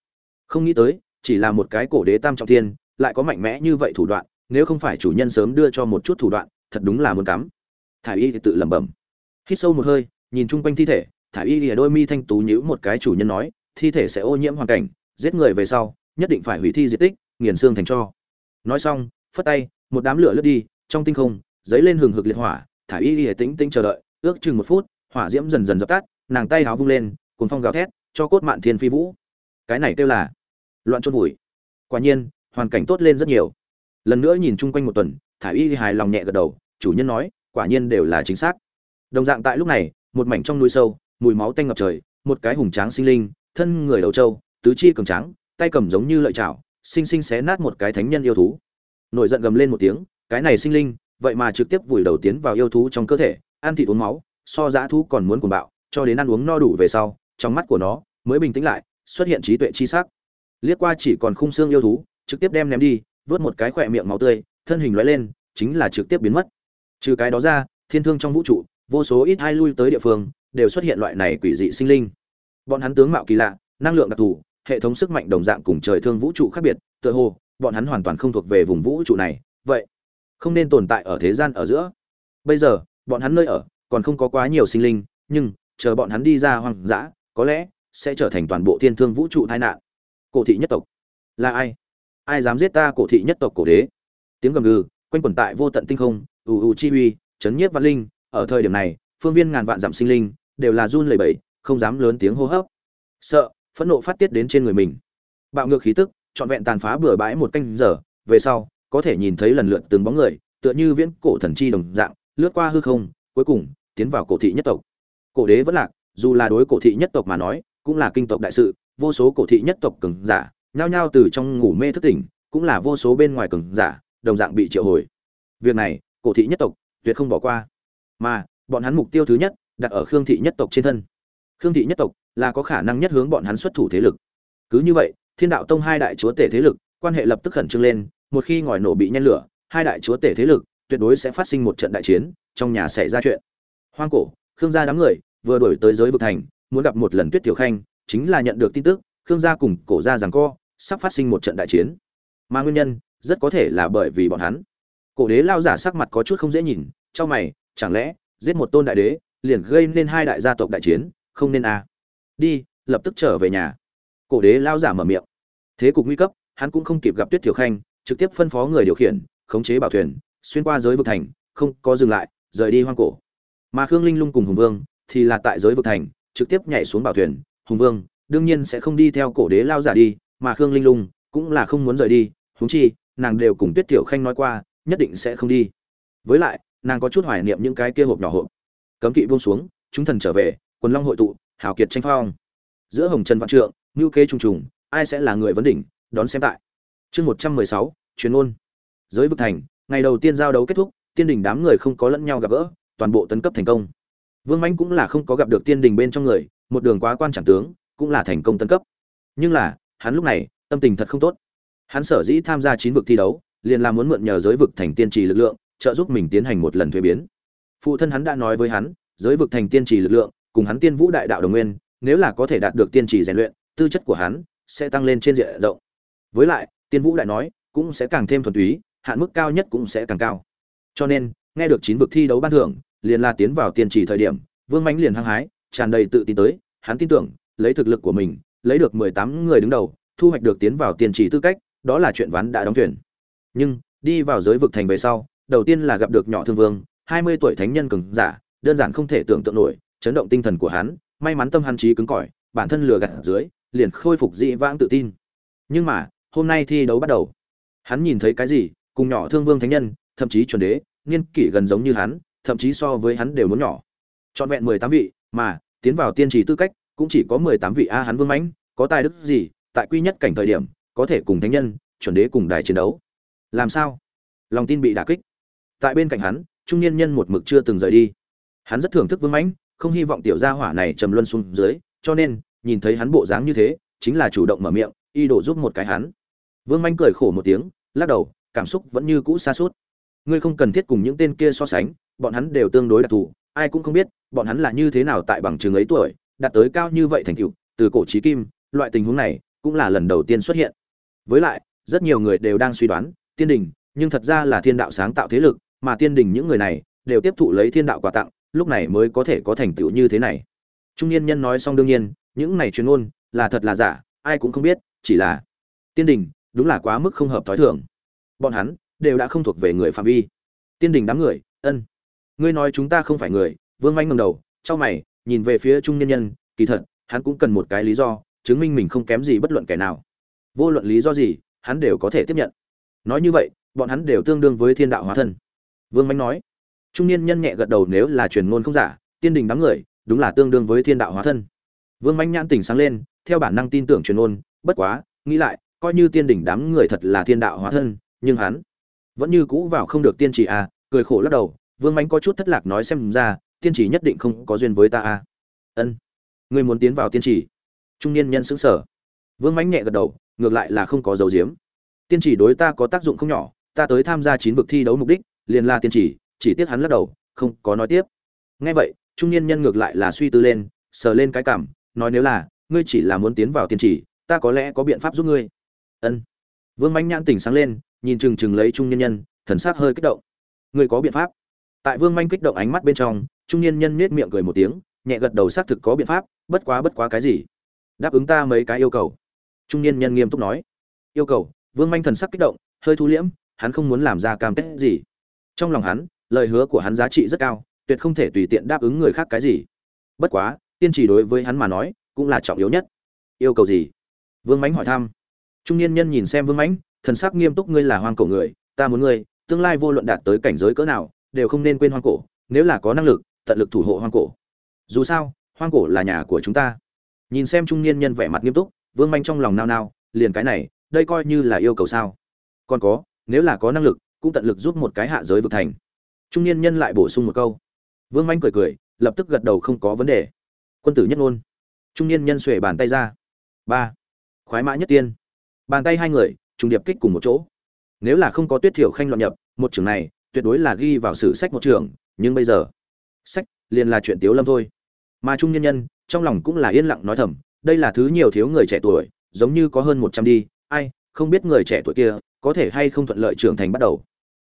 không nghĩ tới, chỉ là một cái cổ đế tam trọng thiên, lại có mạnh mẽ như vậy thủ đoạn, nếu không phải chủ nhân sớm đưa cho một chút thủ đoạn, thật đúng là muốn cắm. Thả y thì tự lẩm bẩm. Hít sâu một hơi, nhìn chung quanh thi thể thả y lìa đôi mi thanh tú nhữ một cái chủ nhân nói, thi thể sẽ ô nhiễm hoàn cảnh, giết người về sau, nhất định phải hủy thi diệt tích, nghiền xương thành cho. Nói xong, phất tay, một đám lửa lướt đi, trong tinh không, dấy lên hừng hực liệt hỏa thả y lìa tĩnh tĩnh chờ đợi, ước chừng một phút, hỏa diễm dần dần dập tắt, nàng tay háo vung lên cuốn phong gào thét, cho cốt mạn thiên phi vũ. Cái này kêu là loạn chôn vùi. Quả nhiên, hoàn cảnh tốt lên rất nhiều. Lần nữa nhìn chung quanh một tuần, thả y hài lòng nhẹ gật đầu, chủ nhân nói, quả nhiên đều là chính xác. Đồng dạng tại lúc này, một mảnh trong núi sâu, mùi máu tanh ngập trời, một cái hùng tráng sinh linh, thân người đầu trâu, tứ chi cường tráng, tay cầm giống như lợi chảo sinh sinh xé nát một cái thánh nhân yêu thú. Nổi giận gầm lên một tiếng, cái này sinh linh, vậy mà trực tiếp vùi đầu tiến vào yêu thú trong cơ thể, ăn thịt uống máu, so dã thú còn muốn cuồng bạo, cho đến ăn uống no đủ về sau, trong mắt của nó mới bình tĩnh lại, xuất hiện trí tuệ chi sắc liếc qua chỉ còn khung xương yêu thú, trực tiếp đem ném đi, vớt một cái khỏe miệng máu tươi, thân hình loại lên, chính là trực tiếp biến mất. Trừ cái đó ra, thiên thương trong vũ trụ, vô số ít hai lui tới địa phương, đều xuất hiện loại này quỷ dị sinh linh. Bọn hắn tướng mạo kỳ lạ, năng lượng đặc thù, hệ thống sức mạnh đồng dạng cùng trời thương vũ trụ khác biệt, tựa hồ, bọn hắn hoàn toàn không thuộc về vùng vũ trụ này. Vậy, không nên tồn tại ở thế gian ở giữa. Bây giờ, bọn hắn nơi ở, còn không có quá nhiều sinh linh, nhưng, chờ bọn hắn đi ra hoang dã, có lẽ, sẽ trở thành toàn bộ thiên thương vũ trụ tai nạn cổ thị nhất tộc. Là ai? Ai dám giết ta cổ thị nhất tộc cổ đế? Tiếng gầm gừ, quanh quẩn tại vô tận tinh không, ù ù chi uy, chấn nhiếp văn linh. Ở thời điểm này, phương viên ngàn vạn dặm sinh linh đều là run lẩy bẩy, không dám lớn tiếng hô hấp. Sợ, phẫn nộ phát tiết đến trên người mình. Bạo ngược khí tức, trọn vẹn tàn phá bừa bãi một canh giờ. Về sau, có thể nhìn thấy lần lượt từng bóng người, tựa như viễn cổ thần chi đồng dạng, lướt qua hư không, cuối cùng, tiến vào cổ thị nhất tộc. Cổ đế vẫn lạc, dù là đối cổ thị nhất tộc mà nói cũng là kinh tộc đại sự, vô số cổ thị nhất tộc cường giả, nhao nhao từ trong ngủ mê thức tỉnh, cũng là vô số bên ngoài cường giả, đồng dạng bị triệu hồi. Việc này, cổ thị nhất tộc tuyệt không bỏ qua. Mà, bọn hắn mục tiêu thứ nhất đặt ở khương thị nhất tộc trên thân. Khương thị nhất tộc là có khả năng nhất hướng bọn hắn xuất thủ thế lực. Cứ như vậy, thiên đạo tông hai đại chúa tể thế lực, quan hệ lập tức khẩn trương lên, một khi ngòi nổ bị nhen lửa, hai đại chúa tể thế lực tuyệt đối sẽ phát sinh một trận đại chiến, trong nhà xảy ra chuyện. Hoang cổ, khương gia đám người vừa đổi tới giới vực thành muốn gặp một lần tuyết tiểu khanh, chính là nhận được tin tức, khương gia cùng cổ gia giằng co, sắp phát sinh một trận đại chiến. Mà nguyên nhân, rất có thể là bởi vì bọn hắn. Cổ đế lao giả sắc mặt có chút không dễ nhìn cho mày, chẳng lẽ, giết một tôn đại đế, liền gây nên hai đại gia tộc đại chiến, không nên à. đi, lập tức trở về nhà. Cổ đế lao giả mở miệng. Thế cục nguy cấp, hắn cũng không kịp gặp tuyết tiểu khanh, trực tiếp phân phó người điều khiển, khống chế bảo thuyền, xuyên qua giới vực thành, không có dừng lại, rời đi hoang cổ. Mà khương linh lung cùng hùng vương, thì là tại giới vực thành trực tiếp nhảy xuống bảo thuyền, hùng vương, đương nhiên sẽ không đi theo cổ đế lao giả đi, mà khương linh lung cũng là không muốn rời đi, huống chi, nàng đều cùng tuyết tiểu khanh nói qua, nhất định sẽ không đi. Với lại, nàng có chút hoài niệm những cái kia hộp nhỏ hộp. Cấm kỵ buông xuống, chúng thần trở về, quần long hội tụ, hào kiệt tranh phong. Giữa hồng trần văn trượng, ngưu kế trùng trùng, ai sẽ là người vấn đỉnh, đón xem tại. Chương một trăm mười sáu, chuyên ôn giới vực thành, ngày đầu tiên giao đấu kết thúc, tiên đỉnh đám người không có lẫn nhau gặp gỡ, toàn bộ tấn cấp thành công vương mãnh cũng là không có gặp được tiên đình bên trong người, một đường quá quan chẳng tướng, cũng là thành công tân cấp. Nhưng là, hắn lúc này, tâm tình thật không tốt. Hắn sở dĩ tham gia chín vực thi đấu, liền là muốn mượn nhờ giới vực thành tiên trì lực lượng, trợ giúp mình tiến hành một lần thuế biến. Phụ thân hắn đã nói với hắn, giới vực thành tiên trì lực lượng, cùng hắn tiên vũ đại đạo đồng nguyên, nếu là có thể đạt được tiên trì rèn luyện, tư chất của hắn sẽ tăng lên trên diện rộng. Với lại, tiên vũ đại nói, cũng sẽ càng thêm thuần túy, hạn mức cao nhất cũng sẽ càng cao. Cho nên nghe được chín vực thi đấu ban thưởng, liền là tiến vào tiền trì thời điểm, vương mãnh liền hăng hái, tràn đầy tự tin tới, hắn tin tưởng, lấy thực lực của mình, lấy được mười tám người đứng đầu, thu hoạch được tiến vào tiền trì tư cách, đó là chuyện ván đã đóng thuyền. Nhưng, đi vào giới vực thành về sau, đầu tiên là gặp được nhỏ thương vương, hai mươi tuổi thánh nhân cường giả, đơn giản không thể tưởng tượng nổi, chấn động tinh thần của hắn, may mắn tâm hắn trí cứng cỏi, bản thân lừa gạt dưới, liền khôi phục dị vãng tự tin. Nhưng mà, hôm nay thi đấu bắt đầu. Hắn nhìn thấy cái gì, cùng nhỏ thương vương thánh nhân, thậm chí chuẩn đế niên kỷ gần giống như hắn, thậm chí so với hắn đều muốn nhỏ. Trọn vẹn mười tám vị, mà, tiến vào tiên trì tư cách, cũng chỉ có mười tám vị a hắn vương mãnh, có tài đức gì, tại quy nhất cảnh thời điểm, có thể cùng thánh nhân, chuẩn đế cùng đài chiến đấu. Làm sao? Lòng tin bị đả kích. Tại bên cạnh hắn, trung niên nhân một mực chưa từng rời đi. Hắn rất thưởng thức vương mãnh, không hy vọng tiểu gia hỏa này trầm luân xuống dưới, cho nên, nhìn thấy hắn bộ dáng như thế, chính là chủ động mở miệng y đổ giúp một cái hắn. Vương mãnh cười khổ một tiếng, lắc đầu, cảm xúc vẫn như cũ xa suốt ngươi không cần thiết cùng những tên kia so sánh, bọn hắn đều tương đối đặc thù, ai cũng không biết, bọn hắn là như thế nào tại bằng trường ấy tuổi, đạt tới cao như vậy thành tựu, từ cổ chí kim, loại tình huống này cũng là lần đầu tiên xuất hiện. Với lại, rất nhiều người đều đang suy đoán, tiên đình, nhưng thật ra là thiên đạo sáng tạo thế lực, mà tiên đình những người này đều tiếp thụ lấy thiên đạo quà tặng, lúc này mới có thể có thành tựu như thế này. Trung niên nhân nói xong đương nhiên, những này truyền ngôn là thật là giả, ai cũng không biết, chỉ là tiên đình đúng là quá mức không hợp thói thường. Bọn hắn đều đã không thuộc về người phạm vi. Tiên đình đám người, ân. Ngươi nói chúng ta không phải người, vương manh ngầm đầu Cho mày, nhìn về phía trung niên nhân, kỳ thật, hắn cũng cần một cái lý do, chứng minh mình không kém gì bất luận kẻ nào. Vô luận lý do gì, hắn đều có thể tiếp nhận. Nói như vậy, bọn hắn đều tương đương với thiên đạo hóa thân. Vương manh nói. Trung niên nhân nhẹ gật đầu nếu là truyền ngôn không giả, tiên đình đám người, đúng là tương đương với thiên đạo hóa thân. Vương manh nhãn tỉnh sáng lên, theo bản năng tin tưởng truyền ngôn, bất quá, nghĩ lại, coi như tiên Đình đám người thật là thiên đạo hóa thân, nhưng hắn vẫn như cũ vào không được tiên chỉ à cười khổ lắc đầu, vương mánh có chút thất lạc nói xem ra, tiên chỉ nhất định không có duyên với ta à. Ân, ngươi muốn tiến vào tiên chỉ trung niên nhân xứng sở vương mánh nhẹ gật đầu, ngược lại là không có dấu diếm tiên chỉ đối ta có tác dụng không nhỏ, ta tới tham gia chín vực thi đấu mục đích, liền là tiên chỉ chỉ tiếc hắn lắc đầu, không có nói tiếp. Nghe vậy, trung niên nhân ngược lại là suy tư lên, sờ lên cái cảm, nói nếu là, ngươi chỉ là muốn tiến vào tiên chỉ ta có lẽ có biện pháp giúp ngươi. Ân. Vương mánh nhãn tỉnh sáng lên nhìn chừng chừng lấy trung nhân nhân, thần sắc hơi kích động. Người có biện pháp. Tại vương manh kích động ánh mắt bên trong, trung nhân nhân nết miệng cười một tiếng, nhẹ gật đầu xác thực có biện pháp, bất quá bất quá cái gì? Đáp ứng ta mấy cái yêu cầu. Trung niên nhân nghiêm túc nói. Yêu cầu, vương manh thần sắc kích động, hơi thu liễm, hắn không muốn làm ra cam kết gì. Trong lòng hắn, lời hứa của hắn giá trị rất cao, tuyệt không thể tùy tiện đáp ứng người khác cái gì. Bất quá tiên chỉ đối với hắn mà nói, cũng là trọng yếu nhất. Yêu cầu gì? Vương mãnh hỏi thăm. Trung niên nhân nhìn xem vương mãnh thần sắc nghiêm túc ngươi là hoang cổ người, ta muốn ngươi, tương lai vô luận đạt tới cảnh giới cỡ nào, đều không nên quên hoang cổ, nếu là có năng lực, tận lực thủ hộ hoang cổ. Dù sao, hoang cổ là nhà của chúng ta. Nhìn xem trung niên nhân vẻ mặt nghiêm túc, vương manh trong lòng nao nao, liền cái này, đây coi như là yêu cầu sao. Còn có, nếu là có năng lực, cũng tận lực giúp một cái hạ giới vực thành. Trung niên nhân lại bổ sung một câu. Vương manh cười cười, lập tức gật đầu không có vấn đề. Quân tử nhất ngôn. Trung niên nhân xuề bàn tay ra. Ba. Khoái mã nhất tiên. Bàn tay hai người trùng điệp kích cùng một chỗ. Nếu là không có tuyết thiểu khanh loạn nhập, một trường này tuyệt đối là ghi vào sử sách một trường, nhưng bây giờ, sách liền là chuyện tiếu lâm thôi. Mà trung nhân nhân, trong lòng cũng là yên lặng nói thầm, đây là thứ nhiều thiếu người trẻ tuổi, giống như có hơn một trăm đi, ai không biết người trẻ tuổi kia có thể hay không thuận lợi trưởng thành bắt đầu.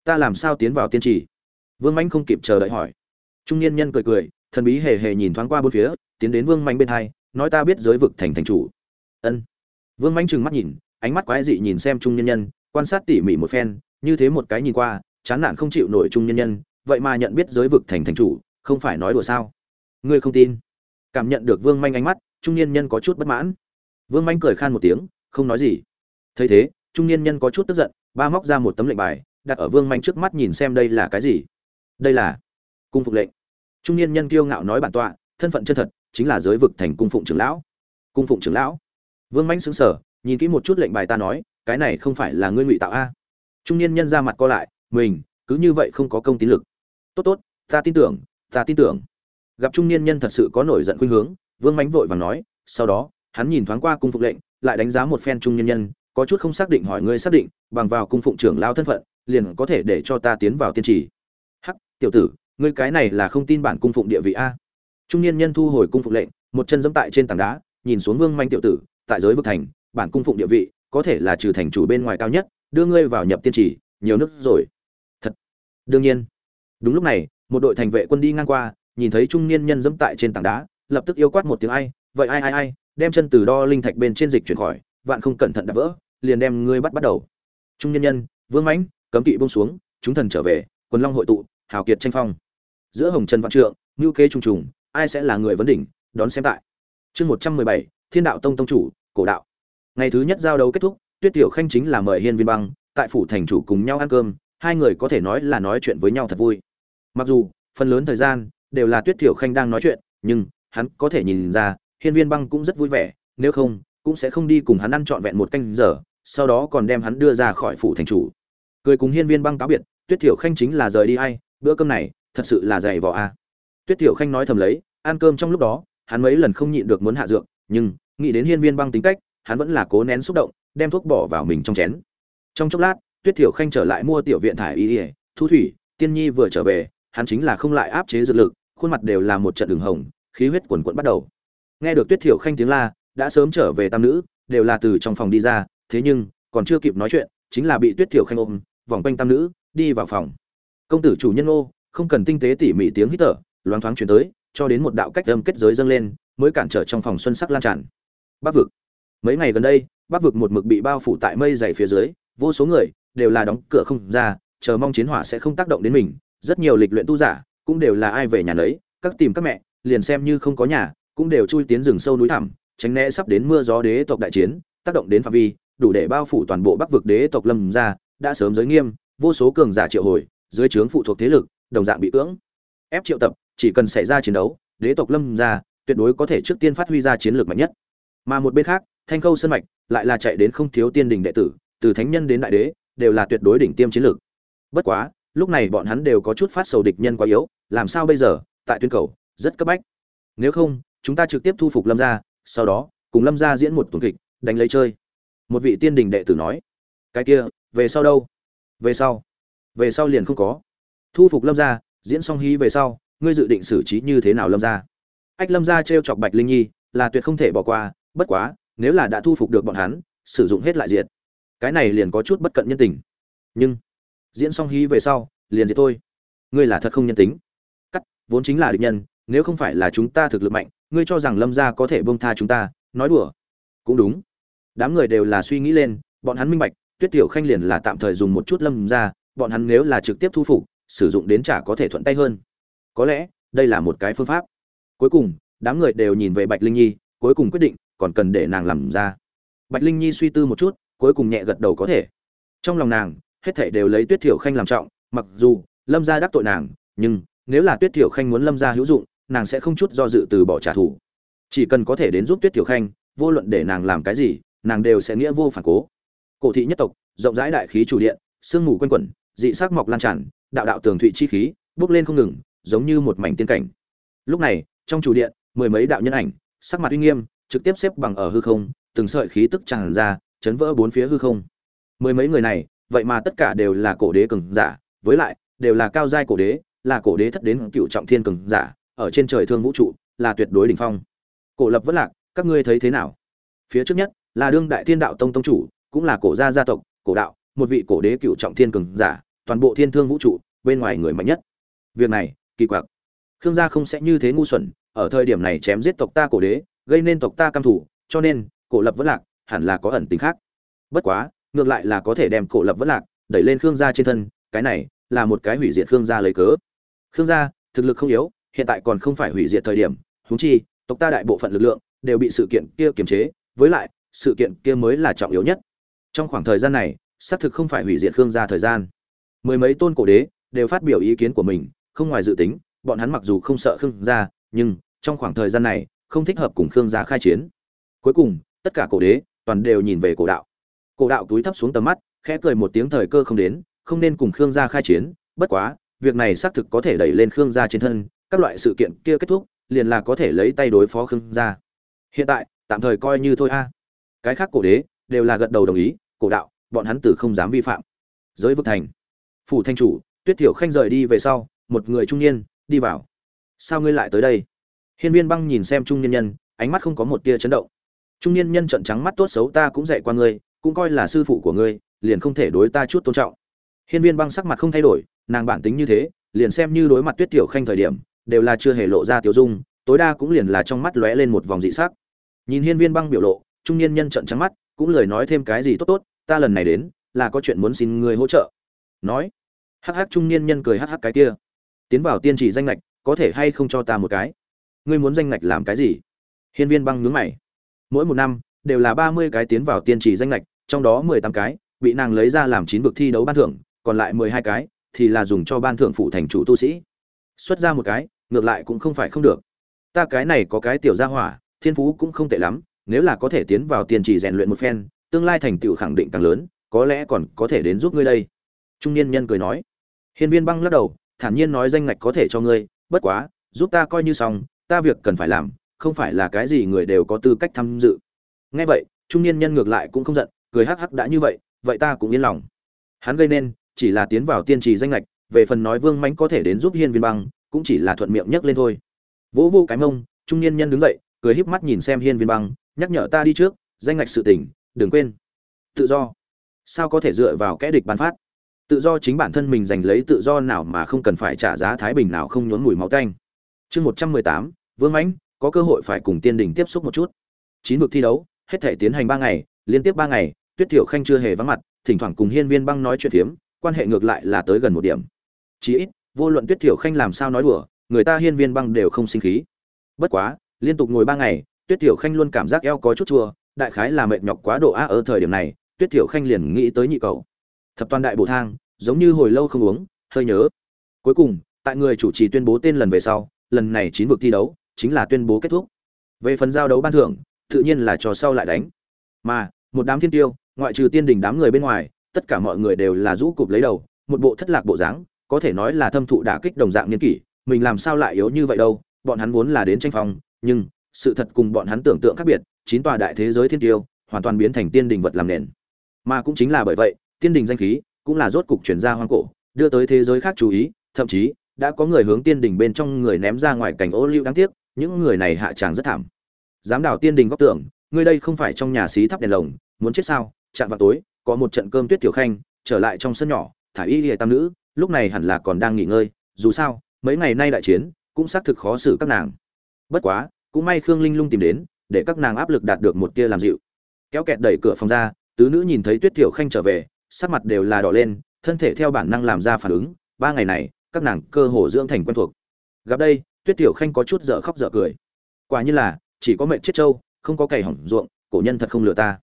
Ta làm sao tiến vào tiên trì? Vương mãnh không kịp chờ đợi hỏi. Trung niên nhân cười cười, thần bí hề hề nhìn thoáng qua bốn phía, tiến đến vương mãnh bên hai, nói ta biết giới vực thành thành chủ. Ân. Vương mãnh trừng mắt nhìn ánh mắt quái dị nhìn xem trung nhân nhân, quan sát tỉ mỉ một phen, như thế một cái nhìn qua, chán nản không chịu nổi trung nhân nhân, vậy mà nhận biết giới vực thành thành chủ, không phải nói đùa sao? Ngươi không tin. Cảm nhận được vương manh ánh mắt, trung Nhân nhân có chút bất mãn. Vương manh cười khan một tiếng, không nói gì. Thấy thế, trung Nhân nhân có chút tức giận, ba móc ra một tấm lệnh bài, đặt ở vương manh trước mắt nhìn xem đây là cái gì. Đây là cung phục lệnh. Trung niên nhân kiêu ngạo nói bản tọa, thân phận chân thật, chính là giới vực thành cung phụng trưởng lão. Cung phụng trưởng lão. Vương manh xứng sở nhìn kỹ một chút lệnh bài ta nói, cái này không phải là ngươi ngụy tạo a? Trung niên nhân ra mặt co lại, mình, cứ như vậy không có công tín lực. Tốt tốt, ta tin tưởng, ta tin tưởng. Gặp trung niên nhân thật sự có nổi giận khuynh hướng, vương mánh vội và nói, sau đó, hắn nhìn thoáng qua cung phục lệnh, lại đánh giá một phen trung niên nhân, có chút không xác định hỏi ngươi xác định, bằng vào cung phụng trưởng lao thân phận, liền có thể để cho ta tiến vào tiên trì. Hắc, tiểu tử, ngươi cái này là không tin bản cung phụng địa vị a? Trung niên nhân thu hồi cung phục lệnh, một chân dẫm tại trên tảng đá, nhìn xuống vương manh tiểu tử, tại giới vực thành bản cung phụng địa vị, có thể là trừ thành chủ bên ngoài cao nhất, đưa ngươi vào nhập tiên trì, nhiều nước rồi. Thật. Đương nhiên. Đúng lúc này, một đội thành vệ quân đi ngang qua, nhìn thấy trung niên nhân dẫm tại trên tảng đá, lập tức yêu quát một tiếng ai, vậy ai ai ai, đem chân từ đo linh thạch bên trên dịch chuyển khỏi, vạn không cẩn thận đã vỡ, liền đem ngươi bắt bắt đầu. Trung nhân nhân, vương mãnh, cấm kỵ buông xuống, chúng thần trở về, quần long hội tụ, hào kiệt tranh phong. Giữa hồng trần vạn trượng, ngưu kế trùng trùng, ai sẽ là người vấn đỉnh, đón xem tại. Chương một trăm mười bảy, thiên đạo tông tông chủ, cổ đạo ngày thứ nhất giao đấu kết thúc, tuyết tiểu khanh chính là mời hiên viên băng, tại phủ thành chủ cùng nhau ăn cơm, hai người có thể nói là nói chuyện với nhau thật vui. Mặc dù, phần lớn thời gian, đều là tuyết tiểu khanh đang nói chuyện, nhưng, hắn có thể nhìn ra, hiên viên băng cũng rất vui vẻ, nếu không, cũng sẽ không đi cùng hắn ăn trọn vẹn một canh giờ, sau đó còn đem hắn đưa ra khỏi phủ thành chủ. Cười cùng hiên viên băng cáo biệt, tuyết tiểu khanh chính là rời đi hay bữa cơm này, thật sự là dày vò a. Tuyết tiểu khanh nói thầm lấy, ăn cơm trong lúc đó, hắn mấy lần không nhịn được muốn hạ dược, nhưng, nghĩ đến hiên viên băng tính cách hắn vẫn là cố nén xúc động, đem thuốc bỏ vào mình trong chén. Trong chốc lát, tuyết thiểu khanh trở lại mua tiểu viện thải y ỉa thu thủy, tiên nhi vừa trở về, hắn chính là không lại áp chế dược lực, khuôn mặt đều là một trận đường hồng, khí huyết quần quận bắt đầu. Nghe được tuyết thiểu khanh tiếng la, đã sớm trở về tam nữ, đều là từ trong phòng đi ra, thế nhưng, còn chưa kịp nói chuyện, chính là bị tuyết thiểu khanh ôm, vòng quanh tam nữ, đi vào phòng. Công tử chủ nhân ô không cần tinh tế tỉ mỉ tiếng hít thở, loáng thoáng chuyển tới, cho đến một đạo cách âm kết giới dâng lên, mới cản trở trong phòng xuân sắc lan tràn. Bắc vực mấy ngày gần đây, bắc vực một mực bị bao phủ tại mây dày phía dưới, vô số người đều là đóng cửa không ra, chờ mong chiến hỏa sẽ không tác động đến mình. Rất nhiều lịch luyện tu giả cũng đều là ai về nhà nấy, các tìm các mẹ, liền xem như không có nhà, cũng đều chui tiến rừng sâu núi thẳm, tránh né sắp đến mưa gió đế tộc đại chiến, tác động đến phạm vi, đủ để bao phủ toàn bộ bắc vực đế tộc lâm ra, đã sớm giới nghiêm, vô số cường giả triệu hồi, dưới trướng phụ thuộc thế lực, đồng dạng bị cưỡng ép triệu tập, chỉ cần xảy ra chiến đấu, đế tộc lâm ra tuyệt đối có thể trước tiên phát huy ra chiến lược mạnh nhất. Mà một bên khác thanh khâu sân mạch lại là chạy đến không thiếu tiên đình đệ tử, từ thánh nhân đến đại đế, đều là tuyệt đối đỉnh tiêm chiến lược. Bất quá, lúc này bọn hắn đều có chút phát sầu địch nhân quá yếu, làm sao bây giờ? Tại tuyến cầu, rất cấp bách. Nếu không, chúng ta trực tiếp thu phục lâm gia, sau đó, cùng lâm gia diễn một tuần kịch, đánh lấy chơi. Một vị tiên đình đệ tử nói, cái kia, về sau đâu? Về sau về sau liền không có. Thu phục lâm gia, diễn xong hí về sau, ngươi dự định xử trí như thế nào lâm gia? Ách, lâm gia t chọc bạch linh nhi, là tuyệt không thể bỏ qua, bất quá nếu là đã thu phục được bọn hắn, sử dụng hết lại diệt. Cái này liền có chút bất cận nhân tình. Nhưng, diễn xong hí về sau, liền diệt thôi. Ngươi là thật không nhân tính. Cắt, vốn chính là địch nhân, nếu không phải là chúng ta thực lực mạnh, ngươi cho rằng lâm gia có thể bông tha chúng ta, nói đùa. Cũng đúng. Đám người đều là suy nghĩ lên, bọn hắn minh bạch, tuyết tiểu khanh liền là tạm thời dùng một chút lâm gia, bọn hắn nếu là trực tiếp thu phục, sử dụng đến chả có thể thuận tay hơn. Có lẽ, đây là một cái phương pháp. Cuối cùng, đám người đều nhìn về bạch linh nhi, cuối cùng quyết định còn cần để nàng làm ra. Bạch linh nhi suy tư một chút, cuối cùng nhẹ gật đầu có thể. Trong lòng nàng, hết thảy đều lấy tuyết thiểu khanh làm trọng, mặc dù lâm gia đắc tội nàng, nhưng nếu là tuyết thiểu khanh muốn lâm gia hữu dụng, nàng sẽ không chút do dự từ bỏ trả thù. Chỉ cần có thể đến giúp tuyết thiểu khanh, vô luận để nàng làm cái gì, nàng đều sẽ nghĩa vô phản cố. Cổ thị nhất tộc, rộng rãi đại khí chủ điện, sương mù quanh quẩn, dị sắc mọc lan tràn, đạo đạo tường thụy chi khí, bước lên không ngừng, giống như một mảnh tiên cảnh. Lúc này, trong chủ điện, mười mấy đạo nhân ảnh, sắc mặt uy nghiêm trực tiếp xếp bằng ở hư không, từng sợi khí tức tràn ra, chấn vỡ bốn phía hư không. Mười mấy người này, vậy mà tất cả đều là cổ đế cường giả, với lại, đều là cao giai cổ đế, là cổ đế thất đến cựu trọng thiên cường giả, ở trên trời thương vũ trụ, là tuyệt đối đỉnh phong. Cổ lập vẫn lạc, các ngươi thấy thế nào? Phía trước nhất, là đương đại thiên đạo tông tông chủ, cũng là cổ gia gia tộc, cổ đạo, một vị cổ đế cựu trọng thiên cường giả, toàn bộ thiên thương vũ trụ, bên ngoài người mạnh nhất. Việc này, kỳ quặc. Khương gia không sẽ như thế ngu xuẩn, ở thời điểm này chém giết tộc ta cổ đế gây nên tộc ta căm thủ, cho nên, cổ lập vẫn lạc, hẳn là có ẩn tính khác. Bất quá, ngược lại là có thể đem cổ lập vẫn lạc, đẩy lên khương gia trên thân, cái này là một cái hủy diệt khương gia lấy cớ. Khương gia, thực lực không yếu, hiện tại còn không phải hủy diệt thời điểm, huống chi, tộc ta đại bộ phận lực lượng đều bị sự kiện kia kiềm chế, với lại, sự kiện kia mới là trọng yếu nhất. Trong khoảng thời gian này, xác thực không phải hủy diệt khương gia thời gian. Mười mấy tôn cổ đế đều phát biểu ý kiến của mình, không ngoài dự tính, bọn hắn mặc dù không sợ khương gia, nhưng trong khoảng thời gian này không thích hợp cùng khương gia khai chiến. Cuối cùng, tất cả cổ đế toàn đều nhìn về cổ đạo. Cổ đạo túi thấp xuống tầm mắt, khẽ cười một tiếng thời cơ không đến, không nên cùng khương gia khai chiến, bất quá, việc này xác thực có thể đẩy lên khương gia trên thân, các loại sự kiện kia kết thúc, liền là có thể lấy tay đối phó khương gia hiện tại, tạm thời coi như thôi a. Cái khác cổ đế đều là gật đầu đồng ý, cổ đạo, bọn hắn tử không dám vi phạm. Giới vực thành. Phủ thanh chủ, tuyết thiểu khanh rời đi về sau, một người trung niên, đi vào. Sao ngươi lại tới đây? Hiên viên băng nhìn xem trung niên nhân ánh mắt không có một tia chấn động. Trung niên nhân trợn trắng mắt tốt xấu ta cũng dạy qua ngươi cũng coi là sư phụ của ngươi liền không thể đối ta chút tôn trọng. Hiên viên băng sắc mặt không thay đổi nàng bản tính như thế liền xem như đối mặt tuyết tiểu khanh thời điểm đều là chưa hề lộ ra tiểu dung tối đa cũng liền là trong mắt lóe lên một vòng dị sắc. Nhìn hiên viên băng biểu lộ trung niên nhân trợn trắng mắt cũng lời nói thêm cái gì tốt tốt ta lần này đến là có chuyện muốn xin ngươi hỗ trợ. Nói hắc hắc trung niên nhân cười hắc hắc cái kia. Tiến vào tiên chỉ danh lệnh, có thể hay không cho ta một cái? Ngươi muốn danh ngạch làm cái gì? Hiên viên băng nhướng mày. Mỗi một năm, đều là ba mươi cái tiến vào tiên chỉ danh ngạch, trong đó mười tám cái bị nàng lấy ra làm chín vực thi đấu ban thưởng, còn lại mười hai cái thì là dùng cho ban thưởng phụ thành chủ tu sĩ. Xuất ra một cái, ngược lại cũng không phải không được. Ta cái này có cái tiểu gia hỏa, thiên phú cũng không tệ lắm, nếu là có thể tiến vào tiên chỉ rèn luyện một phen, tương lai thành tựu khẳng định càng lớn, có lẽ còn có thể đến giúp ngươi đây. Trung niên nhân cười nói. Hiên viên băng lắc đầu, thản nhiên nói danh ngạch có thể cho ngươi, bất quá, giúp ta coi như xong ta việc cần phải làm, không phải là cái gì người đều có tư cách tham dự. Nghe vậy, trung niên nhân ngược lại cũng không giận, cười hắc hắc đã như vậy vậy ta cũng yên lòng. Hắn gây nên, chỉ là tiến vào tiên trì danh lệch về phần nói vương mãnh có thể đến giúp hiên viên băng, cũng chỉ là thuận miệng nhắc lên thôi. Vỗ vô cái mông, trung niên nhân đứng dậy, cười híp mắt nhìn xem hiên viên băng, nhắc nhở ta đi trước, danh ngạch sự tỉnh đừng quên. Tự do. Sao có thể dựa vào kẽ địch bán phát? Tự do chính bản thân mình giành lấy tự do nào mà không cần phải trả giá thái bình nào không nhốn mùi máu tanh. Chương một trăm mười tám vương mãnh, có cơ hội phải cùng tiên đình tiếp xúc một chút. Chín vực thi đấu, hết thể tiến hành ba ngày, liên tiếp ba ngày, tuyết thiểu khanh chưa hề vắng mặt, thỉnh thoảng cùng hiên viên băng nói chuyện phiếm, quan hệ ngược lại là tới gần một điểm. Chí ít, vô luận tuyết thiểu khanh làm sao nói đùa, người ta hiên viên băng đều không sinh khí. Bất quá, liên tục ngồi ba ngày, tuyết thiểu khanh luôn cảm giác eo có chút chua, đại khái là mệt nhọc quá độ á ở thời điểm này, tuyết thiểu khanh liền nghĩ tới nhị cầu. Thập toàn đại bổ thang, giống như hồi lâu không uống, hơi nhớ. Cuối cùng, tại người chủ trì tuyên bố tên lần về sau, lần này chín vực thi đấu chính là tuyên bố kết thúc. Về phần giao đấu ban thưởng, tự nhiên là trò sau lại đánh. Mà, một đám thiên tiêu, ngoại trừ tiên đình đám người bên ngoài, tất cả mọi người đều là rũ cụp lấy đầu, một bộ thất lạc bộ dáng, có thể nói là thâm thụ đả kích đồng dạng niên kỷ, mình làm sao lại yếu như vậy đâu, bọn hắn vốn là đến tranh phong, nhưng, sự thật cùng bọn hắn tưởng tượng khác biệt, chín tòa đại thế giới thiên tiêu, hoàn toàn biến thành tiên đình vật làm nền. Mà cũng chính là bởi vậy, tiên đình danh khí, cũng là rốt cục chuyển ra hoang cổ, đưa tới thế giới khác chú ý, thậm chí, đã có người hướng tiên đình bên trong người ném ra ngoài cảnh ô liu đáng tiếc những người này hạ tràng rất thảm. Dám đảo tiên đình góc tưởng ngươi đây không phải trong nhà xí thắp đèn lồng, muốn chết sao? Chạm vào tối, có một trận cơm tuyết tiểu khanh, trở lại trong sân nhỏ, thả y lìa tam nữ, lúc này hẳn là còn đang nghỉ ngơi, dù sao, mấy ngày nay đại chiến, cũng xác thực khó xử các nàng. Bất quá, cũng may khương linh lung tìm đến, để các nàng áp lực đạt được một tia làm dịu. Kéo kẹt đẩy cửa phòng ra, tứ nữ nhìn thấy tuyết tiểu khanh trở về, sắc mặt đều là đỏ lên, thân thể theo bản năng làm ra phản ứng, ba ngày này, các nàng cơ hồ dưỡng thành quen thuộc. Gặp đây tuyết tiểu khanh có chút dở khóc dở cười. Quả như là, chỉ có mệnh chết trâu, không có cày hỏng ruộng, cổ nhân thật không lừa ta.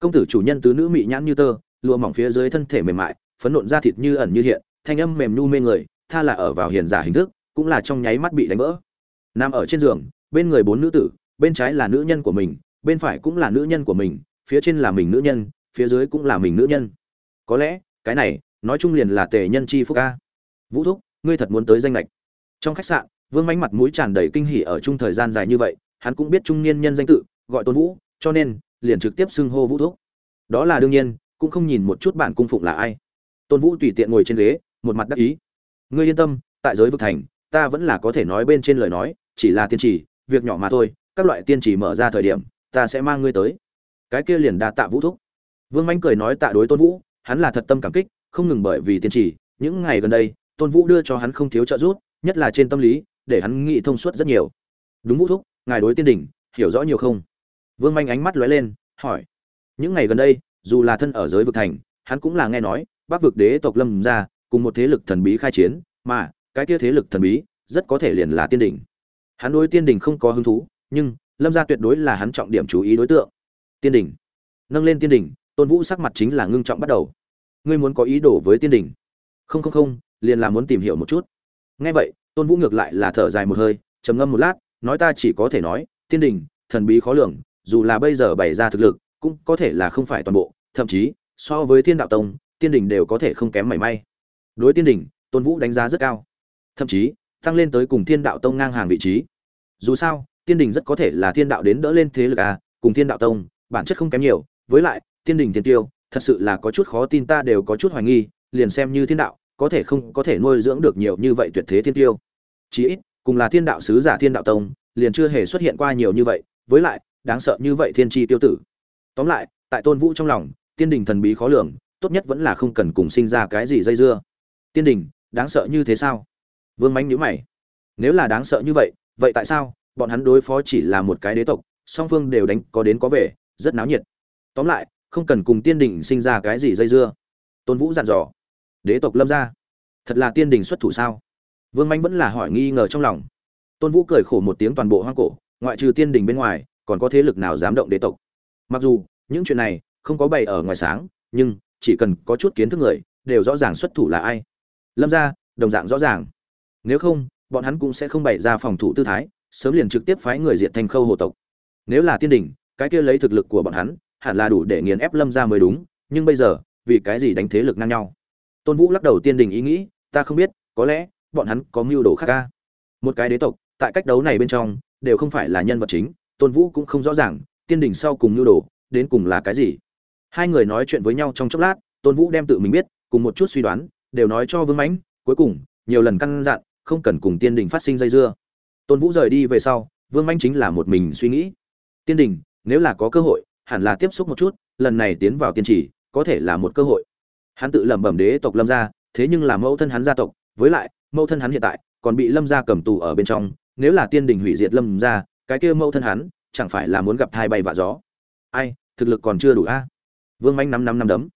Công tử chủ nhân tứ nữ mị nhãn như tơ, lụa mỏng phía dưới thân thể mềm mại, phấn nộn da thịt như ẩn như hiện, thanh âm mềm nu mê người, tha là ở vào hiền giả hình thức, cũng là trong nháy mắt bị đánh vỡ. Nằm ở trên giường, bên người bốn nữ tử, bên trái là nữ nhân của mình, bên phải cũng là nữ nhân của mình, phía trên là mình nữ nhân, phía dưới cũng là mình nữ nhân. Có lẽ, cái này, nói chung liền là tề nhân chi phúc ca vũ thúc, ngươi thật muốn tới danh lệch. Trong khách sạn vương mánh mặt mũi tràn đầy kinh hỉ ở chung thời gian dài như vậy, hắn cũng biết trung niên nhân danh tự, gọi tôn vũ, cho nên liền trực tiếp xưng hô vũ thúc. Đó là đương nhiên, cũng không nhìn một chút bản cung phụng là ai. Tôn vũ tùy tiện ngồi trên ghế, một mặt đắc ý. Ngươi yên tâm, tại giới vực thành, ta vẫn là có thể nói bên trên lời nói, chỉ là tiên trì, việc nhỏ mà thôi, các loại tiên trì mở ra thời điểm, ta sẽ mang ngươi tới. Cái kia liền đa tạ vũ thúc. Vương mánh cười nói tạ đối tôn vũ, hắn là thật tâm cảm kích, không ngừng bởi vì tiên trì, những ngày gần đây, tôn vũ đưa cho hắn không thiếu trợ giúp, nhất là trên tâm lý để hắn nghĩ thông suốt rất nhiều. Đúng vũ thúc, ngài đối tiên đỉnh hiểu rõ nhiều không? Vương manh ánh mắt lóe lên, hỏi. Những ngày gần đây, dù là thân ở giới vực thành, hắn cũng là nghe nói, bắc vực đế tộc lâm ra cùng một thế lực thần bí khai chiến, mà, cái kia thế lực thần bí, rất có thể liền là tiên đỉnh hắn đối tiên đỉnh không có hứng thú, nhưng, lâm gia tuyệt đối là hắn trọng điểm chú ý đối tượng. Tiên đỉnh nâng lên tiên đỉnh tôn vũ sắc mặt chính là ngưng trọng bắt đầu. Ngươi muốn có ý đồ với tiên đỉnh không không không, liền là muốn tìm hiểu một chút. Nghe vậy tôn vũ ngược lại là thở dài một hơi, trầm ngâm một lát, nói ta chỉ có thể nói, tiên đình, thần bí khó lường, dù là bây giờ bày ra thực lực, cũng có thể là không phải toàn bộ, thậm chí, so với thiên đạo tông, tiên đình đều có thể không kém mảy may. Đối tiên đình, tôn vũ đánh giá rất cao. Thậm chí, tăng lên tới cùng thiên đạo tông ngang hàng vị trí. Dù sao, tiên đình rất có thể là thiên đạo đến đỡ lên thế lực à cùng thiên đạo tông, bản chất không kém nhiều. Với lại, tiên đình thiên tiêu, thật sự là có chút khó tin ta đều có chút hoài nghi, liền xem như thiên đạo có thể không có thể nuôi dưỡng được nhiều như vậy tuyệt thế thiên tiêu. Chí ít, cùng là thiên đạo sứ giả thiên đạo tông, liền chưa hề xuất hiện qua nhiều như vậy, với lại, đáng sợ như vậy thiên tri tiêu tử. Tóm lại, tại tôn vũ trong lòng, tiên đình thần bí khó lường, tốt nhất vẫn là không cần cùng sinh ra cái gì dây dưa. Tiên đình, đáng sợ như thế sao? Vương mánh nhíu mày. Nếu là đáng sợ như vậy vậy tại sao? Bọn hắn đối phó chỉ là một cái đế tộc, song phương đều đánh, có đến có về, rất náo nhiệt. Tóm lại, không cần cùng tiên đình sinh ra cái gì dây dưa. Tôn vũ dặn dò đế tộc lâm ra thật là tiên đình xuất thủ sao? Vương manh vẫn là hỏi nghi ngờ trong lòng. Tôn vũ cười khổ một tiếng toàn bộ hoang cổ, ngoại trừ tiên đình bên ngoài, còn có thế lực nào dám động đế tộc? Mặc dù, những chuyện này không có bày ở ngoài sáng, nhưng chỉ cần có chút kiến thức người, đều rõ ràng xuất thủ là ai. Lâm ra đồng dạng rõ ràng. Nếu không, bọn hắn cũng sẽ không bày ra phòng thủ tư thái, sớm liền trực tiếp phái người diện thành khâu hồ tộc. Nếu là tiên đình, cái kia lấy thực lực của bọn hắn, hẳn là đủ để nghiền ép lâm ra mới đúng, nhưng bây giờ, vì cái gì đánh thế lực ngang nhau? Tôn vũ lắc đầu tiên đình ý nghĩ, ta không biết, có lẽ bọn hắn có mưu đồ khác ca một cái đế tộc, tại cách đấu này bên trong, đều không phải là nhân vật chính, tôn vũ cũng không rõ ràng, tiên đình sau cùng mưu đồ, đến cùng là cái gì. Hai người nói chuyện với nhau trong chốc lát, tôn vũ đem tự mình biết, cùng một chút suy đoán, đều nói cho vương mãnh, cuối cùng, nhiều lần căn dặn, không cần cùng tiên đình phát sinh dây dưa. Tôn vũ rời đi về sau, vương Mạnh chính là một mình suy nghĩ. Tiên đình, nếu là có cơ hội, hẳn là tiếp xúc một chút, lần này tiến vào tiên trì, có thể là một cơ hội hắn tự lẩm bẩm đế tộc lâm gia, thế nhưng là mẫu thân hắn gia tộc, với lại, mẫu thân hắn hiện tại, còn bị lâm gia cầm tù ở bên trong, nếu là tiên đình hủy diệt lâm gia, cái kia mẫu thân hắn, chẳng phải là muốn gặp thai bay vạ gió. Ai, thực lực còn chưa đủ a. Vương manh năm năm năm đấm.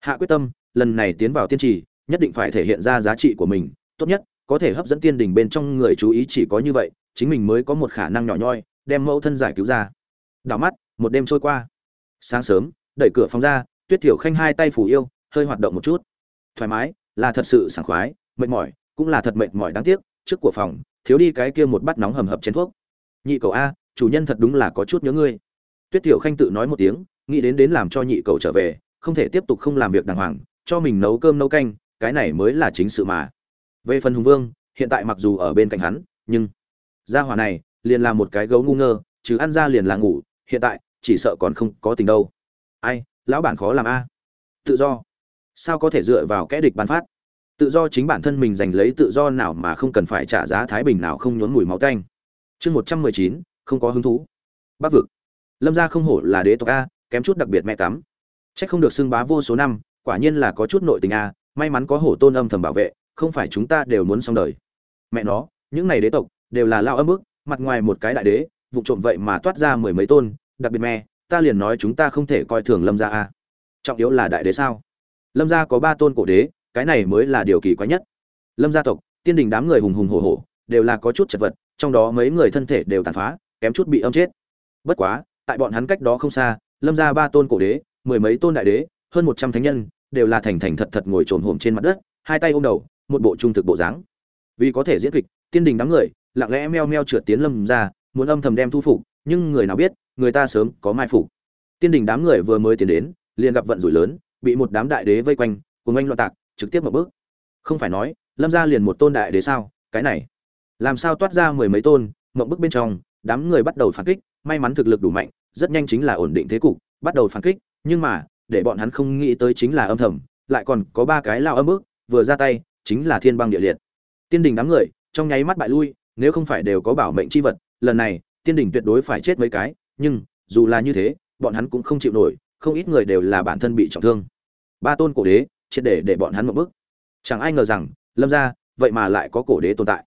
Hạ quyết tâm, lần này tiến vào tiên trì, nhất định phải thể hiện ra giá trị của mình. Tốt nhất, có thể hấp dẫn tiên đình bên trong người chú ý chỉ có như vậy, chính mình mới có một khả năng nhỏ nhoi, đem mẫu thân giải cứu ra. Đảo mắt, một đêm trôi qua. Sáng sớm, đẩy cửa phòng ra, tuyết thiểu khanh hai tay phủ yêu hơi hoạt động một chút. Thoải mái, là thật sự sảng khoái, mệt mỏi, cũng là thật mệt mỏi đáng tiếc, trước của phòng, thiếu đi cái kia một bát nóng hầm hập chén thuốc. Nhị cầu a, chủ nhân thật đúng là có chút nhớ ngươi. Tuyết tiểu khanh tự nói một tiếng, nghĩ đến đến làm cho nhị cầu trở về, không thể tiếp tục không làm việc đàng hoàng, cho mình nấu cơm nấu canh, cái này mới là chính sự mà. Về phần hùng vương, hiện tại mặc dù ở bên cạnh hắn, nhưng gia hỏa này liền là một cái gấu ngu ngơ, chứ ăn ra liền là ngủ, hiện tại chỉ sợ còn không có tình đâu. Ai, lão bản khó làm a. Tự do sao có thể dựa vào kẽ địch bán phát? Tự do chính bản thân mình giành lấy tự do nào mà không cần phải trả giá thái bình nào không nhốn mùi máu tanh. Chương một trăm mười chín, không có hứng thú. Bắc vực. Lâm gia không hổ là đế tộc a, kém chút đặc biệt mẹ cắm. Trách không được xưng bá vô số năm, quả nhiên là có chút nội tình a, may mắn có hổ tôn âm thầm bảo vệ, không phải chúng ta đều muốn xong đời. Mẹ nó, những này đế tộc đều là lao âm ức, mặt ngoài một cái đại đế, vụ trộm vậy mà toát ra mười mấy tôn, đặc biệt mẹ, ta liền nói chúng ta không thể coi thường lâm gia a. Trọng yếu là đại đế sao? Lâm gia có ba tôn cổ đế, cái này mới là điều kỳ quái nhất. Lâm gia tộc, tiên đình đám người hùng hùng hổ hổ, đều là có chút chật vật, trong đó mấy người thân thể đều tàn phá, kém chút bị âm chết. Bất quá, tại bọn hắn cách đó không xa, lâm gia ba tôn cổ đế, mười mấy tôn đại đế, hơn một trăm thánh nhân, đều là thành thành thật thật ngồi trồn hổm trên mặt đất, hai tay ôm đầu, một bộ trung thực bộ dáng. Vì có thể diễn kịch, tiên đình đám người, lặng lẽ meo meo trượt tiến lâm ra muốn âm thầm đem thu phục, nhưng người nào biết, người ta sớm có mai phục. Tiên đình đám người vừa mới tiến đến, liền gặp vận rủi lớn bị một đám đại đế vây quanh cùng anh loạn tạc, trực tiếp một bước. Không phải nói, lâm ra liền một tôn đại đế sao? Cái này, làm sao toát ra mười mấy tôn, mộng bức bên trong, đám người bắt đầu phản kích, may mắn thực lực đủ mạnh, rất nhanh chính là ổn định thế cục, bắt đầu phản kích, nhưng mà, để bọn hắn không nghĩ tới chính là âm thầm, lại còn có ba cái lao âm ức vừa ra tay, chính là thiên băng địa liệt. Tiên đình đám người, trong nháy mắt bại lui, nếu không phải đều có bảo mệnh chi vật, lần này, tiên đình tuyệt đối phải chết mấy cái, nhưng, dù là như thế, bọn hắn cũng không chịu nổi, không ít người đều là bản thân bị trọng thương ba tôn cổ đế, triệt để để bọn hắn một bước. Chẳng ai ngờ rằng, lâm gia vậy mà lại có cổ đế tồn tại.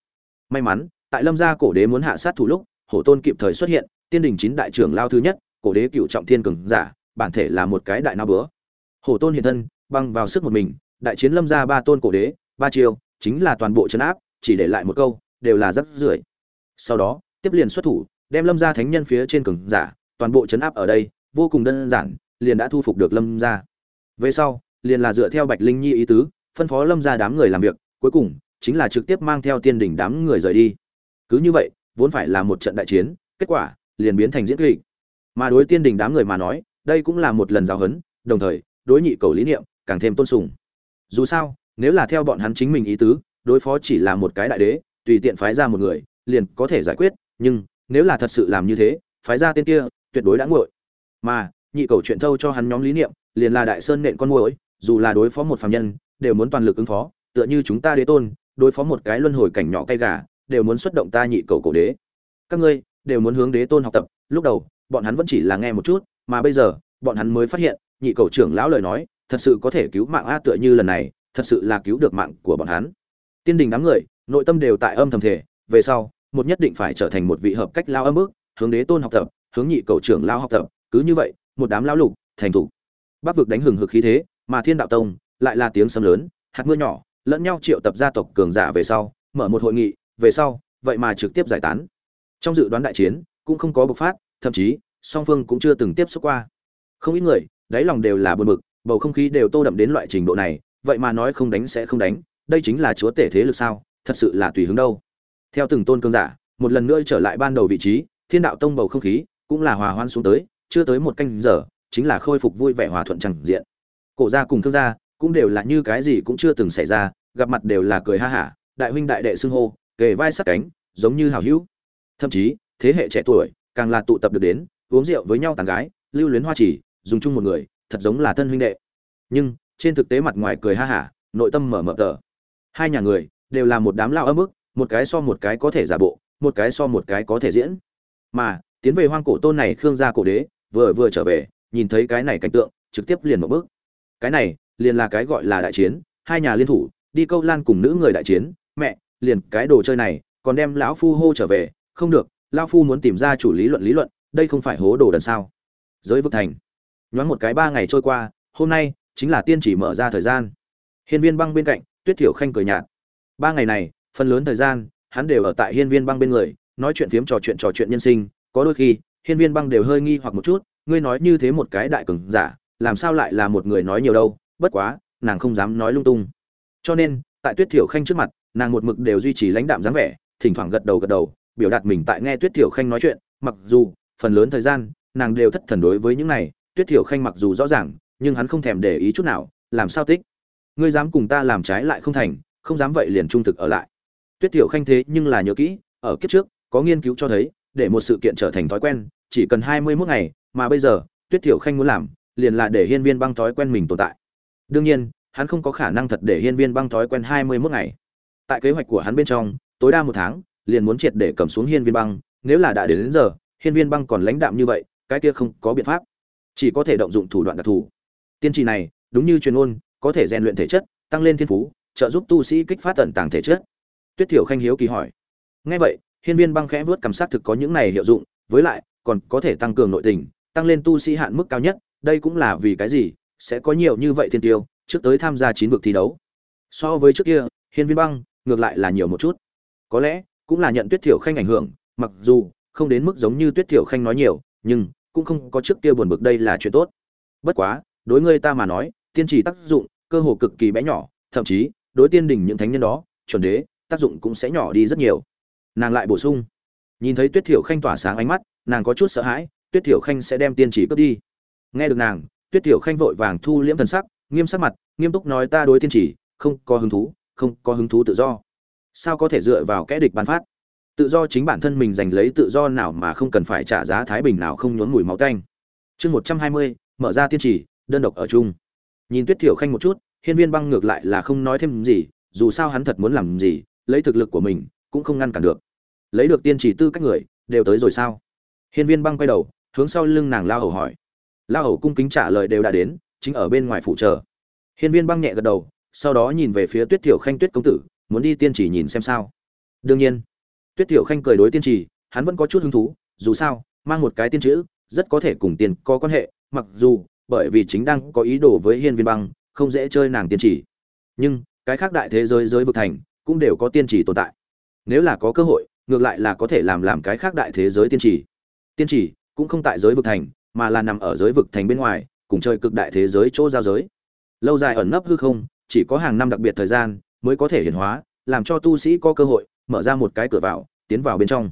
May mắn, tại lâm gia cổ đế muốn hạ sát thủ lúc, hổ tôn kịp thời xuất hiện, tiên đình chín đại trưởng lao thứ nhất, cổ đế cựu trọng thiên cường giả, bản thể là một cái đại nao bữa hổ tôn hiện thân, băng vào sức một mình, đại chiến lâm gia ba tôn cổ đế, ba chiêu, chính là toàn bộ chấn áp, chỉ để lại một câu, đều là rất rưởi. Sau đó, tiếp liền xuất thủ, đem lâm gia thánh nhân phía trên cường giả, toàn bộ chấn áp ở đây, vô cùng đơn giản, liền đã thu phục được lâm gia. Về sau liền là dựa theo bạch linh nhi ý tứ, phân phó lâm gia đám người làm việc, cuối cùng chính là trực tiếp mang theo tiên đỉnh đám người rời đi. Cứ như vậy, vốn phải là một trận đại chiến, kết quả liền biến thành diễn kịch. Mà đối tiên đỉnh đám người mà nói, đây cũng là một lần giáo huấn, đồng thời, đối nhị cầu lý niệm càng thêm tôn sùng. Dù sao, nếu là theo bọn hắn chính mình ý tứ, đối phó chỉ là một cái đại đế, tùy tiện phái ra một người, liền có thể giải quyết, nhưng nếu là thật sự làm như thế, phái ra tên kia, tuyệt đối đã nguội. Mà, nhị cầu chuyện thâu cho hắn nhóm lý niệm, liền là đại sơn nện con muỗi dù là đối phó một phàm nhân, đều muốn toàn lực ứng phó, tựa như chúng ta đế tôn, đối phó một cái luân hồi cảnh nhỏ cay gà, đều muốn xuất động ta nhị cầu cổ đế. Các ngươi đều muốn hướng đế tôn học tập. Lúc đầu, bọn hắn vẫn chỉ là nghe một chút, mà bây giờ, bọn hắn mới phát hiện, nhị cầu trưởng lão lời nói, thật sự có thể cứu mạng a tựa như lần này, thật sự là cứu được mạng của bọn hắn. Tiên đình đám người, nội tâm đều tại âm thầm thể về sau, một nhất định phải trở thành một vị hợp cách lao âm ước hướng đế tôn học tập, hướng nhị cầu trưởng lao học tập. Cứ như vậy, một đám lao lục, thành thủ. Bắc vực đánh hừng hực khí thế mà thiên đạo tông lại là tiếng sấm lớn, hạt mưa nhỏ, lẫn nhau triệu tập gia tộc cường giả về sau, mở một hội nghị, về sau, vậy mà trực tiếp giải tán. Trong dự đoán đại chiến, cũng không có bộc phát, thậm chí, song phương cũng chưa từng tiếp xúc qua. Không ít người, đáy lòng đều là buồn bực, bầu không khí đều tô đậm đến loại trình độ này, vậy mà nói không đánh sẽ không đánh, đây chính là chúa tể thế lực sao, thật sự là tùy hứng đâu. Theo từng tôn cương giả, một lần nữa trở lại ban đầu vị trí, thiên đạo tông bầu không khí cũng là hòa hoan xuống tới, chưa tới một canh giờ, chính là khôi phục vui vẻ hòa thuận chẳng diện cổ gia cùng thương gia cũng đều là như cái gì cũng chưa từng xảy ra, gặp mặt đều là cười ha hả, đại huynh đại đệ xưng hô, kề vai sát cánh, giống như hào hữu. Thậm chí, thế hệ trẻ tuổi, càng là tụ tập được đến, uống rượu với nhau tàn gái, lưu luyến hoa chỉ, dùng chung một người, thật giống là thân huynh đệ. Nhưng, trên thực tế mặt ngoài cười ha hả, nội tâm mở mở tờ. Hai nhà người, đều là một đám lao ấm ức, một cái so một cái có thể giả bộ, một cái so một cái có thể diễn. Mà, tiến về hoang cổ tôn này khương gia cổ đế, vừa vừa trở về, nhìn thấy cái này cảnh tượng, trực tiếp liền một bước cái này liền là cái gọi là đại chiến, hai nhà liên thủ, đi câu lan cùng nữ người đại chiến, mẹ, liền cái đồ chơi này, còn đem lão phu hô trở về, không được, lão phu muốn tìm ra chủ lý luận lý luận, đây không phải hố đồ đần sao. Giới vực thành. Nhoáng một cái ba ngày trôi qua, hôm nay chính là tiên chỉ mở ra thời gian. Hiên viên băng bên cạnh, tuyết thiểu khanh cười nhạt. Ba ngày này, phần lớn thời gian, hắn đều ở tại hiên viên băng bên người, nói chuyện phiếm trò chuyện trò chuyện nhân sinh, có đôi khi, hiên viên băng đều hơi nghi hoặc một chút, ngươi nói như thế một cái đại cường giả làm sao lại là một người nói nhiều đâu, bất quá, nàng không dám nói lung tung. Cho nên, tại tuyết thiểu khanh trước mặt, nàng một mực đều duy trì lãnh đạm dáng vẻ, thỉnh thoảng gật đầu gật đầu, biểu đạt mình tại nghe tuyết thiểu khanh nói chuyện, mặc dù, phần lớn thời gian, nàng đều thất thần đối với những này, tuyết thiểu khanh mặc dù rõ ràng, nhưng hắn không thèm để ý chút nào, làm sao tích ngươi dám cùng ta làm trái lại không thành, không dám vậy liền trung thực ở lại. Tuyết thiểu khanh thế nhưng là nhớ kỹ, ở kiếp trước, có nghiên cứu cho thấy, để một sự kiện trở thành thói quen, chỉ cần hai mươi 21 ngày, mà bây giờ, tuyết thiểu khanh muốn làm liền là để hiên viên băng thói quen mình tồn tại. Đương nhiên hắn không có khả năng thật để hiên viên băng thói quen hai mươi 21 ngày. Tại kế hoạch của hắn bên trong tối đa một tháng liền muốn triệt để cầm xuống hiên viên băng nếu là đã đến, đến giờ hiên viên băng còn lãnh đạm như vậy cái kia không có biện pháp. Chỉ có thể động dụng thủ đoạn đặc thù. Tiên trì này đúng như truyền ôn có thể rèn luyện thể chất tăng lên thiên phú trợ giúp tu sĩ kích phát tận tàng thể chất. Tuyết thiểu khanh hiếu kỳ hỏi. Ngay vậy hiên viên băng khẽ vớt cảm sát thực có những này hiệu dụng với lại còn có thể tăng cường nội tình tăng lên tu sĩ hạn mức cao nhất đây cũng là vì cái gì, sẽ có nhiều như vậy thiên tiêu, trước tới tham gia chín vực thi đấu. So với trước kia, hiên viên băng, ngược lại là nhiều một chút. Có lẽ, cũng là nhận tuyết thiểu khanh ảnh hưởng, mặc dù, không đến mức giống như tuyết thiểu khanh nói nhiều, nhưng, cũng không có trước kia buồn bực đây là chuyện tốt. Bất quá, đối ngươi ta mà nói, tiên trì tác dụng, cơ hồ cực kỳ bé nhỏ, thậm chí, đối tiên đình những thánh nhân đó, chuẩn đế, tác dụng cũng sẽ nhỏ đi rất nhiều. Nàng lại bổ sung. Nhìn thấy tuyết thiểu khanh tỏa sáng ánh mắt, nàng có chút sợ hãi, tuyết thiểu khanh sẽ đem tiên chỉ cướp đi nghe được nàng, tuyết tiểu khanh vội vàng thu liễm thần sắc, nghiêm sắc mặt, nghiêm túc nói ta đối tiên chỉ, không có hứng thú, không có hứng thú tự do. Sao có thể dựa vào kẽ địch bán phát? Tự do chính bản thân mình giành lấy tự do nào mà không cần phải trả giá thái bình nào không nhốn mùi máu tanh. Chương một trăm hai mươi, mở ra tiên chỉ, đơn độc ở chung. Nhìn tuyết thiểu khanh một chút, hiên viên băng ngược lại là không nói thêm gì, dù sao hắn thật muốn làm gì, lấy thực lực của mình, cũng không ngăn cản được. Lấy được tiên chỉ tư cách người, đều tới rồi sao? Hiên viên băng quay đầu, hướng sau lưng nàng lao hầu hỏi lao hầu cung kính trả lời đều đã đến, chính ở bên ngoài phụ chờ. hiên viên băng nhẹ gật đầu, sau đó nhìn về phía tuyết thiểu khanh tuyết công tử, muốn đi tiên chỉ nhìn xem sao. Đương nhiên. Tuyết thiểu khanh cười đối tiên chỉ hắn vẫn có chút hứng thú, dù sao, mang một cái tiên chữ, rất có thể cùng tiền có quan hệ, mặc dù, bởi vì chính đang có ý đồ với hiên viên băng, không dễ chơi nàng tiên chỉ nhưng, cái khác đại thế giới giới vực thành, cũng đều có tiên chỉ tồn tại. Nếu là có cơ hội, ngược lại là có thể làm làm cái khác đại thế giới tiên chỉ tiên chỉ cũng không tại giới vực thành mà là nằm ở giới vực thành bên ngoài, cùng chơi cực đại thế giới chỗ giao giới. Lâu dài ẩn nấp hư không, chỉ có hàng năm đặc biệt thời gian mới có thể hiển hóa, làm cho tu sĩ có cơ hội mở ra một cái cửa vào, tiến vào bên trong.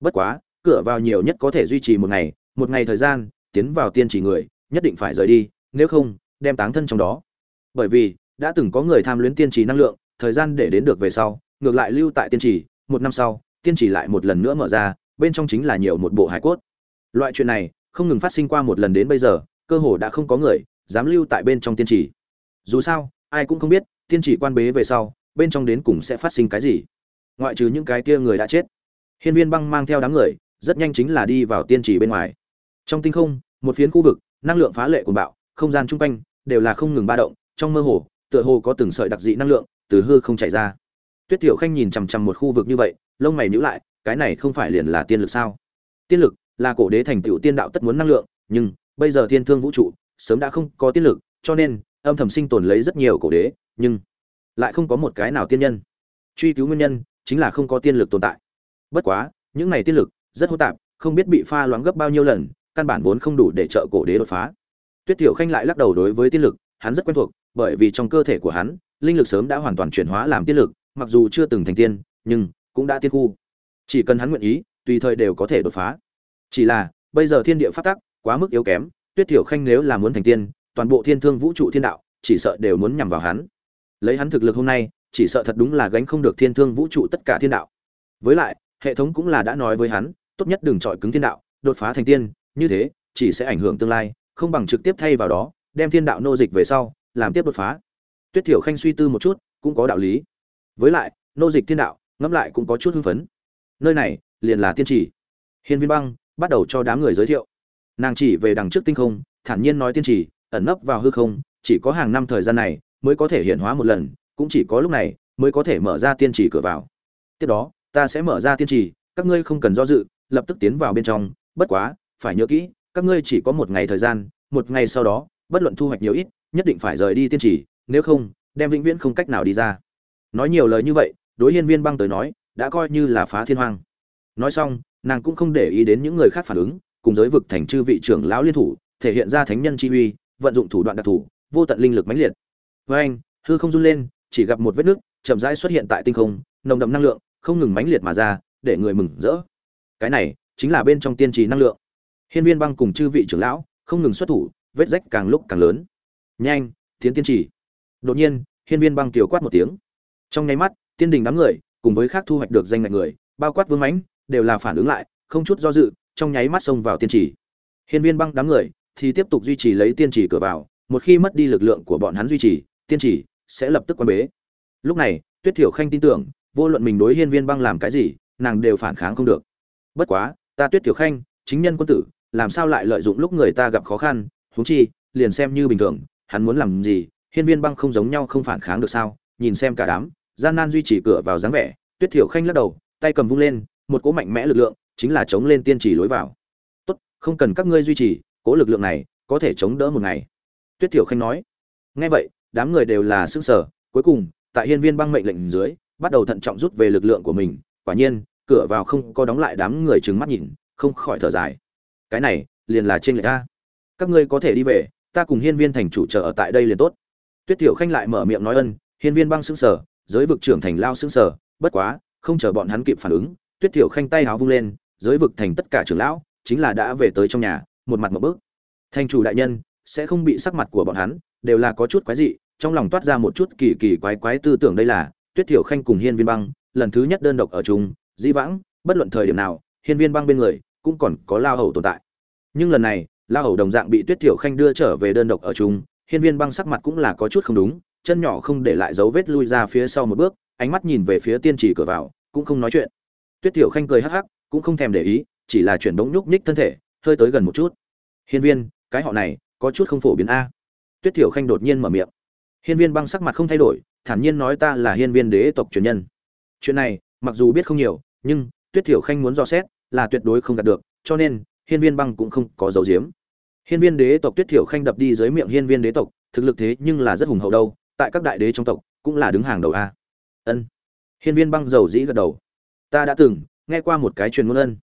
Bất quá, cửa vào nhiều nhất có thể duy trì một ngày một ngày thời gian, tiến vào tiên chỉ người, nhất định phải rời đi, nếu không, đem táng thân trong đó. Bởi vì, đã từng có người tham luyến tiên trì năng lượng, thời gian để đến được về sau, ngược lại lưu tại tiên trì một năm sau, tiên trì lại một lần nữa mở ra, bên trong chính là nhiều một bộ hải cốt. Loại chuyện này không ngừng phát sinh qua một lần đến bây giờ, cơ hồ đã không có người dám lưu tại bên trong tiên trì. Dù sao, ai cũng không biết, tiên trì quan bế về sau, bên trong đến cùng sẽ phát sinh cái gì. Ngoại trừ những cái kia người đã chết. Hiên viên băng mang theo đám người, rất nhanh chính là đi vào tiên trì bên ngoài. Trong tinh không, một phiến khu vực, năng lượng phá lệ của bạo, không gian chung quanh đều là không ngừng ba động, trong mơ hồ, tựa hồ có từng sợi đặc dị năng lượng từ hư không chạy ra. Tuyết tiểu khanh nhìn chằm chằm một khu vực như vậy, lông mày nhíu lại, cái này không phải liền là tiên lực sao? Tiên lực là cổ đế thành tựu tiên đạo tất muốn năng lượng, nhưng bây giờ thiên thương vũ trụ sớm đã không có tiên lực, cho nên âm thầm sinh tồn lấy rất nhiều cổ đế, nhưng lại không có một cái nào tiên nhân. Truy cứu nguyên nhân chính là không có tiên lực tồn tại. Bất quá, những này tiên lực rất hỗn tạp, không biết bị pha loãng gấp bao nhiêu lần, căn bản vốn không đủ để trợ cổ đế đột phá. Tuyết tiểu khanh lại lắc đầu đối với tiên lực, hắn rất quen thuộc, bởi vì trong cơ thể của hắn, linh lực sớm đã hoàn toàn chuyển hóa làm tiên lực, mặc dù chưa từng thành tiên, nhưng cũng đã tiên khu. Chỉ cần hắn nguyện ý, tùy thời đều có thể đột phá chỉ là, bây giờ thiên địa phát tắc quá mức yếu kém, tuyết tiểu khanh nếu là muốn thành tiên, toàn bộ thiên thương vũ trụ thiên đạo, chỉ sợ đều muốn nhằm vào hắn. Lấy hắn thực lực hôm nay, chỉ sợ thật đúng là gánh không được thiên thương vũ trụ tất cả thiên đạo. Với lại, hệ thống cũng là đã nói với hắn, tốt nhất đừng chọi cứng thiên đạo, đột phá thành tiên, như thế, chỉ sẽ ảnh hưởng tương lai, không bằng trực tiếp thay vào đó, đem thiên đạo nô dịch về sau, làm tiếp đột phá. Tuyết thiểu khanh suy tư một chút, cũng có đạo lý. Với lại, nô dịch thiên đạo, ngẫm lại cũng có chút hưng phấn. Nơi này, liền là tiên trì. Hiên viên băng bắt đầu cho đám người giới thiệu. Nàng chỉ về đằng trước tinh không, thản nhiên nói tiên trì, ẩn nấp vào hư không, chỉ có hàng năm thời gian này mới có thể hiện hóa một lần, cũng chỉ có lúc này mới có thể mở ra tiên trì cửa vào. Tiếp đó, ta sẽ mở ra tiên trì, các ngươi không cần do dự, lập tức tiến vào bên trong, bất quá, phải nhớ kỹ, các ngươi chỉ có một ngày thời gian, một ngày sau đó, bất luận thu hoạch nhiều ít, nhất định phải rời đi tiên trì, nếu không, đem vĩnh viễn không cách nào đi ra. Nói nhiều lời như vậy, đối hiên viên băng tới nói, đã coi như là phá thiên hoang. Nói xong nàng cũng không để ý đến những người khác phản ứng, cùng giới vực thành chư vị trưởng lão liên thủ, thể hiện ra thánh nhân chi uy, vận dụng thủ đoạn đặc thù, vô tận linh lực mãnh liệt. Với anh, hư không run lên, chỉ gặp một vết nước chậm rãi xuất hiện tại tinh không, nồng đậm năng lượng, không ngừng mãnh liệt mà ra, để người mừng rỡ. Cái này chính là bên trong tiên trì năng lượng. Hiên viên băng cùng chư vị trưởng lão không ngừng xuất thủ, vết rách càng lúc càng lớn. Nhanh, tiến tiên trì. Đột nhiên, hiên viên băng tiểu quát một tiếng. Trong nháy mắt, tiên đình đám người cùng với khác thu hoạch được danh ngạch người, bao quát vương mãnh đều là phản ứng lại, không chút do dự, trong nháy mắt xông vào tiên trì. Hiên viên băng đám người thì tiếp tục duy trì lấy tiên trì cửa vào, một khi mất đi lực lượng của bọn hắn duy trì, tiên trì sẽ lập tức quan bế. Lúc này, tuyết thiểu khanh tin tưởng, vô luận mình đối hiên viên băng làm cái gì, nàng đều phản kháng không được. Bất quá, ta tuyết thiểu khanh, chính nhân quân tử, làm sao lại lợi dụng lúc người ta gặp khó khăn, huống chi, liền xem như bình thường, hắn muốn làm gì, hiên viên băng không giống nhau không phản kháng được sao? Nhìn xem cả đám, gian nan duy trì cửa vào dáng vẻ, tuyết thiểu khanh lắc đầu, tay cầm vung lên một cỗ mạnh mẽ lực lượng chính là chống lên tiên trì lối vào. Tốt, không cần các ngươi duy trì, cỗ lực lượng này có thể chống đỡ một ngày. Tuyết thiểu khanh nói. Nghe vậy, đám người đều là xương sở cuối cùng, tại hiên viên băng mệnh lệnh dưới, bắt đầu thận trọng rút về lực lượng của mình. Quả nhiên, cửa vào không có đóng lại đám người trừng mắt nhìn, không khỏi thở dài. Cái này, liền là trên lệch ta các ngươi có thể đi về, ta cùng hiên viên thành chủ chờ ở tại đây liền tốt. Tuyết thiểu khanh lại mở miệng nói ân, hiên viên băng xương sở giới vực trưởng thành lao xương sở bất quá, không chờ bọn hắn kịp phản ứng tuyết thiểu khanh tay háo vung lên, giới vực thành tất cả trưởng lão, chính là đã về tới trong nhà, một mặt một bước. Thành chủ đại nhân, sẽ không bị sắc mặt của bọn hắn, đều là có chút quái dị, trong lòng toát ra một chút kỳ kỳ quái quái tư tưởng đây là, tuyết thiểu khanh cùng hiên viên băng, lần thứ nhất đơn độc ở chung di vãng, bất luận thời điểm nào, hiên viên băng bên người, cũng còn có lao hầu tồn tại. Nhưng lần này, lao hầu đồng dạng bị tuyết thiểu khanh đưa trở về đơn độc ở chung, hiên viên băng sắc mặt cũng là có chút không đúng, chân nhỏ không để lại dấu vết lui ra phía sau một bước, ánh mắt nhìn về phía tiên trì cửa vào, cũng không nói chuyện tuyết Tiểu khanh cười hắc hắc, cũng không thèm để ý, chỉ là chuyển bóng nhúc nhích thân thể, hơi tới gần một chút. Hiên viên, cái họ này, có chút không phổ biến a. Tuyết Tiểu khanh đột nhiên mở miệng. Hiên viên băng sắc mặt không thay đổi, thản nhiên nói ta là hiên viên đế tộc truyền nhân. Chuyện này, mặc dù biết không nhiều, nhưng, tuyết Tiểu khanh muốn dò xét, là tuyệt đối không đạt được, cho nên, hiên viên băng cũng không có dấu giếm. hiên viên đế tộc tuyết Tiểu khanh đập đi dưới miệng hiên viên đế tộc, thực lực thế nhưng là rất hùng hậu đâu, tại các đại đế trong tộc, cũng là đứng hàng đầu a. Ân. Hiên viên băng dầu dĩ gật đầu ta đã từng nghe qua một cái truyền ngôn ân.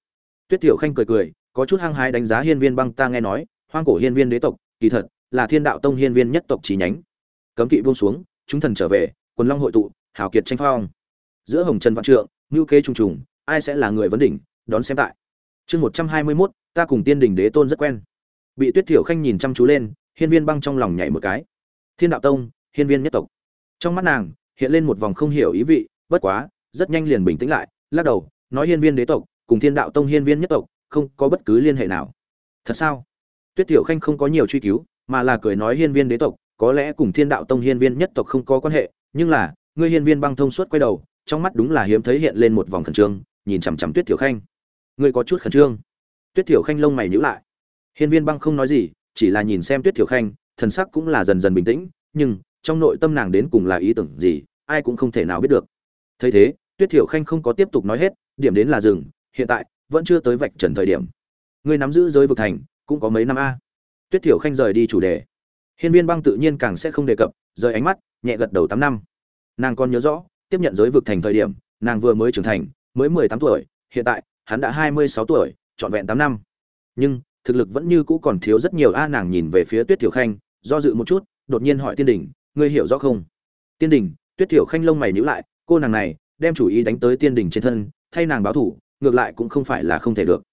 Tuyết thiểu khanh cười cười, có chút hăng hái đánh giá hiên viên băng ta nghe nói, hoang cổ hiên viên đế tộc, kỳ thật, là thiên đạo tông hiên viên nhất tộc trí nhánh. Cấm kỵ buông xuống, chúng thần trở về, quần long hội tụ, hào kiệt tranh phong. Giữa hồng trần Vạn trượng, ngưu kế trùng trùng, ai sẽ là người vấn đỉnh, đón xem tại. Chương một trăm hai mươi mốt, ta cùng tiên đình đế tôn rất quen. Bị tuyết thiểu khanh nhìn chăm chú lên, hiên viên băng trong lòng nhảy một cái. Thiên đạo tông, hiên viên nhất tộc. Trong mắt nàng, hiện lên một vòng không hiểu ý vị, bất quá, rất nhanh liền bình tĩnh lại lắc đầu, nói hiên viên đế tộc, cùng thiên đạo tông hiên viên nhất tộc, không có bất cứ liên hệ nào. Thật sao? Tuyết thiểu khanh không có nhiều truy cứu, mà là cười nói hiên viên đế tộc, có lẽ cùng thiên đạo tông hiên viên nhất tộc không có quan hệ, nhưng là, ngươi hiên viên băng thông suốt quay đầu, trong mắt đúng là hiếm thấy hiện lên một vòng khẩn trương, nhìn chằm chằm tuyết thiểu khanh. Ngươi có chút khẩn trương. Tuyết thiểu khanh lông mày nhíu lại. Hiên viên băng không nói gì, chỉ là nhìn xem tuyết thiểu khanh, thần sắc cũng là dần dần bình tĩnh, nhưng trong nội tâm nàng đến cùng là ý tưởng gì, ai cũng không thể nào biết được. Thấy thế tuyết thiểu khanh không có tiếp tục nói hết, điểm đến là dừng. hiện tại, vẫn chưa tới vạch trần thời điểm. Ngươi nắm giữ giới vực thành, cũng có mấy năm a. Tuyết thiểu khanh rời đi chủ đề. Hiên viên băng tự nhiên càng sẽ không đề cập, rời ánh mắt, nhẹ gật đầu tám năm. Nàng còn nhớ rõ, tiếp nhận giới vực thành thời điểm, nàng vừa mới trưởng thành, mới mười tám tuổi, hiện tại, hắn đã hai mươi sáu tuổi, trọn vẹn tám năm. Nhưng, thực lực vẫn như cũ còn thiếu rất nhiều a, nàng nhìn về phía tuyết thiểu khanh, do dự một chút, đột nhiên hỏi tiên đình, ngươi hiểu rõ không? Tiên đình? Tuyết thiểu khanh lông mày nhíu lại, cô nàng này đem chủ ý đánh tới tiên đình trên thân, thay nàng báo thủ, ngược lại cũng không phải là không thể được.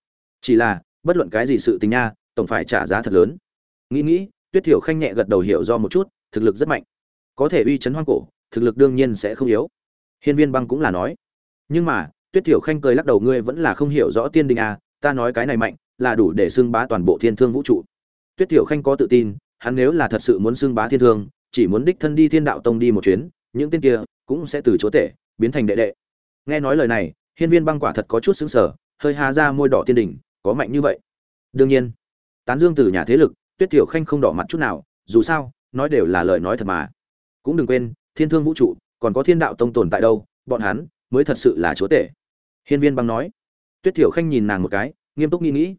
Chỉ là, bất luận cái gì sự tình nha, tổng phải trả giá thật lớn. Nghĩ nghĩ, tuyết thiểu khanh nhẹ gật đầu hiểu do một chút, thực lực rất mạnh. Có thể uy chấn hoang cổ, thực lực đương nhiên sẽ không yếu. Hiên viên băng cũng là nói. Nhưng mà, tuyết thiểu khanh cười lắc đầu, ngươi vẫn là không hiểu rõ tiên đình à ta nói cái này mạnh, là đủ để xưng bá toàn bộ thiên thương vũ trụ. Tuyết thiểu khanh có tự tin, hắn nếu là thật sự muốn xưng bá thiên thương, chỉ muốn đích thân đi thiên đạo tông đi một chuyến, những tên kia cũng sẽ từ chỗ tệ biến thành đệ đệ. Nghe nói lời này, hiên viên băng quả thật có chút xứng sở hơi hà ra môi đỏ tiên đỉnh, có mạnh như vậy. Đương nhiên, tán dương từ nhà thế lực, tuyết tiểu khanh không đỏ mặt chút nào, dù sao, nói đều là lời nói thật mà. Cũng đừng quên, thiên thương vũ trụ, còn có thiên đạo tông tồn tại đâu, bọn hắn mới thật sự là chúa tể. Hiên viên băng nói. Tuyết tiểu khanh nhìn nàng một cái, nghiêm túc nghĩ nghĩ.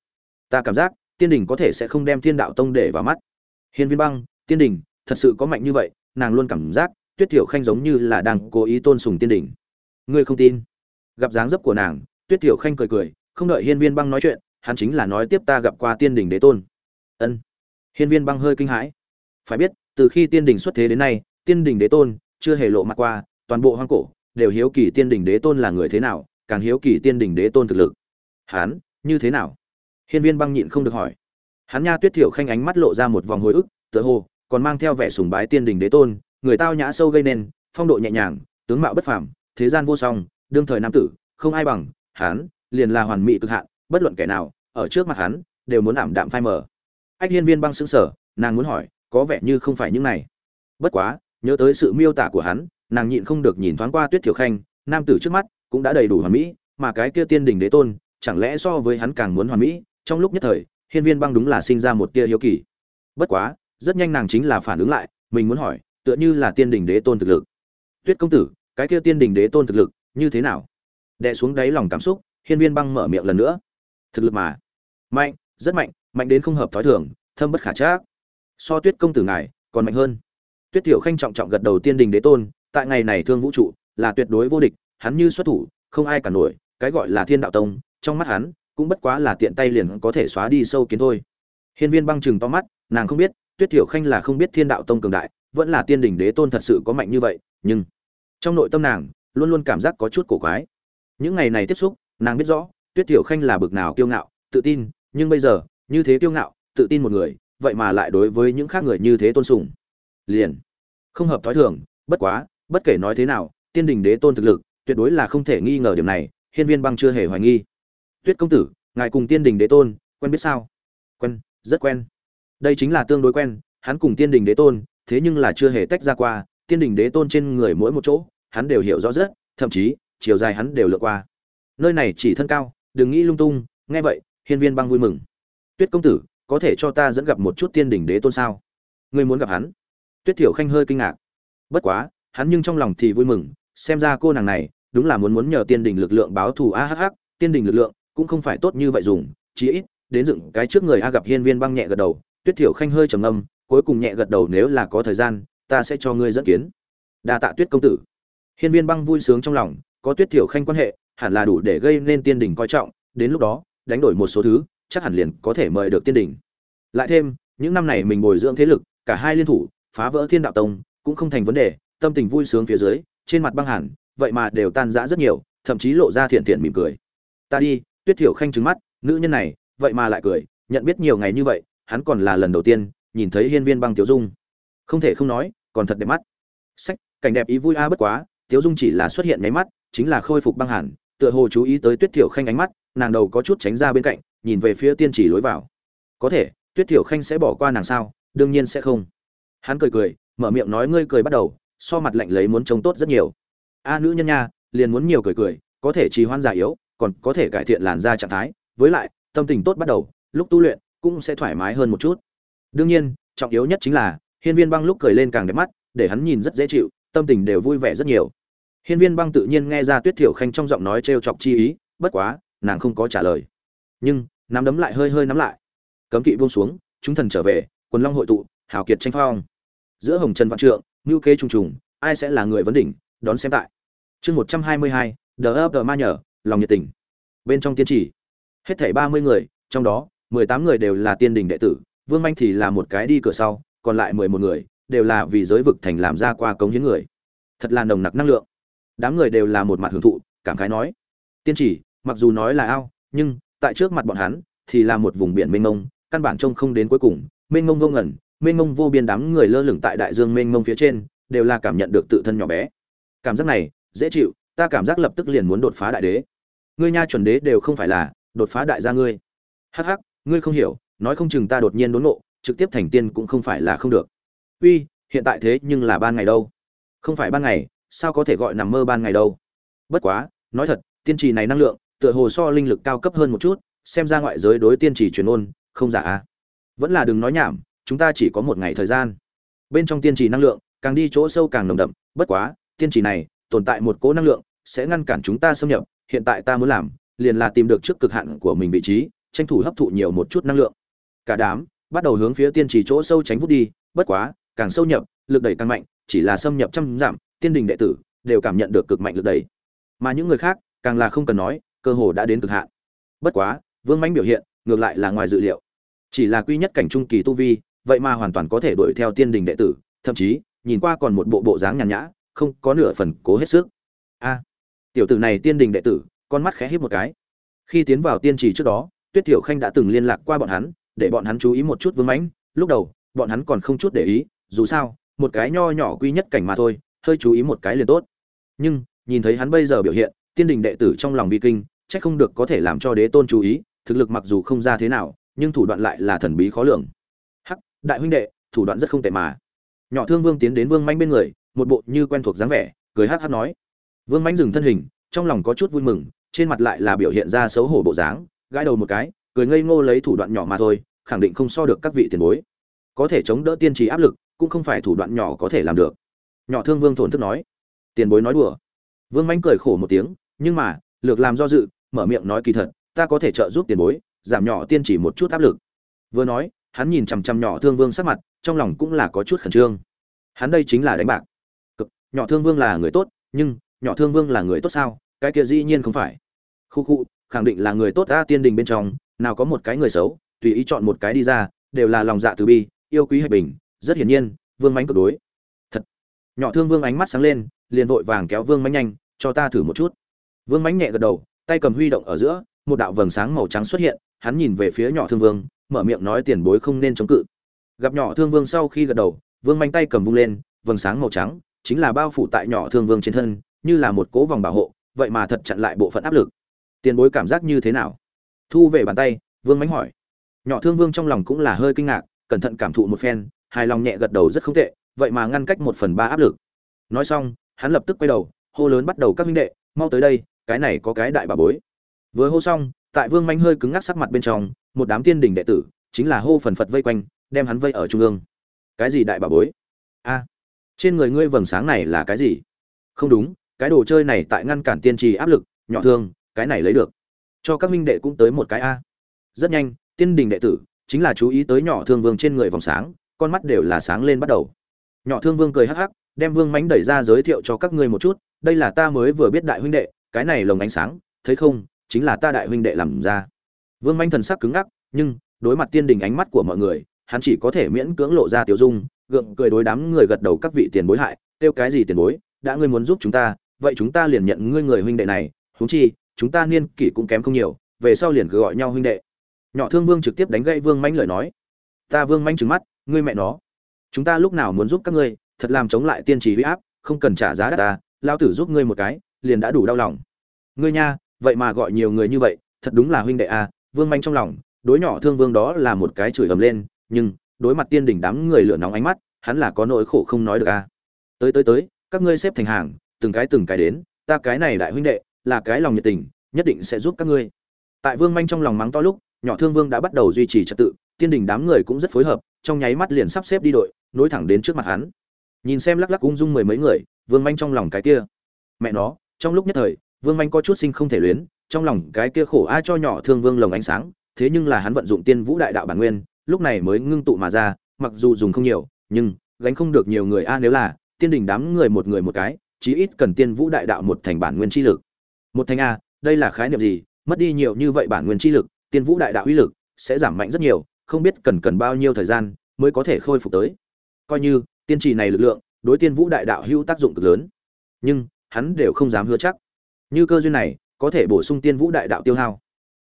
Ta cảm giác, tiên đình có thể sẽ không đem thiên đạo tông để vào mắt. Hiên viên băng, tiên đình thật sự có mạnh như vậy, nàng luôn cảm giác tuyết thiểu khanh giống như là đang cố ý tôn sùng tiên Đỉnh. ngươi không tin? Gặp dáng dấp của nàng, tuyết thiểu khanh cười cười, không đợi hiên viên băng nói chuyện, hắn chính là nói tiếp ta gặp qua tiên Đỉnh đế tôn. Ân. Hiên viên băng hơi kinh hãi. Phải biết, từ khi tiên Đỉnh xuất thế đến nay, tiên Đỉnh đế tôn chưa hề lộ mặt qua, toàn bộ hoang cổ đều hiếu kỳ tiên Đỉnh đế tôn là người thế nào, càng hiếu kỳ tiên Đỉnh đế tôn thực lực. Hắn, như thế nào? Hiên viên băng nhịn không được hỏi. Hắn nha tuyết thiểu khanh ánh mắt lộ ra một vòng hồi ức, tựa hồ còn mang theo vẻ sùng bái tiên đình đế tôn người tao nhã sâu gây nên, phong độ nhẹ nhàng, tướng mạo bất phàm, thế gian vô song, đương thời nam tử, không ai bằng hắn, liền là hoàn mỹ cực hạn, bất luận kẻ nào, ở trước mặt hắn, đều muốn ảm đạm phai mờ. Ách hiên viên băng sững sờ, nàng muốn hỏi, có vẻ như không phải những này. Bất quá, nhớ tới sự miêu tả của hắn, nàng nhịn không được nhìn thoáng qua tuyết thiểu khanh, nam tử trước mắt cũng đã đầy đủ hoàn mỹ, mà cái kia tiên đình đế tôn, chẳng lẽ so với hắn càng muốn hoàn mỹ? Trong lúc nhất thời, hiên viên băng đúng là sinh ra một tia hiếu kỳ. Bất quá, rất nhanh nàng chính là phản ứng lại, mình muốn hỏi tựa như là tiên đình đế tôn thực lực. Tuyết công tử, cái kia tiên đình đế tôn thực lực, như thế nào? Đè xuống đáy lòng cảm xúc, hiên viên băng mở miệng lần nữa. Thực lực mà. Mạnh, rất mạnh mạnh đến không hợp thói thường, thâm bất khả trác. So tuyết công tử ngài, còn mạnh hơn. Tuyết tiểu khanh trọng trọng gật đầu tiên đình đế tôn, tại ngày này thương vũ trụ, là tuyệt đối vô địch, hắn như xuất thủ, không ai cả nổi, cái gọi là thiên đạo tông, trong mắt hắn, cũng bất quá là tiện tay liền có thể xóa đi sâu kiến thôi. Hiên viên băng chừng to mắt, nàng không biết, tuyết tiểu khanh là không biết thiên đạo tông cường đại vẫn là tiên đình đế tôn thật sự có mạnh như vậy, nhưng trong nội tâm nàng luôn luôn cảm giác có chút cổ quái. Những ngày này tiếp xúc, nàng biết rõ, tuyết tiểu khanh là bực nào kiêu ngạo, tự tin, nhưng bây giờ, như thế kiêu ngạo, tự tin một người, vậy mà lại đối với những khác người như thế tôn sùng. Liền không hợp thói thường, bất quá, bất kể nói thế nào, tiên đình đế tôn thực lực, tuyệt đối là không thể nghi ngờ điểm này, hiên viên băng chưa hề hoài nghi. Tuyết công tử, ngài cùng tiên đình đế tôn, quen biết sao? Quen, rất quen. Đây chính là tương đối quen, hắn cùng tiên đình đế tôn thế nhưng là chưa hề tách ra qua, tiên đình đế tôn trên người mỗi một chỗ, hắn đều hiểu rõ rất, thậm chí, chiều dài hắn đều lượt qua. Nơi này chỉ thân cao, đừng nghĩ lung tung, nghe vậy, hiên viên băng vui mừng. Tuyết công tử, có thể cho ta dẫn gặp một chút tiên đình đế tôn sao? Ngươi muốn gặp hắn? Tuyết thiểu khanh hơi kinh ngạc. Bất quá, hắn nhưng trong lòng thì vui mừng, xem ra cô nàng này, đúng là muốn muốn nhờ tiên đình lực lượng báo thù a hh tiên đình lực lượng cũng không phải tốt như vậy dùng chỉ ít, đến dựng cái trước người a gặp hiên viên băng nhẹ gật đầu, tuyết thiểu khanh hơi trầm ngâm cuối cùng nhẹ gật đầu nếu là có thời gian, ta sẽ cho ngươi dẫn kiến. Đa tạ tuyết công tử. Hiên viên băng vui sướng trong lòng, có tuyết thiểu khanh quan hệ, hẳn là đủ để gây nên tiên đình coi trọng, đến lúc đó, đánh đổi một số thứ, chắc hẳn liền có thể mời được tiên đình. Lại thêm, những năm này mình bồi dưỡng thế lực, cả hai liên thủ, phá vỡ thiên đạo tông, cũng không thành vấn đề, tâm tình vui sướng phía dưới, trên mặt băng hẳn, vậy mà đều tan rã rất nhiều, thậm chí lộ ra thiện thiện mỉm cười. Ta đi, tuyết thiểu khanh trừng mắt, nữ nhân này, vậy mà lại cười, nhận biết nhiều ngày như vậy, hắn còn là lần đầu tiên nhìn thấy hiên viên băng tiểu dung. Không thể không nói, còn thật đẹp mắt. Sách, cảnh đẹp ý vui a bất quá tiểu dung chỉ là xuất hiện nháy mắt, chính là khôi phục băng hẳn tựa hồ chú ý tới tuyết thiểu khanh ánh mắt, nàng đầu có chút tránh ra bên cạnh, nhìn về phía tiên chỉ lối vào. Có thể, tuyết thiểu khanh sẽ bỏ qua nàng sao? Đương nhiên sẽ không. Hắn cười cười, mở miệng nói ngươi cười bắt đầu, so mặt lạnh lấy muốn trông tốt rất nhiều. A nữ nhân nha, liền muốn nhiều cười cười, có thể trì hoãn già yếu, còn có thể cải thiện làn da trạng thái, với lại, tâm tình tốt bắt đầu, lúc tu luyện, cũng sẽ thoải mái hơn một chút đương nhiên, trọng yếu nhất chính là, hiên viên băng lúc cười lên càng đẹp mắt, để hắn nhìn rất dễ chịu, tâm tình đều vui vẻ rất nhiều. Hiên viên băng tự nhiên nghe ra tuyết thiểu khanh trong giọng nói t chọc chi ý, bất quá, nàng không có trả lời. Nhưng, nắm đấm lại hơi hơi nắm lại. Cấm kỵ buông xuống, chúng thần trở về, quần long hội tụ, hào kiệt tranh phong. Giữa hồng trần vạn trượng, ngưu kế trùng trùng, ai sẽ là người vấn đỉnh, đón xem tại. Chương một trăm hai mươi hai đờ ấp đờ ma nhở, lòng nhiệt tình. Bên trong tiên chỉ hết thảy ba mươi người, trong đó, mười tám người đều là tiên đình đệ tử vương manh thì là một cái đi cửa sau, còn lại mười một người đều là vì giới vực thành làm ra qua cống hiến người. Thật là nồng nặc năng lượng. Đám người đều là một mặt hưởng thụ, cảm khái nói. Tiên chỉ, mặc dù nói là ao, nhưng tại trước mặt bọn hắn thì là một vùng biển mênh mông, căn bản trông không đến cuối cùng. Mênh mông vô ngẩn mênh mông vô biên đám người lơ lửng tại đại dương mênh mông phía trên, đều là cảm nhận được tự thân nhỏ bé. Cảm giác này, dễ chịu, ta cảm giác lập tức liền muốn đột phá đại đế. Ngươi nha chuẩn đế đều không phải là đột phá đại gia ngươi. Hắc hắc, ngươi không hiểu nói không chừng ta đột nhiên đốn ngộ, trực tiếp thành tiên cũng không phải là không được. Uy, hiện tại thế nhưng là ban ngày đâu. Không phải ban ngày, sao có thể gọi nằm mơ ban ngày đâu? Bất quá, nói thật, tiên trì này năng lượng, tựa hồ so linh lực cao cấp hơn một chút, xem ra ngoại giới đối tiên trì truyền ôn, không giả a. Vẫn là đừng nói nhảm, chúng ta chỉ có một ngày thời gian. Bên trong tiên trì năng lượng, càng đi chỗ sâu càng nồng đậm, bất quá, tiên trì này, tồn tại một cỗ năng lượng, sẽ ngăn cản chúng ta xâm nhập, hiện tại ta muốn làm, liền là tìm được trước cực hạn của mình vị trí, tranh thủ hấp thụ nhiều một chút năng lượng cả đám bắt đầu hướng phía tiên trì chỗ sâu tránh vút đi, bất quá, càng sâu nhập, lực đẩy càng mạnh, chỉ là xâm nhập trăm giảm tiên đình đệ tử đều cảm nhận được cực mạnh lực đẩy. Mà những người khác, càng là không cần nói, cơ hồ đã đến cực hạn. Bất quá, vương mãnh biểu hiện, ngược lại là ngoài dự liệu. Chỉ là quy nhất cảnh trung kỳ tu vi, vậy mà hoàn toàn có thể đuổi theo tiên đình đệ tử, thậm chí, nhìn qua còn một bộ bộ dáng nhàn nhã, không có nửa phần cố hết sức. A, tiểu tử này tiên đình đệ tử, con mắt khẽ híp một cái. Khi tiến vào tiên trì trước đó, tuyết tiểu khanh đã từng liên lạc qua bọn hắn để bọn hắn chú ý một chút vương mãnh. Lúc đầu, bọn hắn còn không chút để ý, dù sao, một cái nho nhỏ quy nhất cảnh mà thôi, hơi chú ý một cái liền tốt. Nhưng, nhìn thấy hắn bây giờ biểu hiện, tiên đình đệ tử trong lòng vi kinh, chắc không được có thể làm cho đế tôn chú ý, thực lực mặc dù không ra thế nào, nhưng thủ đoạn lại là thần bí khó lường. Hắc, đại huynh đệ, thủ đoạn rất không tệ mà. Nhỏ thương vương tiến đến vương manh bên người, một bộ như quen thuộc dáng vẻ, cười hắc hắc nói. Vương manh dừng thân hình, trong lòng có chút vui mừng, trên mặt lại là biểu hiện ra xấu hổ bộ dáng, gãi đầu một cái cười ngây ngô lấy thủ đoạn nhỏ mà thôi, khẳng định không so được các vị tiền bối. Có thể chống đỡ tiên trì áp lực, cũng không phải thủ đoạn nhỏ có thể làm được. Nhỏ thương vương thổn thức nói. Tiền bối nói đùa. Vương manh cười khổ một tiếng, nhưng mà, lược làm do dự, mở miệng nói kỳ thật, ta có thể trợ giúp tiền bối, giảm nhỏ tiên chỉ một chút áp lực. Vừa nói, hắn nhìn chằm chằm nhỏ thương vương sắc mặt, trong lòng cũng là có chút khẩn trương. Hắn đây chính là đánh bạc. Cực, nhỏ thương vương là người tốt, nhưng, nhỏ thương vương là người tốt sao? Cái kia dĩ nhiên không phải. Khu khu khẳng định là người tốt ta tiên đình bên trong, nào có một cái người xấu, tùy ý chọn một cái đi ra, đều là lòng dạ từ bi, yêu quý hệ bình, rất hiển nhiên, vương mánh cực đối. Thật. Nhỏ thương vương ánh mắt sáng lên, liền vội vàng kéo vương mánh nhanh, cho ta thử một chút. Vương mánh nhẹ gật đầu, tay cầm huy động ở giữa, một đạo vầng sáng màu trắng xuất hiện, hắn nhìn về phía nhỏ thương vương, mở miệng nói tiền bối không nên chống cự. Gặp nhỏ thương vương sau khi gật đầu, vương mánh tay cầm vung lên, vầng sáng màu trắng, chính là bao phủ tại nhỏ thương vương trên thân, như là một cố vòng bảo hộ, vậy mà thật chặn lại bộ phận áp lực tiền bối cảm giác như thế nào? Thu về bàn tay, vương mánh hỏi. Nhỏ thương vương trong lòng cũng là hơi kinh ngạc, cẩn thận cảm thụ một phen, hài lòng nhẹ gật đầu rất không tệ, vậy mà ngăn cách một phần ba áp lực. Nói xong, hắn lập tức quay đầu, hô lớn bắt đầu các minh đệ, mau tới đây, cái này có cái đại bà bối. Vừa hô xong, tại vương manh hơi cứng ngắc sắc mặt bên trong, một đám tiên đỉnh đệ tử, chính là hô phần phật vây quanh, đem hắn vây ở trung ương. Cái gì đại bà bối? A, trên người ngươi vầng sáng này là cái gì? Không đúng, cái đồ chơi này tại ngăn cản tiên trì áp lực, nhỏ thương cái này lấy được. Cho các minh đệ cũng tới một cái a. Rất nhanh, tiên đình đệ tử, chính là chú ý tới nhỏ thương vương trên người vòng sáng, con mắt đều là sáng lên bắt đầu. Nhỏ thương vương cười hắc hắc, đem vương mánh đẩy ra giới thiệu cho các ngươi một chút, đây là ta mới vừa biết đại huynh đệ, cái này lồng ánh sáng, thấy không, chính là ta đại huynh đệ làm ra. Vương mánh thần sắc cứng ngắc, nhưng, đối mặt tiên đình ánh mắt của mọi người, hắn chỉ có thể miễn cưỡng lộ ra tiểu dung, gượng cười đối đám người gật đầu các vị tiền bối hại, tiêu cái gì tiền bối, đã ngươi muốn giúp chúng ta, vậy chúng ta liền nhận ngươi người huynh đệ này, huống chi chúng ta niên kỷ cũng kém không nhiều, về sau liền cứ gọi nhau huynh đệ. Nhỏ thương vương trực tiếp đánh gãy vương manh lời nói. Ta vương manh trừng mắt, ngươi mẹ nó. Chúng ta lúc nào muốn giúp các ngươi, thật làm chống lại tiên trì huy áp, không cần trả giá đắt ta lao tử giúp ngươi một cái, liền đã đủ đau lòng. Ngươi nha, vậy mà gọi nhiều người như vậy, thật đúng là huynh đệ a vương manh trong lòng, đối nhỏ thương vương đó là một cái chửi ầm lên, nhưng, đối mặt tiên đỉnh đám người lửa nóng ánh mắt, hắn là có nỗi khổ không nói được a tới tới tới, các ngươi xếp thành hàng, từng cái từng cái đến, ta cái này đại huynh đệ là cái lòng nhiệt tình, nhất định sẽ giúp các ngươi. Tại vương manh trong lòng mắng to lúc, nhỏ thương vương đã bắt đầu duy trì trật tự, tiên đình đám người cũng rất phối hợp, trong nháy mắt liền sắp xếp đi đội, nối thẳng đến trước mặt hắn. Nhìn xem lắc lắc ung dung mười mấy người, vương manh trong lòng cái kia. Mẹ nó, trong lúc nhất thời, vương manh có chút sinh không thể luyến, trong lòng cái kia khổ ai cho nhỏ thương vương lồng ánh sáng, thế nhưng là hắn vận dụng tiên vũ đại đạo bản nguyên, lúc này mới ngưng tụ mà ra, mặc dù dùng không nhiều, nhưng gánh không được nhiều người a nếu là, tiên đình đám người một người một cái, chí ít cần tiên vũ đại đạo một thành bản nguyên chi lực một thành a, đây là khái niệm gì? Mất đi nhiều như vậy bản nguyên chi lực, tiên vũ đại đạo uy lực sẽ giảm mạnh rất nhiều, không biết cần cần bao nhiêu thời gian mới có thể khôi phục tới. Coi như, tiên trì này lực lượng, đối tiên vũ đại đạo hữu tác dụng cực lớn. Nhưng, hắn đều không dám hứa chắc. Như cơ duyên này, có thể bổ sung tiên vũ đại đạo tiêu hao.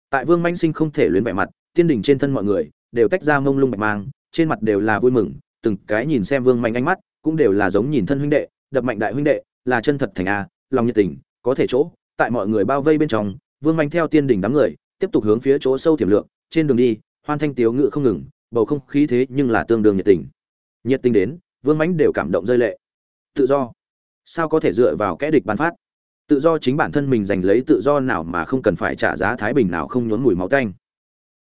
Tại vương manh sinh không thể luyến vẻ mặt, tiên đỉnh trên thân mọi người đều tách ra mông lung bạch mang, trên mặt đều là vui mừng, từng cái nhìn xem vương Mạnh ánh mắt cũng đều là giống nhìn thân huynh đệ, đập mạnh đại huynh đệ, là chân thật thành a, lòng nhiệt tình, có thể chỗ tại mọi người bao vây bên trong, vương manh theo tiên đỉnh đám người, tiếp tục hướng phía chỗ sâu tiềm lượng, trên đường đi, hoan thanh tiếu ngự không ngừng, bầu không khí thế nhưng là tương đương nhiệt tình. Nhiệt tình đến, vương mãnh đều cảm động rơi lệ. Tự do. Sao có thể dựa vào kẽ địch bán phát? Tự do chính bản thân mình giành lấy tự do nào mà không cần phải trả giá thái bình nào không nhốn mùi máu tanh.